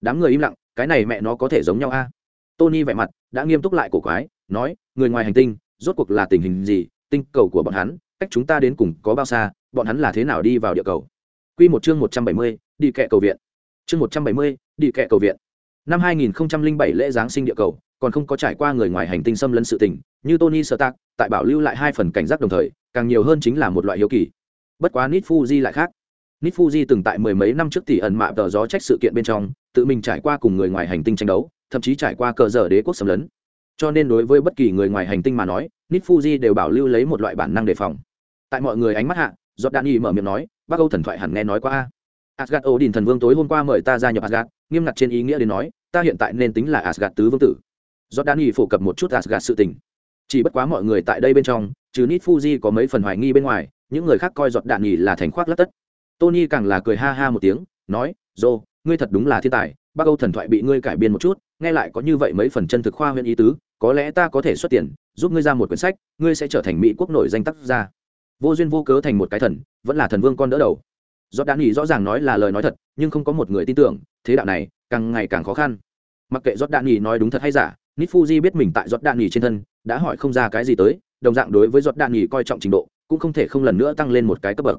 Đám người im lặng, cái này mẹ nó có thể giống nhau a? Tony vẻ mặt đã nghiêm túc lại cổ quái, nói, người ngoài hành tinh, rốt cuộc là tình hình gì? Tinh cầu của bọn hắn, cách chúng ta đến cùng có bao xa? Bọn hắn là thế nào đi vào địa cầu? Quy một chương 170, đi kệ cầu viện. Chương 170, đi kệ cầu viện. Năm 2007 lễ giáng sinh địa cầu, còn không có trải qua người ngoài hành tinh xâm lấn sự tình, như Tony Stark, tại bảo lưu lại hai phần cảnh giác đồng thời, càng nhiều hơn chính là một loại hiếu kỳ bất quá nít fuji lại khác nít fuji từng tại mười mấy năm trước tỷ ẩn mạ tờ gió trách sự kiện bên trong tự mình trải qua cùng người ngoài hành tinh tranh đấu thậm chí trải qua cờ dở đế quốc xâm lấn cho nên đối với bất kỳ người ngoài hành tinh mà nói nít fuji đều bảo lưu lấy một loại bản năng đề phòng. Tại mọi người ánh mắt hạ giọt đan y mở miệng nói, bác âu thần thoại hẳn nghe nói qua asgad odin thần vương tối hôm qua mời ta gia nhập asgad nghiêm ngặt trên ý nghĩa đến nói, ta hiện tại nên tính là asgad tứ vương tử. Giọt đan y phổ cập một chút asgad sự tình. Chỉ bất quá mọi người tại đây bên trong, trừ nít fuji có mấy phần hoài nghi bên ngoài, những người khác coi giọt đạn nhì là thành khoác lất tất. Tony càng là cười ha ha một tiếng, nói, dô, ngươi thật đúng là thiên tài, bác âu thần thoại bị ngươi cải biên một chút, nghe lại có như vậy mấy phần chân thực khoa huyện ý tứ có lẽ ta có thể xuất tiền, giúp ngươi ra một quyển sách, ngươi sẽ trở thành mỹ quốc nổi danh tác gia. Vô duyên vô cớ thành một cái thần, vẫn là thần vương con đỡ đầu. Do đạn nghỉ rõ ràng nói là lời nói thật, nhưng không có một người tin tưởng, thế đạo này càng ngày càng khó khăn. Mặc kệ giọt đạn nghỉ nói đúng thật hay giả, nít fuji biết mình tại giọt đạn nghỉ trên thân, đã hỏi không ra cái gì tới, đồng dạng đối với giọt đạn nghỉ coi trọng trình độ, cũng không thể không lần nữa tăng lên một cái cấp bậc.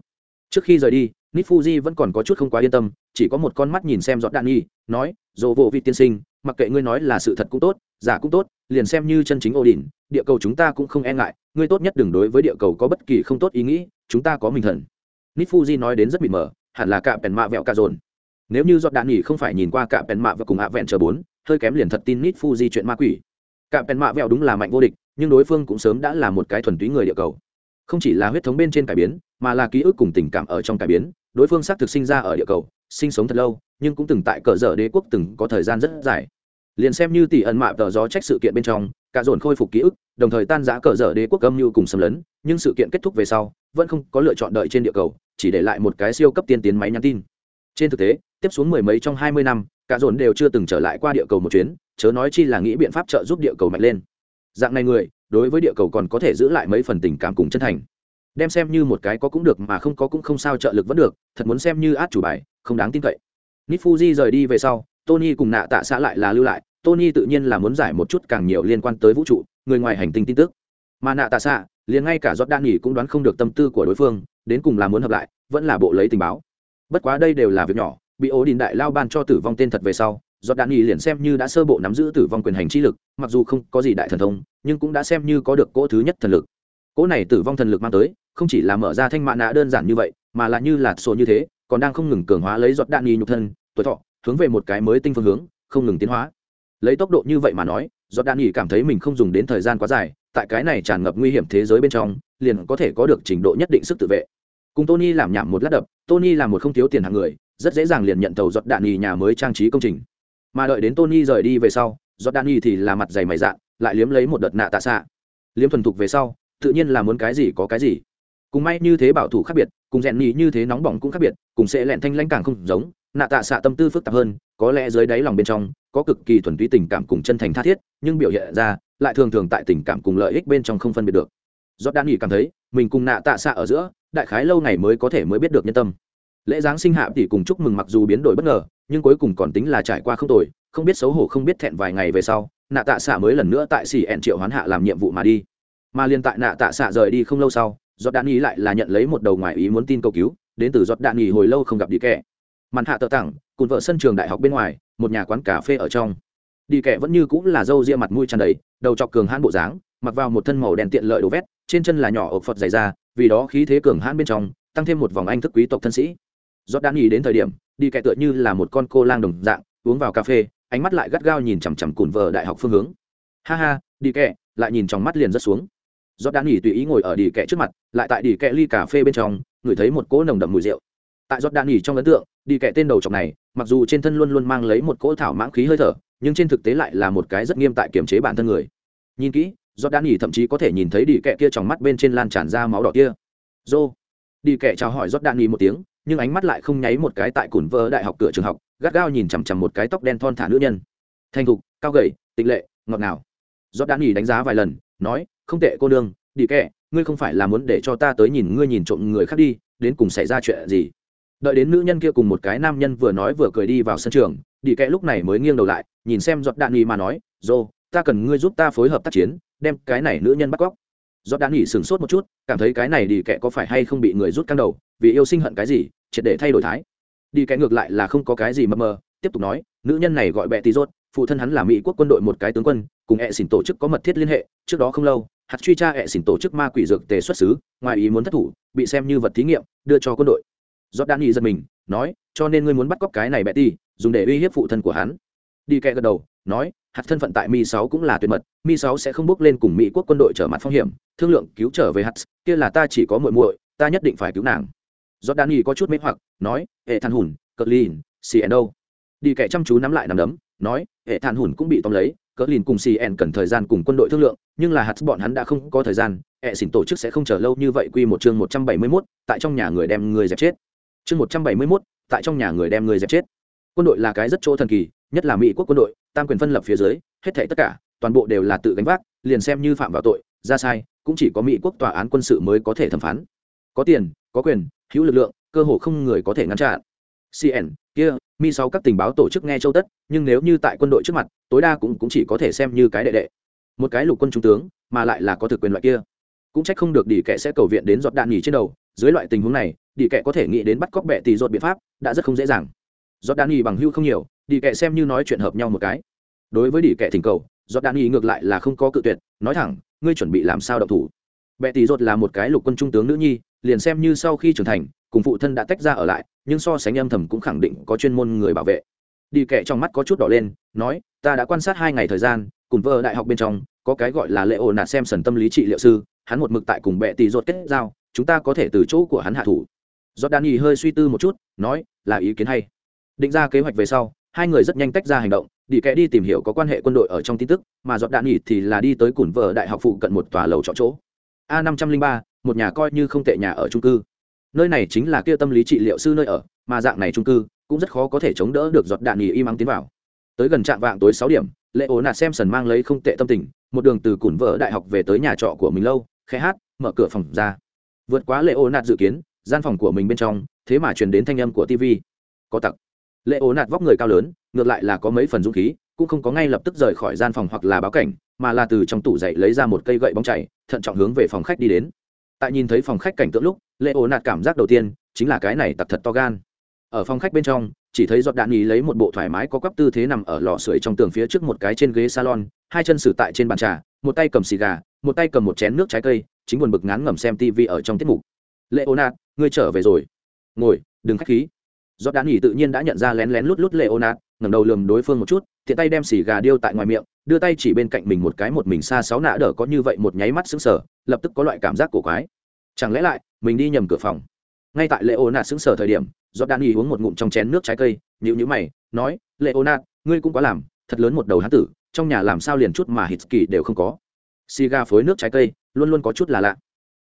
Trước khi rời đi, nít fuji vẫn còn có chút không quá yên tâm, chỉ có một con mắt nhìn xem giọt đạn nghỉ nói dồ vô vị tiên sinh, mặc kệ ngươi nói là sự thật cũng tốt giả cũng tốt, liền xem như chân chính ô đỉnh địa cầu chúng ta cũng không e ngại, ngươi tốt nhất đừng đối với địa cầu có bất kỳ không tốt ý nghĩ, chúng ta có mình thần. Nít fuji nói đến rất mịt mờ, hẳn là cả bèn mạ vẹo cả dồn. Nếu như giọt đạn nghỉ không phải nhìn qua cả bèn mạ và cùng hạ vẹn chờ bốn, hơi kém liền thật tin nít fuji chuyện ma quỷ. Cả bèn mạ vẹo đúng là mạnh vô địch, nhưng đối phương cũng sớm đã là một cái thuần túy người địa cầu. Không chỉ là huyết thống bên trên cải biến, mà là ký ức cùng tình cảm ở trong cải biến, đối phương xác thực sinh ra ở địa cầu, sinh sống thật lâu, nhưng cũng từng tại cờ dở đế quốc từng có thời gian rất dài liền xem như tỷ ẩn mạ tờ gió trách sự kiện bên trong, cả dồn khôi phục ký ức, đồng thời tan giã cờ dở đế quốc âm như cùng xâm lấn, nhưng sự kiện kết thúc về sau, vẫn không có lựa chọn đợi trên địa cầu, chỉ để lại một cái siêu cấp tiên tiến máy nhắn tin. Trên thực tế, tiếp xuống mười mấy trong hai mươi năm, cả dồn đều chưa từng trở lại qua địa cầu một chuyến, chớ nói chi là nghĩ biện pháp trợ giúp địa cầu mạnh lên. Dạng này người, đối với địa cầu còn có thể giữ lại mấy phần tình cảm cùng chân thành. Đem xem như một cái có cũng được mà không có cũng không sao trợ lực vẫn được, thật muốn xem như át chủ bài, không đáng tin cậy. Nít fuji rời đi về sau, tony cùng nạ tạ xã lại là lưu lại tony tự nhiên là muốn giải một chút càng nhiều liên quan tới vũ trụ, người ngoài hành tinh tin tức. Mà nạ tạ xạ, liền ngay cả giọt đan nghỉ cũng đoán không được tâm tư của đối phương, đến cùng là muốn hợp lại, vẫn là bộ lấy tình báo. Bất quá đây đều là việc nhỏ, bị ố đình đại lao ban cho tử vong tên thật về sau giọt đạn nghỉ liền xem như đã sơ bộ nắm giữ tử vong quyền hành chi lực, mặc dù không có gì đại thần thông, nhưng cũng đã xem như có được cỗ thứ nhất thần lực. Cỗ này tử vong thần lực mang tới, không chỉ là mở ra thanh mạ nạ đơn giản như vậy, mà là như là sổ như thế, còn đang không ngừng cường hóa lấy giọt đạn nghỉ nhục thân, tuổi thọ, hướng về một cái mới tinh phương hướng, không ngừng tiến hóa lấy tốc độ như vậy mà nói do đan nghỉ cảm thấy mình không dùng đến thời gian quá dài, tại cái này tràn ngập nguy hiểm thế giới bên trong, liền có thể có được trình độ nhất định sức tự vệ. Cùng tony làm nhảm một lát đập, tony là một không thiếu tiền hàng người, rất dễ dàng liền nhận tàu giọt đạn nghỉ nhà mới trang trí công trình. Mà đợi đến tony rời đi về sau giọt đạn nghỉ thì là mặt dày mày dạ lại liếm lấy một đợt nạ tạ xạ. Liếm thuần thục về sau, tự nhiên là muốn cái gì có cái gì. Cùng may như thế bảo thủ khác biệt, cùng rèn nhì như thế nóng bỏng cũng khác biệt, cùng sẽ lẹn thanh lãnh càng không giống nạ tạ xạ tâm tư phức tạp hơn, có lẽ dưới đáy lòng bên trong, có cực kỳ thuần túy tình cảm cùng chân thành tha thiết, nhưng biểu hiện ra, lại thường thường tại tình cảm cùng lợi ích bên trong không phân biệt được. Giọt đan nghỉ cảm thấy, mình cùng nạ tạ xạ ở giữa, đại khái lâu ngày mới có thể mới biết được nhân tâm. Lễ giáng sinh hạ thì cùng chúc mừng mặc dù biến đổi bất ngờ, nhưng cuối cùng còn tính là trải qua không tồi, không biết xấu hổ không biết thẹn vài ngày về sau, nạ tạ xạ mới lần nữa tại xỉ ẹn triệu hoán hạ làm nhiệm vụ mà đi. Mà liên tại nạ tạ xạ rời đi không lâu sau, giọt đạn nghi lại là nhận lấy một đầu ngoài ý muốn tin cầu cứu, đến từ giọt đạn nghi hồi lâu không gặp đi kẻ màn hạ tợ tặng cùng vợ sân trường đại học bên ngoài, một nhà quán cà phê ở trong. Đi kẻ vẫn như cũng là dâu ria mặt mũi tràn đầy, đầu chọc cường hãn bộ dáng, mặc vào một thân màu đen tiện lợi đồ vét, trên chân là nhỏ ộc phật dày ra vì đó khí thế cường hãn bên trong, tăng thêm một vòng anh thức quý tộc thân sĩ. Giót đã ý đến thời điểm, đi kẻ tựa như là một con cô lang đồng dạng, uống vào cà phê, ánh mắt lại gắt gao nhìn chằm chằm cùn vợ đại học phương hướng. Ha ha, đi kẻ, lại nhìn trong mắt liền rất xuống. Giót đan nghỉ tùy ý ngồi ở đi kẻ trước mặt, lại tại đi kẻ ly cà phê bên trong, ngửi thấy một cỗ nồng đậm mùi rượu tại giọt đạn nghỉ trong ấn tượng, đi kẻ tên đầu trọc này, mặc dù trên thân luôn luôn mang lấy một cỗ thảo mãng khí hơi thở, nhưng trên thực tế lại là một cái rất nghiêm tại kiềm chế bản thân người. Nhìn kỹ, giọt đạn nghỉ thậm chí có thể nhìn thấy đi kẻ kia trong mắt bên trên lan tràn ra máu đỏ kia. Dô đi kẻ chào hỏi giọt đạn nghỉ một tiếng, nhưng ánh mắt lại không nháy một cái tại cùn vơ đại học cửa trường học, gắt gao nhìn chằm chằm một cái tóc đen thon thả nữ nhân. Thanh thục, cao gầy tịch lệ, ngọt ngào. Giọt đạn nghỉ đánh giá vài lần, nói, không tệ cô đương đi kẻ, ngươi không phải là muốn để cho ta tới nhìn ngươi nhìn trộm người khác đi, đến cùng xảy ra chuyện gì? Đợi đến nữ nhân kia cùng một cái nam nhân vừa nói vừa cười đi vào sân trường đi kẽ lúc này mới nghiêng đầu lại, nhìn xem giọt đạn nghỉ mà nói, dô, ta cần ngươi giúp ta phối hợp tác chiến, đem cái này nữ nhân bắt cóc. Giọt đạn nghỉ sửng sốt một chút, cảm thấy cái này đi kẽ có phải hay không bị người rút căng đầu, vì yêu sinh hận cái gì, triệt để thay đổi thái. Đi kẽ ngược lại là không có cái gì mập mờ, tiếp tục nói, nữ nhân này gọi bẹ tí rốt, phụ thân hắn là mỹ quốc quân đội một cái tướng quân, cùng hệ xỉn tổ chức có mật thiết liên hệ, trước đó không lâu, hạt truy tra hệ xỉn tổ chức ma quỷ dược tề xuất xứ, ngoài ý muốn thất thủ, bị xem như vật thí nghiệm, đưa cho quân đội giọt đan nghỉ giật mình nói cho nên ngươi muốn bắt cóc cái này bẹ ti dùng để uy hiếp phụ thân của hắn. Đi kẹ gật đầu nói hạt thân phận tại mi sáu cũng là tuyệt mật mi sáu sẽ không bước lên cùng mỹ quốc quân đội trở mặt phong hiểm thương lượng cứu trở về hạt kia là ta chỉ có muội muội ta nhất định phải cứu nàng. Giọt đan có chút mê hoặc nói hệ than hùn cờ lin cno đi kẹ chăm chú nắm lại nắm đấm nói hệ than hùn cũng bị tóm lấy cờ lin cùng cn cần thời gian cùng quân đội thương lượng nhưng là hạt bọn hắn đã không có thời gian hệ xỉn tổ chức sẽ không chờ lâu như vậy quy một chương một trăm bảy mươi 171, tại trong nhà người đem người dẹp chết chương một trăm bảy mươi mốt tại trong nhà người đem người dẹp chết. Quân đội là cái rất chỗ thần kỳ nhất là mỹ quốc quân đội tam quyền phân lập phía dưới hết thảy tất cả toàn bộ đều là tự gánh vác liền xem như phạm vào tội ra sai cũng chỉ có mỹ quốc tòa án quân sự mới có thể thẩm phán. Có tiền có quyền hữu lực lượng cơ hồ không người có thể ngăn chặn. Cn kia mi sáu các tình báo tổ chức nghe châu tất nhưng nếu như tại quân đội trước mặt tối đa cũng, cũng chỉ có thể xem như cái đệ đệ. Một cái lục quân trung tướng mà lại là có thực quyền loại kia cũng trách không được đi kệ sẽ cầu viện đến giọt đạn nhì trên đầu. Dưới loại tình huống này đi kệ có thể nghĩ đến bắt cóc bệ tỷ giọt biện pháp đã rất không dễ dàng. Giọt đạn nhì bằng hưu không nhiều đi kệ xem như nói chuyện hợp nhau một cái. Đối với đi kệ thỉnh cầu, giọt đạn nhì ngược lại là không có cự tuyệt, nói thẳng, ngươi chuẩn bị làm sao độc thủ? Bệ tỷ giọt là một cái lục quân trung tướng nữ nhi, liền xem như sau khi trưởng thành, cùng phụ thân đã tách ra ở lại, nhưng so sánh âm thầm cũng khẳng định có chuyên môn người bảo vệ. Đi kệ trong mắt có chút đỏ lên, nói, ta đã quan sát hai ngày thời gian, cùng vợ đại học bên trong, có cái gọi là lệ ổ nạt xem sần tâm lý trị liệu sư hắn một mực tại cùng bệ tỷ ruột kết giao, chúng ta có thể từ chỗ của hắn hạ thủ. Do đan hơi suy tư một chút, nói, là ý kiến hay. Định ra kế hoạch về sau, hai người rất nhanh tách ra hành động, đi kẽ đi tìm hiểu có quan hệ quân đội ở trong tin tức, mà giọt đạn nhì thì là đi tới củn vợ đại học phụ cận một tòa lầu trọ chỗ. A năm trăm linh ba, một nhà coi như không tệ nhà ở trung cư. Nơi này chính là kia tâm lý trị liệu sư nơi ở, mà dạng này trung cư cũng rất khó có thể chống đỡ được giọt đạn nhì im mắng tiến vào. Tới gần trạm vạng tối sáu điểm lệ ố nạt xem sần mang lấy không tệ tâm tình, một đường từ củn vợ đại học về tới nhà trọ của mình lâu khẽ hát, mở cửa phòng ra. Vượt quá lệ ô nạt dự kiến, gian phòng của mình bên trong, thế mà truyền đến thanh âm của tv có tặc. Lệ ô nạt vóc người cao lớn, ngược lại là có mấy phần dũng khí, cũng không có ngay lập tức rời khỏi gian phòng hoặc là báo cảnh, mà là từ trong tủ dậy lấy ra một cây gậy bóng chảy, thận trọng hướng về phòng khách đi đến. Tại nhìn thấy phòng khách cảnh tượng lúc lệ ô nạt cảm giác đầu tiên chính là cái này tặc thật to gan. Ở phòng khách bên trong, chỉ thấy giọt đạn ý lấy một bộ thoải mái có quắp tư thế nằm ở lò sưởi trong tường phía trước một cái trên ghế salon, hai chân sử tại trên bàn trà, một tay cầm xì gà một tay cầm một chén nước trái cây, chính buồn bực ngán ngẩm xem tv ở trong tiết mục. Lệ ô nạt ngươi trở về rồi. Ngồi, đừng k h á c h khí. Do đán nghỉ tự nhiên đã nhận ra lén lén lút lút lệ ô nạt ngẩng đầu lườm đối phương một chút thiện tay đem xì gà điêu tại ngoài miệng, đưa tay chỉ bên cạnh mình một cái một mình xa sáu nã đỡ có như vậy một nháy mắt sững sờ, lập tức có loại cảm giác cổ quái. Chẳng lẽ lại, mình đi nhầm cửa phòng? Ngay tại lệ ô nạt sững sờ thời điểm do đan nghỉ uống một ngụm trong chén nước trái cây nhịu nhữ mày, nói lệ ô nạt ngươi cũng quá làm, thật lớn một đầu hán tử, trong nhà làm sao liền chút mà hít kỳ đều không có xì gà phối nước trái cây, luôn luôn có chút là lạ.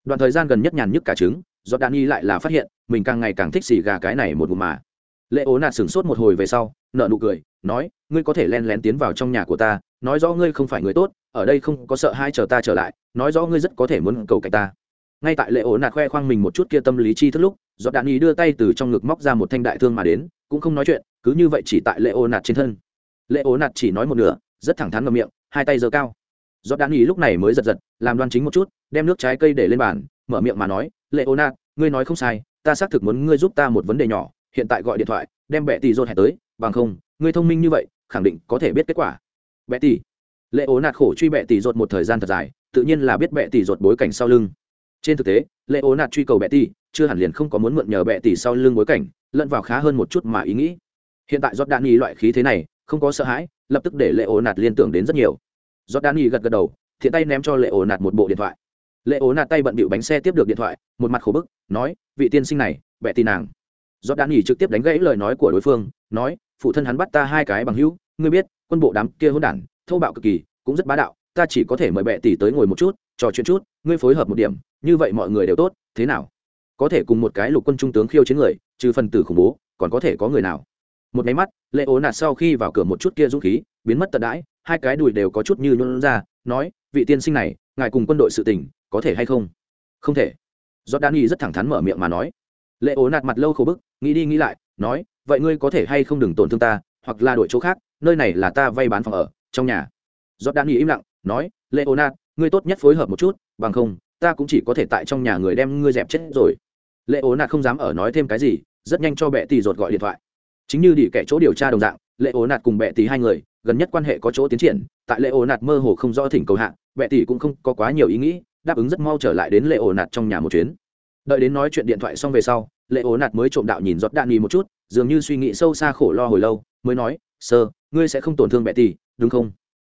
Đoạn thời gian gần nhất nhàn nhức cả trứng do đan y lại là phát hiện, mình càng ngày càng thích xì gà cái này một ngụm mà. Lệ ố nạt sửng sốt một hồi về sau nợ nụ cười, nói, ngươi có thể len lén tiến vào trong nhà của ta, nói rõ ngươi không phải người tốt, ở đây không có sợ hai chờ ta trở lại, nói rõ ngươi rất có thể muốn cầu cạnh ta. Ngay tại lệ ố nạt khoe khoang mình một chút kia tâm lý chi thức lúc do đạn ý đưa tay từ trong ngực móc ra một thanh đại thương mà đến, cũng không nói chuyện, cứ như vậy chỉ tại lệ ố nạt trên thân. Lệ ố nạt chỉ nói một nửa, rất thẳng thắn ngầm miệng, hai tay giơ cao giọt đạn ý lúc này mới giật giật, làm đoan chính một chút, đem nước trái cây để lên bàn, mở miệng mà nói lệ ố nạt ngươi nói không sai, ta xác thực muốn ngươi giúp ta một vấn đề nhỏ, hiện tại gọi điện thoại, đem bệ tỷ dột hẹn tới, bằng không, ngươi thông minh như vậy, khẳng định có thể biết kết quả. Bệ tỷ lệ ố nạt khổ truy bệ tỷ dột một thời gian thật dài, tự nhiên là biết bệ tỷ dột bối cảnh sau lưng. Trên thực tế lệ ố nạt truy cầu bệ tỷ chưa hẳn liền không có muốn mượn nhờ bệ tỷ sau lưng bối cảnh, lẫn vào khá hơn một chút mà ý nghĩ. Hiện tại giọt đạn nghi loại khí thế này, không có sợ hãi, lập tức để lệ ố nạt liên tưởng đến rất nhiều giọt đan y gật gật đầu, thiện tay ném cho lệ ố nạt một bộ điện thoại. Lệ ố nạt tay bận bịu bánh xe tiếp được điện thoại, một mặt khổ bức, nói, vị tiên sinh này bẹ tì nàng. Giọt đan y trực tiếp đánh gãy lời nói của đối phương, nói, phụ thân hắn bắt ta hai cái bằng hữu, ngươi biết, quân bộ đám kia hôn đản thâu bạo cực kỳ, cũng rất bá đạo, ta chỉ có thể mời bệ tỷ tới ngồi một chút, trò chuyện chút, ngươi phối hợp một điểm, như vậy mọi người đều tốt, thế nào? Có thể cùng một cái lục quân trung tướng khiêu chiến người, trừ phần tử khủng bố, còn có thể có người nào? Một máy mắt lệ ố nạt sau khi vào cửa một chút kia dũng khí, biến mất tận đãi, hai cái đùi đều có chút như nhuận ra, nói, vị tiên sinh này, ngài cùng quân đội sự tình, có thể hay không? Không thể. Do đan y rất thẳng thắn mở miệng mà nói. Lệ ố nạt mặt lâu khổ bức, nghĩ đi nghĩ lại, nói, vậy ngươi có thể hay không đừng tổn thương ta, hoặc là đổi chỗ khác, nơi này là ta vay bán phòng ở, trong nhà. Do đan y im lặng, nói lệ ố nạt ngươi tốt nhất phối hợp một chút, bằng không, ta cũng chỉ có thể tại trong nhà người đem ngươi dẹp chết rồi. Lệ ố nạt không dám ở nói thêm cái gì, rất nhanh cho bệ tỷ ruột gọi điện thoại chính như đi kẻ chỗ điều tra đồng dạng, lệ ố nạt cùng bệ tỷ hai người, gần nhất quan hệ có chỗ tiến triển, tại lệ ố nạt mơ hồ không rõ thỉnh cầu hạ, bệ tỷ cũng không có quá nhiều ý nghĩ, đáp ứng rất mau trở lại đến lệ ố nạt trong nhà một chuyến. Đợi đến nói chuyện điện thoại xong về sau, lệ ố nạt mới trộm đạo nhìn giọt đạn nghi một chút, dường như suy nghĩ sâu xa khổ lo hồi lâu, mới nói, sơ, ngươi sẽ không tổn thương bệ tỷ, đúng không?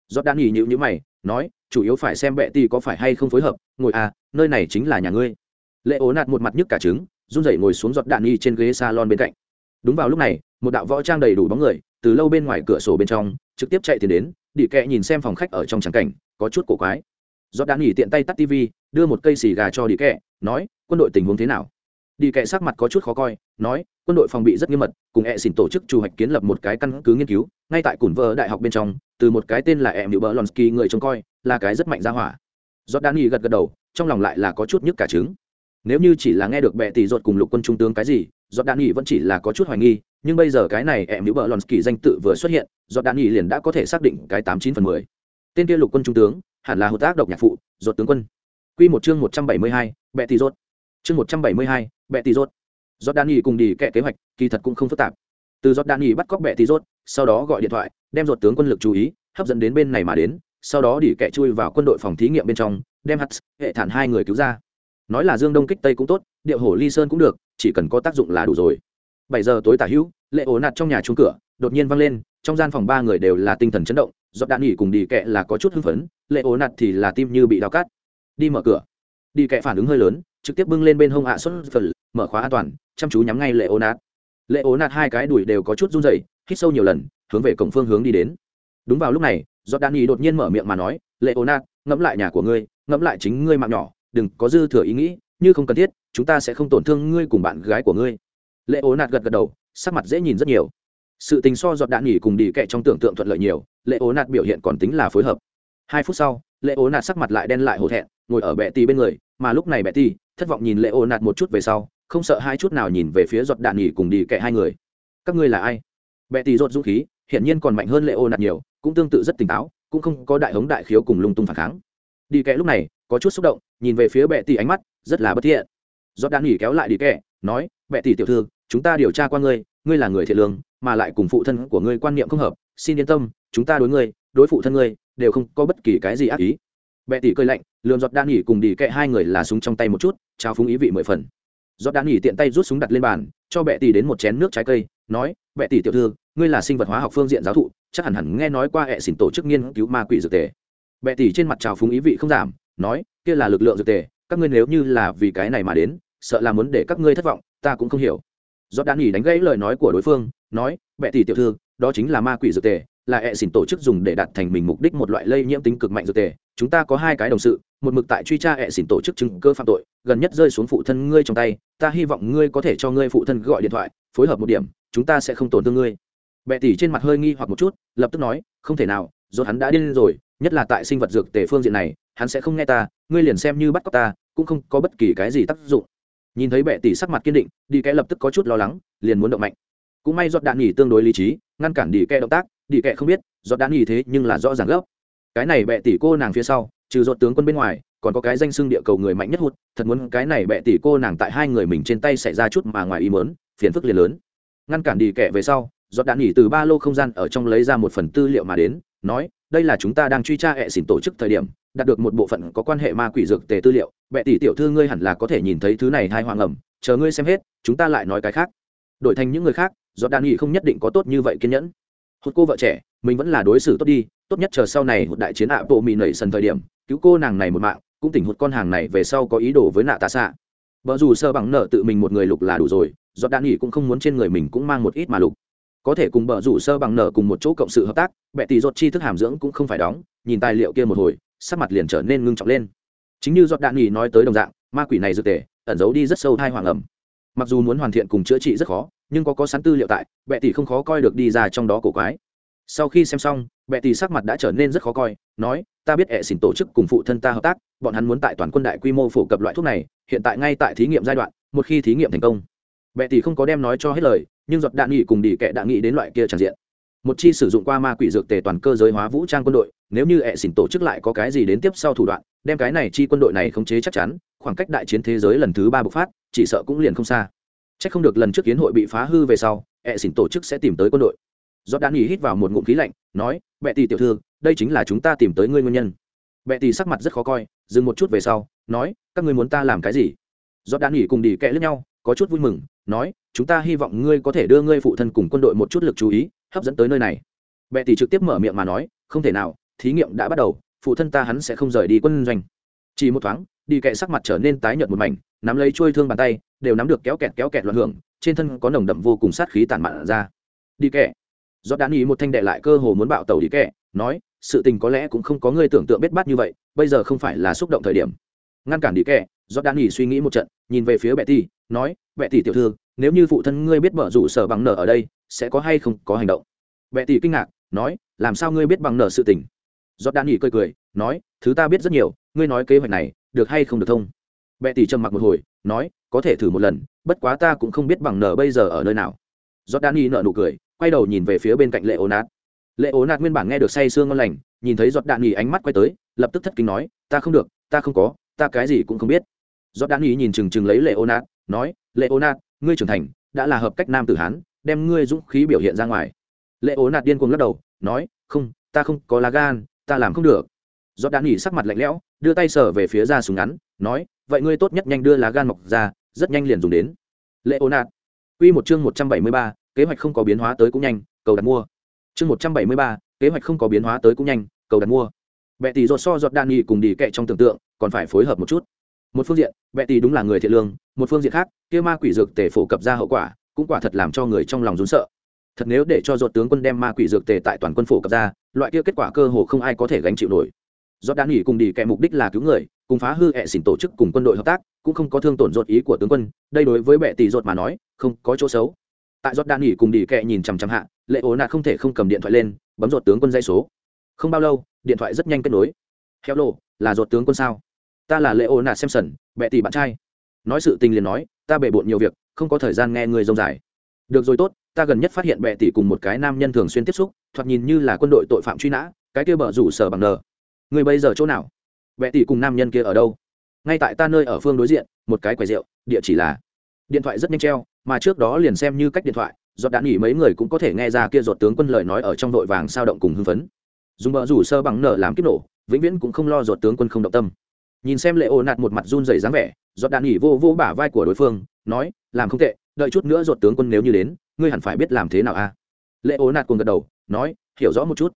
Giọt đạn nghi nhịu nhữ mày, nói, chủ yếu phải xem bệ tỷ có phải hay không phối hợp, ngồi à nơi này chính là nhà ngươi. Lệ ố nạt một mặt nhức cả trứng, run rẩy ngồi xuống giọt đạn nghi trên ghế salon bên cạnh. Đúng vào lúc này một đạo võ trang đầy đủ bóng người, từ lâu bên ngoài cửa sổ bên trong, trực tiếp chạy tiền đến, đi kẹ nhìn xem phòng khách ở trong trắng cảnh, có chút cổ quái. Do đã nghỉ tiện tay tắt tv đưa một cây xì gà cho đi kẹ, nói, quân đội tình huống thế nào? Đi kẹ sắc mặt có chút khó coi, nói, quân đội phòng bị rất nghiêm mật, cùng e xin tổ chức chủ hoạch kiến lập một cái căn cứ nghiên cứu, ngay tại củng vơ đại học bên trong, từ một cái tên là em nữ bờ lonsky người trông coi, là cái rất mạnh ra hỏa. Do đã nghỉ gật gật đầu, trong lòng lại là có chút nhức cả trứng nếu như chỉ là nghe được bệ tỷ ruột cùng lục quân trung tướng cái gì, giọt đan nghỉ vẫn chỉ là có chút hoài nghi, nhưng bây giờ cái này em nữ bờ lòn kỳ danh tự vừa xuất hiện, giọt đan nghỉ liền đã có thể xác định cái tám chín phần mười. Tên kia lục quân trung tướng, hẳn là hợp tác độc nhạc phụ ruột tướng quân. Q một chương một trăm bảy mươi hai, bệ tỷ ruột. Chương một trăm bảy mươi hai, bệ tỷ ruột. Giọt đan nghỉ cùng đi kệ kế hoạch, kỳ thật cũng không phức tạp. Từ giọt đan nghỉ bắt cóc bệ tỷ ruột, sau đó gọi điện thoại, đem ruột tướng quân lực chú ý, hấp dẫn đến bên này mà đến, sau đó đi kệ chui vào quân đội phòng thí nghiệm bên trong, đem hắt hệ thản hai người cứu ra nói là dương đông kích tây cũng tốt điệu hổ ly sơn cũng được chỉ cần có tác dụng là đủ rồi. Bảy giờ tối tả hữu lệ ổ nạt trong nhà trúng cửa đột nhiên văng lên trong gian phòng ba người đều là tinh thần chấn động do đạn nghỉ cùng đi kệ là có chút hưng phấn lệ ổ nạt thì là tim như bị đau cắt. Đi mở cửa. Đi kệ phản ứng hơi lớn trực tiếp bưng lên bên hông hạ à xuất phần mở khóa an toàn chăm chú nhắm ngay lệ ổ nạt. Lệ ổ nạt hai cái đùi đều có chút run rẩy, hít sâu nhiều lần hướng về cổng phương hướng đi đến. Đúng vào lúc này do đạn nghỉ đột nhiên mở miệng mà nói lệ ổ nạt ngẫm lại nhà của ngươi ngẫm lại chính ngươi mạng nhỏ đừng có dư thừa ý nghĩ, như không cần thiết, chúng ta sẽ không tổn thương ngươi cùng bạn gái của ngươi. Lệ ố nạt gật gật đầu, sắc mặt dễ nhìn rất nhiều. Sự tình so giọt đạn nghỉ cùng đi kệ trong tưởng tượng thuận lợi nhiều, lệ ố nạt biểu hiện còn tính là phối hợp. Hai phút sau, lệ ố nạt sắc mặt lại đen lại hổ thẹn, ngồi ở bệ tì bên người, mà lúc này bệ tì, thất vọng nhìn lệ ố nạt một chút về sau, không sợ hai chút nào nhìn về phía giọt đạn nghỉ cùng đi kệ hai người. Các ngươi là ai? Bệ tì rột dũng khí, hiển nhiên còn mạnh hơn lệ ố nạt nhiều, cũng tương tự rất tỉnh táo, cũng không có đại hống đại khiếu cùng lung tung phản kháng. Đi kệ lúc này có chút xúc động, nhìn về phía bệ tỷ ánh mắt, rất là bất thiện. Do đan nghỉ kéo lại đi kệ nói, bệ tỷ tiểu thư, chúng ta điều tra qua ngươi ngươi là người thiện lương, mà lại cùng phụ thân của ngươi quan niệm không hợp, xin yên tâm, chúng ta đối ngươi, đối phụ thân ngươi, đều không có bất kỳ cái gì ác ý. Bệ tỷ cười lạnh lượm giọt đan nghỉ cùng đi kệ hai người là súng trong tay một chút trao phúng ý vị mười phần. Giọt đan nghỉ tiện tay rút súng đặt lên bàn, cho bệ tỷ đến một chén nước trái cây, nói, bệ tỷ tiểu thư, ngươi là sinh vật hóa học phương diện giáo thụ, chắc hẳn hẳn nghe nói qua hệ xỉn tổ chức nghiên cứu ma quỷ dược tề. Bệ tỷ trên mặt trào phúng ý vị không giảm nói, kia là lực lượng dược tề, các ngươi nếu như là vì cái này mà đến, sợ là muốn để các ngươi thất vọng, ta cũng không hiểu. Do đan nghỉ đánh gãy lời nói của đối phương, nói, bệ tỷ tiểu thư, đó chính là ma quỷ dược tề, là hệ xỉn tổ chức dùng để đạt thành mình mục đích một loại lây nhiễm tính cực mạnh dược tề, chúng ta có hai cái đồng sự, một mực tại truy tra hệ xỉn tổ chức chứng cơ phạm tội, gần nhất rơi xuống phụ thân ngươi trong tay, ta hy vọng ngươi có thể cho ngươi phụ thân gọi điện thoại, phối hợp một điểm, chúng ta sẽ không tổn thương ngươi. Bệ tỷ trên mặt hơi nghi hoặc một chút, lập tức nói, không thể nào do hắn đã điên rồi, nhất là tại sinh vật dược tề phương diện này hắn sẽ không nghe ta, ngươi liền xem như bắt cóc ta, cũng không có bất kỳ cái gì tác dụng. Nhìn thấy bệ tỷ sắc mặt kiên định, đi kẽ lập tức có chút lo lắng, liền muốn động mạnh. Cũng may giọt đạn nghỉ tương đối lý trí, ngăn cản đi kẽ động tác, đi kẽ không biết, giọt đạn nghỉ thế nhưng là rõ ràng gấp. Cái này bệ tỷ cô nàng phía sau, trừ giọt tướng quân bên ngoài, còn có cái danh xưng địa cầu người mạnh nhất hụt, thật muốn cái này bệ tỷ cô nàng tại hai người mình trên tay xảy ra chút mà ngoài ý mớn phiền phức liền lớn. Ngăn cản đi kẽ về sau, giọt đạn nghỉ từ ba lô không gian ở trong lấy ra một phần tư liệu mà đến nói, đây là chúng ta đang truy tra hệ xỉn tổ chức thời điểm, đạt được một bộ phận có quan hệ ma quỷ dược tề tư liệu. Bệ tỷ tiểu thư ngươi hẳn là có thể nhìn thấy thứ này hai hoang ẩm, chờ ngươi xem hết, chúng ta lại nói cái khác. Đổi thành những người khác do đan nghị không nhất định có tốt như vậy kiên nhẫn. Hụt cô vợ trẻ, mình vẫn là đối xử tốt đi, tốt nhất chờ sau này một đại chiến ạ bộ mì nảy sần thời điểm, cứu cô nàng này một mạng, cũng tỉnh hụt con hàng này về sau có ý đồ với nạ tạ xạ. Vợ dù sơ bằng nợ tự mình một người lục là đủ rồi do đan nghị cũng không muốn trên người mình cũng mang một ít mà lục có thể cùng bờ rủ sơ bằng nợ cùng một chỗ cộng sự hợp tác bệ tỷ ruột chi thức hàm dưỡng cũng không phải đóng, nhìn tài liệu kia một hồi, sắc mặt liền trở nên ngưng trọng lên. Chính như giọt đạn nghỉ nói tới đồng dạng, ma quỷ này dược tề, ẩn giấu đi rất sâu thai hoàng ẩm. Mặc dù muốn hoàn thiện cùng chữa trị rất khó, nhưng có có sẵn tư liệu tại bệ tỷ không khó coi được đi ra trong đó cổ quái. Sau khi xem xong bệ tỷ sắc mặt đã trở nên rất khó coi, nói, ta biết ẹ xỉn tổ chức cùng phụ thân ta hợp tác, bọn hắn muốn tại toàn quân đại quy mô phổ cập loại thuốc này, hiện tại ngay tại thí nghiệm giai đoạn, một khi thí nghiệm thành công. Bệ tỷ không có đem nói cho hết lời nhưng giọt đạn nghị cùng đi kệ đạn nghị đến loại kia tràn diện. Một chi sử dụng qua ma quỷ dược tề toàn cơ giới hóa vũ trang quân đội, nếu như hệ xỉn tổ chức lại có cái gì đến tiếp sau thủ đoạn, đem cái này chi quân đội này khống chế chắc chắn, khoảng cách đại chiến thế giới lần thứ ba bộc phát, chỉ sợ cũng liền không xa. C h ắ c không được lần trước kiến hội bị phá hư về sau hệ xỉn tổ chức sẽ tìm tới quân đội. Do đan nghỉ hít vào một ngụm khí lạnh, nói, bệ tỷ tiểu thư, đây chính là chúng ta tìm tới ngươi nguyên nhân. Bệ tỷ sắc mặt rất khó coi, dừng một chút về sau, nói, các ngươi muốn ta làm cái gì? Do đan nghỉ cùng đi kẽ lẫn nhau có chút vui mừng, nói, chúng ta hy vọng ngươi có thể đưa ngươi phụ thân cùng quân đội một chút lực chú ý, hấp dẫn tới nơi này. Bệ tỷ trực tiếp mở miệng mà nói, không thể nào, thí nghiệm đã bắt đầu, phụ thân ta hắn sẽ không rời đi quân doanh. Chỉ một thoáng, đi kệ sắc mặt trở nên tái nhợt một mảnh, nắm lấy chuôi thương bàn tay, đều nắm được kéo kẹt kéo kẹt loạn hưởng, trên thân có nồng đậm vô cùng sát khí tàn mạn ra. Đi kệ. Do đán ý một thanh đệ lại cơ hồ muốn bạo tàu đi kệ, nói, sự tình có lẽ cũng không có ngươi tưởng tượng biết bát như vậy, bây giờ không phải là xúc động thời điểm ngăn cản đi kệ do đan nghỉ suy nghĩ một trận, nhìn về phía bệ tỷ, nói, bệ tỷ tiểu thư, nếu như phụ thân ngươi biết mở rủ sở bằng nở ở đây, sẽ có hay không có hành động? Bệ tỷ kinh ngạc, nói, làm sao ngươi biết bằng nở sự tình? Do đan nghỉ cười cười, nói, thứ ta biết rất nhiều, ngươi nói kế hoạch này, được hay không được thông? Bệ tỷ trầm mặc một hồi, nói, có thể thử một lần, bất quá ta cũng không biết bằng nở bây giờ ở nơi nào. Do đan nghỉ nở nụ cười, quay đầu nhìn về phía bên cạnh lệ ố nát. Lệ ố nát nguyên bản nghe được say sương ngon lành, nhìn thấy giọt đạn nghỉ ánh mắt quay tới, lập tức thất kinh nói, ta không được, ta không có ta cái gì cũng không biết. Giọt đan ý nhìn chừng chừng lấy lệ ô nát nói lệ ô nát ngươi trưởng thành đã là hợp cách nam tử hán đem ngươi dũng khí biểu hiện ra ngoài. Lệ ô nát điên cuồng lắc đầu nói không ta không có lá gan ta làm không được. Giọt đan ý sắc mặt lạnh lẽo đưa tay sờ về phía ra súng ngắn nói vậy ngươi tốt nhất nhanh đưa lá gan mọc ra rất nhanh liền dùng đến. Lệ ô nạt Quy một chương 173, kế hoạch không có biến hóa tới cũng nhanh, cầu đặt mua. Chương 173, kế hoạch không có biến hóa tới cũng nhanh, cầu đặt mua. Bệ tỷ rốt so giọt đan nghị cùng đi kệ trong tưởng tượng, còn phải phối hợp một chút. Một phương diện, bệ tỷ đúng là người thiện lương, một phương diện khác, kia ma quỷ dược tề phổ cập ra hậu quả, cũng quả thật làm cho người trong lòng run sợ. Thật nếu để cho giọt tướng quân đem ma quỷ dược tề tại toàn quân phổ cập ra, loại kia kết quả cơ hồ không ai có thể gánh chịu nổi. Giọt đan nghị cùng đi kệ mục đích là cứu người, cùng phá hư hệ xỉn tổ chức cùng quân đội hợp tác, cũng không có thương tổn ruột ý của tướng quân, đây đối với bệ tỷ ruột mà nói, không có chỗ xấu tại giọt đan nghỉ cùng đi kệ nhìn chằm chằm hạ lệ ố nạt không thể không cầm điện thoại lên bấm ruột tướng quân dây số không bao lâu điện thoại rất nhanh kết nối. Heo lộ là ruột tướng quân sao? Ta là lệ ô nạt xem sần bệ tỷ bạn trai. Nói sự tình liền nói, ta bể bộn nhiều việc, không có thời gian nghe người rông dài. Được rồi tốt, ta gần nhất phát hiện bệ tỷ cùng một cái nam nhân thường xuyên tiếp xúc, thoạt nhìn như là quân đội tội phạm truy nã, cái kia bở rủ sở bằng nờ. Người bây giờ chỗ nào? Bệ tỷ cùng nam nhân kia ở đâu? Ngay tại ta nơi ở phương đối diện, một cái quầy rượu, địa chỉ là điện thoại rất nhanh treo, mà trước đó liền xem như cách điện thoại, giọt đạn nghỉ mấy người cũng có thể nghe ra kia giọt tướng quân lời nói ở trong đội vàng sao động cùng hưng phấn dùng bờ rủ sơ bằng nở làm kiếp nổ, vĩnh viễn cũng không lo giọt tướng quân không động tâm. Nhìn xem lệ ô nạt một mặt run rẩy dáng vẻ, giọt đạn nghỉ vô vô bả vai của đối phương, nói, làm không tệ, đợi chút nữa giọt tướng quân nếu như đến, ngươi hẳn phải biết làm thế nào a lệ ô nạt cùng gật đầu, nói, hiểu rõ một chút.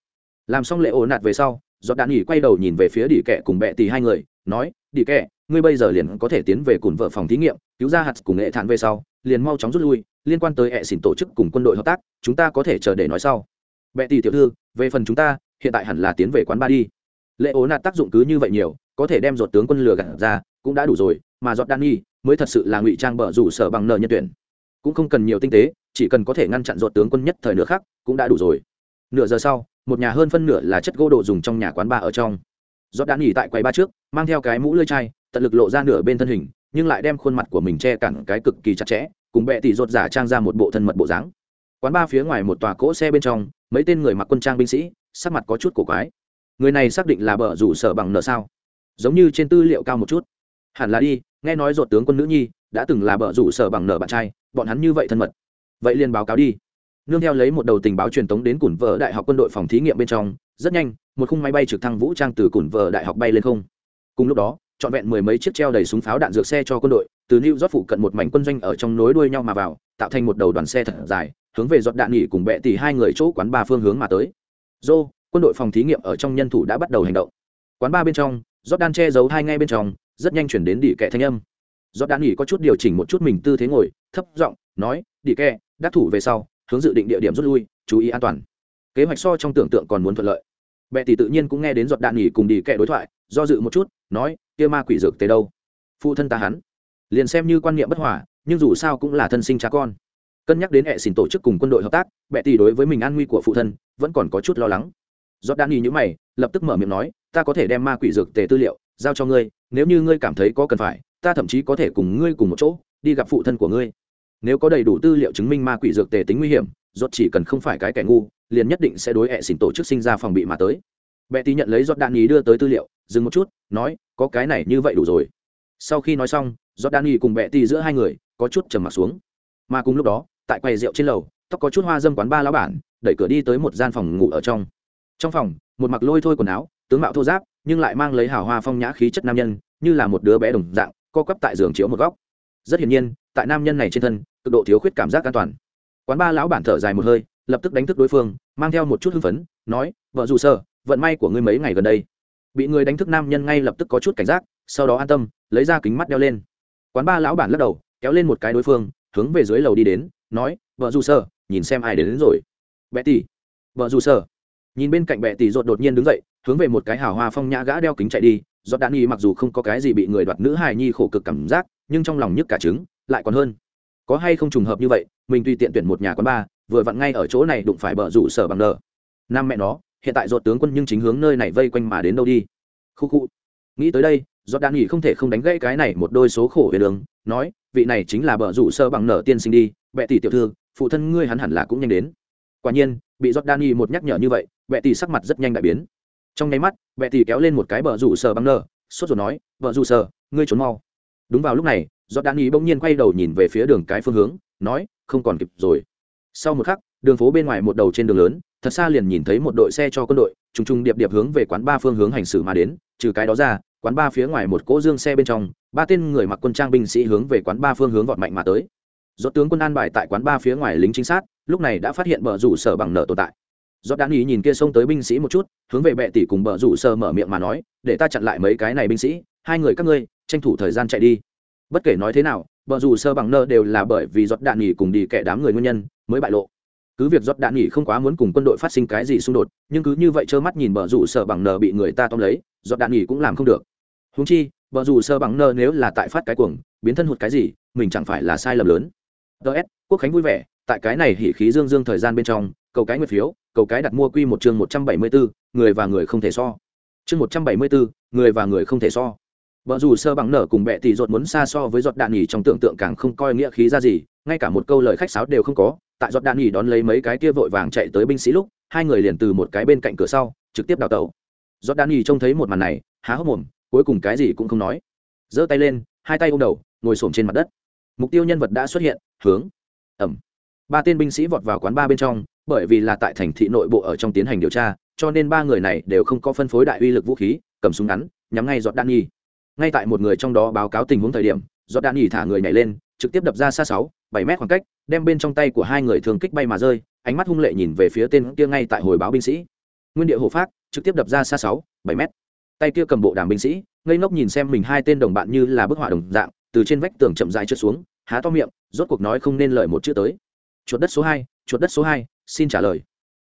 Làm xong lệ ô nạt về sau, giọt đạn nghỉ quay đầu nhìn về phía đỉ kẹ cùng bẹ tì hai người, nói, đỉ kẹ, ngươi bây giờ liền có thể tiến về cùng vợ phòng thí nghiệm, cứu ra hạt cùng nghệ thản về sau, liền mau chóng rút lui, liên quan tới hệ xỉn tổ chức cùng quân đội hợp tác, chúng ta có thể chờ để nói sau. Bệ tỷ tiểu thư, về phần chúng ta hiện tại hẳn là tiến về quán ba đi. Lệ ố nạt tác dụng cứ như vậy nhiều, có thể đem giọt tướng quân lừa gạt ra, cũng đã đủ rồi, mà giọt đan nghi mới thật sự là ngụy trang bở rủ sở bằng nợ nhân tuyển. Cũng không cần nhiều tinh tế, chỉ cần có thể ngăn chặn giọt tướng quân nhất thời nữa khác cũng đã đủ rồi. Nửa giờ sau, một nhà hơn phân nửa là chất gỗ đồ dùng trong nhà quán ba ở trong. Giọt đan nghỉ tại quầy ba trước, mang theo cái mũ lưỡi chai, tận lực lộ ra nửa bên thân hình, nhưng lại đem khuôn mặt của mình che cản cái cực kỳ chặt chẽ, cùng bệ tỷ ruột giả trang ra một bộ thân mật bộ dáng. Quán ba phía ngoài một tòa cỗ xe bên trong, mấy tên người mặc quân trang binh sĩ sắc mặt có chút cổ quái. Người này xác định là bờ rủ sở bằng nợ sao? Giống như trên tư liệu cao một chút. Hẳn là đi nghe nói ruột tướng quân nữ nhi đã từng là bờ rủ sở bằng nợ bạn trai bọn hắn như vậy thân mật. Vậy liền báo cáo đi. Nương theo lấy một đầu tình báo truyền tống đến củn vợ đại học quân đội phòng thí nghiệm bên trong rất nhanh một khung máy bay trực thăng vũ trang từ củn vợ đại học bay lên không. Cùng lúc đó trọn vẹn mười mấy chiếc treo đầy súng pháo đạn dược xe cho quân đội từ New York phụ cận một mảnh quân doanh ở trong nối đuôi nhau mà vào, tạo thành một đầu đoàn xe thật dài, hướng về giọt đạn nghỉ cùng bệ tỷ hai người chỗ quán ba phương hướng mà tới. Dô, quân đội phòng thí nghiệm ở trong nhân thủ đã bắt đầu hành động. Quán ba bên trong, giót đan che giấu hai ngay bên trong rất nhanh chuyển đến đỉ kẹ thanh âm. Giót đan nghỉ có chút điều chỉnh một chút mình tư thế ngồi thấp giọng nói đỉ kẹ đắc thủ về sau hướng dự định địa điểm rút lui chú ý an toàn. Kế hoạch so trong tưởng tượng còn muốn thuận lợi. Bệ tỷ tự nhiên cũng nghe đến giọt đạn nghỉ cùng đi kệ đối thoại do dự một chút nói kia ma quỷ dược tới đâu? Phụ thân ta hắn. Liền xem như quan niệm bất hòa nhưng dù sao cũng là thân sinh cha con cân nhắc đến hệ xỉn tổ chức cùng quân đội hợp tác, bệ tỷ đối với mình an nguy của phụ thân vẫn còn có chút lo lắng. Giọt đan y nhữ mày, lập tức mở miệng nói, ta có thể đem ma quỷ dược tề tư liệu giao cho ngươi, nếu như ngươi cảm thấy có cần phải, ta thậm chí có thể cùng ngươi cùng một chỗ đi gặp phụ thân của ngươi. Nếu có đầy đủ tư liệu chứng minh ma quỷ dược tề tính nguy hiểm rốt chỉ cần không phải cái kẻ ngu, liền nhất định sẽ đối hệ xỉn tổ chức sinh ra phòng bị mà tới. Bệ tỷ nhận lấy giọt đan ý đưa tới tư liệu, dừng một chút, nói, có cái này như vậy đủ rồi. Sau khi nói xong giọt đan ý cùng bệ tỷ giữa hai người có chút trầm mặt xuống. Mà cùng lúc đó tại quầy rượu trên lầu, tóc có chút hoa dâm quán ba lão bản, đẩy cửa đi tới một gian phòng ngủ ở trong. Trong phòng, một mặc lôi thôi quần áo, tướng mạo thô giáp, nhưng lại mang lấy hào hoa phong nhã khí chất nam nhân, như là một đứa bé đồng dạng, co quắp tại giường chiếu một góc. Rất hiển nhiên, tại nam nhân này trên thân, cực độ thiếu khuyết cảm giác an toàn. Quán ba lão bản thở dài một hơi, lập tức đánh thức đối phương, mang theo một chút hưng phấn, nói, vợ dù sơ, vận may của ngươi mấy ngày gần đây? Bị người đánh thức nam nhân ngay lập tức có chút cảnh giác, sau đó an tâm, lấy ra kính mắt đeo lên. Quán ba lão bản lắc đầu, kéo lên một cái đối phương, hướng về dưới lầu đi đến nói vợ dù sơ nhìn xem ai đến, đến rồi. Bệ tỷ vợ dù sơ. Nhìn bên cạnh bệ tỷ rột đột nhiên đứng dậy hướng về một cái hào hoa phong nhã gã đeo kính chạy đi. Giọt đạn nhi mặc dù không có cái gì bị người đoạt nữ hài nhi khổ cực cảm giác nhưng trong lòng nhức cả trứng lại còn hơn. Có hay không trùng hợp như vậy mình tùy tiện tuyển một nhà quán bar vừa vặn ngay ở chỗ này đụng phải bờ rủ sở bằng đờ nam mẹ nó hiện tại dột tướng quân nhưng chính hướng nơi này vây quanh mà đến đâu đi. Khu khu. Nghĩ tới đây giọt đạn nghỉ không thể không đánh gãy cái này một đôi số khổ về đường nói vị này chính là bờ rủ sơ bằng nở tiên sinh đi, bệ tỷ tiểu thư, phụ thân ngươi hắn hẳn là cũng nhanh đến. Quả nhiên, bị giót đạn một nhắc nhở như vậy, bệ tỷ sắc mặt rất nhanh đại biến. Trong nháy mắt, bệ tỷ kéo lên một cái bờ rủ sơ bằng nở, sốt rồi nói vợ rủ sơ, ngươi trốn mau. Đúng vào lúc này giót đạn bỗng nhiên quay đầu nhìn về phía đường cái phương hướng, nói, không còn kịp rồi. Sau một khắc, đường phố bên ngoài một đầu trên đường lớn, thật xa liền nhìn thấy một đội xe cho quân đội, trùng trùng điệp điệp hướng về quán ba phương hướng hành xử mà đến, trừ cái đó ra quán ba phía ngoài một cỗ dương xe bên trong, ba tên người mặc quân trang binh sĩ hướng về quán ba phương hướng vọt mạnh mà tới. Do tướng quân an bài tại quán ba phía ngoài lính chính sát, lúc này đã phát hiện bờ rủ sở bằng nợ tồn tại. Do đan ý nhìn kia xông tới binh sĩ một chút, hướng về bệ tỷ cùng bờ rủ sở mở miệng mà nói, để ta chặn lại mấy cái này binh sĩ, hai người các ngươi, tranh thủ thời gian chạy đi. Bất kể nói thế nào, bờ rủ sơ bằng nơ đều là bởi vì giọt đạn nghỉ cùng đi kẻ đám người nguyên nhân, mới bại lộ. Cứ việc giọt đạn nghỉ không quá muốn cùng quân đội phát sinh cái gì xung đột, nhưng cứ như vậy trơ mắt nhìn bờ rủ sơ bằng nơ bị người ta tóm lấy giọt đạn nghỉ cũng làm không được húng chi bờ dù sơ bằng nơ nếu là tại phát cái cuồng, biến thân hụt cái gì, mình chẳng phải là sai lầm lớn. Ts quốc khánh vui vẻ, tại cái này hỉ khí dương dương thời gian bên trong, cầu cái nguyệt phiếu, cầu cái đặt mua quy một chương một trăm bảy mươi bốn người và người không thể so. Chương một trăm bảy mươi bốn người và người không thể so. Vợ dù sơ bằng nở cùng bệ tỷ ruột muốn xa so với giọt đạn nhỉ trong tưởng tượng càng không coi nghĩa khí ra gì, ngay cả một câu lời khách sáo đều không có. Tại giọt đạn nhỉ đón lấy mấy cái kia vội vàng chạy tới binh sĩ lúc, hai người liền từ một cái bên cạnh cửa sau, trực tiếp đào tẩu. Giọt đạn nhỉ trông thấy một màn này, há hốc mồm cuối cùng cái gì cũng không nói. Giơ tay lên, hai tay ôm đầu, ngồi xổm trên mặt đất. Mục tiêu nhân vật đã xuất hiện, hướng. Ẩm. Ba tên binh sĩ vọt vào quán ba bên trong, bởi vì là tại thành thị nội bộ ở trong tiến hành điều tra, cho nên ba người này đều không có phân phối đại uy lực vũ khí, cầm súng ngắn, nhắm ngay giọt đạn nhi. Ngay tại một người trong đó báo cáo tình huống thời điểm, giọt đạn nhi thả người nhảy lên, trực tiếp đập ra xa sáu, bảy mét khoảng cách, đem bên trong tay của hai người thường kích bay mà rơi, ánh mắt hung lệ nhìn về phía tên kia ngay tại hồi báo binh sĩ. Nguyên địa hộ phát trực tiếp đập ra xa sáu, bảy mét tay kia cầm bộ đàm binh sĩ, ngây ngốc nhìn xem mình hai tên đồng bạn như là bức họa đồng dạng, từ trên vách tường chậm dài trượt xuống, há to miệng, rốt cuộc nói không nên lời một chữ tới. Chuột đất số hai, chuột đất số hai, xin trả lời.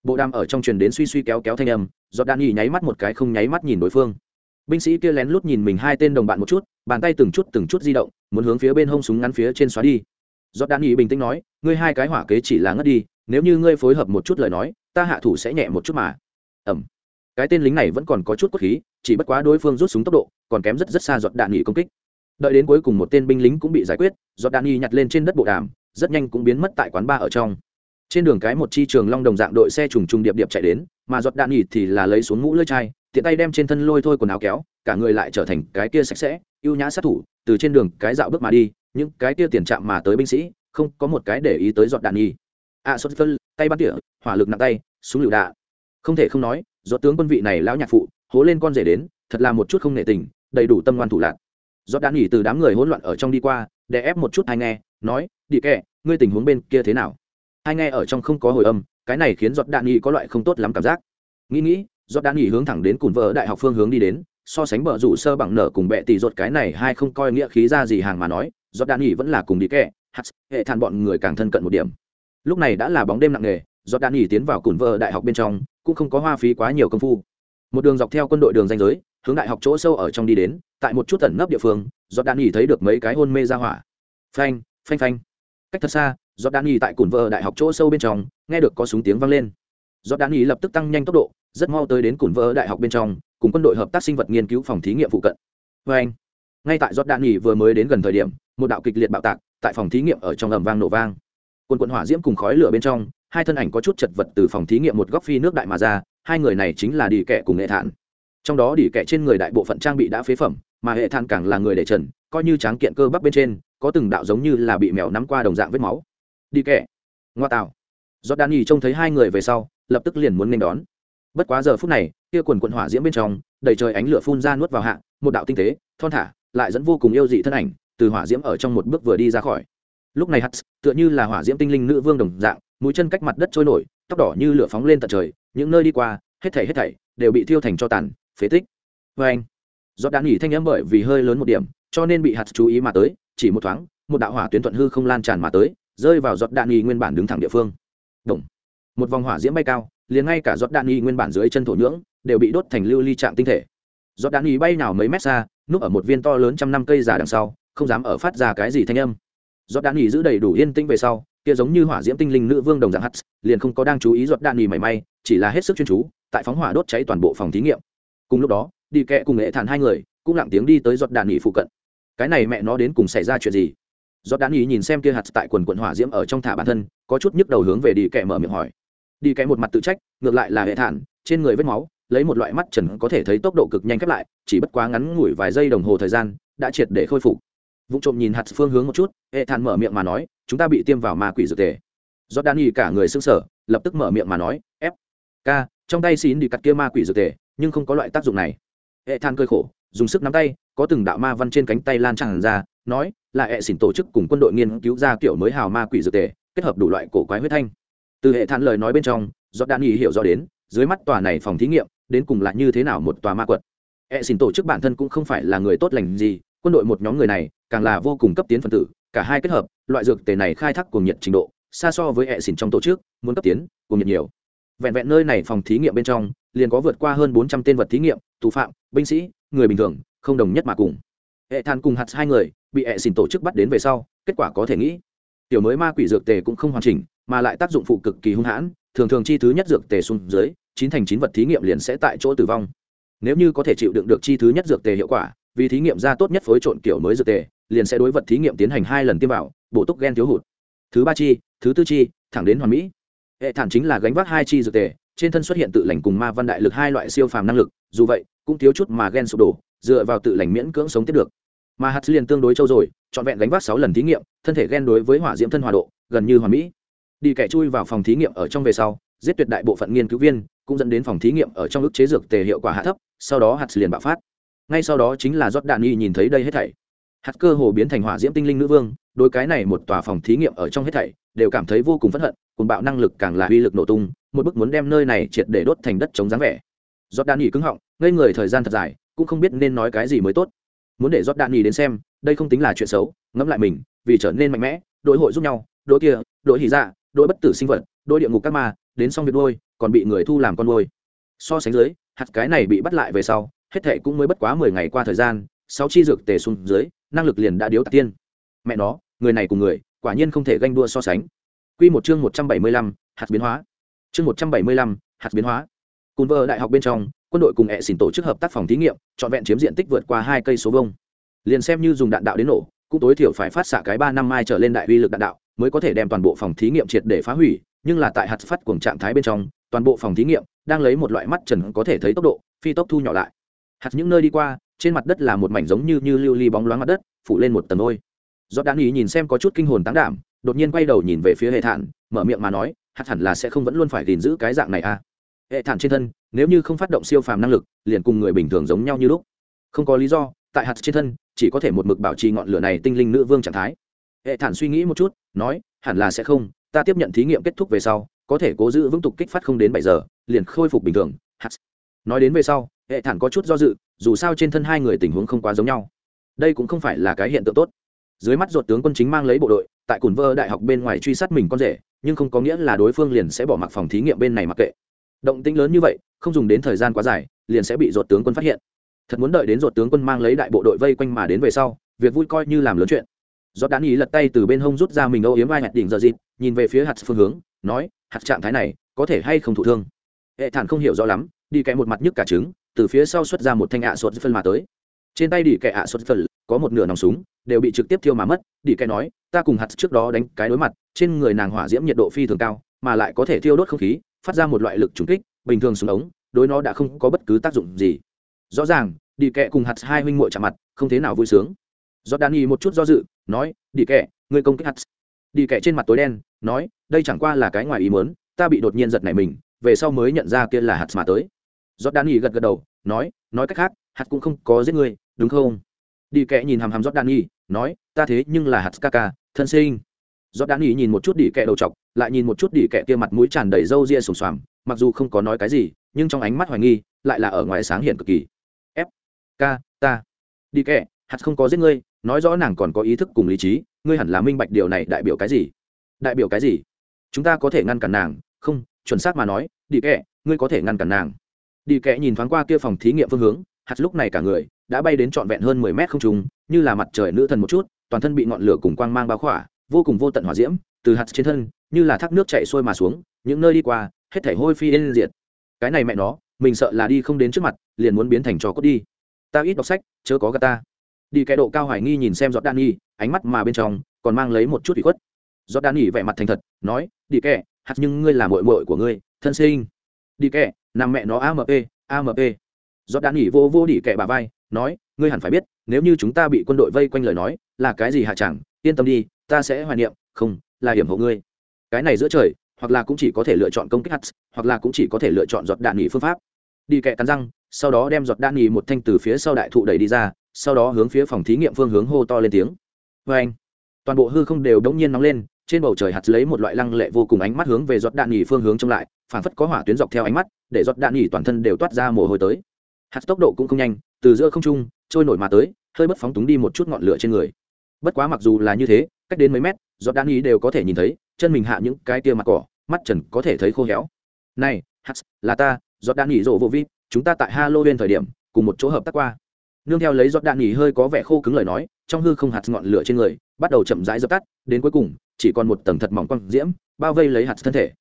Bộ đàm ở trong truyền đến suy suy kéo kéo thanh âm, giọt đạn nhì nháy mắt một cái không nháy mắt nhìn đối phương. Binh sĩ kia lén lút nhìn mình hai tên đồng bạn một chút, bàn tay từng chút từng chút di động, muốn hướng phía bên hông súng ngắn phía trên xóa đi. Giọt đạn nhì bình tĩnh nói, ngươi hai cái hỏa kế chỉ là ngất đi, nếu như ngươi phối hợp một chút lời nói, ta hạ thủ sẽ nhẹ một chút mà. Ẩm cái tên lính này vẫn còn có chút cốt khí chỉ bất quá đối phương rút súng tốc độ còn kém rất rất xa giọt đạn nghỉ công kích. Đợi đến cuối cùng một tên binh lính cũng bị giải quyết giọt đạn nghỉ nhặt lên trên đất bộ đàm rất nhanh cũng biến mất tại quán ba ở trong. Trên đường cái một chi trường long đồng dạng đội xe trùng trùng điệp điệp chạy đến mà giọt đạn nghỉ thì là lấy xuống mũ lưỡi chai tiện tay đem trên thân lôi thôi quần áo kéo cả người lại trở thành cái kia sạch sẽ ưu nhã sát thủ từ trên đường cái dạo bước mà đi những cái kia tiền chạm mà tới binh sĩ không có một cái để ý tới giọt đạn nhi a à, sốt phân tay bắt tỉa hỏa lực nặng tay súng lựu đạn. Không thể không nói do tướng quân vị này lão nhạc phụ, hố lên con rể đến, thật là một chút không nể tình, đầy đủ tâm ngoan thủ lạc. Giọt đã nhỉ từ đám người hỗn loạn ở trong đi qua để ép một chút hai nghe, nói, đi kệ, ngươi tình huống bên kia thế nào? Hai nghe ở trong không có hồi âm, cái này khiến giọt đạn nhỉ có loại không tốt lắm cảm giác. Nghĩ nghĩ, giọt đạn nghỉ hướng thẳng đến cùn vợ đại học phương hướng đi đến, so sánh bờ rủ sơ bằng nở cùng bệ tỷ ruột cái này hai không coi nghĩa khí ra gì hàng mà nói, giọt đan nghỉ vẫn là cùng đi kẹ hắt, hệ thản bọn người càng thân cận một điểm. Lúc này đã là bóng đêm nặng nề, giọt đan nghỉ tiến vào cùn vợ đại học bên trong cũng không có hoa phí quá nhiều công phu. Một đường dọc theo quân đội đường danh giới, hướng đại học chỗ sâu ở trong đi đến, tại một chút tẩn nấp địa phương giọt đan nghỉ thấy được mấy cái hôn mê ra hỏa. Phanh phanh phanh. Cách thật xa giọt đan nghỉ tại cùn vợ đại học chỗ sâu bên trong, nghe được có súng tiếng vang lên. Giọt đan nghỉ lập tức tăng nhanh tốc độ, rất mau tới đến cùn vợ đại học bên trong, cùng quân đội hợp tác sinh vật nghiên cứu phòng thí nghiệm phụ cận. Phanh. Ngay tại giọt đạn nghỉ vừa mới đến gần thời điểm, một đạo kịch liệt bạo tạc, tại phòng thí nghiệm ở trong ầm vang nổ vang. Quần quần hỏa diễm cùng khói lửa bên trong hai thân ảnh có chút chật vật từ phòng thí nghiệm một góc phi nước đại mà ra, hai người này chính là đi kẻ cùng hệ thản. Trong đó đi kẻ trên người đại bộ phận trang bị đã phế phẩm, mà hệ thản càng là người để trần, coi như tráng kiện cơ bắp bên trên, có từng đạo giống như là bị mèo nắm qua đồng dạng vết máu. Đi kẻ, ngoa tạo. Do đan nhì trông thấy hai người về sau, lập tức liền muốn nên đón. Bất quá giờ phút này kia quần quận hỏa diễm bên trong, đầy trời ánh lửa phun ra nuốt vào hạ, một đạo tinh tế, thon thả, lại dẫn vô cùng yêu dị thân ảnh từ hỏa diễm ở trong một bước vừa đi ra khỏi. Lúc này hắt tựa như là hỏa diễm tinh linh nữ vương đồng dạng mũi chân cách mặt đất trôi nổi, tóc đỏ như lửa phóng lên tận trời, những nơi đi qua, hết thảy hết thảy đều bị thiêu thành cho tàn, phế tích. Vê anh, giọt đạn nghỉ thanh n bởi vì hơi lớn một điểm, cho nên bị hạt chú ý mà tới, chỉ một thoáng, một đạo hỏa tuyến thuận hư không lan tràn mà tới, rơi vào giọt đạn nghỉ nguyên bản đứng thẳng địa phương. Động. một vòng hỏa diễm bay cao, liền ngay cả giọt đạn nghỉ nguyên bản dưới chân thổ nhưỡng đều bị đốt thành lưu ly trạng tinh thể. Giọt đạn nghỉ bay nào mấy mét xa, núp ở một viên to lớn trăm năm cây già đằng sau, không dám ở phát ra cái gì thanh âm. Giọt đạn nghỉ giữ đầy đủ yên tĩnh về sau kia giống như hỏa diễm tinh linh nữ vương đồng dạng hắt, liền không có đang chú ý giọt đạn nhì mảy may, chỉ là hết sức chuyên chú, tại phóng hỏa đốt cháy toàn bộ phòng thí nghiệm. Cùng lúc đó, đi kẹ cùng nghệ thản hai người, cũng lặng tiếng đi tới giọt đạn nhì phụ cận. Cái này mẹ nó đến cùng xảy ra chuyện gì? Giọt đạn nhì nhìn xem kia hạt tại quần quận hỏa diễm ở trong thả bản thân, có chút nhức đầu hướng về đi kẹ mở miệng hỏi. Đi kẹ một mặt tự trách, ngược lại là hệ thản, trên người vết máu, lấy một loại mắt trần có thể thấy tốc độ cực nhanh khép lại, chỉ bất quá ngắn ngủi vài giây đồng hồ thời gian, đã triệt để khôi phục. Vụ trộm nhìn hạt phương hướng một chút hệ thản mở miệng mà nói chúng ta bị tiêm vào ma quỷ dược tề. Do đan y cả người xương sở lập tức mở miệng mà nói ép k, trong tay xin đi cắt kia ma quỷ dược tề, nhưng không có loại tác dụng này. Hệ than cơi khổ, dùng sức nắm tay, có từng đạo ma văn trên cánh tay lan tràn ra, nói, là hệ xỉn tổ chức cùng quân đội nghiên cứu ra kiểu mới hào ma quỷ dược tề, kết hợp đủ loại cổ quái huyết thanh. Từ hệ than lời nói bên trong do đan y hiểu rõ đến, dưới mắt tòa này phòng thí nghiệm, đến cùng là như thế nào một tòa ma quật. Hệ xỉn tổ chức bản thân cũng không phải là người tốt lành gì, quân đội một nhóm người này, càng là vô cùng cấp tiến phần tử, cả hai kết hợp loại dược tề này khai thác cùng nhiệt trình độ, xa so với hệ xỉn trong tổ chức, muốn cấp tiến cùng nhiệt nhiều. Vẹn vẹn nơi này phòng thí nghiệm bên trong, liền có vượt qua hơn bốn trăm tên vật thí nghiệm tù phạm, binh sĩ, người bình thường, không đồng nhất mà cùng. Hệ than cùng hạt hai người, bị hệ xỉn tổ chức bắt đến về sau, kết quả có thể nghĩ, tiểu mới ma quỷ dược tề cũng không hoàn chỉnh, mà lại tác dụng phụ cực kỳ hung hãn, thường thường chi thứ nhất dược tề xuống dưới, chín thành chín vật thí nghiệm liền sẽ tại chỗ tử vong. Nếu như có thể chịu đựng được chi thứ nhất dược tề hiệu quả, vì thí nghiệm ra tốt nhất phối trộn kiểu mới dược tề liền sẽ đối vật thí nghiệm tiến hành hai lần tiêm vào, bổ túc gen thiếu hụt. Thứ ba chi, thứ tư chi, thẳng đến hoàn mỹ. Hệ thản chính là gánh vác hai chi dược tề, trên thân xuất hiện tự lành cùng ma văn đại lực hai loại siêu phàm năng lực, dù vậy, cũng thiếu chút mà gen sụp đổ, dựa vào tự lành miễn cưỡng sống tiếp được. Mà hạt liền tương đối trâu rồi, trọn vẹn gánh vác sáu lần thí nghiệm, thân thể gen đối với hỏa diễm thân hòa độ, gần như hoàn mỹ. Đi kẻ chui vào phòng thí nghiệm ở trong về sau, giết tuyệt đại bộ phận nghiên cứu viên, cũng dẫn đến phòng thí nghiệm ở trong ức chế dược tề hiệu quả hạ thấp, sau đó hạt liền bạo phát. Ngay sau đó chính là giót đạn y nhìn thấy đây hết thảy hạt cơ hồ biến thành hỏa diễm tinh linh nữ vương đôi cái này một tòa phòng thí nghiệm ở trong hết thảy, đều cảm thấy vô cùng phẫn hận cùng bạo năng lực càng là uy lực nổ tung, một bức muốn đem nơi này triệt để đốt thành đất chống dáng vẻ. Giót đạn nhì cứng họng, ngây người thời gian thật dài, cũng không biết nên nói cái gì mới tốt. Muốn để giót đạn nhì đến xem, đây không tính là chuyện xấu, ngẫm lại mình, vì trở nên mạnh mẽ, đội hội giúp nhau, đội kia, đội hỉ dạ đội bất tử sinh vật, đội địa ngục các ma, đến xong việc đôi còn bị người thu làm con đôi so sánh dưới, hạt cái này bị bắt lại về sau, hết thệ cũng mới bất quá mười ngày qua thời gian, sáu chi dược tề xuống dưới năng lực liền đã điếu tạc tiên. Mẹ nó, người này cùng người, quả nhiên không thể ganh đua so sánh. Quy một chương một trăm bảy mươi lăm, hạt biến hóa. Chương một trăm bảy mươi lăm, hạt biến hóa. Cùng vợ đại học bên trong, quân đội cùng ẹ xỉn tổ chức hợp tác phòng thí nghiệm, trọn vẹn chiếm diện tích vượt qua hai cây số vông liền xem như dùng đạn đạo đến nổ, cũng tối thiểu phải phát xạ cái ba năm mai trở lên đại uy lực đạn đạo, mới có thể đem toàn bộ phòng thí nghiệm triệt để phá hủy, nhưng là tại hạt phát cuồng trạng thái bên trong, toàn bộ phòng thí nghiệm đang lấy một loại mắt trần có thể thấy tốc độ, phi tốc thu nhỏ lại. Hạt những nơi đi qua trên mặt đất là một mảnh giống như như lưu ly bóng loáng mặt đất, phủ lên một tầng ôi. Do đan ý nhìn xem có chút kinh hồn táng đảm, đột nhiên quay đầu nhìn về phía hệ thản, mở miệng mà nói, hạt hẳn là sẽ không vẫn luôn phải gìn giữ cái dạng này à? Hệ thản trên thân, nếu như không phát động siêu phàm năng lực, liền cùng người bình thường giống nhau như lúc. Không có lý do, tại hạt trên thân, chỉ có thể một mực bảo trì ngọn lửa này tinh linh nữ vương trạng thái. Hệ thản suy nghĩ một chút, nói, hẳn là sẽ không, ta tiếp nhận thí nghiệm kết thúc về sau, có thể cố giữ vững tục kích phát không đến bảy giờ, liền khôi phục bình thường. Hạt nói đến về sau hệ thản có chút do dự, dù sao trên thân hai người tình huống không quá giống nhau. Đây cũng không phải là cái hiện tượng tốt. Dưới mắt ruột tướng quân chính mang lấy bộ đội, tại cùn vơ đại học bên ngoài truy sát mình con rể, nhưng không có nghĩa là đối phương liền sẽ bỏ mặc phòng thí nghiệm bên này mặc kệ. Động tĩnh lớn như vậy, không dùng đến thời gian quá dài, liền sẽ bị ruột tướng quân phát hiện. Thật muốn đợi đến ruột tướng quân mang lấy đại bộ đội vây quanh mà đến về sau, việc vui coi như làm lớn chuyện. Do đán ý lật tay từ bên hông rút ra mình âu yếm vai hạt đỉnh giờ dịp, nhìn về phía hạt phương hướng, nói, hạt trạng thái này có thể hay không thụ thương? Hệ thản không hiểu rõ lắm, đi kẽ một mặt nhức cả trứng từ phía sau xuất ra một thanh ạ sốt phân mà tới. Trên tay đỉ kẻ ạ sốt phân, có một nửa nòng súng, đều bị trực tiếp thiêu mà mất. Đỉ kẻ nói, ta cùng hạt trước đó đánh cái đối mặt, trên người nàng hỏa diễm nhiệt độ phi thường cao, mà lại có thể thiêu đốt không khí, phát ra một loại lực trùng kích, bình thường súng ống, đối nó đã không có bất cứ tác dụng gì. Rõ ràng đi kẹ cùng hạt hai huynh muội chạm mặt, không thế nào vui sướng. Do đan y một chút do dự, nói đi kẹ ngươi công kích hạt. Đi kẹ trên mặt tối đen, nói, đây chẳng qua là cái ngoài ý muốn, ta bị đột nhiên giật này mình, về sau mới nhận ra kia là hạt mà tới do đan y gật gật đầu nói nói cách khác hạt cũng không có giết ngươi đúng không? Đi kệ nhìn hàm hàm giót đan y nói ta thế nhưng là hạt ca ca thân sinh. Giót đan y nhìn một chút đi kệ đầu chọc lại nhìn một chút đi kệ kia mặt mũi tràn đầy râu ria sùng xoàm mặc dù không có nói cái gì nhưng trong ánh mắt hoài nghi lại là ở ngoài sáng hiện cực kỳ. F k ta. Đi kệ, hạt không có giết ngươi nói rõ nàng còn có ý thức cùng lý trí ngươi hẳn là minh bạch điều này đại biểu cái gì? Đại biểu cái gì? Chúng ta có thể ngăn cản nàng không chuẩn xác mà nói đi kệ, ngươi có thể ngăn cản nàng đi kẽ nhìn thoáng qua kia phòng thí nghiệm phương hướng hạt lúc này cả người đã bay đến trọn vẹn hơn mười mét không trùng như là mặt trời nữ thần một chút toàn thân bị ngọn lửa cùng quang mang bao khỏa vô cùng vô tận hỏa diễm từ hạt trên thân như là thác nước chạy xuôi mà xuống những nơi đi qua hết thảy hôi phi lên diệt. Cái này mẹ nó mình sợ là đi không đến trước mặt liền muốn biến thành trò cốt đi. Ta ít đọc sách chớ có gà ta. Đi cái độ cao hoài nghi nhìn xem giọt đan nghi ánh mắt mà bên trong còn mang lấy một chút bị khuất. Giọt đan nghi vẻ mặt thành thật nói đi kẽ, hạt nhưng ngươi là mội mội của ngươi thân sinh. Đi kẽ nằm mẹ nó amp amp giọt đạn nhỉ vô vô đỉ kẻ bà vai, nói, ngươi hẳn phải biết, nếu như chúng ta bị quân đội vây quanh lời nói, là cái gì hạ chẳng, yên tâm đi, ta sẽ hoài niệm, không, là hiểm hộ ngươi. Cái này giữa trời, hoặc là cũng chỉ có thể lựa chọn công kích hạt hoặc là cũng chỉ có thể lựa chọn giọt đạn nghỉ phương pháp. Đi kẹ cắn răng, sau đó đem giọt đạn nghỉ một thanh từ phía sau đại thụ đẩy đi ra, sau đó hướng phía phòng thí nghiệm phương hướng hô to lên tiếng. Vê anh, toàn bộ hư không đều đống nhiên nóng lên, trên bầu trời hạt lấy một loại lăng lệ vô cùng ánh mắt hướng về giọt đạn nghỉ phương hướng trông lại phản phất có hỏa tuyến dọc theo ánh mắt, để giọt đạn nhỉ toàn thân đều toát ra mồ hôi tới. Hạt tốc độ cũng không nhanh, từ giữa không trung, trôi nổi mà tới, hơi bất phóng túng đi một chút ngọn lửa trên người. Bất quá mặc dù là như thế, cách đến mấy mét, giọt đạn nhỉ đều có thể nhìn thấy, chân mình hạ những cái tia mặt cỏ, mắt trần có thể thấy khô héo. Này hạt là ta, giọt đạn nhỉ rộ vô vi chúng ta tại halloween thời điểm, cùng một chỗ hợp tác qua. Nương theo lấy giọt đạn nhỉ hơi có vẻ khô cứng lời nói, trong hư không hạt ngọn lửa trên người, bắt đầu chậm rãi dập tắt, đến cuối cùng, chỉ còn một tầng thật mỏng quăng diễm, bao vây lấy hạt thân thể.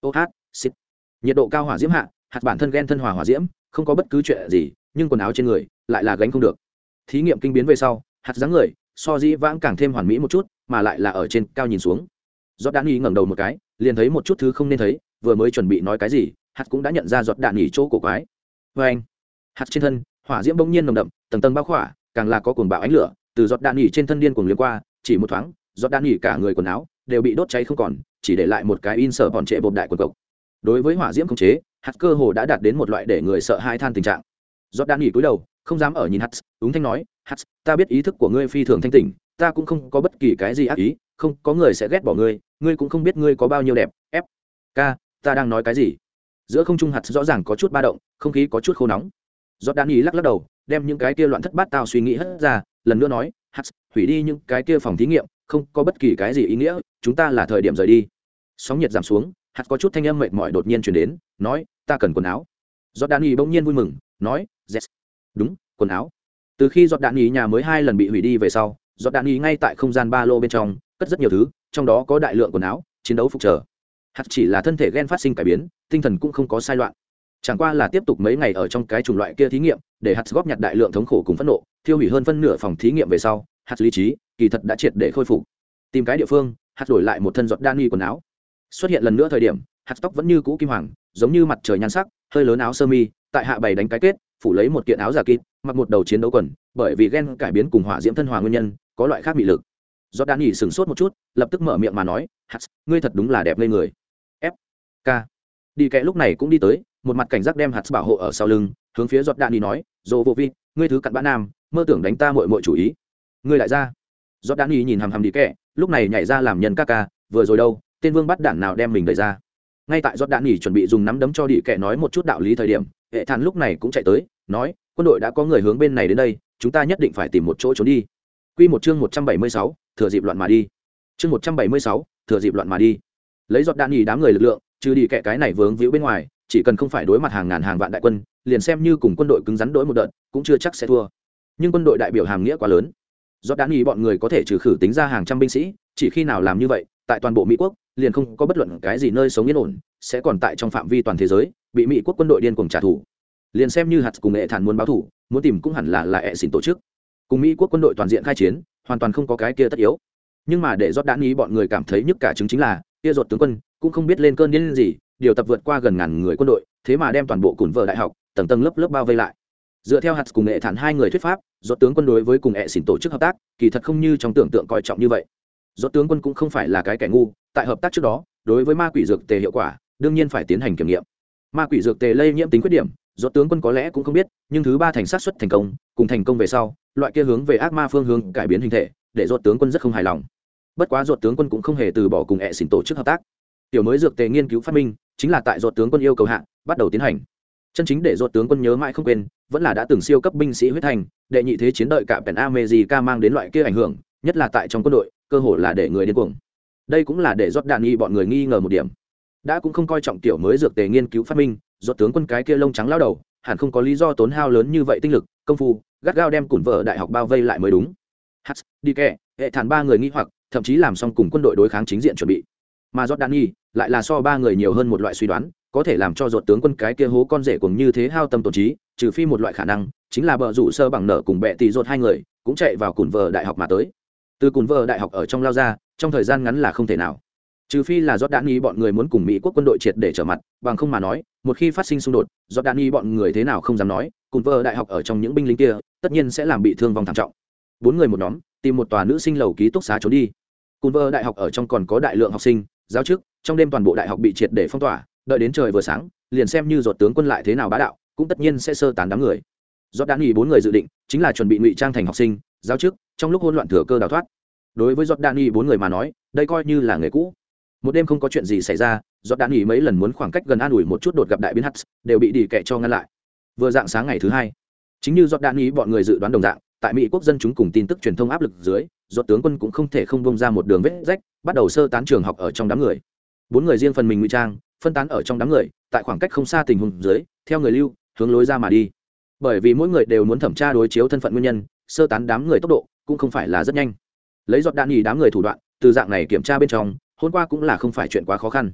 Ô hát, xịt nhiệt độ cao hỏa diễm hạ, hạt bản thân ghen thân hòa hỏa diễm, không có bất cứ chuyện gì, nhưng quần áo trên người lại là gánh không được. Thí nghiệm kinh biến về sau, hạt dáng người so dĩ vãng càng thêm hoàn mỹ một chút, mà lại là ở trên cao nhìn xuống. Giọt đạn nghỉ ngẩng đầu một cái, liền thấy một chút thứ không nên thấy, vừa mới chuẩn bị nói cái gì, hạt cũng đã nhận ra giọt đạn nghỉ chỗ cổ quái. Vê anh, hạt trên thân, hỏa diễm bỗng nhiên nồng đậm, tầng tầng bao khỏa, càng là có cuồng bạo ánh lửa, từ giọt đạn nghỉ trên thân điên cuồng liên qua, chỉ một thoáng, giọt đạn nghỉ cả người quần áo đều bị đốt cháy không còn, chỉ để lại một cái in sở bọn trệ bột đại quần cộc đối với hỏa diễm khống chế, hạt cơ hồ đã đạt đến một loại để người sợ hai than tình trạng. Giọt đạn nghỉ cúi đầu, không dám ở nhìn hạt ứng thanh nói, hạt, ta biết ý thức của ngươi phi thường thanh tỉnh, ta cũng không có bất kỳ cái gì ác ý, không, có người sẽ ghét bỏ ngươi ngươi cũng không biết ngươi có bao nhiêu đẹp f k ta đang nói cái gì? Giữa không trung hạt rõ ràng có chút ba động, không khí có chút khô nóng. Giọt đạn nghỉ lắc lắc đầu, đem những cái kia loạn thất bát tao suy nghĩ hất ra, lần nữa nói, hạt, hủy đi những cái kia phòng thí nghiệm, không có bất kỳ cái gì ý nghĩa, chúng ta là thời điểm rời đi. Sóng nhiệt giảm xuống hạt có chút thanh âm mệt mỏi đột nhiên chuyển đến, nói, ta cần quần áo. Giọt đạn ý bỗng nhiên vui mừng, nói, yes. đúng, quần áo. Từ khi giọt đạn ý nhà mới hai lần bị hủy đi về sau giọt đạn ý ngay tại không gian ba lô bên trong, cất rất nhiều thứ, trong đó có đại lượng quần áo, chiến đấu phục trở hạt chỉ là thân thể ghen phát sinh cải biến, tinh thần cũng không có sai loạn. Chẳng qua là tiếp tục mấy ngày ở trong cái chủng loại kia thí nghiệm, để hạt góp nhặt đại lượng thống khổ cùng phẫn nộ, thiêu hủy hơn phân nửa phòng thí nghiệm về sau, hạt lý trí, kỳ thật đã triệt để khôi phục. Tìm cái địa phương, hạt đổi lại một thân giọt đan nghi quần áo xuất hiện lần nữa thời điểm, hạt tóc vẫn như cũ kim hoàng, giống như mặt trời nhan sắc, hơi lớn áo sơ mi, tại hạ bày đánh cái kết, phủ lấy một kiện áo giả kịp, mặc một đầu chiến đấu quần, bởi vì ghen cải biến cùng hỏa diễm thân hòa nguyên nhân, có loại khác bị lực. Do đan nghỉ sửng sốt một chút, lập tức mở miệng mà nói, hạt, ngươi thật đúng là đẹp lên người. F k. Đi kẽ lúc này cũng đi tới, một mặt cảnh giác đem hạt bảo hộ ở sau lưng, hướng phía giọt đạn đi nói dồ vô vi, ngươi thứ cặn bã nam, mơ tưởng đánh ta mội mội chủ ý. Ngươi lại ra. Giọt đạn đi nhìn hằm hằm đi kẽ lúc này nhảy ra làm nhân ca ca, vừa rồi đâu tên vương bắt đạn nào đem mình đẩy ra ngay tại giọt đạn nghỉ chuẩn bị dùng nắm đấm cho đi kẻ nói một chút đạo lý thời điểm hệ thản lúc này cũng chạy tới nói quân đội đã có người hướng bên này đến đây chúng ta nhất định phải tìm một chỗ trốn đi Quy một chương một trăm bảy mươi sáu, thừa dịp loạn mà đi. Chương một trăm bảy mươi sáu, thừa dịp loạn mà đi. Lấy giọt đạn nhì đám người lực lượng, trừ đi kẻ cái này vướng víu bên ngoài, chỉ cần không phải đối mặt hàng ngàn hàng vạn đại quân, liền xem như cùng quân đội cứng rắn đối một đợt, cũng chưa chắc sẽ thua. Nhưng quân đội đại biểu hàm nghĩa quá lớn. Giọt đạn nhì bọn người có thể trừ khử tính ra hàng trăm binh sĩ, chỉ khi nào làm như vậy, tại toàn bộ Mỹ quốc, liền không có bất luận cái gì nơi sống yên ổn, sẽ còn tại trong phạm vi toàn thế giới, bị Mỹ quốc quân đội điên cuồng trả thù. Liền xem như hạt cùng nghệ thản muốn báo thù, muốn tìm cũng hẳn là là hệ xỉn tổ chức. Cùng mỹ quốc quân đội toàn diện khai chiến hoàn toàn không có cái kia tất yếu. Nhưng mà để rót đạn ý bọn người cảm thấy nhức cả chứng chính là kia ruột tướng quân cũng không biết lên cơn điên gì điều tập vượt qua gần ngàn người quân đội thế mà đem toàn bộ cùn vợ đại học tầng tầng lớp lớp bao vây lại. Dựa theo hạt cùng nghệ thản hai người thuyết pháp do tướng quân đối với cùng hệ xỉn tổ chức hợp tác kỳ thật không như trong tưởng tượng coi trọng như vậy do tướng quân cũng không phải là cái kẻ ngu, tại hợp tác trước đó, đối với ma quỷ dược tề hiệu quả, đương nhiên phải tiến hành kiểm nghiệm. Ma quỷ dược tề lây nhiễm tính khuyết điểm do tướng quân có lẽ cũng không biết, nhưng thứ ba thành sát xuất thành công, cùng thành công về sau, loại kia hướng về ác ma phương hướng cải biến hình thể, để rốt tướng quân rất không hài lòng. Bất quá rốt tướng quân cũng không hề từ bỏ cùng hệ xỉn tổ chức hợp tác. Tiểu mới dược tề nghiên cứu phát minh, chính là tại rốt tướng quân yêu cầu hạ, bắt đầu tiến hành. Chân chính để rốt tướng quân nhớ mãi không quên, vẫn là đã từng siêu cấp binh sĩ huyết thành, đệ nhị thế chiến đợi cả pèn ca mang đến loại kia ảnh hưởng nhất là tại trong quân đội, cơ hội là để người điên cuồng. Đây cũng là để rót đạn nghi, bọn người nghi ngờ một điểm. Đã cũng không coi trọng tiểu mới dược tề nghiên cứu phát minh, do tướng quân cái kia lông trắng lao đầu, hẳn không có lý do tốn hao lớn như vậy tinh lực, công phu, gắt gao đem củn vợ đại học bao vây lại mới đúng. Hắt đi kẹ, hệ thản ba người nghi hoặc, thậm chí làm xong cùng quân đội đối kháng chính diện chuẩn bị. Mà giọt đạn nghi, lại là so ba người nhiều hơn một loại suy đoán, có thể làm cho ruột tướng quân cái kia hố con rể cùng như thế hao tâm tổn trí, trừ phi một loại khả năng, chính là bờ rủ sơ bằng nợ cùng bệ tỷ ruột hai người, cũng chạy vào củn vợ đại học mà tới từ cùn vợ đại học ở trong lao ra, trong thời gian ngắn là không thể nào. Trừ phi là do đạn nghi bọn người muốn cùng mỹ quốc quân đội triệt để trở mặt, bằng không mà nói, một khi phát sinh xung đột do đạn nghi bọn người thế nào không dám nói cùn vợ đại học ở trong những binh lính kia, tất nhiên sẽ làm bị thương vong thảm trọng. Bốn người một nhóm, tìm một tòa nữ sinh lầu ký túc xá trốn đi. Cùn vợ đại học ở trong còn có đại lượng học sinh, giáo chức, trong đêm toàn bộ đại học bị triệt để phong tỏa, đợi đến trời vừa sáng, liền xem như giọt tướng quân lại thế nào bá đạo, cũng tất nhiên sẽ sơ tán đám người. Do đạn nghỉ bốn người dự định, chính là chuẩn bị ngụy trang thành học sinh giáo chức, trong lúc hỗn loạn thừa cơ đào thoát. Đối với giọt đạn nghỉ bốn người mà nói, đây coi như là nghề cũ. Một đêm không có chuyện gì xảy ra giọt đạn nghỉ mấy lần muốn khoảng cách gần an ủi một chút đột gặp đại biến hắt đều bị đi kệ cho ngăn lại. Vừa dạng sáng ngày thứ hai, chính như giọt đạn nghỉ bọn người dự đoán đồng dạng, tại mỹ quốc dân chúng cùng tin tức truyền thông áp lực dưới, giọt tướng quân cũng không thể không bông ra một đường vết rách, bắt đầu sơ tán trường học ở trong đám người. Bốn người riêng phần mình ngụy trang, phân tán ở trong đám người, tại khoảng cách không xa tình huống dưới, theo người lưu, hướng lối ra mà đi. Bởi vì mỗi người đều muốn thẩm tra đối chiếu thân phận nguyên nhân sơ tán đám người tốc độ cũng không phải là rất nhanh. Lấy giọt đạn nghỉ đám người thủ đoạn, từ dạng này kiểm tra bên trong, hôm qua cũng là không phải chuyện quá khó khăn.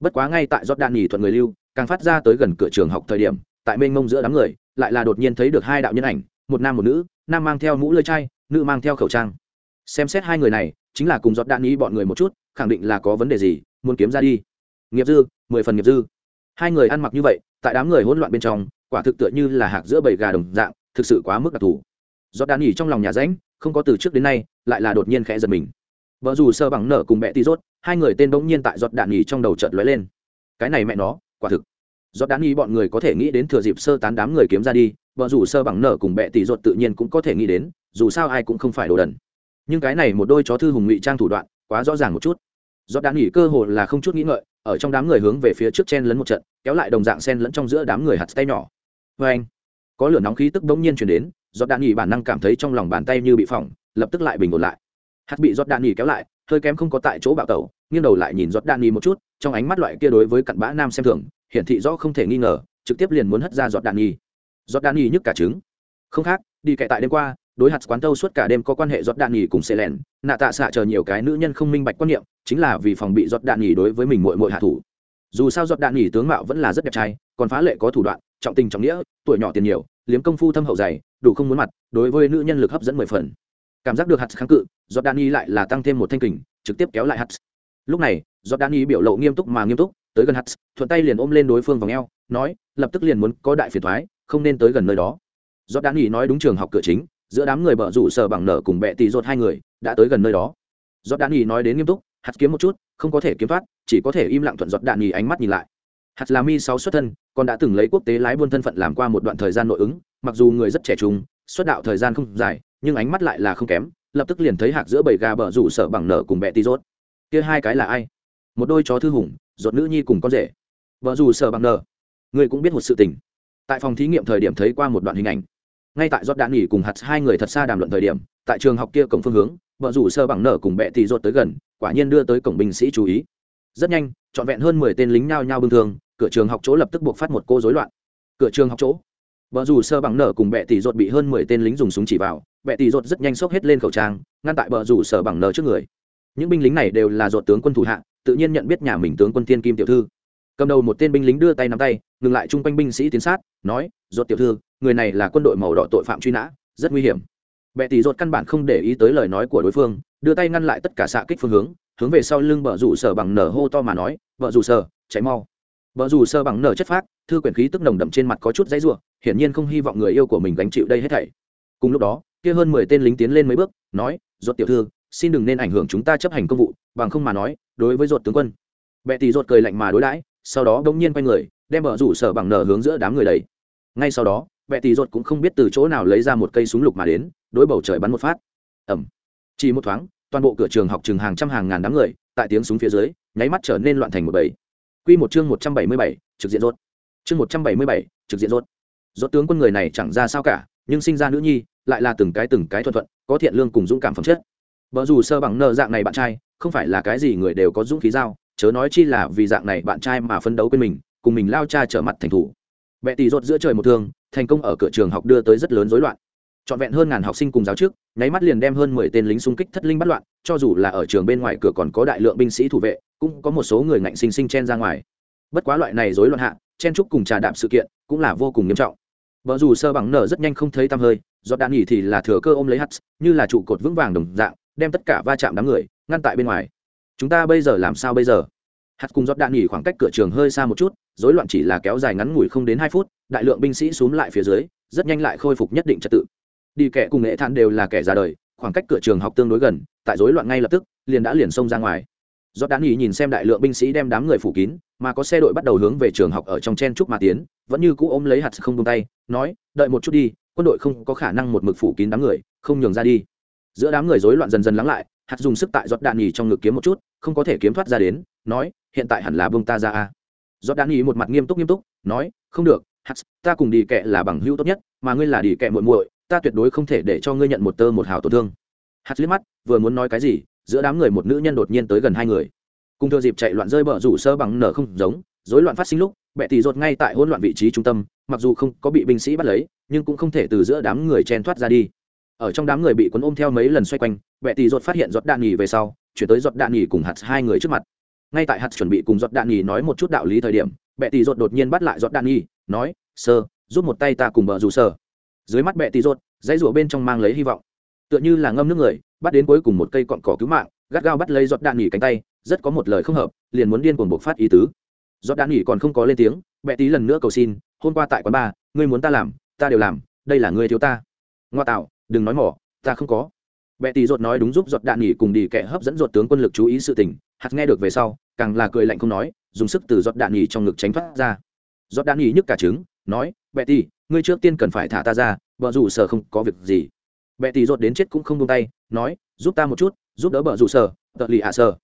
Bất quá ngay tại giọt đạn nghỉ thuận người lưu, càng phát ra tới gần cửa trường học thời điểm, tại mênh mông giữa đám người, lại là đột nhiên thấy được hai đạo nhân ảnh, một nam một nữ, nam mang theo mũ lơi chai, nữ mang theo khẩu trang. Xem xét hai người này, chính là cùng giọt đạn nghĩ bọn người một chút, khẳng định là có vấn đề gì, muốn kiếm ra đi. Nghiệp dư, mười phần nghiệp dư. Hai người ăn mặc như vậy, tại đám người hỗn loạn bên trong, quả thực tựa như là hạc giữa bầy gà đồng dạng, thực sự quá mức đặc thù do đạn nghỉ trong lòng nhà ránh không có từ trước đến nay, lại là đột nhiên khẽ giật mình. Vợ dù sơ bằng nở cùng mẹ tí rốt, hai người tên bỗng nhiên tại giọt đạn nghỉ trong đầu chợt lóe lên. Cái này mẹ nó, quả thực. Giọt đạn nghỉ bọn người có thể nghĩ đến thừa dịp sơ tán đám người kiếm ra đi, vợ dù sơ bằng nở cùng mẹ tỷ rốt tự nhiên cũng có thể nghĩ đến, dù sao ai cũng không phải đồ đần. Nhưng cái này một đôi chó thư hùng ngụy trang thủ đoạn, quá rõ ràng một chút. Giọt đạn nghỉ cơ hồ là không chút nghĩ ngợi, ở trong đám người hướng về phía trước chen lấn một trận, kéo lại đồng dạng sen lẫn trong giữa đám người hạt tay nhỏ. Vê anh có lửa nóng khí tức bỗng nhiên chuyển đến, giọt đạn nghỉ bản năng cảm thấy trong lòng bàn tay như bị phỏng, lập tức lại bình ổn lại. Hát bị giọt đạn nghỉ kéo lại, hơi kém không có tại chỗ bạo tẩu, nghiêng đầu lại nhìn giọt đạn nghỉ một chút, trong ánh mắt loại kia đối với cặn bã nam xem thường, hiển thị rõ không thể nghi ngờ, trực tiếp liền muốn hất ra giọt đạn nghỉ giọt đạn nghỉ nhức cả trứng. Không khác, đi kệ tại đêm qua, đối hạt quán tâu suốt cả đêm có quan hệ giọt đạn nghỉ cùng xe lẻn nạ tạ xạ chờ nhiều cái nữ nhân không minh bạch quan niệm, chính là vì phòng bị giọt đạn nghỉ đối với mình mội mội hạ thủ. Dù sao giọt đạn nghỉ tướng mạo vẫn là rất đẹp trai, còn phá lệ có thủ đoạn trọng tình trọng nghĩa, tuổi nhỏ tiền nhiều, liếm công phu thâm hậu dày, đủ không muốn mặt, đối với nữ nhân lực hấp dẫn mười phần. Cảm giác được hạt kháng cự do đạn lại là tăng thêm một thanh kình, trực tiếp kéo lại hạt. Lúc này do đạn biểu lộ nghiêm túc mà nghiêm túc, tới gần hạt, thuận tay liền ôm lên đối phương vòng eo, nói, lập tức liền muốn có đại phiền thoái, không nên tới gần nơi đó. Do đạn nói đúng trường học cửa chính, giữa đám người bợ rủ sờ bằng nở cùng bẹ tì rột hai người, đã tới gần nơi đó. Giọt đạn nghỉ nói đến nghiêm túc, hạt kiếm một chút, không có thể kiếm thoát, chỉ có thể im lặng thuận giọt đạn nhì ánh mắt nhìn lại hạt là mi sáu xuất thân, còn đã từng lấy quốc tế lái buôn thân phận làm qua một đoạn thời gian nội ứng, mặc dù người rất trẻ trung, xuất đạo thời gian không dài, nhưng ánh mắt lại là không kém, lập tức liền thấy hạt giữa bầy gà bờ rủ sở bằng nở cùng bẹ tí rốt. Kia hai cái là ai? Một đôi chó thư hùng rột nữ nhi cùng con rể. Vợ dù sở bằng nở. Người cũng biết một sự tình. Tại phòng thí nghiệm thời điểm thấy qua một đoạn hình ảnh. Ngay tại giọt đạn nghỉ cùng hạt hai người thật xa đàm luận thời điểm, tại trường học kia cổng phương hướng vợ rủ sơ bằng nở cùng bẹ tỷ rột tới gần, quả nhiên đưa tới cổng binh sĩ chú ý. Rất nhanh, trọn vẹn hơn mười tên lính nhao nhao bưng thương cửa trường học chỗ lập tức buộc phát một cô rối loạn. Cửa trường học chỗ. Vợ rủ sơ bằng nở cùng bệ tỷ rột bị hơn mười tên lính dùng súng chỉ vào. Bệ tỷ rột rất nhanh xốc hết lên khẩu trang, ngăn tại bờ rủ sơ bằng nở trước người. Những binh lính này đều là rột tướng quân thủ hạ, tự nhiên nhận biết nhà mình tướng quân thiên kim tiểu thư. Cầm đầu một tên binh lính đưa tay nắm tay, ngừng lại chung quanh binh sĩ tiến sát, nói rột tiểu thư, người này là quân đội màu đỏ tội phạm truy nã, rất nguy hiểm. Bệ tỷ rột căn bản không để ý tới lời nói của đối phương, đưa tay ngăn lại tất cả xạ kích phương hướng hướng về sau lưng bờ rủ sở bằng nở hô to mà nói, bờ rủ sở cháy mau vợ dù sơ bằng nở chất phác, thư quyển khí tức nồng đậm trên mặt có chút dãy ruộng hiển nhiên không hy vọng người yêu của mình gánh chịu đây hết thảy. Cùng lúc đó, kia hơn mười tên lính tiến lên mấy bước, nói, ruột tiểu thư, xin đừng nên ảnh hưởng chúng ta chấp hành công vụ, bằng không mà nói, đối với ruột tướng quân. Bệ tỷ ruột cười lạnh mà đối đãi, sau đó bỗng nhiên quay người, đem bờ rủ sở bằng nở hướng giữa đám người đầy ngay sau đó bệ tỷ ruột cũng không biết từ chỗ nào lấy ra một cây súng lục mà đến, đối bầu trời bắn một phát. Ẩm chỉ một thoáng, toàn bộ cửa trường học chừng hàng trăm hàng ngàn đám người, tại tiếng súng phía dưới, nháy mắt trở nên loạn thành một bầy quy một chương một trăm bảy mươi bảy, trực diện rốt. Chương một trăm bảy mươi bảy, trực diện rốt. Rốt tướng quân người này chẳng ra sao cả, nhưng sinh ra nữ nhi, lại là từng cái từng cái thuận thuận, có thiện lương cùng dũng cảm phẩm chất. Bở dù sơ bằng nợ dạng này bạn trai, không phải là cái gì người đều có dũng khí giao, chớ nói chi là vì dạng này bạn trai mà phân đấu quên mình, cùng mình lao cha trở mặt thành thủ. Bệ tỷ rốt giữa trời một thương, thành công ở cửa trường học đưa tới rất lớn rối loạn trọn vẹn hơn ngàn học sinh cùng giáo trước, nháy mắt liền đem hơn mười tên lính xung kích thất linh bắt loạn, cho dù là ở trường bên ngoài cửa còn có đại lượng binh sĩ thủ vệ, cũng có một số người ngạnh sinh sinh chen ra ngoài. Bất quá loại này rối loạn hạ, chen trúc cùng trà đạp sự kiện cũng là vô cùng nghiêm trọng. Vợ dù sơ bằng nở rất nhanh không thấy tăm hơi, do đạn nghỉ thì là thừa cơ ôm lấy hắt, như là trụ cột vững vàng đồng dạng, đem tất cả va chạm đám người ngăn tại bên ngoài. Chúng ta bây giờ làm sao bây giờ? Hắt cùng giọt đạn nghỉ khoảng cách cửa trường hơi xa một chút, rối loạn chỉ là kéo dài ngắn ngủi không đến hai phút, đại lượng binh sĩ xúm lại phía dưới, rất nhanh lại khôi phục nhất định trật tự đi kẻ cùng nghệ thản đều là kẻ già đời, khoảng cách cửa trường học tương đối gần, tại rối loạn ngay lập tức, liền đã liền xông ra ngoài. Do đán ý nhìn xem đại lượng binh sĩ đem đám người phủ kín, mà có xe đội bắt đầu hướng về trường học ở trong chen trúc mà tiến, vẫn như cũ ôm lấy hạt không tung tay, nói, đợi một chút đi, quân đội không có khả năng một mực phủ kín đám người, không nhường ra đi. Giữa đám người rối loạn dần dần lắng lại, hạt dùng sức tại giọt đạn nhì trong ngực kiếm một chút, không có thể kiếm thoát ra đến, nói, hiện tại hẳn là bông ta ra a. Giọt đạn nhì một mặt nghiêm túc nghiêm túc, nói, không được, hạt, ta cùng đi kệ là bằng hữu tốt nhất, mà ngươi là đi kệ muội muội ta tuyệt đối không thể để cho ngươi nhận một tơ một hào tổn thương. Hạt liếc mắt, vừa muốn nói cái gì, giữa đám người một nữ nhân đột nhiên tới gần hai người. Cùng thừa dịp chạy loạn rơi bờ rủ sơ bằng nở không giống, rối loạn phát sinh lúc, bệ tỷ rột ngay tại hỗn loạn vị trí trung tâm, mặc dù không có bị binh sĩ bắt lấy, nhưng cũng không thể từ giữa đám người chen thoát ra đi. Ở trong đám người bị cuốn ôm theo mấy lần xoay quanh, bệ tỷ rột phát hiện giọt đạn nghỉ về sau, chuyển tới giọt đạn nghỉ cùng hạt hai người trước mặt. Ngay tại hạt chuẩn bị cùng giọt đạn nghỉ nói một chút đạo lý thời điểm, bệ tỷ rột đột nhiên bắt lại giọt đạn nghỉ nói, sơ, giúp một tay ta cùng bờ rủ sơ dưới mắt bẹ tì rột, dãy rủa bên trong mang lấy hy vọng. Tựa như là ngâm nước người, bắt đến cuối cùng một cây cọn cỏ cứu mạng, gắt gao bắt lấy giọt đạn nghỉ cánh tay, rất có một lời không hợp, liền muốn điên cuồng bộc phát ý tứ. Giọt đạn nghỉ còn không có lên tiếng, bẹ tí lần nữa cầu xin, hôm qua tại quán ba, ngươi muốn ta làm, ta đều làm, đây là ngươi thiếu ta. Ngoa tạo, đừng nói mỏ, ta không có. Bẹ tí rột nói đúng giúp giọt đạn nghỉ cùng đi kẻ hấp dẫn ruột tướng quân lực chú ý sự tình, hạt nghe được về sau, càng là cười lạnh không nói, dùng sức từ giọt đạn nghỉ trong ngực tránh thoát ra. Giọt đạn nghỉ nhức cả trứng, nói bệ tỷ, ngươi trước tiên cần phải thả ta ra vợ rủ sở không có việc gì. Bệ tỷ rột đến chết cũng không buông tay nói giúp ta một chút giúp đỡ bờ rủ sở tợ lì ạ à sở.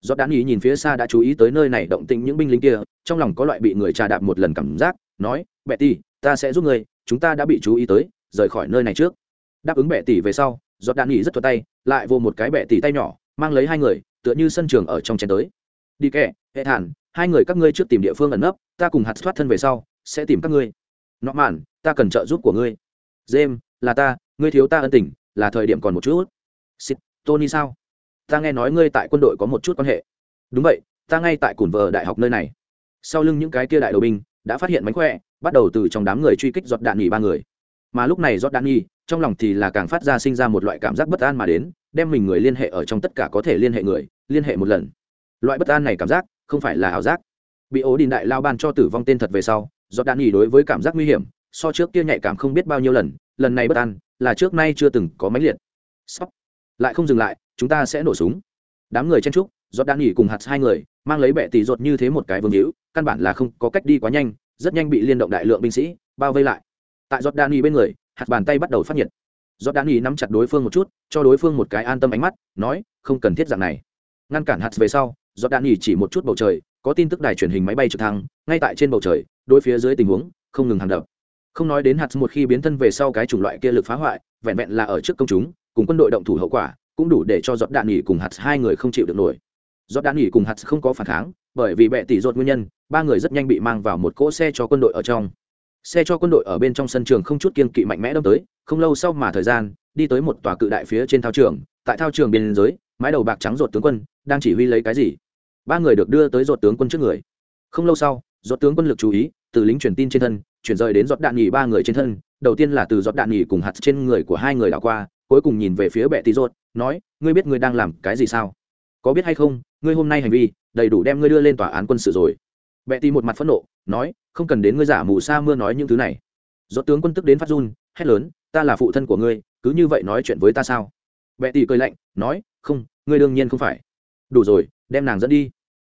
Do đán ý nhìn phía xa đã chú ý tới nơi này động tĩnh những binh lính kia trong lòng có loại bị người trà đạp một lần cảm giác nói bệ tỷ ta sẽ giúp người chúng ta đã bị chú ý tới rời khỏi nơi này trước. Đáp ứng bệ tỷ về sau do đán ý rất thuật tay lại vô một cái bệ tỷ tay nhỏ mang lấy hai người tựa như sân trường ở trong chén tới. Đi kẻ hệ thản hai người các ngươi trước tìm địa phương ẩn nấp ta cùng hạt thoát thân về sau sẽ tìm các ngươi nọ mạn ta cần trợ giúp của ngươi James, là ta, ngươi thiếu ta ân tình, là thời điểm còn một chút. Xịt, Tony sao? Ta nghe nói ngươi tại quân đội có một chút quan hệ. Đúng vậy, ta ngay tại Cùn vờ đại học nơi này. Sau lưng những cái kia đại đầu binh đã phát hiện mánh khỏe, bắt đầu từ trong đám người truy kích giọt đạn nghỉ ba người. Mà lúc này giọt đạn nghỉ, trong lòng thì là càng phát ra sinh ra một loại cảm giác bất an mà đến, đem mình người liên hệ ở trong tất cả có thể liên hệ người, liên hệ một lần. Loại bất an này cảm giác, không phải là ảo giác. Bị ố đình đại lao ban cho tử vong tên thật về sau, giọt đạn nghỉ đối với cảm giác nguy hiểm, so trước kia nhạy cảm không biết bao nhiêu lần lần này bất an là trước nay chưa từng có máy liệt. Sóc. lại không dừng lại chúng ta sẽ nổ súng. Đám người chen trúc giọt đạn nghỉ cùng hạt hai người mang lấy bệ tỷ ruột như thế một cái vương hữu căn bản là không có cách đi quá nhanh rất nhanh bị liên động đại lượng binh sĩ bao vây lại. Tại giọt đạn nhỉ bên người hạt bàn tay bắt đầu phát nhiệt. Giọt đạn nhỉ nắm chặt đối phương một chút cho đối phương một cái an tâm ánh mắt nói không cần thiết dạng này. Ngăn cản hạt về sau giọt đạn nhỉ chỉ một chút bầu trời có tin tức đài truyền hình máy bay trực thăng ngay tại trên bầu trời đối phía dưới tình huống, không ngừng hàng đập. Không nói đến hạt một khi biến thân về sau cái chủng loại kia lực phá hoại, vẹn vẹn là ở trước công chúng, cùng quân đội động thủ hậu quả, cũng đủ để cho giọt đạn nghỉ cùng hạt hai người không chịu được nổi. Giọt đạn nghỉ cùng hạt không có phản kháng, bởi vì bệ tỷ rột nguyên nhân, ba người rất nhanh bị mang vào một cỗ xe cho quân đội ở trong. Xe cho quân đội ở bên trong sân trường không chút kiên kỵ mạnh mẽ đâm tới, không lâu sau mà thời gian, đi tới một tòa cự đại phía trên thao trường, tại thao trường biên giới, mái đầu bạc trắng rột tướng quân, đang chỉ huy lấy cái gì? Ba người được đưa tới rột tướng quân trước người. Không lâu sau Giọt tướng quân lực chú ý, từ lính truyền tin trên thân, chuyển rời đến giọt đạn nghỉ ba người trên thân. Đầu tiên là từ giọt đạn nghỉ cùng hạt trên người của hai người đảo qua, cuối cùng nhìn về phía bệ tí rốt, nói, ngươi biết ngươi đang làm cái gì sao? Có biết hay không, ngươi hôm nay hành vi, đầy đủ đem ngươi đưa lên tòa án quân sự rồi. Bệ tí một mặt phẫn nộ, nói, không cần đến ngươi giả mù sa mưa nói những thứ này. Giọt tướng quân tức đến phát run, hét lớn, ta là phụ thân của ngươi, cứ như vậy nói chuyện với ta sao? Bệ tỷ cười lạnh, nói, không, ngươi đương nhiên không phải. Đủ rồi, đem nàng dẫn đi.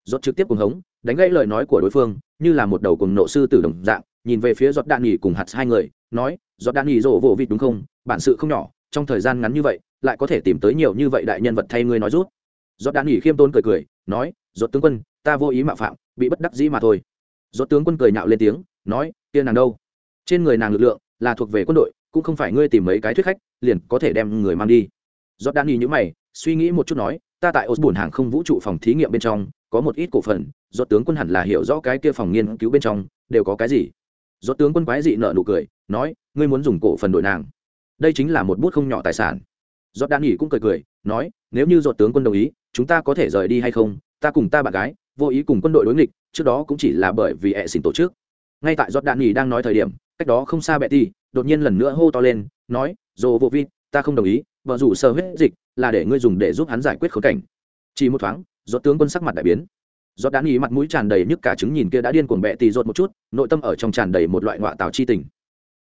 Giọt trực tiếp cùng hống, đánh gãy lời nói của đối phương như là một đầu cùng nộ sư tử đồng dạng, nhìn về phía giọt đạn nghỉ cùng hạt hai người, nói, giọt đạn nghỉ rổ vỗ vịt đúng không? Bản sự không nhỏ, trong thời gian ngắn như vậy, lại có thể tìm tới nhiều như vậy đại nhân vật thay ngươi nói rút. Giọt đạn nghỉ khiêm tôn cười cười, nói, giọt tướng quân, ta vô ý mạo phạm, bị bất đắc dĩ mà thôi. Giọt tướng quân cười nhạo lên tiếng, nói, kia nàng đâu? Trên người nàng lực lượng là thuộc về quân đội, cũng không phải ngươi tìm mấy cái thuyết khách, liền có thể đem người mang đi. Giọt đạn nghỉ như mày, suy nghĩ một chút nói, ta tại osborne hàng không vũ trụ phòng thí nghiệm bên trong có một ít cổ phần, do tướng quân hẳn là hiểu rõ cái kia phòng nghiên cứu bên trong, đều có cái gì. Do tướng quân quái dị nợ nụ cười, nói, ngươi muốn dùng cổ phần đổi nàng. Đây chính là một bút không nhỏ tài sản. Do đan nghỉ cũng cười cười, nói, nếu như do tướng quân đồng ý, chúng ta có thể rời đi hay không? Ta cùng ta bạn gái, vô ý cùng quân đội đối nghịch, trước đó cũng chỉ là bởi vì hệ xin tổ chức. Ngay tại giọt đạn nghỉ đang nói thời điểm, cách đó không xa bẹ ti đột nhiên lần nữa hô to lên, nói, dồ vô vi, ta không đồng ý, vợ rủ sơ huyết dịch là để ngươi dùng để giúp hắn giải quyết khớp cảnh. Chỉ một thoáng giọt tướng quân sắc mặt đại biến. Giọt đã nghỉ mặt mũi tràn đầy nhức cả chứng nhìn kia đã điên cuồng bẹ tì rột một chút, nội tâm ở trong tràn đầy một loại ngọa tào chi tình.